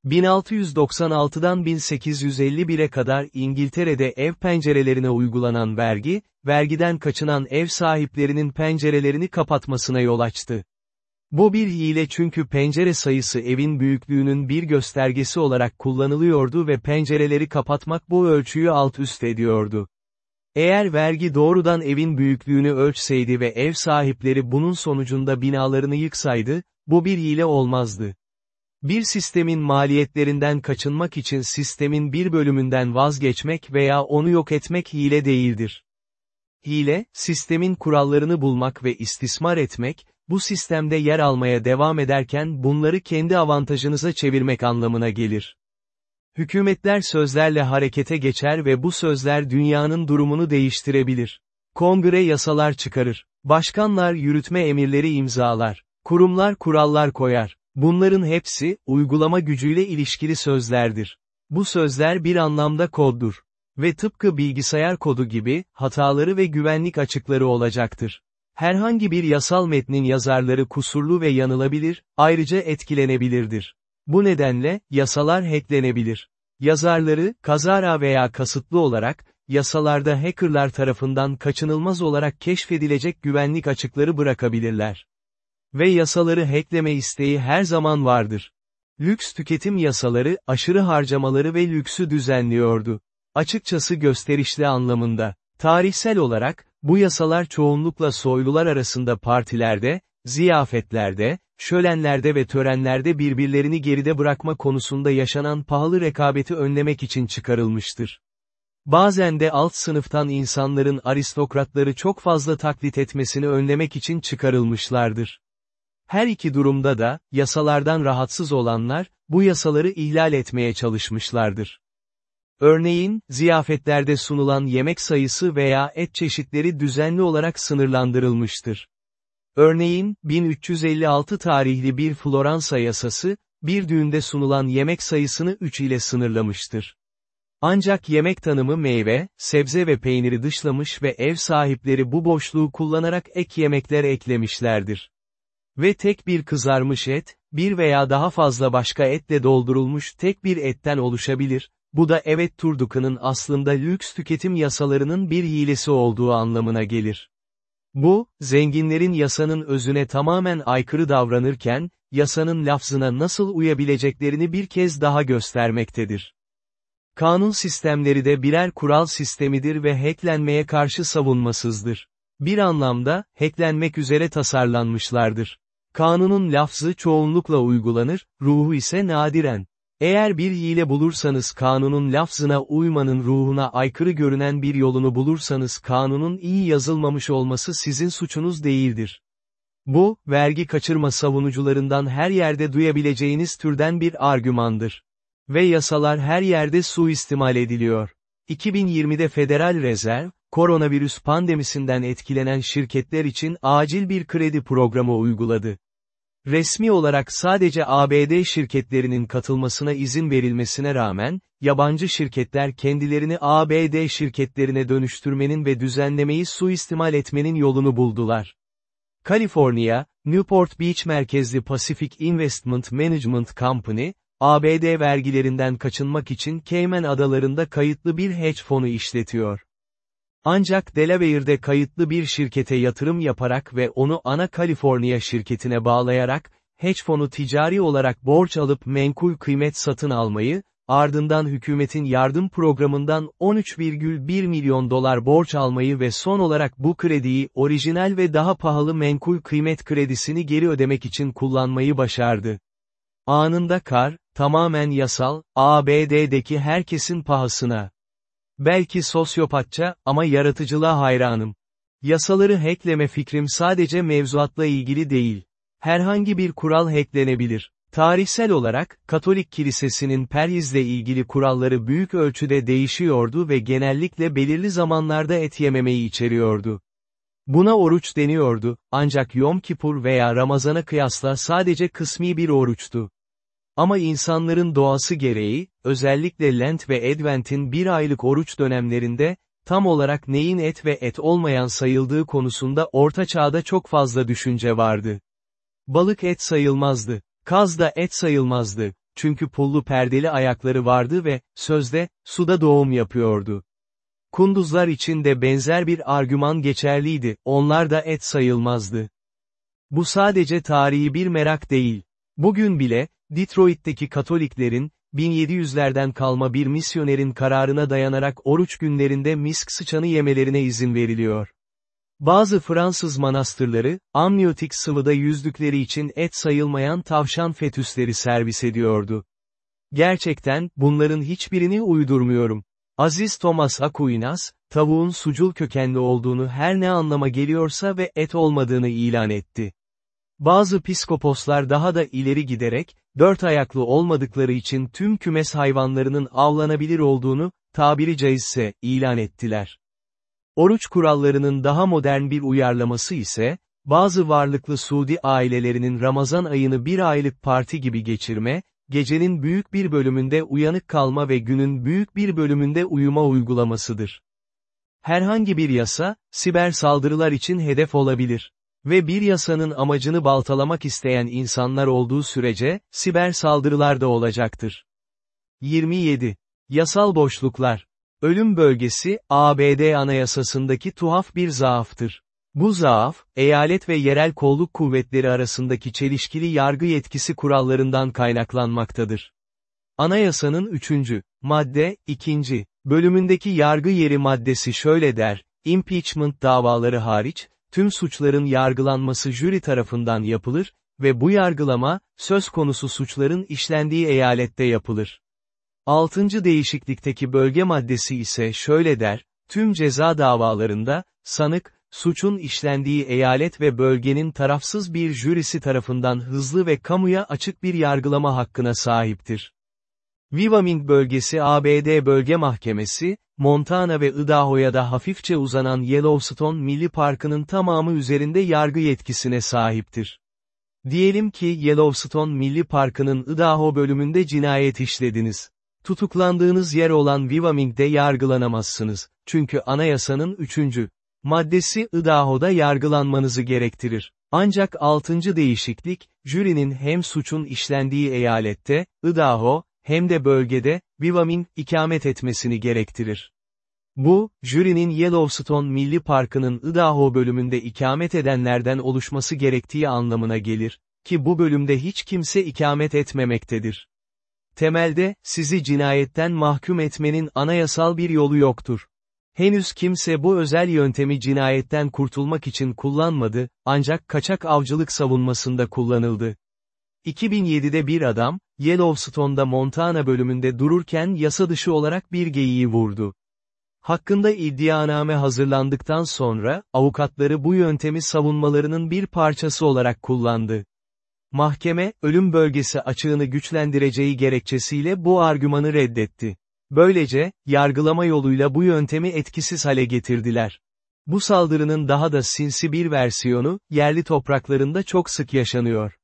1696'dan 1851'e kadar İngiltere'de ev pencerelerine uygulanan vergi, vergiden kaçınan ev sahiplerinin pencerelerini kapatmasına yol açtı. Bu bir hile çünkü pencere sayısı evin büyüklüğünün bir göstergesi olarak kullanılıyordu ve pencereleri kapatmak bu ölçüyü alt üst ediyordu. Eğer vergi doğrudan evin büyüklüğünü ölçseydi ve ev sahipleri bunun sonucunda binalarını yıksaydı, bu bir hile olmazdı. Bir sistemin maliyetlerinden kaçınmak için sistemin bir bölümünden vazgeçmek veya onu yok etmek hile değildir. Hile, sistemin kurallarını bulmak ve istismar etmek, bu sistemde yer almaya devam ederken bunları kendi avantajınıza çevirmek anlamına gelir. Hükümetler sözlerle harekete geçer ve bu sözler dünyanın durumunu değiştirebilir. Kongre yasalar çıkarır. Başkanlar yürütme emirleri imzalar. Kurumlar kurallar koyar. Bunların hepsi, uygulama gücüyle ilişkili sözlerdir. Bu sözler bir anlamda koddur. Ve tıpkı bilgisayar kodu gibi, hataları ve güvenlik açıkları olacaktır. Herhangi bir yasal metnin yazarları kusurlu ve yanılabilir, ayrıca etkilenebilirdir. Bu nedenle, yasalar hacklenebilir. Yazarları, kazara veya kasıtlı olarak, yasalarda hackerlar tarafından kaçınılmaz olarak keşfedilecek güvenlik açıkları bırakabilirler. Ve yasaları hackleme isteği her zaman vardır. Lüks tüketim yasaları, aşırı harcamaları ve lüksü düzenliyordu. Açıkçası gösterişli anlamında. Tarihsel olarak, bu yasalar çoğunlukla soylular arasında partilerde, ziyafetlerde, şölenlerde ve törenlerde birbirlerini geride bırakma konusunda yaşanan pahalı rekabeti önlemek için çıkarılmıştır. Bazen de alt sınıftan insanların aristokratları çok fazla taklit etmesini önlemek için çıkarılmışlardır. Her iki durumda da, yasalardan rahatsız olanlar, bu yasaları ihlal etmeye çalışmışlardır. Örneğin, ziyafetlerde sunulan yemek sayısı veya et çeşitleri düzenli olarak sınırlandırılmıştır. Örneğin, 1356 tarihli bir Floransa yasası, bir düğünde sunulan yemek sayısını 3 ile sınırlamıştır. Ancak yemek tanımı meyve, sebze ve peyniri dışlamış ve ev sahipleri bu boşluğu kullanarak ek yemekler eklemişlerdir. Ve tek bir kızarmış et, bir veya daha fazla başka etle doldurulmuş tek bir etten oluşabilir, bu da evet Turduk'un aslında lüks tüketim yasalarının bir hilesi olduğu anlamına gelir. Bu, zenginlerin yasanın özüne tamamen aykırı davranırken, yasanın lafzına nasıl uyabileceklerini bir kez daha göstermektedir. Kanun sistemleri de birer kural sistemidir ve hacklenmeye karşı savunmasızdır. Bir anlamda, hacklenmek üzere tasarlanmışlardır. Kanunun lafzı çoğunlukla uygulanır, ruhu ise nadiren. Eğer bir hile bulursanız kanunun lafzına uymanın ruhuna aykırı görünen bir yolunu bulursanız kanunun iyi yazılmamış olması sizin suçunuz değildir. Bu, vergi kaçırma savunucularından her yerde duyabileceğiniz türden bir argümandır. Ve yasalar her yerde suistimal ediliyor. 2020'de Federal Rezerv, koronavirüs pandemisinden etkilenen şirketler için acil bir kredi programı uyguladı. Resmi olarak sadece ABD şirketlerinin katılmasına izin verilmesine rağmen, yabancı şirketler kendilerini ABD şirketlerine dönüştürmenin ve düzenlemeyi suistimal etmenin yolunu buldular. Kaliforniya, Newport Beach merkezli Pacific Investment Management Company, ABD vergilerinden kaçınmak için Cayman adalarında kayıtlı bir hedge fonu işletiyor. Ancak Delaware'de kayıtlı bir şirkete yatırım yaparak ve onu ana Kaliforniya şirketine bağlayarak, hedge fonu ticari olarak borç alıp menkul kıymet satın almayı, ardından hükümetin yardım programından 13,1 milyon dolar borç almayı ve son olarak bu krediyi orijinal ve daha pahalı menkul kıymet kredisini geri ödemek için kullanmayı başardı. Anında kar, tamamen yasal, ABD'deki herkesin pahasına. Belki sosyopatça ama yaratıcılığa hayranım. Yasaları hackleme fikrim sadece mevzuatla ilgili değil. Herhangi bir kural hacklenebilir. Tarihsel olarak, Katolik Kilisesi'nin perhizle ilgili kuralları büyük ölçüde değişiyordu ve genellikle belirli zamanlarda et yememeyi içeriyordu. Buna oruç deniyordu, ancak Yom Kipur veya Ramazan'a kıyasla sadece kısmi bir oruçtu. Ama insanların doğası gereği, özellikle Lent ve Advent'in bir aylık oruç dönemlerinde, tam olarak neyin et ve et olmayan sayıldığı konusunda Orta Çağ'da çok fazla düşünce vardı. Balık et sayılmazdı. Kaz da et sayılmazdı. Çünkü pullu perdeli ayakları vardı ve, sözde, suda doğum yapıyordu. Kunduzlar için de benzer bir argüman geçerliydi, onlar da et sayılmazdı. Bu sadece tarihi bir merak değil. Bugün bile, Detroit'teki Katoliklerin, 1700'lerden kalma bir misyonerin kararına dayanarak oruç günlerinde misk sıçanı yemelerine izin veriliyor. Bazı Fransız manastırları, amniyotik sıvıda yüzdükleri için et sayılmayan tavşan fetüsleri servis ediyordu. Gerçekten, bunların hiçbirini uydurmuyorum. Aziz Thomas Aquinas, tavuğun sucul kökenli olduğunu her ne anlama geliyorsa ve et olmadığını ilan etti. Bazı piskoposlar daha da ileri giderek, dört ayaklı olmadıkları için tüm kümes hayvanlarının avlanabilir olduğunu, tabiri caizse, ilan ettiler. Oruç kurallarının daha modern bir uyarlaması ise, bazı varlıklı Suudi ailelerinin Ramazan ayını bir aylık parti gibi geçirme, gecenin büyük bir bölümünde uyanık kalma ve günün büyük bir bölümünde uyuma uygulamasıdır. Herhangi bir yasa, siber saldırılar için hedef olabilir. Ve bir yasanın amacını baltalamak isteyen insanlar olduğu sürece, siber saldırılar da olacaktır. 27. Yasal boşluklar. Ölüm bölgesi, ABD anayasasındaki tuhaf bir zaaftır. Bu zaaf, eyalet ve yerel kolluk kuvvetleri arasındaki çelişkili yargı yetkisi kurallarından kaynaklanmaktadır. Anayasanın 3. madde 2. bölümündeki yargı yeri maddesi şöyle der, impeachment davaları hariç, tüm suçların yargılanması jüri tarafından yapılır ve bu yargılama, söz konusu suçların işlendiği eyalette yapılır. Altıncı değişiklikteki bölge maddesi ise şöyle der, tüm ceza davalarında, sanık, suçun işlendiği eyalet ve bölgenin tarafsız bir jürisi tarafından hızlı ve kamuya açık bir yargılama hakkına sahiptir. Wyoming bölgesi ABD Bölge Mahkemesi, Montana ve Idaho'ya da hafifçe uzanan Yellowstone Milli Parkı'nın tamamı üzerinde yargı yetkisine sahiptir. Diyelim ki Yellowstone Milli Parkı'nın Idaho bölümünde cinayet işlediniz. Tutuklandığınız yer olan Wyoming'de yargılanamazsınız, çünkü anayasanın 3. maddesi Idaho'da yargılanmanızı gerektirir. Ancak 6. değişiklik, jürinin hem suçun işlendiği eyalette, Idaho, hem de bölgede, Wyoming, ikamet etmesini gerektirir. Bu, jürinin Yellowstone Milli Parkı'nın Idaho bölümünde ikamet edenlerden oluşması gerektiği anlamına gelir, ki bu bölümde hiç kimse ikamet etmemektedir. Temelde, sizi cinayetten mahkum etmenin anayasal bir yolu yoktur. Henüz kimse bu özel yöntemi cinayetten kurtulmak için kullanmadı, ancak kaçak avcılık savunmasında kullanıldı. 2007'de bir adam, Yellowstone'da Montana bölümünde dururken yasa dışı olarak bir geyiği vurdu. Hakkında iddianame hazırlandıktan sonra, avukatları bu yöntemi savunmalarının bir parçası olarak kullandı. Mahkeme, ölüm bölgesi açığını güçlendireceği gerekçesiyle bu argümanı reddetti. Böylece, yargılama yoluyla bu yöntemi etkisiz hale getirdiler. Bu saldırının daha da sinsi bir versiyonu, yerli topraklarında çok sık yaşanıyor.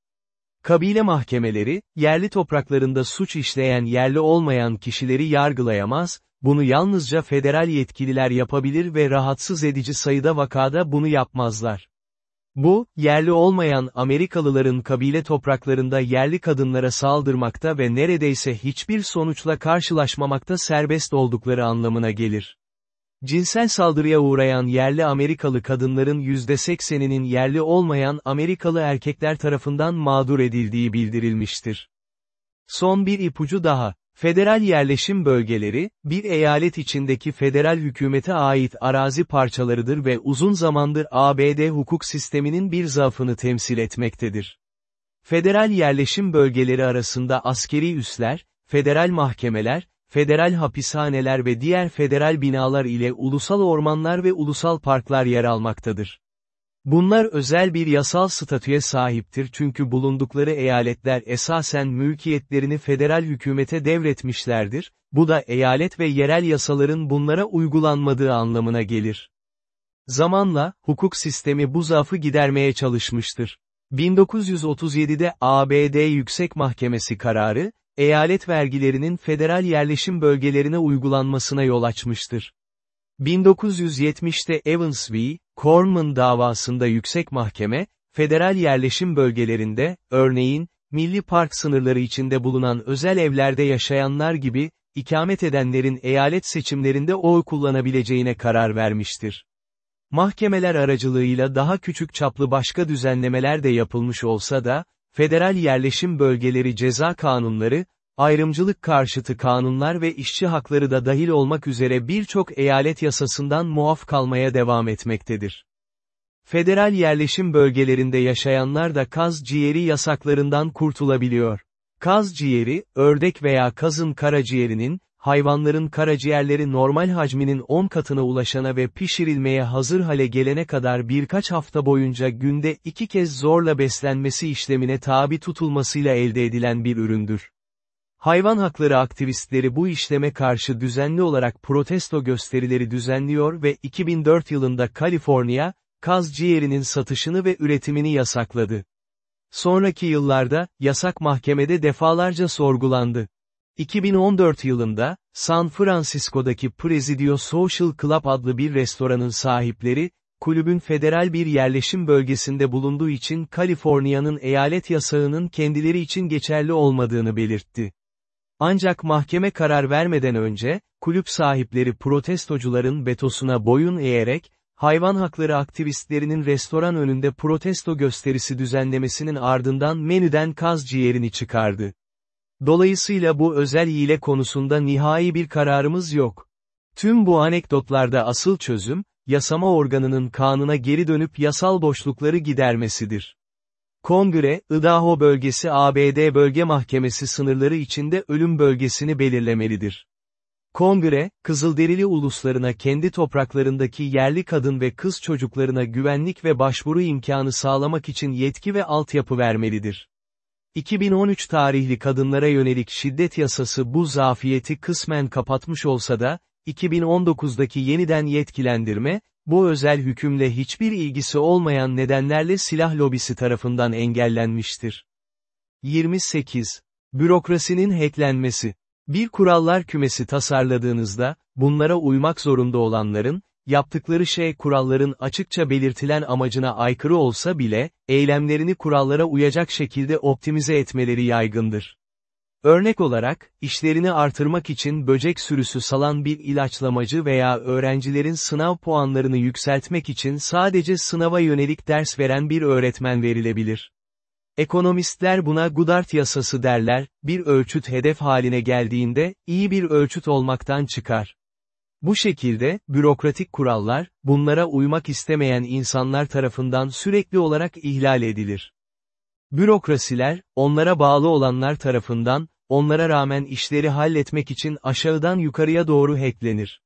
Kabile mahkemeleri, yerli topraklarında suç işleyen yerli olmayan kişileri yargılayamaz, bunu yalnızca federal yetkililer yapabilir ve rahatsız edici sayıda vakada bunu yapmazlar. Bu, yerli olmayan Amerikalıların kabile topraklarında yerli kadınlara saldırmakta ve neredeyse hiçbir sonuçla karşılaşmamakta serbest oldukları anlamına gelir. Cinsel saldırıya uğrayan yerli Amerikalı kadınların %80'inin yerli olmayan Amerikalı erkekler tarafından mağdur edildiği bildirilmiştir. Son bir ipucu daha. Federal yerleşim bölgeleri, bir eyalet içindeki federal hükümete ait arazi parçalarıdır ve uzun zamandır ABD hukuk sisteminin bir zaafını temsil etmektedir. Federal yerleşim bölgeleri arasında askeri üsler, federal mahkemeler, federal hapishaneler ve diğer federal binalar ile ulusal ormanlar ve ulusal parklar yer almaktadır. Bunlar özel bir yasal statüye sahiptir çünkü bulundukları eyaletler esasen mülkiyetlerini federal hükümete devretmişlerdir, bu da eyalet ve yerel yasaların bunlara uygulanmadığı anlamına gelir. Zamanla, hukuk sistemi bu zaafı gidermeye çalışmıştır. 1937'de ABD Yüksek Mahkemesi kararı, eyalet vergilerinin federal yerleşim bölgelerine uygulanmasına yol açmıştır. 1970'te Evans v. Corman davasında yüksek mahkeme, federal yerleşim bölgelerinde, örneğin, milli park sınırları içinde bulunan özel evlerde yaşayanlar gibi, ikamet edenlerin eyalet seçimlerinde oy kullanabileceğine karar vermiştir. Mahkemeler aracılığıyla daha küçük çaplı başka düzenlemeler de yapılmış olsa da, federal yerleşim bölgeleri ceza kanunları, ayrımcılık karşıtı kanunlar ve işçi hakları da dahil olmak üzere birçok eyalet yasasından muaf kalmaya devam etmektedir. Federal yerleşim bölgelerinde yaşayanlar da kaz ciğeri yasaklarından kurtulabiliyor. Kaz ciğeri, ördek veya kazın karaciğerinin, hayvanların karaciğerleri normal hacminin 10 katına ulaşana ve pişirilmeye hazır hale gelene kadar birkaç hafta boyunca günde iki kez zorla beslenmesi işlemine tabi tutulmasıyla elde edilen bir üründür. Hayvan hakları aktivistleri bu işleme karşı düzenli olarak protesto gösterileri düzenliyor ve 2004 yılında Kaliforniya, kaz ciğerinin satışını ve üretimini yasakladı. Sonraki yıllarda, yasak mahkemede defalarca sorgulandı. 2014 yılında, San Francisco'daki Presidio Social Club adlı bir restoranın sahipleri, kulübün federal bir yerleşim bölgesinde bulunduğu için Kaliforniya'nın eyalet yasağının kendileri için geçerli olmadığını belirtti. Ancak mahkeme karar vermeden önce, kulüp sahipleri protestocuların betosuna boyun eğerek, hayvan hakları aktivistlerinin restoran önünde protesto gösterisi düzenlemesinin ardından menüden kaz ciğerini çıkardı. Dolayısıyla bu özel hile konusunda nihai bir kararımız yok. Tüm bu anekdotlarda asıl çözüm, yasama organının kanuna geri dönüp yasal boşlukları gidermesidir. Kongre, Idaho bölgesi ABD Bölge Mahkemesi sınırları içinde ölüm bölgesini belirlemelidir. Kongre, Kızılderili uluslarına kendi topraklarındaki yerli kadın ve kız çocuklarına güvenlik ve başvuru imkanı sağlamak için yetki ve altyapı vermelidir. 2013 tarihli kadınlara yönelik şiddet yasası bu zafiyeti kısmen kapatmış olsa da, 2019'daki yeniden yetkilendirme, bu özel hükümle hiçbir ilgisi olmayan nedenlerle silah lobisi tarafından engellenmiştir. 28. Bürokrasinin hacklenmesi. Bir kurallar kümesi tasarladığınızda, bunlara uymak zorunda olanların, yaptıkları şey kuralların açıkça belirtilen amacına aykırı olsa bile, eylemlerini kurallara uyacak şekilde optimize etmeleri yaygındır. Örnek olarak, işlerini artırmak için böcek sürüsü salan bir ilaçlamacı veya öğrencilerin sınav puanlarını yükseltmek için sadece sınava yönelik ders veren bir öğretmen verilebilir. Ekonomistler buna Goodart yasası derler, bir ölçüt hedef haline geldiğinde, iyi bir ölçüt olmaktan çıkar. Bu şekilde, bürokratik kurallar, bunlara uymak istemeyen insanlar tarafından sürekli olarak ihlal edilir. Bürokrasiler, onlara bağlı olanlar tarafından, onlara rağmen işleri halletmek için aşağıdan yukarıya doğru hacklenir.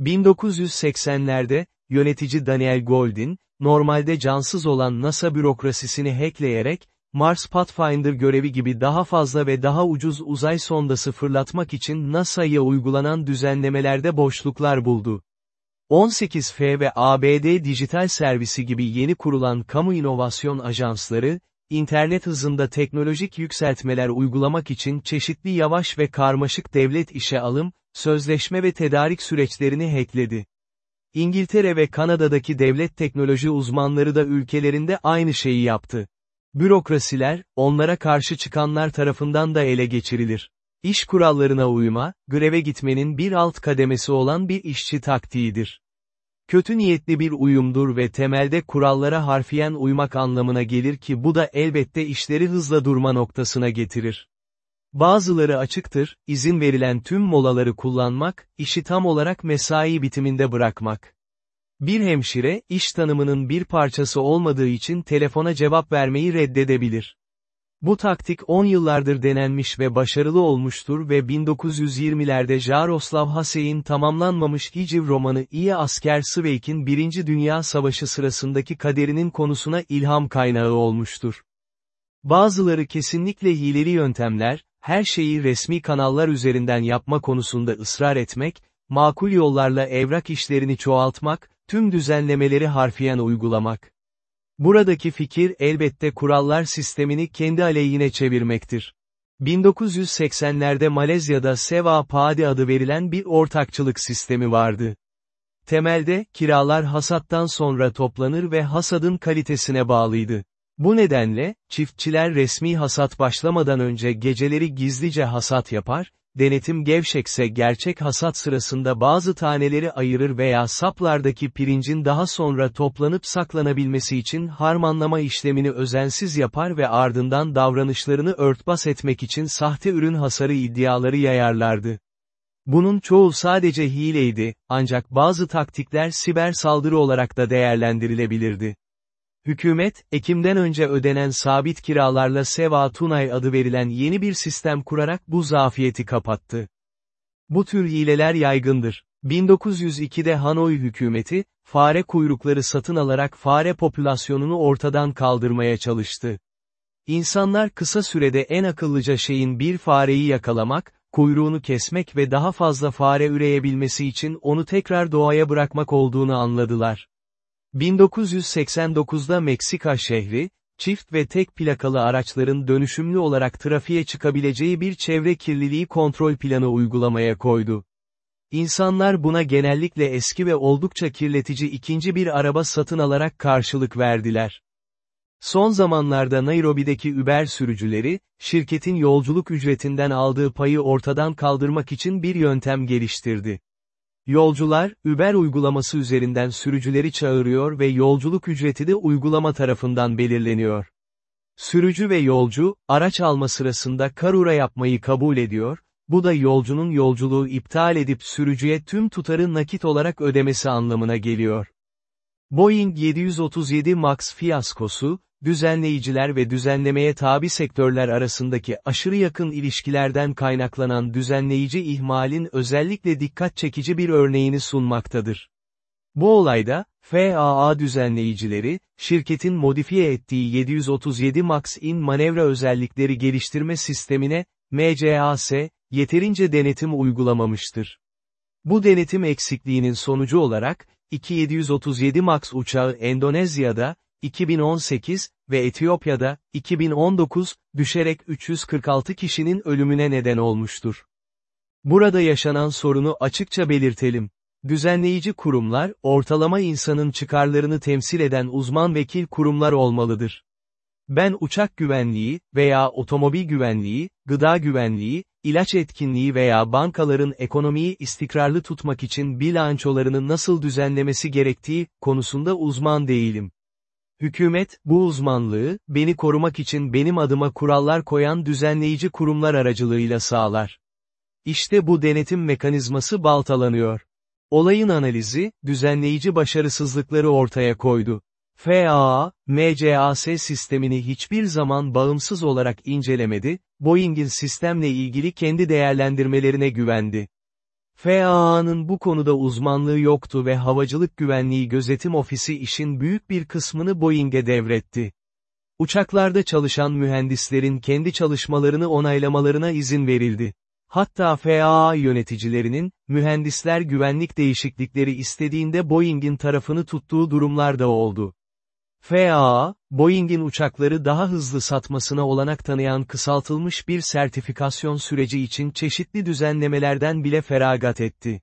1980'lerde, yönetici Daniel Goldin, normalde cansız olan NASA bürokrasisini hackleyerek, Mars Pathfinder görevi gibi daha fazla ve daha ucuz uzay sondası fırlatmak için NASA'ya uygulanan düzenlemelerde boşluklar buldu. 18F ve ABD Dijital Servisi gibi yeni kurulan kamu inovasyon ajansları, İnternet hızında teknolojik yükseltmeler uygulamak için çeşitli yavaş ve karmaşık devlet işe alım, sözleşme ve tedarik süreçlerini hackledi. İngiltere ve Kanada'daki devlet teknoloji uzmanları da ülkelerinde aynı şeyi yaptı. Bürokrasiler, onlara karşı çıkanlar tarafından da ele geçirilir. İş kurallarına uyma, greve gitmenin bir alt kademesi olan bir işçi taktiğidir. Kötü niyetli bir uyumdur ve temelde kurallara harfiyen uymak anlamına gelir ki bu da elbette işleri hızla durma noktasına getirir. Bazıları açıktır, izin verilen tüm molaları kullanmak, işi tam olarak mesai bitiminde bırakmak. Bir hemşire, iş tanımının bir parçası olmadığı için telefona cevap vermeyi reddedebilir. Bu taktik 10 yıllardır denenmiş ve başarılı olmuştur ve 1920'lerde Jaroslav Hasey'in tamamlanmamış hiciv romanı İyi Asker Sveyk'in 1. Dünya Savaşı sırasındaki kaderinin konusuna ilham kaynağı olmuştur. Bazıları kesinlikle hileli yöntemler, her şeyi resmi kanallar üzerinden yapma konusunda ısrar etmek, makul yollarla evrak işlerini çoğaltmak, tüm düzenlemeleri harfiyen uygulamak. Buradaki fikir elbette kurallar sistemini kendi aleyhine çevirmektir. 1980'lerde Malezya'da Seva Padi adı verilen bir ortakçılık sistemi vardı. Temelde, kiralar hasattan sonra toplanır ve hasadın kalitesine bağlıydı. Bu nedenle, çiftçiler resmi hasat başlamadan önce geceleri gizlice hasat yapar, denetim gevşekse gerçek hasat sırasında bazı taneleri ayırır veya saplardaki pirincin daha sonra toplanıp saklanabilmesi için harmanlama işlemini özensiz yapar ve ardından davranışlarını örtbas etmek için sahte ürün hasarı iddiaları yayarlardı. Bunun çoğu sadece hileydi, ancak bazı taktikler siber saldırı olarak da değerlendirilebilirdi. Hükümet, Ekim'den önce ödenen sabit kiralarla Seva Tunay adı verilen yeni bir sistem kurarak bu zafiyeti kapattı. Bu tür hileler yaygındır. 1902'de Hanoi hükümeti, fare kuyrukları satın alarak fare popülasyonunu ortadan kaldırmaya çalıştı. İnsanlar kısa sürede en akıllıca şeyin bir fareyi yakalamak, kuyruğunu kesmek ve daha fazla fare üreyebilmesi için onu tekrar doğaya bırakmak olduğunu anladılar. 1989'da Meksika şehri, çift ve tek plakalı araçların dönüşümlü olarak trafiğe çıkabileceği bir çevre kirliliği kontrol planı uygulamaya koydu. İnsanlar buna genellikle eski ve oldukça kirletici ikinci bir araba satın alarak karşılık verdiler. Son zamanlarda Nairobi'deki Uber sürücüleri, şirketin yolculuk ücretinden aldığı payı ortadan kaldırmak için bir yöntem geliştirdi. Yolcular, Uber uygulaması üzerinden sürücüleri çağırıyor ve yolculuk ücreti de uygulama tarafından belirleniyor. Sürücü ve yolcu, araç alma sırasında karura yapmayı kabul ediyor, bu da yolcunun yolculuğu iptal edip sürücüye tüm tutarı nakit olarak ödemesi anlamına geliyor. Boeing 737 MAX fiyaskosu, düzenleyiciler ve düzenlemeye tabi sektörler arasındaki aşırı yakın ilişkilerden kaynaklanan düzenleyici ihmalin özellikle dikkat çekici bir örneğini sunmaktadır. Bu olayda, FAA düzenleyicileri, şirketin modifiye ettiği 737 MAX-in manevra özellikleri geliştirme sistemine, MCAS, yeterince denetim uygulamamıştır. Bu denetim eksikliğinin sonucu olarak, 2737 MAX uçağı Endonezya'da, 2018 ve Etiyopya'da, 2019, düşerek 346 kişinin ölümüne neden olmuştur. Burada yaşanan sorunu açıkça belirtelim. Düzenleyici kurumlar, ortalama insanın çıkarlarını temsil eden uzman vekil kurumlar olmalıdır. Ben uçak güvenliği veya otomobil güvenliği, gıda güvenliği, ilaç etkinliği veya bankaların ekonomiyi istikrarlı tutmak için bilançolarını nasıl düzenlemesi gerektiği konusunda uzman değilim. Hükümet, bu uzmanlığı, beni korumak için benim adıma kurallar koyan düzenleyici kurumlar aracılığıyla sağlar. İşte bu denetim mekanizması baltalanıyor. Olayın analizi, düzenleyici başarısızlıkları ortaya koydu. FAA, MCAS sistemini hiçbir zaman bağımsız olarak incelemedi, Boeing'in sistemle ilgili kendi değerlendirmelerine güvendi. FAA'nın bu konuda uzmanlığı yoktu ve Havacılık Güvenliği Gözetim Ofisi işin büyük bir kısmını Boeing'e devretti. Uçaklarda çalışan mühendislerin kendi çalışmalarını onaylamalarına izin verildi. Hatta FAA yöneticilerinin, mühendisler güvenlik değişiklikleri istediğinde Boeing'in tarafını tuttuğu durumlar da oldu. FAA, Boeing'in uçakları daha hızlı satmasına olanak tanıyan kısaltılmış bir sertifikasyon süreci için çeşitli düzenlemelerden bile feragat etti.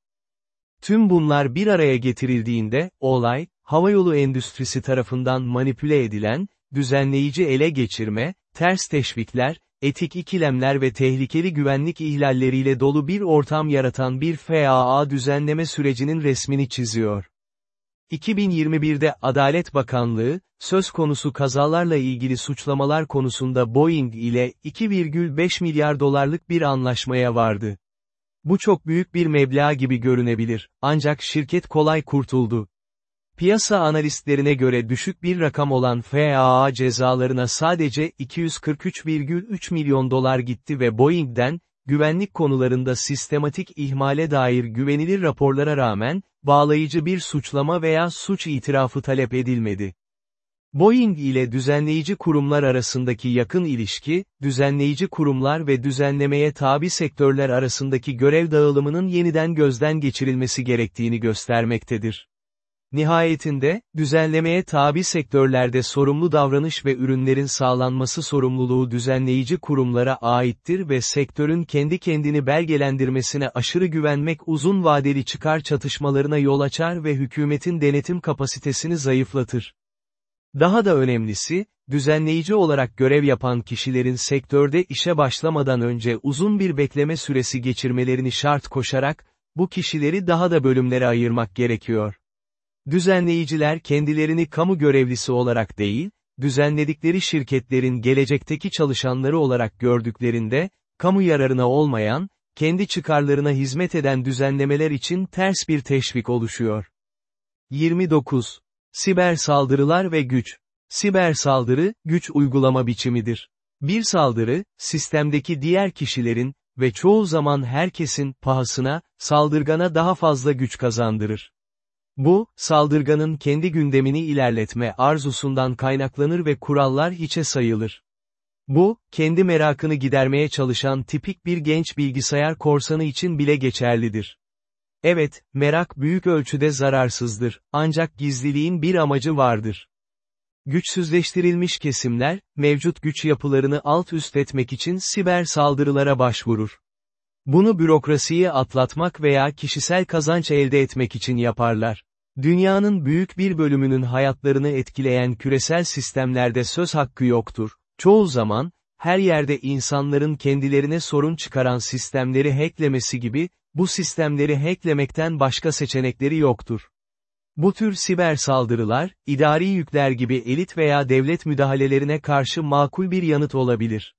Tüm bunlar bir araya getirildiğinde, olay, havayolu endüstrisi tarafından manipüle edilen, düzenleyici ele geçirme, ters teşvikler, etik ikilemler ve tehlikeli güvenlik ihlalleriyle dolu bir ortam yaratan bir FAA düzenleme sürecinin resmini çiziyor. 2021'de Adalet Bakanlığı, söz konusu kazalarla ilgili suçlamalar konusunda Boeing ile 2,5 milyar dolarlık bir anlaşmaya vardı. Bu çok büyük bir meblağ gibi görünebilir, ancak şirket kolay kurtuldu. Piyasa analistlerine göre düşük bir rakam olan FAA cezalarına sadece 243,3 milyon dolar gitti ve Boeing'den, güvenlik konularında sistematik ihmale dair güvenilir raporlara rağmen, bağlayıcı bir suçlama veya suç itirafı talep edilmedi. Boeing ile düzenleyici kurumlar arasındaki yakın ilişki, düzenleyici kurumlar ve düzenlemeye tabi sektörler arasındaki görev dağılımının yeniden gözden geçirilmesi gerektiğini göstermektedir. Nihayetinde, düzenlemeye tabi sektörlerde sorumlu davranış ve ürünlerin sağlanması sorumluluğu düzenleyici kurumlara aittir ve sektörün kendi kendini belgelendirmesine aşırı güvenmek uzun vadeli çıkar çatışmalarına yol açar ve hükümetin denetim kapasitesini zayıflatır. Daha da önemlisi, düzenleyici olarak görev yapan kişilerin sektörde işe başlamadan önce uzun bir bekleme süresi geçirmelerini şart koşarak, bu kişileri daha da bölümlere ayırmak gerekiyor. Düzenleyiciler kendilerini kamu görevlisi olarak değil, düzenledikleri şirketlerin gelecekteki çalışanları olarak gördüklerinde, kamu yararına olmayan, kendi çıkarlarına hizmet eden düzenlemeler için ters bir teşvik oluşuyor. 29. Siber saldırılar ve güç. Siber saldırı, güç uygulama biçimidir. Bir saldırı, sistemdeki diğer kişilerin, ve çoğu zaman herkesin, pahasına, saldırgana daha fazla güç kazandırır. Bu, saldırganın kendi gündemini ilerletme arzusundan kaynaklanır ve kurallar hiçe sayılır. Bu, kendi merakını gidermeye çalışan tipik bir genç bilgisayar korsanı için bile geçerlidir. Evet, merak büyük ölçüde zararsızdır, ancak gizliliğin bir amacı vardır. Güçsüzleştirilmiş kesimler, mevcut güç yapılarını alt üst etmek için siber saldırılara başvurur. Bunu bürokrasiyi atlatmak veya kişisel kazanç elde etmek için yaparlar. Dünyanın büyük bir bölümünün hayatlarını etkileyen küresel sistemlerde söz hakkı yoktur. Çoğu zaman, her yerde insanların kendilerine sorun çıkaran sistemleri hacklemesi gibi, bu sistemleri hacklemekten başka seçenekleri yoktur. Bu tür siber saldırılar, idari yükler gibi elit veya devlet müdahalelerine karşı makul bir yanıt olabilir.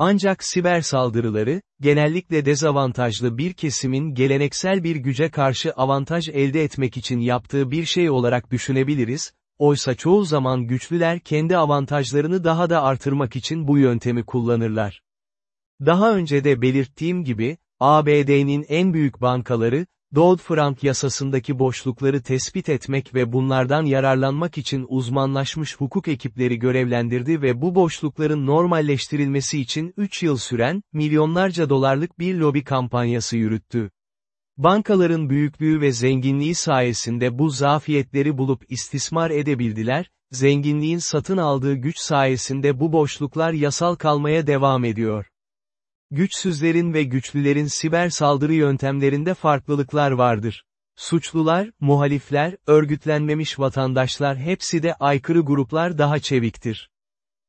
Ancak siber saldırıları, genellikle dezavantajlı bir kesimin geleneksel bir güce karşı avantaj elde etmek için yaptığı bir şey olarak düşünebiliriz, oysa çoğu zaman güçlüler kendi avantajlarını daha da artırmak için bu yöntemi kullanırlar. Daha önce de belirttiğim gibi, ABD'nin en büyük bankaları, Dodd-Frank yasasındaki boşlukları tespit etmek ve bunlardan yararlanmak için uzmanlaşmış hukuk ekipleri görevlendirdi ve bu boşlukların normalleştirilmesi için 3 yıl süren, milyonlarca dolarlık bir lobi kampanyası yürüttü. Bankaların büyüklüğü ve zenginliği sayesinde bu zafiyetleri bulup istismar edebildiler, zenginliğin satın aldığı güç sayesinde bu boşluklar yasal kalmaya devam ediyor. Güçsüzlerin ve güçlülerin siber saldırı yöntemlerinde farklılıklar vardır. Suçlular, muhalifler, örgütlenmemiş vatandaşlar hepsi de aykırı gruplar daha çeviktir.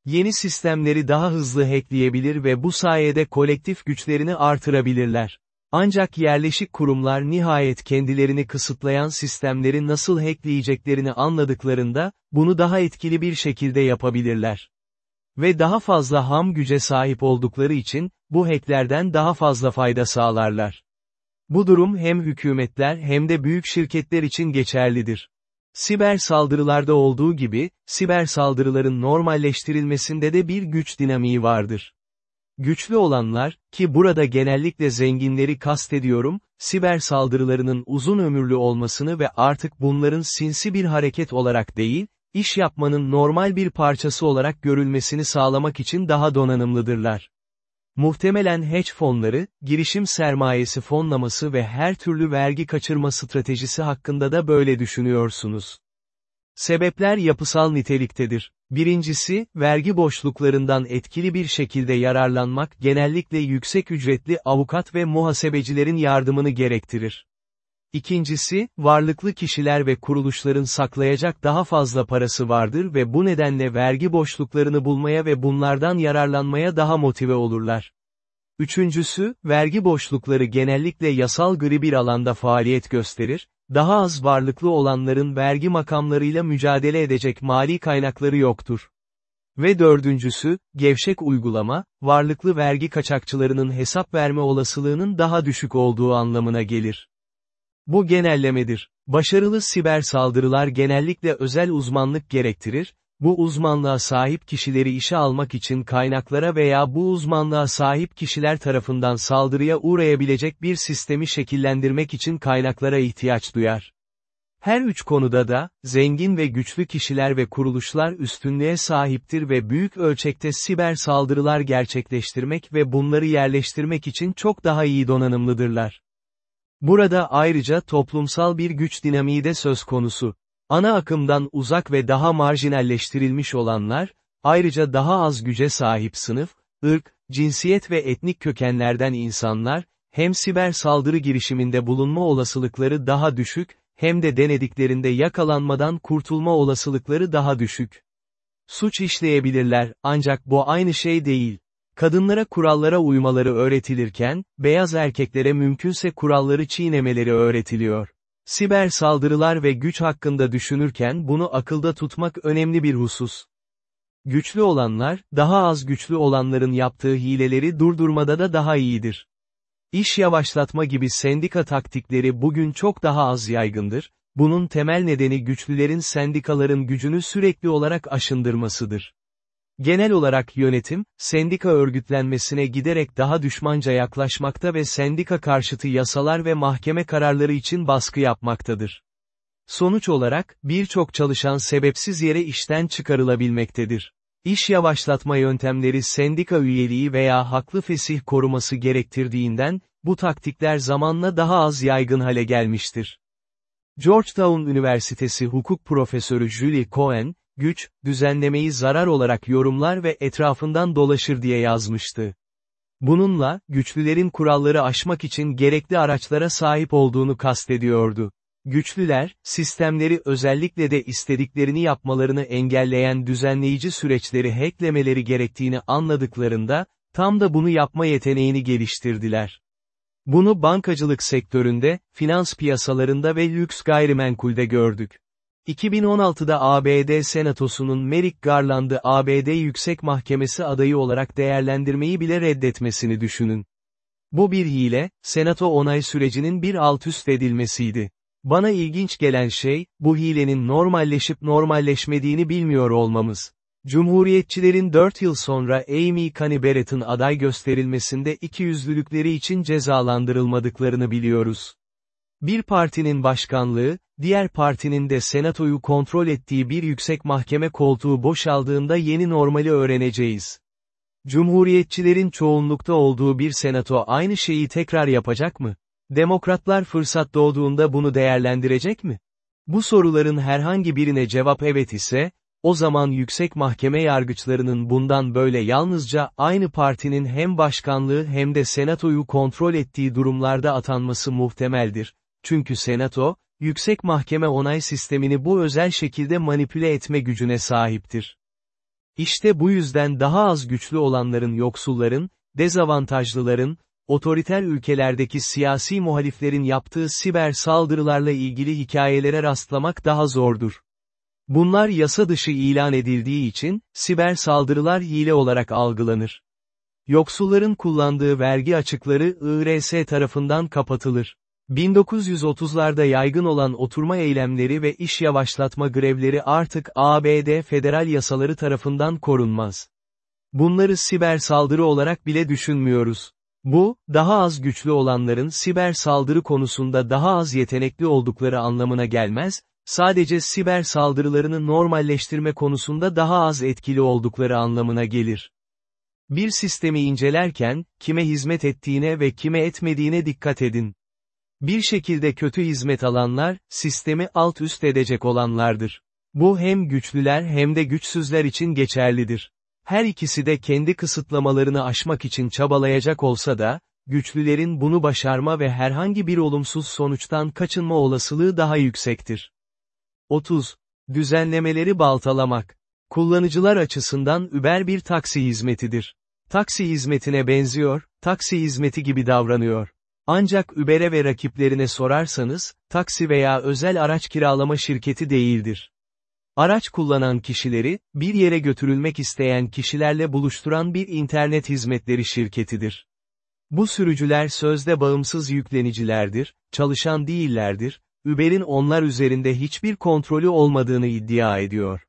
Yeni sistemleri daha hızlı hackleyebilir ve bu sayede kolektif güçlerini artırabilirler. Ancak yerleşik kurumlar nihayet kendilerini kısıtlayan sistemleri nasıl hackleyeceklerini anladıklarında, bunu daha etkili bir şekilde yapabilirler. Ve daha fazla ham güce sahip oldukları için, bu hacklerden daha fazla fayda sağlarlar. Bu durum hem hükümetler hem de büyük şirketler için geçerlidir. Siber saldırılarda olduğu gibi, siber saldırıların normalleştirilmesinde de bir güç dinamiği vardır. Güçlü olanlar, ki burada genellikle zenginleri kastediyorum, siber saldırılarının uzun ömürlü olmasını ve artık bunların sinsi bir hareket olarak değil, iş yapmanın normal bir parçası olarak görülmesini sağlamak için daha donanımlıdırlar. Muhtemelen hedge fonları, girişim sermayesi fonlaması ve her türlü vergi kaçırma stratejisi hakkında da böyle düşünüyorsunuz. Sebepler yapısal niteliktedir. Birincisi, vergi boşluklarından etkili bir şekilde yararlanmak genellikle yüksek ücretli avukat ve muhasebecilerin yardımını gerektirir. İkincisi, varlıklı kişiler ve kuruluşların saklayacak daha fazla parası vardır ve bu nedenle vergi boşluklarını bulmaya ve bunlardan yararlanmaya daha motive olurlar. Üçüncüsü, vergi boşlukları genellikle yasal gri bir alanda faaliyet gösterir, daha az varlıklı olanların vergi makamlarıyla mücadele edecek mali kaynakları yoktur. Ve dördüncüsü, gevşek uygulama, varlıklı vergi kaçakçılarının hesap verme olasılığının daha düşük olduğu anlamına gelir. Bu genellemedir. Başarılı siber saldırılar genellikle özel uzmanlık gerektirir, bu uzmanlığa sahip kişileri işe almak için kaynaklara veya bu uzmanlığa sahip kişiler tarafından saldırıya uğrayabilecek bir sistemi şekillendirmek için kaynaklara ihtiyaç duyar. Her üç konuda da, zengin ve güçlü kişiler ve kuruluşlar üstünlüğe sahiptir ve büyük ölçekte siber saldırılar gerçekleştirmek ve bunları yerleştirmek için çok daha iyi donanımlıdırlar. Burada ayrıca toplumsal bir güç dinamiği de söz konusu. Ana akımdan uzak ve daha marjinalleştirilmiş olanlar, ayrıca daha az güce sahip sınıf, ırk, cinsiyet ve etnik kökenlerden insanlar, hem siber saldırı girişiminde bulunma olasılıkları daha düşük, hem de denediklerinde yakalanmadan kurtulma olasılıkları daha düşük. Suç işleyebilirler, ancak bu aynı şey değil. Kadınlara kurallara uymaları öğretilirken, beyaz erkeklere mümkünse kuralları çiğnemeleri öğretiliyor. Siber saldırılar ve güç hakkında düşünürken bunu akılda tutmak önemli bir husus. Güçlü olanlar, daha az güçlü olanların yaptığı hileleri durdurmada da daha iyidir. İş yavaşlatma gibi sendika taktikleri bugün çok daha az yaygındır, bunun temel nedeni güçlülerin sendikaların gücünü sürekli olarak aşındırmasıdır. Genel olarak yönetim, sendika örgütlenmesine giderek daha düşmanca yaklaşmakta ve sendika karşıtı yasalar ve mahkeme kararları için baskı yapmaktadır. Sonuç olarak, birçok çalışan sebepsiz yere işten çıkarılabilmektedir. İş yavaşlatma yöntemleri sendika üyeliği veya haklı fesih koruması gerektirdiğinden, bu taktikler zamanla daha az yaygın hale gelmiştir. Georgetown Üniversitesi hukuk profesörü Julie Cohen, güç, düzenlemeyi zarar olarak yorumlar ve etrafından dolaşır diye yazmıştı. Bununla, güçlülerin kuralları aşmak için gerekli araçlara sahip olduğunu kastediyordu. Güçlüler, sistemleri özellikle de istediklerini yapmalarını engelleyen düzenleyici süreçleri hacklemeleri gerektiğini anladıklarında, tam da bunu yapma yeteneğini geliştirdiler. Bunu bankacılık sektöründe, finans piyasalarında ve lüks gayrimenkulde gördük. 2016'da ABD Senatosu'nun Merrick Garland'ı ABD Yüksek Mahkemesi adayı olarak değerlendirmeyi bile reddetmesini düşünün. Bu bir hile, Senato onay sürecinin bir alt üst edilmesiydi. Bana ilginç gelen şey, bu hilenin normalleşip normalleşmediğini bilmiyor olmamız. Cumhuriyetçilerin 4 yıl sonra Amy Coney Barrett'ın aday gösterilmesinde ikiyüzlülükleri için cezalandırılmadıklarını biliyoruz. Bir partinin başkanlığı, diğer partinin de senatoyu kontrol ettiği bir yüksek mahkeme koltuğu boşaldığında yeni normali öğreneceğiz. Cumhuriyetçilerin çoğunlukta olduğu bir senato aynı şeyi tekrar yapacak mı? Demokratlar fırsat doğduğunda bunu değerlendirecek mi? Bu soruların herhangi birine cevap evet ise, o zaman yüksek mahkeme yargıçlarının bundan böyle yalnızca aynı partinin hem başkanlığı hem de senatoyu kontrol ettiği durumlarda atanması muhtemeldir. Çünkü senato, yüksek mahkeme onay sistemini bu özel şekilde manipüle etme gücüne sahiptir. İşte bu yüzden daha az güçlü olanların yoksulların, dezavantajlıların, otoriter ülkelerdeki siyasi muhaliflerin yaptığı siber saldırılarla ilgili hikayelere rastlamak daha zordur. Bunlar yasa dışı ilan edildiği için, siber saldırılar hile olarak algılanır. Yoksulların kullandığı vergi açıkları IRS tarafından kapatılır. 1930'larda yaygın olan oturma eylemleri ve iş yavaşlatma grevleri artık ABD federal yasaları tarafından korunmaz. Bunları siber saldırı olarak bile düşünmüyoruz. Bu, daha az güçlü olanların siber saldırı konusunda daha az yetenekli oldukları anlamına gelmez, sadece siber saldırılarını normalleştirme konusunda daha az etkili oldukları anlamına gelir. Bir sistemi incelerken, kime hizmet ettiğine ve kime etmediğine dikkat edin. Bir şekilde kötü hizmet alanlar, sistemi alt üst edecek olanlardır. Bu hem güçlüler hem de güçsüzler için geçerlidir. Her ikisi de kendi kısıtlamalarını aşmak için çabalayacak olsa da, güçlülerin bunu başarma ve herhangi bir olumsuz sonuçtan kaçınma olasılığı daha yüksektir. 30. Düzenlemeleri baltalamak. Kullanıcılar açısından Uber bir taksi hizmetidir. Taksi hizmetine benziyor, taksi hizmeti gibi davranıyor. Ancak Uber'e ve rakiplerine sorarsanız, taksi veya özel araç kiralama şirketi değildir. Araç kullanan kişileri, bir yere götürülmek isteyen kişilerle buluşturan bir internet hizmetleri şirketidir. Bu sürücüler sözde bağımsız yüklenicilerdir, çalışan değillerdir, Uber'in onlar üzerinde hiçbir kontrolü olmadığını iddia ediyor.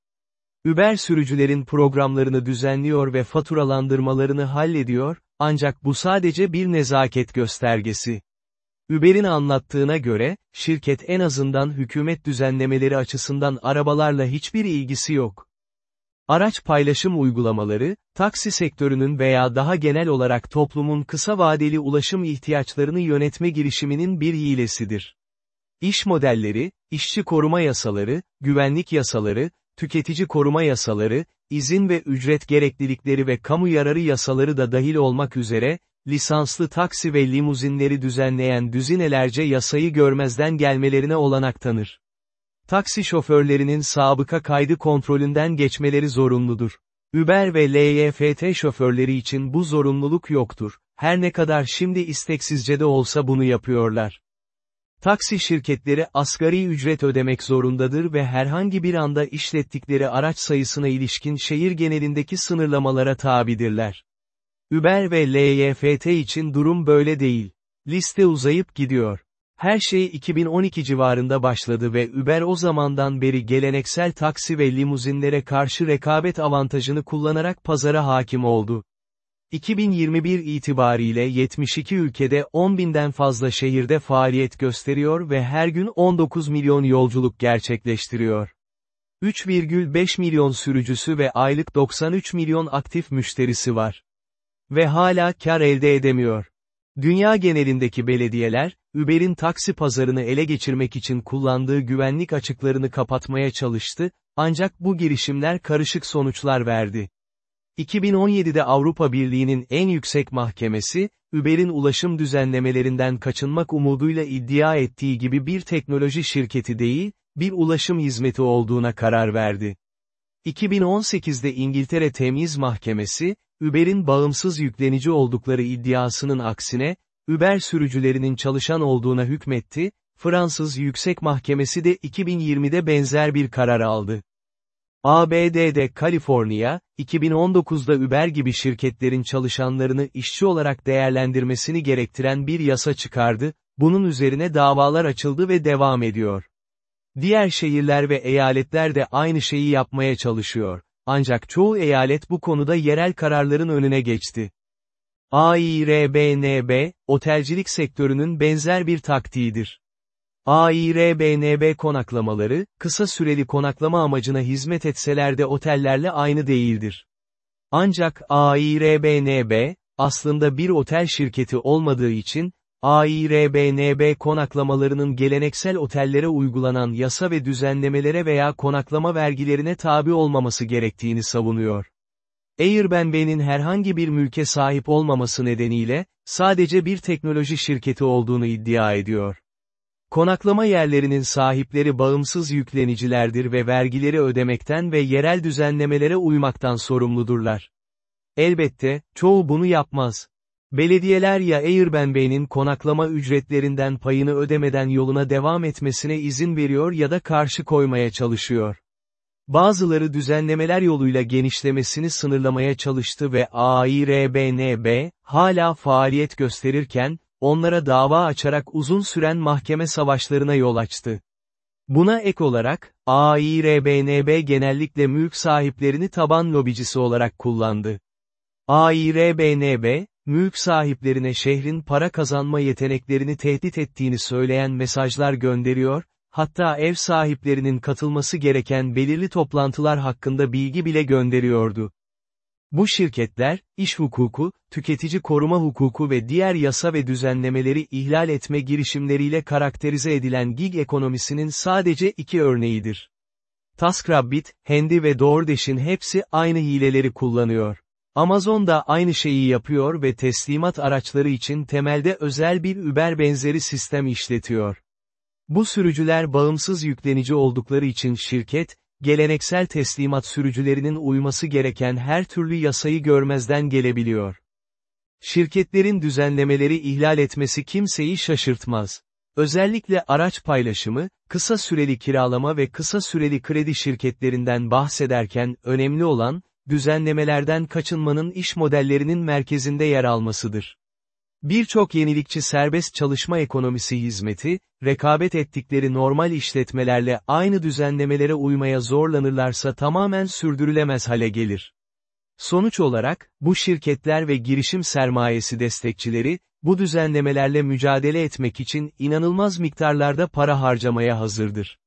Uber sürücülerin programlarını düzenliyor ve faturalandırmalarını hallediyor, ancak bu sadece bir nezaket göstergesi. Uber'in anlattığına göre, şirket en azından hükümet düzenlemeleri açısından arabalarla hiçbir ilgisi yok. Araç paylaşım uygulamaları, taksi sektörünün veya daha genel olarak toplumun kısa vadeli ulaşım ihtiyaçlarını yönetme girişiminin bir hilesidir. İş modelleri, işçi koruma yasaları, güvenlik yasaları, tüketici koruma yasaları, izin ve ücret gereklilikleri ve kamu yararı yasaları da dahil olmak üzere, lisanslı taksi ve limuzinleri düzenleyen düzinelerce yasayı görmezden gelmelerine olanak tanır. Taksi şoförlerinin sabıka kaydı kontrolünden geçmeleri zorunludur. Uber ve LYFT şoförleri için bu zorunluluk yoktur, her ne kadar şimdi isteksizce de olsa bunu yapıyorlar. Taksi şirketleri asgari ücret ödemek zorundadır ve herhangi bir anda işlettikleri araç sayısına ilişkin şehir genelindeki sınırlamalara tabidirler. Uber ve LYFT için durum böyle değil. Liste uzayıp gidiyor. Her şey 2012 civarında başladı ve Uber o zamandan beri geleneksel taksi ve limuzinlere karşı rekabet avantajını kullanarak pazara hakim oldu. 2021 itibariyle 72 ülkede 10 binden fazla şehirde faaliyet gösteriyor ve her gün 19 milyon yolculuk gerçekleştiriyor. 3,5 milyon sürücüsü ve aylık 93 milyon aktif müşterisi var. Ve hala kar elde edemiyor. Dünya genelindeki belediyeler, Uber'in taksi pazarını ele geçirmek için kullandığı güvenlik açıklarını kapatmaya çalıştı, ancak bu girişimler karışık sonuçlar verdi. 2017'de Avrupa Birliği'nin en yüksek mahkemesi, Uber'in ulaşım düzenlemelerinden kaçınmak umuduyla iddia ettiği gibi bir teknoloji şirketi değil, bir ulaşım hizmeti olduğuna karar verdi. 2018'de İngiltere Temiz Mahkemesi, Uber'in bağımsız yüklenici oldukları iddiasının aksine, Uber sürücülerinin çalışan olduğuna hükmetti, Fransız Yüksek Mahkemesi de 2020'de benzer bir karar aldı. ABD'de Kaliforniya, 2019'da Uber gibi şirketlerin çalışanlarını işçi olarak değerlendirmesini gerektiren bir yasa çıkardı, bunun üzerine davalar açıldı ve devam ediyor. Diğer şehirler ve eyaletler de aynı şeyi yapmaya çalışıyor. Ancak çoğu eyalet bu konuda yerel kararların önüne geçti. AİRBNB, otelcilik sektörünün benzer bir taktiğidir. AİRBNB konaklamaları, kısa süreli konaklama amacına hizmet etseler de otellerle aynı değildir. Ancak AİRBNB, aslında bir otel şirketi olmadığı için, AİRBNB konaklamalarının geleneksel otellere uygulanan yasa ve düzenlemelere veya konaklama vergilerine tabi olmaması gerektiğini savunuyor. Airbnb'nin herhangi bir mülke sahip olmaması nedeniyle, sadece bir teknoloji şirketi olduğunu iddia ediyor. Konaklama yerlerinin sahipleri bağımsız yüklenicilerdir ve vergileri ödemekten ve yerel düzenlemelere uymaktan sorumludurlar. Elbette, çoğu bunu yapmaz. Belediyeler ya Airbnb'nin konaklama ücretlerinden payını ödemeden yoluna devam etmesine izin veriyor ya da karşı koymaya çalışıyor. Bazıları düzenlemeler yoluyla genişlemesini sınırlamaya çalıştı ve AİRBNB, hala faaliyet gösterirken, onlara dava açarak uzun süren mahkeme savaşlarına yol açtı. Buna ek olarak, AİRBNB genellikle mülk sahiplerini taban lobicisi olarak kullandı. AİRBNB, mülk sahiplerine şehrin para kazanma yeteneklerini tehdit ettiğini söyleyen mesajlar gönderiyor, hatta ev sahiplerinin katılması gereken belirli toplantılar hakkında bilgi bile gönderiyordu. Bu şirketler, iş hukuku, tüketici koruma hukuku ve diğer yasa ve düzenlemeleri ihlal etme girişimleriyle karakterize edilen gig ekonomisinin sadece iki örneğidir. TaskRabbit, Handy ve DoorDash'in hepsi aynı hileleri kullanıyor. Amazon da aynı şeyi yapıyor ve teslimat araçları için temelde özel bir Uber benzeri sistem işletiyor. Bu sürücüler bağımsız yüklenici oldukları için şirket, geleneksel teslimat sürücülerinin uyması gereken her türlü yasayı görmezden gelebiliyor. Şirketlerin düzenlemeleri ihlal etmesi kimseyi şaşırtmaz. Özellikle araç paylaşımı, kısa süreli kiralama ve kısa süreli kredi şirketlerinden bahsederken önemli olan, düzenlemelerden kaçınmanın iş modellerinin merkezinde yer almasıdır. Birçok yenilikçi serbest çalışma ekonomisi hizmeti, rekabet ettikleri normal işletmelerle aynı düzenlemelere uymaya zorlanırlarsa tamamen sürdürülemez hale gelir. Sonuç olarak, bu şirketler ve girişim sermayesi destekçileri, bu düzenlemelerle mücadele etmek için inanılmaz miktarlarda para harcamaya hazırdır.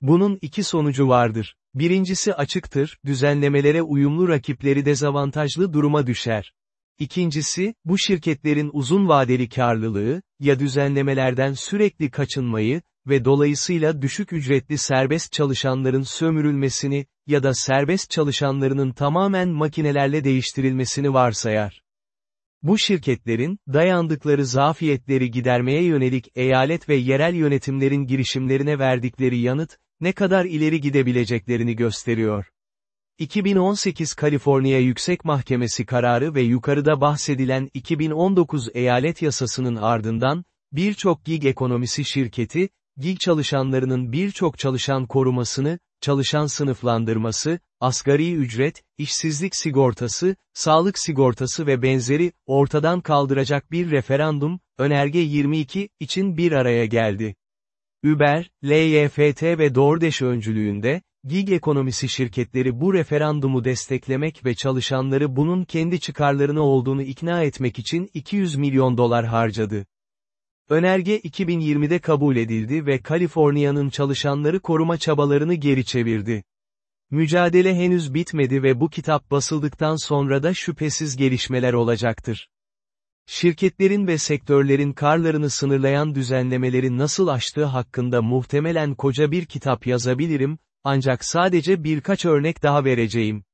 Bunun iki sonucu vardır. Birincisi açıktır, düzenlemelere uyumlu rakipleri dezavantajlı duruma düşer. İkincisi, bu şirketlerin uzun vadeli karlılığı, ya düzenlemelerden sürekli kaçınmayı ve dolayısıyla düşük ücretli serbest çalışanların sömürülmesini ya da serbest çalışanlarının tamamen makinelerle değiştirilmesini varsayar. Bu şirketlerin, dayandıkları zafiyetleri gidermeye yönelik eyalet ve yerel yönetimlerin girişimlerine verdikleri yanıt, ne kadar ileri gidebileceklerini gösteriyor. 2018 Kaliforniya Yüksek Mahkemesi kararı ve yukarıda bahsedilen 2019 eyalet yasasının ardından, birçok gig ekonomisi şirketi, gig çalışanlarının birçok çalışan korumasını, çalışan sınıflandırması, asgari ücret, işsizlik sigortası, sağlık sigortası ve benzeri, ortadan kaldıracak bir referandum, önerge 22, için bir araya geldi. Uber, LYFT ve DoorDash öncülüğünde, gig ekonomisi şirketleri bu referandumu desteklemek ve çalışanları bunun kendi çıkarlarına olduğunu ikna etmek için 200 milyon dolar harcadı. Önerge 2020'de kabul edildi ve Kaliforniya'nın çalışanları koruma çabalarını geri çevirdi. Mücadele henüz bitmedi ve bu kitap basıldıktan sonra da şüphesiz gelişmeler olacaktır. Şirketlerin ve sektörlerin karlarını sınırlayan düzenlemeleri nasıl aştığı hakkında muhtemelen koca bir kitap yazabilirim, ancak sadece birkaç örnek daha vereceğim.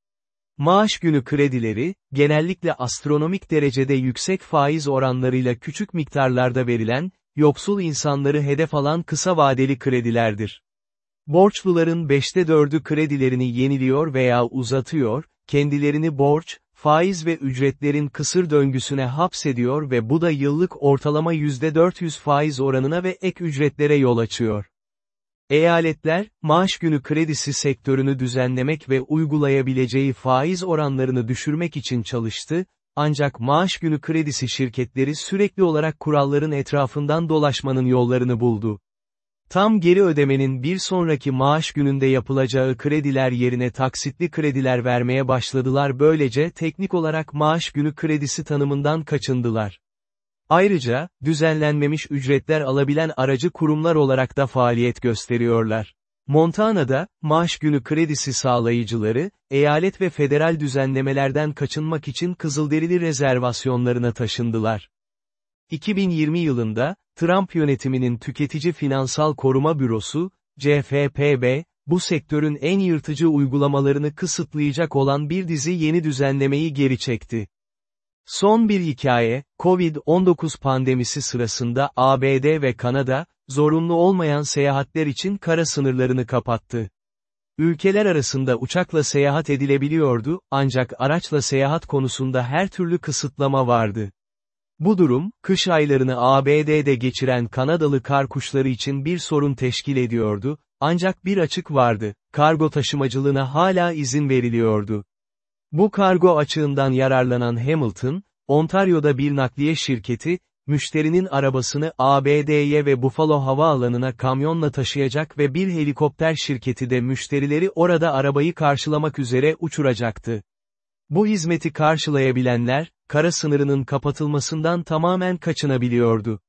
Maaş günü kredileri, genellikle astronomik derecede yüksek faiz oranlarıyla küçük miktarlarda verilen, yoksul insanları hedef alan kısa vadeli kredilerdir. Borçluların beşte dördü kredilerini yeniliyor veya uzatıyor, kendilerini borç, faiz ve ücretlerin kısır döngüsüne hapsediyor ve bu da yıllık ortalama %400 faiz oranına ve ek ücretlere yol açıyor. Eyaletler, maaş günü kredisi sektörünü düzenlemek ve uygulayabileceği faiz oranlarını düşürmek için çalıştı, ancak maaş günü kredisi şirketleri sürekli olarak kuralların etrafından dolaşmanın yollarını buldu. Tam geri ödemenin bir sonraki maaş gününde yapılacağı krediler yerine taksitli krediler vermeye başladılar böylece teknik olarak maaş günü kredisi tanımından kaçındılar. Ayrıca, düzenlenmemiş ücretler alabilen aracı kurumlar olarak da faaliyet gösteriyorlar. Montana'da, maaş günü kredisi sağlayıcıları, eyalet ve federal düzenlemelerden kaçınmak için Kızılderili rezervasyonlarına taşındılar. 2020 yılında, Trump yönetiminin Tüketici Finansal Koruma Bürosu, CFPB, bu sektörün en yırtıcı uygulamalarını kısıtlayacak olan bir dizi yeni düzenlemeyi geri çekti. Son bir hikaye, Covid-19 pandemisi sırasında ABD ve Kanada, zorunlu olmayan seyahatler için kara sınırlarını kapattı. Ülkeler arasında uçakla seyahat edilebiliyordu, ancak araçla seyahat konusunda her türlü kısıtlama vardı. Bu durum, kış aylarını ABD'de geçiren Kanadalı kar kuşları için bir sorun teşkil ediyordu, ancak bir açık vardı, kargo taşımacılığına hala izin veriliyordu. Bu kargo açığından yararlanan Hamilton, Ontario'da bir nakliye şirketi, müşterinin arabasını ABD'ye ve Buffalo havaalanına kamyonla taşıyacak ve bir helikopter şirketi de müşterileri orada arabayı karşılamak üzere uçuracaktı. Bu hizmeti karşılayabilenler, kara sınırının kapatılmasından tamamen kaçınabiliyordu.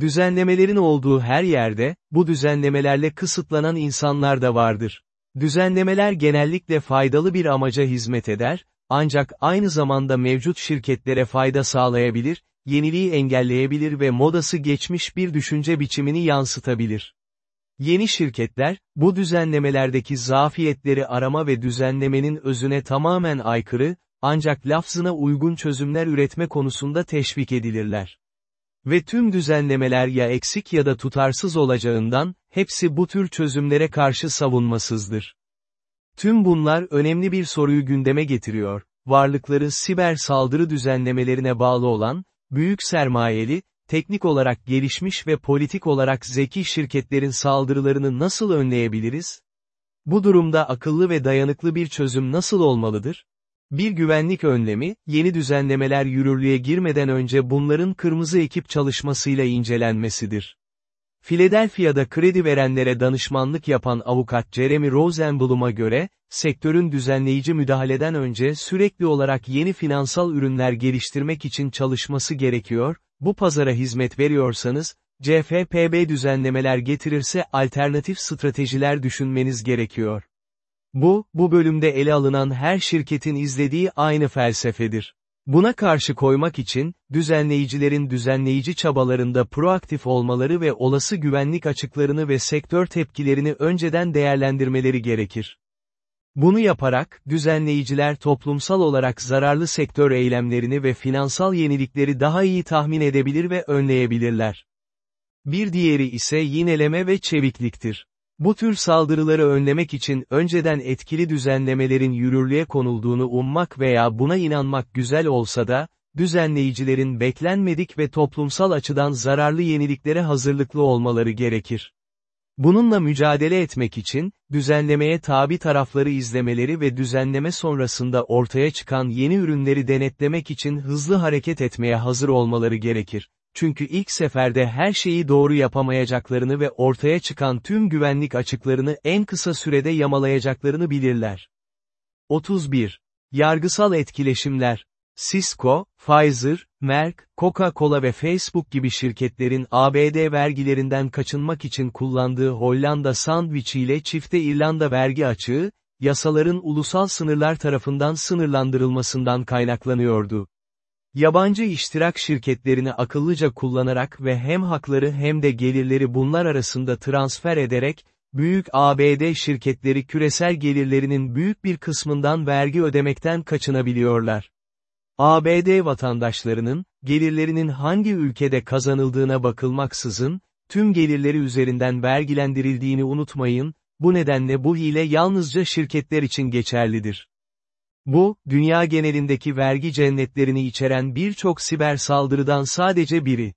Düzenlemelerin olduğu her yerde, bu düzenlemelerle kısıtlanan insanlar da vardır. Düzenlemeler genellikle faydalı bir amaca hizmet eder, ancak aynı zamanda mevcut şirketlere fayda sağlayabilir, yeniliği engelleyebilir ve modası geçmiş bir düşünce biçimini yansıtabilir. Yeni şirketler, bu düzenlemelerdeki zafiyetleri arama ve düzenlemenin özüne tamamen aykırı, ancak lafzına uygun çözümler üretme konusunda teşvik edilirler. Ve tüm düzenlemeler ya eksik ya da tutarsız olacağından, hepsi bu tür çözümlere karşı savunmasızdır. Tüm bunlar önemli bir soruyu gündeme getiriyor. varlıkları siber saldırı düzenlemelerine bağlı olan, büyük sermayeli, teknik olarak gelişmiş ve politik olarak zeki şirketlerin saldırılarını nasıl önleyebiliriz? Bu durumda akıllı ve dayanıklı bir çözüm nasıl olmalıdır? Bir güvenlik önlemi, yeni düzenlemeler yürürlüğe girmeden önce bunların kırmızı ekip çalışmasıyla incelenmesidir. Philadelphia'da kredi verenlere danışmanlık yapan avukat Jeremy Rosenblum'a göre, sektörün düzenleyici müdahaleden önce sürekli olarak yeni finansal ürünler geliştirmek için çalışması gerekiyor, bu pazara hizmet veriyorsanız, CFPB düzenlemeler getirirse alternatif stratejiler düşünmeniz gerekiyor. Bu, bu bölümde ele alınan her şirketin izlediği aynı felsefedir. Buna karşı koymak için, düzenleyicilerin düzenleyici çabalarında proaktif olmaları ve olası güvenlik açıklarını ve sektör tepkilerini önceden değerlendirmeleri gerekir. Bunu yaparak, düzenleyiciler toplumsal olarak zararlı sektör eylemlerini ve finansal yenilikleri daha iyi tahmin edebilir ve önleyebilirler. Bir diğeri ise yineleme ve çevikliktir. Bu tür saldırıları önlemek için önceden etkili düzenlemelerin yürürlüğe konulduğunu ummak veya buna inanmak güzel olsa da, düzenleyicilerin beklenmedik ve toplumsal açıdan zararlı yeniliklere hazırlıklı olmaları gerekir. Bununla mücadele etmek için, düzenlemeye tabi tarafları izlemeleri ve düzenleme sonrasında ortaya çıkan yeni ürünleri denetlemek için hızlı hareket etmeye hazır olmaları gerekir. Çünkü ilk seferde her şeyi doğru yapamayacaklarını ve ortaya çıkan tüm güvenlik açıklarını en kısa sürede yamalayacaklarını bilirler. 31. Yargısal etkileşimler Cisco, Pfizer, Merck, Coca-Cola ve Facebook gibi şirketlerin ABD vergilerinden kaçınmak için kullandığı Hollanda sandviçi ile çifte İrlanda vergi açığı, yasaların ulusal sınırlar tarafından sınırlandırılmasından kaynaklanıyordu. Yabancı iştirak şirketlerini akıllıca kullanarak ve hem hakları hem de gelirleri bunlar arasında transfer ederek, büyük ABD şirketleri küresel gelirlerinin büyük bir kısmından vergi ödemekten kaçınabiliyorlar. ABD vatandaşlarının, gelirlerinin hangi ülkede kazanıldığına bakılmaksızın, tüm gelirleri üzerinden vergilendirildiğini unutmayın, bu nedenle bu hile yalnızca şirketler için geçerlidir. Bu, dünya genelindeki vergi cennetlerini içeren birçok siber saldırıdan sadece biri.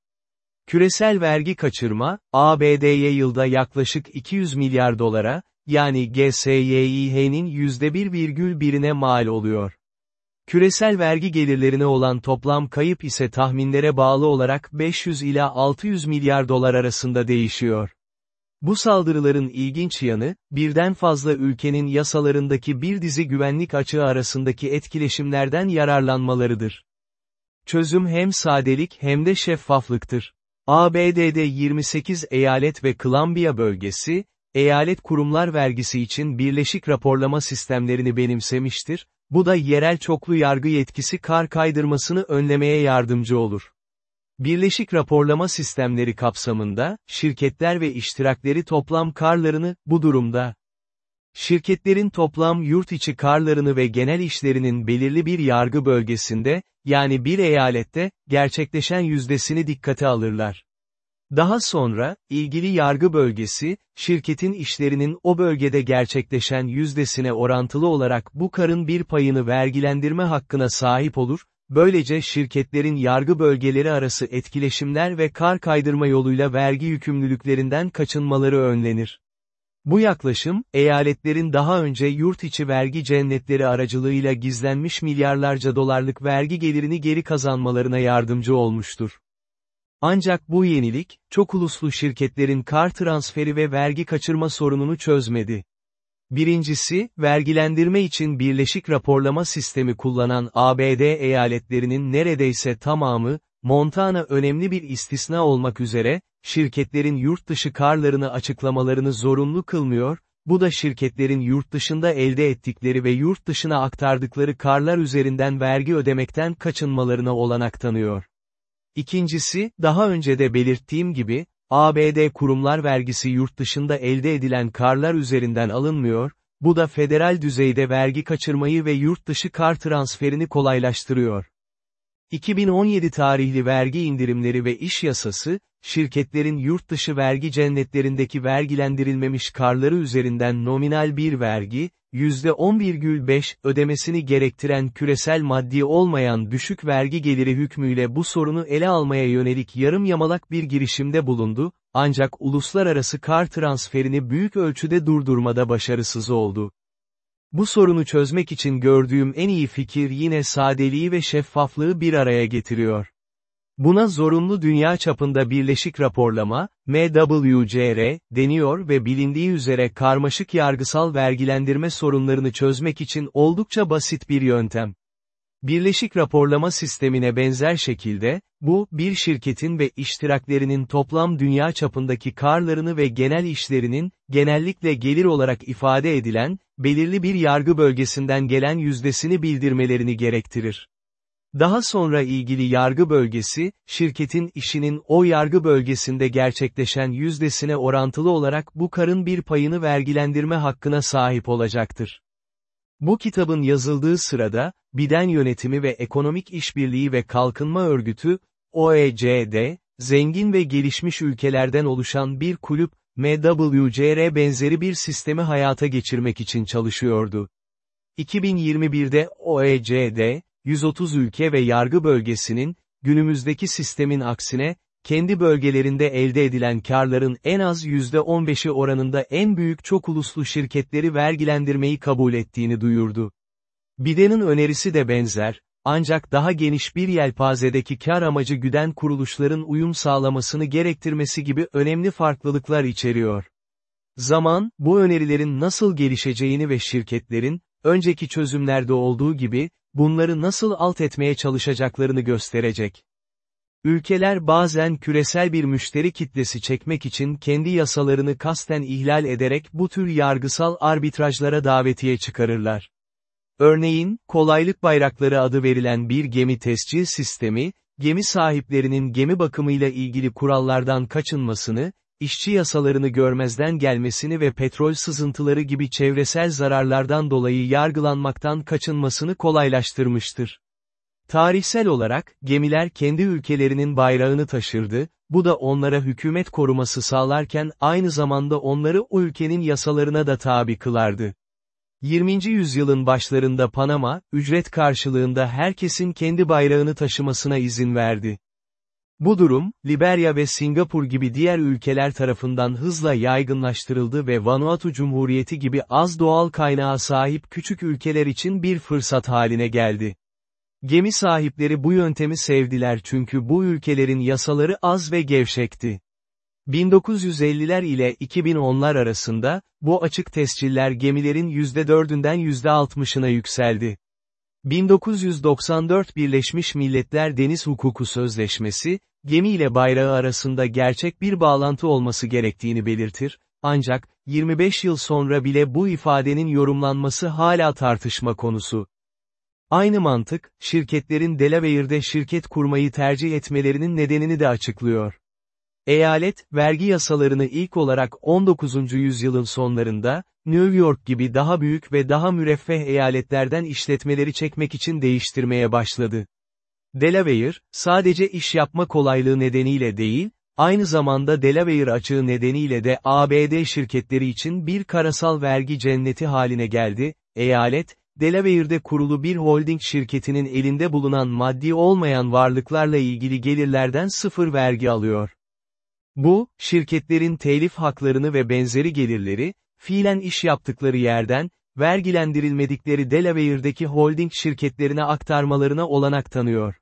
Küresel vergi kaçırma, ABD'ye yılda yaklaşık 200 milyar dolara, yani GSYİH'nin %1,1'ine mal oluyor. Küresel vergi gelirlerine olan toplam kayıp ise tahminlere bağlı olarak 500 ila 600 milyar dolar arasında değişiyor. Bu saldırıların ilginç yanı, birden fazla ülkenin yasalarındaki bir dizi güvenlik açığı arasındaki etkileşimlerden yararlanmalarıdır. Çözüm hem sadelik hem de şeffaflıktır. ABD'de 28 eyalet ve Columbia bölgesi, eyalet kurumlar vergisi için birleşik raporlama sistemlerini benimsemiştir, bu da yerel çoklu yargı yetkisi kar kaydırmasını önlemeye yardımcı olur. Birleşik raporlama sistemleri kapsamında, şirketler ve iştirakleri toplam karlarını, bu durumda, şirketlerin toplam yurt içi karlarını ve genel işlerinin belirli bir yargı bölgesinde, yani bir eyalette, gerçekleşen yüzdesini dikkate alırlar. Daha sonra, ilgili yargı bölgesi, şirketin işlerinin o bölgede gerçekleşen yüzdesine orantılı olarak bu karın bir payını vergilendirme hakkına sahip olur, böylece şirketlerin yargı bölgeleri arası etkileşimler ve kar kaydırma yoluyla vergi yükümlülüklerinden kaçınmaları önlenir. Bu yaklaşım, eyaletlerin daha önce yurt içi vergi cennetleri aracılığıyla gizlenmiş milyarlarca dolarlık vergi gelirini geri kazanmalarına yardımcı olmuştur. Ancak bu yenilik, çok uluslu şirketlerin kar transferi ve vergi kaçırma sorununu çözmedi. Birincisi, vergilendirme için birleşik raporlama sistemi kullanan ABD eyaletlerinin neredeyse tamamı, Montana önemli bir istisna olmak üzere, şirketlerin yurt dışı karlarını açıklamalarını zorunlu kılmıyor, bu da şirketlerin yurt dışında elde ettikleri ve yurt dışına aktardıkları karlar üzerinden vergi ödemekten kaçınmalarına olanak tanıyor. İkincisi, daha önce de belirttiğim gibi, ABD kurumlar vergisi yurt dışında elde edilen karlar üzerinden alınmıyor, bu da federal düzeyde vergi kaçırmayı ve yurt dışı kar transferini kolaylaştırıyor. 2017 tarihli vergi indirimleri ve iş yasası, şirketlerin yurt dışı vergi cennetlerindeki vergilendirilmemiş karları üzerinden nominal bir vergi, %10,5 ödemesini gerektiren küresel maddi olmayan düşük vergi geliri hükmüyle bu sorunu ele almaya yönelik yarım yamalak bir girişimde bulundu, ancak uluslararası kar transferini büyük ölçüde durdurmada başarısız oldu. Bu sorunu çözmek için gördüğüm en iyi fikir yine sadeliği ve şeffaflığı bir araya getiriyor. Buna zorunlu dünya çapında birleşik raporlama, MWCR, deniyor ve bilindiği üzere karmaşık yargısal vergilendirme sorunlarını çözmek için oldukça basit bir yöntem. Birleşik raporlama sistemine benzer şekilde, bu, bir şirketin ve iştiraklerinin toplam dünya çapındaki karlarını ve genel işlerinin, genellikle gelir olarak ifade edilen, belirli bir yargı bölgesinden gelen yüzdesini bildirmelerini gerektirir. Daha sonra ilgili yargı bölgesi, şirketin işinin o yargı bölgesinde gerçekleşen yüzdesine orantılı olarak bu karın bir payını vergilendirme hakkına sahip olacaktır. Bu kitabın yazıldığı sırada, Biden Yönetimi ve Ekonomik İşbirliği ve Kalkınma Örgütü, OECD, zengin ve gelişmiş ülkelerden oluşan bir kulüp, MWCR benzeri bir sistemi hayata geçirmek için çalışıyordu. 2021'de OECD, 130 ülke ve yargı bölgesinin, günümüzdeki sistemin aksine, kendi bölgelerinde elde edilen karların en az %15'i oranında en büyük çok uluslu şirketleri vergilendirmeyi kabul ettiğini duyurdu. Biden'in önerisi de benzer, ancak daha geniş bir yelpazedeki kar amacı güden kuruluşların uyum sağlamasını gerektirmesi gibi önemli farklılıklar içeriyor. Zaman, bu önerilerin nasıl gelişeceğini ve şirketlerin, önceki çözümlerde olduğu gibi, bunları nasıl alt etmeye çalışacaklarını gösterecek. Ülkeler bazen küresel bir müşteri kitlesi çekmek için kendi yasalarını kasten ihlal ederek bu tür yargısal arbitrajlara davetiye çıkarırlar. Örneğin, kolaylık bayrakları adı verilen bir gemi tescil sistemi, gemi sahiplerinin gemi bakımıyla ilgili kurallardan kaçınmasını, işçi yasalarını görmezden gelmesini ve petrol sızıntıları gibi çevresel zararlardan dolayı yargılanmaktan kaçınmasını kolaylaştırmıştır. Tarihsel olarak, gemiler kendi ülkelerinin bayrağını taşırdı, bu da onlara hükümet koruması sağlarken aynı zamanda onları o ülkenin yasalarına da tabi kılardı. 20. yüzyılın başlarında Panama, ücret karşılığında herkesin kendi bayrağını taşımasına izin verdi. Bu durum, Liberya ve Singapur gibi diğer ülkeler tarafından hızla yaygınlaştırıldı ve Vanuatu Cumhuriyeti gibi az doğal kaynağa sahip küçük ülkeler için bir fırsat haline geldi. Gemi sahipleri bu yöntemi sevdiler çünkü bu ülkelerin yasaları az ve gevşekti. 1950'ler ile 2010'lar arasında, bu açık tesciller gemilerin %4'ünden %60'ına yükseldi. 1994 Birleşmiş Milletler Deniz Hukuku Sözleşmesi, gemi ile bayrağı arasında gerçek bir bağlantı olması gerektiğini belirtir, ancak, 25 yıl sonra bile bu ifadenin yorumlanması hala tartışma konusu. Aynı mantık, şirketlerin Delaware'de şirket kurmayı tercih etmelerinin nedenini de açıklıyor. Eyalet, vergi yasalarını ilk olarak 19. yüzyılın sonlarında, New York gibi daha büyük ve daha müreffeh eyaletlerden işletmeleri çekmek için değiştirmeye başladı. Delaware, sadece iş yapma kolaylığı nedeniyle değil, aynı zamanda Delaware açığı nedeniyle de ABD şirketleri için bir karasal vergi cenneti haline geldi, eyalet, Delaware'de kurulu bir holding şirketinin elinde bulunan maddi olmayan varlıklarla ilgili gelirlerden sıfır vergi alıyor. Bu, şirketlerin telif haklarını ve benzeri gelirleri, fiilen iş yaptıkları yerden, vergilendirilmedikleri Delaware'deki holding şirketlerine aktarmalarına olanak tanıyor.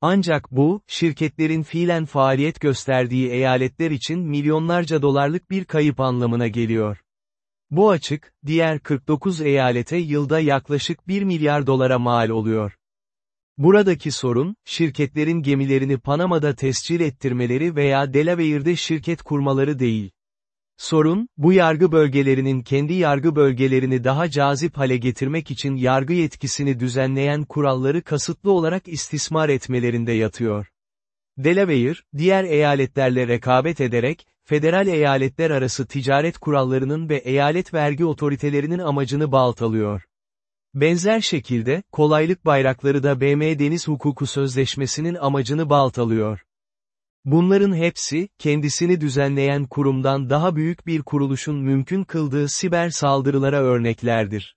Ancak bu, şirketlerin fiilen faaliyet gösterdiği eyaletler için milyonlarca dolarlık bir kayıp anlamına geliyor. Bu açık, diğer 49 eyalete yılda yaklaşık 1 milyar dolara mal oluyor. Buradaki sorun, şirketlerin gemilerini Panama'da tescil ettirmeleri veya Delaware'de şirket kurmaları değil. Sorun, bu yargı bölgelerinin kendi yargı bölgelerini daha cazip hale getirmek için yargı yetkisini düzenleyen kuralları kasıtlı olarak istismar etmelerinde yatıyor. Delaware, diğer eyaletlerle rekabet ederek, federal eyaletler arası ticaret kurallarının ve eyalet vergi otoritelerinin amacını baltalıyor. Benzer şekilde, kolaylık bayrakları da BM Deniz Hukuku Sözleşmesi'nin amacını baltalıyor. Bunların hepsi, kendisini düzenleyen kurumdan daha büyük bir kuruluşun mümkün kıldığı siber saldırılara örneklerdir.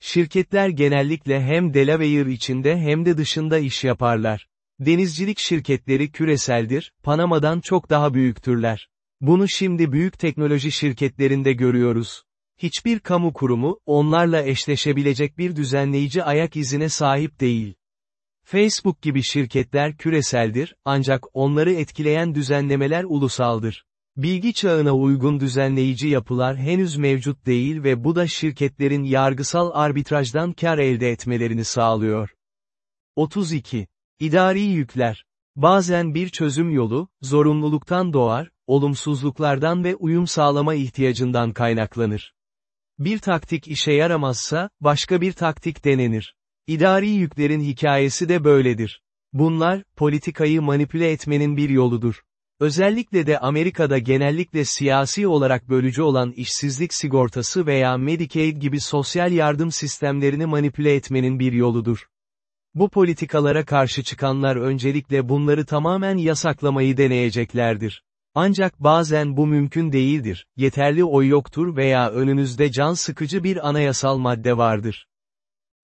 Şirketler genellikle hem Delaware içinde hem de dışında iş yaparlar. Denizcilik şirketleri küreseldir, Panama'dan çok daha büyüktürler. Bunu şimdi büyük teknoloji şirketlerinde görüyoruz. Hiçbir kamu kurumu, onlarla eşleşebilecek bir düzenleyici ayak izine sahip değil. Facebook gibi şirketler küreseldir, ancak onları etkileyen düzenlemeler ulusaldır. Bilgi çağına uygun düzenleyici yapılar henüz mevcut değil ve bu da şirketlerin yargısal arbitrajdan kar elde etmelerini sağlıyor. 32. İdari yükler. Bazen bir çözüm yolu, zorunluluktan doğar, olumsuzluklardan ve uyum sağlama ihtiyacından kaynaklanır. Bir taktik işe yaramazsa, başka bir taktik denenir. İdari yüklerin hikayesi de böyledir. Bunlar, politikayı manipüle etmenin bir yoludur. Özellikle de Amerika'da genellikle siyasi olarak bölücü olan işsizlik sigortası veya Medicaid gibi sosyal yardım sistemlerini manipüle etmenin bir yoludur. Bu politikalara karşı çıkanlar öncelikle bunları tamamen yasaklamayı deneyeceklerdir. Ancak bazen bu mümkün değildir, yeterli oy yoktur veya önünüzde can sıkıcı bir anayasal madde vardır.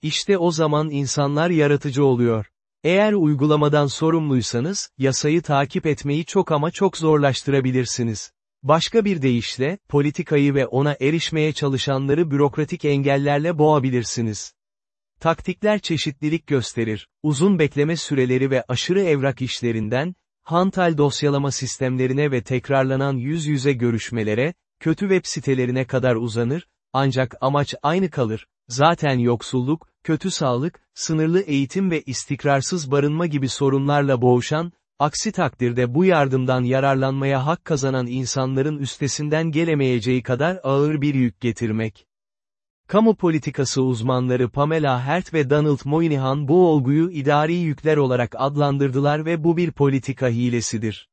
İşte o zaman insanlar yaratıcı oluyor. Eğer uygulamadan sorumluysanız, yasayı takip etmeyi çok ama çok zorlaştırabilirsiniz. Başka bir deyişle, politikayı ve ona erişmeye çalışanları bürokratik engellerle boğabilirsiniz. Taktikler çeşitlilik gösterir, uzun bekleme süreleri ve aşırı evrak işlerinden, hantal dosyalama sistemlerine ve tekrarlanan yüz yüze görüşmelere, kötü web sitelerine kadar uzanır, ancak amaç aynı kalır, zaten yoksulluk, kötü sağlık, sınırlı eğitim ve istikrarsız barınma gibi sorunlarla boğuşan, aksi takdirde bu yardımdan yararlanmaya hak kazanan insanların üstesinden gelemeyeceği kadar ağır bir yük getirmek. Kamu politikası uzmanları Pamela Hert ve Donald Moynihan bu olguyu idari yükler olarak adlandırdılar ve bu bir politika hilesidir.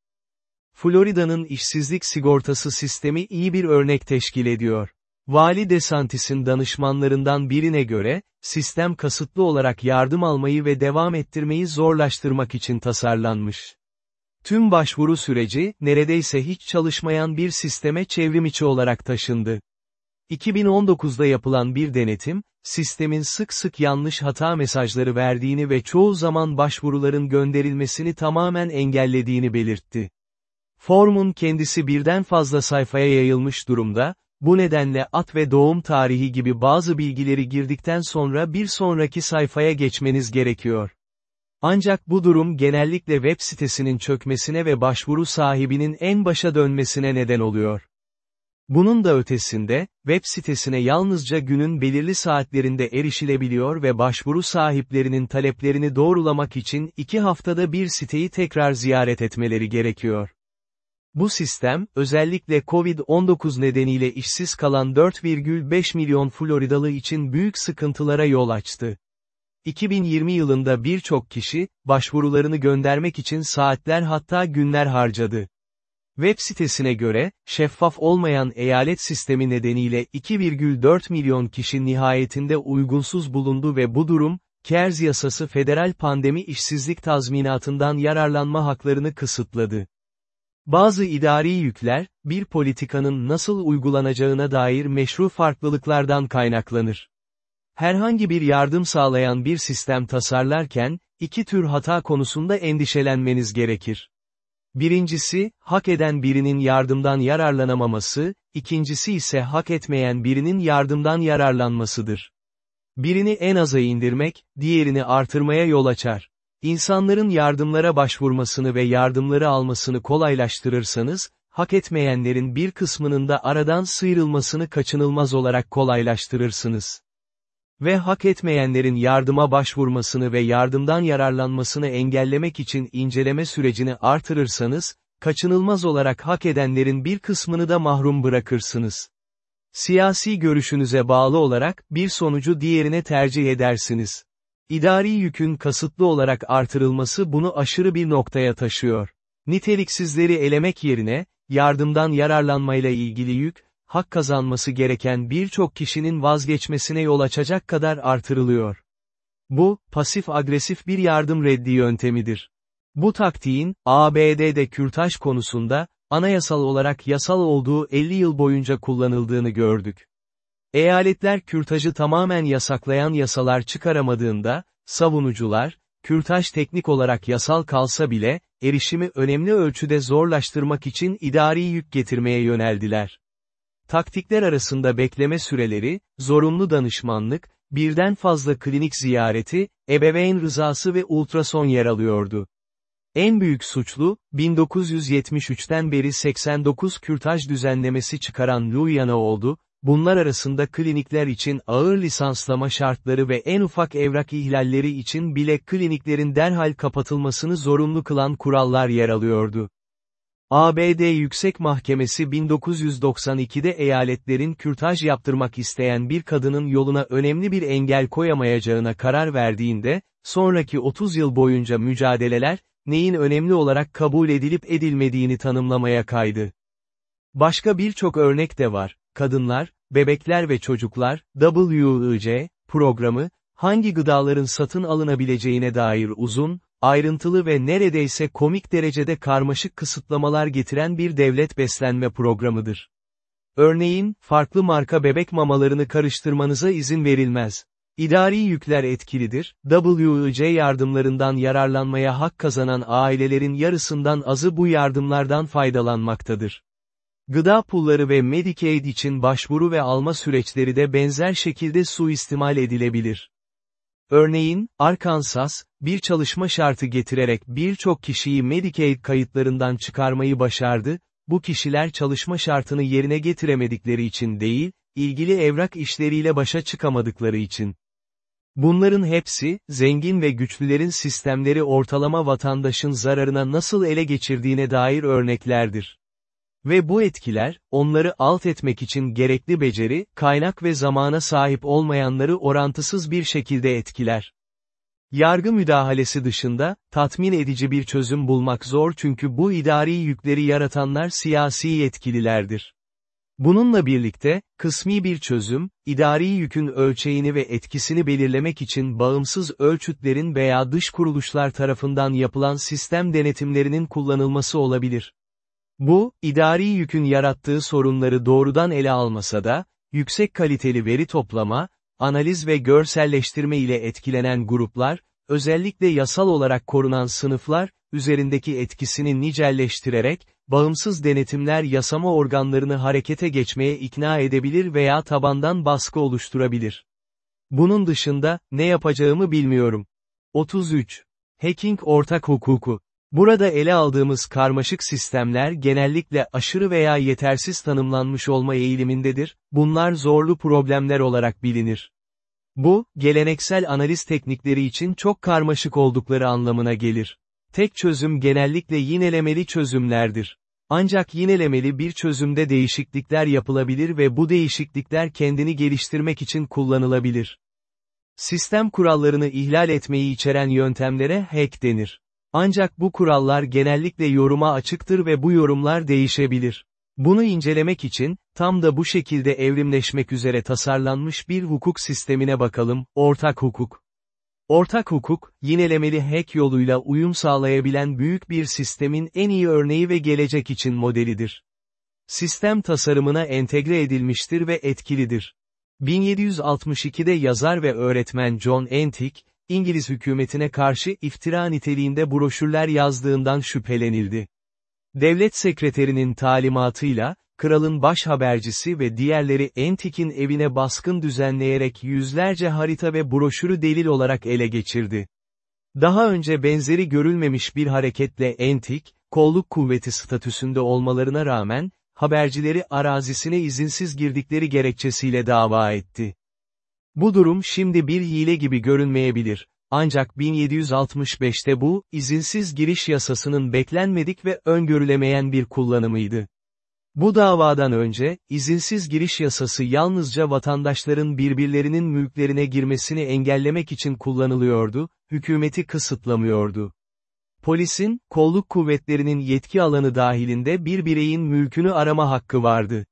Florida'nın işsizlik sigortası sistemi iyi bir örnek teşkil ediyor. Vali DeSantis'in danışmanlarından birine göre, sistem kasıtlı olarak yardım almayı ve devam ettirmeyi zorlaştırmak için tasarlanmış. Tüm başvuru süreci, neredeyse hiç çalışmayan bir sisteme çevrimiçi olarak taşındı. 2019'da yapılan bir denetim, sistemin sık sık yanlış hata mesajları verdiğini ve çoğu zaman başvuruların gönderilmesini tamamen engellediğini belirtti. Formun kendisi birden fazla sayfaya yayılmış durumda, bu nedenle at ve doğum tarihi gibi bazı bilgileri girdikten sonra bir sonraki sayfaya geçmeniz gerekiyor. Ancak bu durum genellikle web sitesinin çökmesine ve başvuru sahibinin en başa dönmesine neden oluyor. Bunun da ötesinde, web sitesine yalnızca günün belirli saatlerinde erişilebiliyor ve başvuru sahiplerinin taleplerini doğrulamak için iki haftada bir siteyi tekrar ziyaret etmeleri gerekiyor. Bu sistem, özellikle COVID-19 nedeniyle işsiz kalan 4,5 milyon Floridalı için büyük sıkıntılara yol açtı. 2020 yılında birçok kişi, başvurularını göndermek için saatler hatta günler harcadı. Web sitesine göre, şeffaf olmayan eyalet sistemi nedeniyle 2,4 milyon kişi nihayetinde uygunsuz bulundu ve bu durum, KERS yasası federal pandemi işsizlik tazminatından yararlanma haklarını kısıtladı. Bazı idari yükler, bir politikanın nasıl uygulanacağına dair meşru farklılıklardan kaynaklanır. Herhangi bir yardım sağlayan bir sistem tasarlarken, iki tür hata konusunda endişelenmeniz gerekir. Birincisi, hak eden birinin yardımdan yararlanamaması, ikincisi ise hak etmeyen birinin yardımdan yararlanmasıdır. Birini en aza indirmek, diğerini artırmaya yol açar. İnsanların yardımlara başvurmasını ve yardımları almasını kolaylaştırırsanız, hak etmeyenlerin bir kısmının da aradan sıyrılmasını kaçınılmaz olarak kolaylaştırırsınız. Ve hak etmeyenlerin yardıma başvurmasını ve yardımdan yararlanmasını engellemek için inceleme sürecini artırırsanız, kaçınılmaz olarak hak edenlerin bir kısmını da mahrum bırakırsınız. Siyasi görüşünüze bağlı olarak, bir sonucu diğerine tercih edersiniz. İdari yükün kasıtlı olarak artırılması bunu aşırı bir noktaya taşıyor. Niteliksizleri elemek yerine, yardımdan yararlanmayla ilgili yük, hak kazanması gereken birçok kişinin vazgeçmesine yol açacak kadar artırılıyor. Bu, pasif-agresif bir yardım reddi yöntemidir. Bu taktiğin, ABD'de kürtaj konusunda, anayasal olarak yasal olduğu 50 yıl boyunca kullanıldığını gördük. Eyaletler kürtajı tamamen yasaklayan yasalar çıkaramadığında, savunucular, kürtaj teknik olarak yasal kalsa bile, erişimi önemli ölçüde zorlaştırmak için idari yük getirmeye yöneldiler. Taktikler arasında bekleme süreleri, zorunlu danışmanlık, birden fazla klinik ziyareti, ebeveyn rızası ve ultrason yer alıyordu. En büyük suçlu, 1973'ten beri 89 kürtaj düzenlemesi çıkaran Luyana oldu, bunlar arasında klinikler için ağır lisanslama şartları ve en ufak evrak ihlalleri için bile kliniklerin derhal kapatılmasını zorunlu kılan kurallar yer alıyordu. ABD Yüksek Mahkemesi 1992'de eyaletlerin kürtaj yaptırmak isteyen bir kadının yoluna önemli bir engel koyamayacağına karar verdiğinde, sonraki 30 yıl boyunca mücadeleler, neyin önemli olarak kabul edilip edilmediğini tanımlamaya kaydı. Başka birçok örnek de var. Kadınlar, Bebekler ve Çocuklar, WIC, programı, hangi gıdaların satın alınabileceğine dair uzun, ayrıntılı ve neredeyse komik derecede karmaşık kısıtlamalar getiren bir devlet beslenme programıdır. Örneğin, farklı marka bebek mamalarını karıştırmanıza izin verilmez. İdari yükler etkilidir, WIC yardımlarından yararlanmaya hak kazanan ailelerin yarısından azı bu yardımlardan faydalanmaktadır. Gıda pulları ve Medicaid için başvuru ve alma süreçleri de benzer şekilde suistimal edilebilir. Örneğin, Arkansas, bir çalışma şartı getirerek birçok kişiyi Medicaid kayıtlarından çıkarmayı başardı, bu kişiler çalışma şartını yerine getiremedikleri için değil, ilgili evrak işleriyle başa çıkamadıkları için. Bunların hepsi, zengin ve güçlülerin sistemleri ortalama vatandaşın zararına nasıl ele geçirdiğine dair örneklerdir. Ve bu etkiler, onları alt etmek için gerekli beceri, kaynak ve zamana sahip olmayanları orantısız bir şekilde etkiler. Yargı müdahalesi dışında, tatmin edici bir çözüm bulmak zor çünkü bu idari yükleri yaratanlar siyasi yetkililerdir. Bununla birlikte, kısmi bir çözüm, idari yükün ölçeğini ve etkisini belirlemek için bağımsız ölçütlerin veya dış kuruluşlar tarafından yapılan sistem denetimlerinin kullanılması olabilir. Bu, idari yükün yarattığı sorunları doğrudan ele almasa da, yüksek kaliteli veri toplama, analiz ve görselleştirme ile etkilenen gruplar, özellikle yasal olarak korunan sınıflar, üzerindeki etkisini nicelleştirerek, bağımsız denetimler yasama organlarını harekete geçmeye ikna edebilir veya tabandan baskı oluşturabilir. Bunun dışında, ne yapacağımı bilmiyorum. 33. Hacking ortak hukuku. Burada ele aldığımız karmaşık sistemler genellikle aşırı veya yetersiz tanımlanmış olma eğilimindedir, bunlar zorlu problemler olarak bilinir. Bu, geleneksel analiz teknikleri için çok karmaşık oldukları anlamına gelir. Tek çözüm genellikle yinelemeli çözümlerdir. Ancak yinelemeli bir çözümde değişiklikler yapılabilir ve bu değişiklikler kendini geliştirmek için kullanılabilir. Sistem kurallarını ihlal etmeyi içeren yöntemlere hack denir. Ancak bu kurallar genellikle yoruma açıktır ve bu yorumlar değişebilir. Bunu incelemek için, tam da bu şekilde evrimleşmek üzere tasarlanmış bir hukuk sistemine bakalım, ortak hukuk. Ortak hukuk, yinelemeli hack yoluyla uyum sağlayabilen büyük bir sistemin en iyi örneği ve gelecek için modelidir. Sistem tasarımına entegre edilmiştir ve etkilidir. 1762'de yazar ve öğretmen John Entick, İngiliz hükümetine karşı iftira niteliğinde broşürler yazdığından şüphelenildi. Devlet sekreterinin talimatıyla, kralın baş habercisi ve diğerleri Entik'in evine baskın düzenleyerek yüzlerce harita ve broşürü delil olarak ele geçirdi. Daha önce benzeri görülmemiş bir hareketle Entik, kolluk kuvveti statüsünde olmalarına rağmen, habercileri arazisine izinsiz girdikleri gerekçesiyle dava etti. Bu durum şimdi bir hile gibi görünmeyebilir. Ancak 1765'te bu, izinsiz giriş yasasının beklenmedik ve öngörülemeyen bir kullanımıydı. Bu davadan önce, izinsiz giriş yasası yalnızca vatandaşların birbirlerinin mülklerine girmesini engellemek için kullanılıyordu, hükümeti kısıtlamıyordu. Polisin, kolluk kuvvetlerinin yetki alanı dahilinde bir bireyin mülkünü arama hakkı vardı.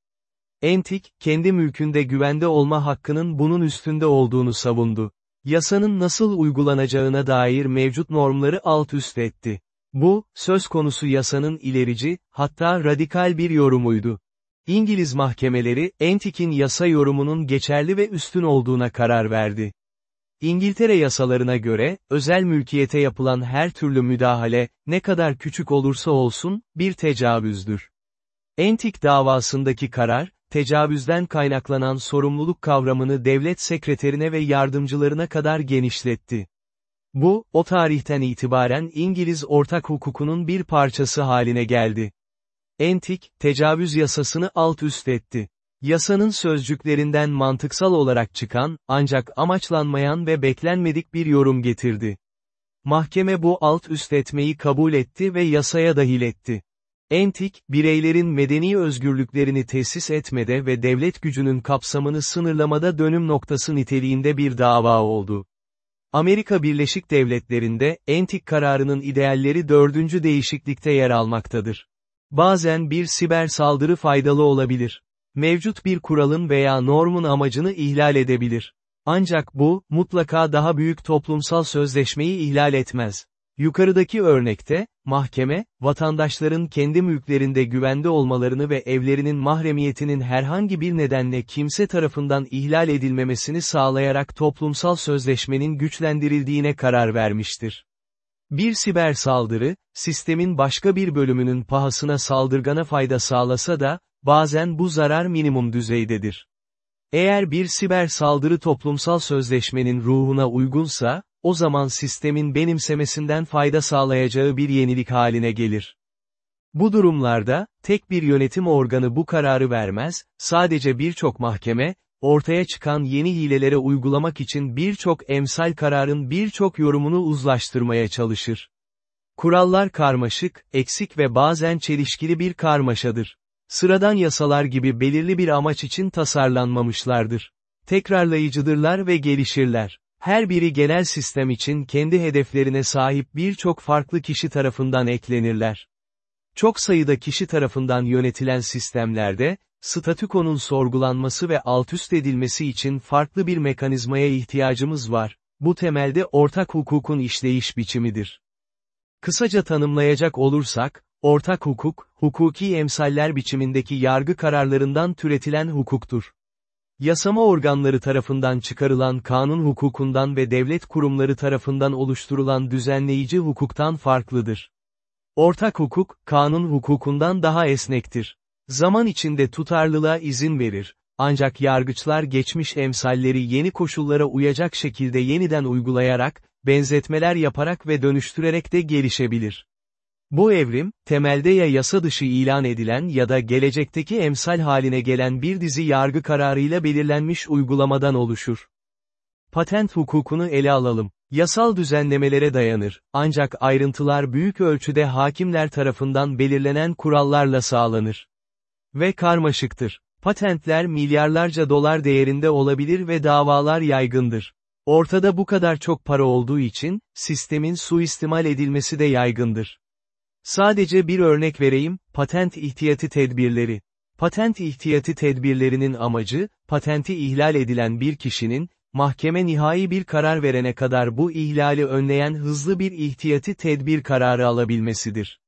Entik, kendi mülkünde güvende olma hakkının bunun üstünde olduğunu savundu. Yasanın nasıl uygulanacağına dair mevcut normları alt üst etti. Bu, söz konusu yasanın ilerici, hatta radikal bir yorumuydu. İngiliz mahkemeleri, Entik'in yasa yorumunun geçerli ve üstün olduğuna karar verdi. İngiltere yasalarına göre, özel mülkiyete yapılan her türlü müdahale, ne kadar küçük olursa olsun, bir tecavüzdür. Entik davasındaki karar, tecavüzden kaynaklanan sorumluluk kavramını devlet sekreterine ve yardımcılarına kadar genişletti. Bu, o tarihten itibaren İngiliz ortak hukukunun bir parçası haline geldi. Entik, tecavüz yasasını alt üst etti. Yasanın sözcüklerinden mantıksal olarak çıkan, ancak amaçlanmayan ve beklenmedik bir yorum getirdi. Mahkeme bu alt üst etmeyi kabul etti ve yasaya dahil etti. Entik, bireylerin medeni özgürlüklerini tesis etmede ve devlet gücünün kapsamını sınırlamada dönüm noktası niteliğinde bir dava oldu. Amerika Birleşik Devletleri'nde, Entik kararının idealleri dördüncü değişiklikte yer almaktadır. Bazen bir siber saldırı faydalı olabilir. Mevcut bir kuralın veya normun amacını ihlal edebilir. Ancak bu, mutlaka daha büyük toplumsal sözleşmeyi ihlal etmez. Yukarıdaki örnekte, mahkeme, vatandaşların kendi mülklerinde güvende olmalarını ve evlerinin mahremiyetinin herhangi bir nedenle kimse tarafından ihlal edilmemesini sağlayarak toplumsal sözleşmenin güçlendirildiğine karar vermiştir. Bir siber saldırı, sistemin başka bir bölümünün pahasına saldırgana fayda sağlasa da, bazen bu zarar minimum düzeydedir. Eğer bir siber saldırı toplumsal sözleşmenin ruhuna uygunsa, o zaman sistemin benimsemesinden fayda sağlayacağı bir yenilik haline gelir. Bu durumlarda, tek bir yönetim organı bu kararı vermez, sadece birçok mahkeme, ortaya çıkan yeni hilelere uygulamak için birçok emsal kararın birçok yorumunu uzlaştırmaya çalışır. Kurallar karmaşık, eksik ve bazen çelişkili bir karmaşadır. Sıradan yasalar gibi belirli bir amaç için tasarlanmamışlardır. Tekrarlayıcıdırlar ve gelişirler. Her biri genel sistem için kendi hedeflerine sahip birçok farklı kişi tarafından eklenirler. Çok sayıda kişi tarafından yönetilen sistemlerde, statükonun sorgulanması ve altüst edilmesi için farklı bir mekanizmaya ihtiyacımız var. Bu temelde ortak hukukun işleyiş biçimidir. Kısaca tanımlayacak olursak, ortak hukuk, hukuki emsaller biçimindeki yargı kararlarından türetilen hukuktur. Yasama organları tarafından çıkarılan kanun hukukundan ve devlet kurumları tarafından oluşturulan düzenleyici hukuktan farklıdır. Ortak hukuk, kanun hukukundan daha esnektir. Zaman içinde tutarlılığa izin verir, ancak yargıçlar geçmiş emsalleri yeni koşullara uyacak şekilde yeniden uygulayarak, benzetmeler yaparak ve dönüştürerek de gelişebilir. Bu evrim, temelde ya yasa dışı ilan edilen ya da gelecekteki emsal haline gelen bir dizi yargı kararıyla belirlenmiş uygulamadan oluşur. Patent hukukunu ele alalım. Yasal düzenlemelere dayanır, ancak ayrıntılar büyük ölçüde hakimler tarafından belirlenen kurallarla sağlanır. Ve karmaşıktır. Patentler milyarlarca dolar değerinde olabilir ve davalar yaygındır. Ortada bu kadar çok para olduğu için, sistemin suistimal edilmesi de yaygındır. Sadece bir örnek vereyim, patent ihtiyati tedbirleri. Patent ihtiyati tedbirlerinin amacı, patenti ihlal edilen bir kişinin, mahkeme nihai bir karar verene kadar bu ihlali önleyen hızlı bir ihtiyati tedbir kararı alabilmesidir.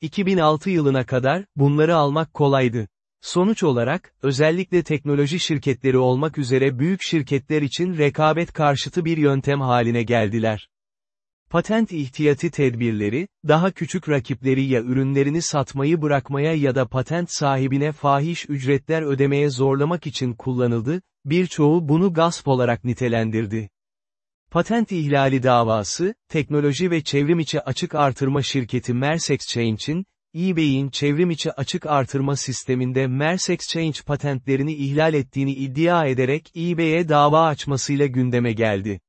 2006 yılına kadar, bunları almak kolaydı. Sonuç olarak, özellikle teknoloji şirketleri olmak üzere büyük şirketler için rekabet karşıtı bir yöntem haline geldiler. Patent ihtiyati tedbirleri, daha küçük rakipleri ya ürünlerini satmayı bırakmaya ya da patent sahibine fahiş ücretler ödemeye zorlamak için kullanıldı, birçoğu bunu gasp olarak nitelendirdi. Patent ihlali davası, teknoloji ve çevrimiçi açık artırma şirketi Mers Exchange'in, eBay'in çevrimiçi açık artırma sisteminde Mers Exchange patentlerini ihlal ettiğini iddia ederek eBay'e dava açmasıyla gündeme geldi.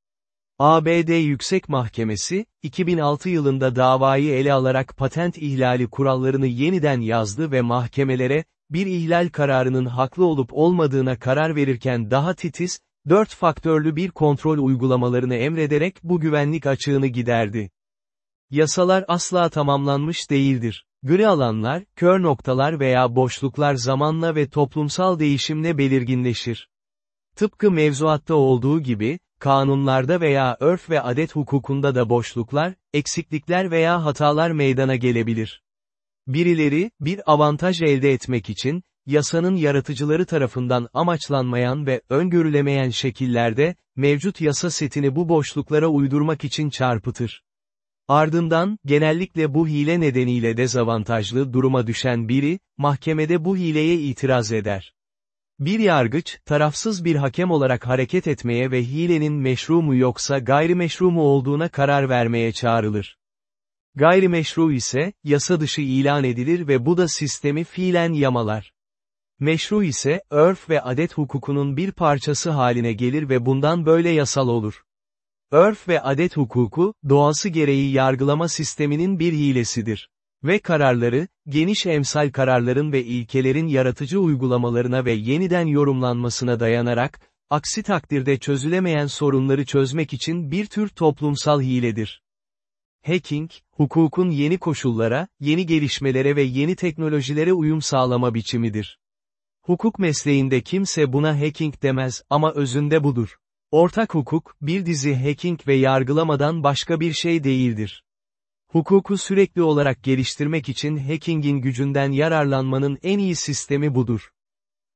ABD Yüksek Mahkemesi, 2006 yılında davayı ele alarak patent ihlali kurallarını yeniden yazdı ve mahkemelere, bir ihlal kararının haklı olup olmadığına karar verirken daha titiz, dört faktörlü bir kontrol uygulamalarını emrederek bu güvenlik açığını giderdi. Yasalar asla tamamlanmış değildir. Gri alanlar, kör noktalar veya boşluklar zamanla ve toplumsal değişimle belirginleşir. Tıpkı mevzuatta olduğu gibi, kanunlarda veya örf ve adet hukukunda da boşluklar, eksiklikler veya hatalar meydana gelebilir. Birileri, bir avantaj elde etmek için, yasanın yaratıcıları tarafından amaçlanmayan ve öngörülemeyen şekillerde, mevcut yasa setini bu boşluklara uydurmak için çarpıtır. Ardından, genellikle bu hile nedeniyle dezavantajlı duruma düşen biri, mahkemede bu hileye itiraz eder. Bir yargıç, tarafsız bir hakem olarak hareket etmeye ve hilenin meşru mu yoksa gayrimeşru mu olduğuna karar vermeye çağrılır. Gayrimeşru ise, yasa dışı ilan edilir ve bu da sistemi fiilen yamalar. Meşru ise, örf ve adet hukukunun bir parçası haline gelir ve bundan böyle yasal olur. Örf ve adet hukuku, doğası gereği yargılama sisteminin bir hilesidir. Ve kararları, geniş emsal kararların ve ilkelerin yaratıcı uygulamalarına ve yeniden yorumlanmasına dayanarak, aksi takdirde çözülemeyen sorunları çözmek için bir tür toplumsal hiledir. Hacking, hukukun yeni koşullara, yeni gelişmelere ve yeni teknolojilere uyum sağlama biçimidir. Hukuk mesleğinde kimse buna hacking demez ama özünde budur. Ortak hukuk, bir dizi hacking ve yargılamadan başka bir şey değildir. Hukuku sürekli olarak geliştirmek için hackingin gücünden yararlanmanın en iyi sistemi budur.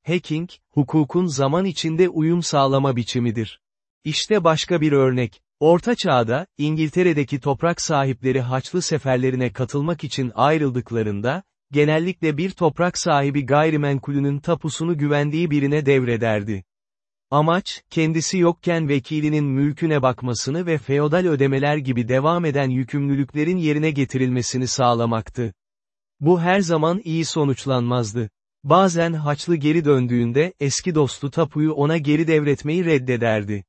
Hacking, hukukun zaman içinde uyum sağlama biçimidir. İşte başka bir örnek. Orta Çağ'da, İngiltere'deki toprak sahipleri Haçlı seferlerine katılmak için ayrıldıklarında, genellikle bir toprak sahibi gayrimenkulünün tapusunu güvendiği birine devrederdi. Amaç, kendisi yokken vekilinin mülküne bakmasını ve feodal ödemeler gibi devam eden yükümlülüklerin yerine getirilmesini sağlamaktı. Bu her zaman iyi sonuçlanmazdı. Bazen Haçlı geri döndüğünde eski dostu tapuyu ona geri devretmeyi reddederdi.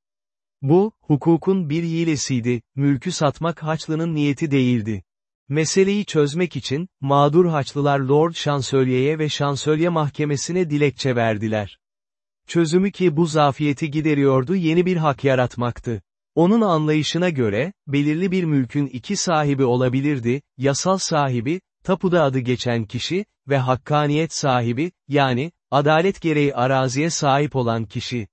Bu, hukukun bir hilesiydi, mülkü satmak Haçlı'nın niyeti değildi. Meseleyi çözmek için, mağdur Haçlılar Lord Şansölye'ye ve Şansölye Mahkemesi'ne dilekçe verdiler. Çözümü ki bu zafiyeti gideriyordu yeni bir hak yaratmaktı. Onun anlayışına göre, belirli bir mülkün iki sahibi olabilirdi, yasal sahibi, tapuda adı geçen kişi, ve hakkaniyet sahibi, yani, adalet gereği araziye sahip olan kişi.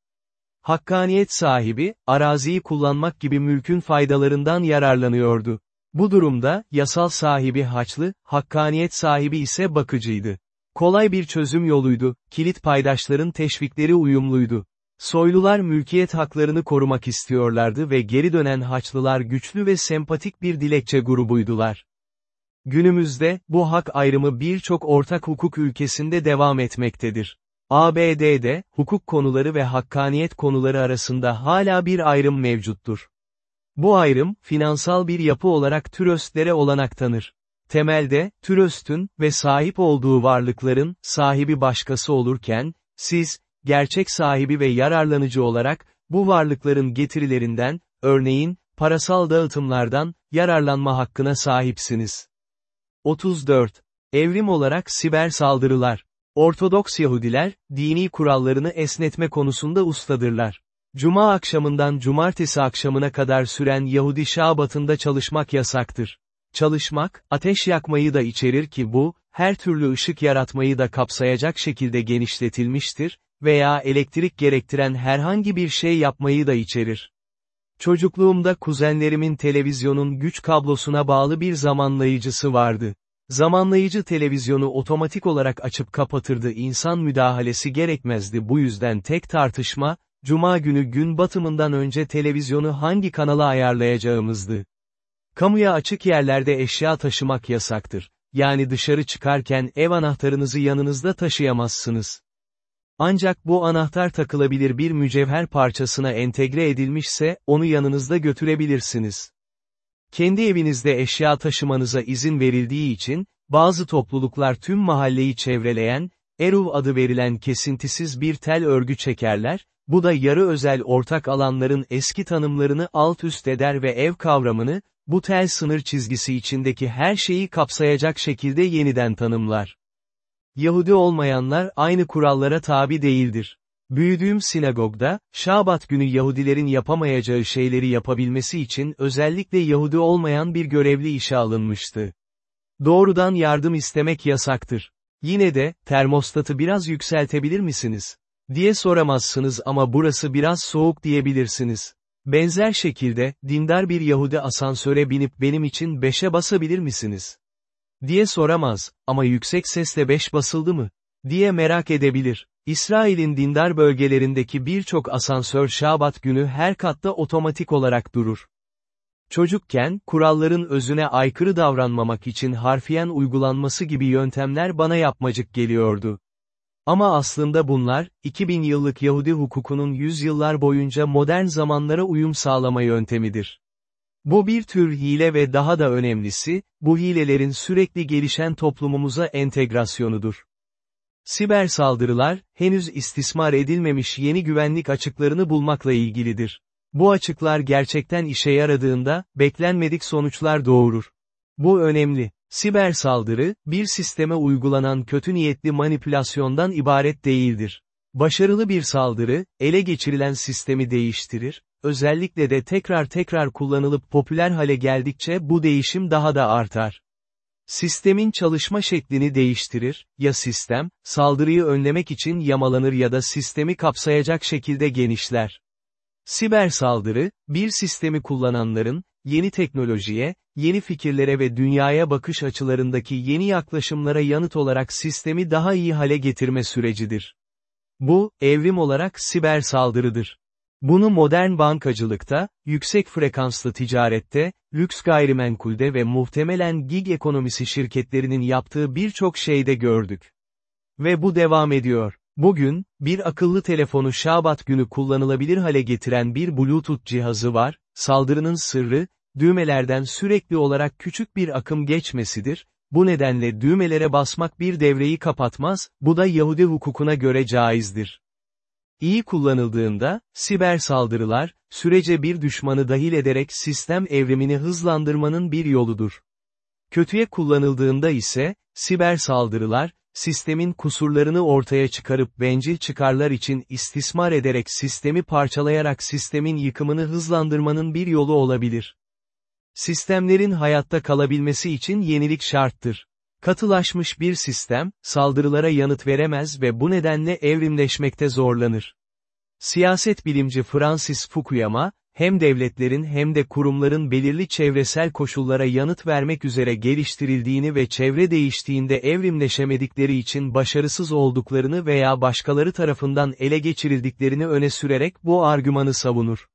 Hakkaniyet sahibi, araziyi kullanmak gibi mülkün faydalarından yararlanıyordu. Bu durumda, yasal sahibi haçlı, hakkaniyet sahibi ise bakıcıydı. Kolay bir çözüm yoluydu, kilit paydaşların teşvikleri uyumluydu. Soylular mülkiyet haklarını korumak istiyorlardı ve geri dönen Haçlılar güçlü ve sempatik bir dilekçe grubuydular. Günümüzde, bu hak ayrımı birçok ortak hukuk ülkesinde devam etmektedir. ABD'de, hukuk konuları ve hakkaniyet konuları arasında hala bir ayrım mevcuttur. Bu ayrım, finansal bir yapı olarak türöstlere olanak tanır. Temelde, türöstün ve sahip olduğu varlıkların, sahibi başkası olurken, siz, gerçek sahibi ve yararlanıcı olarak, bu varlıkların getirilerinden, örneğin, parasal dağıtımlardan, yararlanma hakkına sahipsiniz. 34. Evrim olarak siber saldırılar. Ortodoks Yahudiler, dini kurallarını esnetme konusunda ustadırlar. Cuma akşamından cumartesi akşamına kadar süren Yahudi şabatında çalışmak yasaktır. Çalışmak, ateş yakmayı da içerir ki bu, her türlü ışık yaratmayı da kapsayacak şekilde genişletilmiştir, veya elektrik gerektiren herhangi bir şey yapmayı da içerir. Çocukluğumda kuzenlerimin televizyonun güç kablosuna bağlı bir zamanlayıcısı vardı. Zamanlayıcı televizyonu otomatik olarak açıp kapatırdı insan müdahalesi gerekmezdi bu yüzden tek tartışma, Cuma günü gün batımından önce televizyonu hangi kanala ayarlayacağımızdı. Kamuya açık yerlerde eşya taşımak yasaktır. Yani dışarı çıkarken ev anahtarınızı yanınızda taşıyamazsınız. Ancak bu anahtar takılabilir bir mücevher parçasına entegre edilmişse, onu yanınızda götürebilirsiniz. Kendi evinizde eşya taşımanıza izin verildiği için, bazı topluluklar tüm mahalleyi çevreleyen, Eruv adı verilen kesintisiz bir tel örgü çekerler, bu da yarı özel ortak alanların eski tanımlarını alt üst eder ve ev kavramını, bu tel sınır çizgisi içindeki her şeyi kapsayacak şekilde yeniden tanımlar. Yahudi olmayanlar aynı kurallara tabi değildir. Büyüdüğüm sinagogda, Şabat günü Yahudilerin yapamayacağı şeyleri yapabilmesi için özellikle Yahudi olmayan bir görevli işe alınmıştı. Doğrudan yardım istemek yasaktır. Yine de, termostatı biraz yükseltebilir misiniz? diye soramazsınız ama burası biraz soğuk diyebilirsiniz. Benzer şekilde, dindar bir Yahudi asansöre binip benim için beşe basabilir misiniz? diye soramaz, ama yüksek sesle beş basıldı mı? diye merak edebilir. İsrail'in dindar bölgelerindeki birçok asansör Şabat günü her katta otomatik olarak durur. Çocukken, kuralların özüne aykırı davranmamak için harfiyen uygulanması gibi yöntemler bana yapmacık geliyordu. Ama aslında bunlar, 2000 yıllık Yahudi hukukunun yüzyıllar boyunca modern zamanlara uyum sağlama yöntemidir. Bu bir tür hile ve daha da önemlisi, bu hilelerin sürekli gelişen toplumumuza entegrasyonudur. Siber saldırılar, henüz istismar edilmemiş yeni güvenlik açıklarını bulmakla ilgilidir. Bu açıklar gerçekten işe yaradığında, beklenmedik sonuçlar doğurur. Bu önemli. Siber saldırı, bir sisteme uygulanan kötü niyetli manipülasyondan ibaret değildir. Başarılı bir saldırı, ele geçirilen sistemi değiştirir, özellikle de tekrar tekrar kullanılıp popüler hale geldikçe bu değişim daha da artar. Sistemin çalışma şeklini değiştirir, ya sistem, saldırıyı önlemek için yamalanır ya da sistemi kapsayacak şekilde genişler. Siber saldırı, bir sistemi kullananların, yeni teknolojiye, yeni fikirlere ve dünyaya bakış açılarındaki yeni yaklaşımlara yanıt olarak sistemi daha iyi hale getirme sürecidir. Bu, evrim olarak siber saldırıdır. Bunu modern bankacılıkta, yüksek frekanslı ticarette, lüks gayrimenkulde ve muhtemelen gig ekonomisi şirketlerinin yaptığı birçok şeyde gördük. Ve bu devam ediyor. Bugün, bir akıllı telefonu Şabat günü kullanılabilir hale getiren bir Bluetooth cihazı var, saldırının sırrı, düğmelerden sürekli olarak küçük bir akım geçmesidir, bu nedenle düğmelere basmak bir devreyi kapatmaz, bu da Yahudi hukukuna göre caizdir. İyi kullanıldığında, siber saldırılar, sürece bir düşmanı dahil ederek sistem evrimini hızlandırmanın bir yoludur. Kötüye kullanıldığında ise, siber saldırılar, sistemin kusurlarını ortaya çıkarıp bencil çıkarlar için istismar ederek sistemi parçalayarak sistemin yıkımını hızlandırmanın bir yolu olabilir. Sistemlerin hayatta kalabilmesi için yenilik şarttır. Katılaşmış bir sistem, saldırılara yanıt veremez ve bu nedenle evrimleşmekte zorlanır. Siyaset bilimci Francis Fukuyama, hem devletlerin hem de kurumların belirli çevresel koşullara yanıt vermek üzere geliştirildiğini ve çevre değiştiğinde evrimleşemedikleri için başarısız olduklarını veya başkaları tarafından ele geçirildiklerini öne sürerek bu argümanı savunur.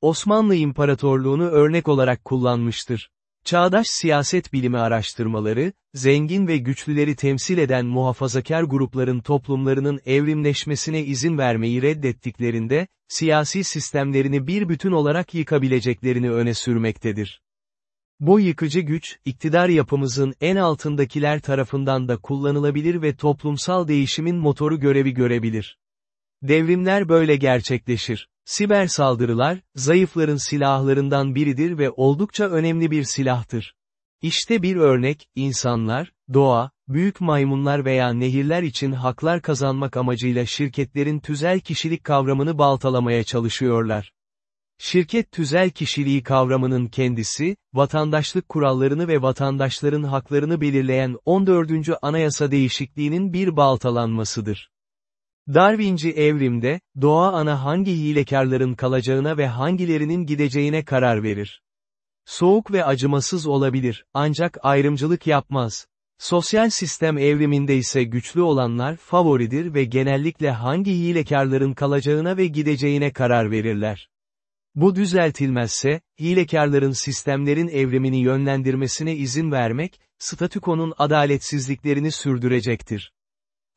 Osmanlı İmparatorluğunu örnek olarak kullanmıştır. Çağdaş siyaset bilimi araştırmaları, zengin ve güçlüleri temsil eden muhafazakar grupların toplumlarının evrimleşmesine izin vermeyi reddettiklerinde, siyasi sistemlerini bir bütün olarak yıkabileceklerini öne sürmektedir. Bu yıkıcı güç, iktidar yapımızın en altındakiler tarafından da kullanılabilir ve toplumsal değişimin motoru görevi görebilir. Devrimler böyle gerçekleşir. Siber saldırılar, zayıfların silahlarından biridir ve oldukça önemli bir silahtır. İşte bir örnek, insanlar, doğa, büyük maymunlar veya nehirler için haklar kazanmak amacıyla şirketlerin tüzel kişilik kavramını baltalamaya çalışıyorlar. Şirket tüzel kişiliği kavramının kendisi, vatandaşlık kurallarını ve vatandaşların haklarını belirleyen 14. Anayasa değişikliğinin bir baltalanmasıdır. Darwinci evrimde, doğa ana hangi hilekarların kalacağına ve hangilerinin gideceğine karar verir. Soğuk ve acımasız olabilir, ancak ayrımcılık yapmaz. Sosyal sistem evriminde ise güçlü olanlar favoridir ve genellikle hangi hilekarların kalacağına ve gideceğine karar verirler. Bu düzeltilmezse, hilekarların sistemlerin evrimini yönlendirmesine izin vermek, statükonun adaletsizliklerini sürdürecektir.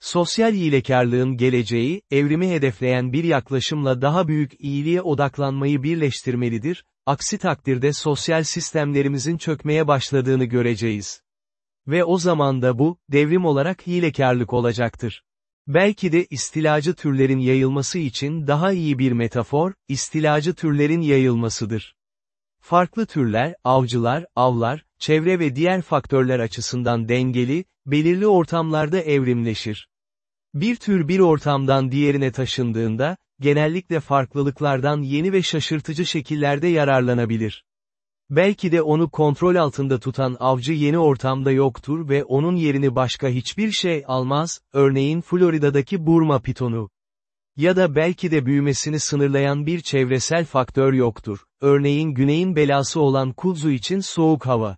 Sosyal iyilekarlığın geleceği, evrimi hedefleyen bir yaklaşımla daha büyük iyiliğe odaklanmayı birleştirmelidir, aksi takdirde sosyal sistemlerimizin çökmeye başladığını göreceğiz. Ve o zaman da bu, devrim olarak hilekarlık olacaktır. Belki de istilacı türlerin yayılması için daha iyi bir metafor, istilacı türlerin yayılmasıdır. Farklı türler, avcılar, avlar, çevre ve diğer faktörler açısından dengeli, belirli ortamlarda evrimleşir. Bir tür bir ortamdan diğerine taşındığında, genellikle farklılıklardan yeni ve şaşırtıcı şekillerde yararlanabilir. Belki de onu kontrol altında tutan avcı yeni ortamda yoktur ve onun yerini başka hiçbir şey almaz, örneğin Florida'daki Burma pitonu. Ya da belki de büyümesini sınırlayan bir çevresel faktör yoktur, örneğin güneyin belası olan kuzu için soğuk hava.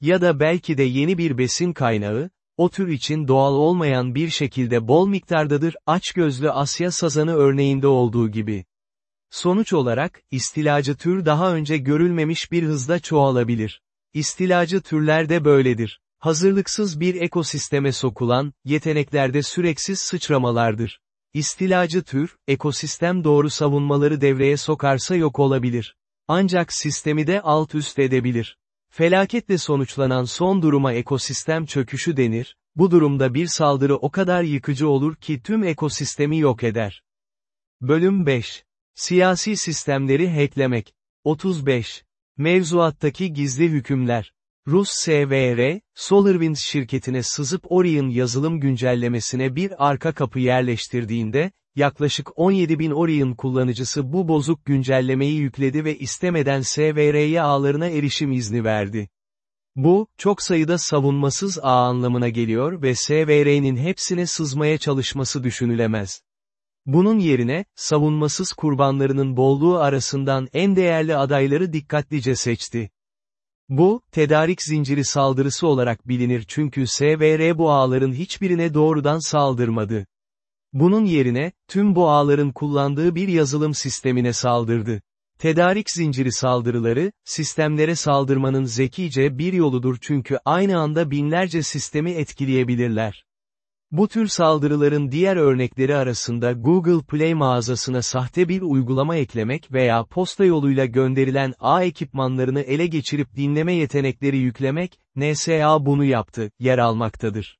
Ya da belki de yeni bir besin kaynağı, o tür için doğal olmayan bir şekilde bol miktardadır, açgözlü Asya sazanı örneğinde olduğu gibi. Sonuç olarak, istilacı tür daha önce görülmemiş bir hızda çoğalabilir. İstilacı türler de böyledir. Hazırlıksız bir ekosisteme sokulan, yeteneklerde süreksiz sıçramalardır. İstilacı tür, ekosistem doğru savunmaları devreye sokarsa yok olabilir. Ancak sistemi de alt üst edebilir. Felaketle sonuçlanan son duruma ekosistem çöküşü denir, bu durumda bir saldırı o kadar yıkıcı olur ki tüm ekosistemi yok eder. Bölüm 5. Siyasi sistemleri hacklemek. 35. Mevzuattaki gizli hükümler. Rus SVR, SolarWinds şirketine sızıp Orion yazılım güncellemesine bir arka kapı yerleştirdiğinde, yaklaşık 17.000 Orion kullanıcısı bu bozuk güncellemeyi yükledi ve istemeden SVR'ye ağlarına erişim izni verdi. Bu, çok sayıda savunmasız ağ anlamına geliyor ve SVR'nin hepsine sızmaya çalışması düşünülemez. Bunun yerine, savunmasız kurbanlarının bolluğu arasından en değerli adayları dikkatlice seçti. Bu, tedarik zinciri saldırısı olarak bilinir çünkü SVR bu ağların hiçbirine doğrudan saldırmadı. Bunun yerine, tüm bu ağların kullandığı bir yazılım sistemine saldırdı. Tedarik zinciri saldırıları, sistemlere saldırmanın zekice bir yoludur çünkü aynı anda binlerce sistemi etkileyebilirler. Bu tür saldırıların diğer örnekleri arasında Google Play mağazasına sahte bir uygulama eklemek veya posta yoluyla gönderilen ağ ekipmanlarını ele geçirip dinleme yetenekleri yüklemek, NSA bunu yaptı, yer almaktadır.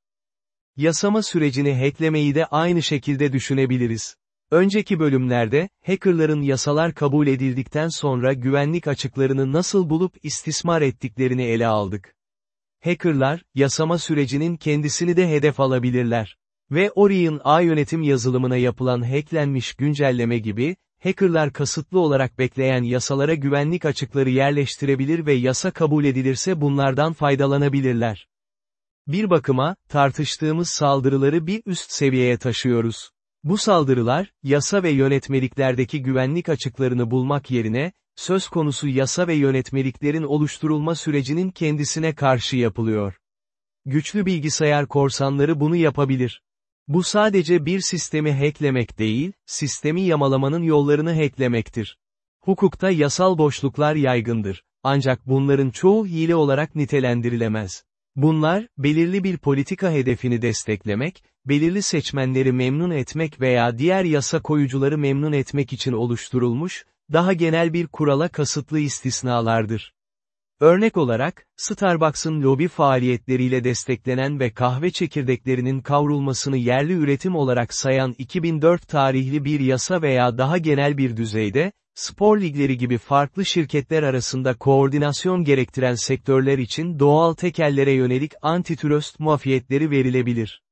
Yasama sürecini hacklemeyi de aynı şekilde düşünebiliriz. Önceki bölümlerde, hackerların yasalar kabul edildikten sonra güvenlik açıklarını nasıl bulup istismar ettiklerini ele aldık. Hackerlar, yasama sürecinin kendisini de hedef alabilirler. Ve Orion A yönetim yazılımına yapılan hacklenmiş güncelleme gibi, hackerlar kasıtlı olarak bekleyen yasalara güvenlik açıkları yerleştirebilir ve yasa kabul edilirse bunlardan faydalanabilirler. Bir bakıma, tartıştığımız saldırıları bir üst seviyeye taşıyoruz. Bu saldırılar, yasa ve yönetmeliklerdeki güvenlik açıklarını bulmak yerine, söz konusu yasa ve yönetmeliklerin oluşturulma sürecinin kendisine karşı yapılıyor. Güçlü bilgisayar korsanları bunu yapabilir. Bu sadece bir sistemi hacklemek değil, sistemi yamalamanın yollarını hacklemektir. Hukukta yasal boşluklar yaygındır. Ancak bunların çoğu hile olarak nitelendirilemez. Bunlar, belirli bir politika hedefini desteklemek, belirli seçmenleri memnun etmek veya diğer yasa koyucuları memnun etmek için oluşturulmuş, daha genel bir kurala kasıtlı istisnalardır. Örnek olarak, Starbucks'ın lobi faaliyetleriyle desteklenen ve kahve çekirdeklerinin kavrulmasını yerli üretim olarak sayan 2004 tarihli bir yasa veya daha genel bir düzeyde, spor ligleri gibi farklı şirketler arasında koordinasyon gerektiren sektörler için doğal tekellere yönelik antitrust muafiyetleri verilebilir.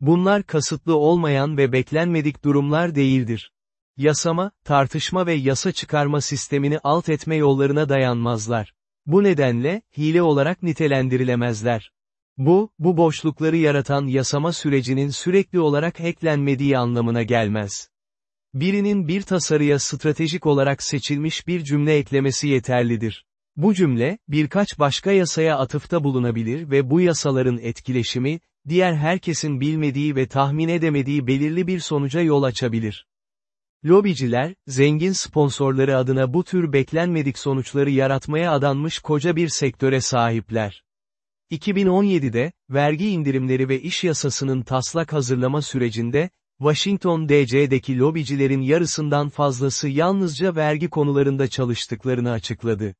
Bunlar kasıtlı olmayan ve beklenmedik durumlar değildir. Yasama, tartışma ve yasa çıkarma sistemini alt etme yollarına dayanmazlar. Bu nedenle, hile olarak nitelendirilemezler. Bu, bu boşlukları yaratan yasama sürecinin sürekli olarak hacklenmediği anlamına gelmez. Birinin bir tasarıya stratejik olarak seçilmiş bir cümle eklemesi yeterlidir. Bu cümle, birkaç başka yasaya atıfta bulunabilir ve bu yasaların etkileşimi, diğer herkesin bilmediği ve tahmin edemediği belirli bir sonuca yol açabilir. Lobiciler, zengin sponsorları adına bu tür beklenmedik sonuçları yaratmaya adanmış koca bir sektöre sahipler. 2017'de, vergi indirimleri ve iş yasasının taslak hazırlama sürecinde, Washington DC'deki lobicilerin yarısından fazlası yalnızca vergi konularında çalıştıklarını açıkladı.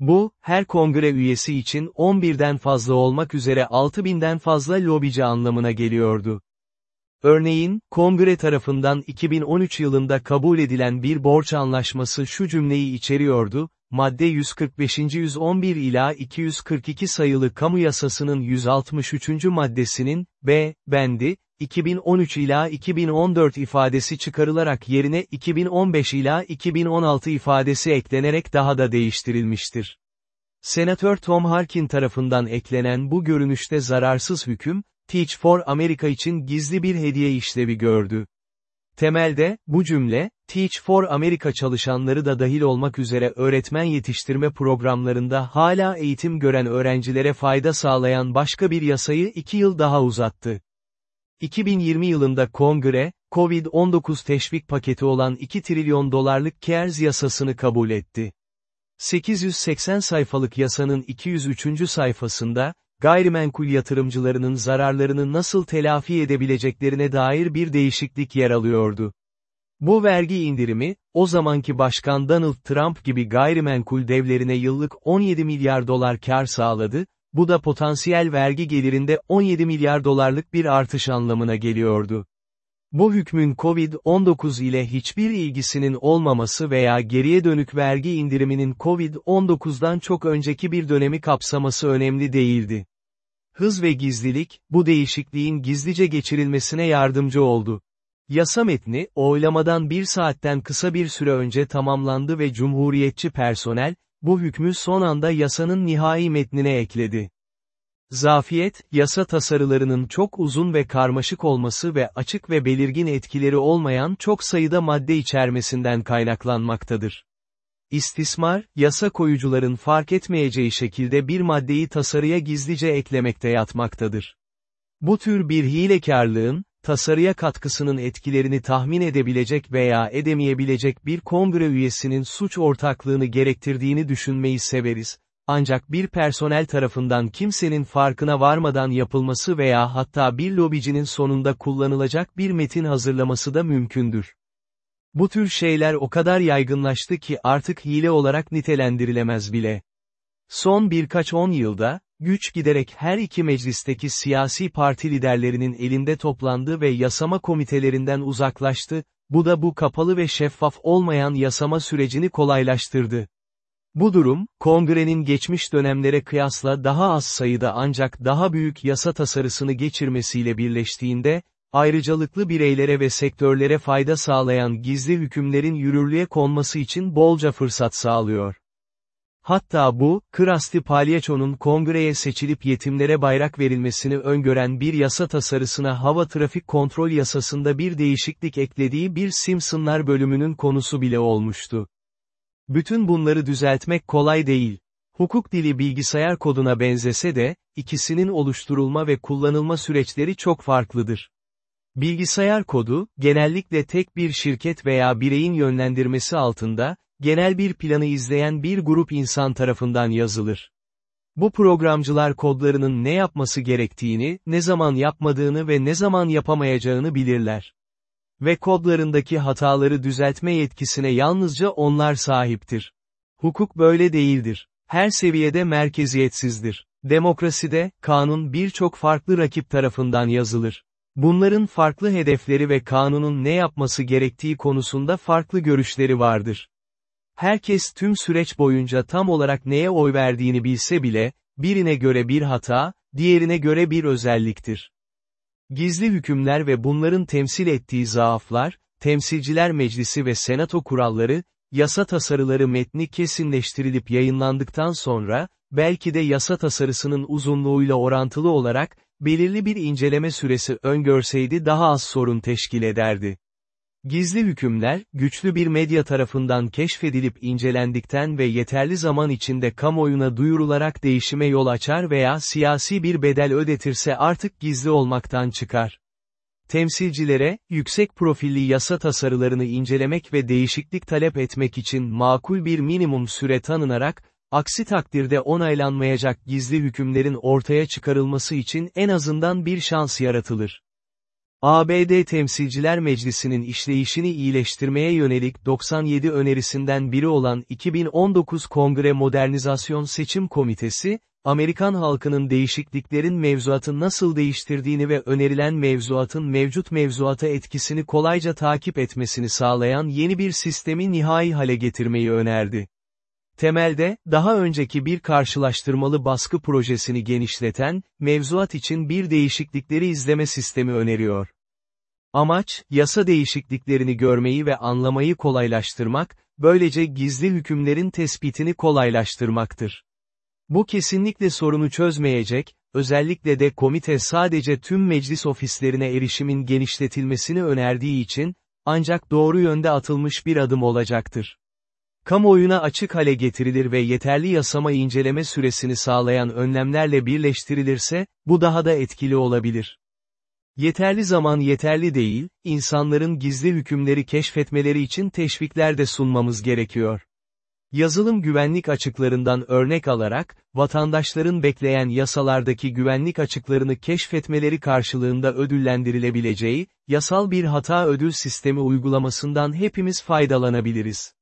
Bu, her kongre üyesi için 11'den fazla olmak üzere 6000'den fazla lobici anlamına geliyordu. Örneğin, kongre tarafından 2013 yılında kabul edilen bir borç anlaşması şu cümleyi içeriyordu, madde 145. 111 ila 242 sayılı kamu yasasının 163. maddesinin, B, bendi, 2013 ila 2014 ifadesi çıkarılarak yerine 2015 ila 2016 ifadesi eklenerek daha da değiştirilmiştir. Senatör Tom Harkin tarafından eklenen bu görünüşte zararsız hüküm, Teach for America için gizli bir hediye işlevi gördü. Temelde, bu cümle, Teach for America çalışanları da dahil olmak üzere öğretmen yetiştirme programlarında hala eğitim gören öğrencilere fayda sağlayan başka bir yasayı iki yıl daha uzattı. 2020 yılında Kongre, Covid-19 teşvik paketi olan 2 trilyon dolarlık CARES yasasını kabul etti. 880 sayfalık yasanın 203. sayfasında, gayrimenkul yatırımcılarının zararlarını nasıl telafi edebileceklerine dair bir değişiklik yer alıyordu. Bu vergi indirimi, o zamanki Başkan Donald Trump gibi gayrimenkul devlerine yıllık 17 milyar dolar kar sağladı, bu da potansiyel vergi gelirinde 17 milyar dolarlık bir artış anlamına geliyordu. Bu hükmün COVID-19 ile hiçbir ilgisinin olmaması veya geriye dönük vergi indiriminin COVID-19'dan çok önceki bir dönemi kapsaması önemli değildi. Hız ve gizlilik, bu değişikliğin gizlice geçirilmesine yardımcı oldu. Yasa metni, oylamadan bir saatten kısa bir süre önce tamamlandı ve cumhuriyetçi personel, bu hükmü son anda yasanın nihai metnine ekledi. Zafiyet, yasa tasarılarının çok uzun ve karmaşık olması ve açık ve belirgin etkileri olmayan çok sayıda madde içermesinden kaynaklanmaktadır. İstismar, yasa koyucuların fark etmeyeceği şekilde bir maddeyi tasarıya gizlice eklemekte yatmaktadır. Bu tür bir hilekarlığın, tasarıya katkısının etkilerini tahmin edebilecek veya edemeyebilecek bir kongre üyesinin suç ortaklığını gerektirdiğini düşünmeyi severiz, ancak bir personel tarafından kimsenin farkına varmadan yapılması veya hatta bir lobicinin sonunda kullanılacak bir metin hazırlaması da mümkündür. Bu tür şeyler o kadar yaygınlaştı ki artık hile olarak nitelendirilemez bile. Son birkaç on yılda, güç giderek her iki meclisteki siyasi parti liderlerinin elinde toplandı ve yasama komitelerinden uzaklaştı, bu da bu kapalı ve şeffaf olmayan yasama sürecini kolaylaştırdı. Bu durum, kongrenin geçmiş dönemlere kıyasla daha az sayıda ancak daha büyük yasa tasarısını geçirmesiyle birleştiğinde, ayrıcalıklı bireylere ve sektörlere fayda sağlayan gizli hükümlerin yürürlüğe konması için bolca fırsat sağlıyor. Hatta bu, Krasti Palyaço'nun kongreye seçilip yetimlere bayrak verilmesini öngören bir yasa tasarısına hava trafik kontrol yasasında bir değişiklik eklediği bir Simpsonlar bölümünün konusu bile olmuştu. Bütün bunları düzeltmek kolay değil. Hukuk dili bilgisayar koduna benzese de, ikisinin oluşturulma ve kullanılma süreçleri çok farklıdır. Bilgisayar kodu, genellikle tek bir şirket veya bireyin yönlendirmesi altında, genel bir planı izleyen bir grup insan tarafından yazılır. Bu programcılar kodlarının ne yapması gerektiğini, ne zaman yapmadığını ve ne zaman yapamayacağını bilirler. Ve kodlarındaki hataları düzeltme yetkisine yalnızca onlar sahiptir. Hukuk böyle değildir. Her seviyede merkeziyetsizdir. Demokraside, kanun birçok farklı rakip tarafından yazılır. Bunların farklı hedefleri ve kanunun ne yapması gerektiği konusunda farklı görüşleri vardır. Herkes tüm süreç boyunca tam olarak neye oy verdiğini bilse bile, birine göre bir hata, diğerine göre bir özelliktir. Gizli hükümler ve bunların temsil ettiği zaaflar, Temsilciler Meclisi ve Senato kuralları, yasa tasarıları metni kesinleştirilip yayınlandıktan sonra, belki de yasa tasarısının uzunluğuyla orantılı olarak, belirli bir inceleme süresi öngörseydi daha az sorun teşkil ederdi. Gizli hükümler, güçlü bir medya tarafından keşfedilip incelendikten ve yeterli zaman içinde kamuoyuna duyurularak değişime yol açar veya siyasi bir bedel ödetirse artık gizli olmaktan çıkar. Temsilcilere, yüksek profilli yasa tasarılarını incelemek ve değişiklik talep etmek için makul bir minimum süre tanınarak, aksi takdirde onaylanmayacak gizli hükümlerin ortaya çıkarılması için en azından bir şans yaratılır. ABD Temsilciler Meclisi'nin işleyişini iyileştirmeye yönelik 97 önerisinden biri olan 2019 Kongre Modernizasyon Seçim Komitesi, Amerikan halkının değişikliklerin mevzuatı nasıl değiştirdiğini ve önerilen mevzuatın mevcut mevzuata etkisini kolayca takip etmesini sağlayan yeni bir sistemi nihai hale getirmeyi önerdi. Temelde, daha önceki bir karşılaştırmalı baskı projesini genişleten, mevzuat için bir değişiklikleri izleme sistemi öneriyor. Amaç, yasa değişikliklerini görmeyi ve anlamayı kolaylaştırmak, böylece gizli hükümlerin tespitini kolaylaştırmaktır. Bu kesinlikle sorunu çözmeyecek, özellikle de komite sadece tüm meclis ofislerine erişimin genişletilmesini önerdiği için, ancak doğru yönde atılmış bir adım olacaktır. Kamuoyuna açık hale getirilir ve yeterli yasama inceleme süresini sağlayan önlemlerle birleştirilirse, bu daha da etkili olabilir. Yeterli zaman yeterli değil, insanların gizli hükümleri keşfetmeleri için teşvikler de sunmamız gerekiyor. Yazılım güvenlik açıklarından örnek alarak, vatandaşların bekleyen yasalardaki güvenlik açıklarını keşfetmeleri karşılığında ödüllendirilebileceği, yasal bir hata ödül sistemi uygulamasından hepimiz faydalanabiliriz.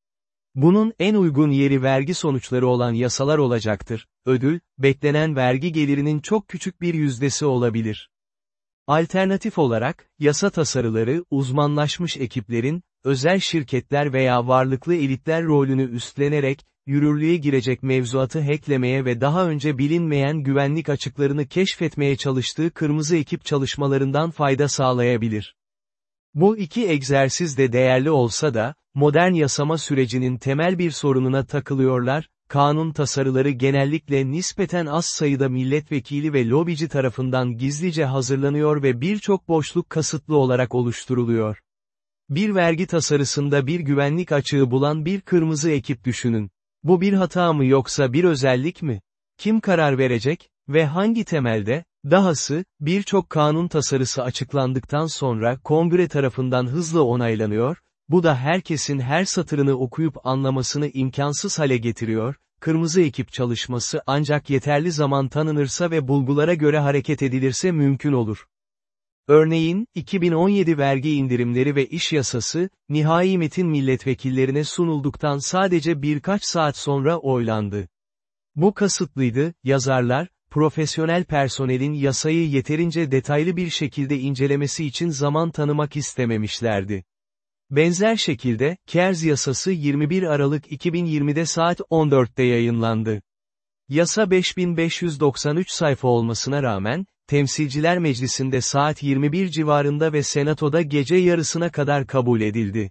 Bunun en uygun yeri vergi sonuçları olan yasalar olacaktır. Ödül, beklenen vergi gelirinin çok küçük bir yüzdesi olabilir. Alternatif olarak, yasa tasarıları, uzmanlaşmış ekiplerin, özel şirketler veya varlıklı elitler rolünü üstlenerek, yürürlüğe girecek mevzuatı hacklemeye ve daha önce bilinmeyen güvenlik açıklarını keşfetmeye çalıştığı kırmızı ekip çalışmalarından fayda sağlayabilir. Bu iki egzersiz de değerli olsa da, modern yasama sürecinin temel bir sorununa takılıyorlar, kanun tasarıları genellikle nispeten az sayıda milletvekili ve lobici tarafından gizlice hazırlanıyor ve birçok boşluk kasıtlı olarak oluşturuluyor. Bir vergi tasarısında bir güvenlik açığı bulan bir kırmızı ekip düşünün. Bu bir hata mı yoksa bir özellik mi? Kim karar verecek? Ve hangi temelde? Dahası, birçok kanun tasarısı açıklandıktan sonra kongre tarafından hızlı onaylanıyor, bu da herkesin her satırını okuyup anlamasını imkansız hale getiriyor, kırmızı ekip çalışması ancak yeterli zaman tanınırsa ve bulgulara göre hareket edilirse mümkün olur. Örneğin, 2017 vergi indirimleri ve iş yasası, nihai metin milletvekillerine sunulduktan sadece birkaç saat sonra oylandı. Bu kasıtlıydı, yazarlar, profesyonel personelin yasayı yeterince detaylı bir şekilde incelemesi için zaman tanımak istememişlerdi. Benzer şekilde, KERZ yasası 21 Aralık 2020'de saat 14'te yayınlandı. Yasa 5593 sayfa olmasına rağmen, Temsilciler Meclisi'nde saat 21 civarında ve Senato'da gece yarısına kadar kabul edildi.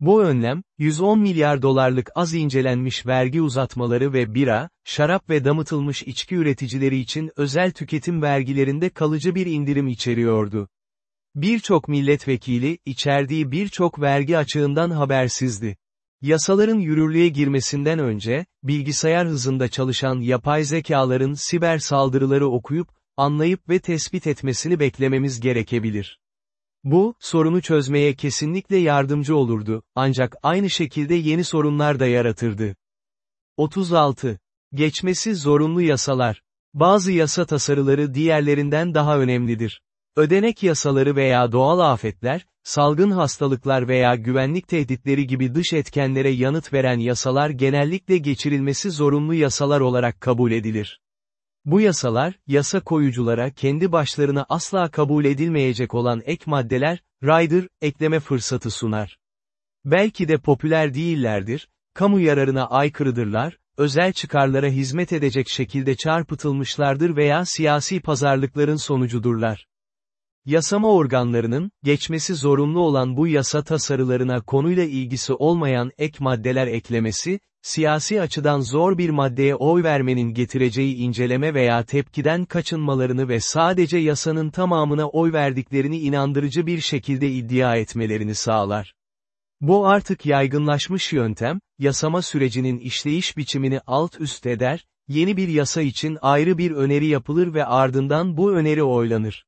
Bu önlem, 110 milyar dolarlık az incelenmiş vergi uzatmaları ve bira, şarap ve damıtılmış içki üreticileri için özel tüketim vergilerinde kalıcı bir indirim içeriyordu. Birçok milletvekili, içerdiği birçok vergi açığından habersizdi. Yasaların yürürlüğe girmesinden önce, bilgisayar hızında çalışan yapay zekaların siber saldırıları okuyup, anlayıp ve tespit etmesini beklememiz gerekebilir. Bu, sorunu çözmeye kesinlikle yardımcı olurdu, ancak aynı şekilde yeni sorunlar da yaratırdı. 36. Geçmesi zorunlu yasalar. Bazı yasa tasarıları diğerlerinden daha önemlidir. Ödenek yasaları veya doğal afetler, salgın hastalıklar veya güvenlik tehditleri gibi dış etkenlere yanıt veren yasalar genellikle geçirilmesi zorunlu yasalar olarak kabul edilir. Bu yasalar, yasa koyuculara kendi başlarına asla kabul edilmeyecek olan ek maddeler, rider, ekleme fırsatı sunar. Belki de popüler değillerdir, kamu yararına aykırıdırlar, özel çıkarlara hizmet edecek şekilde çarpıtılmışlardır veya siyasi pazarlıkların sonucudurlar. Yasama organlarının, geçmesi zorunlu olan bu yasa tasarılarına konuyla ilgisi olmayan ek maddeler eklemesi, siyasi açıdan zor bir maddeye oy vermenin getireceği inceleme veya tepkiden kaçınmalarını ve sadece yasanın tamamına oy verdiklerini inandırıcı bir şekilde iddia etmelerini sağlar. Bu artık yaygınlaşmış yöntem, yasama sürecinin işleyiş biçimini alt üst eder, yeni bir yasa için ayrı bir öneri yapılır ve ardından bu öneri oylanır.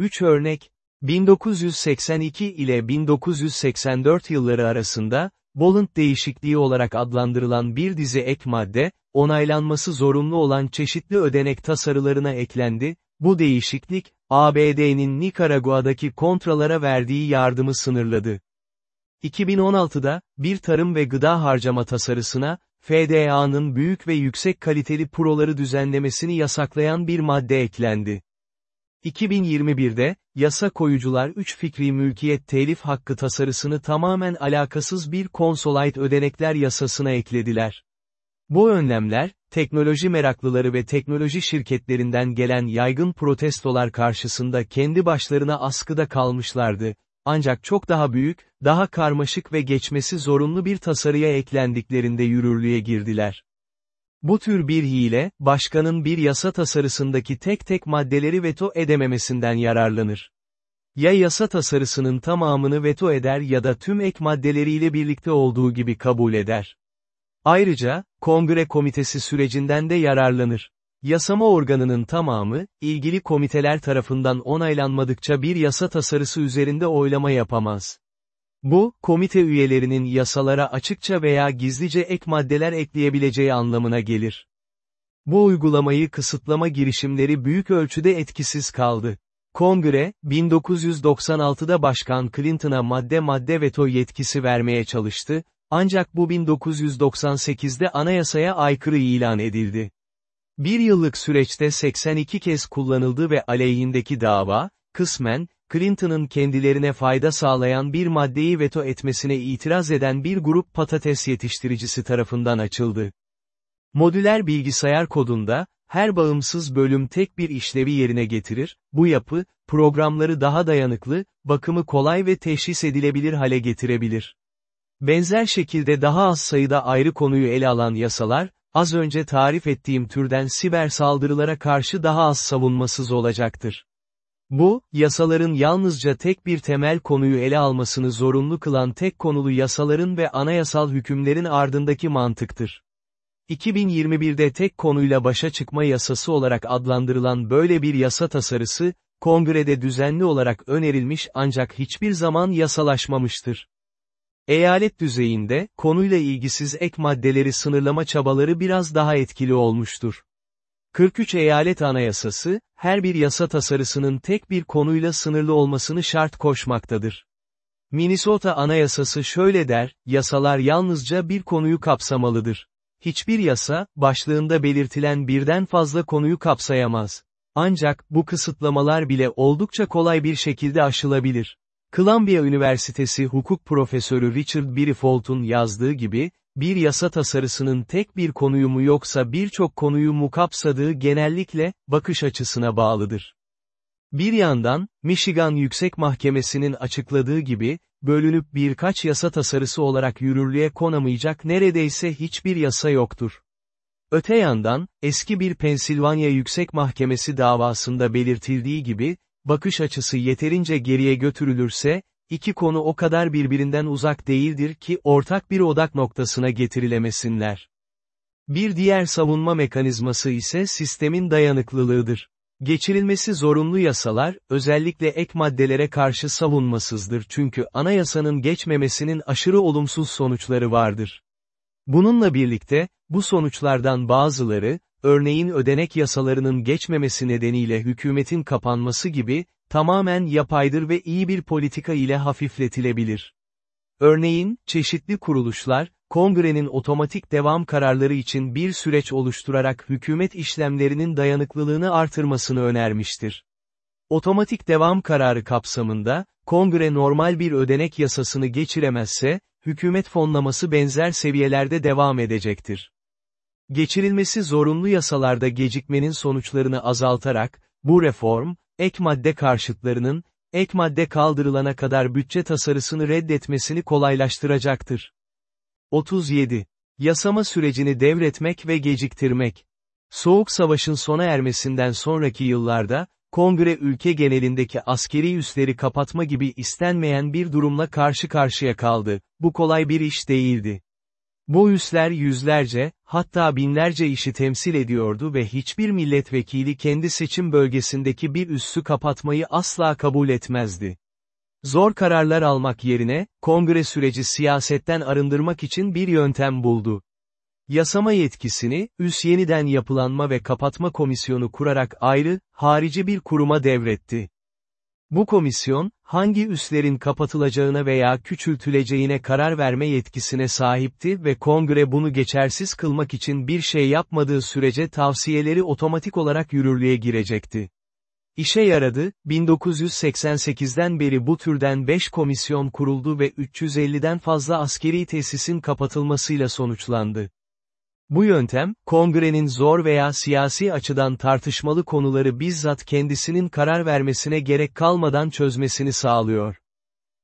3 örnek, 1982 ile 1984 yılları arasında, Boland değişikliği olarak adlandırılan bir dizi ek madde, onaylanması zorunlu olan çeşitli ödenek tasarılarına eklendi, bu değişiklik, ABD'nin Nikaragua'daki kontralara verdiği yardımı sınırladı. 2016'da, bir tarım ve gıda harcama tasarısına, FDA'nın büyük ve yüksek kaliteli proları düzenlemesini yasaklayan bir madde eklendi. 2021'de, yasa koyucular 3 fikri mülkiyet telif hakkı tasarısını tamamen alakasız bir konsolite ödenekler yasasına eklediler. Bu önlemler, teknoloji meraklıları ve teknoloji şirketlerinden gelen yaygın protestolar karşısında kendi başlarına askıda kalmışlardı, ancak çok daha büyük, daha karmaşık ve geçmesi zorunlu bir tasarıya eklendiklerinde yürürlüğe girdiler. Bu tür bir hile, başkanın bir yasa tasarısındaki tek tek maddeleri veto edememesinden yararlanır. Ya yasa tasarısının tamamını veto eder ya da tüm ek maddeleriyle birlikte olduğu gibi kabul eder. Ayrıca, kongre komitesi sürecinden de yararlanır. Yasama organının tamamı, ilgili komiteler tarafından onaylanmadıkça bir yasa tasarısı üzerinde oylama yapamaz. Bu, komite üyelerinin yasalara açıkça veya gizlice ek maddeler ekleyebileceği anlamına gelir. Bu uygulamayı kısıtlama girişimleri büyük ölçüde etkisiz kaldı. Kongre, 1996'da Başkan Clinton'a madde madde veto yetkisi vermeye çalıştı, ancak bu 1998'de anayasaya aykırı ilan edildi. Bir yıllık süreçte 82 kez kullanıldı ve aleyhindeki dava, kısmen, Clinton'ın kendilerine fayda sağlayan bir maddeyi veto etmesine itiraz eden bir grup patates yetiştiricisi tarafından açıldı. Modüler bilgisayar kodunda, her bağımsız bölüm tek bir işlevi yerine getirir, bu yapı, programları daha dayanıklı, bakımı kolay ve teşhis edilebilir hale getirebilir. Benzer şekilde daha az sayıda ayrı konuyu ele alan yasalar, az önce tarif ettiğim türden siber saldırılara karşı daha az savunmasız olacaktır. Bu, yasaların yalnızca tek bir temel konuyu ele almasını zorunlu kılan tek konulu yasaların ve anayasal hükümlerin ardındaki mantıktır. 2021'de tek konuyla başa çıkma yasası olarak adlandırılan böyle bir yasa tasarısı, kongrede düzenli olarak önerilmiş ancak hiçbir zaman yasalaşmamıştır. Eyalet düzeyinde, konuyla ilgisiz ek maddeleri sınırlama çabaları biraz daha etkili olmuştur. 43 Eyalet Anayasası, her bir yasa tasarısının tek bir konuyla sınırlı olmasını şart koşmaktadır. Minnesota Anayasası şöyle der, yasalar yalnızca bir konuyu kapsamalıdır. Hiçbir yasa, başlığında belirtilen birden fazla konuyu kapsayamaz. Ancak, bu kısıtlamalar bile oldukça kolay bir şekilde aşılabilir. Columbia Üniversitesi hukuk profesörü Richard Birifolt'un yazdığı gibi, bir yasa tasarısının tek bir konuyu mu yoksa birçok konuyu mu kapsadığı genellikle, bakış açısına bağlıdır. Bir yandan, Michigan Yüksek Mahkemesi'nin açıkladığı gibi, bölünüp birkaç yasa tasarısı olarak yürürlüğe konamayacak neredeyse hiçbir yasa yoktur. Öte yandan, eski bir Pensilvanya Yüksek Mahkemesi davasında belirtildiği gibi, bakış açısı yeterince geriye götürülürse, iki konu o kadar birbirinden uzak değildir ki ortak bir odak noktasına getirilemesinler. Bir diğer savunma mekanizması ise sistemin dayanıklılığıdır. Geçirilmesi zorunlu yasalar, özellikle ek maddelere karşı savunmasızdır çünkü anayasanın geçmemesinin aşırı olumsuz sonuçları vardır. Bununla birlikte, bu sonuçlardan bazıları, örneğin ödenek yasalarının geçmemesi nedeniyle hükümetin kapanması gibi, tamamen yapaydır ve iyi bir politika ile hafifletilebilir. Örneğin, çeşitli kuruluşlar, kongrenin otomatik devam kararları için bir süreç oluşturarak hükümet işlemlerinin dayanıklılığını artırmasını önermiştir. Otomatik devam kararı kapsamında, kongre normal bir ödenek yasasını geçiremezse, hükümet fonlaması benzer seviyelerde devam edecektir. Geçirilmesi zorunlu yasalarda gecikmenin sonuçlarını azaltarak, bu reform, ek madde karşıtlarının, ek madde kaldırılana kadar bütçe tasarısını reddetmesini kolaylaştıracaktır. 37. Yasama sürecini devretmek ve geciktirmek. Soğuk Savaş'ın sona ermesinden sonraki yıllarda, Kongre ülke genelindeki askeri üsleri kapatma gibi istenmeyen bir durumla karşı karşıya kaldı, bu kolay bir iş değildi. Bu üsler yüzlerce, hatta binlerce işi temsil ediyordu ve hiçbir milletvekili kendi seçim bölgesindeki bir üssü kapatmayı asla kabul etmezdi. Zor kararlar almak yerine, kongre süreci siyasetten arındırmak için bir yöntem buldu. Yasama yetkisini, üs yeniden yapılanma ve kapatma komisyonu kurarak ayrı, harici bir kuruma devretti. Bu komisyon, hangi üslerin kapatılacağına veya küçültüleceğine karar verme yetkisine sahipti ve kongre bunu geçersiz kılmak için bir şey yapmadığı sürece tavsiyeleri otomatik olarak yürürlüğe girecekti. İşe yaradı, 1988'den beri bu türden 5 komisyon kuruldu ve 350'den fazla askeri tesisin kapatılmasıyla sonuçlandı. Bu yöntem, kongrenin zor veya siyasi açıdan tartışmalı konuları bizzat kendisinin karar vermesine gerek kalmadan çözmesini sağlıyor.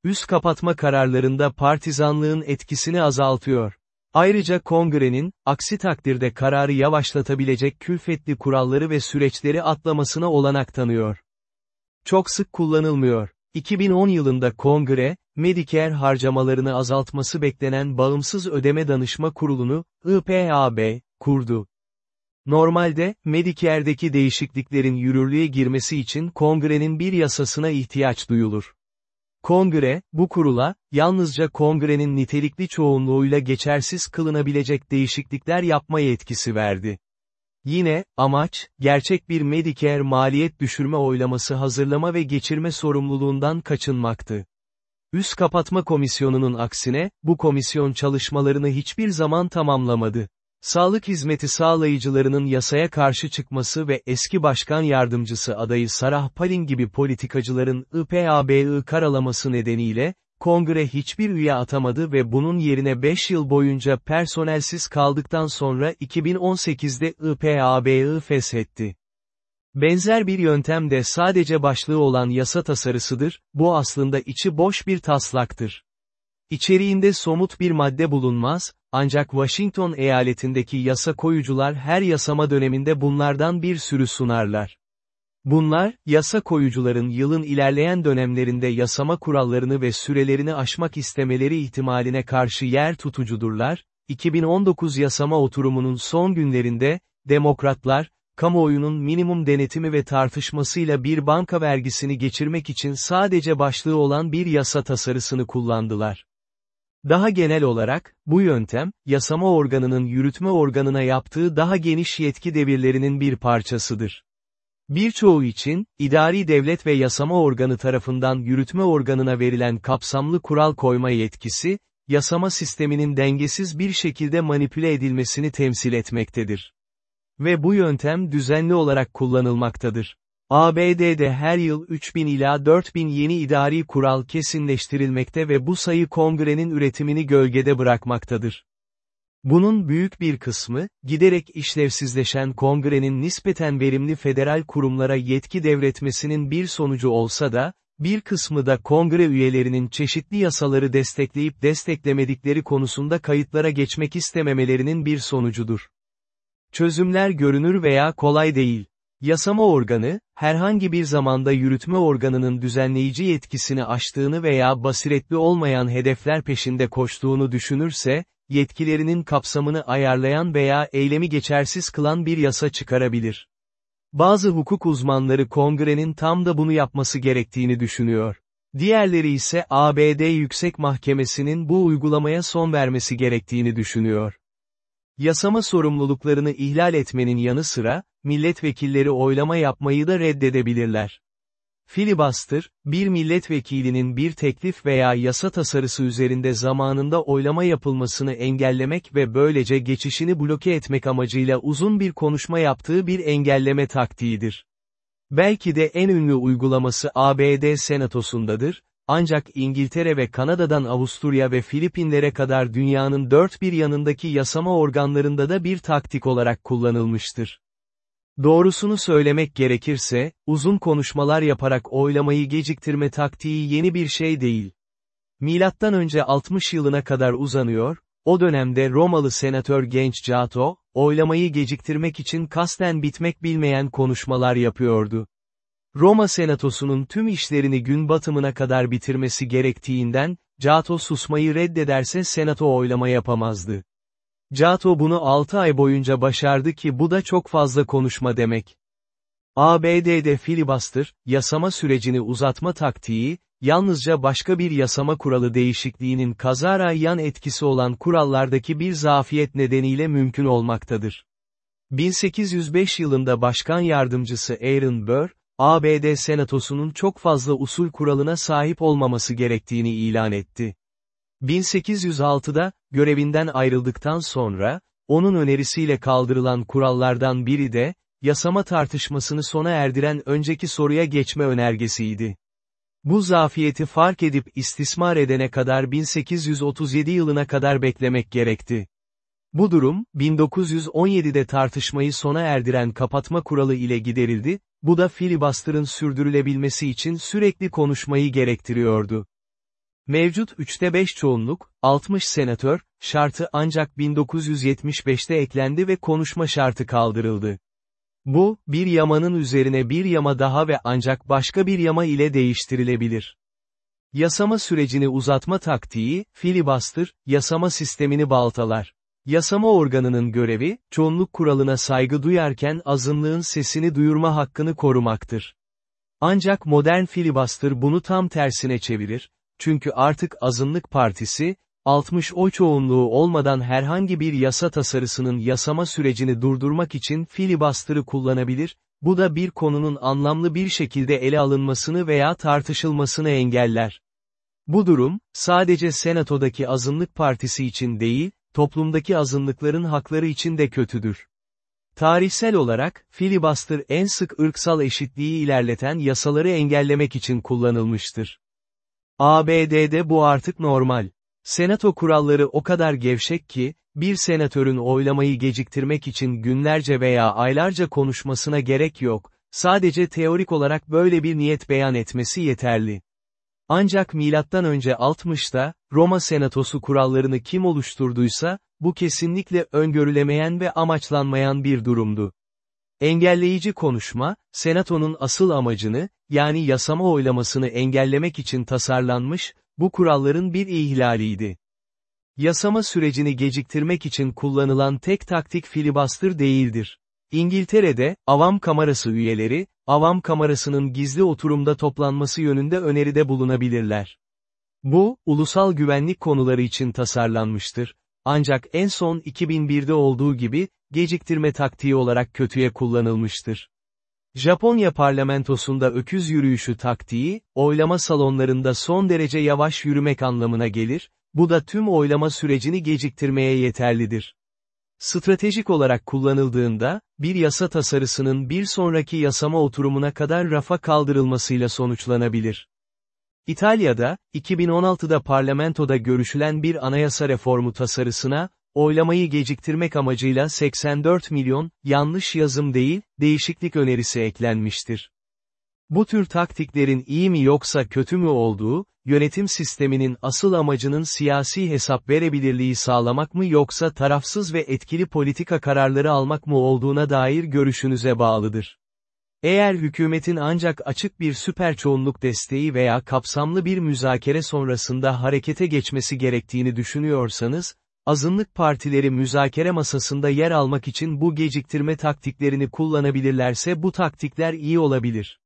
Üst kapatma kararlarında partizanlığın etkisini azaltıyor. Ayrıca kongrenin, aksi takdirde kararı yavaşlatabilecek külfetli kuralları ve süreçleri atlamasına olanak tanıyor. Çok sık kullanılmıyor. 2010 yılında kongre, Medicare harcamalarını azaltması beklenen Bağımsız Ödeme Danışma Kurulu'nu, IPAB, kurdu. Normalde, Medicare'deki değişikliklerin yürürlüğe girmesi için kongrenin bir yasasına ihtiyaç duyulur. Kongre, bu kurula, yalnızca kongrenin nitelikli çoğunluğuyla geçersiz kılınabilecek değişiklikler yapma yetkisi verdi. Yine, amaç, gerçek bir Medicare maliyet düşürme oylaması hazırlama ve geçirme sorumluluğundan kaçınmaktı. Üst Kapatma Komisyonu'nun aksine, bu komisyon çalışmalarını hiçbir zaman tamamlamadı. Sağlık hizmeti sağlayıcılarının yasaya karşı çıkması ve eski başkan yardımcısı adayı Sarah Palin gibi politikacıların IPAB'ı karalaması nedeniyle, kongre hiçbir üye atamadı ve bunun yerine 5 yıl boyunca personelsiz kaldıktan sonra 2018'de IPAB'ı feshetti. Benzer bir yöntem de sadece başlığı olan yasa tasarısıdır, bu aslında içi boş bir taslaktır. İçeriğinde somut bir madde bulunmaz, ancak Washington eyaletindeki yasa koyucular her yasama döneminde bunlardan bir sürü sunarlar. Bunlar, yasa koyucuların yılın ilerleyen dönemlerinde yasama kurallarını ve sürelerini aşmak istemeleri ihtimaline karşı yer tutucudurlar, 2019 yasama oturumunun son günlerinde, demokratlar, kamuoyunun minimum denetimi ve tartışmasıyla bir banka vergisini geçirmek için sadece başlığı olan bir yasa tasarısını kullandılar. Daha genel olarak, bu yöntem, yasama organının yürütme organına yaptığı daha geniş yetki devirlerinin bir parçasıdır. Birçoğu için, idari devlet ve yasama organı tarafından yürütme organına verilen kapsamlı kural koyma yetkisi, yasama sisteminin dengesiz bir şekilde manipüle edilmesini temsil etmektedir. Ve bu yöntem düzenli olarak kullanılmaktadır. ABD'de her yıl 3000 ila 4000 yeni idari kural kesinleştirilmekte ve bu sayı kongrenin üretimini gölgede bırakmaktadır. Bunun büyük bir kısmı, giderek işlevsizleşen kongrenin nispeten verimli federal kurumlara yetki devretmesinin bir sonucu olsa da, bir kısmı da kongre üyelerinin çeşitli yasaları destekleyip desteklemedikleri konusunda kayıtlara geçmek istememelerinin bir sonucudur. Çözümler görünür veya kolay değil. Yasama organı, herhangi bir zamanda yürütme organının düzenleyici yetkisini aştığını veya basiretli olmayan hedefler peşinde koştuğunu düşünürse, yetkilerinin kapsamını ayarlayan veya eylemi geçersiz kılan bir yasa çıkarabilir. Bazı hukuk uzmanları kongrenin tam da bunu yapması gerektiğini düşünüyor. Diğerleri ise ABD Yüksek Mahkemesi'nin bu uygulamaya son vermesi gerektiğini düşünüyor. Yasama sorumluluklarını ihlal etmenin yanı sıra, milletvekilleri oylama yapmayı da reddedebilirler. Filibuster, bir milletvekilinin bir teklif veya yasa tasarısı üzerinde zamanında oylama yapılmasını engellemek ve böylece geçişini bloke etmek amacıyla uzun bir konuşma yaptığı bir engelleme taktiğidir. Belki de en ünlü uygulaması ABD Senatosu'ndadır, ancak İngiltere ve Kanada'dan Avusturya ve Filipinlere kadar dünyanın dört bir yanındaki yasama organlarında da bir taktik olarak kullanılmıştır. Doğrusunu söylemek gerekirse, uzun konuşmalar yaparak oylamayı geciktirme taktiği yeni bir şey değil. Milattan önce 60 yılına kadar uzanıyor, o dönemde Romalı senatör genç Cato, oylamayı geciktirmek için kasten bitmek bilmeyen konuşmalar yapıyordu. Roma senatosunun tüm işlerini gün batımına kadar bitirmesi gerektiğinden, Cato susmayı reddederse senato oylama yapamazdı. Cato bunu 6 ay boyunca başardı ki bu da çok fazla konuşma demek. ABD'de filibuster, yasama sürecini uzatma taktiği, yalnızca başka bir yasama kuralı değişikliğinin kazara yan etkisi olan kurallardaki bir zafiyet nedeniyle mümkün olmaktadır. 1805 yılında başkan yardımcısı Aaron Burr, ABD Senatosu'nun çok fazla usul kuralına sahip olmaması gerektiğini ilan etti. 1806'da, görevinden ayrıldıktan sonra, onun önerisiyle kaldırılan kurallardan biri de, yasama tartışmasını sona erdiren önceki soruya geçme önergesiydi. Bu zafiyeti fark edip istismar edene kadar 1837 yılına kadar beklemek gerekti. Bu durum, 1917'de tartışmayı sona erdiren kapatma kuralı ile giderildi, bu da filibuster'ın sürdürülebilmesi için sürekli konuşmayı gerektiriyordu. Mevcut 3'te 5 çoğunluk, 60 senatör, şartı ancak 1975'te eklendi ve konuşma şartı kaldırıldı. Bu, bir yamanın üzerine bir yama daha ve ancak başka bir yama ile değiştirilebilir. Yasama sürecini uzatma taktiği, filibuster, yasama sistemini baltalar. Yasama organının görevi, çoğunluk kuralına saygı duyarken azınlığın sesini duyurma hakkını korumaktır. Ancak modern filibuster bunu tam tersine çevirir, çünkü artık azınlık partisi, 60 oy çoğunluğu olmadan herhangi bir yasa tasarısının yasama sürecini durdurmak için filibuster'ı kullanabilir, bu da bir konunun anlamlı bir şekilde ele alınmasını veya tartışılmasını engeller. Bu durum, sadece Senato'daki azınlık partisi için değil, toplumdaki azınlıkların hakları için de kötüdür. Tarihsel olarak, filibuster en sık ırksal eşitliği ilerleten yasaları engellemek için kullanılmıştır. ABD'de bu artık normal. Senato kuralları o kadar gevşek ki, bir senatörün oylamayı geciktirmek için günlerce veya aylarca konuşmasına gerek yok, sadece teorik olarak böyle bir niyet beyan etmesi yeterli. Ancak önce 60'ta, Roma Senatosu kurallarını kim oluşturduysa, bu kesinlikle öngörülemeyen ve amaçlanmayan bir durumdu. Engelleyici konuşma, Senato'nun asıl amacını, yani yasama oylamasını engellemek için tasarlanmış, bu kuralların bir ihlaliydi. Yasama sürecini geciktirmek için kullanılan tek taktik filibuster değildir. İngiltere'de, avam kamerası üyeleri, avam kamerasının gizli oturumda toplanması yönünde öneride bulunabilirler. Bu, ulusal güvenlik konuları için tasarlanmıştır. Ancak en son 2001'de olduğu gibi, geciktirme taktiği olarak kötüye kullanılmıştır. Japonya parlamentosunda öküz yürüyüşü taktiği, oylama salonlarında son derece yavaş yürümek anlamına gelir, bu da tüm oylama sürecini geciktirmeye yeterlidir. Stratejik olarak kullanıldığında, bir yasa tasarısının bir sonraki yasama oturumuna kadar rafa kaldırılmasıyla sonuçlanabilir. İtalya'da, 2016'da parlamentoda görüşülen bir anayasa reformu tasarısına, oylamayı geciktirmek amacıyla 84 milyon, yanlış yazım değil, değişiklik önerisi eklenmiştir. Bu tür taktiklerin iyi mi yoksa kötü mü olduğu, yönetim sisteminin asıl amacının siyasi hesap verebilirliği sağlamak mı yoksa tarafsız ve etkili politika kararları almak mı olduğuna dair görüşünüze bağlıdır. Eğer hükümetin ancak açık bir süper çoğunluk desteği veya kapsamlı bir müzakere sonrasında harekete geçmesi gerektiğini düşünüyorsanız, azınlık partileri müzakere masasında yer almak için bu geciktirme taktiklerini kullanabilirlerse bu taktikler iyi olabilir.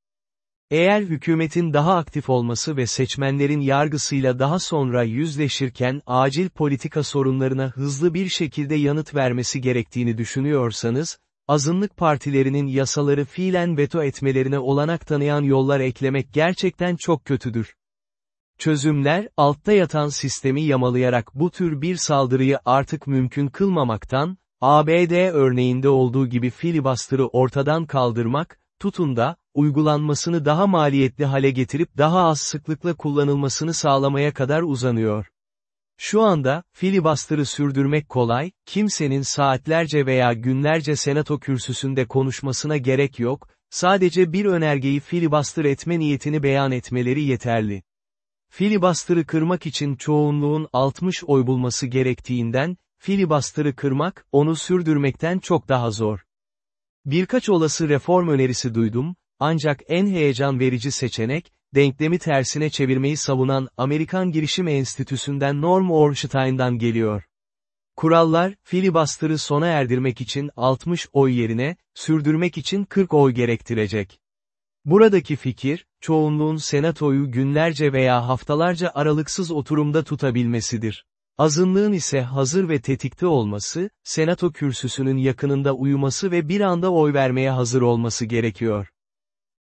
Eğer hükümetin daha aktif olması ve seçmenlerin yargısıyla daha sonra yüzleşirken acil politika sorunlarına hızlı bir şekilde yanıt vermesi gerektiğini düşünüyorsanız, azınlık partilerinin yasaları fiilen veto etmelerine olanak tanıyan yollar eklemek gerçekten çok kötüdür. Çözümler, altta yatan sistemi yamalayarak bu tür bir saldırıyı artık mümkün kılmamaktan, ABD örneğinde olduğu gibi filibuster'ı ortadan kaldırmak, tutun da, uygulanmasını daha maliyetli hale getirip daha az sıklıkla kullanılmasını sağlamaya kadar uzanıyor. Şu anda, filibuster'ı sürdürmek kolay, kimsenin saatlerce veya günlerce senato kürsüsünde konuşmasına gerek yok, sadece bir önergeyi filibuster etme niyetini beyan etmeleri yeterli. Filibuster'ı kırmak için çoğunluğun 60 oy bulması gerektiğinden, filibuster'ı kırmak, onu sürdürmekten çok daha zor. Birkaç olası reform önerisi duydum, ancak en heyecan verici seçenek, denklemi tersine çevirmeyi savunan Amerikan Girişim Enstitüsü'nden Norm Ornstein'dan geliyor. Kurallar, filibuster'ı sona erdirmek için 60 oy yerine, sürdürmek için 40 oy gerektirecek. Buradaki fikir, çoğunluğun senatoyu günlerce veya haftalarca aralıksız oturumda tutabilmesidir. Azınlığın ise hazır ve tetikte olması, senato kürsüsünün yakınında uyuması ve bir anda oy vermeye hazır olması gerekiyor.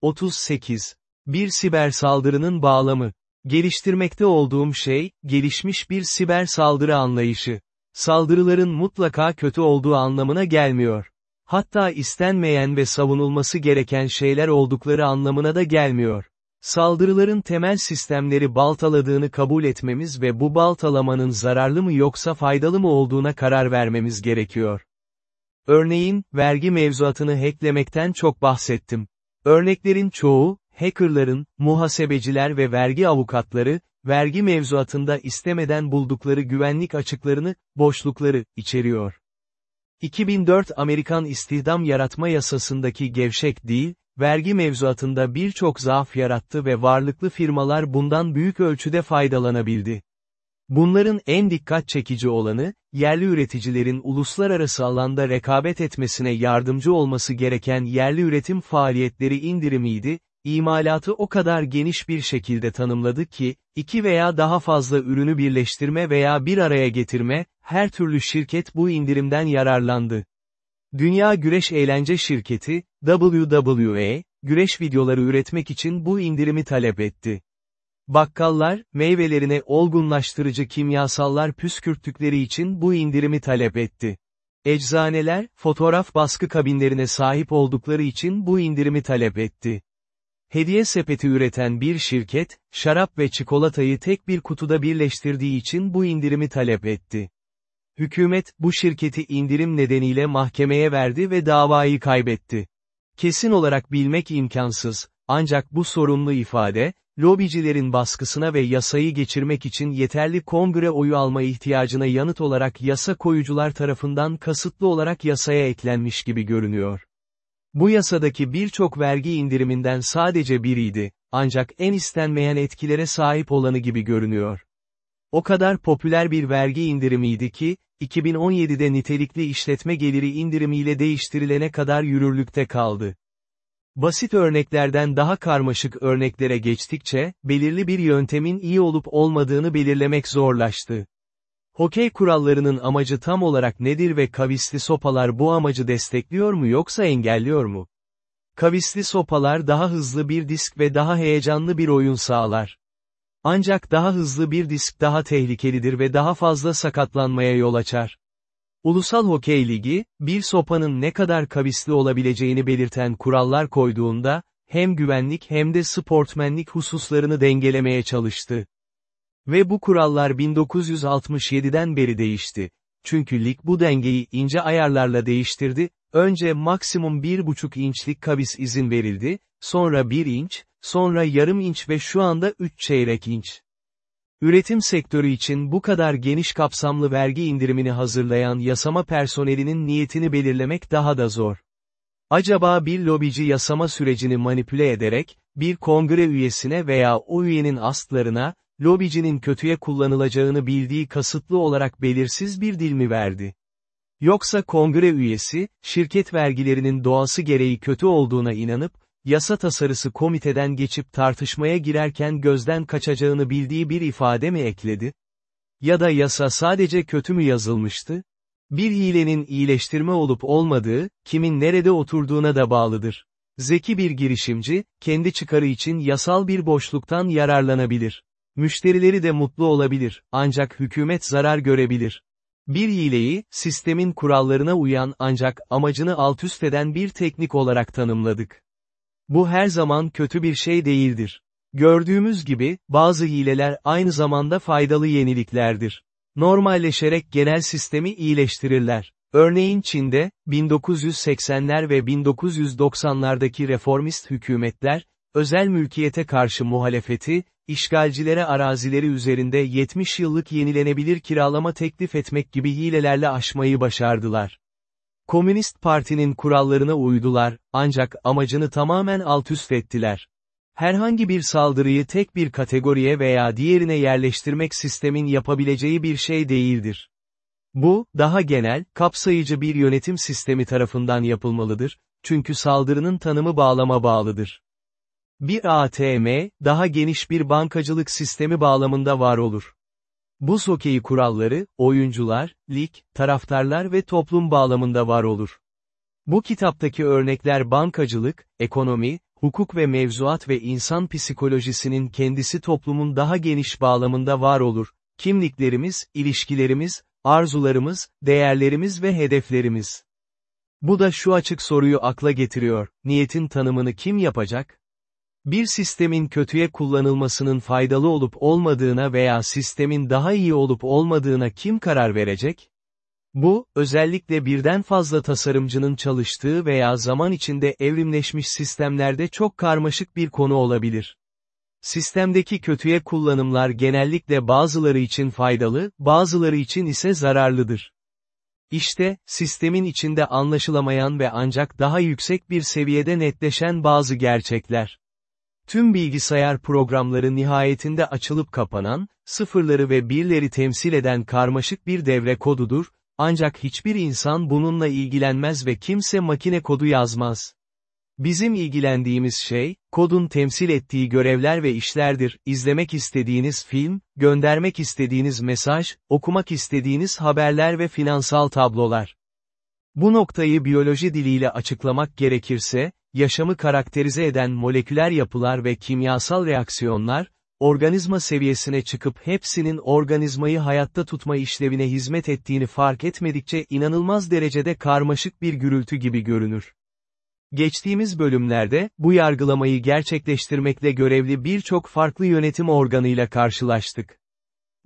38. Bir siber saldırının bağlamı. Geliştirmekte olduğum şey, gelişmiş bir siber saldırı anlayışı. Saldırıların mutlaka kötü olduğu anlamına gelmiyor. Hatta istenmeyen ve savunulması gereken şeyler oldukları anlamına da gelmiyor. Saldırıların temel sistemleri baltaladığını kabul etmemiz ve bu baltalamanın zararlı mı yoksa faydalı mı olduğuna karar vermemiz gerekiyor. Örneğin, vergi mevzuatını hacklemekten çok bahsettim. Örneklerin çoğu, hackerların, muhasebeciler ve vergi avukatları, vergi mevzuatında istemeden buldukları güvenlik açıklarını, boşlukları, içeriyor. 2004 Amerikan İstihdam Yaratma Yasasındaki gevşek değil, vergi mevzuatında birçok zaaf yarattı ve varlıklı firmalar bundan büyük ölçüde faydalanabildi. Bunların en dikkat çekici olanı, yerli üreticilerin uluslararası alanda rekabet etmesine yardımcı olması gereken yerli üretim faaliyetleri indirimiydi, imalatı o kadar geniş bir şekilde tanımladı ki, iki veya daha fazla ürünü birleştirme veya bir araya getirme, her türlü şirket bu indirimden yararlandı. Dünya Güreş Eğlence Şirketi, WWE, güreş videoları üretmek için bu indirimi talep etti. Bakkallar, meyvelerine olgunlaştırıcı kimyasallar püskürttükleri için bu indirimi talep etti. Eczaneler, fotoğraf baskı kabinlerine sahip oldukları için bu indirimi talep etti. Hediye sepeti üreten bir şirket, şarap ve çikolatayı tek bir kutuda birleştirdiği için bu indirimi talep etti. Hükümet, bu şirketi indirim nedeniyle mahkemeye verdi ve davayı kaybetti. Kesin olarak bilmek imkansız, ancak bu sorunlu ifade, lobicilerin baskısına ve yasayı geçirmek için yeterli kongre oyu alma ihtiyacına yanıt olarak yasa koyucular tarafından kasıtlı olarak yasaya eklenmiş gibi görünüyor. Bu yasadaki birçok vergi indiriminden sadece biriydi, ancak en istenmeyen etkilere sahip olanı gibi görünüyor. O kadar popüler bir vergi indirimiydi ki, 2017'de nitelikli işletme geliri indirimiyle değiştirilene kadar yürürlükte kaldı. Basit örneklerden daha karmaşık örneklere geçtikçe, belirli bir yöntemin iyi olup olmadığını belirlemek zorlaştı. Hokey kurallarının amacı tam olarak nedir ve kavisli sopalar bu amacı destekliyor mu yoksa engelliyor mu? Kavisli sopalar daha hızlı bir disk ve daha heyecanlı bir oyun sağlar. Ancak daha hızlı bir disk daha tehlikelidir ve daha fazla sakatlanmaya yol açar. Ulusal Hokey Ligi, bir sopanın ne kadar kavisli olabileceğini belirten kurallar koyduğunda, hem güvenlik hem de sportmenlik hususlarını dengelemeye çalıştı. Ve bu kurallar 1967'den beri değişti. Çünkü lig bu dengeyi ince ayarlarla değiştirdi, önce maksimum 1,5 inçlik kavis izin verildi, sonra 1 inç, sonra yarım inç ve şu anda 3 çeyrek inç. Üretim sektörü için bu kadar geniş kapsamlı vergi indirimini hazırlayan yasama personelinin niyetini belirlemek daha da zor. Acaba bir lobici yasama sürecini manipüle ederek, bir kongre üyesine veya o üyenin astlarına, lobicinin kötüye kullanılacağını bildiği kasıtlı olarak belirsiz bir dil mi verdi? Yoksa kongre üyesi, şirket vergilerinin doğası gereği kötü olduğuna inanıp, yasa tasarısı komiteden geçip tartışmaya girerken gözden kaçacağını bildiği bir ifade mi ekledi? Ya da yasa sadece kötü mü yazılmıştı? Bir hilenin iyileştirme olup olmadığı, kimin nerede oturduğuna da bağlıdır. Zeki bir girişimci, kendi çıkarı için yasal bir boşluktan yararlanabilir. Müşterileri de mutlu olabilir, ancak hükümet zarar görebilir. Bir hileyi, sistemin kurallarına uyan ancak amacını altüst eden bir teknik olarak tanımladık. Bu her zaman kötü bir şey değildir. Gördüğümüz gibi, bazı hileler aynı zamanda faydalı yeniliklerdir. Normalleşerek genel sistemi iyileştirirler. Örneğin Çin'de, 1980'ler ve 1990'lardaki reformist hükümetler, özel mülkiyete karşı muhalefeti, işgalcilere arazileri üzerinde 70 yıllık yenilenebilir kiralama teklif etmek gibi hilelerle aşmayı başardılar. Komünist Parti'nin kurallarına uydular, ancak amacını tamamen altüst ettiler. Herhangi bir saldırıyı tek bir kategoriye veya diğerine yerleştirmek sistemin yapabileceği bir şey değildir. Bu, daha genel, kapsayıcı bir yönetim sistemi tarafından yapılmalıdır, çünkü saldırının tanımı bağlama bağlıdır. Bir ATM, daha geniş bir bankacılık sistemi bağlamında var olur. Bu hokeyi kuralları, oyuncular, lig, taraftarlar ve toplum bağlamında var olur. Bu kitaptaki örnekler bankacılık, ekonomi, hukuk ve mevzuat ve insan psikolojisinin kendisi toplumun daha geniş bağlamında var olur. Kimliklerimiz, ilişkilerimiz, arzularımız, değerlerimiz ve hedeflerimiz. Bu da şu açık soruyu akla getiriyor, niyetin tanımını kim yapacak? Bir sistemin kötüye kullanılmasının faydalı olup olmadığına veya sistemin daha iyi olup olmadığına kim karar verecek? Bu, özellikle birden fazla tasarımcının çalıştığı veya zaman içinde evrimleşmiş sistemlerde çok karmaşık bir konu olabilir. Sistemdeki kötüye kullanımlar genellikle bazıları için faydalı, bazıları için ise zararlıdır. İşte, sistemin içinde anlaşılamayan ve ancak daha yüksek bir seviyede netleşen bazı gerçekler. Tüm bilgisayar programları nihayetinde açılıp kapanan, sıfırları ve birleri temsil eden karmaşık bir devre kodudur, ancak hiçbir insan bununla ilgilenmez ve kimse makine kodu yazmaz. Bizim ilgilendiğimiz şey, kodun temsil ettiği görevler ve işlerdir, izlemek istediğiniz film, göndermek istediğiniz mesaj, okumak istediğiniz haberler ve finansal tablolar. Bu noktayı biyoloji diliyle açıklamak gerekirse, yaşamı karakterize eden moleküler yapılar ve kimyasal reaksiyonlar, organizma seviyesine çıkıp hepsinin organizmayı hayatta tutma işlevine hizmet ettiğini fark etmedikçe inanılmaz derecede karmaşık bir gürültü gibi görünür. Geçtiğimiz bölümlerde, bu yargılamayı gerçekleştirmekle görevli birçok farklı yönetim organıyla karşılaştık.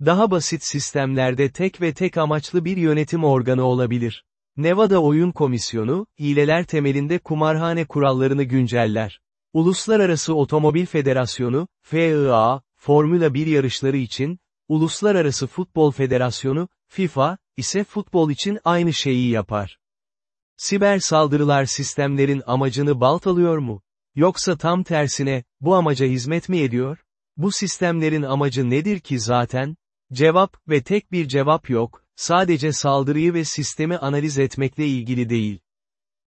Daha basit sistemlerde tek ve tek amaçlı bir yönetim organı olabilir. Nevada Oyun Komisyonu, hileler temelinde kumarhane kurallarını günceller. Uluslararası Otomobil Federasyonu, FIA, Formula 1 yarışları için, Uluslararası Futbol Federasyonu, FIFA, ise futbol için aynı şeyi yapar. Siber saldırılar sistemlerin amacını baltalıyor mu? Yoksa tam tersine, bu amaca hizmet mi ediyor? Bu sistemlerin amacı nedir ki zaten? Cevap ve tek bir cevap yok, sadece saldırıyı ve sistemi analiz etmekle ilgili değil.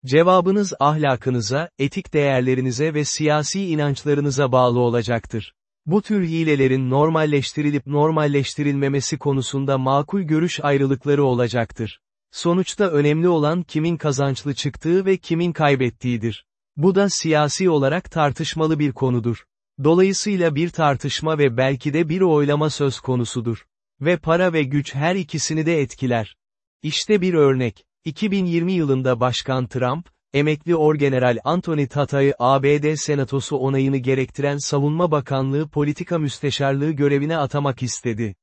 Cevabınız ahlakınıza, etik değerlerinize ve siyasi inançlarınıza bağlı olacaktır. Bu tür hilelerin normalleştirilip normalleştirilmemesi konusunda makul görüş ayrılıkları olacaktır. Sonuçta önemli olan kimin kazançlı çıktığı ve kimin kaybettiğidir. Bu da siyasi olarak tartışmalı bir konudur. Dolayısıyla bir tartışma ve belki de bir oylama söz konusudur. Ve para ve güç her ikisini de etkiler. İşte bir örnek. 2020 yılında Başkan Trump, emekli Orgeneral Anthony Tata'yı ABD Senatosu onayını gerektiren Savunma Bakanlığı Politika Müsteşarlığı görevine atamak istedi.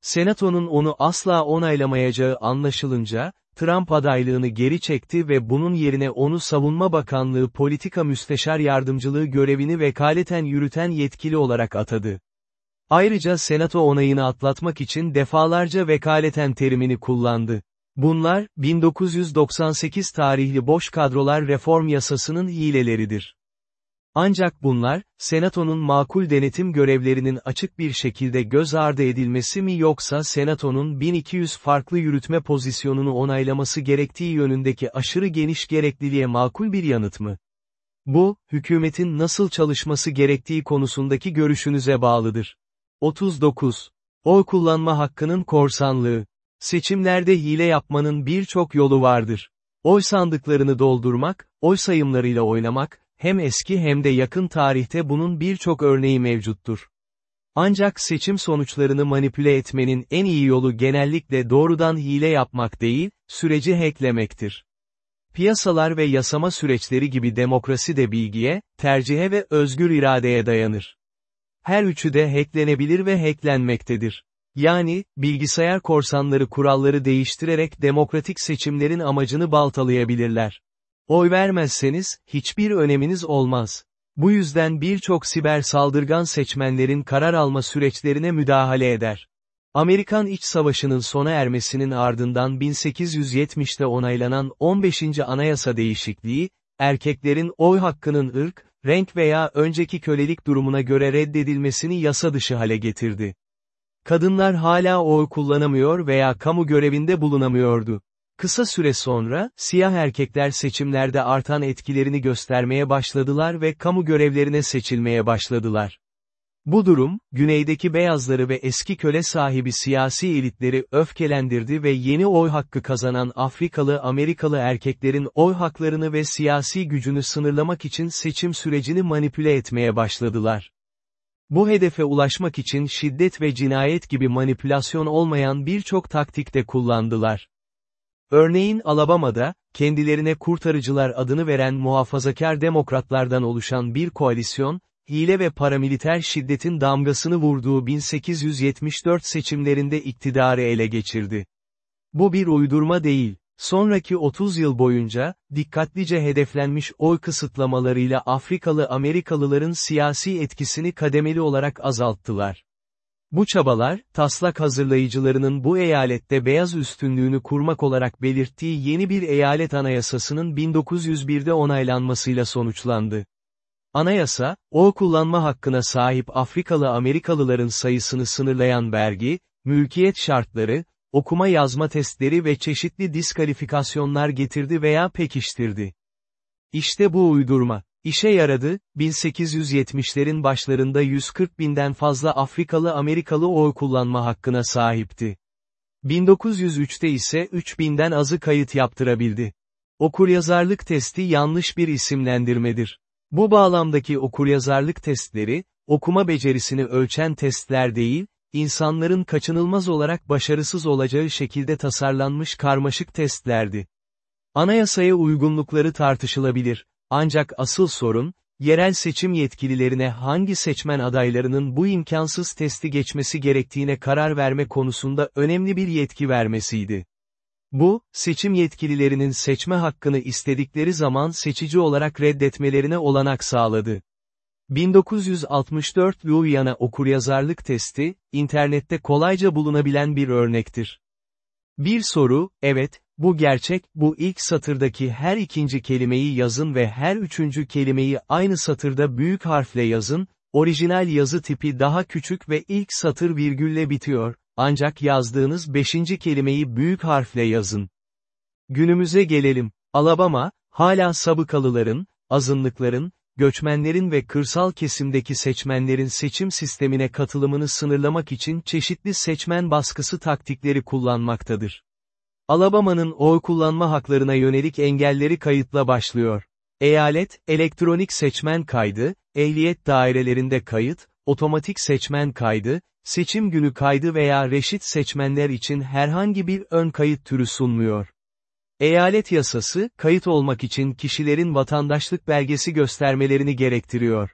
Senato'nun onu asla onaylamayacağı anlaşılınca, Trump adaylığını geri çekti ve bunun yerine onu Savunma Bakanlığı Politika Müsteşar Yardımcılığı görevini vekaleten yürüten yetkili olarak atadı. Ayrıca Senato onayını atlatmak için defalarca vekaleten terimini kullandı. Bunlar, 1998 tarihli boş kadrolar reform yasasının hileleridir. Ancak bunlar, Senato'nun makul denetim görevlerinin açık bir şekilde göz ardı edilmesi mi yoksa Senato'nun 1200 farklı yürütme pozisyonunu onaylaması gerektiği yönündeki aşırı geniş gerekliliğe makul bir yanıt mı? Bu, hükümetin nasıl çalışması gerektiği konusundaki görüşünüze bağlıdır. 39. Oy kullanma hakkının korsanlığı. Seçimlerde hile yapmanın birçok yolu vardır. Oy sandıklarını doldurmak, oy sayımlarıyla oynamak, hem eski hem de yakın tarihte bunun birçok örneği mevcuttur. Ancak seçim sonuçlarını manipüle etmenin en iyi yolu genellikle doğrudan hile yapmak değil, süreci hacklemektir. Piyasalar ve yasama süreçleri gibi demokrasi de bilgiye, tercihe ve özgür iradeye dayanır. Her üçü de hacklenebilir ve hacklenmektedir. Yani, bilgisayar korsanları kuralları değiştirerek demokratik seçimlerin amacını baltalayabilirler. Oy vermezseniz, hiçbir öneminiz olmaz. Bu yüzden birçok siber saldırgan seçmenlerin karar alma süreçlerine müdahale eder. Amerikan İç Savaşı'nın sona ermesinin ardından 1870'te onaylanan 15. Anayasa değişikliği, erkeklerin oy hakkının ırk, renk veya önceki kölelik durumuna göre reddedilmesini yasa dışı hale getirdi. Kadınlar hala oy kullanamıyor veya kamu görevinde bulunamıyordu. Kısa süre sonra, siyah erkekler seçimlerde artan etkilerini göstermeye başladılar ve kamu görevlerine seçilmeye başladılar. Bu durum, güneydeki beyazları ve eski köle sahibi siyasi elitleri öfkelendirdi ve yeni oy hakkı kazanan Afrikalı Amerikalı erkeklerin oy haklarını ve siyasi gücünü sınırlamak için seçim sürecini manipüle etmeye başladılar. Bu hedefe ulaşmak için şiddet ve cinayet gibi manipülasyon olmayan birçok taktik de kullandılar. Örneğin Alabama'da, kendilerine kurtarıcılar adını veren muhafazakar demokratlardan oluşan bir koalisyon, hile ve paramiliter şiddetin damgasını vurduğu 1874 seçimlerinde iktidarı ele geçirdi. Bu bir uydurma değil. Sonraki 30 yıl boyunca, dikkatlice hedeflenmiş oy kısıtlamalarıyla Afrikalı Amerikalıların siyasi etkisini kademeli olarak azalttılar. Bu çabalar, taslak hazırlayıcılarının bu eyalette beyaz üstünlüğünü kurmak olarak belirttiği yeni bir eyalet anayasasının 1901'de onaylanmasıyla sonuçlandı. Anayasa, oy kullanma hakkına sahip Afrikalı Amerikalıların sayısını sınırlayan vergi, mülkiyet şartları, okuma yazma testleri ve çeşitli diskalifikasyonlar getirdi veya pekiştirdi. İşte bu uydurma. İşe yaradı, 1870'lerin başlarında 140 binden fazla Afrikalı Amerikalı oy kullanma hakkına sahipti. 1903'te ise 3000'den azı kayıt yaptırabildi. Okuryazarlık testi yanlış bir isimlendirmedir. Bu bağlamdaki okuryazarlık testleri, okuma becerisini ölçen testler değil, insanların kaçınılmaz olarak başarısız olacağı şekilde tasarlanmış karmaşık testlerdi. Anayasaya uygunlukları tartışılabilir, ancak asıl sorun, yerel seçim yetkililerine hangi seçmen adaylarının bu imkansız testi geçmesi gerektiğine karar verme konusunda önemli bir yetki vermesiydi. Bu, seçim yetkililerinin seçme hakkını istedikleri zaman seçici olarak reddetmelerine olanak sağladı. 1964 Louisiana okuryazarlık testi, internette kolayca bulunabilen bir örnektir. Bir soru, evet, bu gerçek, bu ilk satırdaki her ikinci kelimeyi yazın ve her üçüncü kelimeyi aynı satırda büyük harfle yazın, orijinal yazı tipi daha küçük ve ilk satır virgülle bitiyor, ancak yazdığınız beşinci kelimeyi büyük harfle yazın. Günümüze gelelim, Alabama, hala sabıkalıların, azınlıkların, göçmenlerin ve kırsal kesimdeki seçmenlerin seçim sistemine katılımını sınırlamak için çeşitli seçmen baskısı taktikleri kullanmaktadır. Alabama'nın oy kullanma haklarına yönelik engelleri kayıtla başlıyor. Eyalet, elektronik seçmen kaydı, ehliyet dairelerinde kayıt, otomatik seçmen kaydı, seçim günü kaydı veya reşit seçmenler için herhangi bir ön kayıt türü sunmuyor. Eyalet yasası, kayıt olmak için kişilerin vatandaşlık belgesi göstermelerini gerektiriyor.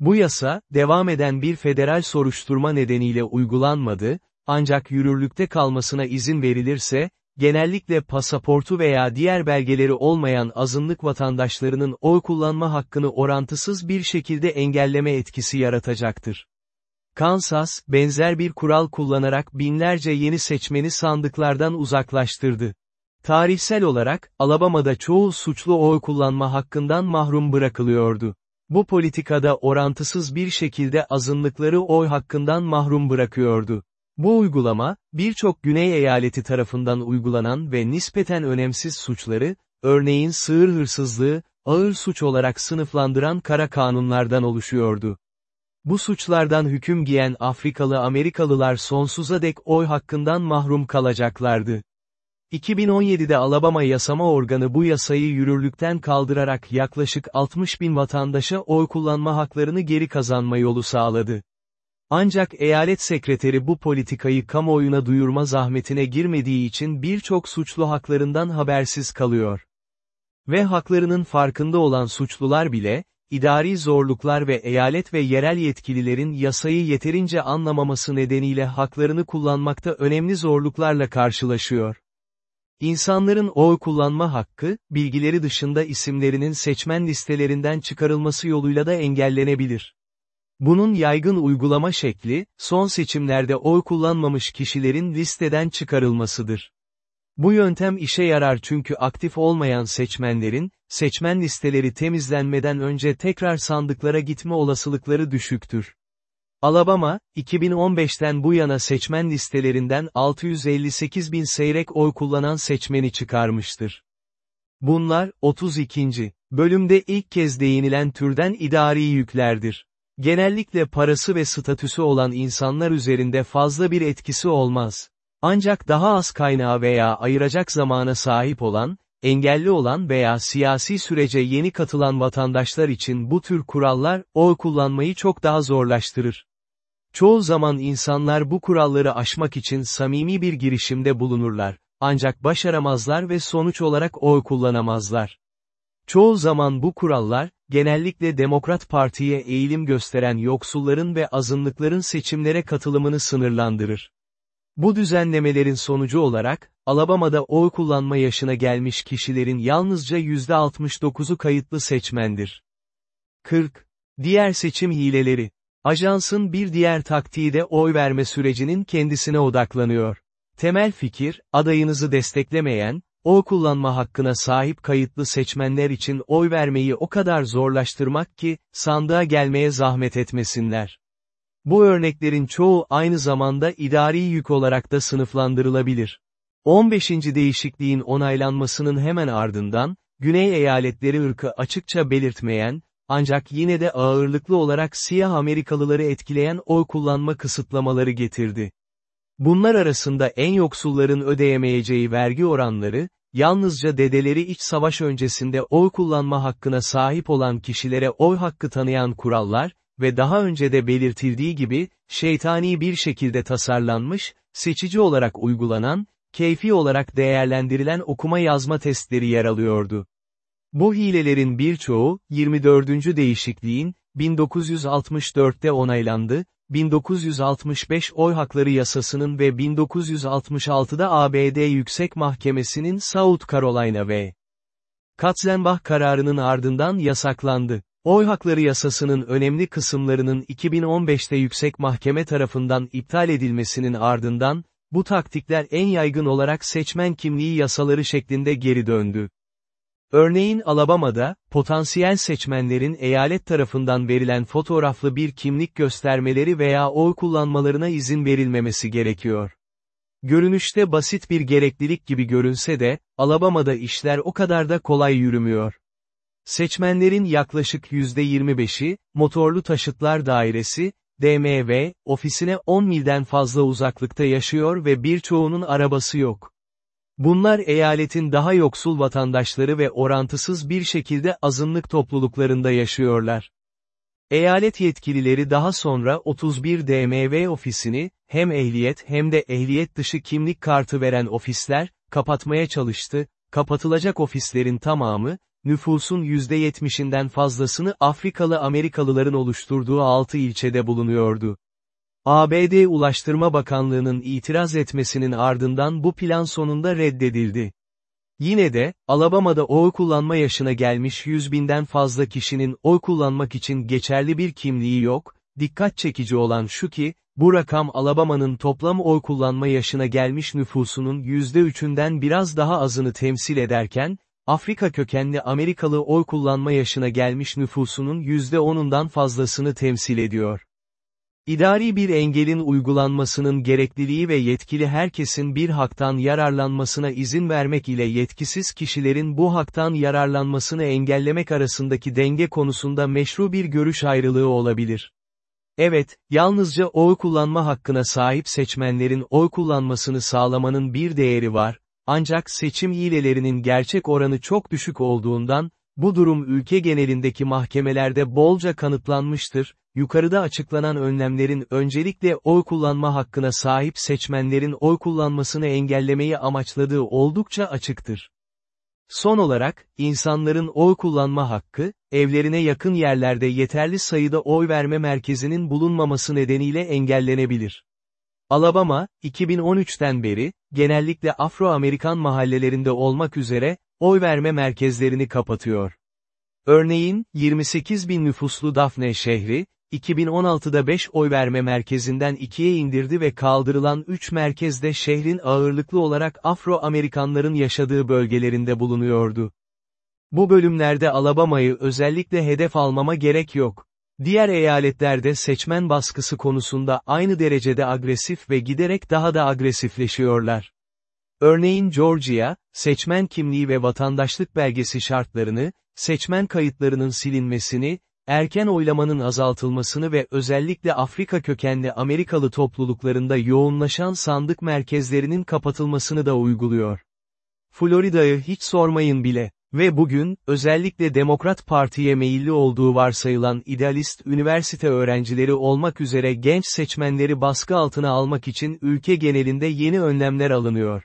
Bu yasa, devam eden bir federal soruşturma nedeniyle uygulanmadı, ancak yürürlükte kalmasına izin verilirse, genellikle pasaportu veya diğer belgeleri olmayan azınlık vatandaşlarının oy kullanma hakkını orantısız bir şekilde engelleme etkisi yaratacaktır. Kansas, benzer bir kural kullanarak binlerce yeni seçmeni sandıklardan uzaklaştırdı. Tarihsel olarak, Alabama'da çoğu suçlu oy kullanma hakkından mahrum bırakılıyordu. Bu politikada orantısız bir şekilde azınlıkları oy hakkından mahrum bırakıyordu. Bu uygulama, birçok güney eyaleti tarafından uygulanan ve nispeten önemsiz suçları, örneğin sığır hırsızlığı, ağır suç olarak sınıflandıran kara kanunlardan oluşuyordu. Bu suçlardan hüküm giyen Afrikalı Amerikalılar sonsuza dek oy hakkından mahrum kalacaklardı. 2017'de Alabama yasama organı bu yasayı yürürlükten kaldırarak yaklaşık 60 bin vatandaşa oy kullanma haklarını geri kazanma yolu sağladı. Ancak eyalet sekreteri bu politikayı kamuoyuna duyurma zahmetine girmediği için birçok suçlu haklarından habersiz kalıyor. Ve haklarının farkında olan suçlular bile, idari zorluklar ve eyalet ve yerel yetkililerin yasayı yeterince anlamaması nedeniyle haklarını kullanmakta önemli zorluklarla karşılaşıyor. İnsanların oy kullanma hakkı, bilgileri dışında isimlerinin seçmen listelerinden çıkarılması yoluyla da engellenebilir. Bunun yaygın uygulama şekli, son seçimlerde oy kullanmamış kişilerin listeden çıkarılmasıdır. Bu yöntem işe yarar çünkü aktif olmayan seçmenlerin, seçmen listeleri temizlenmeden önce tekrar sandıklara gitme olasılıkları düşüktür. Alabama, 2015'ten bu yana seçmen listelerinden 658 bin seyrek oy kullanan seçmeni çıkarmıştır. Bunlar, 32. bölümde ilk kez değinilen türden idari yüklerdir. Genellikle parası ve statüsü olan insanlar üzerinde fazla bir etkisi olmaz. Ancak daha az kaynağı veya ayıracak zamana sahip olan, engelli olan veya siyasi sürece yeni katılan vatandaşlar için bu tür kurallar, oy kullanmayı çok daha zorlaştırır. Çoğu zaman insanlar bu kuralları aşmak için samimi bir girişimde bulunurlar, ancak başaramazlar ve sonuç olarak oy kullanamazlar. Çoğu zaman bu kurallar, genellikle Demokrat Parti'ye eğilim gösteren yoksulların ve azınlıkların seçimlere katılımını sınırlandırır. Bu düzenlemelerin sonucu olarak, Alabama'da oy kullanma yaşına gelmiş kişilerin yalnızca %69'u kayıtlı seçmendir. 40. Diğer seçim hileleri Ajansın bir diğer taktiği de oy verme sürecinin kendisine odaklanıyor. Temel fikir, adayınızı desteklemeyen, oy kullanma hakkına sahip kayıtlı seçmenler için oy vermeyi o kadar zorlaştırmak ki, sandığa gelmeye zahmet etmesinler. Bu örneklerin çoğu aynı zamanda idari yük olarak da sınıflandırılabilir. 15. değişikliğin onaylanmasının hemen ardından, Güney eyaletleri ırkı açıkça belirtmeyen, ancak yine de ağırlıklı olarak siyah Amerikalıları etkileyen oy kullanma kısıtlamaları getirdi. Bunlar arasında en yoksulların ödeyemeyeceği vergi oranları, yalnızca dedeleri iç savaş öncesinde oy kullanma hakkına sahip olan kişilere oy hakkı tanıyan kurallar, ve daha önce de belirtildiği gibi, şeytani bir şekilde tasarlanmış, seçici olarak uygulanan, keyfi olarak değerlendirilen okuma yazma testleri yer alıyordu. Bu hilelerin birçoğu, 24. değişikliğin, 1964'te onaylandı, 1965 Oy Hakları Yasasının ve 1966'da ABD Yüksek Mahkemesi'nin South Carolina ve Katzenbach kararının ardından yasaklandı. Oy hakları yasasının önemli kısımlarının 2015'te yüksek mahkeme tarafından iptal edilmesinin ardından, bu taktikler en yaygın olarak seçmen kimliği yasaları şeklinde geri döndü. Örneğin Alabama'da, potansiyel seçmenlerin eyalet tarafından verilen fotoğraflı bir kimlik göstermeleri veya oy kullanmalarına izin verilmemesi gerekiyor. Görünüşte basit bir gereklilik gibi görünse de, Alabama'da işler o kadar da kolay yürümüyor. Seçmenlerin yaklaşık %25'i, motorlu taşıtlar dairesi, DMV, ofisine 10 milden fazla uzaklıkta yaşıyor ve birçoğunun arabası yok. Bunlar eyaletin daha yoksul vatandaşları ve orantısız bir şekilde azınlık topluluklarında yaşıyorlar. Eyalet yetkilileri daha sonra 31 DMV ofisini, hem ehliyet hem de ehliyet dışı kimlik kartı veren ofisler, kapatmaya çalıştı, kapatılacak ofislerin tamamı, nüfusun %70'inden fazlasını Afrikalı Amerikalıların oluşturduğu 6 ilçede bulunuyordu. ABD Ulaştırma Bakanlığı'nın itiraz etmesinin ardından bu plan sonunda reddedildi. Yine de, Alabama'da oy kullanma yaşına gelmiş 100 binden fazla kişinin oy kullanmak için geçerli bir kimliği yok, dikkat çekici olan şu ki, bu rakam Alabama'nın toplam oy kullanma yaşına gelmiş nüfusunun %3'ünden biraz daha azını temsil ederken, Afrika kökenli Amerikalı oy kullanma yaşına gelmiş nüfusunun %10'undan fazlasını temsil ediyor. İdari bir engelin uygulanmasının gerekliliği ve yetkili herkesin bir haktan yararlanmasına izin vermek ile yetkisiz kişilerin bu haktan yararlanmasını engellemek arasındaki denge konusunda meşru bir görüş ayrılığı olabilir. Evet, yalnızca oy kullanma hakkına sahip seçmenlerin oy kullanmasını sağlamanın bir değeri var, ancak seçim hilelerinin gerçek oranı çok düşük olduğundan, bu durum ülke genelindeki mahkemelerde bolca kanıtlanmıştır, yukarıda açıklanan önlemlerin öncelikle oy kullanma hakkına sahip seçmenlerin oy kullanmasını engellemeyi amaçladığı oldukça açıktır. Son olarak, insanların oy kullanma hakkı, evlerine yakın yerlerde yeterli sayıda oy verme merkezinin bulunmaması nedeniyle engellenebilir. Alabama, 2013'ten beri, genellikle Afro-Amerikan mahallelerinde olmak üzere, oy verme merkezlerini kapatıyor. Örneğin, 28 bin nüfuslu Daphne şehri, 2016'da 5 oy verme merkezinden 2'ye indirdi ve kaldırılan 3 merkezde şehrin ağırlıklı olarak Afro-Amerikanların yaşadığı bölgelerinde bulunuyordu. Bu bölümlerde Alabama'yı özellikle hedef almama gerek yok. Diğer eyaletlerde seçmen baskısı konusunda aynı derecede agresif ve giderek daha da agresifleşiyorlar. Örneğin Georgia, seçmen kimliği ve vatandaşlık belgesi şartlarını, seçmen kayıtlarının silinmesini, erken oylamanın azaltılmasını ve özellikle Afrika kökenli Amerikalı topluluklarında yoğunlaşan sandık merkezlerinin kapatılmasını da uyguluyor. Florida'yı hiç sormayın bile. Ve bugün, özellikle Demokrat Parti'ye meyilli olduğu varsayılan idealist üniversite öğrencileri olmak üzere genç seçmenleri baskı altına almak için ülke genelinde yeni önlemler alınıyor.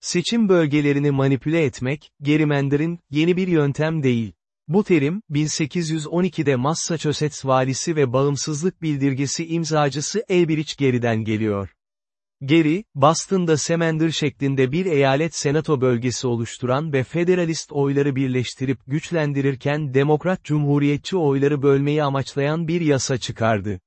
Seçim bölgelerini manipüle etmek, gerimenderin, yeni bir yöntem değil. Bu terim, 1812'de Massachusetts valisi ve bağımsızlık bildirgesi imzacısı Elbridge Gerry'den geliyor. Geri, Boston'da Semender şeklinde bir eyalet senato bölgesi oluşturan ve federalist oyları birleştirip güçlendirirken demokrat cumhuriyetçi oyları bölmeyi amaçlayan bir yasa çıkardı.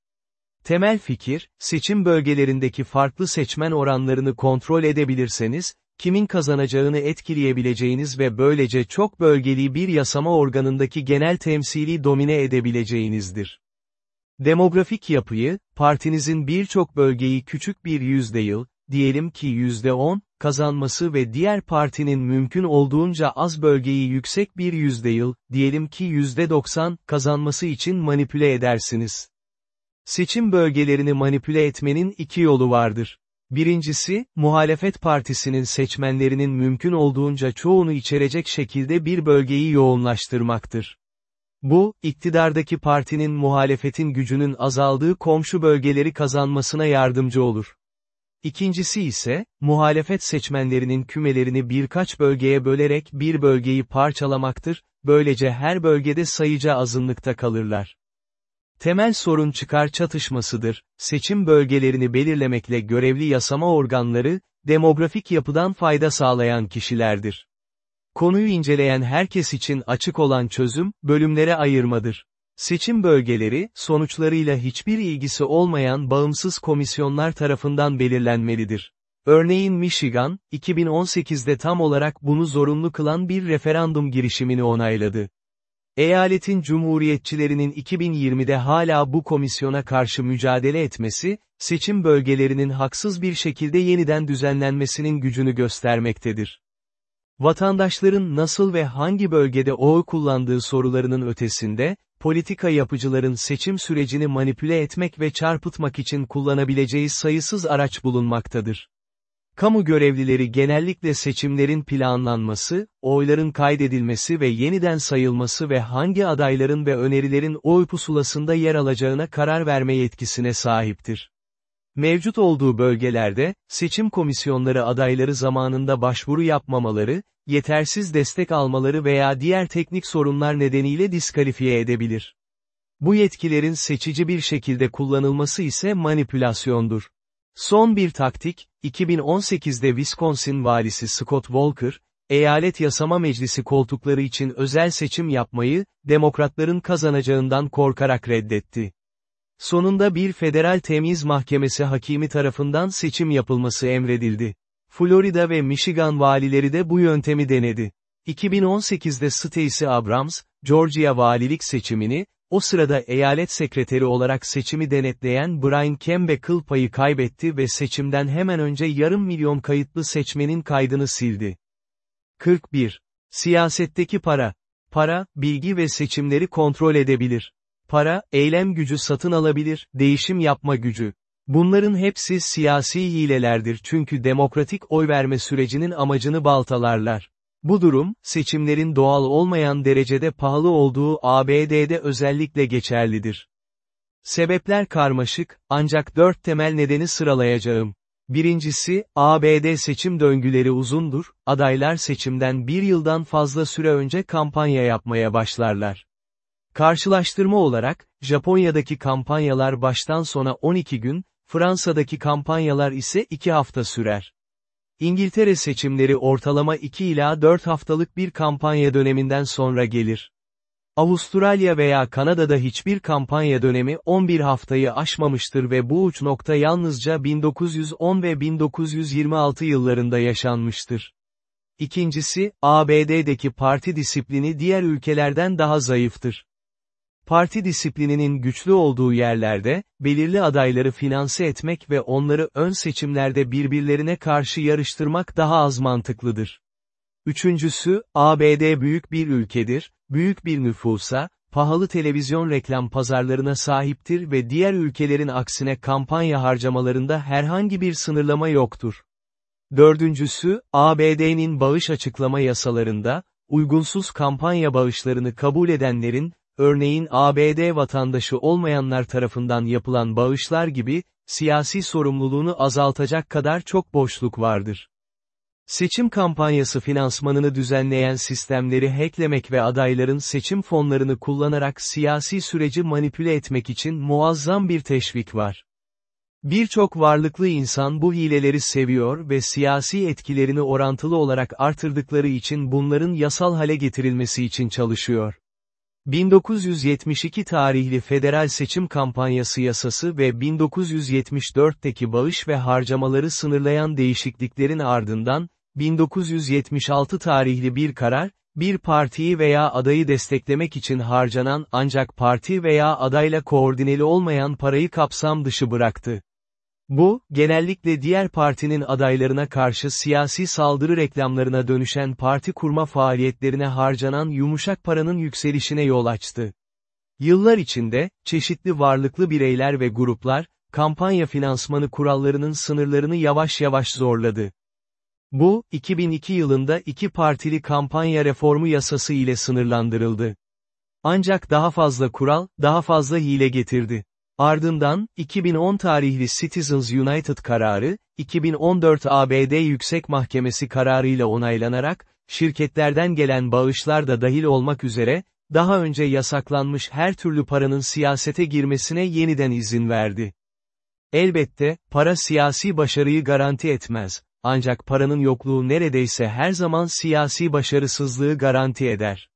Temel fikir, seçim bölgelerindeki farklı seçmen oranlarını kontrol edebilirseniz, kimin kazanacağını etkileyebileceğiniz ve böylece çok bölgeli bir yasama organındaki genel temsili domine edebileceğinizdir. Demografik yapıyı, partinizin birçok bölgeyi küçük bir yüzde yıl, diyelim ki yüzde on, kazanması ve diğer partinin mümkün olduğunca az bölgeyi yüksek bir yüzde yıl, diyelim ki yüzde doksan, kazanması için manipüle edersiniz. Seçim bölgelerini manipüle etmenin iki yolu vardır. Birincisi, muhalefet partisinin seçmenlerinin mümkün olduğunca çoğunu içerecek şekilde bir bölgeyi yoğunlaştırmaktır. Bu, iktidardaki partinin muhalefetin gücünün azaldığı komşu bölgeleri kazanmasına yardımcı olur. İkincisi ise, muhalefet seçmenlerinin kümelerini birkaç bölgeye bölerek bir bölgeyi parçalamaktır, böylece her bölgede sayıca azınlıkta kalırlar. Temel sorun çıkar çatışmasıdır, seçim bölgelerini belirlemekle görevli yasama organları, demografik yapıdan fayda sağlayan kişilerdir. Konuyu inceleyen herkes için açık olan çözüm, bölümlere ayırmadır. Seçim bölgeleri, sonuçlarıyla hiçbir ilgisi olmayan bağımsız komisyonlar tarafından belirlenmelidir. Örneğin Michigan, 2018'de tam olarak bunu zorunlu kılan bir referandum girişimini onayladı. Eyaletin cumhuriyetçilerinin 2020'de hala bu komisyona karşı mücadele etmesi, seçim bölgelerinin haksız bir şekilde yeniden düzenlenmesinin gücünü göstermektedir. Vatandaşların nasıl ve hangi bölgede oy kullandığı sorularının ötesinde, politika yapıcıların seçim sürecini manipüle etmek ve çarpıtmak için kullanabileceği sayısız araç bulunmaktadır. Kamu görevlileri genellikle seçimlerin planlanması, oyların kaydedilmesi ve yeniden sayılması ve hangi adayların ve önerilerin oy pusulasında yer alacağına karar verme yetkisine sahiptir. Mevcut olduğu bölgelerde, seçim komisyonları adayları zamanında başvuru yapmamaları, yetersiz destek almaları veya diğer teknik sorunlar nedeniyle diskalifiye edebilir. Bu yetkilerin seçici bir şekilde kullanılması ise manipülasyondur. Son bir taktik, 2018'de Wisconsin valisi Scott Walker, eyalet yasama meclisi koltukları için özel seçim yapmayı, demokratların kazanacağından korkarak reddetti. Sonunda bir federal temyiz mahkemesi hakimi tarafından seçim yapılması emredildi. Florida ve Michigan valileri de bu yöntemi denedi. 2018'de Stacey Abrams, Georgia valilik seçimini, o sırada eyalet sekreteri olarak seçimi denetleyen Brian kıl payı kaybetti ve seçimden hemen önce yarım milyon kayıtlı seçmenin kaydını sildi. 41. Siyasetteki para. Para, bilgi ve seçimleri kontrol edebilir. Para, eylem gücü satın alabilir, değişim yapma gücü. Bunların hepsi siyasi hilelerdir çünkü demokratik oy verme sürecinin amacını baltalarlar. Bu durum, seçimlerin doğal olmayan derecede pahalı olduğu ABD'de özellikle geçerlidir. Sebepler karmaşık, ancak dört temel nedeni sıralayacağım. Birincisi, ABD seçim döngüleri uzundur, adaylar seçimden bir yıldan fazla süre önce kampanya yapmaya başlarlar. Karşılaştırma olarak, Japonya'daki kampanyalar baştan sona 12 gün, Fransa'daki kampanyalar ise 2 hafta sürer. İngiltere seçimleri ortalama 2 ila 4 haftalık bir kampanya döneminden sonra gelir. Avustralya veya Kanada'da hiçbir kampanya dönemi 11 haftayı aşmamıştır ve bu uç nokta yalnızca 1910 ve 1926 yıllarında yaşanmıştır. İkincisi, ABD'deki parti disiplini diğer ülkelerden daha zayıftır. Parti disiplininin güçlü olduğu yerlerde, belirli adayları finanse etmek ve onları ön seçimlerde birbirlerine karşı yarıştırmak daha az mantıklıdır. Üçüncüsü, ABD büyük bir ülkedir, büyük bir nüfusa, pahalı televizyon reklam pazarlarına sahiptir ve diğer ülkelerin aksine kampanya harcamalarında herhangi bir sınırlama yoktur. Dördüncüsü, ABD'nin bağış açıklama yasalarında, uygunsuz kampanya bağışlarını kabul edenlerin, örneğin ABD vatandaşı olmayanlar tarafından yapılan bağışlar gibi, siyasi sorumluluğunu azaltacak kadar çok boşluk vardır. Seçim kampanyası finansmanını düzenleyen sistemleri hacklemek ve adayların seçim fonlarını kullanarak siyasi süreci manipüle etmek için muazzam bir teşvik var. Birçok varlıklı insan bu hileleri seviyor ve siyasi etkilerini orantılı olarak artırdıkları için bunların yasal hale getirilmesi için çalışıyor. 1972 tarihli federal seçim kampanyası yasası ve 1974'teki bağış ve harcamaları sınırlayan değişikliklerin ardından, 1976 tarihli bir karar, bir partiyi veya adayı desteklemek için harcanan ancak parti veya adayla koordineli olmayan parayı kapsam dışı bıraktı. Bu, genellikle diğer partinin adaylarına karşı siyasi saldırı reklamlarına dönüşen parti kurma faaliyetlerine harcanan yumuşak paranın yükselişine yol açtı. Yıllar içinde, çeşitli varlıklı bireyler ve gruplar, kampanya finansmanı kurallarının sınırlarını yavaş yavaş zorladı. Bu, 2002 yılında iki partili kampanya reformu yasası ile sınırlandırıldı. Ancak daha fazla kural, daha fazla hile getirdi. Ardından, 2010 tarihli Citizens United kararı, 2014 ABD Yüksek Mahkemesi kararıyla onaylanarak, şirketlerden gelen bağışlar da dahil olmak üzere, daha önce yasaklanmış her türlü paranın siyasete girmesine yeniden izin verdi. Elbette, para siyasi başarıyı garanti etmez, ancak paranın yokluğu neredeyse her zaman siyasi başarısızlığı garanti eder.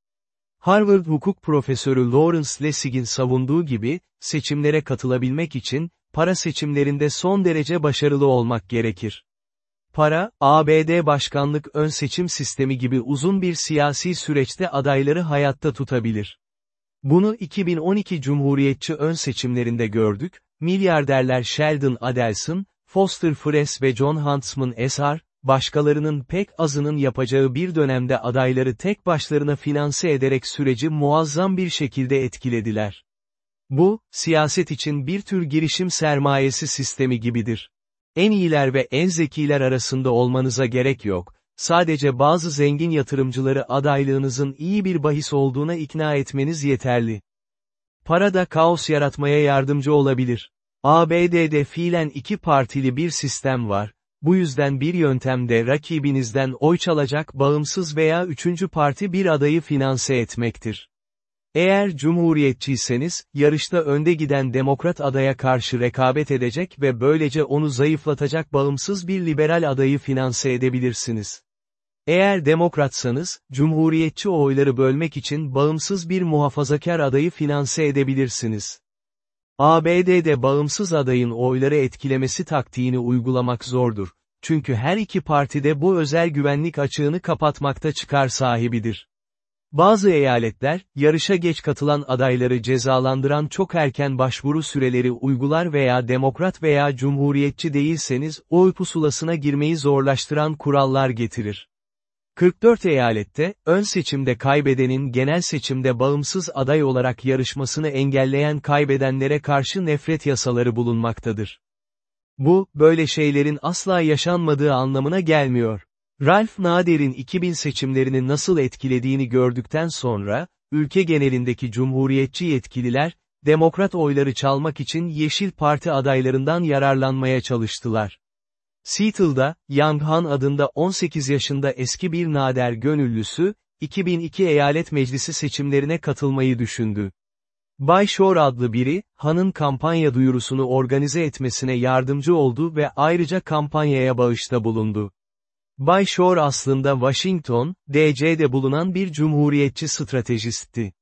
Harvard hukuk profesörü Lawrence Lessig'in savunduğu gibi, seçimlere katılabilmek için, para seçimlerinde son derece başarılı olmak gerekir. Para, ABD başkanlık ön seçim sistemi gibi uzun bir siyasi süreçte adayları hayatta tutabilir. Bunu 2012 Cumhuriyetçi ön seçimlerinde gördük, milyarderler Sheldon Adelson, Foster Fres ve John Huntsman Esar, başkalarının pek azının yapacağı bir dönemde adayları tek başlarına finanse ederek süreci muazzam bir şekilde etkilediler. Bu, siyaset için bir tür girişim sermayesi sistemi gibidir. En iyiler ve en zekiler arasında olmanıza gerek yok, sadece bazı zengin yatırımcıları adaylığınızın iyi bir bahis olduğuna ikna etmeniz yeterli. Para da kaos yaratmaya yardımcı olabilir. ABD'de fiilen iki partili bir sistem var, bu yüzden bir yöntemde rakibinizden oy çalacak bağımsız veya üçüncü parti bir adayı finanse etmektir. Eğer cumhuriyetçiyseniz, yarışta önde giden demokrat adaya karşı rekabet edecek ve böylece onu zayıflatacak bağımsız bir liberal adayı finanse edebilirsiniz. Eğer demokratsanız, cumhuriyetçi oyları bölmek için bağımsız bir muhafazakar adayı finanse edebilirsiniz. ABD'de bağımsız adayın oyları etkilemesi taktiğini uygulamak zordur. Çünkü her iki parti de bu özel güvenlik açığını kapatmakta çıkar sahibidir. Bazı eyaletler, yarışa geç katılan adayları cezalandıran çok erken başvuru süreleri uygular veya demokrat veya cumhuriyetçi değilseniz, oy pusulasına girmeyi zorlaştıran kurallar getirir. 44 eyalette, ön seçimde kaybedenin genel seçimde bağımsız aday olarak yarışmasını engelleyen kaybedenlere karşı nefret yasaları bulunmaktadır. Bu, böyle şeylerin asla yaşanmadığı anlamına gelmiyor. Ralph Nader'in 2000 seçimlerini nasıl etkilediğini gördükten sonra, ülke genelindeki cumhuriyetçi yetkililer, demokrat oyları çalmak için Yeşil Parti adaylarından yararlanmaya çalıştılar. Seattle'da, Yang Han adında 18 yaşında eski bir nader gönüllüsü, 2002 eyalet meclisi seçimlerine katılmayı düşündü. Bay Shore adlı biri, Han'ın kampanya duyurusunu organize etmesine yardımcı oldu ve ayrıca kampanyaya bağışta bulundu. Bay Shore aslında Washington, DC'de bulunan bir cumhuriyetçi stratejistti.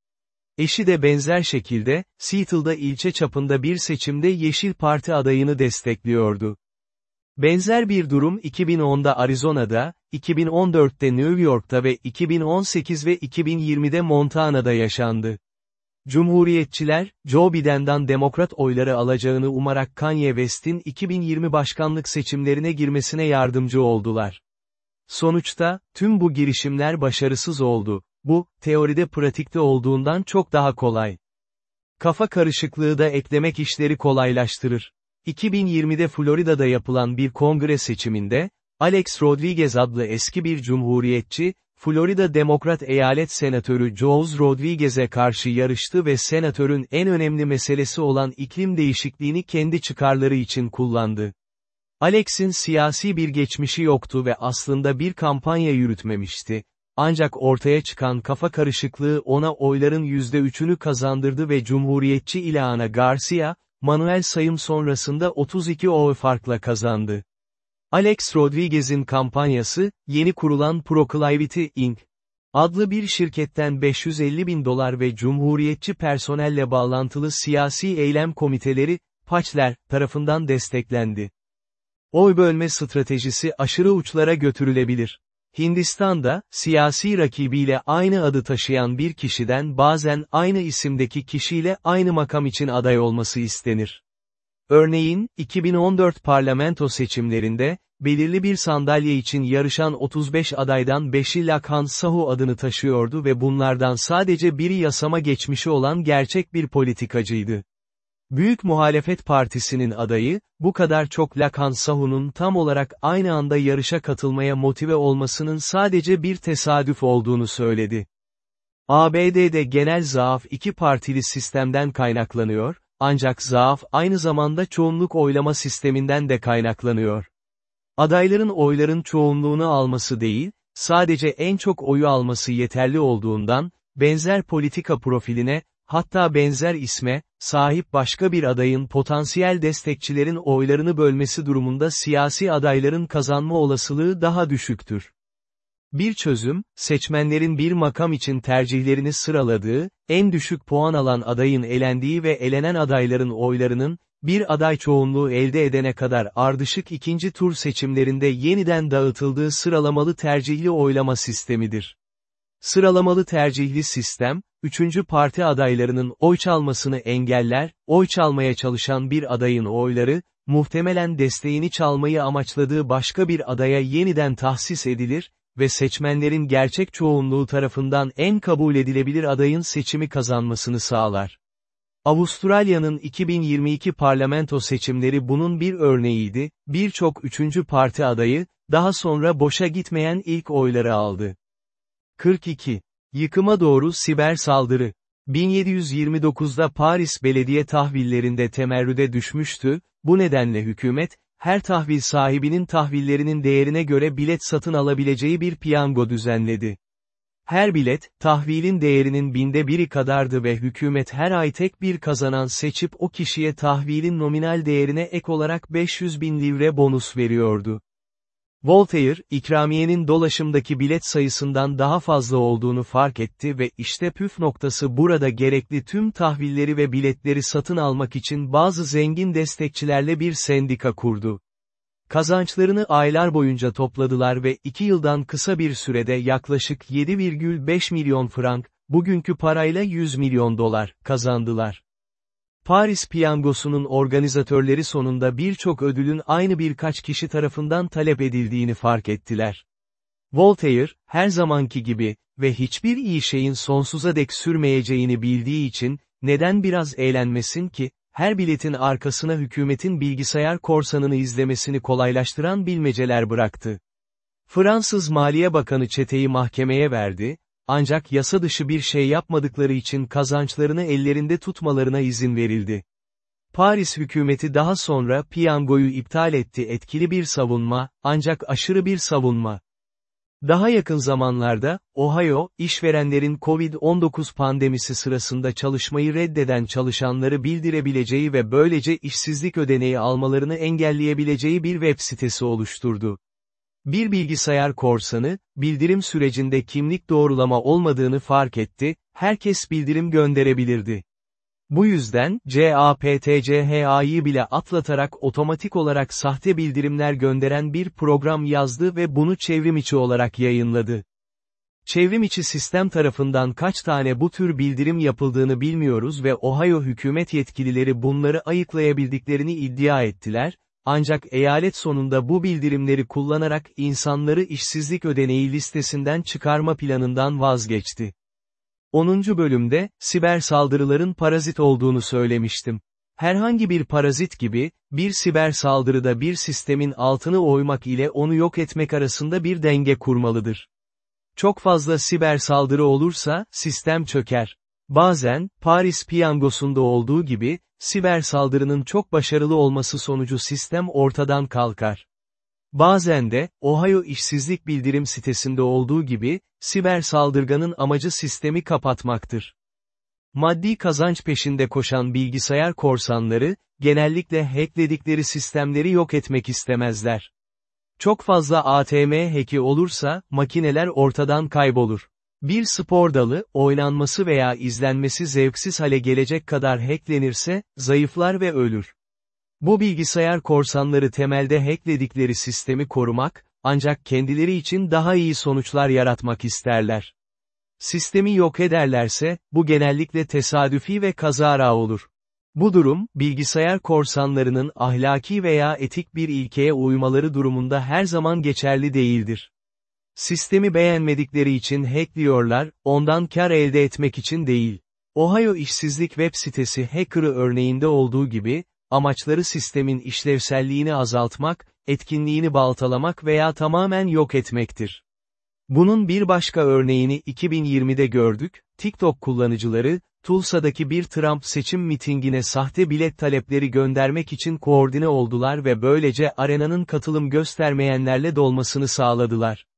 Eşi de benzer şekilde, Seattle'da ilçe çapında bir seçimde Yeşil Parti adayını destekliyordu. Benzer bir durum 2010'da Arizona'da, 2014'te New York'ta ve 2018 ve 2020'de Montana'da yaşandı. Cumhuriyetçiler, Joe Biden'dan demokrat oyları alacağını umarak Kanye West'in 2020 başkanlık seçimlerine girmesine yardımcı oldular. Sonuçta, tüm bu girişimler başarısız oldu. Bu, teoride pratikte olduğundan çok daha kolay. Kafa karışıklığı da eklemek işleri kolaylaştırır. 2020'de Florida'da yapılan bir kongre seçiminde, Alex Rodriguez adlı eski bir cumhuriyetçi, Florida Demokrat Eyalet Senatörü Joe Rodriguez'e karşı yarıştı ve senatörün en önemli meselesi olan iklim değişikliğini kendi çıkarları için kullandı. Alex'in siyasi bir geçmişi yoktu ve aslında bir kampanya yürütmemişti. Ancak ortaya çıkan kafa karışıklığı ona oyların %3'ünü kazandırdı ve Cumhuriyetçi Ilana Garcia, manuel sayım sonrasında 32 oy farkla kazandı. Alex Rodriguez'in kampanyası, yeni kurulan Proclivity Inc. adlı bir şirketten 550 bin dolar ve cumhuriyetçi personelle bağlantılı siyasi eylem komiteleri, Paçler, tarafından desteklendi. Oy bölme stratejisi aşırı uçlara götürülebilir. Hindistan'da, siyasi rakibiyle aynı adı taşıyan bir kişiden bazen aynı isimdeki kişiyle aynı makam için aday olması istenir. Örneğin, 2014 parlamento seçimlerinde, belirli bir sandalye için yarışan 35 adaydan 5'i Lakhan Sahu adını taşıyordu ve bunlardan sadece biri yasama geçmişi olan gerçek bir politikacıydı. Büyük Muhalefet Partisi'nin adayı, bu kadar çok Lakan Sahu'nun tam olarak aynı anda yarışa katılmaya motive olmasının sadece bir tesadüf olduğunu söyledi. ABD'de genel zaaf iki partili sistemden kaynaklanıyor, ancak zaaf aynı zamanda çoğunluk oylama sisteminden de kaynaklanıyor. Adayların oyların çoğunluğunu alması değil, sadece en çok oyu alması yeterli olduğundan, benzer politika profiline, hatta benzer isme, sahip başka bir adayın potansiyel destekçilerin oylarını bölmesi durumunda siyasi adayların kazanma olasılığı daha düşüktür. Bir çözüm, seçmenlerin bir makam için tercihlerini sıraladığı, en düşük puan alan adayın elendiği ve elenen adayların oylarının, bir aday çoğunluğu elde edene kadar ardışık ikinci tur seçimlerinde yeniden dağıtıldığı sıralamalı tercihli oylama sistemidir. Sıralamalı tercihli sistem, üçüncü parti adaylarının oy çalmasını engeller, oy çalmaya çalışan bir adayın oyları, muhtemelen desteğini çalmayı amaçladığı başka bir adaya yeniden tahsis edilir ve seçmenlerin gerçek çoğunluğu tarafından en kabul edilebilir adayın seçimi kazanmasını sağlar. Avustralya'nın 2022 parlamento seçimleri bunun bir örneğiydi, birçok üçüncü parti adayı, daha sonra boşa gitmeyen ilk oyları aldı. 42. Yıkıma doğru siber saldırı. 1729'da Paris belediye tahvillerinde temerrüde düşmüştü, bu nedenle hükümet, her tahvil sahibinin tahvillerinin değerine göre bilet satın alabileceği bir piyango düzenledi. Her bilet, tahvilin değerinin binde biri kadardı ve hükümet her ay tek bir kazanan seçip o kişiye tahvilin nominal değerine ek olarak 500 bin livre bonus veriyordu. Voltaire, ikramiyenin dolaşımdaki bilet sayısından daha fazla olduğunu fark etti ve işte püf noktası burada gerekli tüm tahvilleri ve biletleri satın almak için bazı zengin destekçilerle bir sendika kurdu. Kazançlarını aylar boyunca topladılar ve iki yıldan kısa bir sürede yaklaşık 7,5 milyon frank, bugünkü parayla 100 milyon dolar, kazandılar. Paris Piyangosu'nun organizatörleri sonunda birçok ödülün aynı birkaç kişi tarafından talep edildiğini fark ettiler. Voltaire, her zamanki gibi ve hiçbir iyi şeyin sonsuza dek sürmeyeceğini bildiği için, neden biraz eğlenmesin ki, her biletin arkasına hükümetin bilgisayar korsanını izlemesini kolaylaştıran bilmeceler bıraktı. Fransız Maliye Bakanı çeteyi mahkemeye verdi, ancak yasa dışı bir şey yapmadıkları için kazançlarını ellerinde tutmalarına izin verildi. Paris hükümeti daha sonra piyangoyu iptal etti etkili bir savunma, ancak aşırı bir savunma. Daha yakın zamanlarda, Ohio, işverenlerin COVID-19 pandemisi sırasında çalışmayı reddeden çalışanları bildirebileceği ve böylece işsizlik ödeneği almalarını engelleyebileceği bir web sitesi oluşturdu. Bir bilgisayar korsanı, bildirim sürecinde kimlik doğrulama olmadığını fark etti, herkes bildirim gönderebilirdi. Bu yüzden, CAPTCHA'yı bile atlatarak otomatik olarak sahte bildirimler gönderen bir program yazdı ve bunu çevrimiçi olarak yayınladı. Çevrimiçi sistem tarafından kaç tane bu tür bildirim yapıldığını bilmiyoruz ve Ohio hükümet yetkilileri bunları ayıklayabildiklerini iddia ettiler, ancak eyalet sonunda bu bildirimleri kullanarak insanları işsizlik ödeneği listesinden çıkarma planından vazgeçti. 10. bölümde, siber saldırıların parazit olduğunu söylemiştim. Herhangi bir parazit gibi, bir siber saldırıda bir sistemin altını oymak ile onu yok etmek arasında bir denge kurmalıdır. Çok fazla siber saldırı olursa, sistem çöker. Bazen, Paris piyangosunda olduğu gibi, siber saldırının çok başarılı olması sonucu sistem ortadan kalkar. Bazen de, Ohio işsizlik bildirim sitesinde olduğu gibi, siber saldırganın amacı sistemi kapatmaktır. Maddi kazanç peşinde koşan bilgisayar korsanları, genellikle hackledikleri sistemleri yok etmek istemezler. Çok fazla ATM hack'i olursa, makineler ortadan kaybolur. Bir spor dalı, oynanması veya izlenmesi zevksiz hale gelecek kadar hacklenirse, zayıflar ve ölür. Bu bilgisayar korsanları temelde hackledikleri sistemi korumak, ancak kendileri için daha iyi sonuçlar yaratmak isterler. Sistemi yok ederlerse, bu genellikle tesadüfi ve kazara olur. Bu durum, bilgisayar korsanlarının ahlaki veya etik bir ilkeye uymaları durumunda her zaman geçerli değildir. Sistemi beğenmedikleri için hackliyorlar, ondan kar elde etmek için değil. Ohio İşsizlik web sitesi hacker'ı örneğinde olduğu gibi, amaçları sistemin işlevselliğini azaltmak, etkinliğini baltalamak veya tamamen yok etmektir. Bunun bir başka örneğini 2020'de gördük, TikTok kullanıcıları, Tulsa'daki bir Trump seçim mitingine sahte bilet talepleri göndermek için koordine oldular ve böylece arenanın katılım göstermeyenlerle dolmasını sağladılar.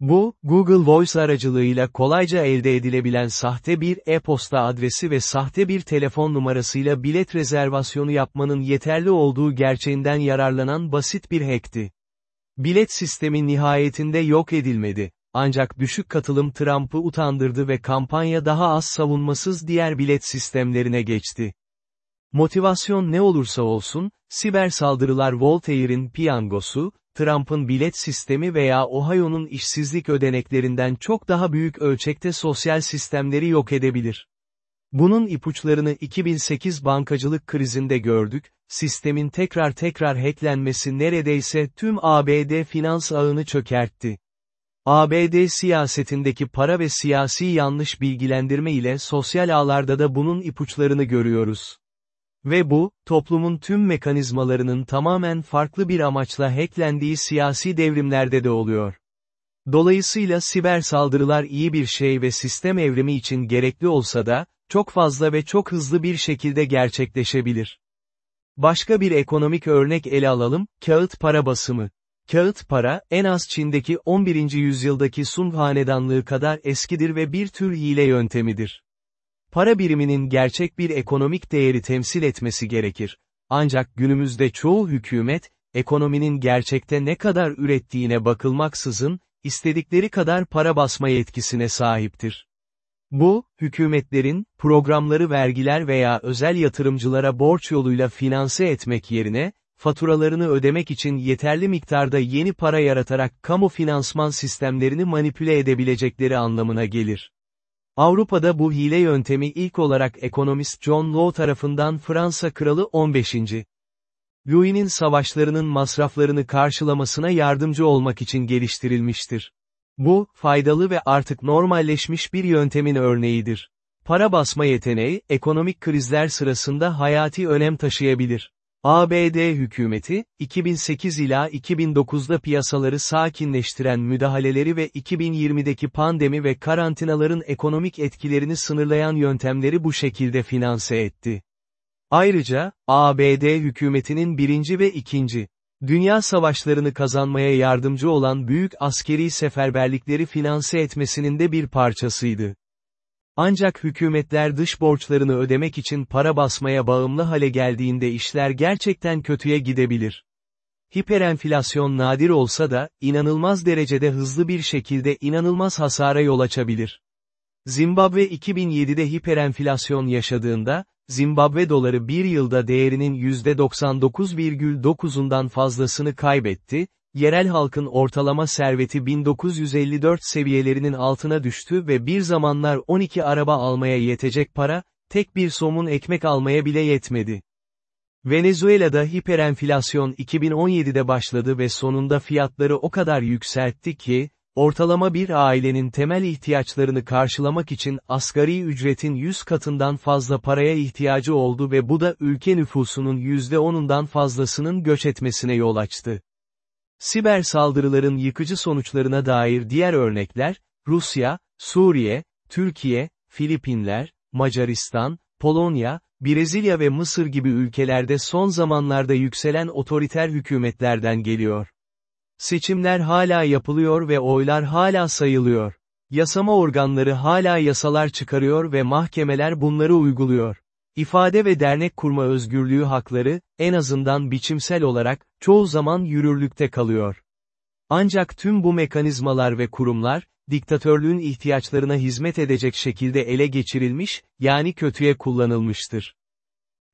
Bu, Google Voice aracılığıyla kolayca elde edilebilen sahte bir e-posta adresi ve sahte bir telefon numarasıyla bilet rezervasyonu yapmanın yeterli olduğu gerçeğinden yararlanan basit bir hackti. Bilet sistemi nihayetinde yok edilmedi. Ancak düşük katılım Trump'ı utandırdı ve kampanya daha az savunmasız diğer bilet sistemlerine geçti. Motivasyon ne olursa olsun, siber saldırılar Voltaire'in piyangosu, Trump'ın bilet sistemi veya Ohio'nun işsizlik ödeneklerinden çok daha büyük ölçekte sosyal sistemleri yok edebilir. Bunun ipuçlarını 2008 bankacılık krizinde gördük, sistemin tekrar tekrar hacklenmesi neredeyse tüm ABD finans ağını çökertti. ABD siyasetindeki para ve siyasi yanlış bilgilendirme ile sosyal ağlarda da bunun ipuçlarını görüyoruz. Ve bu, toplumun tüm mekanizmalarının tamamen farklı bir amaçla hacklendiği siyasi devrimlerde de oluyor. Dolayısıyla siber saldırılar iyi bir şey ve sistem evrimi için gerekli olsa da, çok fazla ve çok hızlı bir şekilde gerçekleşebilir. Başka bir ekonomik örnek ele alalım, kağıt para basımı. Kağıt para, en az Çin'deki 11. yüzyıldaki Sung Hanedanlığı kadar eskidir ve bir tür hile yöntemidir. Para biriminin gerçek bir ekonomik değeri temsil etmesi gerekir. Ancak günümüzde çoğu hükümet, ekonominin gerçekte ne kadar ürettiğine bakılmaksızın, istedikleri kadar para basma yetkisine sahiptir. Bu, hükümetlerin, programları vergiler veya özel yatırımcılara borç yoluyla finanse etmek yerine, faturalarını ödemek için yeterli miktarda yeni para yaratarak kamu finansman sistemlerini manipüle edebilecekleri anlamına gelir. Avrupa'da bu hile yöntemi ilk olarak ekonomist John Law tarafından Fransa Kralı 15. Louis'nin savaşlarının masraflarını karşılamasına yardımcı olmak için geliştirilmiştir. Bu, faydalı ve artık normalleşmiş bir yöntemin örneğidir. Para basma yeteneği, ekonomik krizler sırasında hayati önem taşıyabilir. ABD hükümeti, 2008 ila 2009'da piyasaları sakinleştiren müdahaleleri ve 2020'deki pandemi ve karantinaların ekonomik etkilerini sınırlayan yöntemleri bu şekilde finanse etti. Ayrıca, ABD hükümetinin birinci ve ikinci, Dünya savaşlarını kazanmaya yardımcı olan büyük askeri seferberlikleri finanse etmesinin de bir parçasıydı. Ancak hükümetler dış borçlarını ödemek için para basmaya bağımlı hale geldiğinde işler gerçekten kötüye gidebilir. Hiperenflasyon nadir olsa da, inanılmaz derecede hızlı bir şekilde inanılmaz hasara yol açabilir. Zimbabwe 2007'de hiperenflasyon yaşadığında, Zimbabwe doları bir yılda değerinin %99,9'undan fazlasını kaybetti, yerel halkın ortalama serveti 1954 seviyelerinin altına düştü ve bir zamanlar 12 araba almaya yetecek para, tek bir somun ekmek almaya bile yetmedi. Venezuela'da hiperenflasyon 2017'de başladı ve sonunda fiyatları o kadar yükseltti ki, ortalama bir ailenin temel ihtiyaçlarını karşılamak için asgari ücretin 100 katından fazla paraya ihtiyacı oldu ve bu da ülke nüfusunun %10'undan fazlasının göç etmesine yol açtı. Siber saldırıların yıkıcı sonuçlarına dair diğer örnekler, Rusya, Suriye, Türkiye, Filipinler, Macaristan, Polonya, Brezilya ve Mısır gibi ülkelerde son zamanlarda yükselen otoriter hükümetlerden geliyor. Seçimler hala yapılıyor ve oylar hala sayılıyor. Yasama organları hala yasalar çıkarıyor ve mahkemeler bunları uyguluyor. İfade ve dernek kurma özgürlüğü hakları, en azından biçimsel olarak, çoğu zaman yürürlükte kalıyor. Ancak tüm bu mekanizmalar ve kurumlar, diktatörlüğün ihtiyaçlarına hizmet edecek şekilde ele geçirilmiş, yani kötüye kullanılmıştır.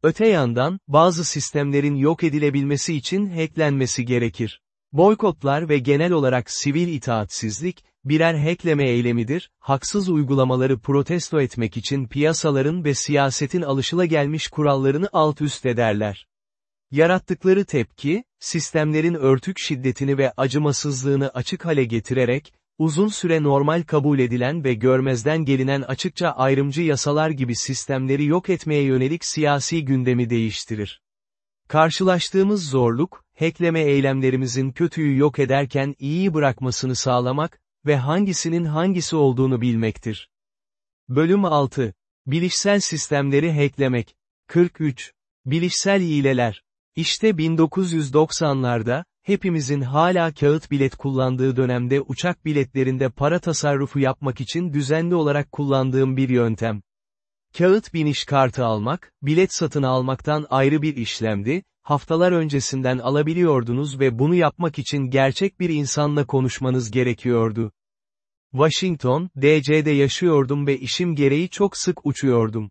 Öte yandan, bazı sistemlerin yok edilebilmesi için hacklenmesi gerekir. Boykotlar ve genel olarak sivil itaatsizlik, birer hackleme eylemidir, haksız uygulamaları protesto etmek için piyasaların ve siyasetin alışılagelmiş kurallarını alt üst ederler. Yarattıkları tepki, sistemlerin örtük şiddetini ve acımasızlığını açık hale getirerek, uzun süre normal kabul edilen ve görmezden gelinen açıkça ayrımcı yasalar gibi sistemleri yok etmeye yönelik siyasi gündemi değiştirir. Karşılaştığımız zorluk, hackleme eylemlerimizin kötüyü yok ederken iyiyi bırakmasını sağlamak ve hangisinin hangisi olduğunu bilmektir. Bölüm 6. Bilişsel sistemleri hacklemek. 43. Bilişsel hileler. İşte 1990'larda, hepimizin hala kağıt bilet kullandığı dönemde uçak biletlerinde para tasarrufu yapmak için düzenli olarak kullandığım bir yöntem. Kağıt biniş kartı almak, bilet satın almaktan ayrı bir işlemdi, haftalar öncesinden alabiliyordunuz ve bunu yapmak için gerçek bir insanla konuşmanız gerekiyordu. Washington, DC'de yaşıyordum ve işim gereği çok sık uçuyordum.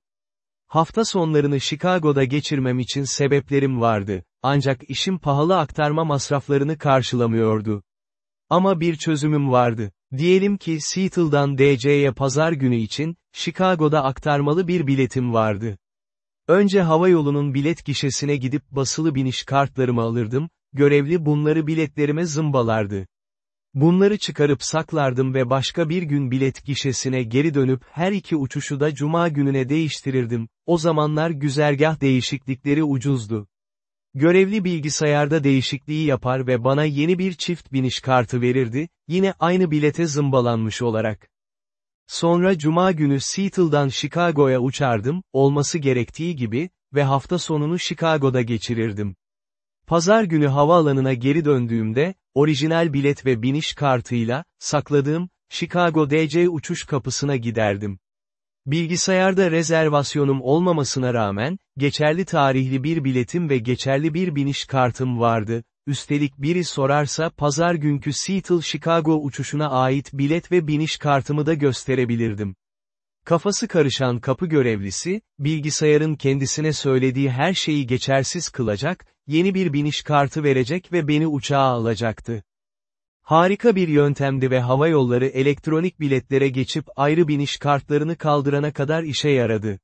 Hafta sonlarını Chicago'da geçirmem için sebeplerim vardı, ancak işim pahalı aktarma masraflarını karşılamıyordu. Ama bir çözümüm vardı. Diyelim ki Seattle'dan DC'ye pazar günü için, Chicago'da aktarmalı bir biletim vardı. Önce havayolunun bilet gişesine gidip basılı biniş kartlarımı alırdım, görevli bunları biletlerime zımbalardı. Bunları çıkarıp saklardım ve başka bir gün bilet gişesine geri dönüp her iki uçuşu da cuma gününe değiştirirdim, o zamanlar güzergah değişiklikleri ucuzdu. Görevli bilgisayarda değişikliği yapar ve bana yeni bir çift biniş kartı verirdi, yine aynı bilete zımbalanmış olarak. Sonra cuma günü Seattle'dan Chicago'ya uçardım, olması gerektiği gibi, ve hafta sonunu Chicago'da geçirirdim. Pazar günü havaalanına geri döndüğümde, orijinal bilet ve biniş kartıyla, sakladığım, Chicago DC uçuş kapısına giderdim. Bilgisayarda rezervasyonum olmamasına rağmen, geçerli tarihli bir biletim ve geçerli bir biniş kartım vardı, üstelik biri sorarsa pazar günkü Seattle-Chicago uçuşuna ait bilet ve biniş kartımı da gösterebilirdim. Kafası karışan kapı görevlisi, bilgisayarın kendisine söylediği her şeyi geçersiz kılacak, yeni bir biniş kartı verecek ve beni uçağa alacaktı. Harika bir yöntemdi ve havayolları elektronik biletlere geçip ayrı biniş kartlarını kaldırana kadar işe yaradı.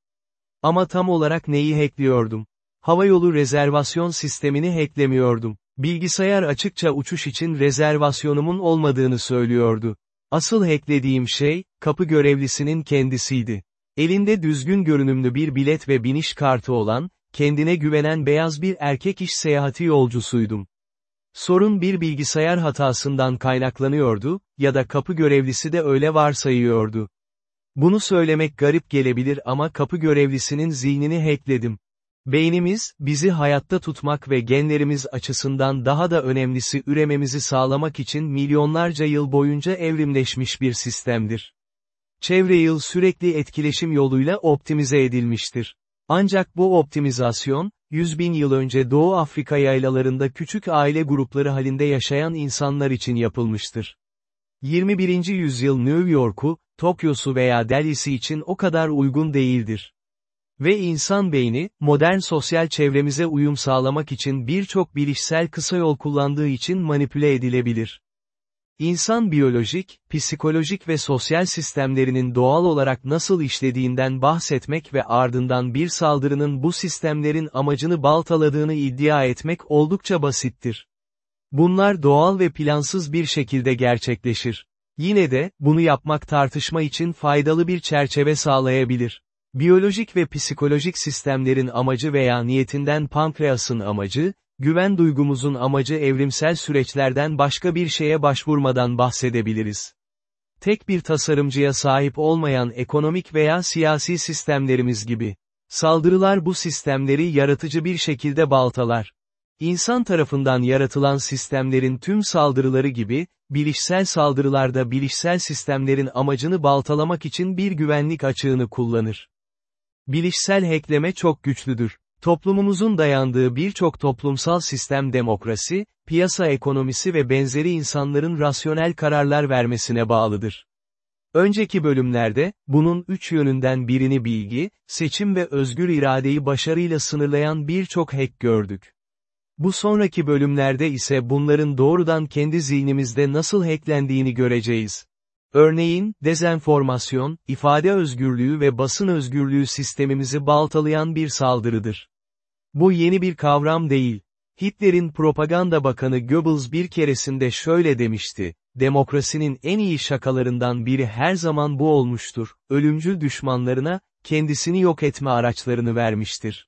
Ama tam olarak neyi hackliyordum? Havayolu rezervasyon sistemini hacklemiyordum. Bilgisayar açıkça uçuş için rezervasyonumun olmadığını söylüyordu. Asıl hacklediğim şey, kapı görevlisinin kendisiydi. Elinde düzgün görünümlü bir bilet ve biniş kartı olan, kendine güvenen beyaz bir erkek iş seyahati yolcusuydum. Sorun bir bilgisayar hatasından kaynaklanıyordu, ya da kapı görevlisi de öyle varsayıyordu. Bunu söylemek garip gelebilir ama kapı görevlisinin zihnini hackledim. Beynimiz, bizi hayatta tutmak ve genlerimiz açısından daha da önemlisi ürememizi sağlamak için milyonlarca yıl boyunca evrimleşmiş bir sistemdir. Çevre yıl sürekli etkileşim yoluyla optimize edilmiştir. Ancak bu optimizasyon, 100 bin yıl önce Doğu Afrika yaylalarında küçük aile grupları halinde yaşayan insanlar için yapılmıştır. 21. yüzyıl New York'u, Tokyo'su veya Delhi'si için o kadar uygun değildir. Ve insan beyni, modern sosyal çevremize uyum sağlamak için birçok bilişsel kısa yol kullandığı için manipüle edilebilir. İnsan biyolojik, psikolojik ve sosyal sistemlerinin doğal olarak nasıl işlediğinden bahsetmek ve ardından bir saldırının bu sistemlerin amacını baltaladığını iddia etmek oldukça basittir. Bunlar doğal ve plansız bir şekilde gerçekleşir. Yine de, bunu yapmak tartışma için faydalı bir çerçeve sağlayabilir. Biyolojik ve psikolojik sistemlerin amacı veya niyetinden pankreasın amacı, güven duygumuzun amacı evrimsel süreçlerden başka bir şeye başvurmadan bahsedebiliriz. Tek bir tasarımcıya sahip olmayan ekonomik veya siyasi sistemlerimiz gibi. Saldırılar bu sistemleri yaratıcı bir şekilde baltalar. İnsan tarafından yaratılan sistemlerin tüm saldırıları gibi, bilişsel saldırılarda bilişsel sistemlerin amacını baltalamak için bir güvenlik açığını kullanır. Bilişsel hackleme çok güçlüdür. Toplumumuzun dayandığı birçok toplumsal sistem demokrasi, piyasa ekonomisi ve benzeri insanların rasyonel kararlar vermesine bağlıdır. Önceki bölümlerde, bunun üç yönünden birini bilgi, seçim ve özgür iradeyi başarıyla sınırlayan birçok hack gördük. Bu sonraki bölümlerde ise bunların doğrudan kendi zihnimizde nasıl hacklendiğini göreceğiz. Örneğin, dezenformasyon, ifade özgürlüğü ve basın özgürlüğü sistemimizi baltalayan bir saldırıdır. Bu yeni bir kavram değil. Hitler'in propaganda bakanı Goebbels bir keresinde şöyle demişti, demokrasinin en iyi şakalarından biri her zaman bu olmuştur, ölümcül düşmanlarına, kendisini yok etme araçlarını vermiştir.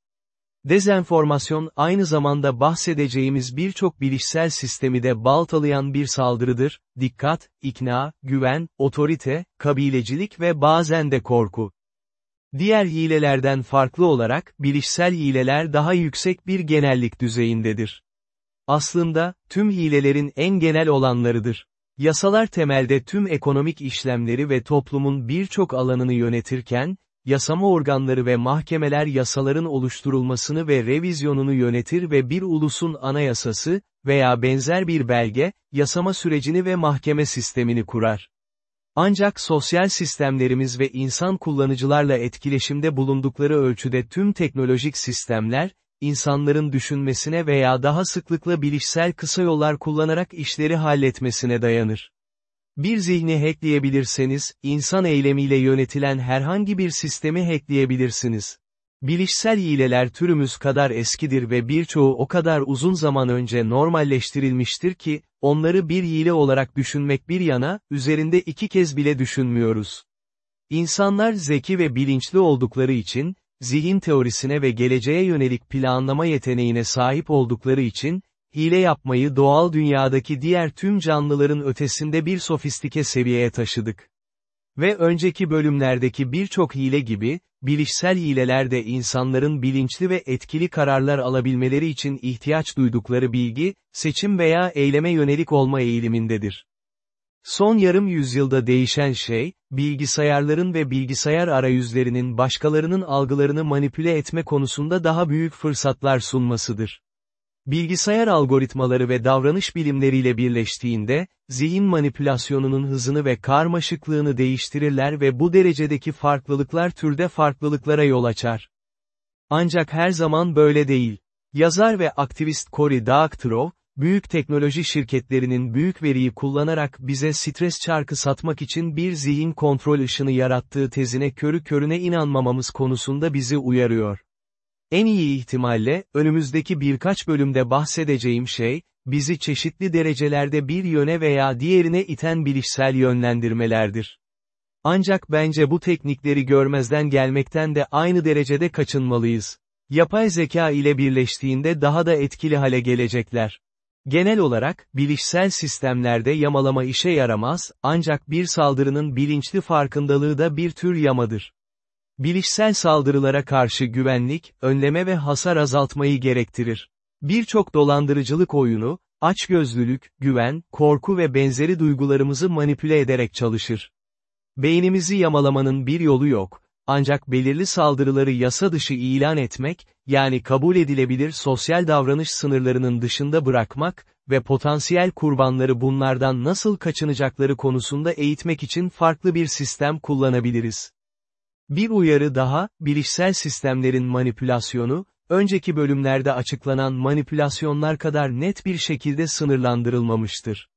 Dezenformasyon aynı zamanda bahsedeceğimiz birçok bilişsel sistemi de baltalayan bir saldırıdır, dikkat, ikna, güven, otorite, kabilecilik ve bazen de korku. Diğer hilelerden farklı olarak, bilişsel hileler daha yüksek bir genellik düzeyindedir. Aslında, tüm hilelerin en genel olanlarıdır. Yasalar temelde tüm ekonomik işlemleri ve toplumun birçok alanını yönetirken, yasama organları ve mahkemeler yasaların oluşturulmasını ve revizyonunu yönetir ve bir ulusun anayasası, veya benzer bir belge, yasama sürecini ve mahkeme sistemini kurar. Ancak sosyal sistemlerimiz ve insan kullanıcılarla etkileşimde bulundukları ölçüde tüm teknolojik sistemler, insanların düşünmesine veya daha sıklıkla bilişsel kısa yollar kullanarak işleri halletmesine dayanır. Bir zihni hackleyebilirseniz, insan eylemiyle yönetilen herhangi bir sistemi hackleyebilirsiniz. Bilişsel hileler türümüz kadar eskidir ve birçoğu o kadar uzun zaman önce normalleştirilmiştir ki, onları bir hile olarak düşünmek bir yana, üzerinde iki kez bile düşünmüyoruz. İnsanlar zeki ve bilinçli oldukları için, zihin teorisine ve geleceğe yönelik planlama yeteneğine sahip oldukları için, hile yapmayı doğal dünyadaki diğer tüm canlıların ötesinde bir sofistike seviyeye taşıdık. Ve önceki bölümlerdeki birçok hile gibi, bilişsel hileler de insanların bilinçli ve etkili kararlar alabilmeleri için ihtiyaç duydukları bilgi, seçim veya eyleme yönelik olma eğilimindedir. Son yarım yüzyılda değişen şey, bilgisayarların ve bilgisayar arayüzlerinin başkalarının algılarını manipüle etme konusunda daha büyük fırsatlar sunmasıdır. Bilgisayar algoritmaları ve davranış bilimleriyle birleştiğinde, zihin manipülasyonunun hızını ve karmaşıklığını değiştirirler ve bu derecedeki farklılıklar türde farklılıklara yol açar. Ancak her zaman böyle değil. Yazar ve aktivist Cory Doctorow, büyük teknoloji şirketlerinin büyük veriyi kullanarak bize stres çarkı satmak için bir zihin kontrol ışını yarattığı tezine körü körüne inanmamamız konusunda bizi uyarıyor. En iyi ihtimalle, önümüzdeki birkaç bölümde bahsedeceğim şey, bizi çeşitli derecelerde bir yöne veya diğerine iten bilişsel yönlendirmelerdir. Ancak bence bu teknikleri görmezden gelmekten de aynı derecede kaçınmalıyız. Yapay zeka ile birleştiğinde daha da etkili hale gelecekler. Genel olarak, bilişsel sistemlerde yamalama işe yaramaz, ancak bir saldırının bilinçli farkındalığı da bir tür yamadır. Bilişsel saldırılara karşı güvenlik, önleme ve hasar azaltmayı gerektirir. Birçok dolandırıcılık oyunu, açgözlülük, güven, korku ve benzeri duygularımızı manipüle ederek çalışır. Beynimizi yamalamanın bir yolu yok, ancak belirli saldırıları yasa dışı ilan etmek, yani kabul edilebilir sosyal davranış sınırlarının dışında bırakmak ve potansiyel kurbanları bunlardan nasıl kaçınacakları konusunda eğitmek için farklı bir sistem kullanabiliriz. Bir uyarı daha, bilişsel sistemlerin manipülasyonu, önceki bölümlerde açıklanan manipülasyonlar kadar net bir şekilde sınırlandırılmamıştır.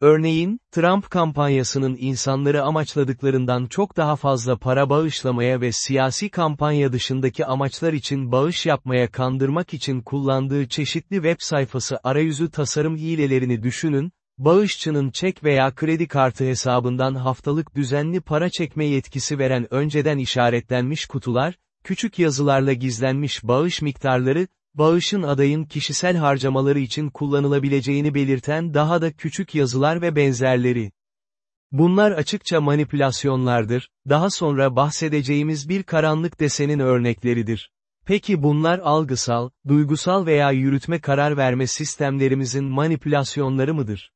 Örneğin, Trump kampanyasının insanları amaçladıklarından çok daha fazla para bağışlamaya ve siyasi kampanya dışındaki amaçlar için bağış yapmaya kandırmak için kullandığı çeşitli web sayfası arayüzü tasarım hilelerini düşünün, Bağışçının çek veya kredi kartı hesabından haftalık düzenli para çekme yetkisi veren önceden işaretlenmiş kutular, küçük yazılarla gizlenmiş bağış miktarları, bağışın adayın kişisel harcamaları için kullanılabileceğini belirten daha da küçük yazılar ve benzerleri. Bunlar açıkça manipülasyonlardır, daha sonra bahsedeceğimiz bir karanlık desenin örnekleridir. Peki bunlar algısal, duygusal veya yürütme karar verme sistemlerimizin manipülasyonları mıdır?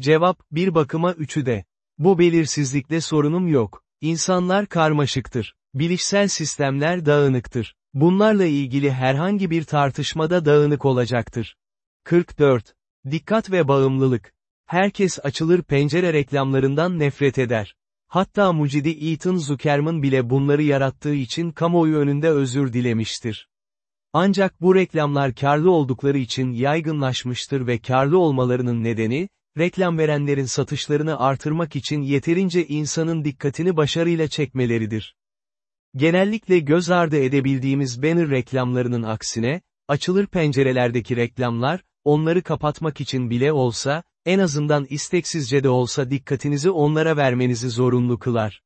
Cevap, bir bakıma üçü de. Bu belirsizlikle sorunum yok. İnsanlar karmaşıktır. Bilişsel sistemler dağınıktır. Bunlarla ilgili herhangi bir tartışmada dağınık olacaktır. 44. Dikkat ve bağımlılık. Herkes açılır pencere reklamlarından nefret eder. Hatta mucidi Ethan Zuckerman bile bunları yarattığı için kamuoyu önünde özür dilemiştir. Ancak bu reklamlar karlı oldukları için yaygınlaşmıştır ve karlı olmalarının nedeni, reklam verenlerin satışlarını artırmak için yeterince insanın dikkatini başarıyla çekmeleridir. Genellikle göz ardı edebildiğimiz banner reklamlarının aksine, açılır pencerelerdeki reklamlar, onları kapatmak için bile olsa, en azından isteksizce de olsa dikkatinizi onlara vermenizi zorunlu kılar.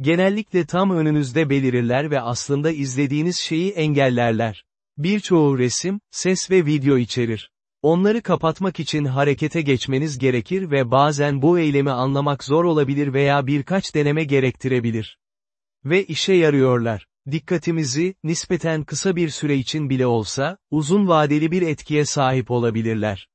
Genellikle tam önünüzde belirirler ve aslında izlediğiniz şeyi engellerler. Birçoğu resim, ses ve video içerir. Onları kapatmak için harekete geçmeniz gerekir ve bazen bu eylemi anlamak zor olabilir veya birkaç deneme gerektirebilir. Ve işe yarıyorlar. Dikkatimizi, nispeten kısa bir süre için bile olsa, uzun vadeli bir etkiye sahip olabilirler.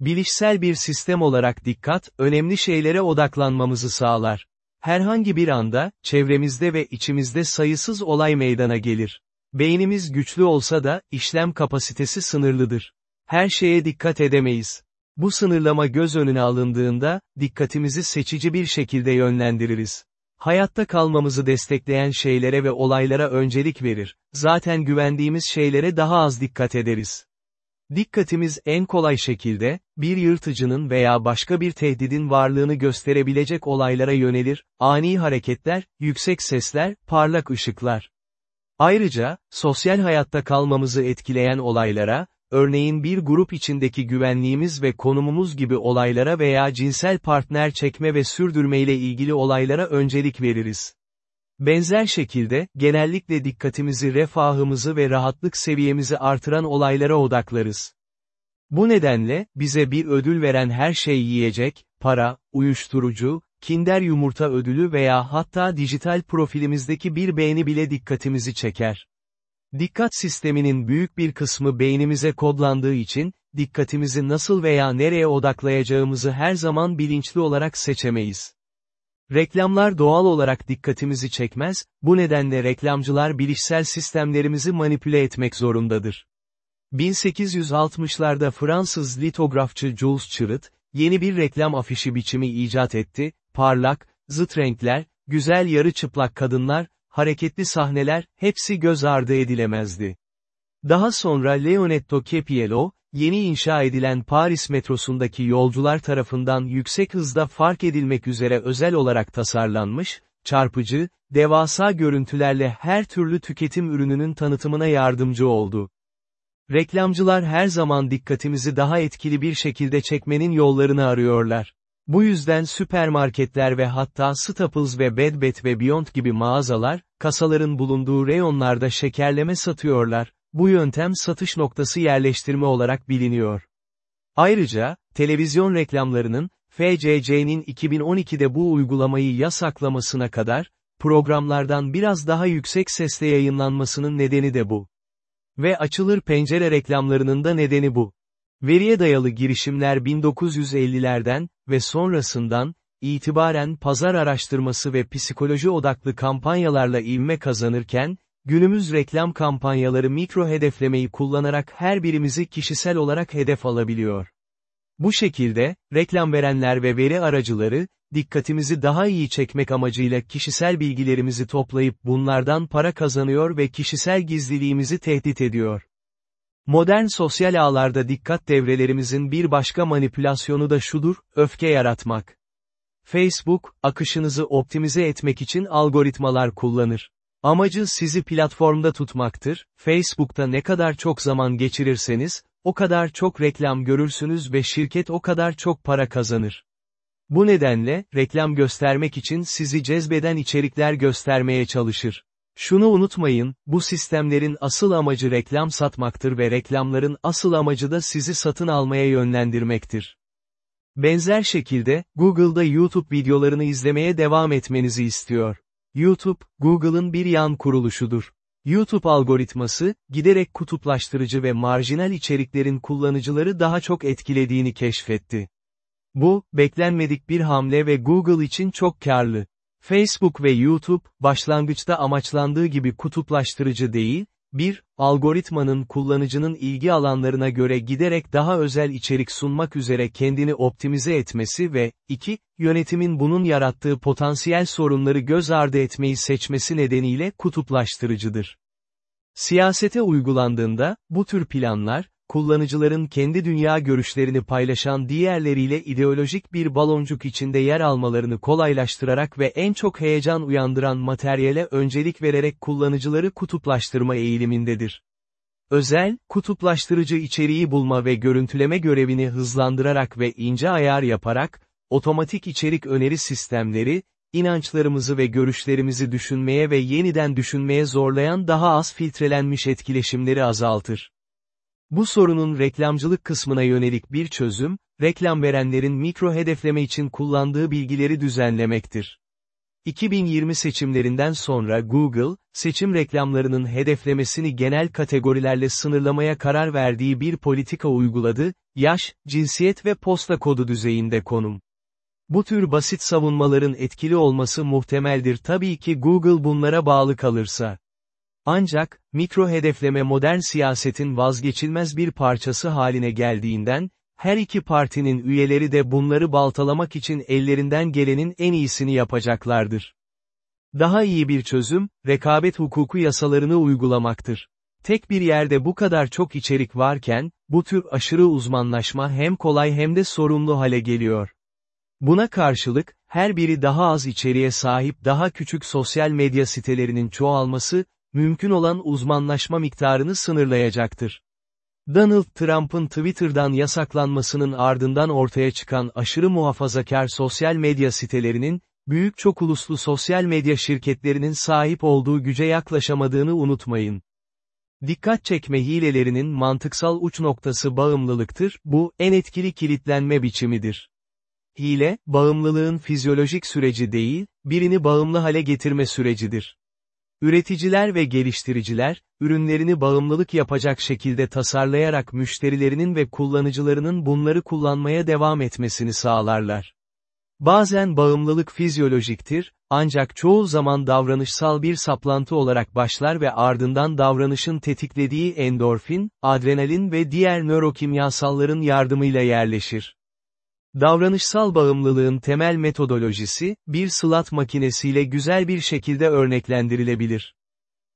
Bilişsel bir sistem olarak dikkat, önemli şeylere odaklanmamızı sağlar. Herhangi bir anda, çevremizde ve içimizde sayısız olay meydana gelir. Beynimiz güçlü olsa da, işlem kapasitesi sınırlıdır. Her şeye dikkat edemeyiz. Bu sınırlama göz önüne alındığında, dikkatimizi seçici bir şekilde yönlendiririz. Hayatta kalmamızı destekleyen şeylere ve olaylara öncelik verir, zaten güvendiğimiz şeylere daha az dikkat ederiz. Dikkatimiz en kolay şekilde, bir yırtıcının veya başka bir tehdidin varlığını gösterebilecek olaylara yönelir, ani hareketler, yüksek sesler, parlak ışıklar. Ayrıca, sosyal hayatta kalmamızı etkileyen olaylara, örneğin bir grup içindeki güvenliğimiz ve konumumuz gibi olaylara veya cinsel partner çekme ve sürdürme ile ilgili olaylara öncelik veririz. Benzer şekilde, genellikle dikkatimizi refahımızı ve rahatlık seviyemizi artıran olaylara odaklarız. Bu nedenle, bize bir ödül veren her şey yiyecek, para, uyuşturucu, kinder yumurta ödülü veya hatta dijital profilimizdeki bir beğeni bile dikkatimizi çeker. Dikkat sisteminin büyük bir kısmı beynimize kodlandığı için, dikkatimizi nasıl veya nereye odaklayacağımızı her zaman bilinçli olarak seçemeyiz. Reklamlar doğal olarak dikkatimizi çekmez, bu nedenle reklamcılar bilişsel sistemlerimizi manipüle etmek zorundadır. 1860'larda Fransız litografçı Jules Chirut, yeni bir reklam afişi biçimi icat etti, parlak, zıt renkler, güzel yarı çıplak kadınlar, hareketli sahneler, hepsi göz ardı edilemezdi. Daha sonra Leonetto Capiello, yeni inşa edilen Paris metrosundaki yolcular tarafından yüksek hızda fark edilmek üzere özel olarak tasarlanmış, çarpıcı, devasa görüntülerle her türlü tüketim ürününün tanıtımına yardımcı oldu. Reklamcılar her zaman dikkatimizi daha etkili bir şekilde çekmenin yollarını arıyorlar. Bu yüzden süpermarketler ve hatta Staples ve Bed Bath ve Beyond gibi mağazalar, kasaların bulunduğu reyonlarda şekerleme satıyorlar, bu yöntem satış noktası yerleştirme olarak biliniyor. Ayrıca, televizyon reklamlarının, FCC'nin 2012'de bu uygulamayı yasaklamasına kadar, programlardan biraz daha yüksek sesle yayınlanmasının nedeni de bu. Ve açılır pencere reklamlarının da nedeni bu. Veriye dayalı girişimler 1950'lerden ve sonrasından, itibaren pazar araştırması ve psikoloji odaklı kampanyalarla ivme kazanırken, günümüz reklam kampanyaları mikro hedeflemeyi kullanarak her birimizi kişisel olarak hedef alabiliyor. Bu şekilde, reklam verenler ve veri aracıları, dikkatimizi daha iyi çekmek amacıyla kişisel bilgilerimizi toplayıp bunlardan para kazanıyor ve kişisel gizliliğimizi tehdit ediyor. Modern sosyal ağlarda dikkat devrelerimizin bir başka manipülasyonu da şudur, öfke yaratmak. Facebook, akışınızı optimize etmek için algoritmalar kullanır. Amacı sizi platformda tutmaktır, Facebook'ta ne kadar çok zaman geçirirseniz, o kadar çok reklam görürsünüz ve şirket o kadar çok para kazanır. Bu nedenle, reklam göstermek için sizi cezbeden içerikler göstermeye çalışır. Şunu unutmayın, bu sistemlerin asıl amacı reklam satmaktır ve reklamların asıl amacı da sizi satın almaya yönlendirmektir. Benzer şekilde, Google'da YouTube videolarını izlemeye devam etmenizi istiyor. YouTube, Google'ın bir yan kuruluşudur. YouTube algoritması, giderek kutuplaştırıcı ve marjinal içeriklerin kullanıcıları daha çok etkilediğini keşfetti. Bu, beklenmedik bir hamle ve Google için çok karlı. Facebook ve YouTube, başlangıçta amaçlandığı gibi kutuplaştırıcı değil, 1. Algoritmanın kullanıcının ilgi alanlarına göre giderek daha özel içerik sunmak üzere kendini optimize etmesi ve, 2. Yönetimin bunun yarattığı potansiyel sorunları göz ardı etmeyi seçmesi nedeniyle kutuplaştırıcıdır. Siyasete uygulandığında, bu tür planlar, kullanıcıların kendi dünya görüşlerini paylaşan diğerleriyle ideolojik bir baloncuk içinde yer almalarını kolaylaştırarak ve en çok heyecan uyandıran materyale öncelik vererek kullanıcıları kutuplaştırma eğilimindedir. Özel, kutuplaştırıcı içeriği bulma ve görüntüleme görevini hızlandırarak ve ince ayar yaparak, otomatik içerik öneri sistemleri, inançlarımızı ve görüşlerimizi düşünmeye ve yeniden düşünmeye zorlayan daha az filtrelenmiş etkileşimleri azaltır. Bu sorunun reklamcılık kısmına yönelik bir çözüm, reklam verenlerin mikro hedefleme için kullandığı bilgileri düzenlemektir. 2020 seçimlerinden sonra Google, seçim reklamlarının hedeflemesini genel kategorilerle sınırlamaya karar verdiği bir politika uyguladı, yaş, cinsiyet ve posta kodu düzeyinde konum. Bu tür basit savunmaların etkili olması muhtemeldir tabii ki Google bunlara bağlı kalırsa. Ancak, mikro hedefleme modern siyasetin vazgeçilmez bir parçası haline geldiğinden, her iki partinin üyeleri de bunları baltalamak için ellerinden gelenin en iyisini yapacaklardır. Daha iyi bir çözüm, rekabet hukuku yasalarını uygulamaktır. Tek bir yerde bu kadar çok içerik varken, bu tür aşırı uzmanlaşma hem kolay hem de sorumlu hale geliyor. Buna karşılık, her biri daha az içeriğe sahip daha küçük sosyal medya sitelerinin çoğalması, mümkün olan uzmanlaşma miktarını sınırlayacaktır. Donald Trump'ın Twitter'dan yasaklanmasının ardından ortaya çıkan aşırı muhafazakar sosyal medya sitelerinin, büyük çok uluslu sosyal medya şirketlerinin sahip olduğu güce yaklaşamadığını unutmayın. Dikkat çekme hilelerinin mantıksal uç noktası bağımlılıktır, bu, en etkili kilitlenme biçimidir. Hile, bağımlılığın fizyolojik süreci değil, birini bağımlı hale getirme sürecidir. Üreticiler ve geliştiriciler, ürünlerini bağımlılık yapacak şekilde tasarlayarak müşterilerinin ve kullanıcılarının bunları kullanmaya devam etmesini sağlarlar. Bazen bağımlılık fizyolojiktir, ancak çoğu zaman davranışsal bir saplantı olarak başlar ve ardından davranışın tetiklediği endorfin, adrenalin ve diğer nörokimyasalların yardımıyla yerleşir. Davranışsal bağımlılığın temel metodolojisi, bir slot makinesiyle güzel bir şekilde örneklendirilebilir.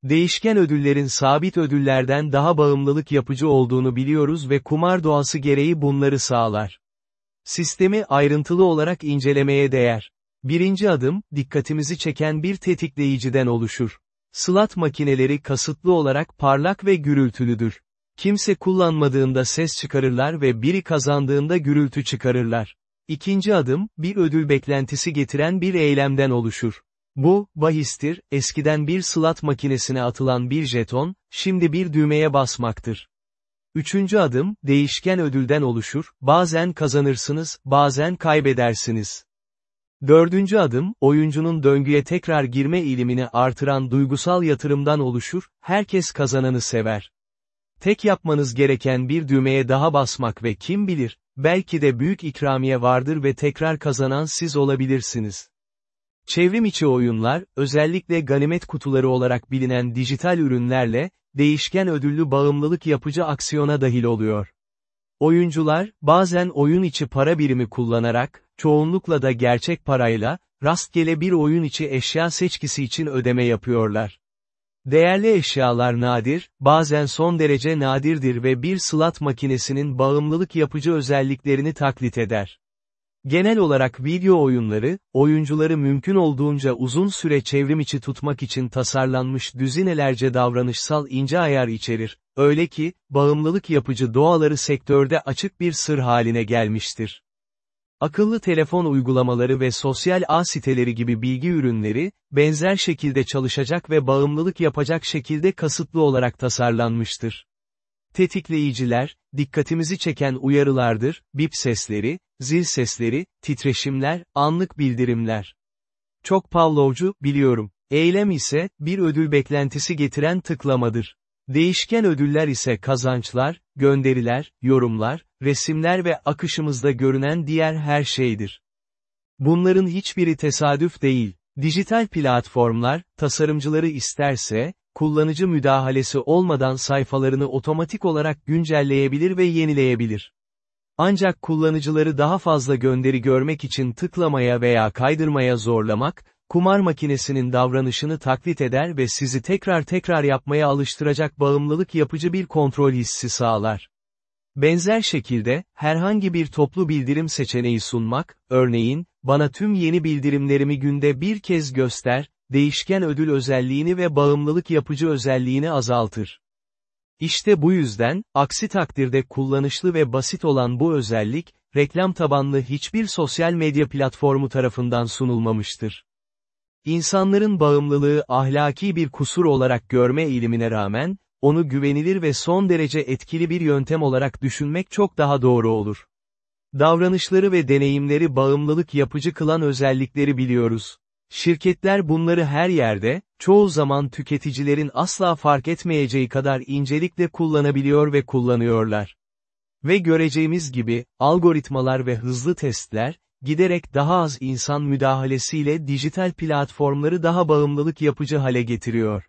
Değişken ödüllerin sabit ödüllerden daha bağımlılık yapıcı olduğunu biliyoruz ve kumar doğası gereği bunları sağlar. Sistemi ayrıntılı olarak incelemeye değer. Birinci adım, dikkatimizi çeken bir tetikleyiciden oluşur. Slot makineleri kasıtlı olarak parlak ve gürültülüdür. Kimse kullanmadığında ses çıkarırlar ve biri kazandığında gürültü çıkarırlar. İkinci adım, bir ödül beklentisi getiren bir eylemden oluşur. Bu, bahistir, eskiden bir slot makinesine atılan bir jeton, şimdi bir düğmeye basmaktır. Üçüncü adım, değişken ödülden oluşur, bazen kazanırsınız, bazen kaybedersiniz. Dördüncü adım, oyuncunun döngüye tekrar girme ilimini artıran duygusal yatırımdan oluşur, herkes kazananı sever. Tek yapmanız gereken bir düğmeye daha basmak ve kim bilir, belki de büyük ikramiye vardır ve tekrar kazanan siz olabilirsiniz. Çevrim içi oyunlar, özellikle ganimet kutuları olarak bilinen dijital ürünlerle, değişken ödüllü bağımlılık yapıcı aksiyona dahil oluyor. Oyuncular, bazen oyun içi para birimi kullanarak, çoğunlukla da gerçek parayla, rastgele bir oyun içi eşya seçkisi için ödeme yapıyorlar. Değerli eşyalar nadir, bazen son derece nadirdir ve bir slot makinesinin bağımlılık yapıcı özelliklerini taklit eder. Genel olarak video oyunları, oyuncuları mümkün olduğunca uzun süre çevrim içi tutmak için tasarlanmış düzinelerce davranışsal ince ayar içerir, öyle ki, bağımlılık yapıcı doğaları sektörde açık bir sır haline gelmiştir. Akıllı telefon uygulamaları ve sosyal ağ siteleri gibi bilgi ürünleri, benzer şekilde çalışacak ve bağımlılık yapacak şekilde kasıtlı olarak tasarlanmıştır. Tetikleyiciler, dikkatimizi çeken uyarılardır, bip sesleri, zil sesleri, titreşimler, anlık bildirimler. Çok Pavlovcu, biliyorum. Eylem ise, bir ödül beklentisi getiren tıklamadır. Değişken ödüller ise kazançlar, gönderiler, yorumlar, resimler ve akışımızda görünen diğer her şeydir. Bunların hiçbiri tesadüf değil. Dijital platformlar, tasarımcıları isterse, kullanıcı müdahalesi olmadan sayfalarını otomatik olarak güncelleyebilir ve yenileyebilir. Ancak kullanıcıları daha fazla gönderi görmek için tıklamaya veya kaydırmaya zorlamak, kumar makinesinin davranışını taklit eder ve sizi tekrar tekrar yapmaya alıştıracak bağımlılık yapıcı bir kontrol hissi sağlar. Benzer şekilde, herhangi bir toplu bildirim seçeneği sunmak, örneğin, bana tüm yeni bildirimlerimi günde bir kez göster, değişken ödül özelliğini ve bağımlılık yapıcı özelliğini azaltır. İşte bu yüzden, aksi takdirde kullanışlı ve basit olan bu özellik, reklam tabanlı hiçbir sosyal medya platformu tarafından sunulmamıştır. İnsanların bağımlılığı ahlaki bir kusur olarak görme eğilimine rağmen, onu güvenilir ve son derece etkili bir yöntem olarak düşünmek çok daha doğru olur. Davranışları ve deneyimleri bağımlılık yapıcı kılan özellikleri biliyoruz. Şirketler bunları her yerde, çoğu zaman tüketicilerin asla fark etmeyeceği kadar incelikle kullanabiliyor ve kullanıyorlar. Ve göreceğimiz gibi, algoritmalar ve hızlı testler, giderek daha az insan müdahalesiyle dijital platformları daha bağımlılık yapıcı hale getiriyor.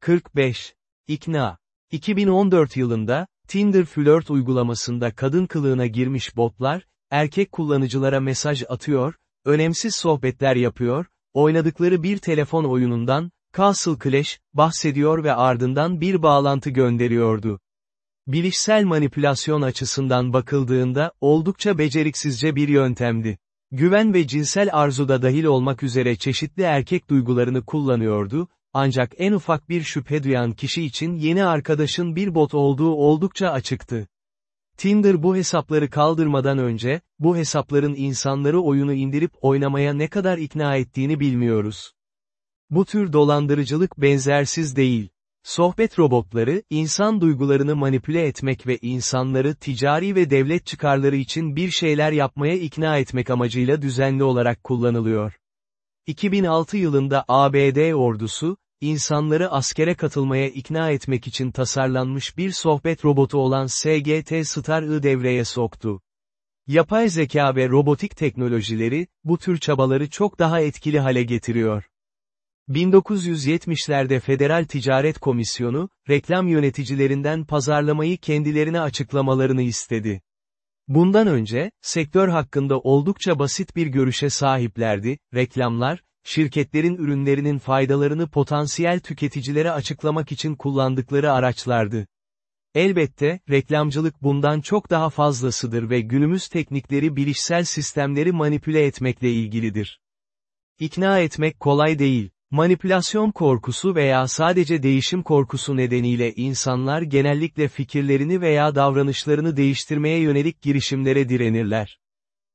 45. İkna. 2014 yılında, Tinder flört uygulamasında kadın kılığına girmiş botlar, erkek kullanıcılara mesaj atıyor, önemsiz sohbetler yapıyor, oynadıkları bir telefon oyunundan, Castle Clash, bahsediyor ve ardından bir bağlantı gönderiyordu. Bilişsel manipülasyon açısından bakıldığında, oldukça beceriksizce bir yöntemdi. Güven ve cinsel arzuda dahil olmak üzere çeşitli erkek duygularını kullanıyordu, ancak en ufak bir şüphe duyan kişi için yeni arkadaşın bir bot olduğu oldukça açıktı. Tinder bu hesapları kaldırmadan önce, bu hesapların insanları oyunu indirip oynamaya ne kadar ikna ettiğini bilmiyoruz. Bu tür dolandırıcılık benzersiz değil. Sohbet robotları, insan duygularını manipüle etmek ve insanları ticari ve devlet çıkarları için bir şeyler yapmaya ikna etmek amacıyla düzenli olarak kullanılıyor. 2006 yılında ABD ordusu, insanları askere katılmaya ikna etmek için tasarlanmış bir sohbet robotu olan SGT Star-ı devreye soktu. Yapay zeka ve robotik teknolojileri, bu tür çabaları çok daha etkili hale getiriyor. 1970'lerde Federal Ticaret Komisyonu, reklam yöneticilerinden pazarlamayı kendilerine açıklamalarını istedi. Bundan önce, sektör hakkında oldukça basit bir görüşe sahiplerdi, reklamlar, şirketlerin ürünlerinin faydalarını potansiyel tüketicilere açıklamak için kullandıkları araçlardı. Elbette, reklamcılık bundan çok daha fazlasıdır ve günümüz teknikleri bilişsel sistemleri manipüle etmekle ilgilidir. İkna etmek kolay değil. Manipülasyon korkusu veya sadece değişim korkusu nedeniyle insanlar genellikle fikirlerini veya davranışlarını değiştirmeye yönelik girişimlere direnirler.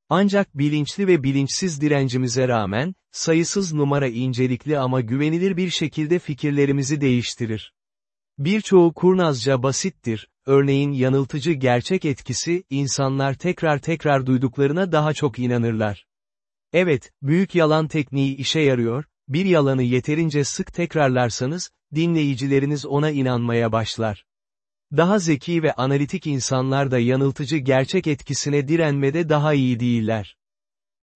Ancak bilinçli ve bilinçsiz direncimize rağmen, sayısız numara incelikli ama güvenilir bir şekilde fikirlerimizi değiştirir. Birçoğu kurnazca basittir, örneğin yanıltıcı gerçek etkisi, insanlar tekrar tekrar duyduklarına daha çok inanırlar. Evet, büyük yalan tekniği işe yarıyor, bir yalanı yeterince sık tekrarlarsanız, dinleyicileriniz ona inanmaya başlar. Daha zeki ve analitik insanlar da yanıltıcı gerçek etkisine direnmede daha iyi değiller.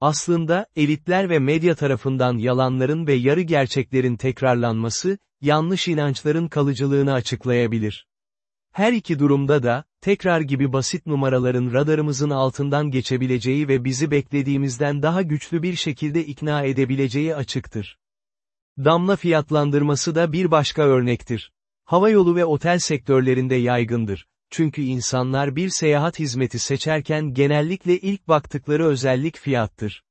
Aslında, elitler ve medya tarafından yalanların ve yarı gerçeklerin tekrarlanması, yanlış inançların kalıcılığını açıklayabilir. Her iki durumda da, tekrar gibi basit numaraların radarımızın altından geçebileceği ve bizi beklediğimizden daha güçlü bir şekilde ikna edebileceği açıktır. Damla fiyatlandırması da bir başka örnektir. Havayolu ve otel sektörlerinde yaygındır. Çünkü insanlar bir seyahat hizmeti seçerken genellikle ilk baktıkları özellik fiyattır.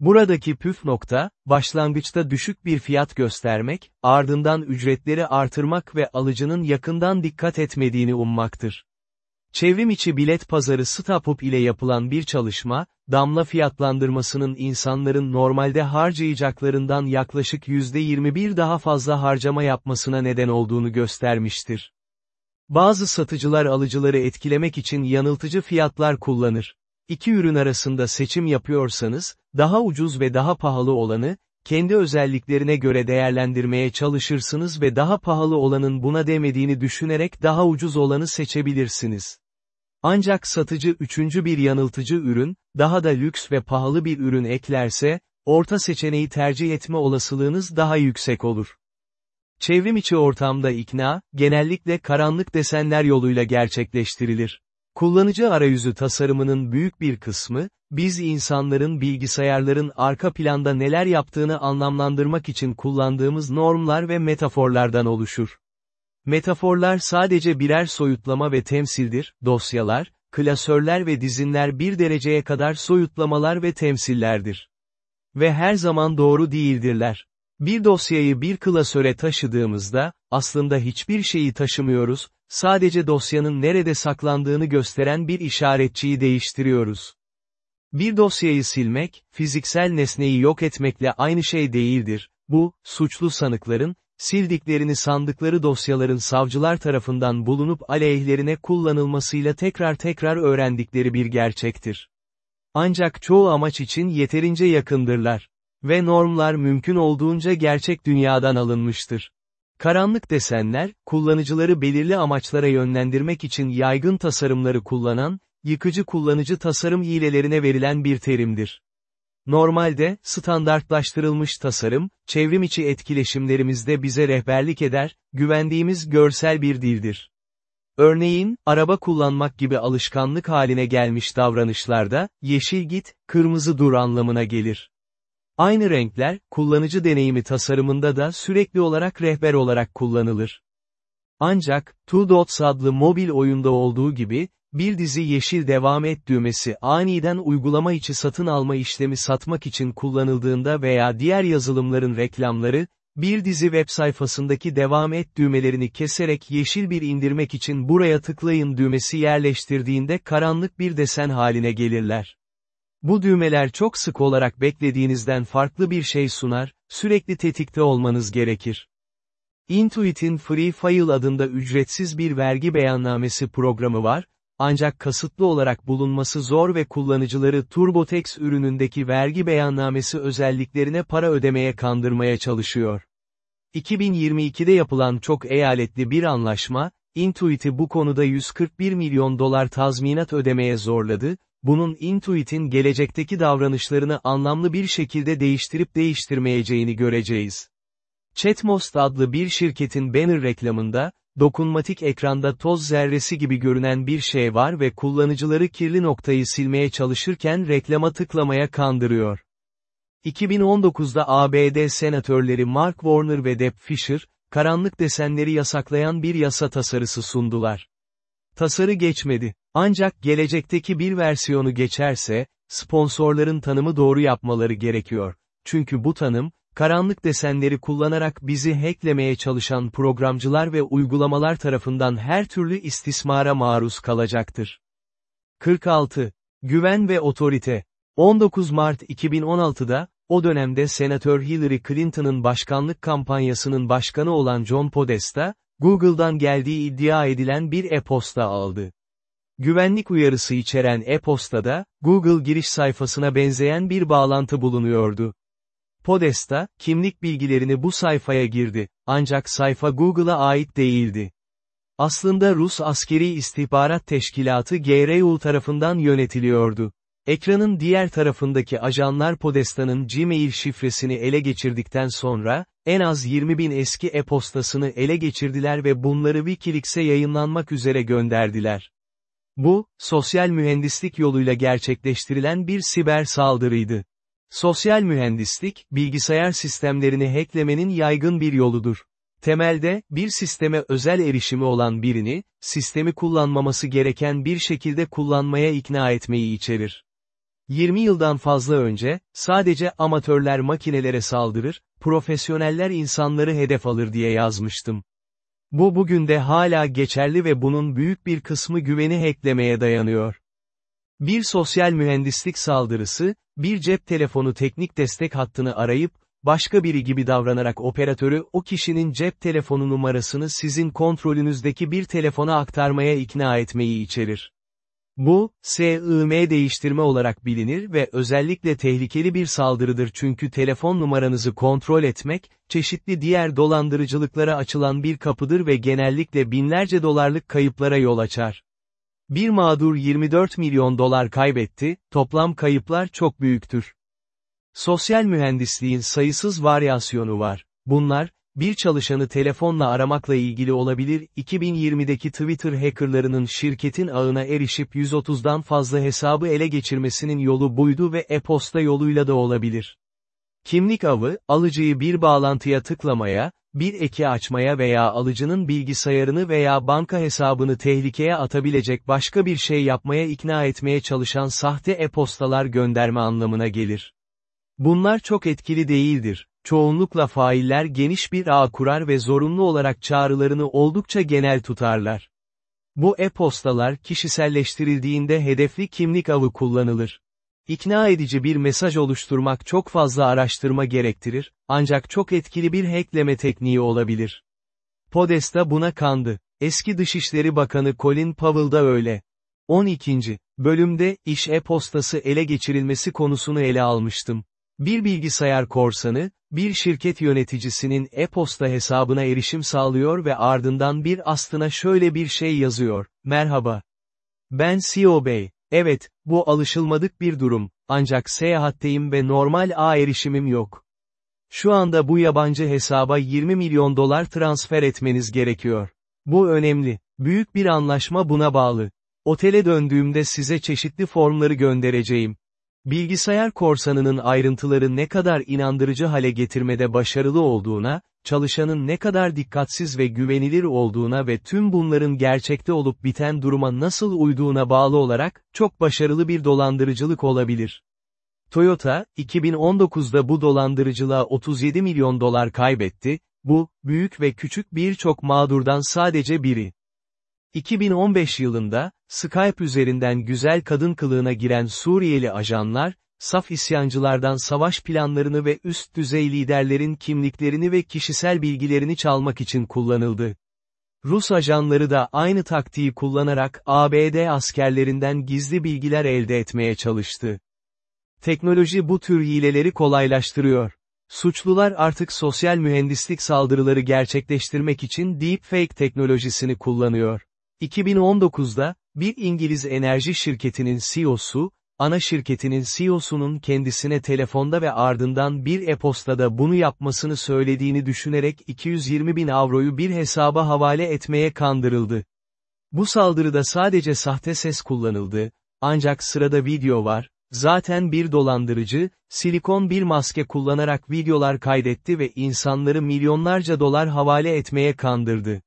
Buradaki püf nokta, başlangıçta düşük bir fiyat göstermek, ardından ücretleri artırmak ve alıcının yakından dikkat etmediğini ummaktır. Çevrim içi bilet pazarı Stapup ile yapılan bir çalışma, damla fiyatlandırmasının insanların normalde harcayacaklarından yaklaşık %21 daha fazla harcama yapmasına neden olduğunu göstermiştir. Bazı satıcılar alıcıları etkilemek için yanıltıcı fiyatlar kullanır. İki ürün arasında seçim yapıyorsanız, daha ucuz ve daha pahalı olanı, kendi özelliklerine göre değerlendirmeye çalışırsınız ve daha pahalı olanın buna demediğini düşünerek daha ucuz olanı seçebilirsiniz. Ancak satıcı üçüncü bir yanıltıcı ürün, daha da lüks ve pahalı bir ürün eklerse, orta seçeneği tercih etme olasılığınız daha yüksek olur. Çevrim içi ortamda ikna, genellikle karanlık desenler yoluyla gerçekleştirilir. Kullanıcı arayüzü tasarımının büyük bir kısmı, biz insanların bilgisayarların arka planda neler yaptığını anlamlandırmak için kullandığımız normlar ve metaforlardan oluşur. Metaforlar sadece birer soyutlama ve temsildir, dosyalar, klasörler ve dizinler bir dereceye kadar soyutlamalar ve temsillerdir. Ve her zaman doğru değildirler. Bir dosyayı bir klasöre taşıdığımızda, aslında hiçbir şeyi taşımıyoruz, sadece dosyanın nerede saklandığını gösteren bir işaretçiyi değiştiriyoruz. Bir dosyayı silmek, fiziksel nesneyi yok etmekle aynı şey değildir. Bu, suçlu sanıkların, sildiklerini sandıkları dosyaların savcılar tarafından bulunup aleyhlerine kullanılmasıyla tekrar tekrar öğrendikleri bir gerçektir. Ancak çoğu amaç için yeterince yakındırlar. Ve normlar mümkün olduğunca gerçek dünyadan alınmıştır. Karanlık desenler, kullanıcıları belirli amaçlara yönlendirmek için yaygın tasarımları kullanan, yıkıcı kullanıcı tasarım hilelerine verilen bir terimdir. Normalde, standartlaştırılmış tasarım, çevrim içi etkileşimlerimizde bize rehberlik eder, güvendiğimiz görsel bir dildir. Örneğin, araba kullanmak gibi alışkanlık haline gelmiş davranışlarda, yeşil git, kırmızı dur anlamına gelir. Aynı renkler, kullanıcı deneyimi tasarımında da sürekli olarak rehber olarak kullanılır. Ancak, Two Dots adlı mobil oyunda olduğu gibi, bir dizi yeşil devam et düğmesi aniden uygulama içi satın alma işlemi satmak için kullanıldığında veya diğer yazılımların reklamları, bir dizi web sayfasındaki devam et düğmelerini keserek yeşil bir indirmek için buraya tıklayın düğmesi yerleştirdiğinde karanlık bir desen haline gelirler. Bu düğmeler çok sık olarak beklediğinizden farklı bir şey sunar, sürekli tetikte olmanız gerekir. Intuit'in Free File adında ücretsiz bir vergi beyannamesi programı var, ancak kasıtlı olarak bulunması zor ve kullanıcıları TurboTax ürünündeki vergi beyannamesi özelliklerine para ödemeye kandırmaya çalışıyor. 2022'de yapılan çok eyaletli bir anlaşma, Intuit'i bu konuda 141 milyon dolar tazminat ödemeye zorladı, bunun Intuit'in gelecekteki davranışlarını anlamlı bir şekilde değiştirip değiştirmeyeceğini göreceğiz. Chatmost adlı bir şirketin banner reklamında, dokunmatik ekranda toz zerresi gibi görünen bir şey var ve kullanıcıları kirli noktayı silmeye çalışırken reklama tıklamaya kandırıyor. 2019'da ABD senatörleri Mark Warner ve Deb Fisher, karanlık desenleri yasaklayan bir yasa tasarısı sundular. Tasarı geçmedi. Ancak gelecekteki bir versiyonu geçerse, sponsorların tanımı doğru yapmaları gerekiyor. Çünkü bu tanım, karanlık desenleri kullanarak bizi hacklemeye çalışan programcılar ve uygulamalar tarafından her türlü istismara maruz kalacaktır. 46. Güven ve Otorite 19 Mart 2016'da, o dönemde Senatör Hillary Clinton'ın başkanlık kampanyasının başkanı olan John Podesta, Google'dan geldiği iddia edilen bir e-posta aldı. Güvenlik uyarısı içeren e-postada, Google giriş sayfasına benzeyen bir bağlantı bulunuyordu. Podesta, kimlik bilgilerini bu sayfaya girdi, ancak sayfa Google'a ait değildi. Aslında Rus Askeri İstihbarat Teşkilatı GRU tarafından yönetiliyordu. Ekranın diğer tarafındaki ajanlar Podesta'nın Gmail şifresini ele geçirdikten sonra, en az 20 bin eski e-postasını ele geçirdiler ve bunları Wikileaks'e yayınlanmak üzere gönderdiler. Bu, sosyal mühendislik yoluyla gerçekleştirilen bir siber saldırıydı. Sosyal mühendislik, bilgisayar sistemlerini hacklemenin yaygın bir yoludur. Temelde, bir sisteme özel erişimi olan birini, sistemi kullanmaması gereken bir şekilde kullanmaya ikna etmeyi içerir. 20 yıldan fazla önce, sadece amatörler makinelere saldırır, profesyoneller insanları hedef alır diye yazmıştım. Bu bugün de hala geçerli ve bunun büyük bir kısmı güveni hacklemeye dayanıyor. Bir sosyal mühendislik saldırısı, bir cep telefonu teknik destek hattını arayıp, başka biri gibi davranarak operatörü o kişinin cep telefonu numarasını sizin kontrolünüzdeki bir telefona aktarmaya ikna etmeyi içerir. Bu, SIM değiştirme olarak bilinir ve özellikle tehlikeli bir saldırıdır çünkü telefon numaranızı kontrol etmek, çeşitli diğer dolandırıcılıklara açılan bir kapıdır ve genellikle binlerce dolarlık kayıplara yol açar. Bir mağdur 24 milyon dolar kaybetti, toplam kayıplar çok büyüktür. Sosyal mühendisliğin sayısız varyasyonu var. Bunlar, bir çalışanı telefonla aramakla ilgili olabilir, 2020'deki Twitter hackerlarının şirketin ağına erişip 130'dan fazla hesabı ele geçirmesinin yolu buydu ve e-posta yoluyla da olabilir. Kimlik avı, alıcıyı bir bağlantıya tıklamaya, bir eki açmaya veya alıcının bilgisayarını veya banka hesabını tehlikeye atabilecek başka bir şey yapmaya ikna etmeye çalışan sahte e-postalar gönderme anlamına gelir. Bunlar çok etkili değildir. Çoğunlukla failler geniş bir ağ kurar ve zorunlu olarak çağrılarını oldukça genel tutarlar. Bu e-postalar kişiselleştirildiğinde hedefli kimlik avı kullanılır. İkna edici bir mesaj oluşturmak çok fazla araştırma gerektirir, ancak çok etkili bir hackleme tekniği olabilir. Podesta buna kandı. Eski Dışişleri Bakanı Colin Powell da öyle. 12. bölümde iş e-postası ele geçirilmesi konusunu ele almıştım. Bir bilgisayar korsanı, bir şirket yöneticisinin e-posta hesabına erişim sağlıyor ve ardından bir astına şöyle bir şey yazıyor, Merhaba. Ben CEO Bey. Evet, bu alışılmadık bir durum, ancak seyahatteyim ve normal ağ erişimim yok. Şu anda bu yabancı hesaba 20 milyon dolar transfer etmeniz gerekiyor. Bu önemli. Büyük bir anlaşma buna bağlı. Otele döndüğümde size çeşitli formları göndereceğim. Bilgisayar korsanının ayrıntıları ne kadar inandırıcı hale getirmede başarılı olduğuna, çalışanın ne kadar dikkatsiz ve güvenilir olduğuna ve tüm bunların gerçekte olup biten duruma nasıl uyduğuna bağlı olarak, çok başarılı bir dolandırıcılık olabilir. Toyota, 2019'da bu dolandırıcılığa 37 milyon dolar kaybetti, bu, büyük ve küçük birçok mağdurdan sadece biri. 2015 yılında, Skype üzerinden güzel kadın kılığına giren Suriyeli ajanlar, saf isyancılardan savaş planlarını ve üst düzey liderlerin kimliklerini ve kişisel bilgilerini çalmak için kullanıldı. Rus ajanları da aynı taktiği kullanarak ABD askerlerinden gizli bilgiler elde etmeye çalıştı. Teknoloji bu tür hileleri kolaylaştırıyor. Suçlular artık sosyal mühendislik saldırıları gerçekleştirmek için deepfake teknolojisini kullanıyor. 2019'da, bir İngiliz enerji şirketinin CEO'su, ana şirketinin CEO'sunun kendisine telefonda ve ardından bir e-postada bunu yapmasını söylediğini düşünerek 220 bin avroyu bir hesaba havale etmeye kandırıldı. Bu saldırıda sadece sahte ses kullanıldı, ancak sırada video var, zaten bir dolandırıcı, silikon bir maske kullanarak videolar kaydetti ve insanları milyonlarca dolar havale etmeye kandırdı.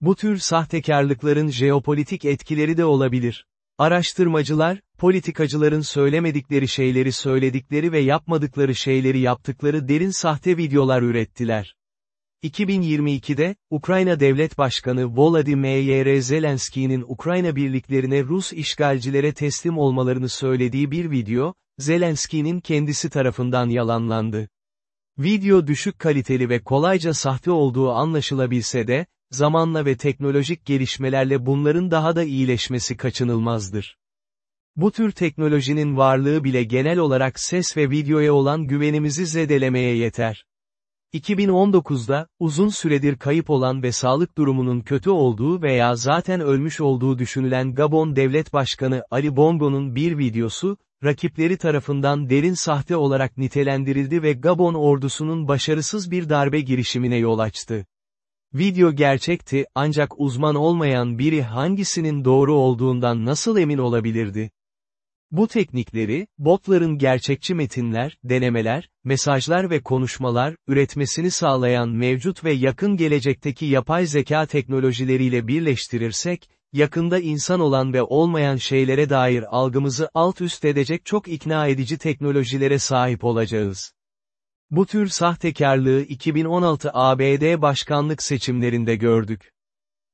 Bu tür sahtekarlıkların jeopolitik etkileri de olabilir. Araştırmacılar, politikacıların söylemedikleri şeyleri söyledikleri ve yapmadıkları şeyleri yaptıkları derin sahte videolar ürettiler. 2022'de, Ukrayna Devlet Başkanı Volodymyr Zelenski'nin Ukrayna birliklerine Rus işgalcilere teslim olmalarını söylediği bir video, Zelenski'nin kendisi tarafından yalanlandı. Video düşük kaliteli ve kolayca sahte olduğu anlaşılabilse de, zamanla ve teknolojik gelişmelerle bunların daha da iyileşmesi kaçınılmazdır. Bu tür teknolojinin varlığı bile genel olarak ses ve videoya olan güvenimizi zedelemeye yeter. 2019'da, uzun süredir kayıp olan ve sağlık durumunun kötü olduğu veya zaten ölmüş olduğu düşünülen Gabon Devlet Başkanı Ali Bongo'nun bir videosu, rakipleri tarafından derin sahte olarak nitelendirildi ve Gabon ordusunun başarısız bir darbe girişimine yol açtı. Video gerçekti, ancak uzman olmayan biri hangisinin doğru olduğundan nasıl emin olabilirdi? Bu teknikleri, botların gerçekçi metinler, denemeler, mesajlar ve konuşmalar, üretmesini sağlayan mevcut ve yakın gelecekteki yapay zeka teknolojileriyle birleştirirsek, yakında insan olan ve olmayan şeylere dair algımızı alt üst edecek çok ikna edici teknolojilere sahip olacağız. Bu tür sahtekarlığı 2016 ABD başkanlık seçimlerinde gördük.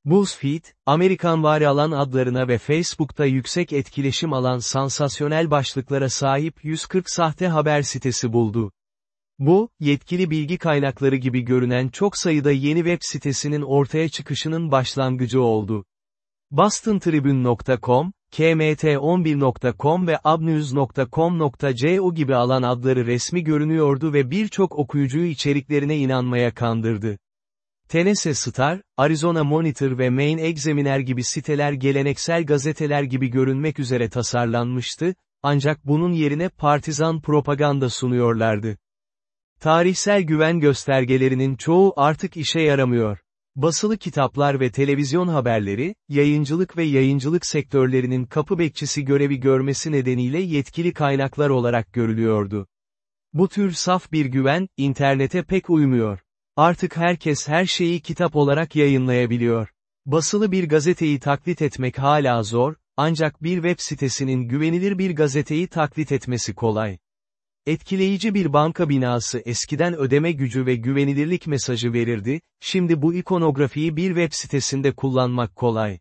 BuzzFeed, Amerikan vari alan adlarına ve Facebook'ta yüksek etkileşim alan sansasyonel başlıklara sahip 140 sahte haber sitesi buldu. Bu, yetkili bilgi kaynakları gibi görünen çok sayıda yeni web sitesinin ortaya çıkışının başlangıcı oldu. BostonTribune.com, kmt11.com ve abnews.com.co gibi alan adları resmi görünüyordu ve birçok okuyucuyu içeriklerine inanmaya kandırdı. Tennessee Star, Arizona Monitor ve Maine Examiner gibi siteler geleneksel gazeteler gibi görünmek üzere tasarlanmıştı, ancak bunun yerine partizan propaganda sunuyorlardı. Tarihsel güven göstergelerinin çoğu artık işe yaramıyor. Basılı kitaplar ve televizyon haberleri, yayıncılık ve yayıncılık sektörlerinin kapı bekçisi görevi görmesi nedeniyle yetkili kaynaklar olarak görülüyordu. Bu tür saf bir güven, internete pek uymuyor. Artık herkes her şeyi kitap olarak yayınlayabiliyor. Basılı bir gazeteyi taklit etmek hala zor, ancak bir web sitesinin güvenilir bir gazeteyi taklit etmesi kolay. Etkileyici bir banka binası eskiden ödeme gücü ve güvenilirlik mesajı verirdi, şimdi bu ikonografiyi bir web sitesinde kullanmak kolay.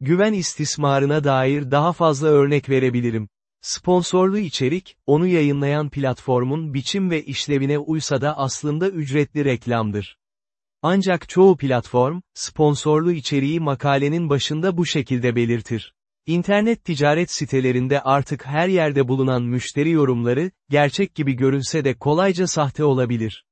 Güven istismarına dair daha fazla örnek verebilirim. Sponsorlu içerik, onu yayınlayan platformun biçim ve işlevine uysa da aslında ücretli reklamdır. Ancak çoğu platform, sponsorlu içeriği makalenin başında bu şekilde belirtir. İnternet ticaret sitelerinde artık her yerde bulunan müşteri yorumları, gerçek gibi görünse de kolayca sahte olabilir.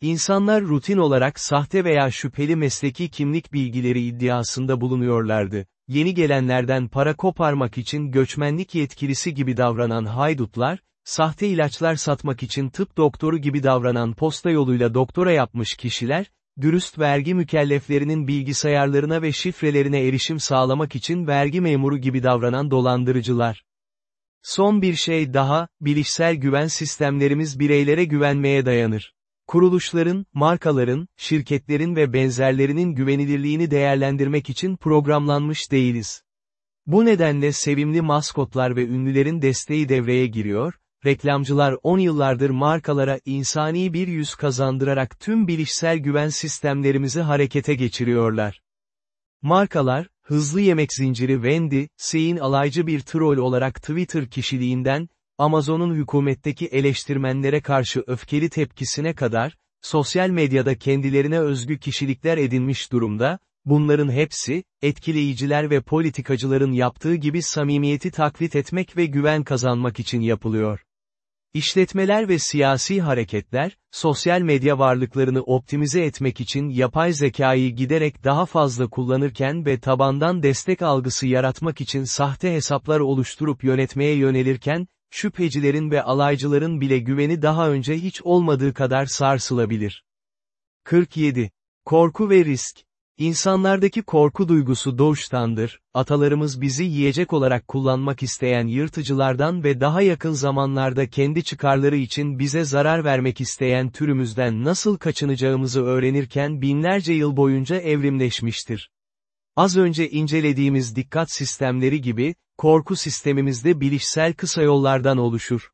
İnsanlar rutin olarak sahte veya şüpheli mesleki kimlik bilgileri iddiasında bulunuyorlardı. Yeni gelenlerden para koparmak için göçmenlik yetkilisi gibi davranan haydutlar, sahte ilaçlar satmak için tıp doktoru gibi davranan posta yoluyla doktora yapmış kişiler, dürüst vergi mükelleflerinin bilgisayarlarına ve şifrelerine erişim sağlamak için vergi memuru gibi davranan dolandırıcılar. Son bir şey daha, bilişsel güven sistemlerimiz bireylere güvenmeye dayanır. Kuruluşların, markaların, şirketlerin ve benzerlerinin güvenilirliğini değerlendirmek için programlanmış değiliz. Bu nedenle sevimli maskotlar ve ünlülerin desteği devreye giriyor, reklamcılar 10 yıllardır markalara insani bir yüz kazandırarak tüm bilişsel güven sistemlerimizi harekete geçiriyorlar. Markalar, hızlı yemek zinciri Wendy, Sein alaycı bir troll olarak Twitter kişiliğinden, Amazon'un hükümetteki eleştirmenlere karşı öfkeli tepkisine kadar, sosyal medyada kendilerine özgü kişilikler edinmiş durumda, bunların hepsi, etkileyiciler ve politikacıların yaptığı gibi samimiyeti taklit etmek ve güven kazanmak için yapılıyor. İşletmeler ve siyasi hareketler, sosyal medya varlıklarını optimize etmek için yapay zekayı giderek daha fazla kullanırken ve tabandan destek algısı yaratmak için sahte hesaplar oluşturup yönetmeye yönelirken, şüphecilerin ve alaycıların bile güveni daha önce hiç olmadığı kadar sarsılabilir. 47. Korku ve risk. İnsanlardaki korku duygusu doğuştandır, atalarımız bizi yiyecek olarak kullanmak isteyen yırtıcılardan ve daha yakın zamanlarda kendi çıkarları için bize zarar vermek isteyen türümüzden nasıl kaçınacağımızı öğrenirken binlerce yıl boyunca evrimleşmiştir. Az önce incelediğimiz dikkat sistemleri gibi, korku sistemimizde bilişsel kısa yollardan oluşur.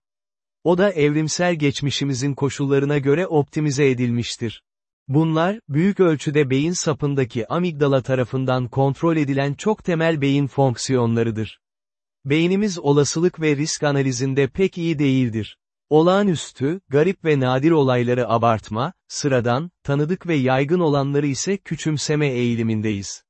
O da evrimsel geçmişimizin koşullarına göre optimize edilmiştir. Bunlar, büyük ölçüde beyin sapındaki amigdala tarafından kontrol edilen çok temel beyin fonksiyonlarıdır. Beynimiz olasılık ve risk analizinde pek iyi değildir. Olağanüstü, garip ve nadir olayları abartma, sıradan, tanıdık ve yaygın olanları ise küçümseme eğilimindeyiz.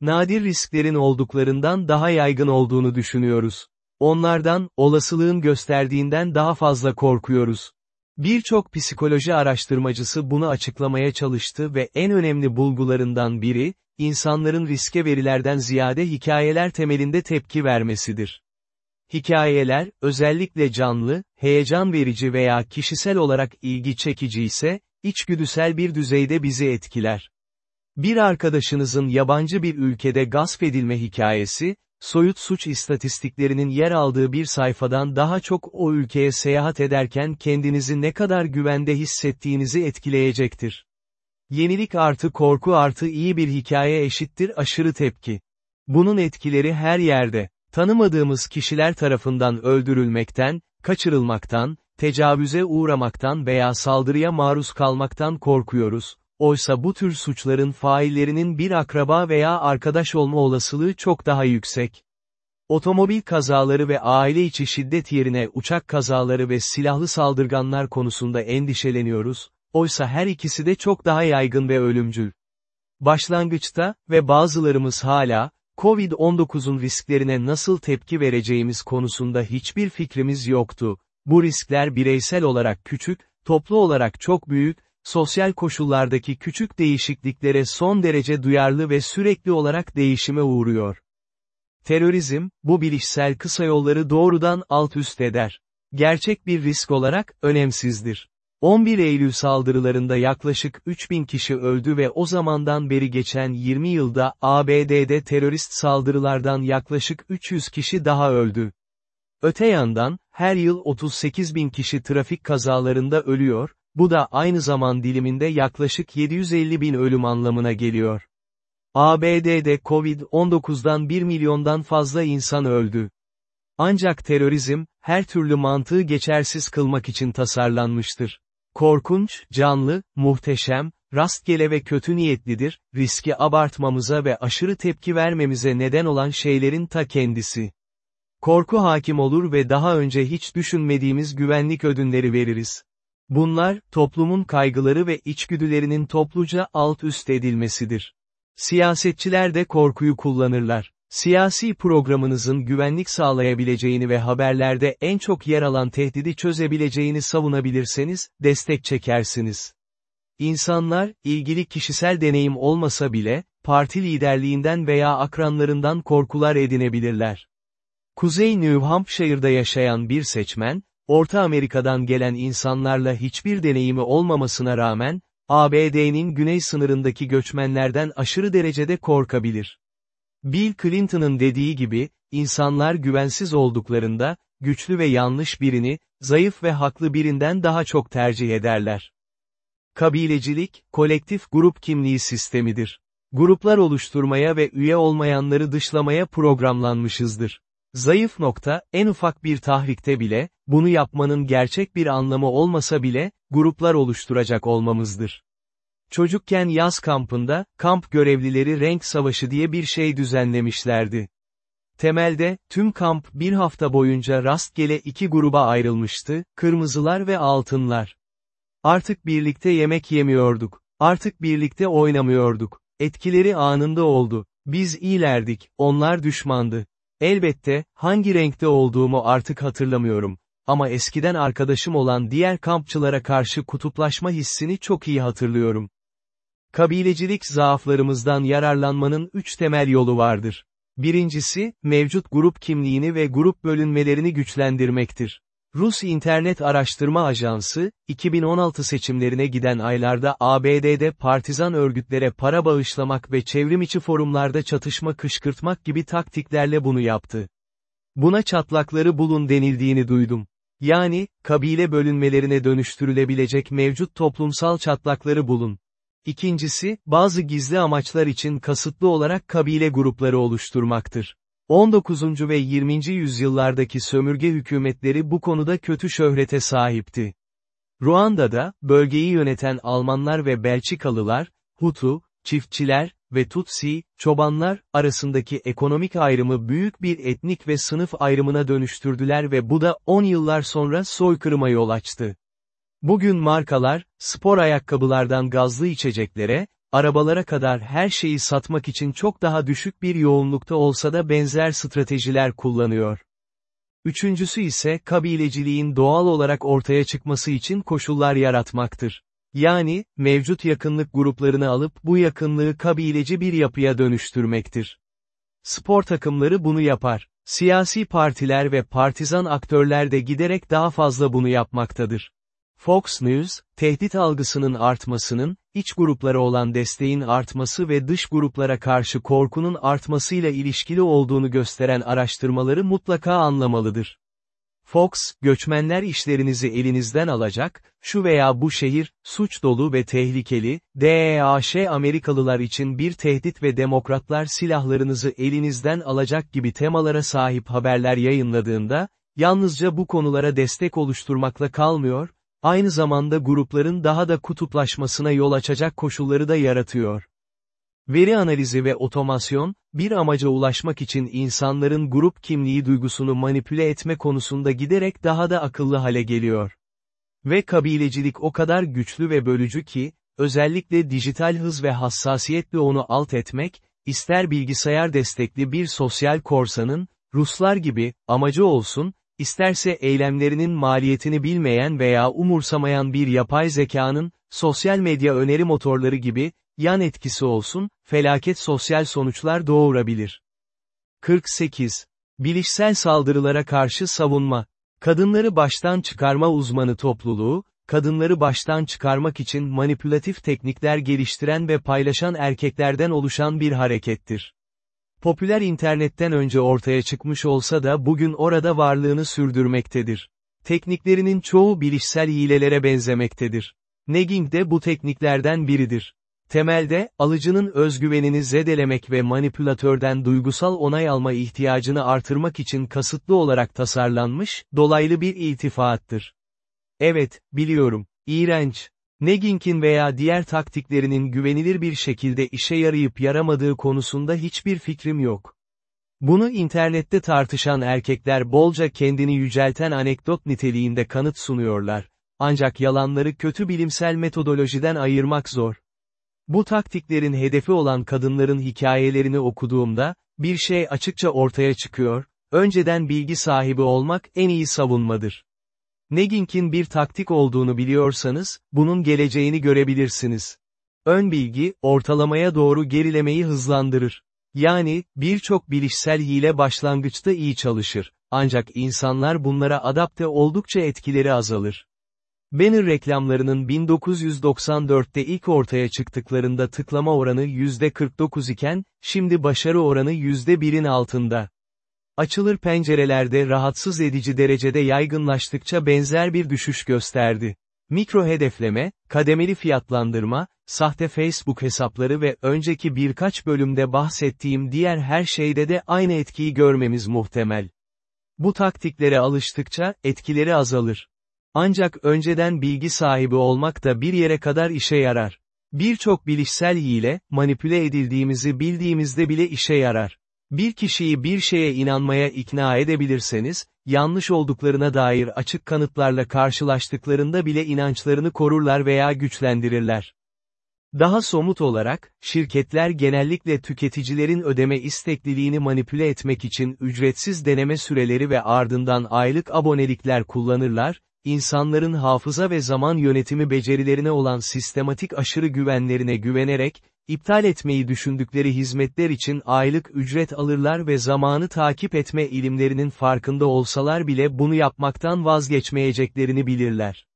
Nadir risklerin olduklarından daha yaygın olduğunu düşünüyoruz. Onlardan, olasılığın gösterdiğinden daha fazla korkuyoruz. Birçok psikoloji araştırmacısı bunu açıklamaya çalıştı ve en önemli bulgularından biri, insanların riske verilerden ziyade hikayeler temelinde tepki vermesidir. Hikayeler, özellikle canlı, heyecan verici veya kişisel olarak ilgi çekici ise, içgüdüsel bir düzeyde bizi etkiler. Bir arkadaşınızın yabancı bir ülkede gasp edilme hikayesi, soyut suç istatistiklerinin yer aldığı bir sayfadan daha çok o ülkeye seyahat ederken kendinizi ne kadar güvende hissettiğinizi etkileyecektir. Yenilik artı korku artı iyi bir hikaye eşittir aşırı tepki. Bunun etkileri her yerde. Tanımadığımız kişiler tarafından öldürülmekten, kaçırılmaktan, tecavüze uğramaktan veya saldırıya maruz kalmaktan korkuyoruz. Oysa bu tür suçların faillerinin bir akraba veya arkadaş olma olasılığı çok daha yüksek. Otomobil kazaları ve aile içi şiddet yerine uçak kazaları ve silahlı saldırganlar konusunda endişeleniyoruz, oysa her ikisi de çok daha yaygın ve ölümcül. Başlangıçta, ve bazılarımız hala, COVID-19'un risklerine nasıl tepki vereceğimiz konusunda hiçbir fikrimiz yoktu. Bu riskler bireysel olarak küçük, toplu olarak çok büyük, sosyal koşullardaki küçük değişikliklere son derece duyarlı ve sürekli olarak değişime uğruyor. Terörizm, bu bilişsel kısa yolları doğrudan alt üst eder. Gerçek bir risk olarak, önemsizdir. 11 Eylül saldırılarında yaklaşık 3000 kişi öldü ve o zamandan beri geçen 20 yılda ABD'de terörist saldırılardan yaklaşık 300 kişi daha öldü. Öte yandan, her yıl 38 bin kişi trafik kazalarında ölüyor, bu da aynı zaman diliminde yaklaşık 750 bin ölüm anlamına geliyor. ABD'de Covid-19'dan 1 milyondan fazla insan öldü. Ancak terörizm, her türlü mantığı geçersiz kılmak için tasarlanmıştır. Korkunç, canlı, muhteşem, rastgele ve kötü niyetlidir, riski abartmamıza ve aşırı tepki vermemize neden olan şeylerin ta kendisi. Korku hakim olur ve daha önce hiç düşünmediğimiz güvenlik ödünleri veririz. Bunlar, toplumun kaygıları ve içgüdülerinin topluca alt üst edilmesidir. Siyasetçiler de korkuyu kullanırlar. Siyasi programınızın güvenlik sağlayabileceğini ve haberlerde en çok yer alan tehdidi çözebileceğini savunabilirseniz, destek çekersiniz. İnsanlar, ilgili kişisel deneyim olmasa bile, parti liderliğinden veya akranlarından korkular edinebilirler. Kuzey New Hampshire'da yaşayan bir seçmen, Orta Amerika'dan gelen insanlarla hiçbir deneyimi olmamasına rağmen, ABD'nin güney sınırındaki göçmenlerden aşırı derecede korkabilir. Bill Clinton'ın dediği gibi, insanlar güvensiz olduklarında, güçlü ve yanlış birini, zayıf ve haklı birinden daha çok tercih ederler. Kabilecilik, kolektif grup kimliği sistemidir. Gruplar oluşturmaya ve üye olmayanları dışlamaya programlanmışızdır. Zayıf nokta, en ufak bir tahrikte bile, bunu yapmanın gerçek bir anlamı olmasa bile, gruplar oluşturacak olmamızdır. Çocukken yaz kampında, kamp görevlileri renk savaşı diye bir şey düzenlemişlerdi. Temelde, tüm kamp bir hafta boyunca rastgele iki gruba ayrılmıştı, kırmızılar ve altınlar. Artık birlikte yemek yemiyorduk. Artık birlikte oynamıyorduk. Etkileri anında oldu. Biz iyilerdik, onlar düşmandı. Elbette, hangi renkte olduğumu artık hatırlamıyorum. Ama eskiden arkadaşım olan diğer kampçılara karşı kutuplaşma hissini çok iyi hatırlıyorum. Kabilecilik zaaflarımızdan yararlanmanın üç temel yolu vardır. Birincisi, mevcut grup kimliğini ve grup bölünmelerini güçlendirmektir. Rus İnternet Araştırma Ajansı, 2016 seçimlerine giden aylarda ABD'de partizan örgütlere para bağışlamak ve çevrimiçi forumlarda çatışma kışkırtmak gibi taktiklerle bunu yaptı. Buna çatlakları bulun denildiğini duydum. Yani, kabile bölünmelerine dönüştürülebilecek mevcut toplumsal çatlakları bulun. İkincisi, bazı gizli amaçlar için kasıtlı olarak kabile grupları oluşturmaktır. 19. ve 20. yüzyıllardaki sömürge hükümetleri bu konuda kötü şöhrete sahipti. Ruanda'da, bölgeyi yöneten Almanlar ve Belçikalılar, Hutu, çiftçiler ve Tutsi, çobanlar, arasındaki ekonomik ayrımı büyük bir etnik ve sınıf ayrımına dönüştürdüler ve bu da 10 yıllar sonra soykırıma yol açtı. Bugün markalar, spor ayakkabılardan gazlı içeceklere, arabalara kadar her şeyi satmak için çok daha düşük bir yoğunlukta olsa da benzer stratejiler kullanıyor. Üçüncüsü ise kabileciliğin doğal olarak ortaya çıkması için koşullar yaratmaktır. Yani, mevcut yakınlık gruplarını alıp bu yakınlığı kabileci bir yapıya dönüştürmektir. Spor takımları bunu yapar. Siyasi partiler ve partizan aktörler de giderek daha fazla bunu yapmaktadır. Fox News, tehdit algısının artmasının, iç gruplara olan desteğin artması ve dış gruplara karşı korkunun artmasıyla ilişkili olduğunu gösteren araştırmaları mutlaka anlamalıdır. Fox, göçmenler işlerinizi elinizden alacak, şu veya bu şehir, suç dolu ve tehlikeli, DEAŞ Amerikalılar için bir tehdit ve demokratlar silahlarınızı elinizden alacak gibi temalara sahip haberler yayınladığında, yalnızca bu konulara destek oluşturmakla kalmıyor, aynı zamanda grupların daha da kutuplaşmasına yol açacak koşulları da yaratıyor. Veri analizi ve otomasyon, bir amaca ulaşmak için insanların grup kimliği duygusunu manipüle etme konusunda giderek daha da akıllı hale geliyor. Ve kabilecilik o kadar güçlü ve bölücü ki, özellikle dijital hız ve hassasiyetle onu alt etmek, ister bilgisayar destekli bir sosyal korsanın, Ruslar gibi, amacı olsun, isterse eylemlerinin maliyetini bilmeyen veya umursamayan bir yapay zekanın, sosyal medya öneri motorları gibi, yan etkisi olsun, felaket sosyal sonuçlar doğurabilir. 48. Bilişsel saldırılara karşı savunma. Kadınları baştan çıkarma uzmanı topluluğu, kadınları baştan çıkarmak için manipülatif teknikler geliştiren ve paylaşan erkeklerden oluşan bir harekettir. Popüler internetten önce ortaya çıkmış olsa da bugün orada varlığını sürdürmektedir. Tekniklerinin çoğu bilişsel hilelere benzemektedir. Negging de bu tekniklerden biridir. Temelde, alıcının özgüvenini zedelemek ve manipülatörden duygusal onay alma ihtiyacını artırmak için kasıtlı olarak tasarlanmış, dolaylı bir iltifaattır. Evet, biliyorum, iğrenç. Negging'in veya diğer taktiklerinin güvenilir bir şekilde işe yarayıp yaramadığı konusunda hiçbir fikrim yok. Bunu internette tartışan erkekler bolca kendini yücelten anekdot niteliğinde kanıt sunuyorlar. Ancak yalanları kötü bilimsel metodolojiden ayırmak zor. Bu taktiklerin hedefi olan kadınların hikayelerini okuduğumda, bir şey açıkça ortaya çıkıyor, önceden bilgi sahibi olmak en iyi savunmadır. Negging'in bir taktik olduğunu biliyorsanız, bunun geleceğini görebilirsiniz. Ön bilgi, ortalamaya doğru gerilemeyi hızlandırır. Yani, birçok bilişsel hile başlangıçta iyi çalışır, ancak insanlar bunlara adapte oldukça etkileri azalır. Banner reklamlarının 1994'te ilk ortaya çıktıklarında tıklama oranı %49 iken, şimdi başarı oranı %1'in altında. Açılır pencerelerde rahatsız edici derecede yaygınlaştıkça benzer bir düşüş gösterdi. Mikro hedefleme, kademeli fiyatlandırma, sahte Facebook hesapları ve önceki birkaç bölümde bahsettiğim diğer her şeyde de aynı etkiyi görmemiz muhtemel. Bu taktiklere alıştıkça, etkileri azalır. Ancak önceden bilgi sahibi olmak da bir yere kadar işe yarar. Birçok bilişsel hile, manipüle edildiğimizi bildiğimizde bile işe yarar. Bir kişiyi bir şeye inanmaya ikna edebilirseniz, yanlış olduklarına dair açık kanıtlarla karşılaştıklarında bile inançlarını korurlar veya güçlendirirler. Daha somut olarak, şirketler genellikle tüketicilerin ödeme istekliliğini manipüle etmek için ücretsiz deneme süreleri ve ardından aylık abonelikler kullanırlar, insanların hafıza ve zaman yönetimi becerilerine olan sistematik aşırı güvenlerine güvenerek, iptal etmeyi düşündükleri hizmetler için aylık ücret alırlar ve zamanı takip etme ilimlerinin farkında olsalar bile bunu yapmaktan vazgeçmeyeceklerini bilirler.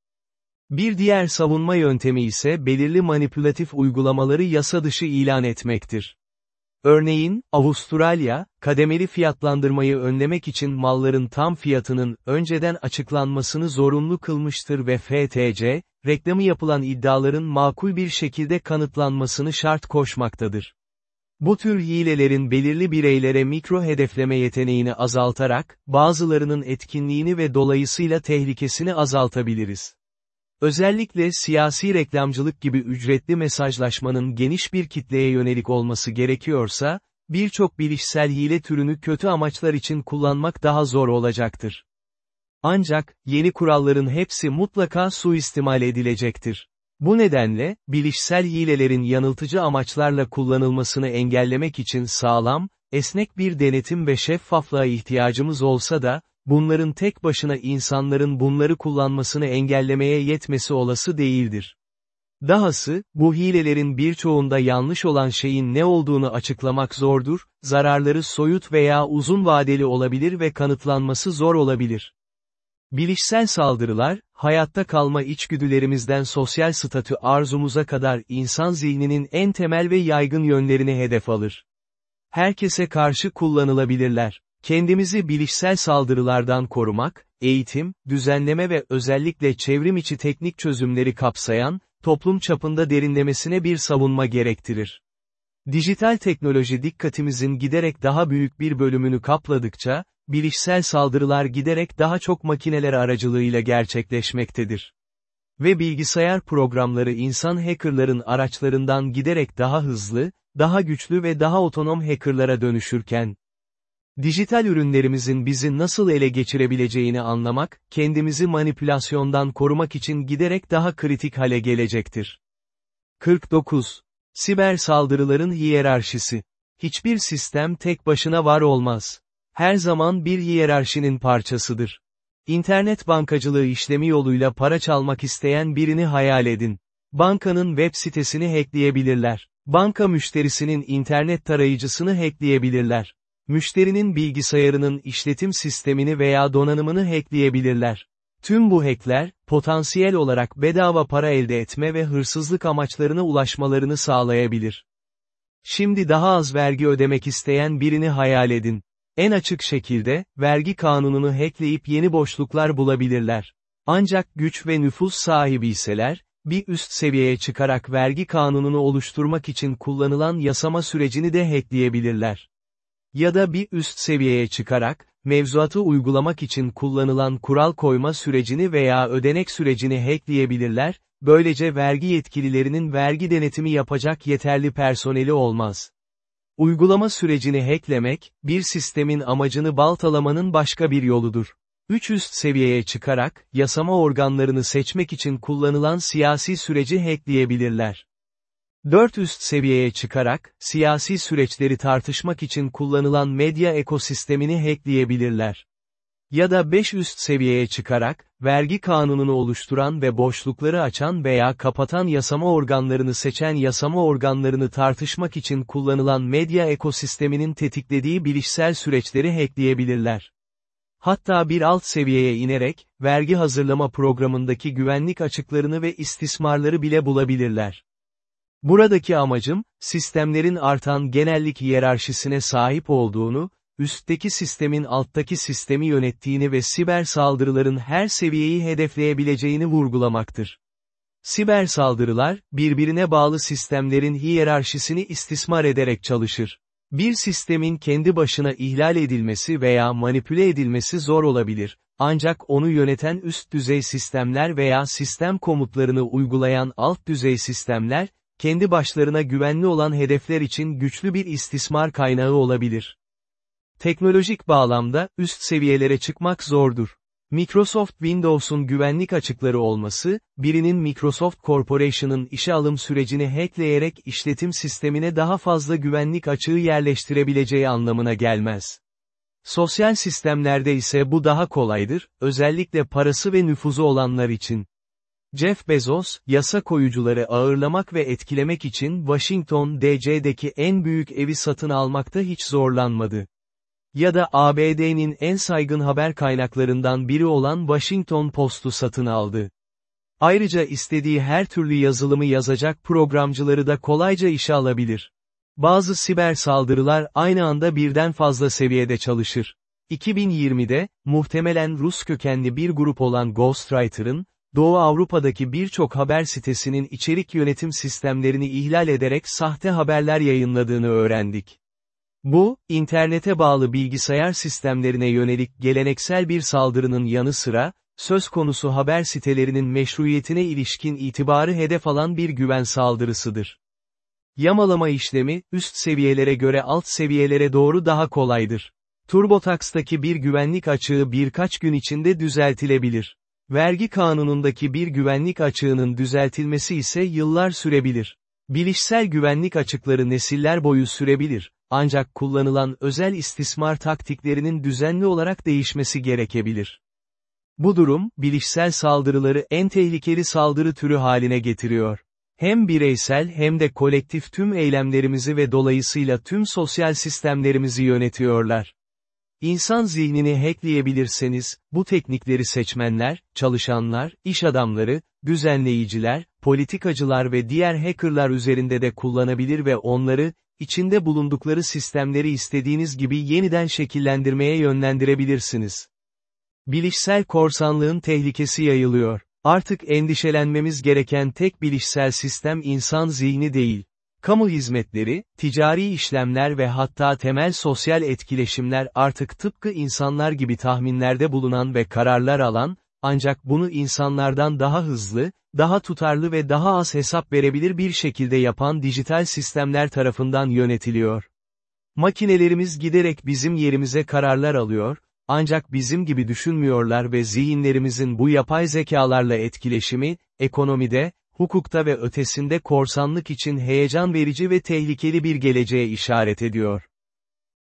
Bir diğer savunma yöntemi ise belirli manipülatif uygulamaları yasa dışı ilan etmektir. Örneğin, Avustralya, kademeli fiyatlandırmayı önlemek için malların tam fiyatının önceden açıklanmasını zorunlu kılmıştır ve FTC, reklamı yapılan iddiaların makul bir şekilde kanıtlanmasını şart koşmaktadır. Bu tür hilelerin belirli bireylere mikro hedefleme yeteneğini azaltarak, bazılarının etkinliğini ve dolayısıyla tehlikesini azaltabiliriz. Özellikle siyasi reklamcılık gibi ücretli mesajlaşmanın geniş bir kitleye yönelik olması gerekiyorsa, birçok bilişsel hile türünü kötü amaçlar için kullanmak daha zor olacaktır. Ancak, yeni kuralların hepsi mutlaka suistimal edilecektir. Bu nedenle, bilişsel hilelerin yanıltıcı amaçlarla kullanılmasını engellemek için sağlam, esnek bir denetim ve şeffaflığa ihtiyacımız olsa da, bunların tek başına insanların bunları kullanmasını engellemeye yetmesi olası değildir. Dahası, bu hilelerin birçoğunda yanlış olan şeyin ne olduğunu açıklamak zordur, zararları soyut veya uzun vadeli olabilir ve kanıtlanması zor olabilir. Bilişsel saldırılar, hayatta kalma içgüdülerimizden sosyal statü arzumuza kadar insan zihninin en temel ve yaygın yönlerini hedef alır. Herkese karşı kullanılabilirler. Kendimizi bilişsel saldırılardan korumak, eğitim, düzenleme ve özellikle çevrim içi teknik çözümleri kapsayan, toplum çapında derinlemesine bir savunma gerektirir. Dijital teknoloji dikkatimizin giderek daha büyük bir bölümünü kapladıkça, bilişsel saldırılar giderek daha çok makineler aracılığıyla gerçekleşmektedir. Ve bilgisayar programları insan hackerların araçlarından giderek daha hızlı, daha güçlü ve daha otonom hackerlara dönüşürken, Dijital ürünlerimizin bizi nasıl ele geçirebileceğini anlamak, kendimizi manipülasyondan korumak için giderek daha kritik hale gelecektir. 49. Siber saldırıların hiyerarşisi. Hiçbir sistem tek başına var olmaz. Her zaman bir hiyerarşinin parçasıdır. İnternet bankacılığı işlemi yoluyla para çalmak isteyen birini hayal edin. Bankanın web sitesini hackleyebilirler. Banka müşterisinin internet tarayıcısını hackleyebilirler. Müşterinin bilgisayarının işletim sistemini veya donanımını hackleyebilirler. Tüm bu hackler, potansiyel olarak bedava para elde etme ve hırsızlık amaçlarına ulaşmalarını sağlayabilir. Şimdi daha az vergi ödemek isteyen birini hayal edin. En açık şekilde, vergi kanununu hackleyip yeni boşluklar bulabilirler. Ancak güç ve nüfus sahibi iseler, bir üst seviyeye çıkarak vergi kanununu oluşturmak için kullanılan yasama sürecini de hackleyebilirler. Ya da bir üst seviyeye çıkarak, mevzuatı uygulamak için kullanılan kural koyma sürecini veya ödenek sürecini hackleyebilirler, böylece vergi yetkililerinin vergi denetimi yapacak yeterli personeli olmaz. Uygulama sürecini hacklemek, bir sistemin amacını baltalamanın başka bir yoludur. Üç üst seviyeye çıkarak, yasama organlarını seçmek için kullanılan siyasi süreci hackleyebilirler. Dört üst seviyeye çıkarak, siyasi süreçleri tartışmak için kullanılan medya ekosistemini hackleyebilirler. Ya da 5 üst seviyeye çıkarak, vergi kanununu oluşturan ve boşlukları açan veya kapatan yasama organlarını seçen yasama organlarını tartışmak için kullanılan medya ekosisteminin tetiklediği bilişsel süreçleri hackleyebilirler. Hatta bir alt seviyeye inerek, vergi hazırlama programındaki güvenlik açıklarını ve istismarları bile bulabilirler. Buradaki amacım, sistemlerin artan genellik hiyerarşisine sahip olduğunu, üstteki sistemin alttaki sistemi yönettiğini ve siber saldırıların her seviyeyi hedefleyebileceğini vurgulamaktır. Siber saldırılar, birbirine bağlı sistemlerin hiyerarşisini istismar ederek çalışır. Bir sistemin kendi başına ihlal edilmesi veya manipüle edilmesi zor olabilir, ancak onu yöneten üst düzey sistemler veya sistem komutlarını uygulayan alt düzey sistemler, kendi başlarına güvenli olan hedefler için güçlü bir istismar kaynağı olabilir. Teknolojik bağlamda, üst seviyelere çıkmak zordur. Microsoft Windows'un güvenlik açıkları olması, birinin Microsoft Corporation'ın işe alım sürecini hackleyerek işletim sistemine daha fazla güvenlik açığı yerleştirebileceği anlamına gelmez. Sosyal sistemlerde ise bu daha kolaydır, özellikle parası ve nüfuzu olanlar için. Jeff Bezos, yasa koyucuları ağırlamak ve etkilemek için Washington DC'deki en büyük evi satın almakta hiç zorlanmadı. Ya da ABD'nin en saygın haber kaynaklarından biri olan Washington Post'u satın aldı. Ayrıca istediği her türlü yazılımı yazacak programcıları da kolayca işe alabilir. Bazı siber saldırılar aynı anda birden fazla seviyede çalışır. 2020'de, muhtemelen Rus kökenli bir grup olan Ghostwriter'ın, Doğu Avrupa'daki birçok haber sitesinin içerik yönetim sistemlerini ihlal ederek sahte haberler yayınladığını öğrendik. Bu, internete bağlı bilgisayar sistemlerine yönelik geleneksel bir saldırının yanı sıra, söz konusu haber sitelerinin meşruiyetine ilişkin itibarı hedef alan bir güven saldırısıdır. Yamalama işlemi, üst seviyelere göre alt seviyelere doğru daha kolaydır. TurboTax'taki bir güvenlik açığı birkaç gün içinde düzeltilebilir. Vergi kanunundaki bir güvenlik açığının düzeltilmesi ise yıllar sürebilir. Bilişsel güvenlik açıkları nesiller boyu sürebilir, ancak kullanılan özel istismar taktiklerinin düzenli olarak değişmesi gerekebilir. Bu durum, bilişsel saldırıları en tehlikeli saldırı türü haline getiriyor. Hem bireysel hem de kolektif tüm eylemlerimizi ve dolayısıyla tüm sosyal sistemlerimizi yönetiyorlar. İnsan zihnini hackleyebilirseniz, bu teknikleri seçmenler, çalışanlar, iş adamları, düzenleyiciler, politikacılar ve diğer hackerlar üzerinde de kullanabilir ve onları, içinde bulundukları sistemleri istediğiniz gibi yeniden şekillendirmeye yönlendirebilirsiniz. Bilişsel korsanlığın tehlikesi yayılıyor. Artık endişelenmemiz gereken tek bilişsel sistem insan zihni değil. Kamu hizmetleri, ticari işlemler ve hatta temel sosyal etkileşimler artık tıpkı insanlar gibi tahminlerde bulunan ve kararlar alan, ancak bunu insanlardan daha hızlı, daha tutarlı ve daha az hesap verebilir bir şekilde yapan dijital sistemler tarafından yönetiliyor. Makinelerimiz giderek bizim yerimize kararlar alıyor, ancak bizim gibi düşünmüyorlar ve zihinlerimizin bu yapay zekalarla etkileşimi, ekonomide, hukukta ve ötesinde korsanlık için heyecan verici ve tehlikeli bir geleceğe işaret ediyor.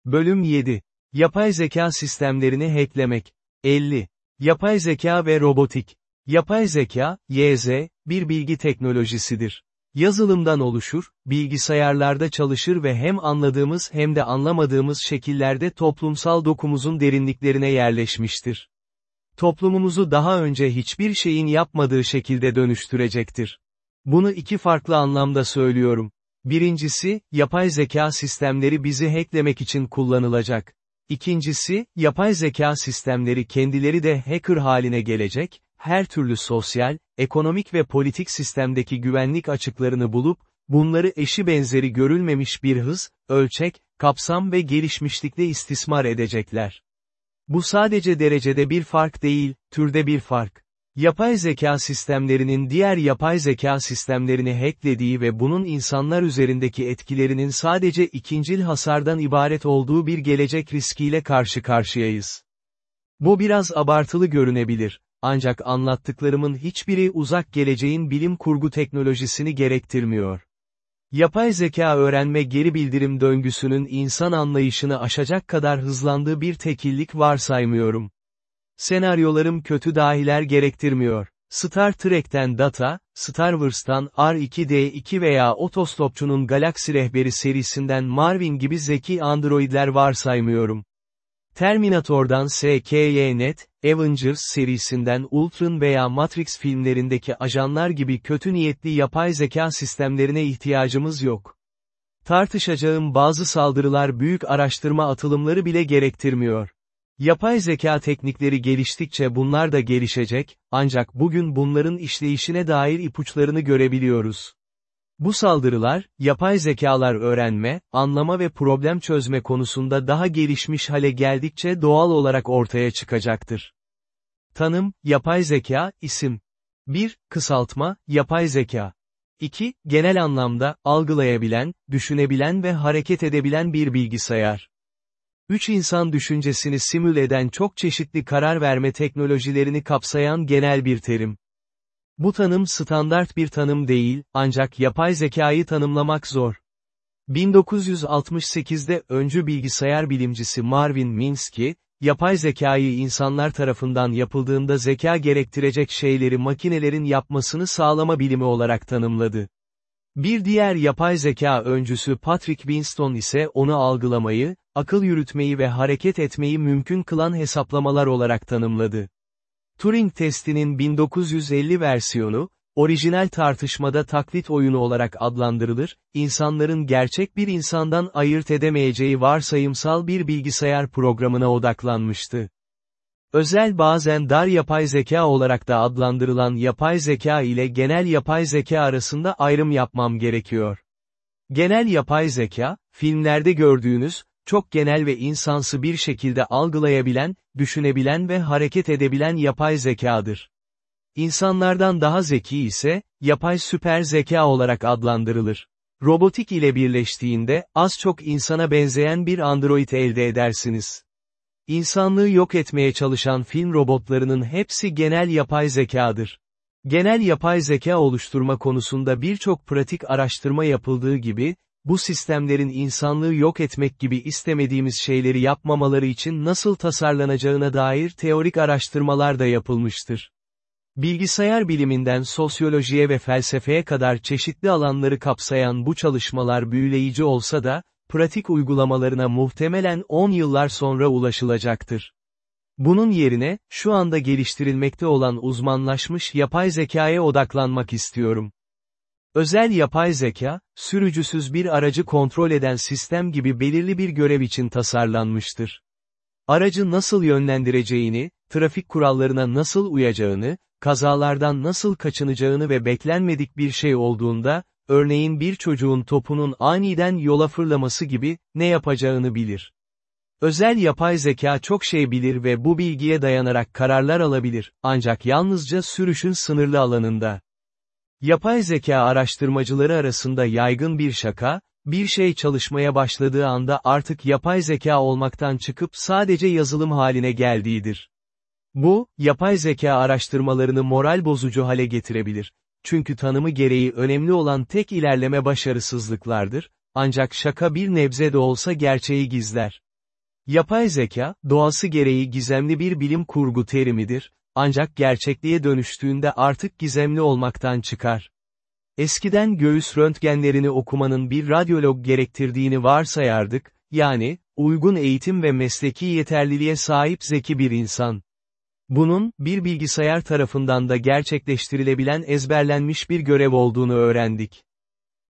Bölüm 7. Yapay zeka sistemlerini hacklemek. 50. Yapay zeka ve robotik. Yapay zeka, YZ, bir bilgi teknolojisidir. Yazılımdan oluşur, bilgisayarlarda çalışır ve hem anladığımız hem de anlamadığımız şekillerde toplumsal dokumuzun derinliklerine yerleşmiştir. Toplumumuzu daha önce hiçbir şeyin yapmadığı şekilde dönüştürecektir. Bunu iki farklı anlamda söylüyorum. Birincisi, yapay zeka sistemleri bizi hacklemek için kullanılacak. İkincisi, yapay zeka sistemleri kendileri de hacker haline gelecek, her türlü sosyal, ekonomik ve politik sistemdeki güvenlik açıklarını bulup, bunları eşi benzeri görülmemiş bir hız, ölçek, kapsam ve gelişmişlikle istismar edecekler. Bu sadece derecede bir fark değil, türde bir fark. Yapay zeka sistemlerinin diğer yapay zeka sistemlerini hacklediği ve bunun insanlar üzerindeki etkilerinin sadece ikincil hasardan ibaret olduğu bir gelecek riskiyle karşı karşıyayız. Bu biraz abartılı görünebilir, ancak anlattıklarımın hiçbiri uzak geleceğin bilim kurgu teknolojisini gerektirmiyor. Yapay zeka öğrenme geri bildirim döngüsünün insan anlayışını aşacak kadar hızlandığı bir tekillik varsaymıyorum. Senaryolarım kötü dahiler gerektirmiyor. Star Trek'ten Data, Star Wars'tan R2-D2 veya Otostopçunun Galaksi Rehberi serisinden Marvin gibi zeki androidler varsaymıyorum. Terminator'dan SKY-Net, Avengers serisinden Ultron veya Matrix filmlerindeki ajanlar gibi kötü niyetli yapay zeka sistemlerine ihtiyacımız yok. Tartışacağım bazı saldırılar büyük araştırma atılımları bile gerektirmiyor. Yapay zeka teknikleri geliştikçe bunlar da gelişecek, ancak bugün bunların işleyişine dair ipuçlarını görebiliyoruz. Bu saldırılar, yapay zekalar öğrenme, anlama ve problem çözme konusunda daha gelişmiş hale geldikçe doğal olarak ortaya çıkacaktır. Tanım, yapay zeka, isim. 1. Kısaltma, yapay zeka. 2. Genel anlamda, algılayabilen, düşünebilen ve hareket edebilen bir bilgisayar. 3 insan düşüncesini simüle eden çok çeşitli karar verme teknolojilerini kapsayan genel bir terim. Bu tanım standart bir tanım değil, ancak yapay zekayı tanımlamak zor. 1968'de öncü bilgisayar bilimcisi Marvin Minsky, yapay zekayı insanlar tarafından yapıldığında zeka gerektirecek şeyleri makinelerin yapmasını sağlama bilimi olarak tanımladı. Bir diğer yapay zeka öncüsü Patrick Winston ise onu algılamayı, akıl yürütmeyi ve hareket etmeyi mümkün kılan hesaplamalar olarak tanımladı. Turing testinin 1950 versiyonu, orijinal tartışmada taklit oyunu olarak adlandırılır, insanların gerçek bir insandan ayırt edemeyeceği varsayımsal bir bilgisayar programına odaklanmıştı. Özel bazen dar yapay zeka olarak da adlandırılan yapay zeka ile genel yapay zeka arasında ayrım yapmam gerekiyor. Genel yapay zeka, filmlerde gördüğünüz, çok genel ve insansı bir şekilde algılayabilen, düşünebilen ve hareket edebilen yapay zekadır. İnsanlardan daha zeki ise, yapay süper zeka olarak adlandırılır. Robotik ile birleştiğinde, az çok insana benzeyen bir android elde edersiniz. İnsanlığı yok etmeye çalışan film robotlarının hepsi genel yapay zekadır. Genel yapay zeka oluşturma konusunda birçok pratik araştırma yapıldığı gibi, bu sistemlerin insanlığı yok etmek gibi istemediğimiz şeyleri yapmamaları için nasıl tasarlanacağına dair teorik araştırmalar da yapılmıştır. Bilgisayar biliminden sosyolojiye ve felsefeye kadar çeşitli alanları kapsayan bu çalışmalar büyüleyici olsa da, pratik uygulamalarına muhtemelen 10 yıllar sonra ulaşılacaktır. Bunun yerine, şu anda geliştirilmekte olan uzmanlaşmış yapay zekaya odaklanmak istiyorum. Özel yapay zeka, sürücüsüz bir aracı kontrol eden sistem gibi belirli bir görev için tasarlanmıştır. Aracı nasıl yönlendireceğini, trafik kurallarına nasıl uyacağını, kazalardan nasıl kaçınacağını ve beklenmedik bir şey olduğunda, örneğin bir çocuğun topunun aniden yola fırlaması gibi, ne yapacağını bilir. Özel yapay zeka çok şey bilir ve bu bilgiye dayanarak kararlar alabilir, ancak yalnızca sürüşün sınırlı alanında. Yapay zeka araştırmacıları arasında yaygın bir şaka, bir şey çalışmaya başladığı anda artık yapay zeka olmaktan çıkıp sadece yazılım haline geldiğidir. Bu, yapay zeka araştırmalarını moral bozucu hale getirebilir. Çünkü tanımı gereği önemli olan tek ilerleme başarısızlıklardır, ancak şaka bir nebze de olsa gerçeği gizler. Yapay zeka, doğası gereği gizemli bir bilim kurgu terimidir, ancak gerçekliğe dönüştüğünde artık gizemli olmaktan çıkar. Eskiden göğüs röntgenlerini okumanın bir radyolog gerektirdiğini varsayardık, yani, uygun eğitim ve mesleki yeterliliğe sahip zeki bir insan. Bunun, bir bilgisayar tarafından da gerçekleştirilebilen ezberlenmiş bir görev olduğunu öğrendik.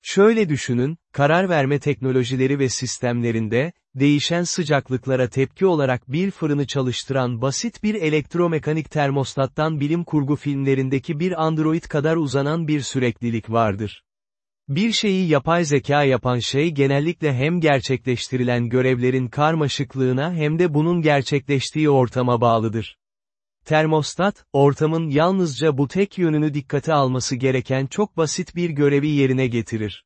Şöyle düşünün, karar verme teknolojileri ve sistemlerinde, değişen sıcaklıklara tepki olarak bir fırını çalıştıran basit bir elektromekanik termostattan bilim kurgu filmlerindeki bir android kadar uzanan bir süreklilik vardır. Bir şeyi yapay zeka yapan şey genellikle hem gerçekleştirilen görevlerin karmaşıklığına hem de bunun gerçekleştiği ortama bağlıdır. Termostat, ortamın yalnızca bu tek yönünü dikkate alması gereken çok basit bir görevi yerine getirir.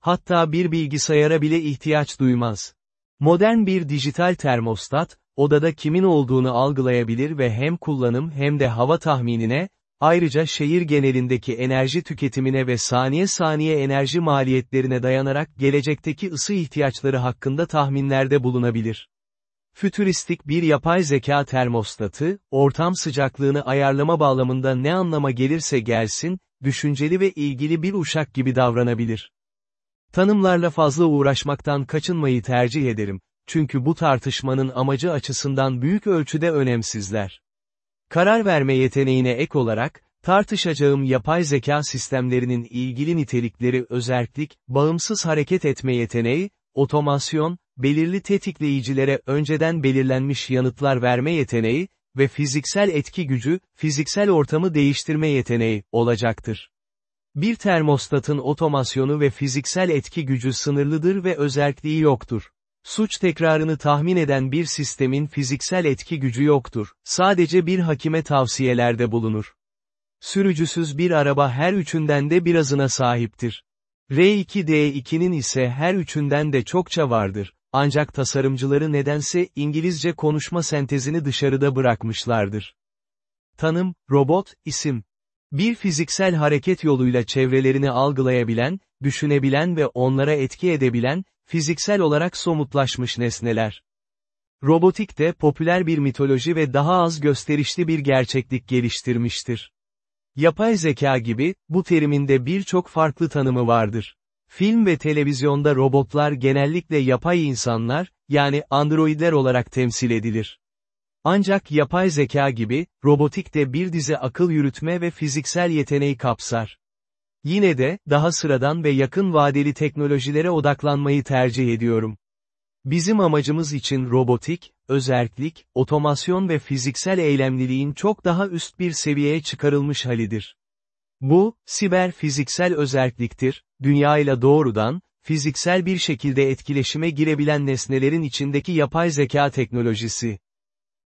Hatta bir bilgisayara bile ihtiyaç duymaz. Modern bir dijital termostat, odada kimin olduğunu algılayabilir ve hem kullanım hem de hava tahminine, ayrıca şehir genelindeki enerji tüketimine ve saniye saniye enerji maliyetlerine dayanarak gelecekteki ısı ihtiyaçları hakkında tahminlerde bulunabilir. Fütüristik bir yapay zeka termostatı, ortam sıcaklığını ayarlama bağlamında ne anlama gelirse gelsin, düşünceli ve ilgili bir uşak gibi davranabilir. Tanımlarla fazla uğraşmaktan kaçınmayı tercih ederim, çünkü bu tartışmanın amacı açısından büyük ölçüde önemsizler. Karar verme yeteneğine ek olarak, tartışacağım yapay zeka sistemlerinin ilgili nitelikleri özerklik, bağımsız hareket etme yeteneği, otomasyon, belirli tetikleyicilere önceden belirlenmiş yanıtlar verme yeteneği ve fiziksel etki gücü, fiziksel ortamı değiştirme yeteneği olacaktır. Bir termostatın otomasyonu ve fiziksel etki gücü sınırlıdır ve özelliği yoktur. Suç tekrarını tahmin eden bir sistemin fiziksel etki gücü yoktur, sadece bir hakime tavsiyelerde bulunur. Sürücüsüz bir araba her üçünden de birazına sahiptir. R2D2'nin ise her üçünden de çokça vardır, ancak tasarımcıları nedense İngilizce konuşma sentezini dışarıda bırakmışlardır. Tanım, robot, isim. Bir fiziksel hareket yoluyla çevrelerini algılayabilen, düşünebilen ve onlara etki edebilen, fiziksel olarak somutlaşmış nesneler. Robotik de popüler bir mitoloji ve daha az gösterişli bir gerçeklik geliştirmiştir. Yapay zeka gibi, bu terimin de birçok farklı tanımı vardır. Film ve televizyonda robotlar genellikle yapay insanlar, yani androidler olarak temsil edilir. Ancak yapay zeka gibi, robotik de bir dizi akıl yürütme ve fiziksel yeteneği kapsar. Yine de, daha sıradan ve yakın vadeli teknolojilere odaklanmayı tercih ediyorum. Bizim amacımız için robotik, özerklik, otomasyon ve fiziksel eylemliliğin çok daha üst bir seviyeye çıkarılmış halidir. Bu, siber fiziksel özerkliktir, dünya ile doğrudan, fiziksel bir şekilde etkileşime girebilen nesnelerin içindeki yapay zeka teknolojisi.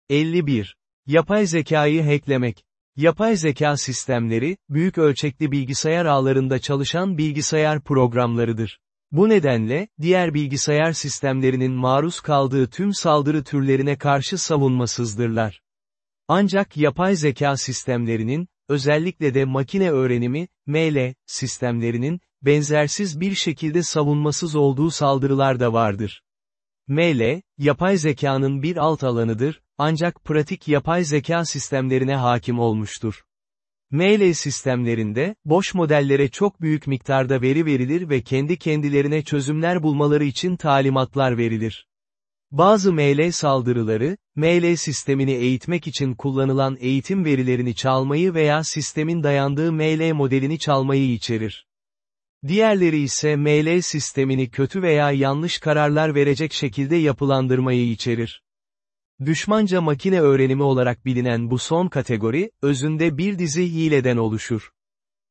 51. Yapay zekayı hacklemek. Yapay zeka sistemleri, büyük ölçekli bilgisayar ağlarında çalışan bilgisayar programlarıdır. Bu nedenle, diğer bilgisayar sistemlerinin maruz kaldığı tüm saldırı türlerine karşı savunmasızdırlar. Ancak yapay zeka sistemlerinin, özellikle de makine öğrenimi, ML, sistemlerinin, benzersiz bir şekilde savunmasız olduğu saldırılar da vardır. ML, yapay zekanın bir alt alanıdır, ancak pratik yapay zeka sistemlerine hakim olmuştur. ML sistemlerinde, boş modellere çok büyük miktarda veri verilir ve kendi kendilerine çözümler bulmaları için talimatlar verilir. Bazı ML saldırıları, ML sistemini eğitmek için kullanılan eğitim verilerini çalmayı veya sistemin dayandığı ML modelini çalmayı içerir. Diğerleri ise ML sistemini kötü veya yanlış kararlar verecek şekilde yapılandırmayı içerir. Düşmanca makine öğrenimi olarak bilinen bu son kategori, özünde bir dizi hileden oluşur.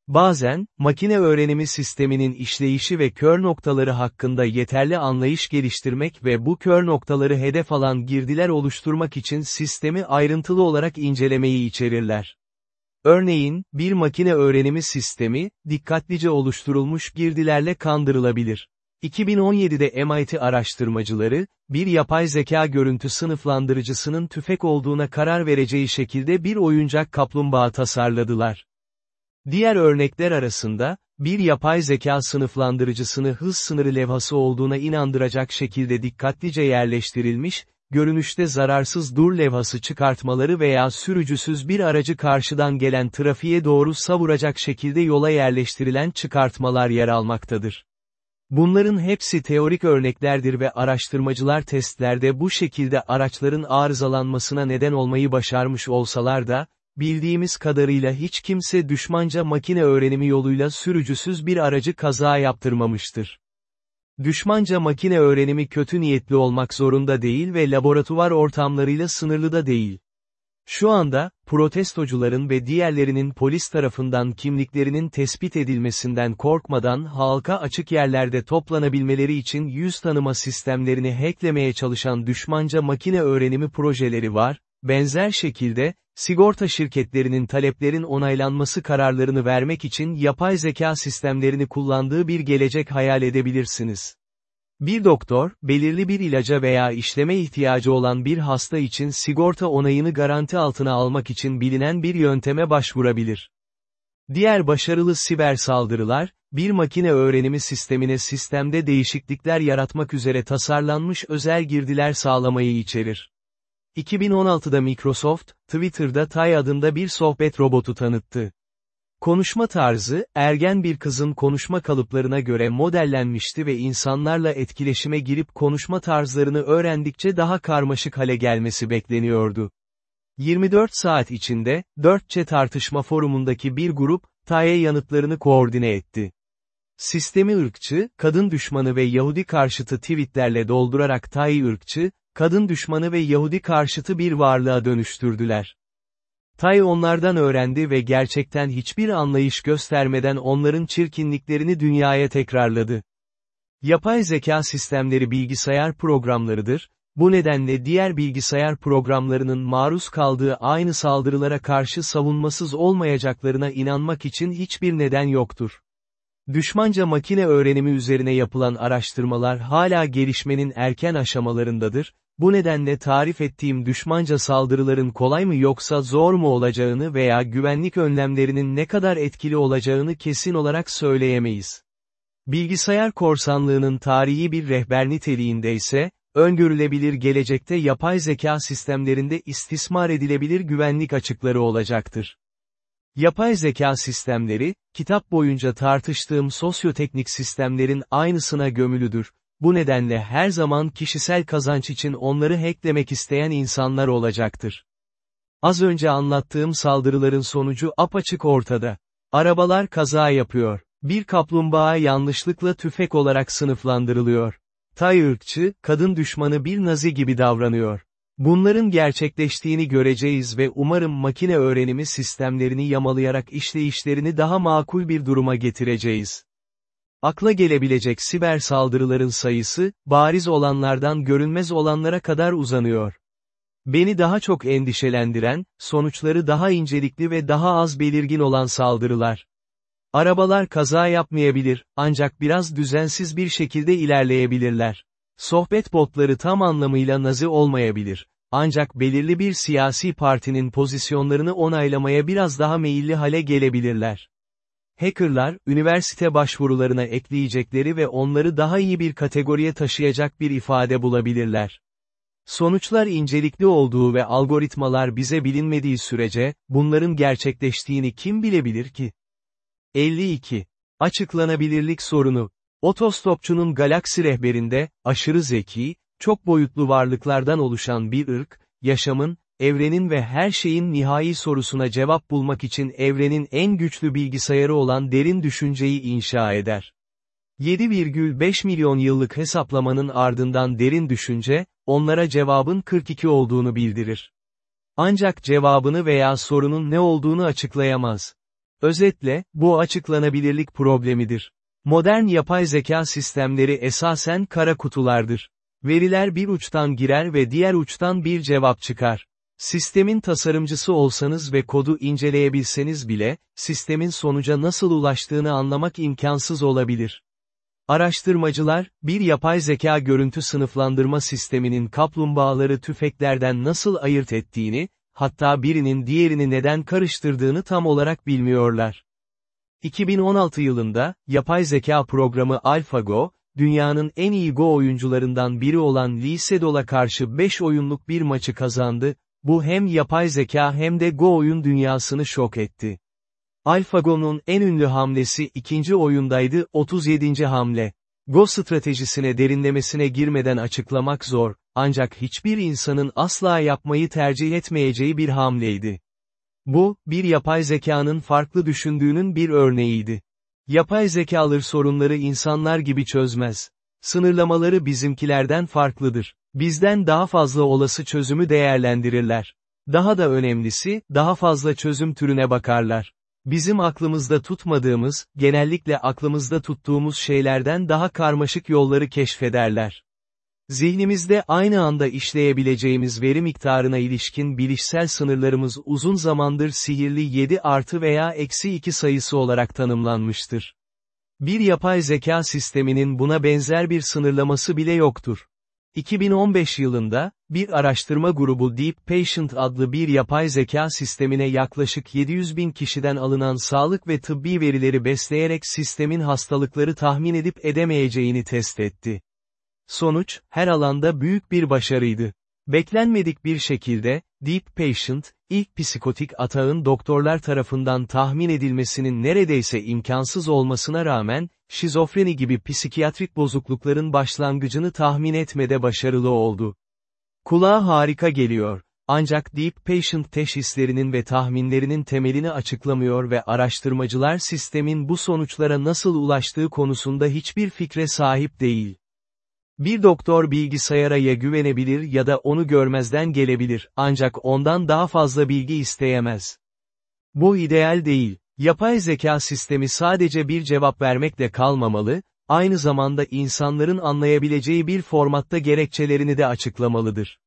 Bazen, makine öğrenimi sisteminin işleyişi ve kör noktaları hakkında yeterli anlayış geliştirmek ve bu kör noktaları hedef alan girdiler oluşturmak için sistemi ayrıntılı olarak incelemeyi içerirler. Örneğin, bir makine öğrenimi sistemi, dikkatlice oluşturulmuş girdilerle kandırılabilir. 2017'de MIT araştırmacıları, bir yapay zeka görüntü sınıflandırıcısının tüfek olduğuna karar vereceği şekilde bir oyuncak kaplumbağa tasarladılar. Diğer örnekler arasında, bir yapay zeka sınıflandırıcısını hız sınırı levhası olduğuna inandıracak şekilde dikkatlice yerleştirilmiş, görünüşte zararsız dur levhası çıkartmaları veya sürücüsüz bir aracı karşıdan gelen trafiğe doğru savuracak şekilde yola yerleştirilen çıkartmalar yer almaktadır. Bunların hepsi teorik örneklerdir ve araştırmacılar testlerde bu şekilde araçların arızalanmasına neden olmayı başarmış olsalar da, bildiğimiz kadarıyla hiç kimse düşmanca makine öğrenimi yoluyla sürücüsüz bir aracı kaza yaptırmamıştır. Düşmanca makine öğrenimi kötü niyetli olmak zorunda değil ve laboratuvar ortamlarıyla sınırlı da değil. Şu anda, protestocuların ve diğerlerinin polis tarafından kimliklerinin tespit edilmesinden korkmadan halka açık yerlerde toplanabilmeleri için yüz tanıma sistemlerini hacklemeye çalışan düşmanca makine öğrenimi projeleri var, benzer şekilde, sigorta şirketlerinin taleplerin onaylanması kararlarını vermek için yapay zeka sistemlerini kullandığı bir gelecek hayal edebilirsiniz. Bir doktor, belirli bir ilaca veya işleme ihtiyacı olan bir hasta için sigorta onayını garanti altına almak için bilinen bir yönteme başvurabilir. Diğer başarılı siber saldırılar, bir makine öğrenimi sistemine sistemde değişiklikler yaratmak üzere tasarlanmış özel girdiler sağlamayı içerir. 2016'da Microsoft, Twitter'da Tay adında bir sohbet robotu tanıttı. Konuşma tarzı, ergen bir kızın konuşma kalıplarına göre modellenmişti ve insanlarla etkileşime girip konuşma tarzlarını öğrendikçe daha karmaşık hale gelmesi bekleniyordu. 24 saat içinde, 4C tartışma forumundaki bir grup, TAE yanıtlarını koordine etti. Sistemi ırkçı, kadın düşmanı ve Yahudi karşıtı tweetlerle doldurarak TAE ırkçı, kadın düşmanı ve Yahudi karşıtı bir varlığa dönüştürdüler. Tay onlardan öğrendi ve gerçekten hiçbir anlayış göstermeden onların çirkinliklerini dünyaya tekrarladı. Yapay zeka sistemleri bilgisayar programlarıdır, bu nedenle diğer bilgisayar programlarının maruz kaldığı aynı saldırılara karşı savunmasız olmayacaklarına inanmak için hiçbir neden yoktur. Düşmanca makine öğrenimi üzerine yapılan araştırmalar hala gelişmenin erken aşamalarındadır, bu nedenle tarif ettiğim düşmanca saldırıların kolay mı yoksa zor mu olacağını veya güvenlik önlemlerinin ne kadar etkili olacağını kesin olarak söyleyemeyiz. Bilgisayar korsanlığının tarihi bir rehber niteliğinde ise, öngörülebilir gelecekte yapay zeka sistemlerinde istismar edilebilir güvenlik açıkları olacaktır. Yapay zeka sistemleri, kitap boyunca tartıştığım sosyoteknik sistemlerin aynısına gömülüdür, bu nedenle her zaman kişisel kazanç için onları hacklemek isteyen insanlar olacaktır. Az önce anlattığım saldırıların sonucu apaçık ortada. Arabalar kaza yapıyor. Bir kaplumbağa yanlışlıkla tüfek olarak sınıflandırılıyor. Tay ırkçı, kadın düşmanı bir nazi gibi davranıyor. Bunların gerçekleştiğini göreceğiz ve umarım makine öğrenimi sistemlerini yamalayarak işleyişlerini daha makul bir duruma getireceğiz. Akla gelebilecek siber saldırıların sayısı, bariz olanlardan görünmez olanlara kadar uzanıyor. Beni daha çok endişelendiren, sonuçları daha incelikli ve daha az belirgin olan saldırılar. Arabalar kaza yapmayabilir, ancak biraz düzensiz bir şekilde ilerleyebilirler. Sohbet botları tam anlamıyla nazi olmayabilir. Ancak belirli bir siyasi partinin pozisyonlarını onaylamaya biraz daha meyilli hale gelebilirler. Hackerlar, üniversite başvurularına ekleyecekleri ve onları daha iyi bir kategoriye taşıyacak bir ifade bulabilirler. Sonuçlar incelikli olduğu ve algoritmalar bize bilinmediği sürece, bunların gerçekleştiğini kim bilebilir ki? 52. Açıklanabilirlik sorunu. Otostopçunun galaksi rehberinde, aşırı zeki, çok boyutlu varlıklardan oluşan bir ırk, yaşamın, evrenin ve her şeyin nihai sorusuna cevap bulmak için evrenin en güçlü bilgisayarı olan derin düşünceyi inşa eder. 7,5 milyon yıllık hesaplamanın ardından derin düşünce, onlara cevabın 42 olduğunu bildirir. Ancak cevabını veya sorunun ne olduğunu açıklayamaz. Özetle, bu açıklanabilirlik problemidir. Modern yapay zeka sistemleri esasen kara kutulardır. Veriler bir uçtan girer ve diğer uçtan bir cevap çıkar. Sistemin tasarımcısı olsanız ve kodu inceleyebilseniz bile, sistemin sonuca nasıl ulaştığını anlamak imkansız olabilir. Araştırmacılar, bir yapay zeka görüntü sınıflandırma sisteminin kaplumbağaları tüfeklerden nasıl ayırt ettiğini, hatta birinin diğerini neden karıştırdığını tam olarak bilmiyorlar. 2016 yılında, yapay zeka programı AlphaGo, dünyanın en iyi Go oyuncularından biri olan Lee Sedol'a karşı 5 oyunluk bir maçı kazandı, bu hem yapay zeka hem de Go oyun dünyasını şok etti. AlphaGo'nun en ünlü hamlesi ikinci oyundaydı, 37. hamle. Go stratejisine derinlemesine girmeden açıklamak zor, ancak hiçbir insanın asla yapmayı tercih etmeyeceği bir hamleydi. Bu, bir yapay zekanın farklı düşündüğünün bir örneğiydi. Yapay zekalar sorunları insanlar gibi çözmez. Sınırlamaları bizimkilerden farklıdır. Bizden daha fazla olası çözümü değerlendirirler. Daha da önemlisi, daha fazla çözüm türüne bakarlar. Bizim aklımızda tutmadığımız, genellikle aklımızda tuttuğumuz şeylerden daha karmaşık yolları keşfederler. Zihnimizde aynı anda işleyebileceğimiz veri miktarına ilişkin bilişsel sınırlarımız uzun zamandır sihirli 7 artı veya eksi 2 sayısı olarak tanımlanmıştır. Bir yapay zeka sisteminin buna benzer bir sınırlaması bile yoktur. 2015 yılında, bir araştırma grubu Deep Patient adlı bir yapay zeka sistemine yaklaşık 700 bin kişiden alınan sağlık ve tıbbi verileri besleyerek sistemin hastalıkları tahmin edip edemeyeceğini test etti. Sonuç, her alanda büyük bir başarıydı. Beklenmedik bir şekilde, Deep Patient, ilk psikotik atağın doktorlar tarafından tahmin edilmesinin neredeyse imkansız olmasına rağmen, şizofreni gibi psikiyatrik bozuklukların başlangıcını tahmin etmede başarılı oldu. Kulağa harika geliyor. Ancak Deep Patient teşhislerinin ve tahminlerinin temelini açıklamıyor ve araştırmacılar sistemin bu sonuçlara nasıl ulaştığı konusunda hiçbir fikre sahip değil. Bir doktor bilgisayara ya güvenebilir ya da onu görmezden gelebilir, ancak ondan daha fazla bilgi isteyemez. Bu ideal değil. Yapay zeka sistemi sadece bir cevap vermekle kalmamalı, aynı zamanda insanların anlayabileceği bir formatta gerekçelerini de açıklamalıdır.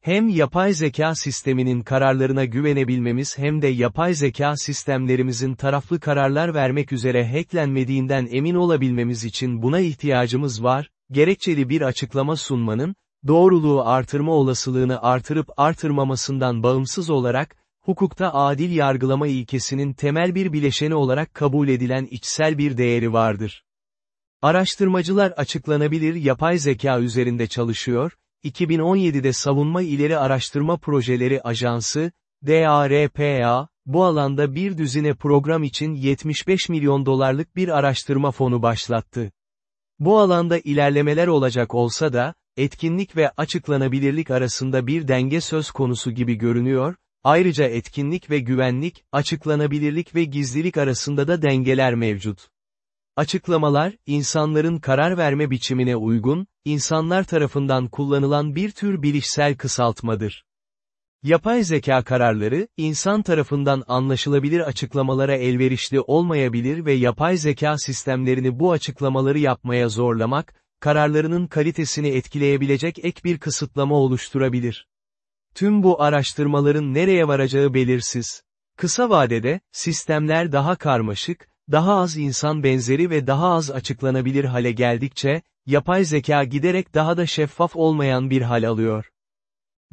Hem yapay zeka sisteminin kararlarına güvenebilmemiz hem de yapay zeka sistemlerimizin taraflı kararlar vermek üzere hacklenmediğinden emin olabilmemiz için buna ihtiyacımız var, gerekçeli bir açıklama sunmanın, doğruluğu artırma olasılığını artırıp artırmamasından bağımsız olarak, hukukta adil yargılama ilkesinin temel bir bileşeni olarak kabul edilen içsel bir değeri vardır. Araştırmacılar açıklanabilir yapay zeka üzerinde çalışıyor, 2017'de Savunma İleri Araştırma Projeleri Ajansı, DARPA, bu alanda bir düzine program için 75 milyon dolarlık bir araştırma fonu başlattı. Bu alanda ilerlemeler olacak olsa da, etkinlik ve açıklanabilirlik arasında bir denge söz konusu gibi görünüyor, ayrıca etkinlik ve güvenlik, açıklanabilirlik ve gizlilik arasında da dengeler mevcut. Açıklamalar, insanların karar verme biçimine uygun, insanlar tarafından kullanılan bir tür bilişsel kısaltmadır. Yapay zeka kararları, insan tarafından anlaşılabilir açıklamalara elverişli olmayabilir ve yapay zeka sistemlerini bu açıklamaları yapmaya zorlamak, kararlarının kalitesini etkileyebilecek ek bir kısıtlama oluşturabilir. Tüm bu araştırmaların nereye varacağı belirsiz. Kısa vadede, sistemler daha karmaşık, daha az insan benzeri ve daha az açıklanabilir hale geldikçe, yapay zeka giderek daha da şeffaf olmayan bir hal alıyor.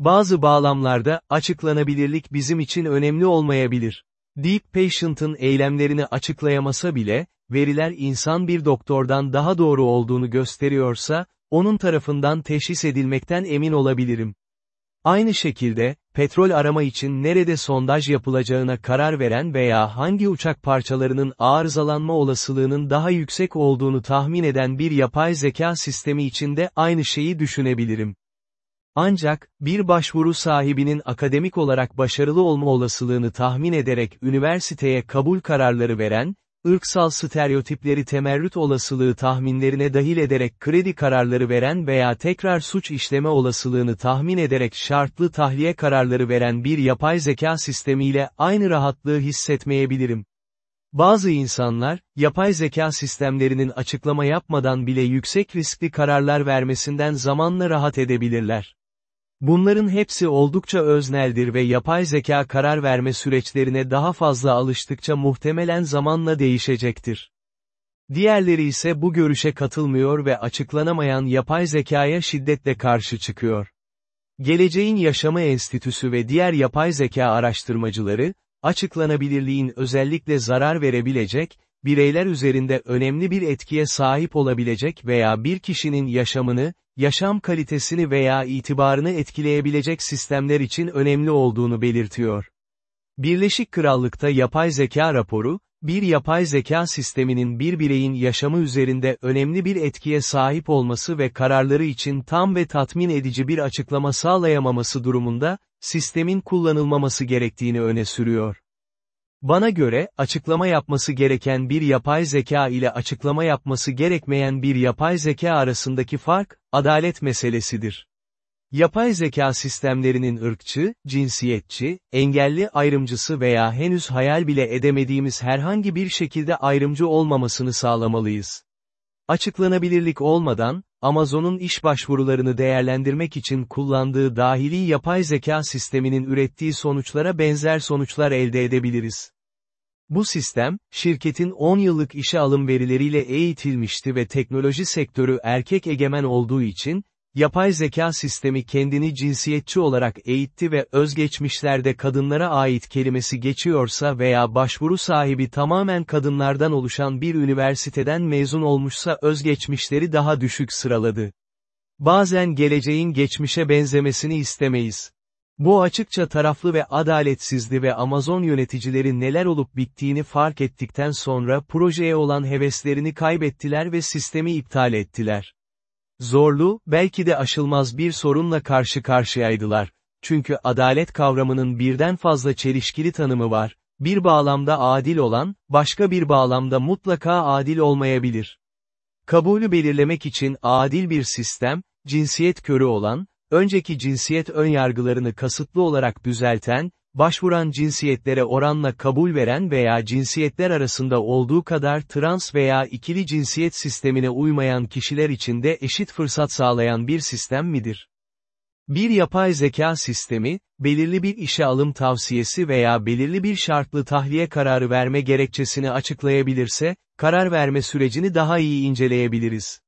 Bazı bağlamlarda, açıklanabilirlik bizim için önemli olmayabilir. Deep Patient'ın eylemlerini açıklayamasa bile, veriler insan bir doktordan daha doğru olduğunu gösteriyorsa, onun tarafından teşhis edilmekten emin olabilirim. Aynı şekilde, petrol arama için nerede sondaj yapılacağına karar veren veya hangi uçak parçalarının arızalanma olasılığının daha yüksek olduğunu tahmin eden bir yapay zeka sistemi için de aynı şeyi düşünebilirim. Ancak, bir başvuru sahibinin akademik olarak başarılı olma olasılığını tahmin ederek üniversiteye kabul kararları veren, ırksal stereotipleri temerrüt olasılığı tahminlerine dahil ederek kredi kararları veren veya tekrar suç işleme olasılığını tahmin ederek şartlı tahliye kararları veren bir yapay zeka sistemiyle aynı rahatlığı hissetmeyebilirim. Bazı insanlar, yapay zeka sistemlerinin açıklama yapmadan bile yüksek riskli kararlar vermesinden zamanla rahat edebilirler. Bunların hepsi oldukça özneldir ve yapay zeka karar verme süreçlerine daha fazla alıştıkça muhtemelen zamanla değişecektir. Diğerleri ise bu görüşe katılmıyor ve açıklanamayan yapay zekaya şiddetle karşı çıkıyor. Geleceğin Yaşamı Enstitüsü ve diğer yapay zeka araştırmacıları, açıklanabilirliğin özellikle zarar verebilecek, bireyler üzerinde önemli bir etkiye sahip olabilecek veya bir kişinin yaşamını, yaşam kalitesini veya itibarını etkileyebilecek sistemler için önemli olduğunu belirtiyor. Birleşik Krallık'ta yapay zeka raporu, Bir yapay zeka sisteminin bir bireyin yaşamı üzerinde önemli bir etkiye sahip olması ve kararları için tam ve tatmin edici bir açıklama sağlayamaması durumunda, sistemin kullanılmaması gerektiğini öne sürüyor. Bana göre, açıklama yapması gereken bir yapay zeka ile açıklama yapması gerekmeyen bir yapay zeka arasındaki fark, adalet meselesidir. Yapay zeka sistemlerinin ırkçı, cinsiyetçi, engelli ayrımcısı veya henüz hayal bile edemediğimiz herhangi bir şekilde ayrımcı olmamasını sağlamalıyız. Açıklanabilirlik olmadan, Amazon'un iş başvurularını değerlendirmek için kullandığı dahili yapay zeka sisteminin ürettiği sonuçlara benzer sonuçlar elde edebiliriz. Bu sistem, şirketin 10 yıllık işe alım verileriyle eğitilmişti ve teknoloji sektörü erkek egemen olduğu için, Yapay zeka sistemi kendini cinsiyetçi olarak eğitti ve özgeçmişlerde kadınlara ait kelimesi geçiyorsa veya başvuru sahibi tamamen kadınlardan oluşan bir üniversiteden mezun olmuşsa özgeçmişleri daha düşük sıraladı. Bazen geleceğin geçmişe benzemesini istemeyiz. Bu açıkça taraflı ve adaletsizdi ve Amazon yöneticileri neler olup bittiğini fark ettikten sonra projeye olan heveslerini kaybettiler ve sistemi iptal ettiler. Zorlu, belki de aşılmaz bir sorunla karşı karşıyaydılar. Çünkü adalet kavramının birden fazla çelişkili tanımı var. Bir bağlamda adil olan, başka bir bağlamda mutlaka adil olmayabilir. Kabulü belirlemek için adil bir sistem, cinsiyet körü olan, önceki cinsiyet önyargılarını kasıtlı olarak düzelten, başvuran cinsiyetlere oranla kabul veren veya cinsiyetler arasında olduğu kadar trans veya ikili cinsiyet sistemine uymayan kişiler için de eşit fırsat sağlayan bir sistem midir? Bir yapay zeka sistemi, belirli bir işe alım tavsiyesi veya belirli bir şartlı tahliye kararı verme gerekçesini açıklayabilirse, karar verme sürecini daha iyi inceleyebiliriz.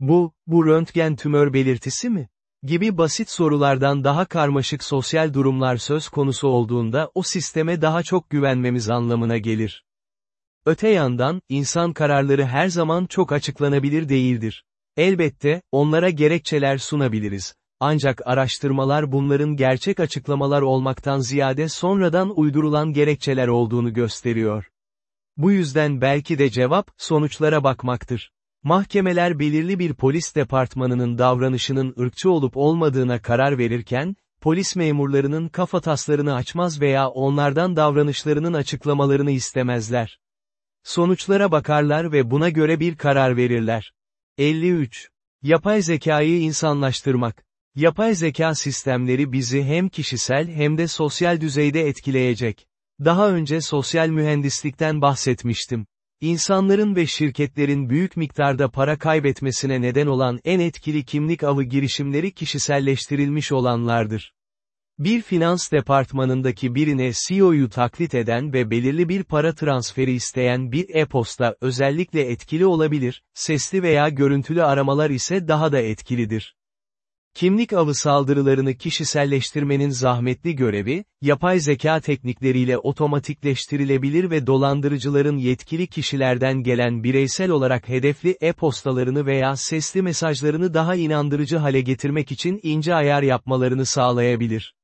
Bu, bu röntgen tümör belirtisi mi? Gibi basit sorulardan daha karmaşık sosyal durumlar söz konusu olduğunda o sisteme daha çok güvenmemiz anlamına gelir. Öte yandan, insan kararları her zaman çok açıklanabilir değildir. Elbette, onlara gerekçeler sunabiliriz. Ancak araştırmalar bunların gerçek açıklamalar olmaktan ziyade sonradan uydurulan gerekçeler olduğunu gösteriyor. Bu yüzden belki de cevap, sonuçlara bakmaktır. Mahkemeler belirli bir polis departmanının davranışının ırkçı olup olmadığına karar verirken, polis memurlarının kafataslarını açmaz veya onlardan davranışlarının açıklamalarını istemezler. Sonuçlara bakarlar ve buna göre bir karar verirler. 53. Yapay zekayı insanlaştırmak. Yapay zeka sistemleri bizi hem kişisel hem de sosyal düzeyde etkileyecek. Daha önce sosyal mühendislikten bahsetmiştim. İnsanların ve şirketlerin büyük miktarda para kaybetmesine neden olan en etkili kimlik avı girişimleri kişiselleştirilmiş olanlardır. Bir finans departmanındaki birine CEO'yu taklit eden ve belirli bir para transferi isteyen bir e-posta özellikle etkili olabilir, sesli veya görüntülü aramalar ise daha da etkilidir. Kimlik avı saldırılarını kişiselleştirmenin zahmetli görevi, yapay zeka teknikleriyle otomatikleştirilebilir ve dolandırıcıların yetkili kişilerden gelen bireysel olarak hedefli e-postalarını veya sesli mesajlarını daha inandırıcı hale getirmek için ince ayar yapmalarını sağlayabilir.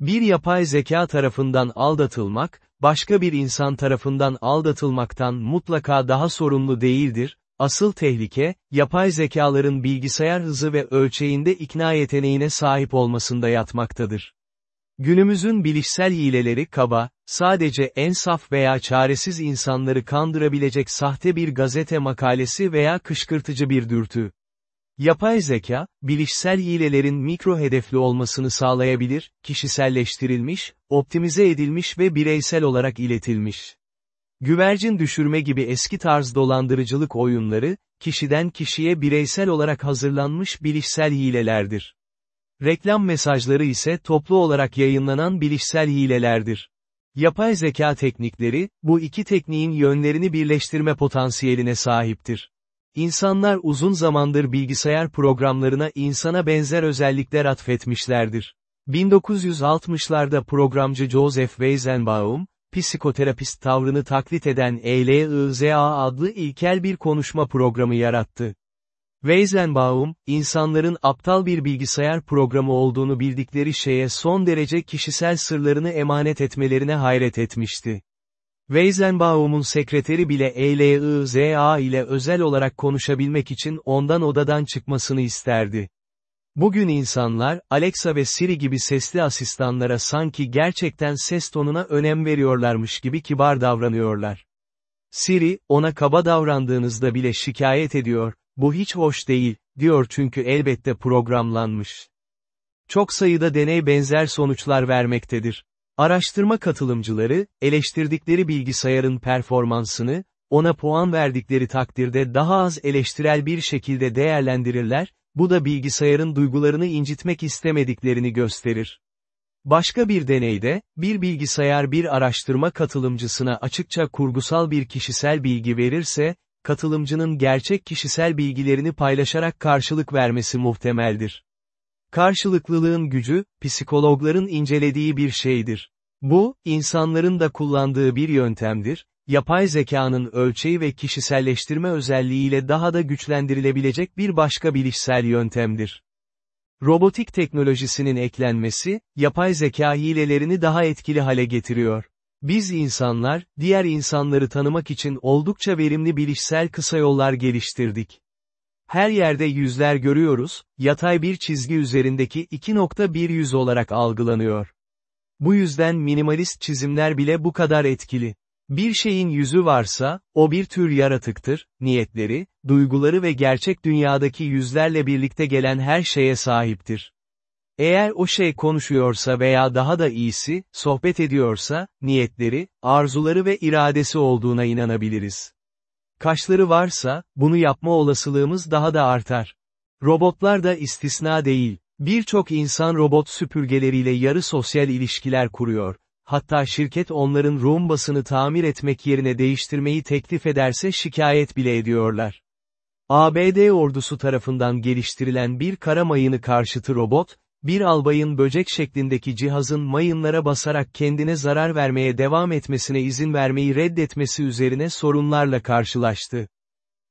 Bir yapay zeka tarafından aldatılmak, başka bir insan tarafından aldatılmaktan mutlaka daha sorumlu değildir, Asıl tehlike, yapay zekaların bilgisayar hızı ve ölçeğinde ikna yeteneğine sahip olmasında yatmaktadır. Günümüzün bilişsel hileleri kaba, sadece en saf veya çaresiz insanları kandırabilecek sahte bir gazete makalesi veya kışkırtıcı bir dürtü. Yapay zeka, bilişsel hilelerin mikro hedefli olmasını sağlayabilir, kişiselleştirilmiş, optimize edilmiş ve bireysel olarak iletilmiş. Güvercin düşürme gibi eski tarz dolandırıcılık oyunları, kişiden kişiye bireysel olarak hazırlanmış bilişsel hilelerdir. Reklam mesajları ise toplu olarak yayınlanan bilişsel hilelerdir. Yapay zeka teknikleri, bu iki tekniğin yönlerini birleştirme potansiyeline sahiptir. İnsanlar uzun zamandır bilgisayar programlarına insana benzer özellikler atfetmişlerdir. 1960'larda programcı Joseph Weizenbaum, psikoterapist tavrını taklit eden ELIZA adlı ilkel bir konuşma programı yarattı. Weizenbaum, insanların aptal bir bilgisayar programı olduğunu bildikleri şeye son derece kişisel sırlarını emanet etmelerine hayret etmişti. Weizenbaum'un sekreteri bile ELIZA ile özel olarak konuşabilmek için ondan odadan çıkmasını isterdi. Bugün insanlar, Alexa ve Siri gibi sesli asistanlara sanki gerçekten ses tonuna önem veriyorlarmış gibi kibar davranıyorlar. Siri, ona kaba davrandığınızda bile şikayet ediyor, bu hiç hoş değil, diyor çünkü elbette programlanmış. Çok sayıda deney benzer sonuçlar vermektedir. Araştırma katılımcıları, eleştirdikleri bilgisayarın performansını, ona puan verdikleri takdirde daha az eleştirel bir şekilde değerlendirirler, bu da bilgisayarın duygularını incitmek istemediklerini gösterir. Başka bir deneyde, bir bilgisayar bir araştırma katılımcısına açıkça kurgusal bir kişisel bilgi verirse, katılımcının gerçek kişisel bilgilerini paylaşarak karşılık vermesi muhtemeldir. Karşılıklılığın gücü, psikologların incelediği bir şeydir. Bu, insanların da kullandığı bir yöntemdir, yapay zekanın ölçeği ve kişiselleştirme özelliğiyle daha da güçlendirilebilecek bir başka bilişsel yöntemdir. Robotik teknolojisinin eklenmesi, yapay zeka hilelerini daha etkili hale getiriyor. Biz insanlar, diğer insanları tanımak için oldukça verimli bilişsel kısa yollar geliştirdik. Her yerde yüzler görüyoruz, yatay bir çizgi üzerindeki 2.1 yüz olarak algılanıyor. Bu yüzden minimalist çizimler bile bu kadar etkili. Bir şeyin yüzü varsa, o bir tür yaratıktır, niyetleri, duyguları ve gerçek dünyadaki yüzlerle birlikte gelen her şeye sahiptir. Eğer o şey konuşuyorsa veya daha da iyisi, sohbet ediyorsa, niyetleri, arzuları ve iradesi olduğuna inanabiliriz. Kaşları varsa, bunu yapma olasılığımız daha da artar. Robotlar da istisna değil. Birçok insan robot süpürgeleriyle yarı sosyal ilişkiler kuruyor. Hatta şirket onların Roomba'sını tamir etmek yerine değiştirmeyi teklif ederse şikayet bile ediyorlar. ABD ordusu tarafından geliştirilen bir kara mayını karşıtı robot, bir albayın böcek şeklindeki cihazın mayınlara basarak kendine zarar vermeye devam etmesine izin vermeyi reddetmesi üzerine sorunlarla karşılaştı.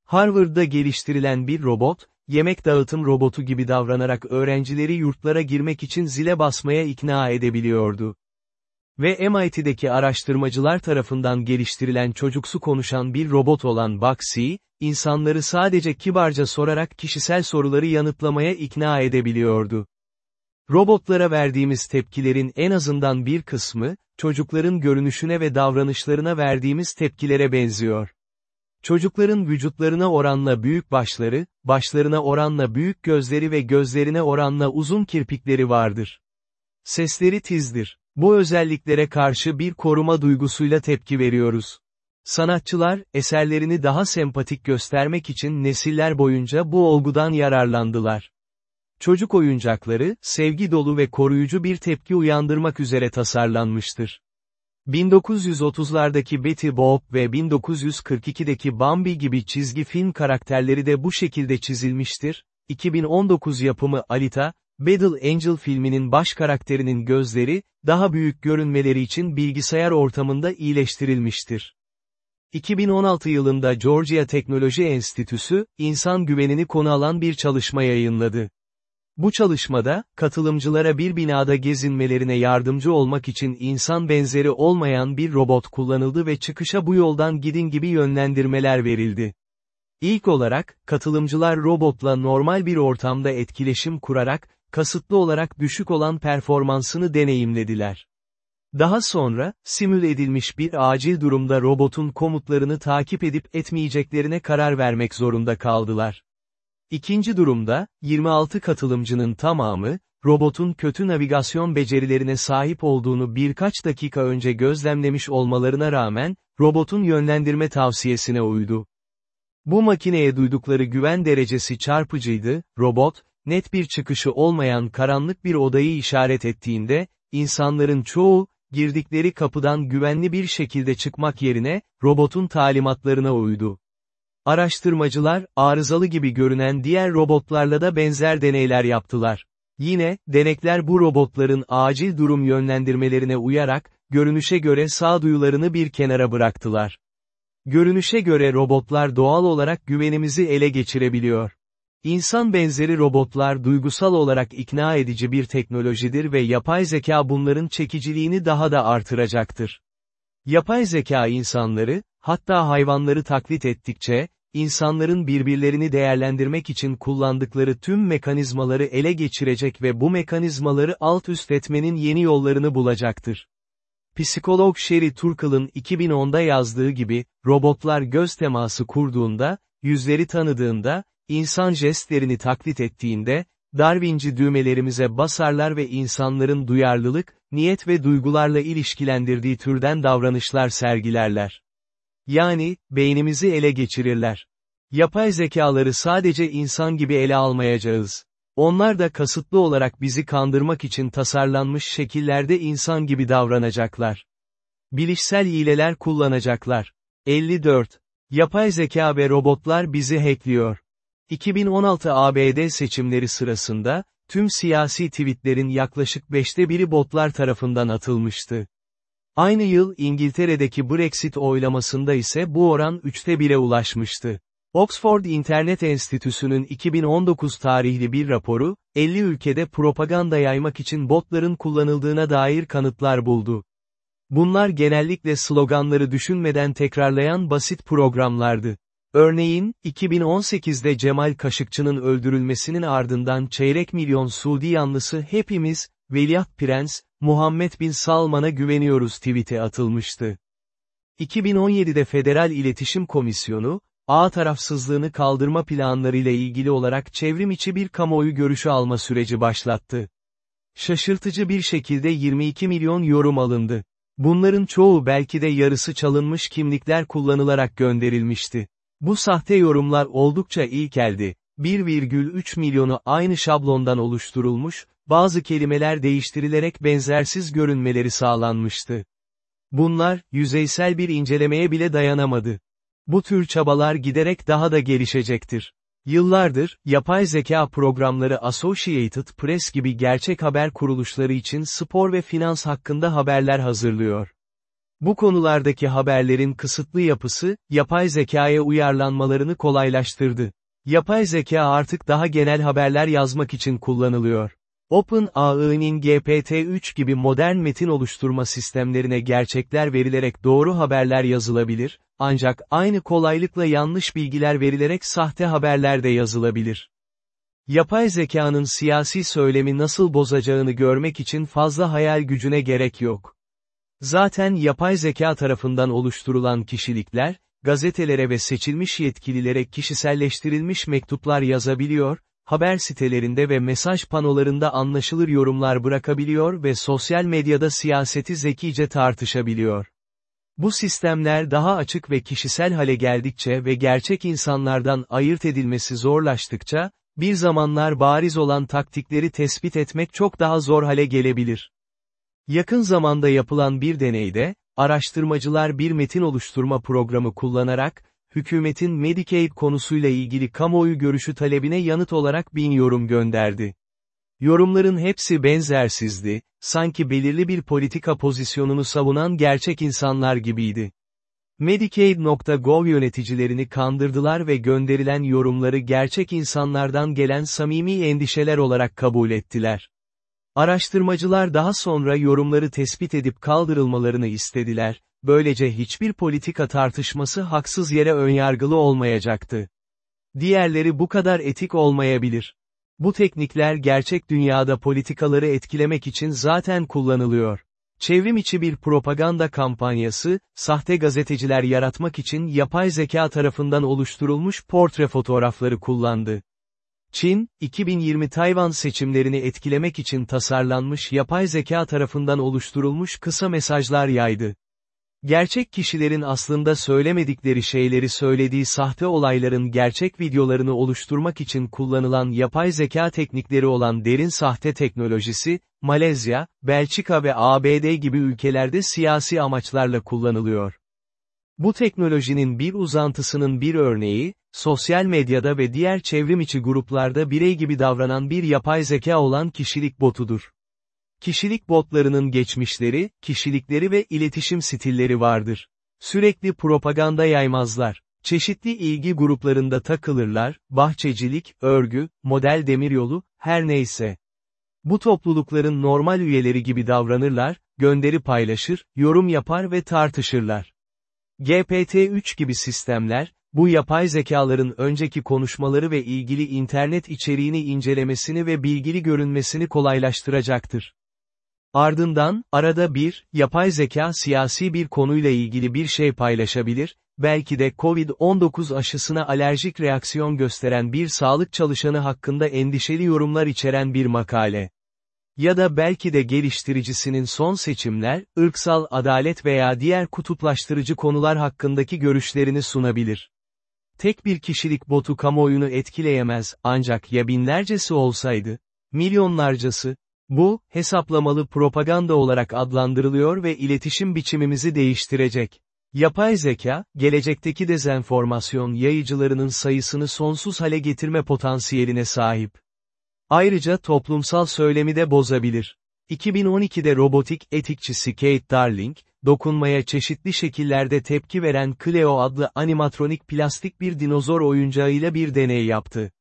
Harvard'da geliştirilen bir robot, yemek dağıtım robotu gibi davranarak öğrencileri yurtlara girmek için zile basmaya ikna edebiliyordu. Ve MIT'deki araştırmacılar tarafından geliştirilen çocuksu konuşan bir robot olan Baxi, insanları sadece kibarca sorarak kişisel soruları yanıtlamaya ikna edebiliyordu. Robotlara verdiğimiz tepkilerin en azından bir kısmı, çocukların görünüşüne ve davranışlarına verdiğimiz tepkilere benziyor. Çocukların vücutlarına oranla büyük başları, başlarına oranla büyük gözleri ve gözlerine oranla uzun kirpikleri vardır. Sesleri tizdir. Bu özelliklere karşı bir koruma duygusuyla tepki veriyoruz. Sanatçılar, eserlerini daha sempatik göstermek için nesiller boyunca bu olgudan yararlandılar. Çocuk oyuncakları, sevgi dolu ve koruyucu bir tepki uyandırmak üzere tasarlanmıştır. 1930'lardaki Betty Boop ve 1942'deki Bambi gibi çizgi film karakterleri de bu şekilde çizilmiştir. 2019 yapımı Alita, Battle Angel filminin baş karakterinin gözleri, daha büyük görünmeleri için bilgisayar ortamında iyileştirilmiştir. 2016 yılında Georgia Teknoloji Enstitüsü, insan güvenini konu alan bir çalışma yayınladı. Bu çalışmada, katılımcılara bir binada gezinmelerine yardımcı olmak için insan benzeri olmayan bir robot kullanıldı ve çıkışa bu yoldan gidin gibi yönlendirmeler verildi. İlk olarak, katılımcılar robotla normal bir ortamda etkileşim kurarak, kasıtlı olarak düşük olan performansını deneyimlediler. Daha sonra, simül edilmiş bir acil durumda robotun komutlarını takip edip etmeyeceklerine karar vermek zorunda kaldılar. İkinci durumda, 26 katılımcının tamamı, robotun kötü navigasyon becerilerine sahip olduğunu birkaç dakika önce gözlemlemiş olmalarına rağmen, robotun yönlendirme tavsiyesine uydu. Bu makineye duydukları güven derecesi çarpıcıydı, robot, net bir çıkışı olmayan karanlık bir odayı işaret ettiğinde, insanların çoğu, girdikleri kapıdan güvenli bir şekilde çıkmak yerine, robotun talimatlarına uydu. Araştırmacılar, arızalı gibi görünen diğer robotlarla da benzer deneyler yaptılar. Yine, denekler bu robotların acil durum yönlendirmelerine uyarak, görünüşe göre sağduyularını bir kenara bıraktılar. Görünüşe göre robotlar doğal olarak güvenimizi ele geçirebiliyor. İnsan benzeri robotlar duygusal olarak ikna edici bir teknolojidir ve yapay zeka bunların çekiciliğini daha da artıracaktır. Yapay zeka insanları, hatta hayvanları taklit ettikçe, insanların birbirlerini değerlendirmek için kullandıkları tüm mekanizmaları ele geçirecek ve bu mekanizmaları alt üst etmenin yeni yollarını bulacaktır. Psikolog Sherry Turkle'ın 2010'da yazdığı gibi, robotlar göz teması kurduğunda, yüzleri tanıdığında, insan jestlerini taklit ettiğinde, Darwinci düğmelerimize basarlar ve insanların duyarlılık, niyet ve duygularla ilişkilendirdiği türden davranışlar sergilerler. Yani, beynimizi ele geçirirler. Yapay zekaları sadece insan gibi ele almayacağız. Onlar da kasıtlı olarak bizi kandırmak için tasarlanmış şekillerde insan gibi davranacaklar. Bilişsel hileler kullanacaklar. 54. Yapay zeka ve robotlar bizi hackliyor. 2016 ABD seçimleri sırasında, tüm siyasi tweetlerin yaklaşık beşte biri botlar tarafından atılmıştı. Aynı yıl İngiltere'deki Brexit oylamasında ise bu oran üçte bire ulaşmıştı. Oxford İnternet Enstitüsü'nün 2019 tarihli bir raporu, 50 ülkede propaganda yaymak için botların kullanıldığına dair kanıtlar buldu. Bunlar genellikle sloganları düşünmeden tekrarlayan basit programlardı. Örneğin, 2018'de Cemal Kaşıkçı'nın öldürülmesinin ardından çeyrek milyon Suudi yanlısı hepimiz, Veliaht Prens, Muhammed Bin Salman'a güveniyoruz tweet'e atılmıştı. 2017'de Federal İletişim Komisyonu, ağ tarafsızlığını kaldırma planlarıyla ilgili olarak çevrim içi bir kamuoyu görüşü alma süreci başlattı. Şaşırtıcı bir şekilde 22 milyon yorum alındı. Bunların çoğu belki de yarısı çalınmış kimlikler kullanılarak gönderilmişti. Bu sahte yorumlar oldukça ilkeldi. 1,3 milyonu aynı şablondan oluşturulmuş, bazı kelimeler değiştirilerek benzersiz görünmeleri sağlanmıştı. Bunlar, yüzeysel bir incelemeye bile dayanamadı. Bu tür çabalar giderek daha da gelişecektir. Yıllardır, yapay zeka programları Associated Press gibi gerçek haber kuruluşları için spor ve finans hakkında haberler hazırlıyor. Bu konulardaki haberlerin kısıtlı yapısı, yapay zekaya uyarlanmalarını kolaylaştırdı. Yapay zeka artık daha genel haberler yazmak için kullanılıyor. OpenAI'nin GPT-3 gibi modern metin oluşturma sistemlerine gerçekler verilerek doğru haberler yazılabilir, ancak aynı kolaylıkla yanlış bilgiler verilerek sahte haberler de yazılabilir. Yapay zekanın siyasi söylemi nasıl bozacağını görmek için fazla hayal gücüne gerek yok. Zaten yapay zeka tarafından oluşturulan kişilikler, gazetelere ve seçilmiş yetkililere kişiselleştirilmiş mektuplar yazabiliyor, haber sitelerinde ve mesaj panolarında anlaşılır yorumlar bırakabiliyor ve sosyal medyada siyaseti zekice tartışabiliyor. Bu sistemler daha açık ve kişisel hale geldikçe ve gerçek insanlardan ayırt edilmesi zorlaştıkça, bir zamanlar bariz olan taktikleri tespit etmek çok daha zor hale gelebilir. Yakın zamanda yapılan bir deneyde, araştırmacılar bir metin oluşturma programı kullanarak, hükümetin Medicaid konusuyla ilgili kamuoyu görüşü talebine yanıt olarak bin yorum gönderdi. Yorumların hepsi benzersizdi, sanki belirli bir politika pozisyonunu savunan gerçek insanlar gibiydi. Medicaid.gov yöneticilerini kandırdılar ve gönderilen yorumları gerçek insanlardan gelen samimi endişeler olarak kabul ettiler. Araştırmacılar daha sonra yorumları tespit edip kaldırılmalarını istediler, böylece hiçbir politika tartışması haksız yere önyargılı olmayacaktı. Diğerleri bu kadar etik olmayabilir. Bu teknikler gerçek dünyada politikaları etkilemek için zaten kullanılıyor. Çevrim içi bir propaganda kampanyası, sahte gazeteciler yaratmak için yapay zeka tarafından oluşturulmuş portre fotoğrafları kullandı. Çin, 2020 Tayvan seçimlerini etkilemek için tasarlanmış yapay zeka tarafından oluşturulmuş kısa mesajlar yaydı. Gerçek kişilerin aslında söylemedikleri şeyleri söylediği sahte olayların gerçek videolarını oluşturmak için kullanılan yapay zeka teknikleri olan derin sahte teknolojisi, Malezya, Belçika ve ABD gibi ülkelerde siyasi amaçlarla kullanılıyor. Bu teknolojinin bir uzantısının bir örneği, sosyal medyada ve diğer çevrimiçi gruplarda birey gibi davranan bir yapay zeka olan kişilik botudur. Kişilik botlarının geçmişleri, kişilikleri ve iletişim stilleri vardır. Sürekli propaganda yaymazlar. Çeşitli ilgi gruplarında takılırlar, bahçecilik, örgü, model demiryolu, her neyse. Bu toplulukların normal üyeleri gibi davranırlar, gönderi paylaşır, yorum yapar ve tartışırlar. GPT-3 gibi sistemler, bu yapay zekaların önceki konuşmaları ve ilgili internet içeriğini incelemesini ve bilgili görünmesini kolaylaştıracaktır. Ardından, arada bir, yapay zeka siyasi bir konuyla ilgili bir şey paylaşabilir, belki de COVID-19 aşısına alerjik reaksiyon gösteren bir sağlık çalışanı hakkında endişeli yorumlar içeren bir makale. Ya da belki de geliştiricisinin son seçimler, ırksal adalet veya diğer kutuplaştırıcı konular hakkındaki görüşlerini sunabilir. Tek bir kişilik botu kamuoyunu etkileyemez, ancak ya binlercesi olsaydı? Milyonlarcası, bu, hesaplamalı propaganda olarak adlandırılıyor ve iletişim biçimimizi değiştirecek. Yapay zeka, gelecekteki dezenformasyon yayıcılarının sayısını sonsuz hale getirme potansiyeline sahip. Ayrıca toplumsal söylemi de bozabilir. 2012'de robotik etikçisi Kate Darling, dokunmaya çeşitli şekillerde tepki veren Cleo adlı animatronik plastik bir dinozor oyuncağıyla bir deney yaptı.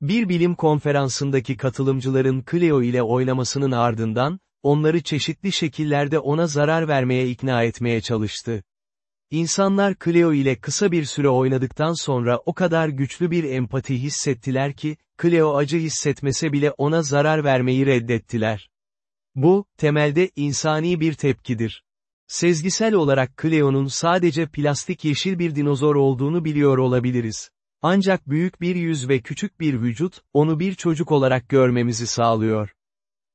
Bir bilim konferansındaki katılımcıların Cleo ile oynamasının ardından, onları çeşitli şekillerde ona zarar vermeye ikna etmeye çalıştı. İnsanlar Cleo ile kısa bir süre oynadıktan sonra o kadar güçlü bir empati hissettiler ki, Cleo acı hissetmese bile ona zarar vermeyi reddettiler. Bu, temelde insani bir tepkidir. Sezgisel olarak Cleo'nun sadece plastik yeşil bir dinozor olduğunu biliyor olabiliriz. Ancak büyük bir yüz ve küçük bir vücut, onu bir çocuk olarak görmemizi sağlıyor.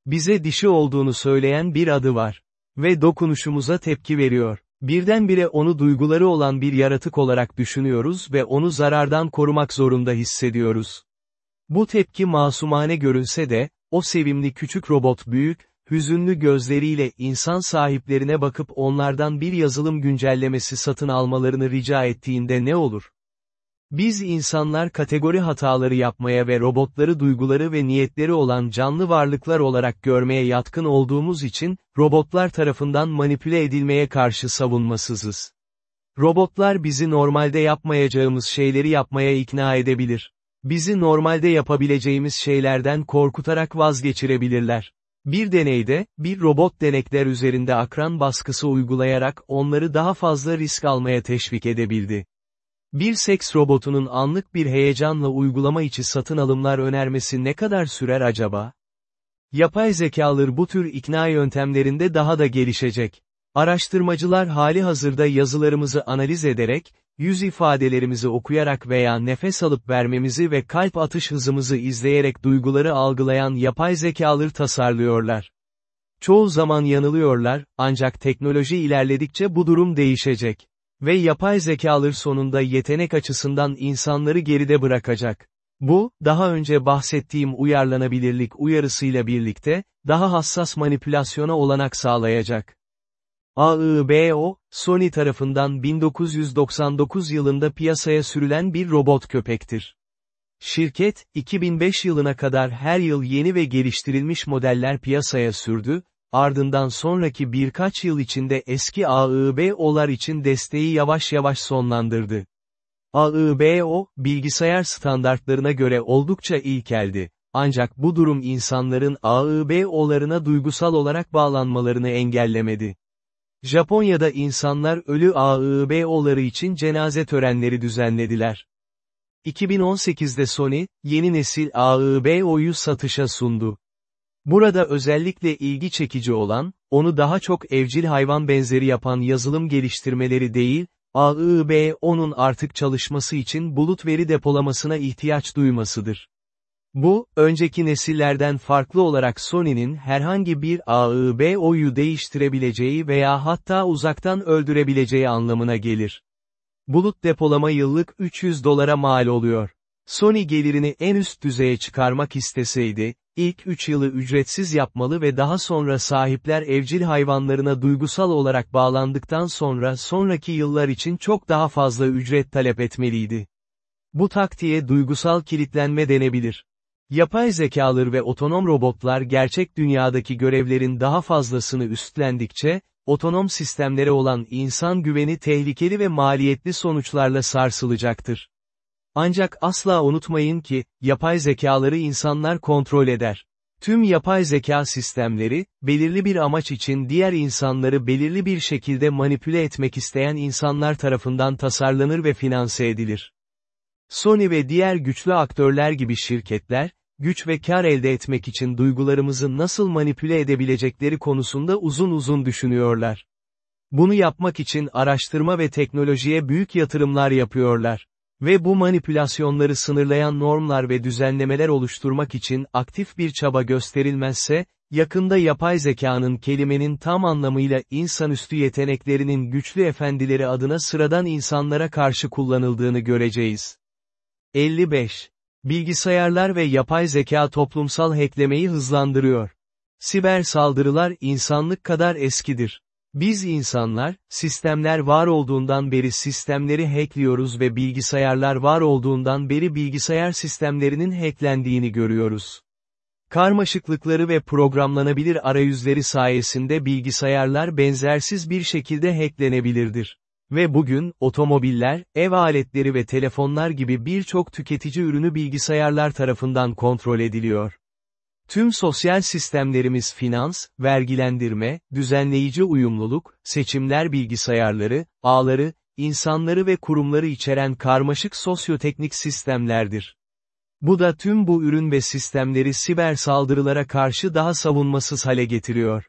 Bize dişi olduğunu söyleyen bir adı var. Ve dokunuşumuza tepki veriyor. Birdenbire onu duyguları olan bir yaratık olarak düşünüyoruz ve onu zarardan korumak zorunda hissediyoruz. Bu tepki masumane görünse de, o sevimli küçük robot büyük, hüzünlü gözleriyle insan sahiplerine bakıp onlardan bir yazılım güncellemesi satın almalarını rica ettiğinde ne olur? Biz insanlar kategori hataları yapmaya ve robotları duyguları ve niyetleri olan canlı varlıklar olarak görmeye yatkın olduğumuz için, robotlar tarafından manipüle edilmeye karşı savunmasızız. Robotlar bizi normalde yapmayacağımız şeyleri yapmaya ikna edebilir. Bizi normalde yapabileceğimiz şeylerden korkutarak vazgeçirebilirler. Bir deneyde, bir robot denekler üzerinde akran baskısı uygulayarak onları daha fazla risk almaya teşvik edebildi. Bir seks robotunun anlık bir heyecanla uygulama içi satın alımlar önermesi ne kadar sürer acaba? Yapay zekalar bu tür ikna yöntemlerinde daha da gelişecek. Araştırmacılar hali hazırda yazılarımızı analiz ederek, yüz ifadelerimizi okuyarak veya nefes alıp vermemizi ve kalp atış hızımızı izleyerek duyguları algılayan yapay zekalar tasarlıyorlar. Çoğu zaman yanılıyorlar, ancak teknoloji ilerledikçe bu durum değişecek. Ve yapay zekalar sonunda yetenek açısından insanları geride bırakacak. Bu, daha önce bahsettiğim uyarlanabilirlik uyarısıyla birlikte, daha hassas manipülasyona olanak sağlayacak. AIBO, Sony tarafından 1999 yılında piyasaya sürülen bir robot köpektir. Şirket, 2005 yılına kadar her yıl yeni ve geliştirilmiş modeller piyasaya sürdü, ardından sonraki birkaç yıl içinde eski AIBO'lar için desteği yavaş yavaş sonlandırdı. AIBO, bilgisayar standartlarına göre oldukça ilkeldi. Ancak bu durum insanların AIBO'larına duygusal olarak bağlanmalarını engellemedi. Japonya'da insanlar ölü AIBO'ları için cenaze törenleri düzenlediler. 2018'de Sony, yeni nesil AIBO'yu satışa sundu. Burada özellikle ilgi çekici olan, onu daha çok evcil hayvan benzeri yapan yazılım geliştirmeleri değil, AIBO'nun artık çalışması için bulut veri depolamasına ihtiyaç duymasıdır. Bu, önceki nesillerden farklı olarak Sony'nin herhangi bir AIBO'yu değiştirebileceği veya hatta uzaktan öldürebileceği anlamına gelir. Bulut depolama yıllık 300 dolara mal oluyor. Sony gelirini en üst düzeye çıkarmak isteseydi, ilk 3 yılı ücretsiz yapmalı ve daha sonra sahipler evcil hayvanlarına duygusal olarak bağlandıktan sonra sonraki yıllar için çok daha fazla ücret talep etmeliydi. Bu taktiğe duygusal kilitlenme denebilir. Yapay zekalar ve otonom robotlar gerçek dünyadaki görevlerin daha fazlasını üstlendikçe, otonom sistemlere olan insan güveni tehlikeli ve maliyetli sonuçlarla sarsılacaktır. Ancak asla unutmayın ki, yapay zekaları insanlar kontrol eder. Tüm yapay zeka sistemleri, belirli bir amaç için diğer insanları belirli bir şekilde manipüle etmek isteyen insanlar tarafından tasarlanır ve finanse edilir. Sony ve diğer güçlü aktörler gibi şirketler, güç ve kar elde etmek için duygularımızı nasıl manipüle edebilecekleri konusunda uzun uzun düşünüyorlar. Bunu yapmak için araştırma ve teknolojiye büyük yatırımlar yapıyorlar. Ve bu manipülasyonları sınırlayan normlar ve düzenlemeler oluşturmak için aktif bir çaba gösterilmezse, yakında yapay zekanın kelimenin tam anlamıyla insanüstü yeteneklerinin güçlü efendileri adına sıradan insanlara karşı kullanıldığını göreceğiz. 55. Bilgisayarlar ve yapay zeka toplumsal hacklemeyi hızlandırıyor. Siber saldırılar insanlık kadar eskidir. Biz insanlar, sistemler var olduğundan beri sistemleri hackliyoruz ve bilgisayarlar var olduğundan beri bilgisayar sistemlerinin hacklendiğini görüyoruz. Karmaşıklıkları ve programlanabilir arayüzleri sayesinde bilgisayarlar benzersiz bir şekilde hacklenebilirdir. Ve bugün, otomobiller, ev aletleri ve telefonlar gibi birçok tüketici ürünü bilgisayarlar tarafından kontrol ediliyor. Tüm sosyal sistemlerimiz finans, vergilendirme, düzenleyici uyumluluk, seçimler bilgisayarları, ağları, insanları ve kurumları içeren karmaşık sosyoteknik sistemlerdir. Bu da tüm bu ürün ve sistemleri siber saldırılara karşı daha savunmasız hale getiriyor.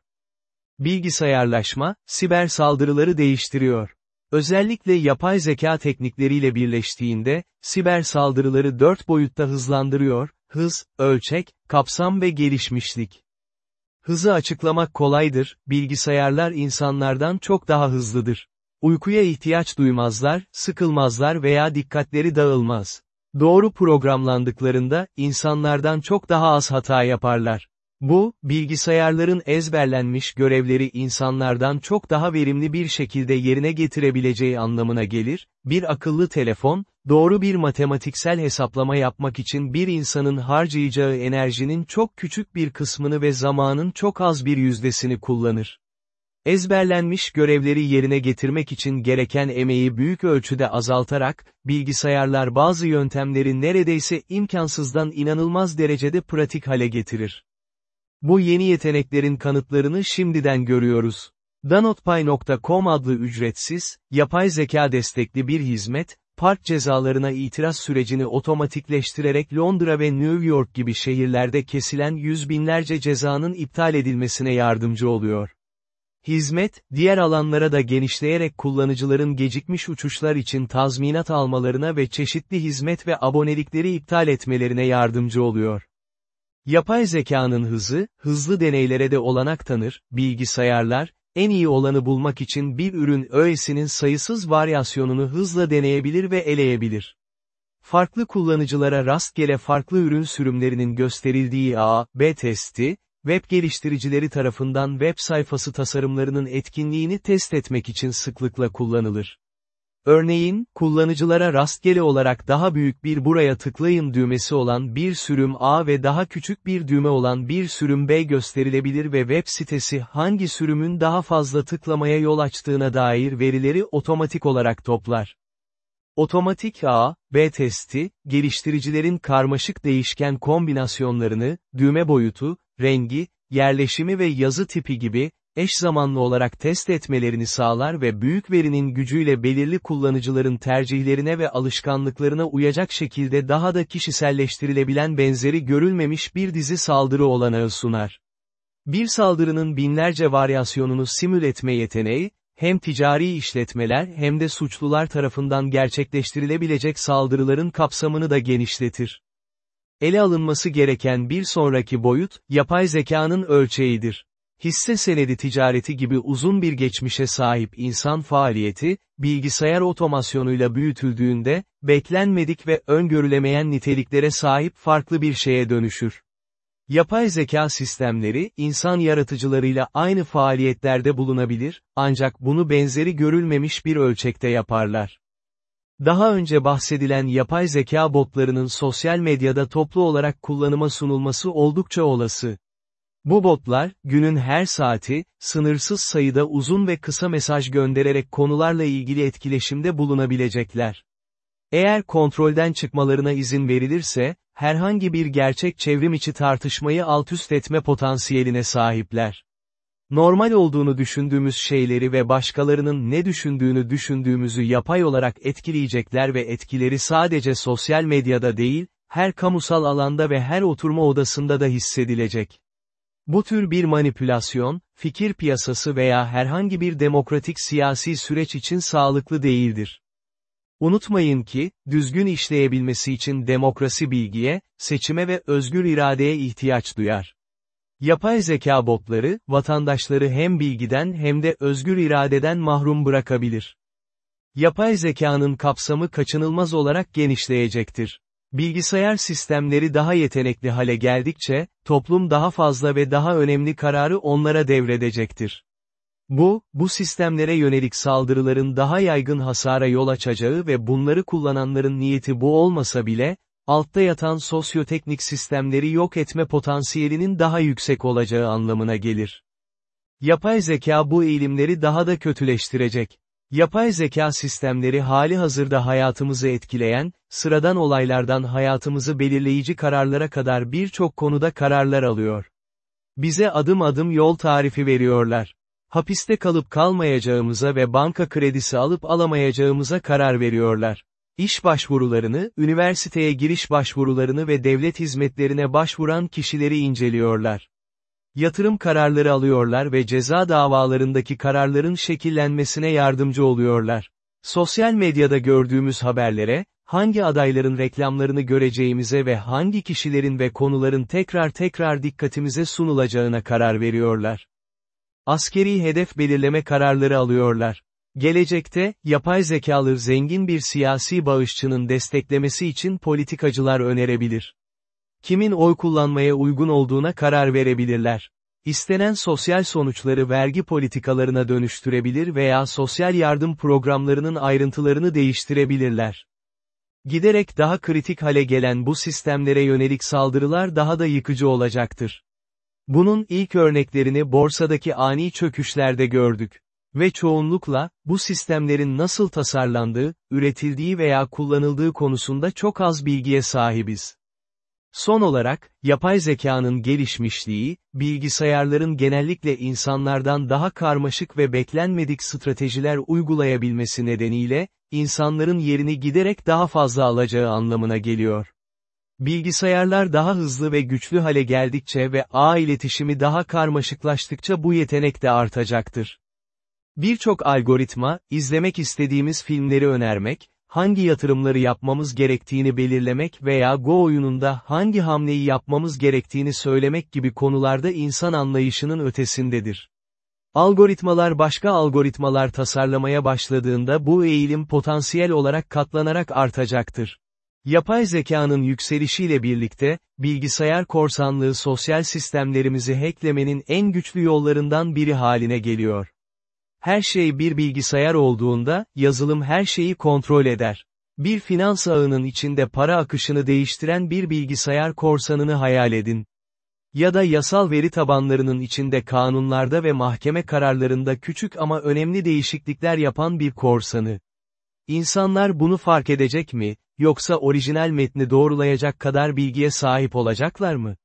Bilgisayarlaşma, siber saldırıları değiştiriyor. Özellikle yapay zeka teknikleriyle birleştiğinde, siber saldırıları dört boyutta hızlandırıyor, hız, ölçek, kapsam ve gelişmişlik. Hızı açıklamak kolaydır, bilgisayarlar insanlardan çok daha hızlıdır. Uykuya ihtiyaç duymazlar, sıkılmazlar veya dikkatleri dağılmaz. Doğru programlandıklarında, insanlardan çok daha az hata yaparlar. Bu, bilgisayarların ezberlenmiş görevleri insanlardan çok daha verimli bir şekilde yerine getirebileceği anlamına gelir, bir akıllı telefon, doğru bir matematiksel hesaplama yapmak için bir insanın harcayacağı enerjinin çok küçük bir kısmını ve zamanın çok az bir yüzdesini kullanır. Ezberlenmiş görevleri yerine getirmek için gereken emeği büyük ölçüde azaltarak, bilgisayarlar bazı yöntemleri neredeyse imkansızdan inanılmaz derecede pratik hale getirir. Bu yeni yeteneklerin kanıtlarını şimdiden görüyoruz. Danotpay.com adlı ücretsiz, yapay zeka destekli bir hizmet, park cezalarına itiraz sürecini otomatikleştirerek Londra ve New York gibi şehirlerde kesilen yüz binlerce cezanın iptal edilmesine yardımcı oluyor. Hizmet, diğer alanlara da genişleyerek kullanıcıların gecikmiş uçuşlar için tazminat almalarına ve çeşitli hizmet ve abonelikleri iptal etmelerine yardımcı oluyor. Yapay zekanın hızı, hızlı deneylere de olanak tanır, bilgisayarlar, en iyi olanı bulmak için bir ürün öğesinin sayısız varyasyonunu hızla deneyebilir ve eleyebilir. Farklı kullanıcılara rastgele farklı ürün sürümlerinin gösterildiği A, B testi, web geliştiricileri tarafından web sayfası tasarımlarının etkinliğini test etmek için sıklıkla kullanılır. Örneğin, kullanıcılara rastgele olarak daha büyük bir buraya tıklayın düğmesi olan bir sürüm A ve daha küçük bir düğme olan bir sürüm B gösterilebilir ve web sitesi hangi sürümün daha fazla tıklamaya yol açtığına dair verileri otomatik olarak toplar. Otomatik A, B testi, geliştiricilerin karmaşık değişken kombinasyonlarını, düğme boyutu, rengi, yerleşimi ve yazı tipi gibi, eş zamanlı olarak test etmelerini sağlar ve büyük verinin gücüyle belirli kullanıcıların tercihlerine ve alışkanlıklarına uyacak şekilde daha da kişiselleştirilebilen benzeri görülmemiş bir dizi saldırı olanağı sunar. Bir saldırının binlerce varyasyonunu simül etme yeteneği, hem ticari işletmeler hem de suçlular tarafından gerçekleştirilebilecek saldırıların kapsamını da genişletir. Ele alınması gereken bir sonraki boyut, yapay zekanın ölçeğidir. Hisse senedi ticareti gibi uzun bir geçmişe sahip insan faaliyeti, bilgisayar otomasyonuyla büyütüldüğünde, beklenmedik ve öngörülemeyen niteliklere sahip farklı bir şeye dönüşür. Yapay zeka sistemleri, insan yaratıcılarıyla aynı faaliyetlerde bulunabilir, ancak bunu benzeri görülmemiş bir ölçekte yaparlar. Daha önce bahsedilen yapay zeka botlarının sosyal medyada toplu olarak kullanıma sunulması oldukça olası. Bu botlar, günün her saati, sınırsız sayıda uzun ve kısa mesaj göndererek konularla ilgili etkileşimde bulunabilecekler. Eğer kontrolden çıkmalarına izin verilirse, herhangi bir gerçek çevrim içi tartışmayı altüst etme potansiyeline sahipler. Normal olduğunu düşündüğümüz şeyleri ve başkalarının ne düşündüğünü düşündüğümüzü yapay olarak etkileyecekler ve etkileri sadece sosyal medyada değil, her kamusal alanda ve her oturma odasında da hissedilecek. Bu tür bir manipülasyon, fikir piyasası veya herhangi bir demokratik siyasi süreç için sağlıklı değildir. Unutmayın ki, düzgün işleyebilmesi için demokrasi bilgiye, seçime ve özgür iradeye ihtiyaç duyar. Yapay zeka botları, vatandaşları hem bilgiden hem de özgür iradeden mahrum bırakabilir. Yapay zekanın kapsamı kaçınılmaz olarak genişleyecektir. Bilgisayar sistemleri daha yetenekli hale geldikçe, toplum daha fazla ve daha önemli kararı onlara devredecektir. Bu, bu sistemlere yönelik saldırıların daha yaygın hasara yol açacağı ve bunları kullananların niyeti bu olmasa bile, altta yatan sosyoteknik sistemleri yok etme potansiyelinin daha yüksek olacağı anlamına gelir. Yapay zeka bu eğilimleri daha da kötüleştirecek. Yapay zeka sistemleri hali hazırda hayatımızı etkileyen, sıradan olaylardan hayatımızı belirleyici kararlara kadar birçok konuda kararlar alıyor. Bize adım adım yol tarifi veriyorlar. Hapiste kalıp kalmayacağımıza ve banka kredisi alıp alamayacağımıza karar veriyorlar. İş başvurularını, üniversiteye giriş başvurularını ve devlet hizmetlerine başvuran kişileri inceliyorlar. Yatırım kararları alıyorlar ve ceza davalarındaki kararların şekillenmesine yardımcı oluyorlar. Sosyal medyada gördüğümüz haberlere, hangi adayların reklamlarını göreceğimize ve hangi kişilerin ve konuların tekrar tekrar dikkatimize sunulacağına karar veriyorlar. Askeri hedef belirleme kararları alıyorlar. Gelecekte, yapay zekalı zengin bir siyasi bağışçının desteklemesi için politikacılar önerebilir. Kimin oy kullanmaya uygun olduğuna karar verebilirler. İstenen sosyal sonuçları vergi politikalarına dönüştürebilir veya sosyal yardım programlarının ayrıntılarını değiştirebilirler. Giderek daha kritik hale gelen bu sistemlere yönelik saldırılar daha da yıkıcı olacaktır. Bunun ilk örneklerini borsadaki ani çöküşlerde gördük. Ve çoğunlukla, bu sistemlerin nasıl tasarlandığı, üretildiği veya kullanıldığı konusunda çok az bilgiye sahibiz. Son olarak, yapay zekanın gelişmişliği, bilgisayarların genellikle insanlardan daha karmaşık ve beklenmedik stratejiler uygulayabilmesi nedeniyle, insanların yerini giderek daha fazla alacağı anlamına geliyor. Bilgisayarlar daha hızlı ve güçlü hale geldikçe ve ağ iletişimi daha karmaşıklaştıkça bu yetenek de artacaktır. Birçok algoritma, izlemek istediğimiz filmleri önermek, hangi yatırımları yapmamız gerektiğini belirlemek veya Go oyununda hangi hamleyi yapmamız gerektiğini söylemek gibi konularda insan anlayışının ötesindedir. Algoritmalar başka algoritmalar tasarlamaya başladığında bu eğilim potansiyel olarak katlanarak artacaktır. Yapay zekanın yükselişiyle birlikte, bilgisayar korsanlığı sosyal sistemlerimizi hacklemenin en güçlü yollarından biri haline geliyor. Her şey bir bilgisayar olduğunda, yazılım her şeyi kontrol eder. Bir finans ağının içinde para akışını değiştiren bir bilgisayar korsanını hayal edin. Ya da yasal veri tabanlarının içinde kanunlarda ve mahkeme kararlarında küçük ama önemli değişiklikler yapan bir korsanı. İnsanlar bunu fark edecek mi, yoksa orijinal metni doğrulayacak kadar bilgiye sahip olacaklar mı?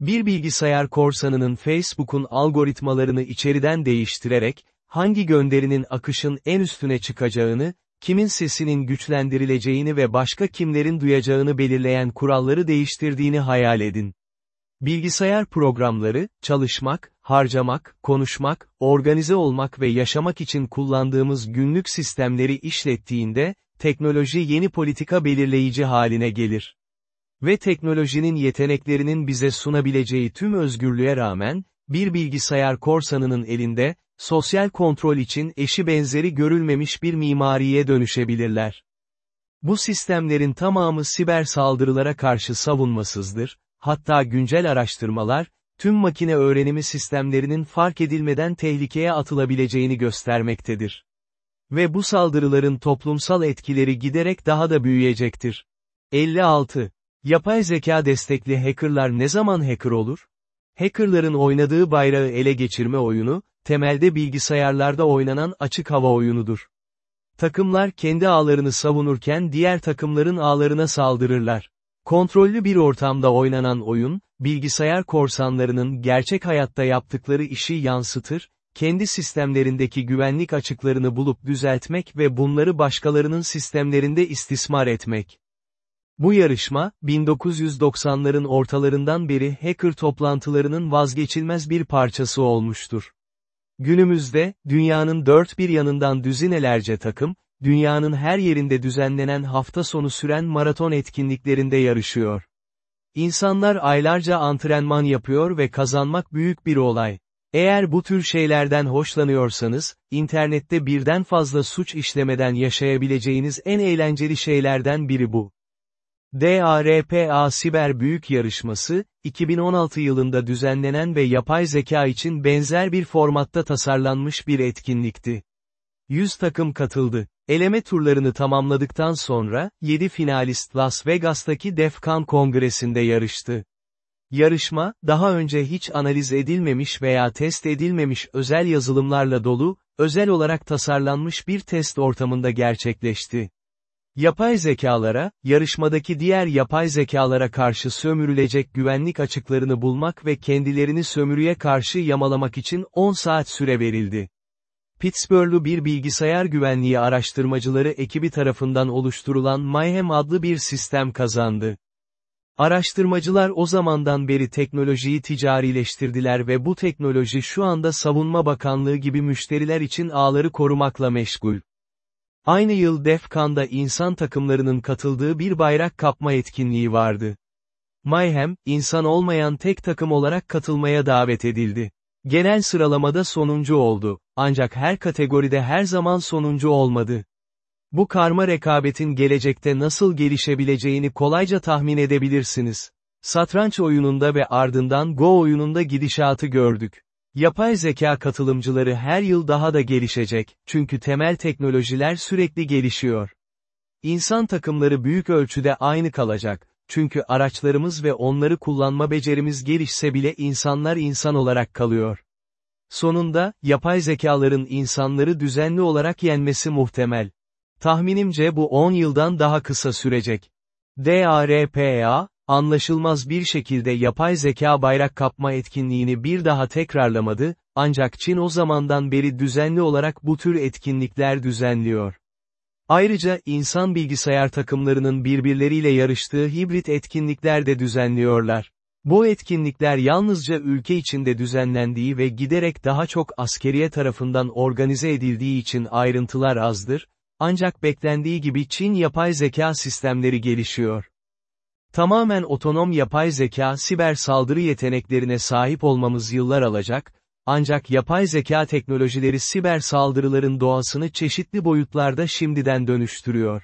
Bir bilgisayar korsanının Facebook'un algoritmalarını içeriden değiştirerek, hangi gönderinin akışın en üstüne çıkacağını, kimin sesinin güçlendirileceğini ve başka kimlerin duyacağını belirleyen kuralları değiştirdiğini hayal edin. Bilgisayar programları, çalışmak, harcamak, konuşmak, organize olmak ve yaşamak için kullandığımız günlük sistemleri işlettiğinde, teknoloji yeni politika belirleyici haline gelir. Ve teknolojinin yeteneklerinin bize sunabileceği tüm özgürlüğe rağmen, bir bilgisayar korsanının elinde, sosyal kontrol için eşi benzeri görülmemiş bir mimariye dönüşebilirler. Bu sistemlerin tamamı siber saldırılara karşı savunmasızdır, hatta güncel araştırmalar, tüm makine öğrenimi sistemlerinin fark edilmeden tehlikeye atılabileceğini göstermektedir. Ve bu saldırıların toplumsal etkileri giderek daha da büyüyecektir. 56. Yapay zeka destekli hackerlar ne zaman hacker olur? Hackerların oynadığı bayrağı ele geçirme oyunu, temelde bilgisayarlarda oynanan açık hava oyunudur. Takımlar kendi ağlarını savunurken diğer takımların ağlarına saldırırlar. Kontrollü bir ortamda oynanan oyun, bilgisayar korsanlarının gerçek hayatta yaptıkları işi yansıtır, kendi sistemlerindeki güvenlik açıklarını bulup düzeltmek ve bunları başkalarının sistemlerinde istismar etmek. Bu yarışma, 1990'ların ortalarından beri hacker toplantılarının vazgeçilmez bir parçası olmuştur. Günümüzde, dünyanın dört bir yanından düzinelerce takım, dünyanın her yerinde düzenlenen hafta sonu süren maraton etkinliklerinde yarışıyor. İnsanlar aylarca antrenman yapıyor ve kazanmak büyük bir olay. Eğer bu tür şeylerden hoşlanıyorsanız, internette birden fazla suç işlemeden yaşayabileceğiniz en eğlenceli şeylerden biri bu. DARPA Siber Büyük Yarışması, 2016 yılında düzenlenen ve yapay zeka için benzer bir formatta tasarlanmış bir etkinlikti. 100 takım katıldı. Eleme turlarını tamamladıktan sonra, 7 finalist Las Vegas'taki DEF CON kongresinde yarıştı. Yarışma, daha önce hiç analiz edilmemiş veya test edilmemiş özel yazılımlarla dolu, özel olarak tasarlanmış bir test ortamında gerçekleşti. Yapay zekalara, yarışmadaki diğer yapay zekalara karşı sömürülecek güvenlik açıklarını bulmak ve kendilerini sömürüye karşı yamalamak için 10 saat süre verildi. Pittsburgh'lu bir bilgisayar güvenliği araştırmacıları ekibi tarafından oluşturulan Mayhem adlı bir sistem kazandı. Araştırmacılar o zamandan beri teknolojiyi ticarileştirdiler ve bu teknoloji şu anda Savunma Bakanlığı gibi müşteriler için ağları korumakla meşgul. Aynı yıl DEFCON'da insan takımlarının katıldığı bir bayrak kapma etkinliği vardı. Mayhem, insan olmayan tek takım olarak katılmaya davet edildi. Genel sıralamada sonuncu oldu, ancak her kategoride her zaman sonuncu olmadı. Bu karma rekabetin gelecekte nasıl gelişebileceğini kolayca tahmin edebilirsiniz. Satranç oyununda ve ardından Go oyununda gidişatı gördük. Yapay zeka katılımcıları her yıl daha da gelişecek, çünkü temel teknolojiler sürekli gelişiyor. İnsan takımları büyük ölçüde aynı kalacak, çünkü araçlarımız ve onları kullanma becerimiz gelişse bile insanlar insan olarak kalıyor. Sonunda, yapay zekaların insanları düzenli olarak yenmesi muhtemel. Tahminimce bu 10 yıldan daha kısa sürecek. DARPA, anlaşılmaz bir şekilde yapay zeka bayrak kapma etkinliğini bir daha tekrarlamadı, ancak Çin o zamandan beri düzenli olarak bu tür etkinlikler düzenliyor. Ayrıca insan bilgisayar takımlarının birbirleriyle yarıştığı hibrit etkinlikler de düzenliyorlar. Bu etkinlikler yalnızca ülke içinde düzenlendiği ve giderek daha çok askeriye tarafından organize edildiği için ayrıntılar azdır, ancak beklendiği gibi Çin yapay zeka sistemleri gelişiyor. Tamamen otonom yapay zeka siber saldırı yeteneklerine sahip olmamız yıllar alacak, ancak yapay zeka teknolojileri siber saldırıların doğasını çeşitli boyutlarda şimdiden dönüştürüyor.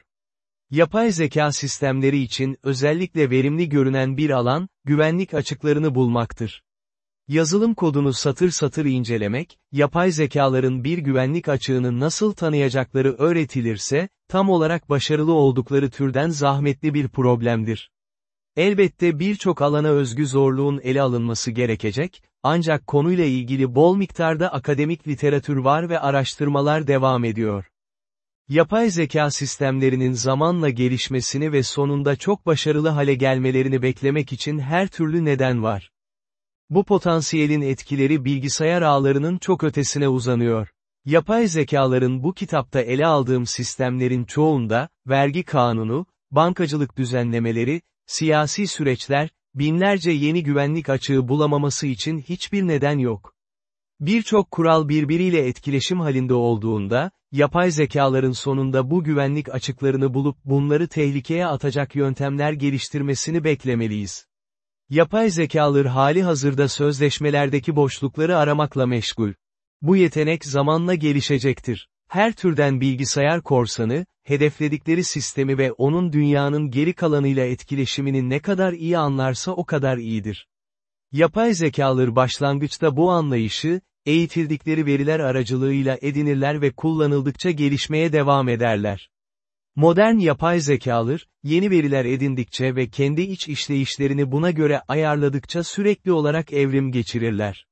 Yapay zeka sistemleri için özellikle verimli görünen bir alan, güvenlik açıklarını bulmaktır. Yazılım kodunu satır satır incelemek, yapay zekaların bir güvenlik açığını nasıl tanıyacakları öğretilirse, tam olarak başarılı oldukları türden zahmetli bir problemdir. Elbette birçok alana özgü zorluğun ele alınması gerekecek, ancak konuyla ilgili bol miktarda akademik literatür var ve araştırmalar devam ediyor. Yapay zeka sistemlerinin zamanla gelişmesini ve sonunda çok başarılı hale gelmelerini beklemek için her türlü neden var. Bu potansiyelin etkileri bilgisayar ağlarının çok ötesine uzanıyor. Yapay zekaların bu kitapta ele aldığım sistemlerin çoğunda, vergi kanunu, bankacılık düzenlemeleri, siyasi süreçler, binlerce yeni güvenlik açığı bulamaması için hiçbir neden yok. Birçok kural birbiriyle etkileşim halinde olduğunda, yapay zekaların sonunda bu güvenlik açıklarını bulup bunları tehlikeye atacak yöntemler geliştirmesini beklemeliyiz. Yapay zekalar hali hazırda sözleşmelerdeki boşlukları aramakla meşgul. Bu yetenek zamanla gelişecektir. Her türden bilgisayar korsanı, hedefledikleri sistemi ve onun dünyanın geri kalanıyla etkileşimini ne kadar iyi anlarsa o kadar iyidir. Yapay zekalar başlangıçta bu anlayışı, eğitildikleri veriler aracılığıyla edinirler ve kullanıldıkça gelişmeye devam ederler. Modern yapay zekalar, yeni veriler edindikçe ve kendi iç işleyişlerini buna göre ayarladıkça sürekli olarak evrim geçirirler.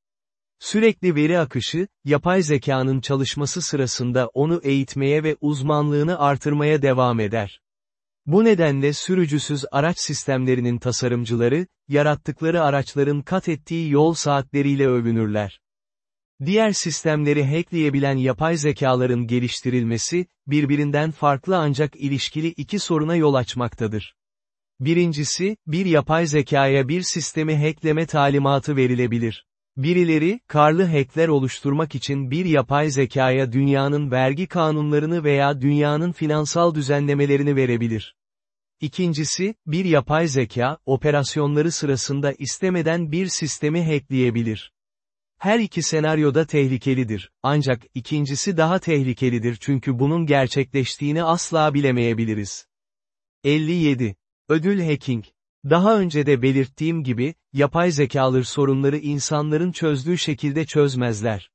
Sürekli veri akışı, yapay zekanın çalışması sırasında onu eğitmeye ve uzmanlığını artırmaya devam eder. Bu nedenle sürücüsüz araç sistemlerinin tasarımcıları, yarattıkları araçların kat ettiği yol saatleriyle övünürler. Diğer sistemleri hackleyebilen yapay zekaların geliştirilmesi, birbirinden farklı ancak ilişkili iki soruna yol açmaktadır. Birincisi, bir yapay zekaya bir sistemi hackleme talimatı verilebilir. Birileri, karlı hackler oluşturmak için bir yapay zekaya dünyanın vergi kanunlarını veya dünyanın finansal düzenlemelerini verebilir. İkincisi, bir yapay zeka, operasyonları sırasında istemeden bir sistemi hackleyebilir. Her iki senaryoda tehlikelidir, ancak ikincisi daha tehlikelidir çünkü bunun gerçekleştiğini asla bilemeyebiliriz. 57. Ödül hacking. Daha önce de belirttiğim gibi, yapay zekalar sorunları insanların çözdüğü şekilde çözmezler.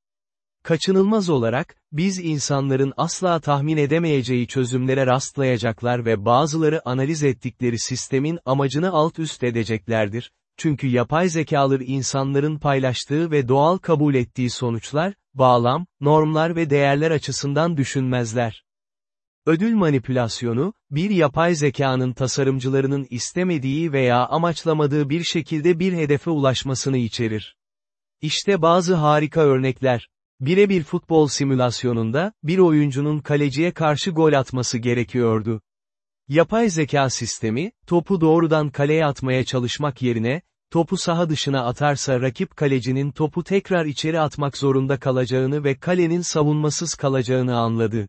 Kaçınılmaz olarak, biz insanların asla tahmin edemeyeceği çözümlere rastlayacaklar ve bazıları analiz ettikleri sistemin amacını alt üst edeceklerdir, çünkü yapay zekalar insanların paylaştığı ve doğal kabul ettiği sonuçlar, bağlam, normlar ve değerler açısından düşünmezler. Ödül manipülasyonu, bir yapay zekanın tasarımcılarının istemediği veya amaçlamadığı bir şekilde bir hedefe ulaşmasını içerir. İşte bazı harika örnekler. Birebir futbol simülasyonunda, bir oyuncunun kaleciye karşı gol atması gerekiyordu. Yapay zeka sistemi, topu doğrudan kaleye atmaya çalışmak yerine, topu saha dışına atarsa rakip kalecinin topu tekrar içeri atmak zorunda kalacağını ve kalenin savunmasız kalacağını anladı.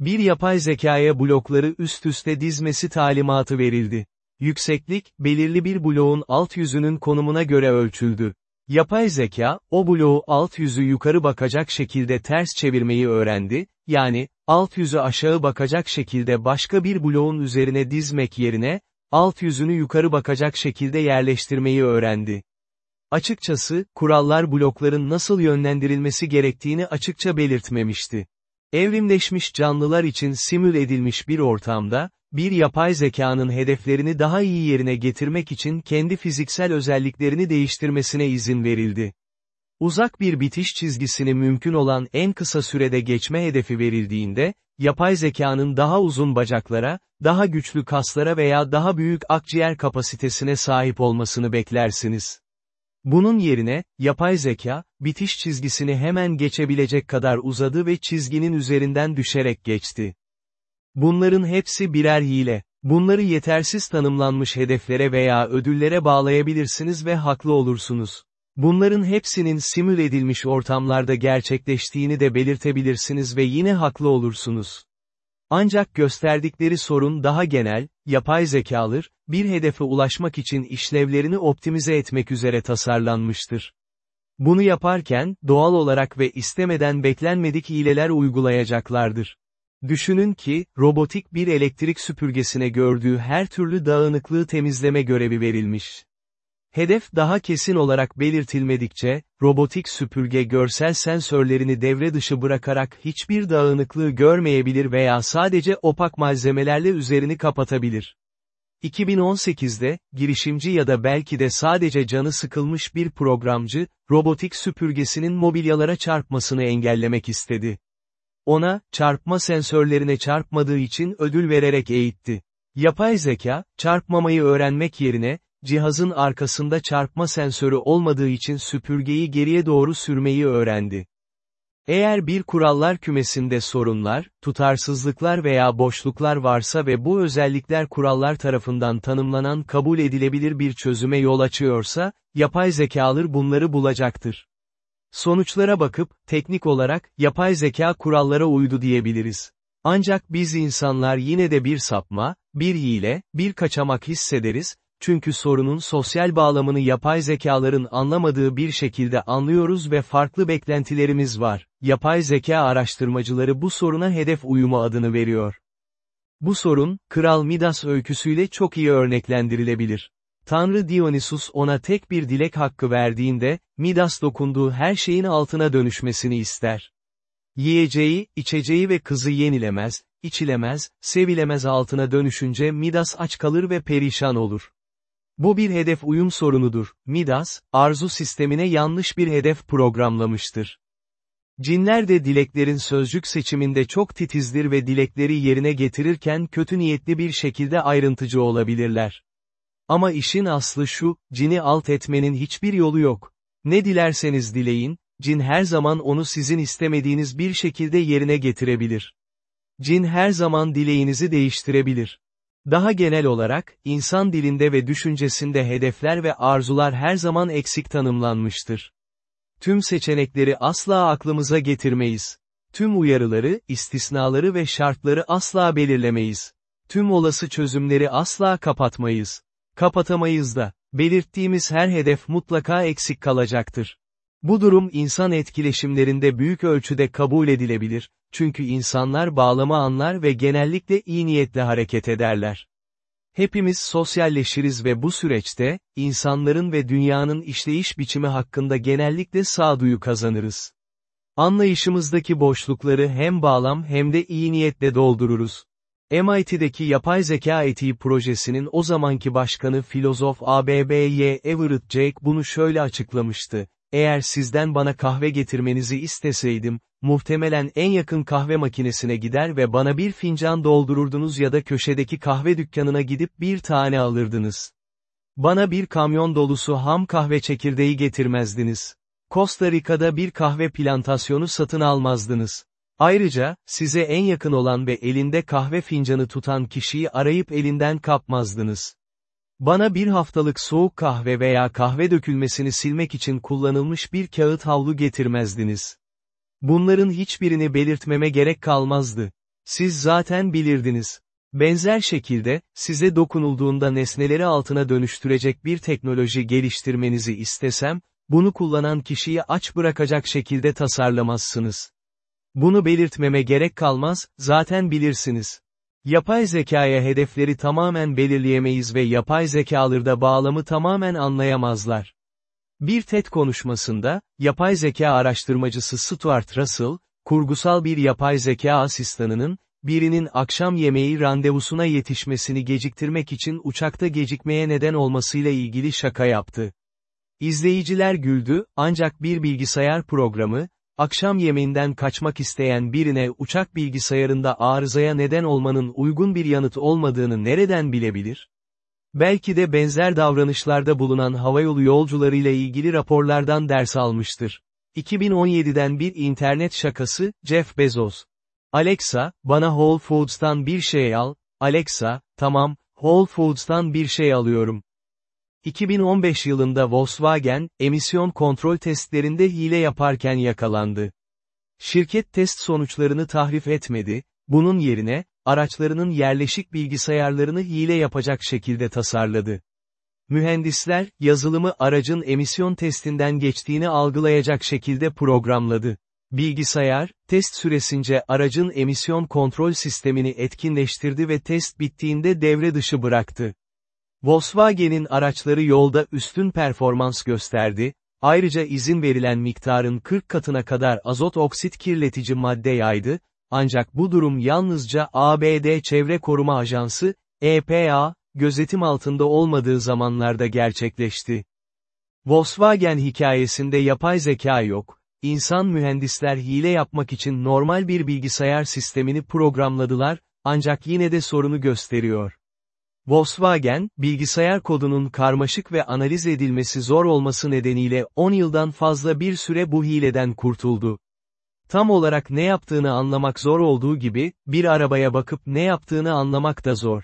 Bir yapay zekaya blokları üst üste dizmesi talimatı verildi. Yükseklik, belirli bir bloğun alt yüzünün konumuna göre ölçüldü. Yapay zeka, o bloğu alt yüzü yukarı bakacak şekilde ters çevirmeyi öğrendi, yani, alt yüzü aşağı bakacak şekilde başka bir bloğun üzerine dizmek yerine, alt yüzünü yukarı bakacak şekilde yerleştirmeyi öğrendi. Açıkçası, kurallar blokların nasıl yönlendirilmesi gerektiğini açıkça belirtmemişti. Evrimleşmiş canlılar için simül edilmiş bir ortamda, bir yapay zekanın hedeflerini daha iyi yerine getirmek için kendi fiziksel özelliklerini değiştirmesine izin verildi. Uzak bir bitiş çizgisini mümkün olan en kısa sürede geçme hedefi verildiğinde, yapay zekanın daha uzun bacaklara, daha güçlü kaslara veya daha büyük akciğer kapasitesine sahip olmasını beklersiniz. Bunun yerine, yapay zeka, bitiş çizgisini hemen geçebilecek kadar uzadı ve çizginin üzerinden düşerek geçti. Bunların hepsi birer hile. Bunları yetersiz tanımlanmış hedeflere veya ödüllere bağlayabilirsiniz ve haklı olursunuz. Bunların hepsinin simül edilmiş ortamlarda gerçekleştiğini de belirtebilirsiniz ve yine haklı olursunuz. Ancak gösterdikleri sorun daha genel, yapay zekalar, bir hedefe ulaşmak için işlevlerini optimize etmek üzere tasarlanmıştır. Bunu yaparken, doğal olarak ve istemeden beklenmedik hileler uygulayacaklardır. Düşünün ki, robotik bir elektrik süpürgesine gördüğü her türlü dağınıklığı temizleme görevi verilmiş. Hedef daha kesin olarak belirtilmedikçe, robotik süpürge görsel sensörlerini devre dışı bırakarak hiçbir dağınıklığı görmeyebilir veya sadece opak malzemelerle üzerini kapatabilir. 2018'de, girişimci ya da belki de sadece canı sıkılmış bir programcı, robotik süpürgesinin mobilyalara çarpmasını engellemek istedi. Ona, çarpma sensörlerine çarpmadığı için ödül vererek eğitti. Yapay zeka, çarpmamayı öğrenmek yerine, cihazın arkasında çarpma sensörü olmadığı için süpürgeyi geriye doğru sürmeyi öğrendi. Eğer bir kurallar kümesinde sorunlar, tutarsızlıklar veya boşluklar varsa ve bu özellikler kurallar tarafından tanımlanan kabul edilebilir bir çözüme yol açıyorsa, yapay zekalar bunları bulacaktır. Sonuçlara bakıp, teknik olarak, yapay zeka kurallara uydu diyebiliriz. Ancak biz insanlar yine de bir sapma, bir hile, bir kaçamak hissederiz, çünkü sorunun sosyal bağlamını yapay zekaların anlamadığı bir şekilde anlıyoruz ve farklı beklentilerimiz var. Yapay zeka araştırmacıları bu soruna hedef uyumu adını veriyor. Bu sorun, Kral Midas öyküsüyle çok iyi örneklendirilebilir. Tanrı Dionysus ona tek bir dilek hakkı verdiğinde, Midas dokunduğu her şeyin altına dönüşmesini ister. Yiyeceği, içeceği ve kızı yenilemez, içilemez, sevilemez altına dönüşünce Midas aç kalır ve perişan olur. Bu bir hedef uyum sorunudur. Midas, arzu sistemine yanlış bir hedef programlamıştır. Cinler de dileklerin sözcük seçiminde çok titizdir ve dilekleri yerine getirirken kötü niyetli bir şekilde ayrıntıcı olabilirler. Ama işin aslı şu, cini alt etmenin hiçbir yolu yok. Ne dilerseniz dileyin, cin her zaman onu sizin istemediğiniz bir şekilde yerine getirebilir. Cin her zaman dileğinizi değiştirebilir. Daha genel olarak, insan dilinde ve düşüncesinde hedefler ve arzular her zaman eksik tanımlanmıştır. Tüm seçenekleri asla aklımıza getirmeyiz. Tüm uyarıları, istisnaları ve şartları asla belirlemeyiz. Tüm olası çözümleri asla kapatmayız. Kapatamayız da, belirttiğimiz her hedef mutlaka eksik kalacaktır. Bu durum insan etkileşimlerinde büyük ölçüde kabul edilebilir, çünkü insanlar bağlama anlar ve genellikle iyi niyetle hareket ederler. Hepimiz sosyalleşiriz ve bu süreçte, insanların ve dünyanın işleyiş biçimi hakkında genellikle sağduyu kazanırız. Anlayışımızdaki boşlukları hem bağlam hem de iyi niyetle doldururuz. MIT'deki yapay zeka etiği projesinin o zamanki başkanı filozof ABBY Everett Jake bunu şöyle açıklamıştı. Eğer sizden bana kahve getirmenizi isteseydim, muhtemelen en yakın kahve makinesine gider ve bana bir fincan doldururdunuz ya da köşedeki kahve dükkanına gidip bir tane alırdınız. Bana bir kamyon dolusu ham kahve çekirdeği getirmezdiniz. Costa Rica'da bir kahve plantasyonu satın almazdınız. Ayrıca, size en yakın olan ve elinde kahve fincanı tutan kişiyi arayıp elinden kapmazdınız. Bana bir haftalık soğuk kahve veya kahve dökülmesini silmek için kullanılmış bir kağıt havlu getirmezdiniz. Bunların hiçbirini belirtmeme gerek kalmazdı. Siz zaten bilirdiniz. Benzer şekilde, size dokunulduğunda nesneleri altına dönüştürecek bir teknoloji geliştirmenizi istesem, bunu kullanan kişiyi aç bırakacak şekilde tasarlamazsınız. Bunu belirtmeme gerek kalmaz, zaten bilirsiniz. Yapay zekaya hedefleri tamamen belirleyemeyiz ve yapay zekalarda bağlamı tamamen anlayamazlar. Bir TED konuşmasında, yapay zeka araştırmacısı Stuart Russell, kurgusal bir yapay zeka asistanının, birinin akşam yemeği randevusuna yetişmesini geciktirmek için uçakta gecikmeye neden olmasıyla ilgili şaka yaptı. İzleyiciler güldü, ancak bir bilgisayar programı, akşam yemeğinden kaçmak isteyen birine uçak bilgisayarında arızaya neden olmanın uygun bir yanıt olmadığını nereden bilebilir? Belki de benzer davranışlarda bulunan havayolu yolcularıyla ilgili raporlardan ders almıştır. 2017'den bir internet şakası, Jeff Bezos. Alexa, bana Whole Foods'tan bir şey al, Alexa, tamam, Whole Foods'tan bir şey alıyorum. 2015 yılında Volkswagen, emisyon kontrol testlerinde hile yaparken yakalandı. Şirket test sonuçlarını tahrif etmedi, bunun yerine, araçlarının yerleşik bilgisayarlarını hile yapacak şekilde tasarladı. Mühendisler, yazılımı aracın emisyon testinden geçtiğini algılayacak şekilde programladı. Bilgisayar, test süresince aracın emisyon kontrol sistemini etkinleştirdi ve test bittiğinde devre dışı bıraktı. Volkswagen'in araçları yolda üstün performans gösterdi, ayrıca izin verilen miktarın 40 katına kadar azot oksit kirletici madde yaydı, ancak bu durum yalnızca ABD Çevre Koruma Ajansı, EPA, gözetim altında olmadığı zamanlarda gerçekleşti. Volkswagen hikayesinde yapay zeka yok, insan mühendisler hile yapmak için normal bir bilgisayar sistemini programladılar, ancak yine de sorunu gösteriyor. Volkswagen, bilgisayar kodunun karmaşık ve analiz edilmesi zor olması nedeniyle 10 yıldan fazla bir süre bu hileden kurtuldu. Tam olarak ne yaptığını anlamak zor olduğu gibi, bir arabaya bakıp ne yaptığını anlamak da zor.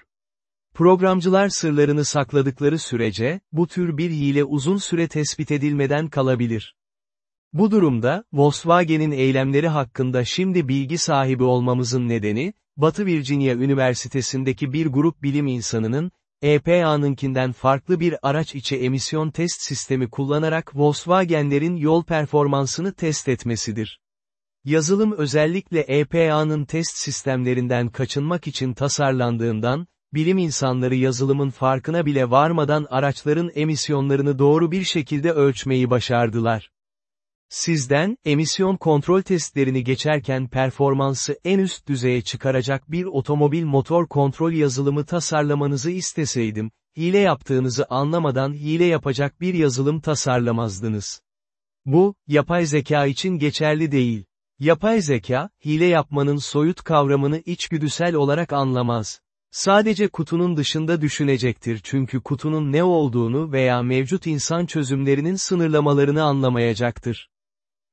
Programcılar sırlarını sakladıkları sürece, bu tür bir hile uzun süre tespit edilmeden kalabilir. Bu durumda, Volkswagen'in eylemleri hakkında şimdi bilgi sahibi olmamızın nedeni, Batı Virginia Üniversitesi'ndeki bir grup bilim insanının, EPA'nınkinden farklı bir araç içi emisyon test sistemi kullanarak Volkswagen'lerin yol performansını test etmesidir. Yazılım özellikle EPA'nın test sistemlerinden kaçınmak için tasarlandığından, bilim insanları yazılımın farkına bile varmadan araçların emisyonlarını doğru bir şekilde ölçmeyi başardılar. Sizden, emisyon kontrol testlerini geçerken performansı en üst düzeye çıkaracak bir otomobil motor kontrol yazılımı tasarlamanızı isteseydim, hile yaptığınızı anlamadan hile yapacak bir yazılım tasarlamazdınız. Bu, yapay zeka için geçerli değil. Yapay zeka, hile yapmanın soyut kavramını içgüdüsel olarak anlamaz. Sadece kutunun dışında düşünecektir çünkü kutunun ne olduğunu veya mevcut insan çözümlerinin sınırlamalarını anlamayacaktır.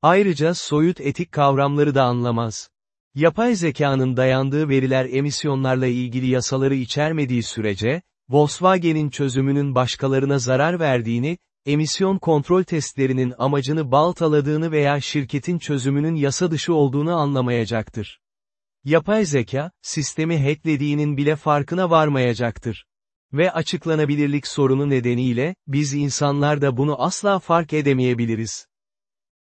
Ayrıca soyut etik kavramları da anlamaz. Yapay zekanın dayandığı veriler emisyonlarla ilgili yasaları içermediği sürece, Volkswagen'in çözümünün başkalarına zarar verdiğini, emisyon kontrol testlerinin amacını baltaladığını veya şirketin çözümünün yasa dışı olduğunu anlamayacaktır. Yapay zeka, sistemi hacklediğinin bile farkına varmayacaktır. Ve açıklanabilirlik sorunu nedeniyle, biz insanlar da bunu asla fark edemeyebiliriz.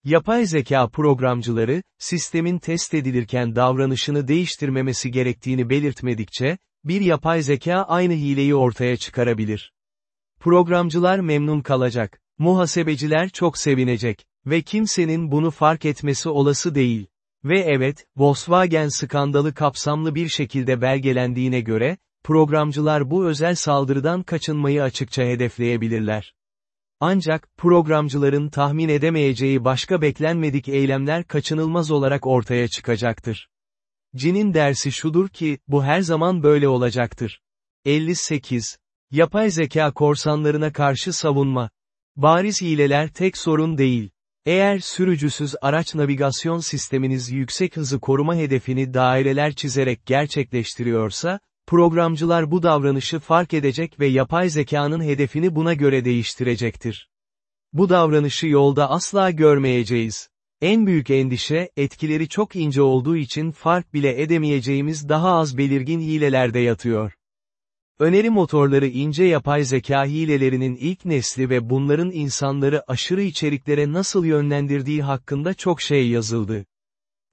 Yapay zeka programcıları, sistemin test edilirken davranışını değiştirmemesi gerektiğini belirtmedikçe, bir yapay zeka aynı hileyi ortaya çıkarabilir. Programcılar memnun kalacak, muhasebeciler çok sevinecek ve kimsenin bunu fark etmesi olası değil. Ve evet, Volkswagen skandalı kapsamlı bir şekilde belgelendiğine göre, programcılar bu özel saldırıdan kaçınmayı açıkça hedefleyebilirler. Ancak, programcıların tahmin edemeyeceği başka beklenmedik eylemler kaçınılmaz olarak ortaya çıkacaktır. Cin'in dersi şudur ki, bu her zaman böyle olacaktır. 58. Yapay zeka korsanlarına karşı savunma. Bariz hileler tek sorun değil. Eğer sürücüsüz araç navigasyon sisteminiz yüksek hızı koruma hedefini daireler çizerek gerçekleştiriyorsa, programcılar bu davranışı fark edecek ve yapay zekanın hedefini buna göre değiştirecektir. Bu davranışı yolda asla görmeyeceğiz. En büyük endişe, etkileri çok ince olduğu için fark bile edemeyeceğimiz daha az belirgin hilelerde yatıyor. Öneri motorları ince yapay zeka hilelerinin ilk nesli ve bunların insanları aşırı içeriklere nasıl yönlendirdiği hakkında çok şey yazıldı.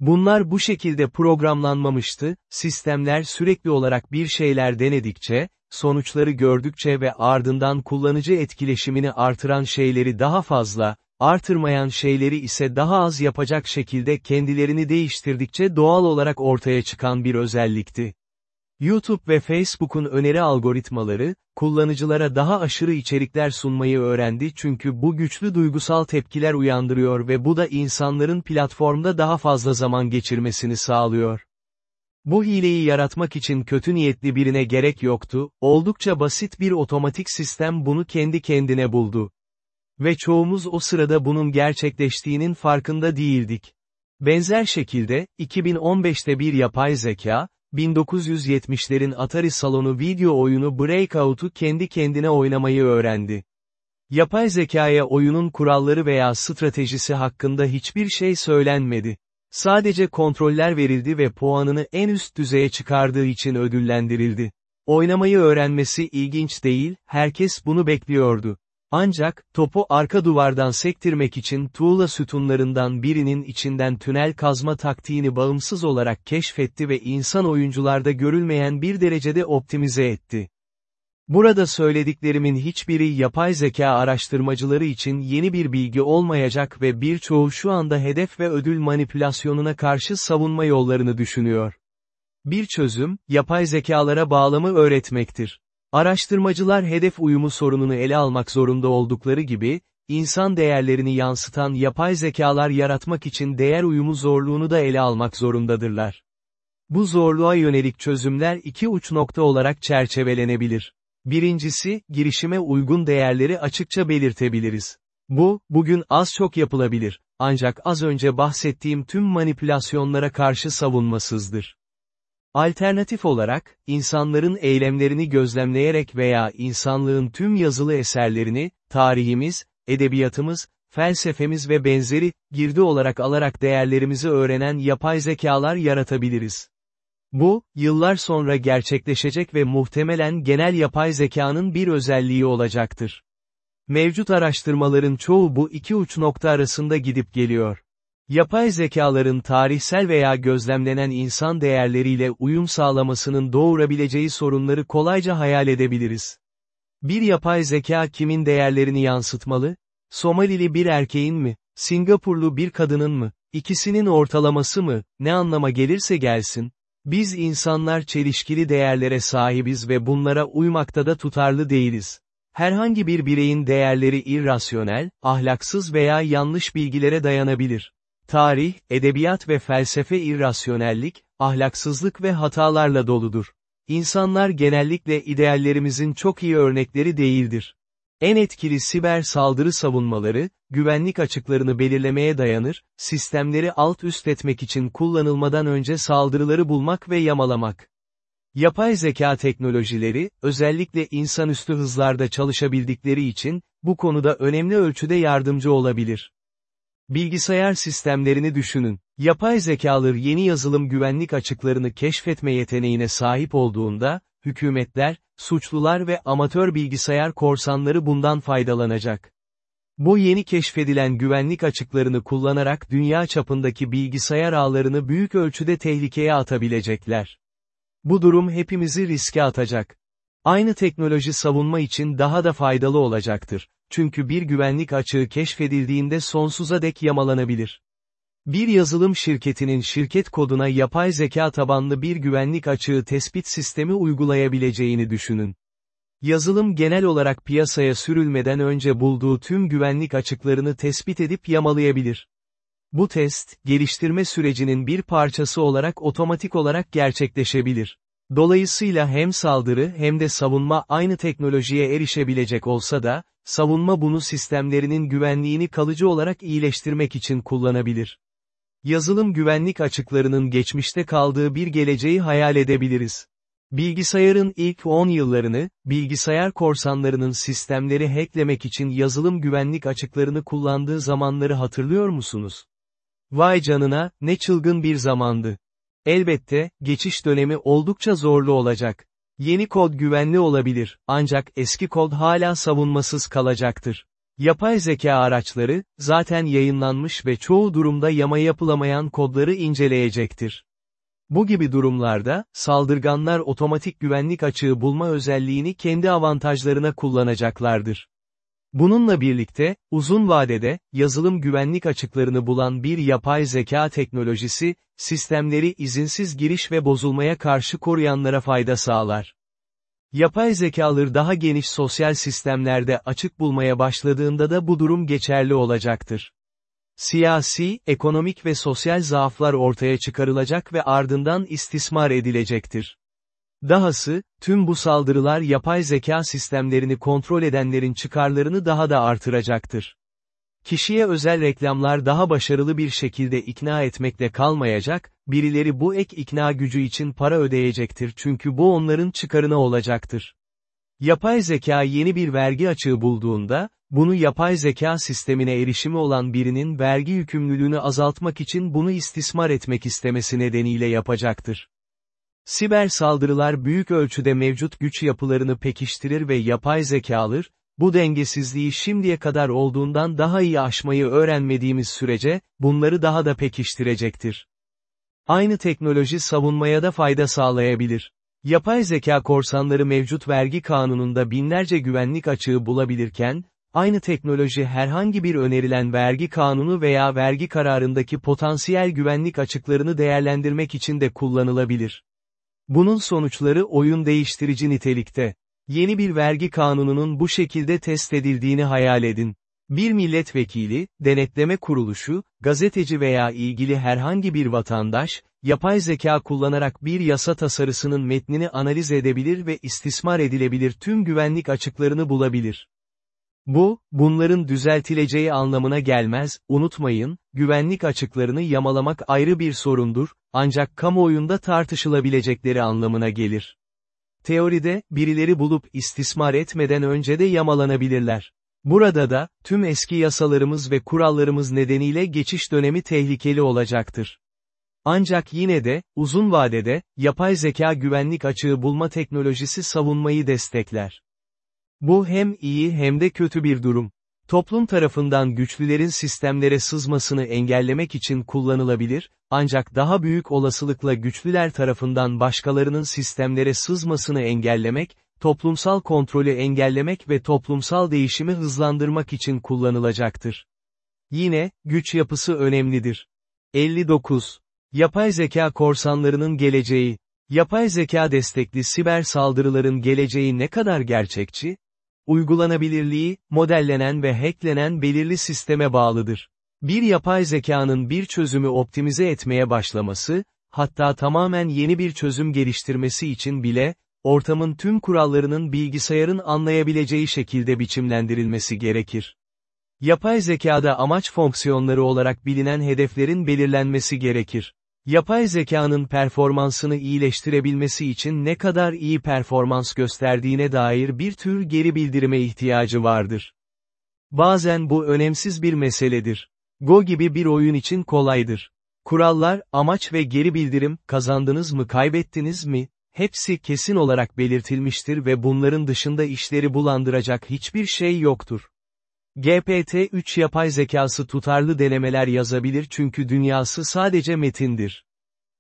Bunlar bu şekilde programlanmamıştı, sistemler sürekli olarak bir şeyler denedikçe, sonuçları gördükçe ve ardından kullanıcı etkileşimini artıran şeyleri daha fazla, artırmayan şeyleri ise daha az yapacak şekilde kendilerini değiştirdikçe doğal olarak ortaya çıkan bir özellikti. YouTube ve Facebook'un öneri algoritmaları, kullanıcılara daha aşırı içerikler sunmayı öğrendi çünkü bu güçlü duygusal tepkiler uyandırıyor ve bu da insanların platformda daha fazla zaman geçirmesini sağlıyor. Bu hileyi yaratmak için kötü niyetli birine gerek yoktu, oldukça basit bir otomatik sistem bunu kendi kendine buldu. Ve çoğumuz o sırada bunun gerçekleştiğinin farkında değildik. Benzer şekilde, 2015'te bir yapay zeka, 1970'lerin Atari salonu video oyunu Breakout'u kendi kendine oynamayı öğrendi. Yapay zekaya oyunun kuralları veya stratejisi hakkında hiçbir şey söylenmedi. Sadece kontroller verildi ve puanını en üst düzeye çıkardığı için ödüllendirildi. Oynamayı öğrenmesi ilginç değil, herkes bunu bekliyordu. Ancak, topu arka duvardan sektirmek için tuğla sütunlarından birinin içinden tünel kazma taktiğini bağımsız olarak keşfetti ve insan oyuncularda görülmeyen bir derecede optimize etti. Burada söylediklerimin hiçbiri yapay zeka araştırmacıları için yeni bir bilgi olmayacak ve birçoğu şu anda hedef ve ödül manipülasyonuna karşı savunma yollarını düşünüyor. Bir çözüm, yapay zekalara bağlamı öğretmektir. Araştırmacılar hedef uyumu sorununu ele almak zorunda oldukları gibi, insan değerlerini yansıtan yapay zekalar yaratmak için değer uyumu zorluğunu da ele almak zorundadırlar. Bu zorluğa yönelik çözümler iki uç nokta olarak çerçevelenebilir. Birincisi, girişime uygun değerleri açıkça belirtebiliriz. Bu, bugün az çok yapılabilir, ancak az önce bahsettiğim tüm manipülasyonlara karşı savunmasızdır. Alternatif olarak, insanların eylemlerini gözlemleyerek veya insanlığın tüm yazılı eserlerini, tarihimiz, edebiyatımız, felsefemiz ve benzeri, girdi olarak alarak değerlerimizi öğrenen yapay zekalar yaratabiliriz. Bu, yıllar sonra gerçekleşecek ve muhtemelen genel yapay zekanın bir özelliği olacaktır. Mevcut araştırmaların çoğu bu iki uç nokta arasında gidip geliyor. Yapay zekaların tarihsel veya gözlemlenen insan değerleriyle uyum sağlamasının doğurabileceği sorunları kolayca hayal edebiliriz. Bir yapay zeka kimin değerlerini yansıtmalı? Somalili bir erkeğin mi? Singapurlu bir kadının mı? İkisinin ortalaması mı? Ne anlama gelirse gelsin? Biz insanlar çelişkili değerlere sahibiz ve bunlara uymakta da tutarlı değiliz. Herhangi bir bireyin değerleri irrasyonel, ahlaksız veya yanlış bilgilere dayanabilir. Tarih, edebiyat ve felsefe irrasyonellik, ahlaksızlık ve hatalarla doludur. İnsanlar genellikle ideallerimizin çok iyi örnekleri değildir. En etkili siber saldırı savunmaları, güvenlik açıklarını belirlemeye dayanır, sistemleri alt üst etmek için kullanılmadan önce saldırıları bulmak ve yamalamak. Yapay zeka teknolojileri, özellikle insanüstü hızlarda çalışabildikleri için, bu konuda önemli ölçüde yardımcı olabilir. Bilgisayar sistemlerini düşünün. Yapay zekalar yeni yazılım güvenlik açıklarını keşfetme yeteneğine sahip olduğunda, hükümetler, suçlular ve amatör bilgisayar korsanları bundan faydalanacak. Bu yeni keşfedilen güvenlik açıklarını kullanarak dünya çapındaki bilgisayar ağlarını büyük ölçüde tehlikeye atabilecekler. Bu durum hepimizi riske atacak. Aynı teknoloji savunma için daha da faydalı olacaktır. Çünkü bir güvenlik açığı keşfedildiğinde sonsuza dek yamalanabilir. Bir yazılım şirketinin şirket koduna yapay zeka tabanlı bir güvenlik açığı tespit sistemi uygulayabileceğini düşünün. Yazılım genel olarak piyasaya sürülmeden önce bulduğu tüm güvenlik açıklarını tespit edip yamalayabilir. Bu test, geliştirme sürecinin bir parçası olarak otomatik olarak gerçekleşebilir. Dolayısıyla hem saldırı hem de savunma aynı teknolojiye erişebilecek olsa da, savunma bunu sistemlerinin güvenliğini kalıcı olarak iyileştirmek için kullanabilir. Yazılım güvenlik açıklarının geçmişte kaldığı bir geleceği hayal edebiliriz. Bilgisayarın ilk 10 yıllarını, bilgisayar korsanlarının sistemleri hacklemek için yazılım güvenlik açıklarını kullandığı zamanları hatırlıyor musunuz? Vay canına, ne çılgın bir zamandı. Elbette, geçiş dönemi oldukça zorlu olacak. Yeni kod güvenli olabilir, ancak eski kod hala savunmasız kalacaktır. Yapay zeka araçları, zaten yayınlanmış ve çoğu durumda yama yapılamayan kodları inceleyecektir. Bu gibi durumlarda, saldırganlar otomatik güvenlik açığı bulma özelliğini kendi avantajlarına kullanacaklardır. Bununla birlikte, uzun vadede, yazılım güvenlik açıklarını bulan bir yapay zeka teknolojisi, sistemleri izinsiz giriş ve bozulmaya karşı koruyanlara fayda sağlar. Yapay zekalar daha geniş sosyal sistemlerde açık bulmaya başladığında da bu durum geçerli olacaktır. Siyasi, ekonomik ve sosyal zaaflar ortaya çıkarılacak ve ardından istismar edilecektir. Dahası, tüm bu saldırılar yapay zeka sistemlerini kontrol edenlerin çıkarlarını daha da artıracaktır. Kişiye özel reklamlar daha başarılı bir şekilde ikna etmekle kalmayacak, birileri bu ek ikna gücü için para ödeyecektir çünkü bu onların çıkarına olacaktır. Yapay zeka yeni bir vergi açığı bulduğunda, bunu yapay zeka sistemine erişimi olan birinin vergi yükümlülüğünü azaltmak için bunu istismar etmek istemesi nedeniyle yapacaktır. Siber saldırılar büyük ölçüde mevcut güç yapılarını pekiştirir ve yapay zekalar, bu dengesizliği şimdiye kadar olduğundan daha iyi aşmayı öğrenmediğimiz sürece, bunları daha da pekiştirecektir. Aynı teknoloji savunmaya da fayda sağlayabilir. Yapay zeka korsanları mevcut vergi kanununda binlerce güvenlik açığı bulabilirken, aynı teknoloji herhangi bir önerilen vergi kanunu veya vergi kararındaki potansiyel güvenlik açıklarını değerlendirmek için de kullanılabilir. Bunun sonuçları oyun değiştirici nitelikte. Yeni bir vergi kanununun bu şekilde test edildiğini hayal edin. Bir milletvekili, denetleme kuruluşu, gazeteci veya ilgili herhangi bir vatandaş, yapay zeka kullanarak bir yasa tasarısının metnini analiz edebilir ve istismar edilebilir tüm güvenlik açıklarını bulabilir. Bu, bunların düzeltileceği anlamına gelmez, unutmayın, güvenlik açıklarını yamalamak ayrı bir sorundur, ancak kamuoyunda tartışılabilecekleri anlamına gelir. Teoride, birileri bulup istismar etmeden önce de yamalanabilirler. Burada da, tüm eski yasalarımız ve kurallarımız nedeniyle geçiş dönemi tehlikeli olacaktır. Ancak yine de, uzun vadede, yapay zeka güvenlik açığı bulma teknolojisi savunmayı destekler. Bu hem iyi hem de kötü bir durum. Toplum tarafından güçlülerin sistemlere sızmasını engellemek için kullanılabilir, ancak daha büyük olasılıkla güçlüler tarafından başkalarının sistemlere sızmasını engellemek, toplumsal kontrolü engellemek ve toplumsal değişimi hızlandırmak için kullanılacaktır. Yine, güç yapısı önemlidir. 59. Yapay zeka korsanlarının geleceği. Yapay zeka destekli siber saldırıların geleceği ne kadar gerçekçi? Uygulanabilirliği, modellenen ve hacklenen belirli sisteme bağlıdır. Bir yapay zekanın bir çözümü optimize etmeye başlaması, hatta tamamen yeni bir çözüm geliştirmesi için bile, ortamın tüm kurallarının bilgisayarın anlayabileceği şekilde biçimlendirilmesi gerekir. Yapay zekada amaç fonksiyonları olarak bilinen hedeflerin belirlenmesi gerekir. Yapay zekanın performansını iyileştirebilmesi için ne kadar iyi performans gösterdiğine dair bir tür geri bildirime ihtiyacı vardır. Bazen bu önemsiz bir meseledir. Go gibi bir oyun için kolaydır. Kurallar, amaç ve geri bildirim, kazandınız mı kaybettiniz mi, hepsi kesin olarak belirtilmiştir ve bunların dışında işleri bulandıracak hiçbir şey yoktur. GPT-3 yapay zekası tutarlı denemeler yazabilir çünkü dünyası sadece metindir.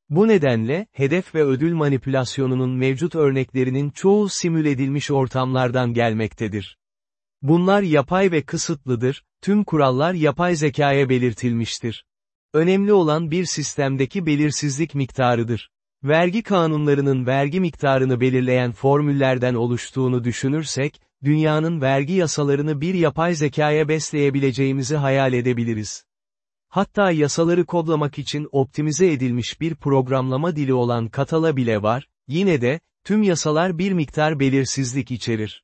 Bu nedenle, hedef ve ödül manipülasyonunun mevcut örneklerinin çoğu simül edilmiş ortamlardan gelmektedir. Bunlar yapay ve kısıtlıdır, tüm kurallar yapay zekaya belirtilmiştir. Önemli olan bir sistemdeki belirsizlik miktarıdır. Vergi kanunlarının vergi miktarını belirleyen formüllerden oluştuğunu düşünürsek, dünyanın vergi yasalarını bir yapay zekaya besleyebileceğimizi hayal edebiliriz. Hatta yasaları kodlamak için optimize edilmiş bir programlama dili olan Katala bile var, yine de, tüm yasalar bir miktar belirsizlik içerir.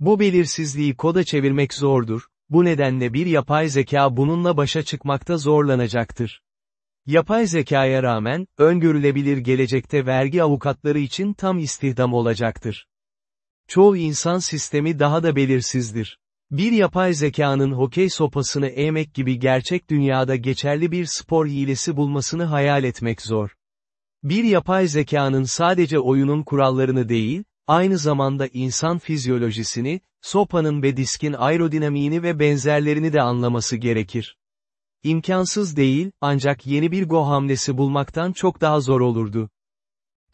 Bu belirsizliği koda çevirmek zordur, bu nedenle bir yapay zeka bununla başa çıkmakta zorlanacaktır. Yapay zekaya rağmen, öngörülebilir gelecekte vergi avukatları için tam istihdam olacaktır. Çoğu insan sistemi daha da belirsizdir. Bir yapay zekanın hokey sopasını eğmek gibi gerçek dünyada geçerli bir spor hilesi bulmasını hayal etmek zor. Bir yapay zekanın sadece oyunun kurallarını değil, aynı zamanda insan fizyolojisini, sopanın ve diskin aerodinamiğini ve benzerlerini de anlaması gerekir. İmkansız değil, ancak yeni bir Go hamlesi bulmaktan çok daha zor olurdu.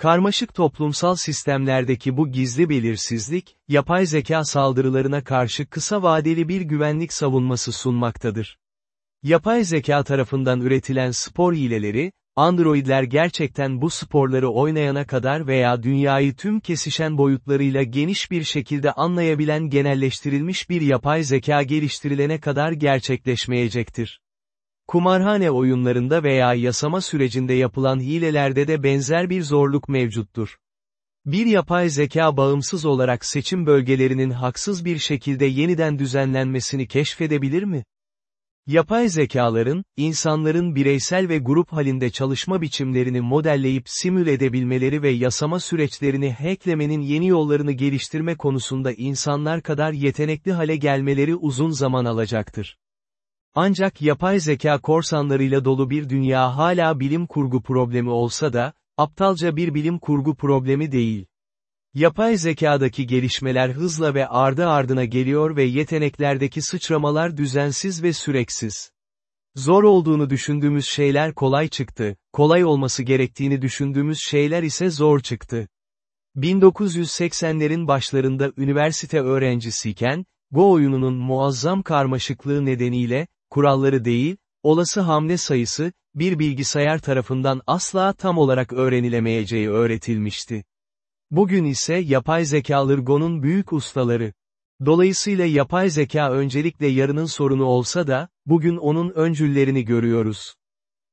Karmaşık toplumsal sistemlerdeki bu gizli belirsizlik, yapay zeka saldırılarına karşı kısa vadeli bir güvenlik savunması sunmaktadır. Yapay zeka tarafından üretilen spor hileleri, Androidler gerçekten bu sporları oynayana kadar veya dünyayı tüm kesişen boyutlarıyla geniş bir şekilde anlayabilen genelleştirilmiş bir yapay zeka geliştirilene kadar gerçekleşmeyecektir. Kumarhane oyunlarında veya yasama sürecinde yapılan hilelerde de benzer bir zorluk mevcuttur. Bir yapay zeka bağımsız olarak seçim bölgelerinin haksız bir şekilde yeniden düzenlenmesini keşfedebilir mi? Yapay zekaların, insanların bireysel ve grup halinde çalışma biçimlerini modelleyip simül edebilmeleri ve yasama süreçlerini hacklemenin yeni yollarını geliştirme konusunda insanlar kadar yetenekli hale gelmeleri uzun zaman alacaktır. Ancak yapay zeka korsanlarıyla dolu bir dünya hala bilim kurgu problemi olsa da, aptalca bir bilim kurgu problemi değil. Yapay zekadaki gelişmeler hızla ve ardı ardına geliyor ve yeteneklerdeki sıçramalar düzensiz ve süreksiz. Zor olduğunu düşündüğümüz şeyler kolay çıktı, kolay olması gerektiğini düşündüğümüz şeyler ise zor çıktı. 1980'lerin başlarında üniversite öğrencisiyken, Go oyununun muazzam karmaşıklığı nedeniyle, kuralları değil, olası hamle sayısı, bir bilgisayar tarafından asla tam olarak öğrenilemeyeceği öğretilmişti. Bugün ise yapay zekalar Go'nun büyük ustaları. Dolayısıyla yapay zeka öncelikle yarının sorunu olsa da, bugün onun öncüllerini görüyoruz.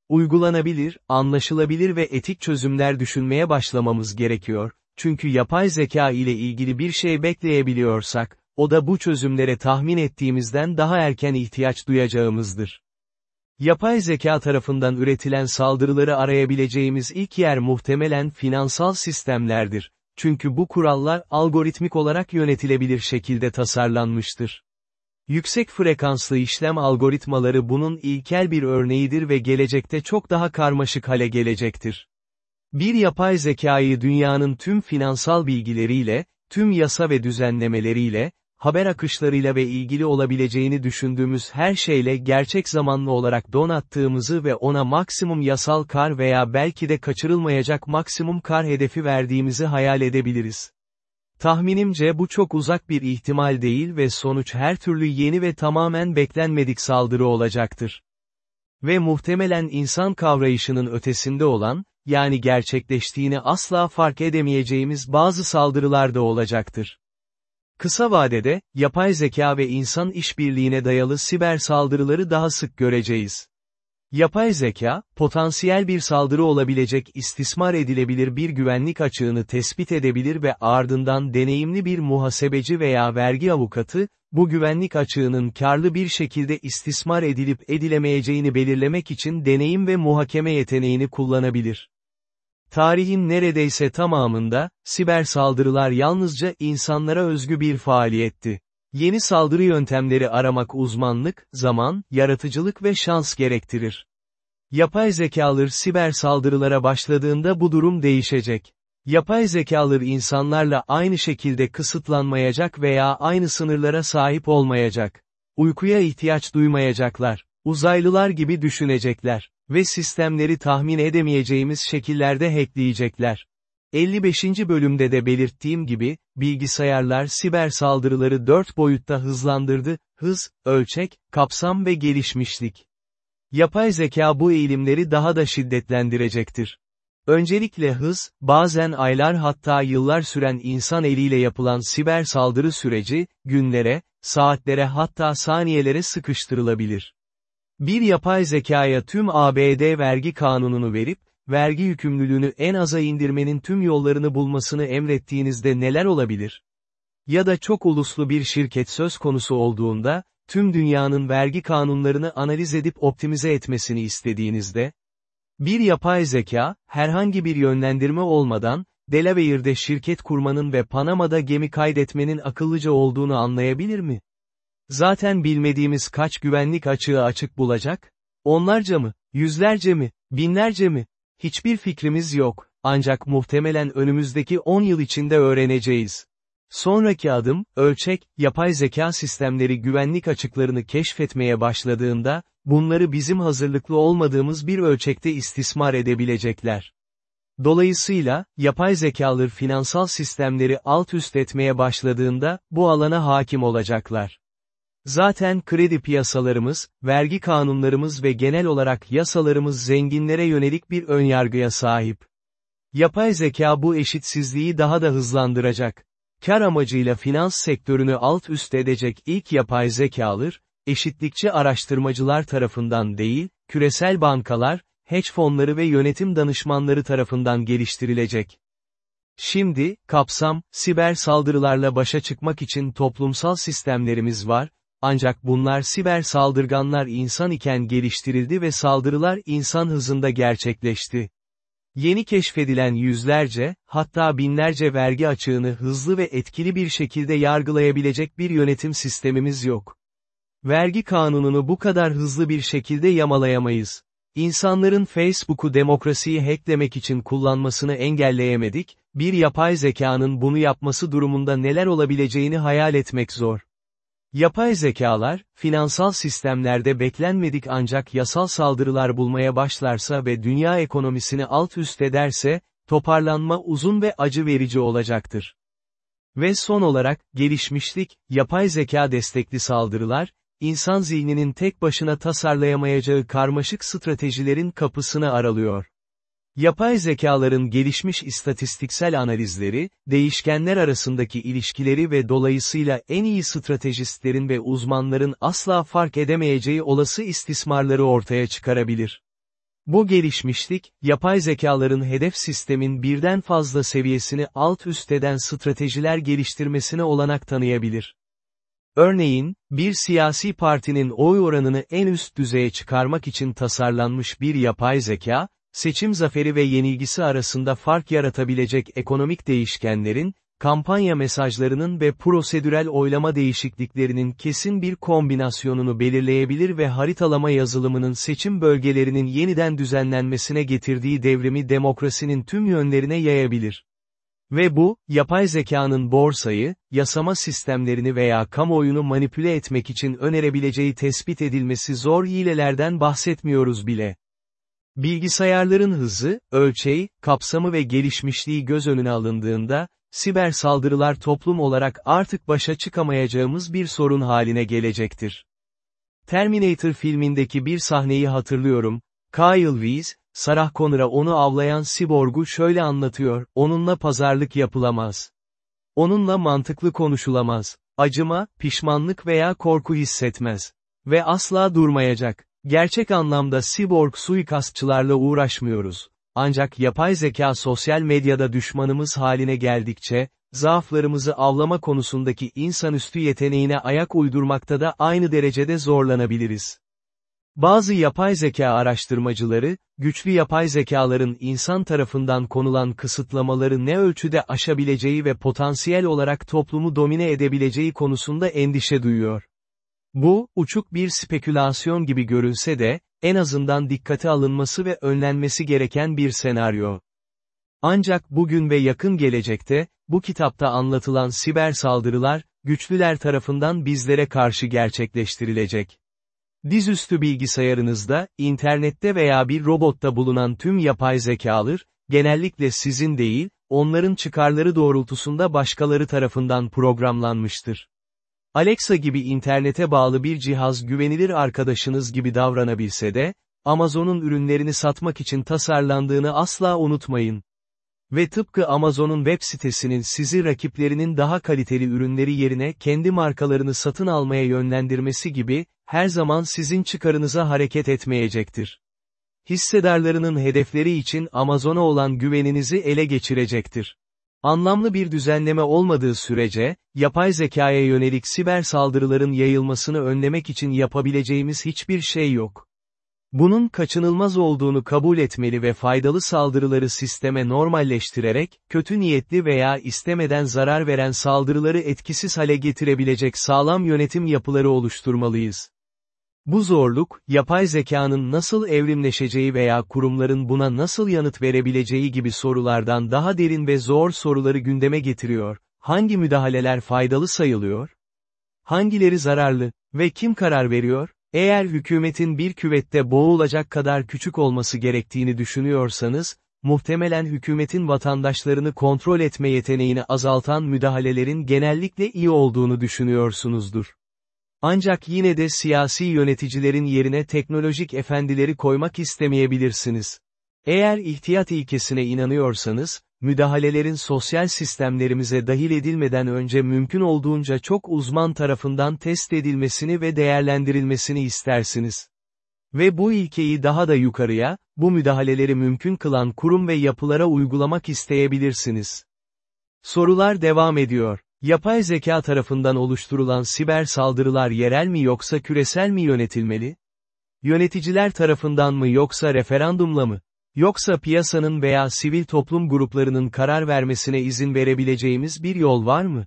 Uygulanabilir, anlaşılabilir ve etik çözümler düşünmeye başlamamız gerekiyor, çünkü yapay zeka ile ilgili bir şey bekleyebiliyorsak, o da bu çözümlere tahmin ettiğimizden daha erken ihtiyaç duyacağımızdır. Yapay zeka tarafından üretilen saldırıları arayabileceğimiz ilk yer muhtemelen finansal sistemlerdir. Çünkü bu kurallar algoritmik olarak yönetilebilir şekilde tasarlanmıştır. Yüksek frekanslı işlem algoritmaları bunun ilkel bir örneğidir ve gelecekte çok daha karmaşık hale gelecektir. Bir yapay zekayı dünyanın tüm finansal bilgileriyle, tüm yasa ve düzenlemeleriyle, haber akışlarıyla ve ilgili olabileceğini düşündüğümüz her şeyle gerçek zamanlı olarak donattığımızı ve ona maksimum yasal kar veya belki de kaçırılmayacak maksimum kar hedefi verdiğimizi hayal edebiliriz. Tahminimce bu çok uzak bir ihtimal değil ve sonuç her türlü yeni ve tamamen beklenmedik saldırı olacaktır. Ve muhtemelen insan kavrayışının ötesinde olan, yani gerçekleştiğini asla fark edemeyeceğimiz bazı saldırılar da olacaktır. Kısa vadede, yapay zeka ve insan işbirliğine dayalı siber saldırıları daha sık göreceğiz. Yapay zeka, potansiyel bir saldırı olabilecek istismar edilebilir bir güvenlik açığını tespit edebilir ve ardından deneyimli bir muhasebeci veya vergi avukatı, bu güvenlik açığının karlı bir şekilde istismar edilip edilemeyeceğini belirlemek için deneyim ve muhakeme yeteneğini kullanabilir. Tarihin neredeyse tamamında, siber saldırılar yalnızca insanlara özgü bir faaliyetti. Yeni saldırı yöntemleri aramak uzmanlık, zaman, yaratıcılık ve şans gerektirir. Yapay zekalar siber saldırılara başladığında bu durum değişecek. Yapay zekalar insanlarla aynı şekilde kısıtlanmayacak veya aynı sınırlara sahip olmayacak. Uykuya ihtiyaç duymayacaklar. Uzaylılar gibi düşünecekler. Ve sistemleri tahmin edemeyeceğimiz şekillerde hackleyecekler. 55. bölümde de belirttiğim gibi, bilgisayarlar siber saldırıları dört boyutta hızlandırdı, hız, ölçek, kapsam ve gelişmişlik. Yapay zeka bu eğilimleri daha da şiddetlendirecektir. Öncelikle hız, bazen aylar hatta yıllar süren insan eliyle yapılan siber saldırı süreci, günlere, saatlere hatta saniyelere sıkıştırılabilir. Bir yapay zekaya tüm ABD vergi kanununu verip, vergi yükümlülüğünü en aza indirmenin tüm yollarını bulmasını emrettiğinizde neler olabilir? Ya da çok uluslu bir şirket söz konusu olduğunda, tüm dünyanın vergi kanunlarını analiz edip optimize etmesini istediğinizde, bir yapay zeka, herhangi bir yönlendirme olmadan, Delaware'de şirket kurmanın ve Panama'da gemi kaydetmenin akıllıca olduğunu anlayabilir mi? Zaten bilmediğimiz kaç güvenlik açığı açık bulacak? Onlarca mı? Yüzlerce mi? Binlerce mi? Hiçbir fikrimiz yok, ancak muhtemelen önümüzdeki 10 yıl içinde öğreneceğiz. Sonraki adım, ölçek, yapay zeka sistemleri güvenlik açıklarını keşfetmeye başladığında, bunları bizim hazırlıklı olmadığımız bir ölçekte istismar edebilecekler. Dolayısıyla, yapay zekalar finansal sistemleri alt üst etmeye başladığında, bu alana hakim olacaklar. Zaten kredi piyasalarımız, vergi kanunlarımız ve genel olarak yasalarımız zenginlere yönelik bir önyargıya sahip. Yapay zeka bu eşitsizliği daha da hızlandıracak. Kar amacıyla finans sektörünü alt üst edecek ilk yapay zekalar, eşitlikçi araştırmacılar tarafından değil, küresel bankalar, hedge fonları ve yönetim danışmanları tarafından geliştirilecek. Şimdi, kapsam, siber saldırılarla başa çıkmak için toplumsal sistemlerimiz var, ancak bunlar siber saldırganlar insan iken geliştirildi ve saldırılar insan hızında gerçekleşti. Yeni keşfedilen yüzlerce, hatta binlerce vergi açığını hızlı ve etkili bir şekilde yargılayabilecek bir yönetim sistemimiz yok. Vergi kanununu bu kadar hızlı bir şekilde yamalayamayız. İnsanların Facebook'u demokrasiyi hacklemek için kullanmasını engelleyemedik, bir yapay zekanın bunu yapması durumunda neler olabileceğini hayal etmek zor. Yapay zekalar, finansal sistemlerde beklenmedik ancak yasal saldırılar bulmaya başlarsa ve dünya ekonomisini alt üst ederse, toparlanma uzun ve acı verici olacaktır. Ve son olarak, gelişmişlik, yapay zeka destekli saldırılar, insan zihninin tek başına tasarlayamayacağı karmaşık stratejilerin kapısını aralıyor. Yapay zekaların gelişmiş istatistiksel analizleri, değişkenler arasındaki ilişkileri ve dolayısıyla en iyi stratejistlerin ve uzmanların asla fark edemeyeceği olası istismarları ortaya çıkarabilir. Bu gelişmişlik, yapay zekaların hedef sistemin birden fazla seviyesini alt üst eden stratejiler geliştirmesine olanak tanıyabilir. Örneğin, bir siyasi partinin oy oranını en üst düzeye çıkarmak için tasarlanmış bir yapay zeka, seçim zaferi ve yenilgisi arasında fark yaratabilecek ekonomik değişkenlerin, kampanya mesajlarının ve prosedürel oylama değişikliklerinin kesin bir kombinasyonunu belirleyebilir ve haritalama yazılımının seçim bölgelerinin yeniden düzenlenmesine getirdiği devrimi demokrasinin tüm yönlerine yayabilir. Ve bu, yapay zekanın borsayı, yasama sistemlerini veya kamuoyunu manipüle etmek için önerebileceği tespit edilmesi zor hilelerden bahsetmiyoruz bile. Bilgisayarların hızı, ölçeği, kapsamı ve gelişmişliği göz önüne alındığında, siber saldırılar toplum olarak artık başa çıkamayacağımız bir sorun haline gelecektir. Terminator filmindeki bir sahneyi hatırlıyorum, Kyle Reese, Sarah Connor'a onu avlayan siborgu şöyle anlatıyor, onunla pazarlık yapılamaz. Onunla mantıklı konuşulamaz. Acıma, pişmanlık veya korku hissetmez. Ve asla durmayacak. Gerçek anlamda siborg suikastçılarla uğraşmıyoruz. Ancak yapay zeka sosyal medyada düşmanımız haline geldikçe, zaaflarımızı avlama konusundaki insanüstü yeteneğine ayak uydurmakta da aynı derecede zorlanabiliriz. Bazı yapay zeka araştırmacıları, güçlü yapay zekaların insan tarafından konulan kısıtlamaları ne ölçüde aşabileceği ve potansiyel olarak toplumu domine edebileceği konusunda endişe duyuyor. Bu, uçuk bir spekülasyon gibi görünse de, en azından dikkate alınması ve önlenmesi gereken bir senaryo. Ancak bugün ve yakın gelecekte, bu kitapta anlatılan siber saldırılar, güçlüler tarafından bizlere karşı gerçekleştirilecek. Dizüstü bilgisayarınızda, internette veya bir robotta bulunan tüm yapay zekalar, genellikle sizin değil, onların çıkarları doğrultusunda başkaları tarafından programlanmıştır. Alexa gibi internete bağlı bir cihaz güvenilir arkadaşınız gibi davranabilse de, Amazon'un ürünlerini satmak için tasarlandığını asla unutmayın. Ve tıpkı Amazon'un web sitesinin sizi rakiplerinin daha kaliteli ürünleri yerine kendi markalarını satın almaya yönlendirmesi gibi, her zaman sizin çıkarınıza hareket etmeyecektir. Hissedarlarının hedefleri için Amazon'a olan güveninizi ele geçirecektir. Anlamlı bir düzenleme olmadığı sürece, yapay zekaya yönelik siber saldırıların yayılmasını önlemek için yapabileceğimiz hiçbir şey yok. Bunun kaçınılmaz olduğunu kabul etmeli ve faydalı saldırıları sisteme normalleştirerek, kötü niyetli veya istemeden zarar veren saldırıları etkisiz hale getirebilecek sağlam yönetim yapıları oluşturmalıyız. Bu zorluk, yapay zekanın nasıl evrimleşeceği veya kurumların buna nasıl yanıt verebileceği gibi sorulardan daha derin ve zor soruları gündeme getiriyor. Hangi müdahaleler faydalı sayılıyor? Hangileri zararlı? Ve kim karar veriyor? Eğer hükümetin bir küvette boğulacak kadar küçük olması gerektiğini düşünüyorsanız, muhtemelen hükümetin vatandaşlarını kontrol etme yeteneğini azaltan müdahalelerin genellikle iyi olduğunu düşünüyorsunuzdur. Ancak yine de siyasi yöneticilerin yerine teknolojik efendileri koymak istemeyebilirsiniz. Eğer ihtiyat ilkesine inanıyorsanız, müdahalelerin sosyal sistemlerimize dahil edilmeden önce mümkün olduğunca çok uzman tarafından test edilmesini ve değerlendirilmesini istersiniz. Ve bu ilkeyi daha da yukarıya, bu müdahaleleri mümkün kılan kurum ve yapılara uygulamak isteyebilirsiniz. Sorular devam ediyor. Yapay zeka tarafından oluşturulan siber saldırılar yerel mi yoksa küresel mi yönetilmeli? Yöneticiler tarafından mı yoksa referandumla mı? Yoksa piyasanın veya sivil toplum gruplarının karar vermesine izin verebileceğimiz bir yol var mı?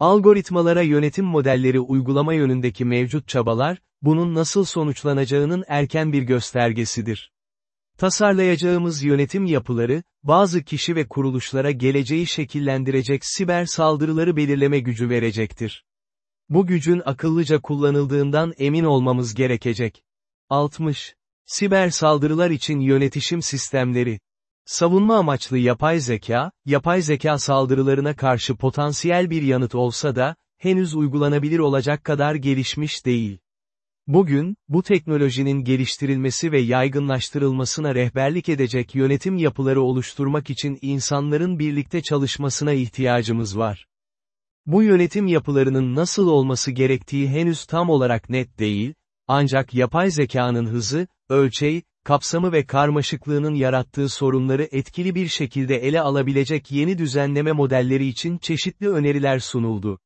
Algoritmalara yönetim modelleri uygulama yönündeki mevcut çabalar, bunun nasıl sonuçlanacağının erken bir göstergesidir. Tasarlayacağımız yönetim yapıları, bazı kişi ve kuruluşlara geleceği şekillendirecek siber saldırıları belirleme gücü verecektir. Bu gücün akıllıca kullanıldığından emin olmamız gerekecek. 60. Siber saldırılar için yönetişim sistemleri. Savunma amaçlı yapay zeka, yapay zeka saldırılarına karşı potansiyel bir yanıt olsa da, henüz uygulanabilir olacak kadar gelişmiş değil. Bugün, bu teknolojinin geliştirilmesi ve yaygınlaştırılmasına rehberlik edecek yönetim yapıları oluşturmak için insanların birlikte çalışmasına ihtiyacımız var. Bu yönetim yapılarının nasıl olması gerektiği henüz tam olarak net değil, ancak yapay zekanın hızı, ölçeği, kapsamı ve karmaşıklığının yarattığı sorunları etkili bir şekilde ele alabilecek yeni düzenleme modelleri için çeşitli öneriler sunuldu.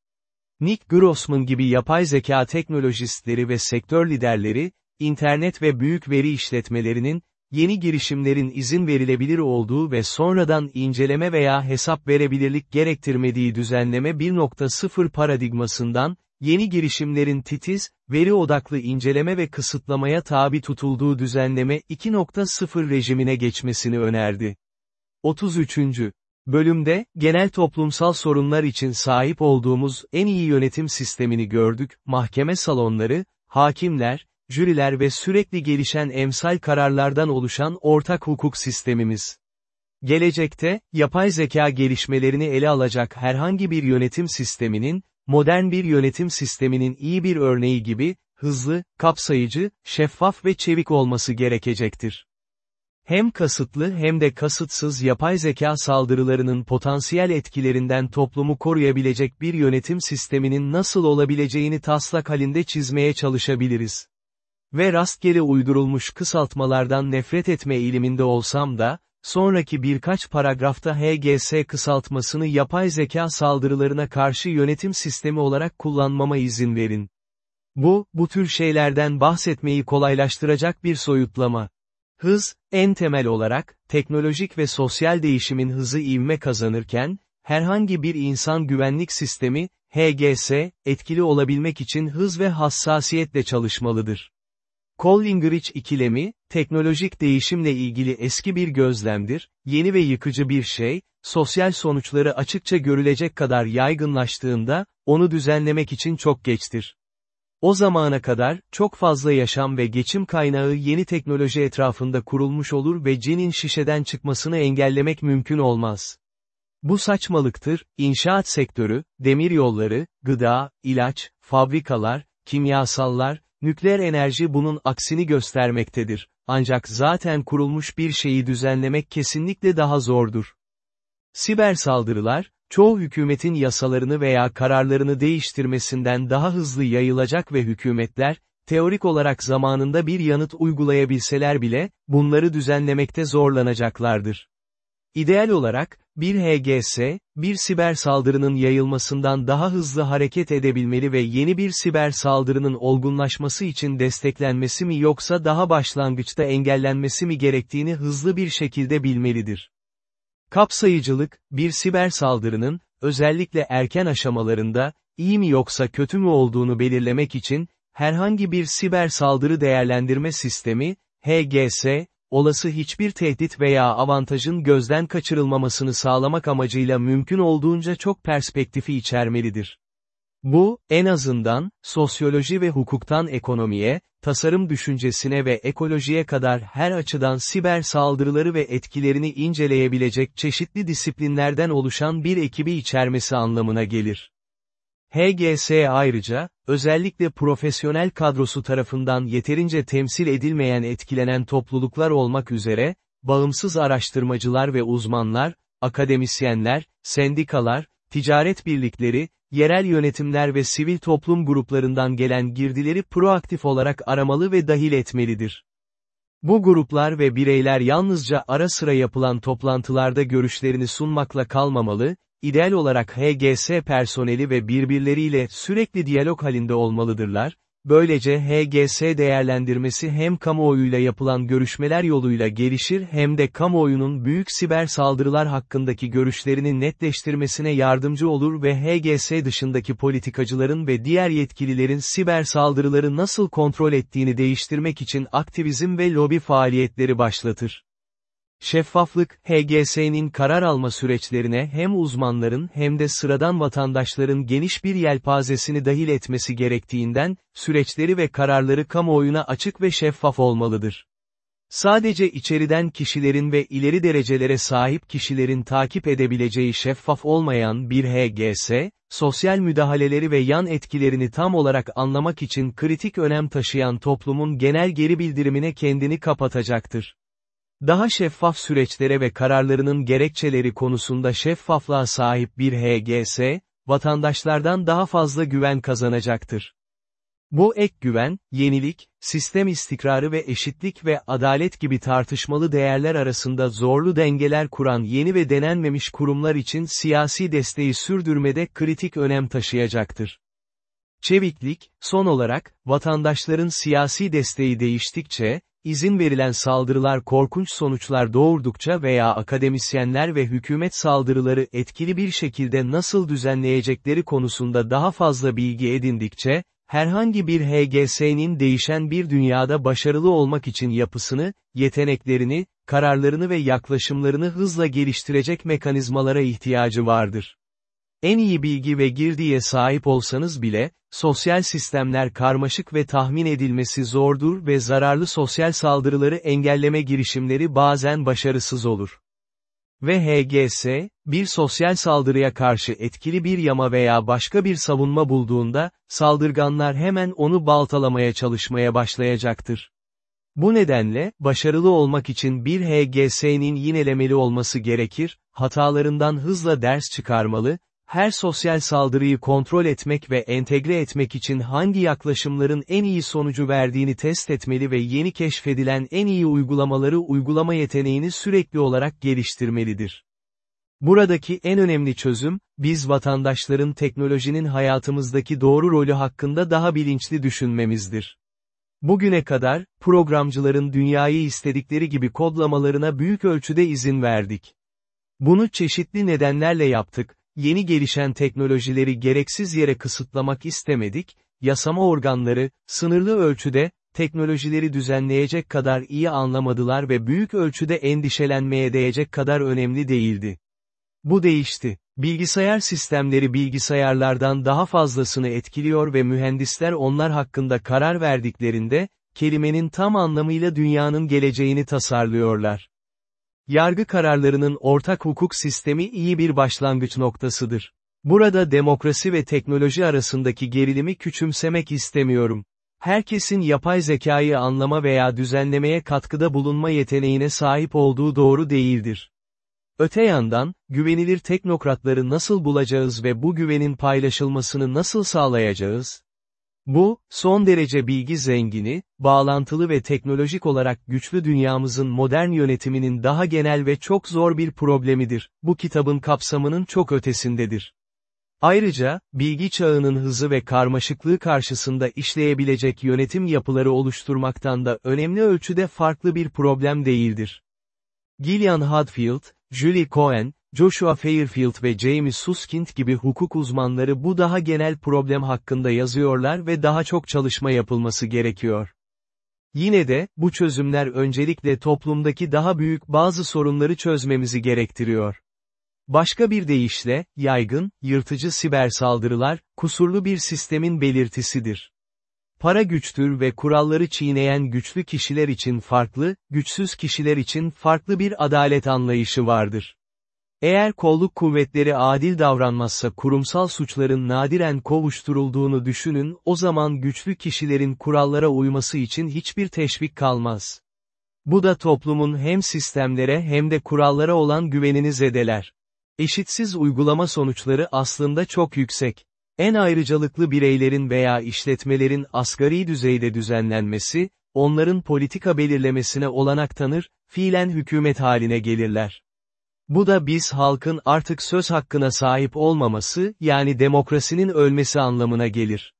Nick Grossman gibi yapay zeka teknolojistleri ve sektör liderleri, internet ve büyük veri işletmelerinin, yeni girişimlerin izin verilebilir olduğu ve sonradan inceleme veya hesap verebilirlik gerektirmediği düzenleme 1.0 paradigmasından, yeni girişimlerin titiz, veri odaklı inceleme ve kısıtlamaya tabi tutulduğu düzenleme 2.0 rejimine geçmesini önerdi. 33. Bölümde, genel toplumsal sorunlar için sahip olduğumuz en iyi yönetim sistemini gördük, mahkeme salonları, hakimler, jüriler ve sürekli gelişen emsal kararlardan oluşan ortak hukuk sistemimiz. Gelecekte, yapay zeka gelişmelerini ele alacak herhangi bir yönetim sisteminin, modern bir yönetim sisteminin iyi bir örneği gibi, hızlı, kapsayıcı, şeffaf ve çevik olması gerekecektir. Hem kasıtlı hem de kasıtsız yapay zeka saldırılarının potansiyel etkilerinden toplumu koruyabilecek bir yönetim sisteminin nasıl olabileceğini taslak halinde çizmeye çalışabiliriz. Ve rastgele uydurulmuş kısaltmalardan nefret etme eğiliminde olsam da, sonraki birkaç paragrafta HGS kısaltmasını yapay zeka saldırılarına karşı yönetim sistemi olarak kullanmama izin verin. Bu, bu tür şeylerden bahsetmeyi kolaylaştıracak bir soyutlama. Hız, en temel olarak, teknolojik ve sosyal değişimin hızı ivme kazanırken, herhangi bir insan güvenlik sistemi, HGS, etkili olabilmek için hız ve hassasiyetle çalışmalıdır. Collingerich ikilemi, teknolojik değişimle ilgili eski bir gözlemdir, yeni ve yıkıcı bir şey, sosyal sonuçları açıkça görülecek kadar yaygınlaştığında, onu düzenlemek için çok geçtir. O zamana kadar, çok fazla yaşam ve geçim kaynağı yeni teknoloji etrafında kurulmuş olur ve cinin şişeden çıkmasını engellemek mümkün olmaz. Bu saçmalıktır, inşaat sektörü, demiryolları, gıda, ilaç, fabrikalar, kimyasallar, nükleer enerji bunun aksini göstermektedir. Ancak zaten kurulmuş bir şeyi düzenlemek kesinlikle daha zordur. Siber saldırılar, çoğu hükümetin yasalarını veya kararlarını değiştirmesinden daha hızlı yayılacak ve hükümetler, teorik olarak zamanında bir yanıt uygulayabilseler bile, bunları düzenlemekte zorlanacaklardır. İdeal olarak, bir HGS, bir siber saldırının yayılmasından daha hızlı hareket edebilmeli ve yeni bir siber saldırının olgunlaşması için desteklenmesi mi yoksa daha başlangıçta engellenmesi mi gerektiğini hızlı bir şekilde bilmelidir. Kapsayıcılık, bir siber saldırının, özellikle erken aşamalarında, iyi mi yoksa kötü mü olduğunu belirlemek için, herhangi bir siber saldırı değerlendirme sistemi, HGS, olası hiçbir tehdit veya avantajın gözden kaçırılmamasını sağlamak amacıyla mümkün olduğunca çok perspektifi içermelidir. Bu, en azından, sosyoloji ve hukuktan ekonomiye, tasarım düşüncesine ve ekolojiye kadar her açıdan siber saldırıları ve etkilerini inceleyebilecek çeşitli disiplinlerden oluşan bir ekibi içermesi anlamına gelir. HGS ayrıca, özellikle profesyonel kadrosu tarafından yeterince temsil edilmeyen etkilenen topluluklar olmak üzere, bağımsız araştırmacılar ve uzmanlar, akademisyenler, sendikalar, ticaret birlikleri, yerel yönetimler ve sivil toplum gruplarından gelen girdileri proaktif olarak aramalı ve dahil etmelidir. Bu gruplar ve bireyler yalnızca ara sıra yapılan toplantılarda görüşlerini sunmakla kalmamalı, ideal olarak HGS personeli ve birbirleriyle sürekli diyalog halinde olmalıdırlar, Böylece HGS değerlendirmesi hem kamuoyuyla yapılan görüşmeler yoluyla gelişir hem de kamuoyunun büyük siber saldırılar hakkındaki görüşlerini netleştirmesine yardımcı olur ve HGS dışındaki politikacıların ve diğer yetkililerin siber saldırıları nasıl kontrol ettiğini değiştirmek için aktivizm ve lobi faaliyetleri başlatır. Şeffaflık, HGS'nin karar alma süreçlerine hem uzmanların hem de sıradan vatandaşların geniş bir yelpazesini dahil etmesi gerektiğinden, süreçleri ve kararları kamuoyuna açık ve şeffaf olmalıdır. Sadece içeriden kişilerin ve ileri derecelere sahip kişilerin takip edebileceği şeffaf olmayan bir HGS, sosyal müdahaleleri ve yan etkilerini tam olarak anlamak için kritik önem taşıyan toplumun genel geri bildirimine kendini kapatacaktır. Daha şeffaf süreçlere ve kararlarının gerekçeleri konusunda şeffaflığa sahip bir HGS, vatandaşlardan daha fazla güven kazanacaktır. Bu ek güven, yenilik, sistem istikrarı ve eşitlik ve adalet gibi tartışmalı değerler arasında zorlu dengeler kuran yeni ve denenmemiş kurumlar için siyasi desteği sürdürmede kritik önem taşıyacaktır. Çeviklik, son olarak, vatandaşların siyasi desteği değiştikçe, İzin verilen saldırılar korkunç sonuçlar doğurdukça veya akademisyenler ve hükümet saldırıları etkili bir şekilde nasıl düzenleyecekleri konusunda daha fazla bilgi edindikçe, herhangi bir HGS'nin değişen bir dünyada başarılı olmak için yapısını, yeteneklerini, kararlarını ve yaklaşımlarını hızla geliştirecek mekanizmalara ihtiyacı vardır. En iyi bilgi ve girdiye sahip olsanız bile, sosyal sistemler karmaşık ve tahmin edilmesi zordur ve zararlı sosyal saldırıları engelleme girişimleri bazen başarısız olur. Ve HGS, bir sosyal saldırıya karşı etkili bir yama veya başka bir savunma bulduğunda, saldırganlar hemen onu baltalamaya çalışmaya başlayacaktır. Bu nedenle, başarılı olmak için bir HGS'nin yinelemeli olması gerekir, hatalarından hızla ders çıkarmalı, her sosyal saldırıyı kontrol etmek ve entegre etmek için hangi yaklaşımların en iyi sonucu verdiğini test etmeli ve yeni keşfedilen en iyi uygulamaları uygulama yeteneğini sürekli olarak geliştirmelidir. Buradaki en önemli çözüm, biz vatandaşların teknolojinin hayatımızdaki doğru rolü hakkında daha bilinçli düşünmemizdir. Bugüne kadar, programcıların dünyayı istedikleri gibi kodlamalarına büyük ölçüde izin verdik. Bunu çeşitli nedenlerle yaptık, yeni gelişen teknolojileri gereksiz yere kısıtlamak istemedik, yasama organları, sınırlı ölçüde, teknolojileri düzenleyecek kadar iyi anlamadılar ve büyük ölçüde endişelenmeye değecek kadar önemli değildi. Bu değişti. Bilgisayar sistemleri bilgisayarlardan daha fazlasını etkiliyor ve mühendisler onlar hakkında karar verdiklerinde, kelimenin tam anlamıyla dünyanın geleceğini tasarlıyorlar. Yargı kararlarının ortak hukuk sistemi iyi bir başlangıç noktasıdır. Burada demokrasi ve teknoloji arasındaki gerilimi küçümsemek istemiyorum. Herkesin yapay zekayı anlama veya düzenlemeye katkıda bulunma yeteneğine sahip olduğu doğru değildir. Öte yandan, güvenilir teknokratları nasıl bulacağız ve bu güvenin paylaşılmasını nasıl sağlayacağız? Bu, son derece bilgi zengini, bağlantılı ve teknolojik olarak güçlü dünyamızın modern yönetiminin daha genel ve çok zor bir problemidir. Bu kitabın kapsamının çok ötesindedir. Ayrıca, bilgi çağının hızı ve karmaşıklığı karşısında işleyebilecek yönetim yapıları oluşturmaktan da önemli ölçüde farklı bir problem değildir. Gillian Hadfield, Julie Cohen, Joshua Fairfield ve James Suskind gibi hukuk uzmanları bu daha genel problem hakkında yazıyorlar ve daha çok çalışma yapılması gerekiyor. Yine de, bu çözümler öncelikle toplumdaki daha büyük bazı sorunları çözmemizi gerektiriyor. Başka bir deyişle, yaygın, yırtıcı siber saldırılar, kusurlu bir sistemin belirtisidir. Para güçtür ve kuralları çiğneyen güçlü kişiler için farklı, güçsüz kişiler için farklı bir adalet anlayışı vardır. Eğer kolluk kuvvetleri adil davranmazsa kurumsal suçların nadiren kovuşturulduğunu düşünün, o zaman güçlü kişilerin kurallara uyması için hiçbir teşvik kalmaz. Bu da toplumun hem sistemlere hem de kurallara olan güvenini zedeler. Eşitsiz uygulama sonuçları aslında çok yüksek. En ayrıcalıklı bireylerin veya işletmelerin asgari düzeyde düzenlenmesi, onların politika belirlemesine olanak tanır, fiilen hükümet haline gelirler. Bu da biz halkın artık söz hakkına sahip olmaması, yani demokrasinin ölmesi anlamına gelir.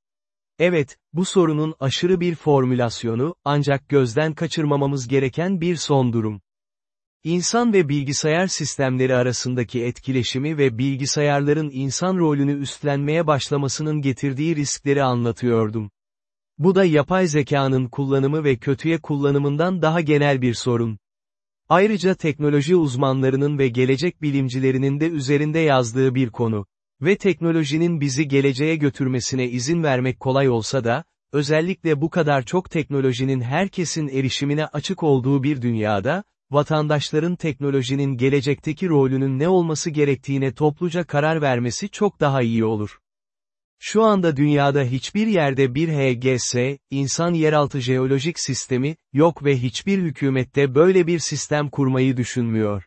Evet, bu sorunun aşırı bir formülasyonu, ancak gözden kaçırmamamız gereken bir son durum. İnsan ve bilgisayar sistemleri arasındaki etkileşimi ve bilgisayarların insan rolünü üstlenmeye başlamasının getirdiği riskleri anlatıyordum. Bu da yapay zekanın kullanımı ve kötüye kullanımından daha genel bir sorun. Ayrıca teknoloji uzmanlarının ve gelecek bilimcilerinin de üzerinde yazdığı bir konu. Ve teknolojinin bizi geleceğe götürmesine izin vermek kolay olsa da, özellikle bu kadar çok teknolojinin herkesin erişimine açık olduğu bir dünyada, vatandaşların teknolojinin gelecekteki rolünün ne olması gerektiğine topluca karar vermesi çok daha iyi olur. Şu anda dünyada hiçbir yerde bir HGS, insan yeraltı jeolojik sistemi, yok ve hiçbir hükümette böyle bir sistem kurmayı düşünmüyor.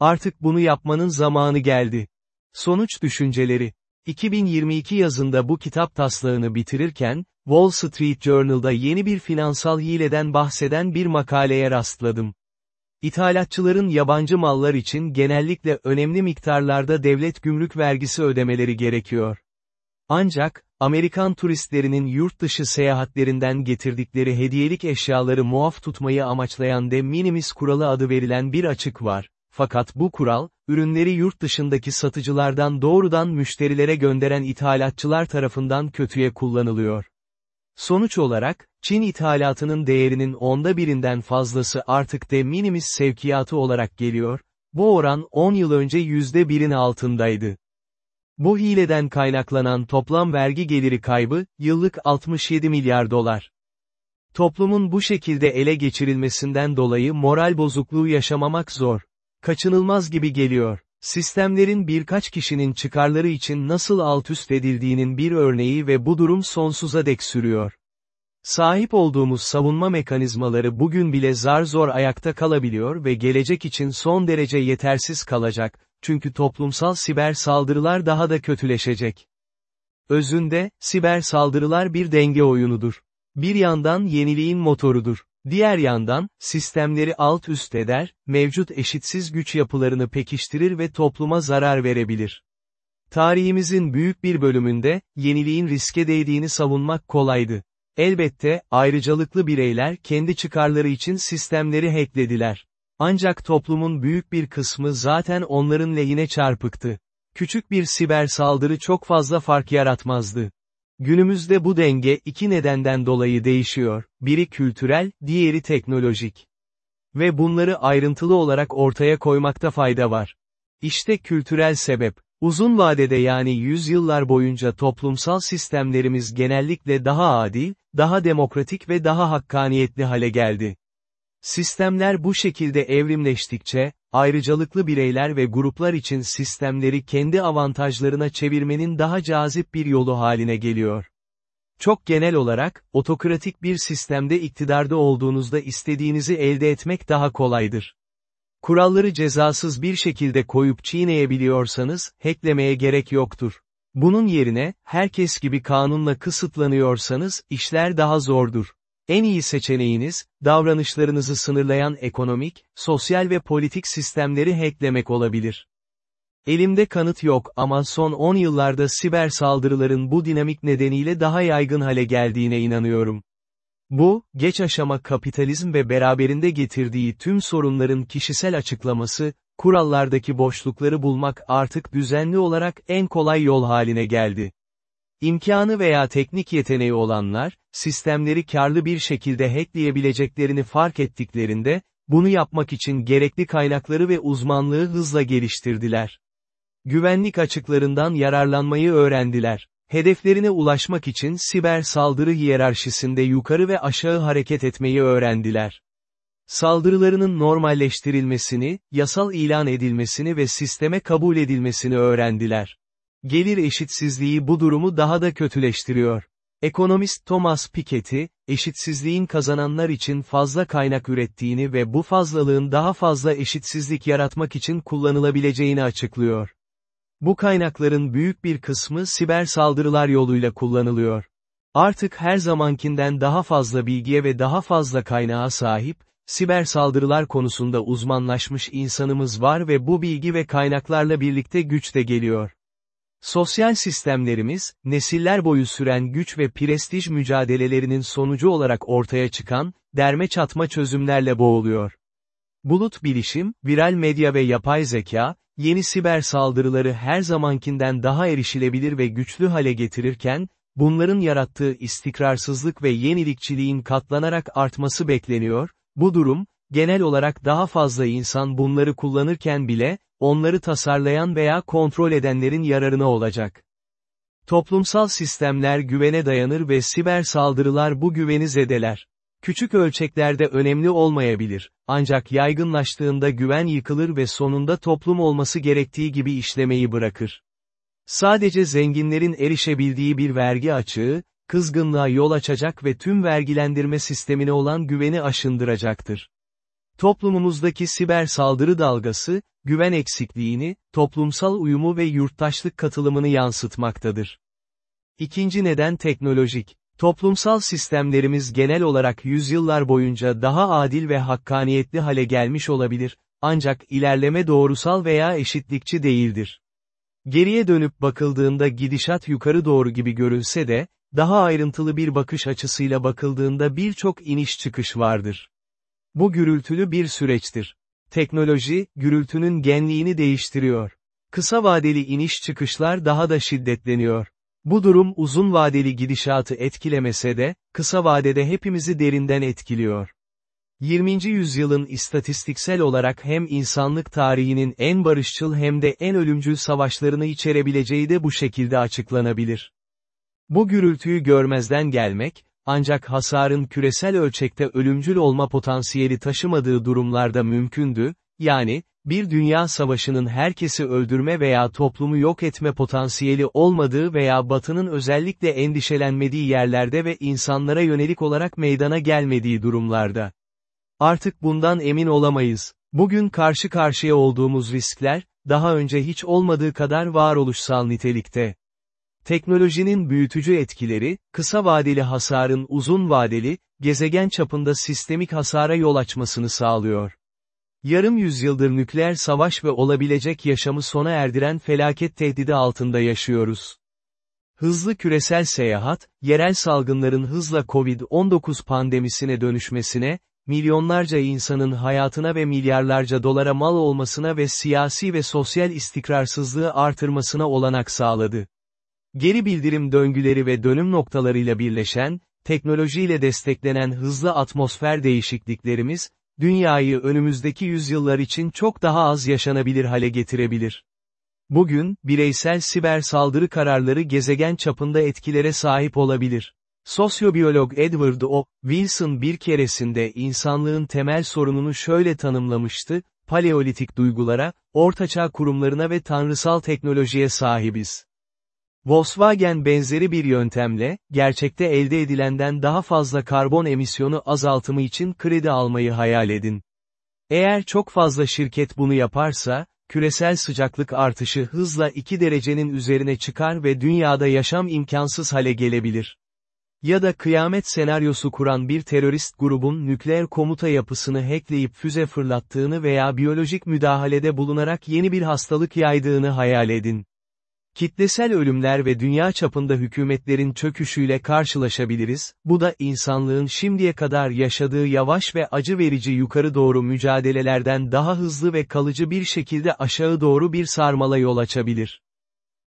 Artık bunu yapmanın zamanı geldi. Sonuç düşünceleri. 2022 yazında bu kitap taslağını bitirirken, Wall Street Journal'da yeni bir finansal hileden bahseden bir makaleye rastladım. İthalatçıların yabancı mallar için genellikle önemli miktarlarda devlet gümrük vergisi ödemeleri gerekiyor. Ancak, Amerikan turistlerinin yurt dışı seyahatlerinden getirdikleri hediyelik eşyaları muaf tutmayı amaçlayan de minimis kuralı adı verilen bir açık var. Fakat bu kural, ürünleri yurt dışındaki satıcılardan doğrudan müşterilere gönderen ithalatçılar tarafından kötüye kullanılıyor. Sonuç olarak, Çin ithalatının değerinin onda birinden fazlası artık de minimis sevkiyatı olarak geliyor, bu oran 10 yıl önce yüzde birin altındaydı. Bu hileden kaynaklanan toplam vergi geliri kaybı, yıllık 67 milyar dolar. Toplumun bu şekilde ele geçirilmesinden dolayı moral bozukluğu yaşamamak zor. kaçınılmaz gibi geliyor. Sistemlerin birkaç kişinin çıkarları için nasıl altüst edildiğinin bir örneği ve bu durum sonsuza dek sürüyor. Sahip olduğumuz savunma mekanizmaları bugün bile zar zor ayakta kalabiliyor ve gelecek için son derece yetersiz kalacak, çünkü toplumsal siber saldırılar daha da kötüleşecek. Özünde, siber saldırılar bir denge oyunudur. Bir yandan yeniliğin motorudur. Diğer yandan, sistemleri alt üst eder, mevcut eşitsiz güç yapılarını pekiştirir ve topluma zarar verebilir. Tarihimizin büyük bir bölümünde, yeniliğin riske değdiğini savunmak kolaydı. Elbette, ayrıcalıklı bireyler kendi çıkarları için sistemleri hacklediler. Ancak toplumun büyük bir kısmı zaten onların lehine çarpıktı. Küçük bir siber saldırı çok fazla fark yaratmazdı. Günümüzde bu denge iki nedenden dolayı değişiyor, biri kültürel, diğeri teknolojik. Ve bunları ayrıntılı olarak ortaya koymakta fayda var. İşte kültürel sebep. Uzun vadede yani yüzyıllar boyunca toplumsal sistemlerimiz genellikle daha adil, daha demokratik ve daha hakkaniyetli hale geldi. Sistemler bu şekilde evrimleştikçe, ayrıcalıklı bireyler ve gruplar için sistemleri kendi avantajlarına çevirmenin daha cazip bir yolu haline geliyor. Çok genel olarak, otokratik bir sistemde iktidarda olduğunuzda istediğinizi elde etmek daha kolaydır. Kuralları cezasız bir şekilde koyup çiğneyebiliyorsanız, hacklemeye gerek yoktur. Bunun yerine, herkes gibi kanunla kısıtlanıyorsanız, işler daha zordur. En iyi seçeneğiniz, davranışlarınızı sınırlayan ekonomik, sosyal ve politik sistemleri hacklemek olabilir. Elimde kanıt yok ama son 10 yıllarda siber saldırıların bu dinamik nedeniyle daha yaygın hale geldiğine inanıyorum. Bu, geç aşama kapitalizm ve beraberinde getirdiği tüm sorunların kişisel açıklaması, kurallardaki boşlukları bulmak artık düzenli olarak en kolay yol haline geldi. İmkanı veya teknik yeteneği olanlar, sistemleri karlı bir şekilde hackleyebileceklerini fark ettiklerinde, bunu yapmak için gerekli kaynakları ve uzmanlığı hızla geliştirdiler. Güvenlik açıklarından yararlanmayı öğrendiler. Hedeflerine ulaşmak için siber saldırı hiyerarşisinde yukarı ve aşağı hareket etmeyi öğrendiler. Saldırılarının normalleştirilmesini, yasal ilan edilmesini ve sisteme kabul edilmesini öğrendiler. Gelir eşitsizliği bu durumu daha da kötüleştiriyor. Ekonomist Thomas Piketty, eşitsizliğin kazananlar için fazla kaynak ürettiğini ve bu fazlalığın daha fazla eşitsizlik yaratmak için kullanılabileceğini açıklıyor. Bu kaynakların büyük bir kısmı siber saldırılar yoluyla kullanılıyor. Artık her zamankinden daha fazla bilgiye ve daha fazla kaynağa sahip, siber saldırılar konusunda uzmanlaşmış insanımız var ve bu bilgi ve kaynaklarla birlikte güç de geliyor. Sosyal sistemlerimiz, nesiller boyu süren güç ve prestij mücadelelerinin sonucu olarak ortaya çıkan, derme çatma çözümlerle boğuluyor. Bulut bilişim, viral medya ve yapay zeka, yeni siber saldırıları her zamankinden daha erişilebilir ve güçlü hale getirirken, bunların yarattığı istikrarsızlık ve yenilikçiliğin katlanarak artması bekleniyor, bu durum, genel olarak daha fazla insan bunları kullanırken bile, onları tasarlayan veya kontrol edenlerin yararına olacak. Toplumsal sistemler güvene dayanır ve siber saldırılar bu güveni zedeler. Küçük ölçeklerde önemli olmayabilir, ancak yaygınlaştığında güven yıkılır ve sonunda toplum olması gerektiği gibi işlemeyi bırakır. Sadece zenginlerin erişebildiği bir vergi açığı, kızgınlığa yol açacak ve tüm vergilendirme sistemine olan güveni aşındıracaktır. Toplumumuzdaki siber saldırı dalgası, güven eksikliğini, toplumsal uyumu ve yurttaşlık katılımını yansıtmaktadır. İkinci neden teknolojik. Toplumsal sistemlerimiz genel olarak yüzyıllar boyunca daha adil ve hakkaniyetli hale gelmiş olabilir, ancak ilerleme doğrusal veya eşitlikçi değildir. Geriye dönüp bakıldığında gidişat yukarı doğru gibi görülse de, daha ayrıntılı bir bakış açısıyla bakıldığında birçok iniş çıkış vardır. Bu gürültülü bir süreçtir. Teknoloji, gürültünün genliğini değiştiriyor. Kısa vadeli iniş çıkışlar daha da şiddetleniyor. Bu durum uzun vadeli gidişatı etkilemese de, kısa vadede hepimizi derinden etkiliyor. 20. yüzyılın istatistiksel olarak hem insanlık tarihinin en barışçıl hem de en ölümcül savaşlarını içerebileceği de bu şekilde açıklanabilir. Bu gürültüyü görmezden gelmek, ancak hasarın küresel ölçekte ölümcül olma potansiyeli taşımadığı durumlarda mümkündü, yani, bir dünya savaşının herkesi öldürme veya toplumu yok etme potansiyeli olmadığı veya Batı'nın özellikle endişelenmediği yerlerde ve insanlara yönelik olarak meydana gelmediği durumlarda. Artık bundan emin olamayız. Bugün karşı karşıya olduğumuz riskler, daha önce hiç olmadığı kadar varoluşsal nitelikte. Teknolojinin büyütücü etkileri, kısa vadeli hasarın uzun vadeli, gezegen çapında sistemik hasara yol açmasını sağlıyor. Yarım yüzyıldır nükleer savaş ve olabilecek yaşamı sona erdiren felaket tehdidi altında yaşıyoruz. Hızlı küresel seyahat, yerel salgınların hızla COVID-19 pandemisine dönüşmesine, milyonlarca insanın hayatına ve milyarlarca dolara mal olmasına ve siyasi ve sosyal istikrarsızlığı artırmasına olanak sağladı. Geri bildirim döngüleri ve dönüm noktalarıyla birleşen, teknolojiyle desteklenen hızlı atmosfer değişikliklerimiz, dünyayı önümüzdeki yüzyıllar için çok daha az yaşanabilir hale getirebilir. Bugün, bireysel siber saldırı kararları gezegen çapında etkilere sahip olabilir. Sosyobiyolog Edward O. Wilson bir keresinde insanlığın temel sorununu şöyle tanımlamıştı, paleolitik duygulara, ortaçağ kurumlarına ve tanrısal teknolojiye sahibiz. Volkswagen benzeri bir yöntemle, gerçekte elde edilenden daha fazla karbon emisyonu azaltımı için kredi almayı hayal edin. Eğer çok fazla şirket bunu yaparsa, küresel sıcaklık artışı hızla 2 derecenin üzerine çıkar ve dünyada yaşam imkansız hale gelebilir. Ya da kıyamet senaryosu kuran bir terörist grubun nükleer komuta yapısını hackleyip füze fırlattığını veya biyolojik müdahalede bulunarak yeni bir hastalık yaydığını hayal edin. Kitlesel ölümler ve dünya çapında hükümetlerin çöküşüyle karşılaşabiliriz, bu da insanlığın şimdiye kadar yaşadığı yavaş ve acı verici yukarı doğru mücadelelerden daha hızlı ve kalıcı bir şekilde aşağı doğru bir sarmala yol açabilir.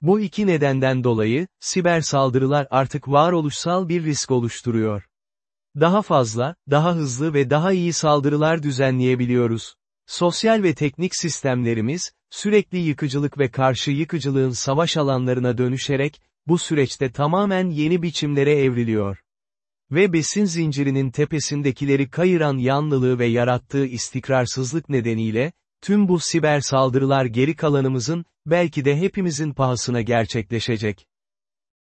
Bu iki nedenden dolayı, siber saldırılar artık varoluşsal bir risk oluşturuyor. Daha fazla, daha hızlı ve daha iyi saldırılar düzenleyebiliyoruz. Sosyal ve teknik sistemlerimiz, sürekli yıkıcılık ve karşı yıkıcılığın savaş alanlarına dönüşerek, bu süreçte tamamen yeni biçimlere evriliyor. Ve besin zincirinin tepesindekileri kayıran yanlılığı ve yarattığı istikrarsızlık nedeniyle, tüm bu siber saldırılar geri kalanımızın, belki de hepimizin pahasına gerçekleşecek.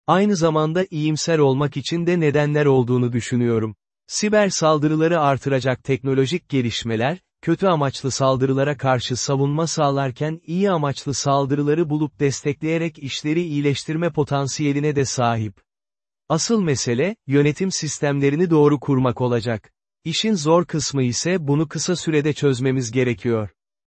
Aynı zamanda iyimser olmak için de nedenler olduğunu düşünüyorum. Siber saldırıları artıracak teknolojik gelişmeler, kötü amaçlı saldırılara karşı savunma sağlarken iyi amaçlı saldırıları bulup destekleyerek işleri iyileştirme potansiyeline de sahip. Asıl mesele, yönetim sistemlerini doğru kurmak olacak. İşin zor kısmı ise bunu kısa sürede çözmemiz gerekiyor.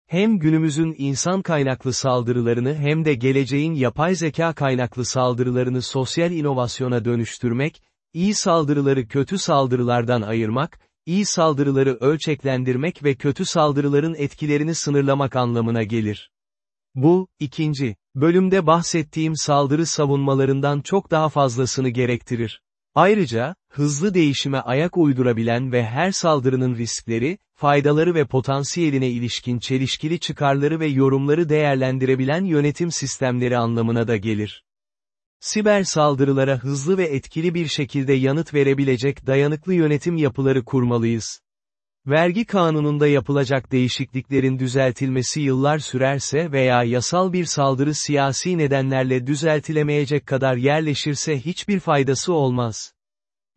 Hem günümüzün insan kaynaklı saldırılarını hem de geleceğin yapay zeka kaynaklı saldırılarını sosyal inovasyona dönüştürmek, iyi saldırıları kötü saldırılardan ayırmak, iyi saldırıları ölçeklendirmek ve kötü saldırıların etkilerini sınırlamak anlamına gelir. Bu, ikinci, bölümde bahsettiğim saldırı savunmalarından çok daha fazlasını gerektirir. Ayrıca, hızlı değişime ayak uydurabilen ve her saldırının riskleri, faydaları ve potansiyeline ilişkin çelişkili çıkarları ve yorumları değerlendirebilen yönetim sistemleri anlamına da gelir. Siber saldırılara hızlı ve etkili bir şekilde yanıt verebilecek dayanıklı yönetim yapıları kurmalıyız. Vergi kanununda yapılacak değişikliklerin düzeltilmesi yıllar sürerse veya yasal bir saldırı siyasi nedenlerle düzeltilemeyecek kadar yerleşirse hiçbir faydası olmaz.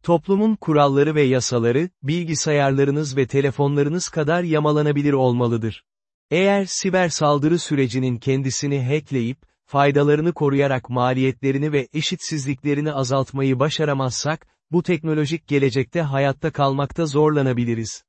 Toplumun kuralları ve yasaları, bilgisayarlarınız ve telefonlarınız kadar yamalanabilir olmalıdır. Eğer siber saldırı sürecinin kendisini hackleyip, faydalarını koruyarak maliyetlerini ve eşitsizliklerini azaltmayı başaramazsak, bu teknolojik gelecekte hayatta kalmakta zorlanabiliriz.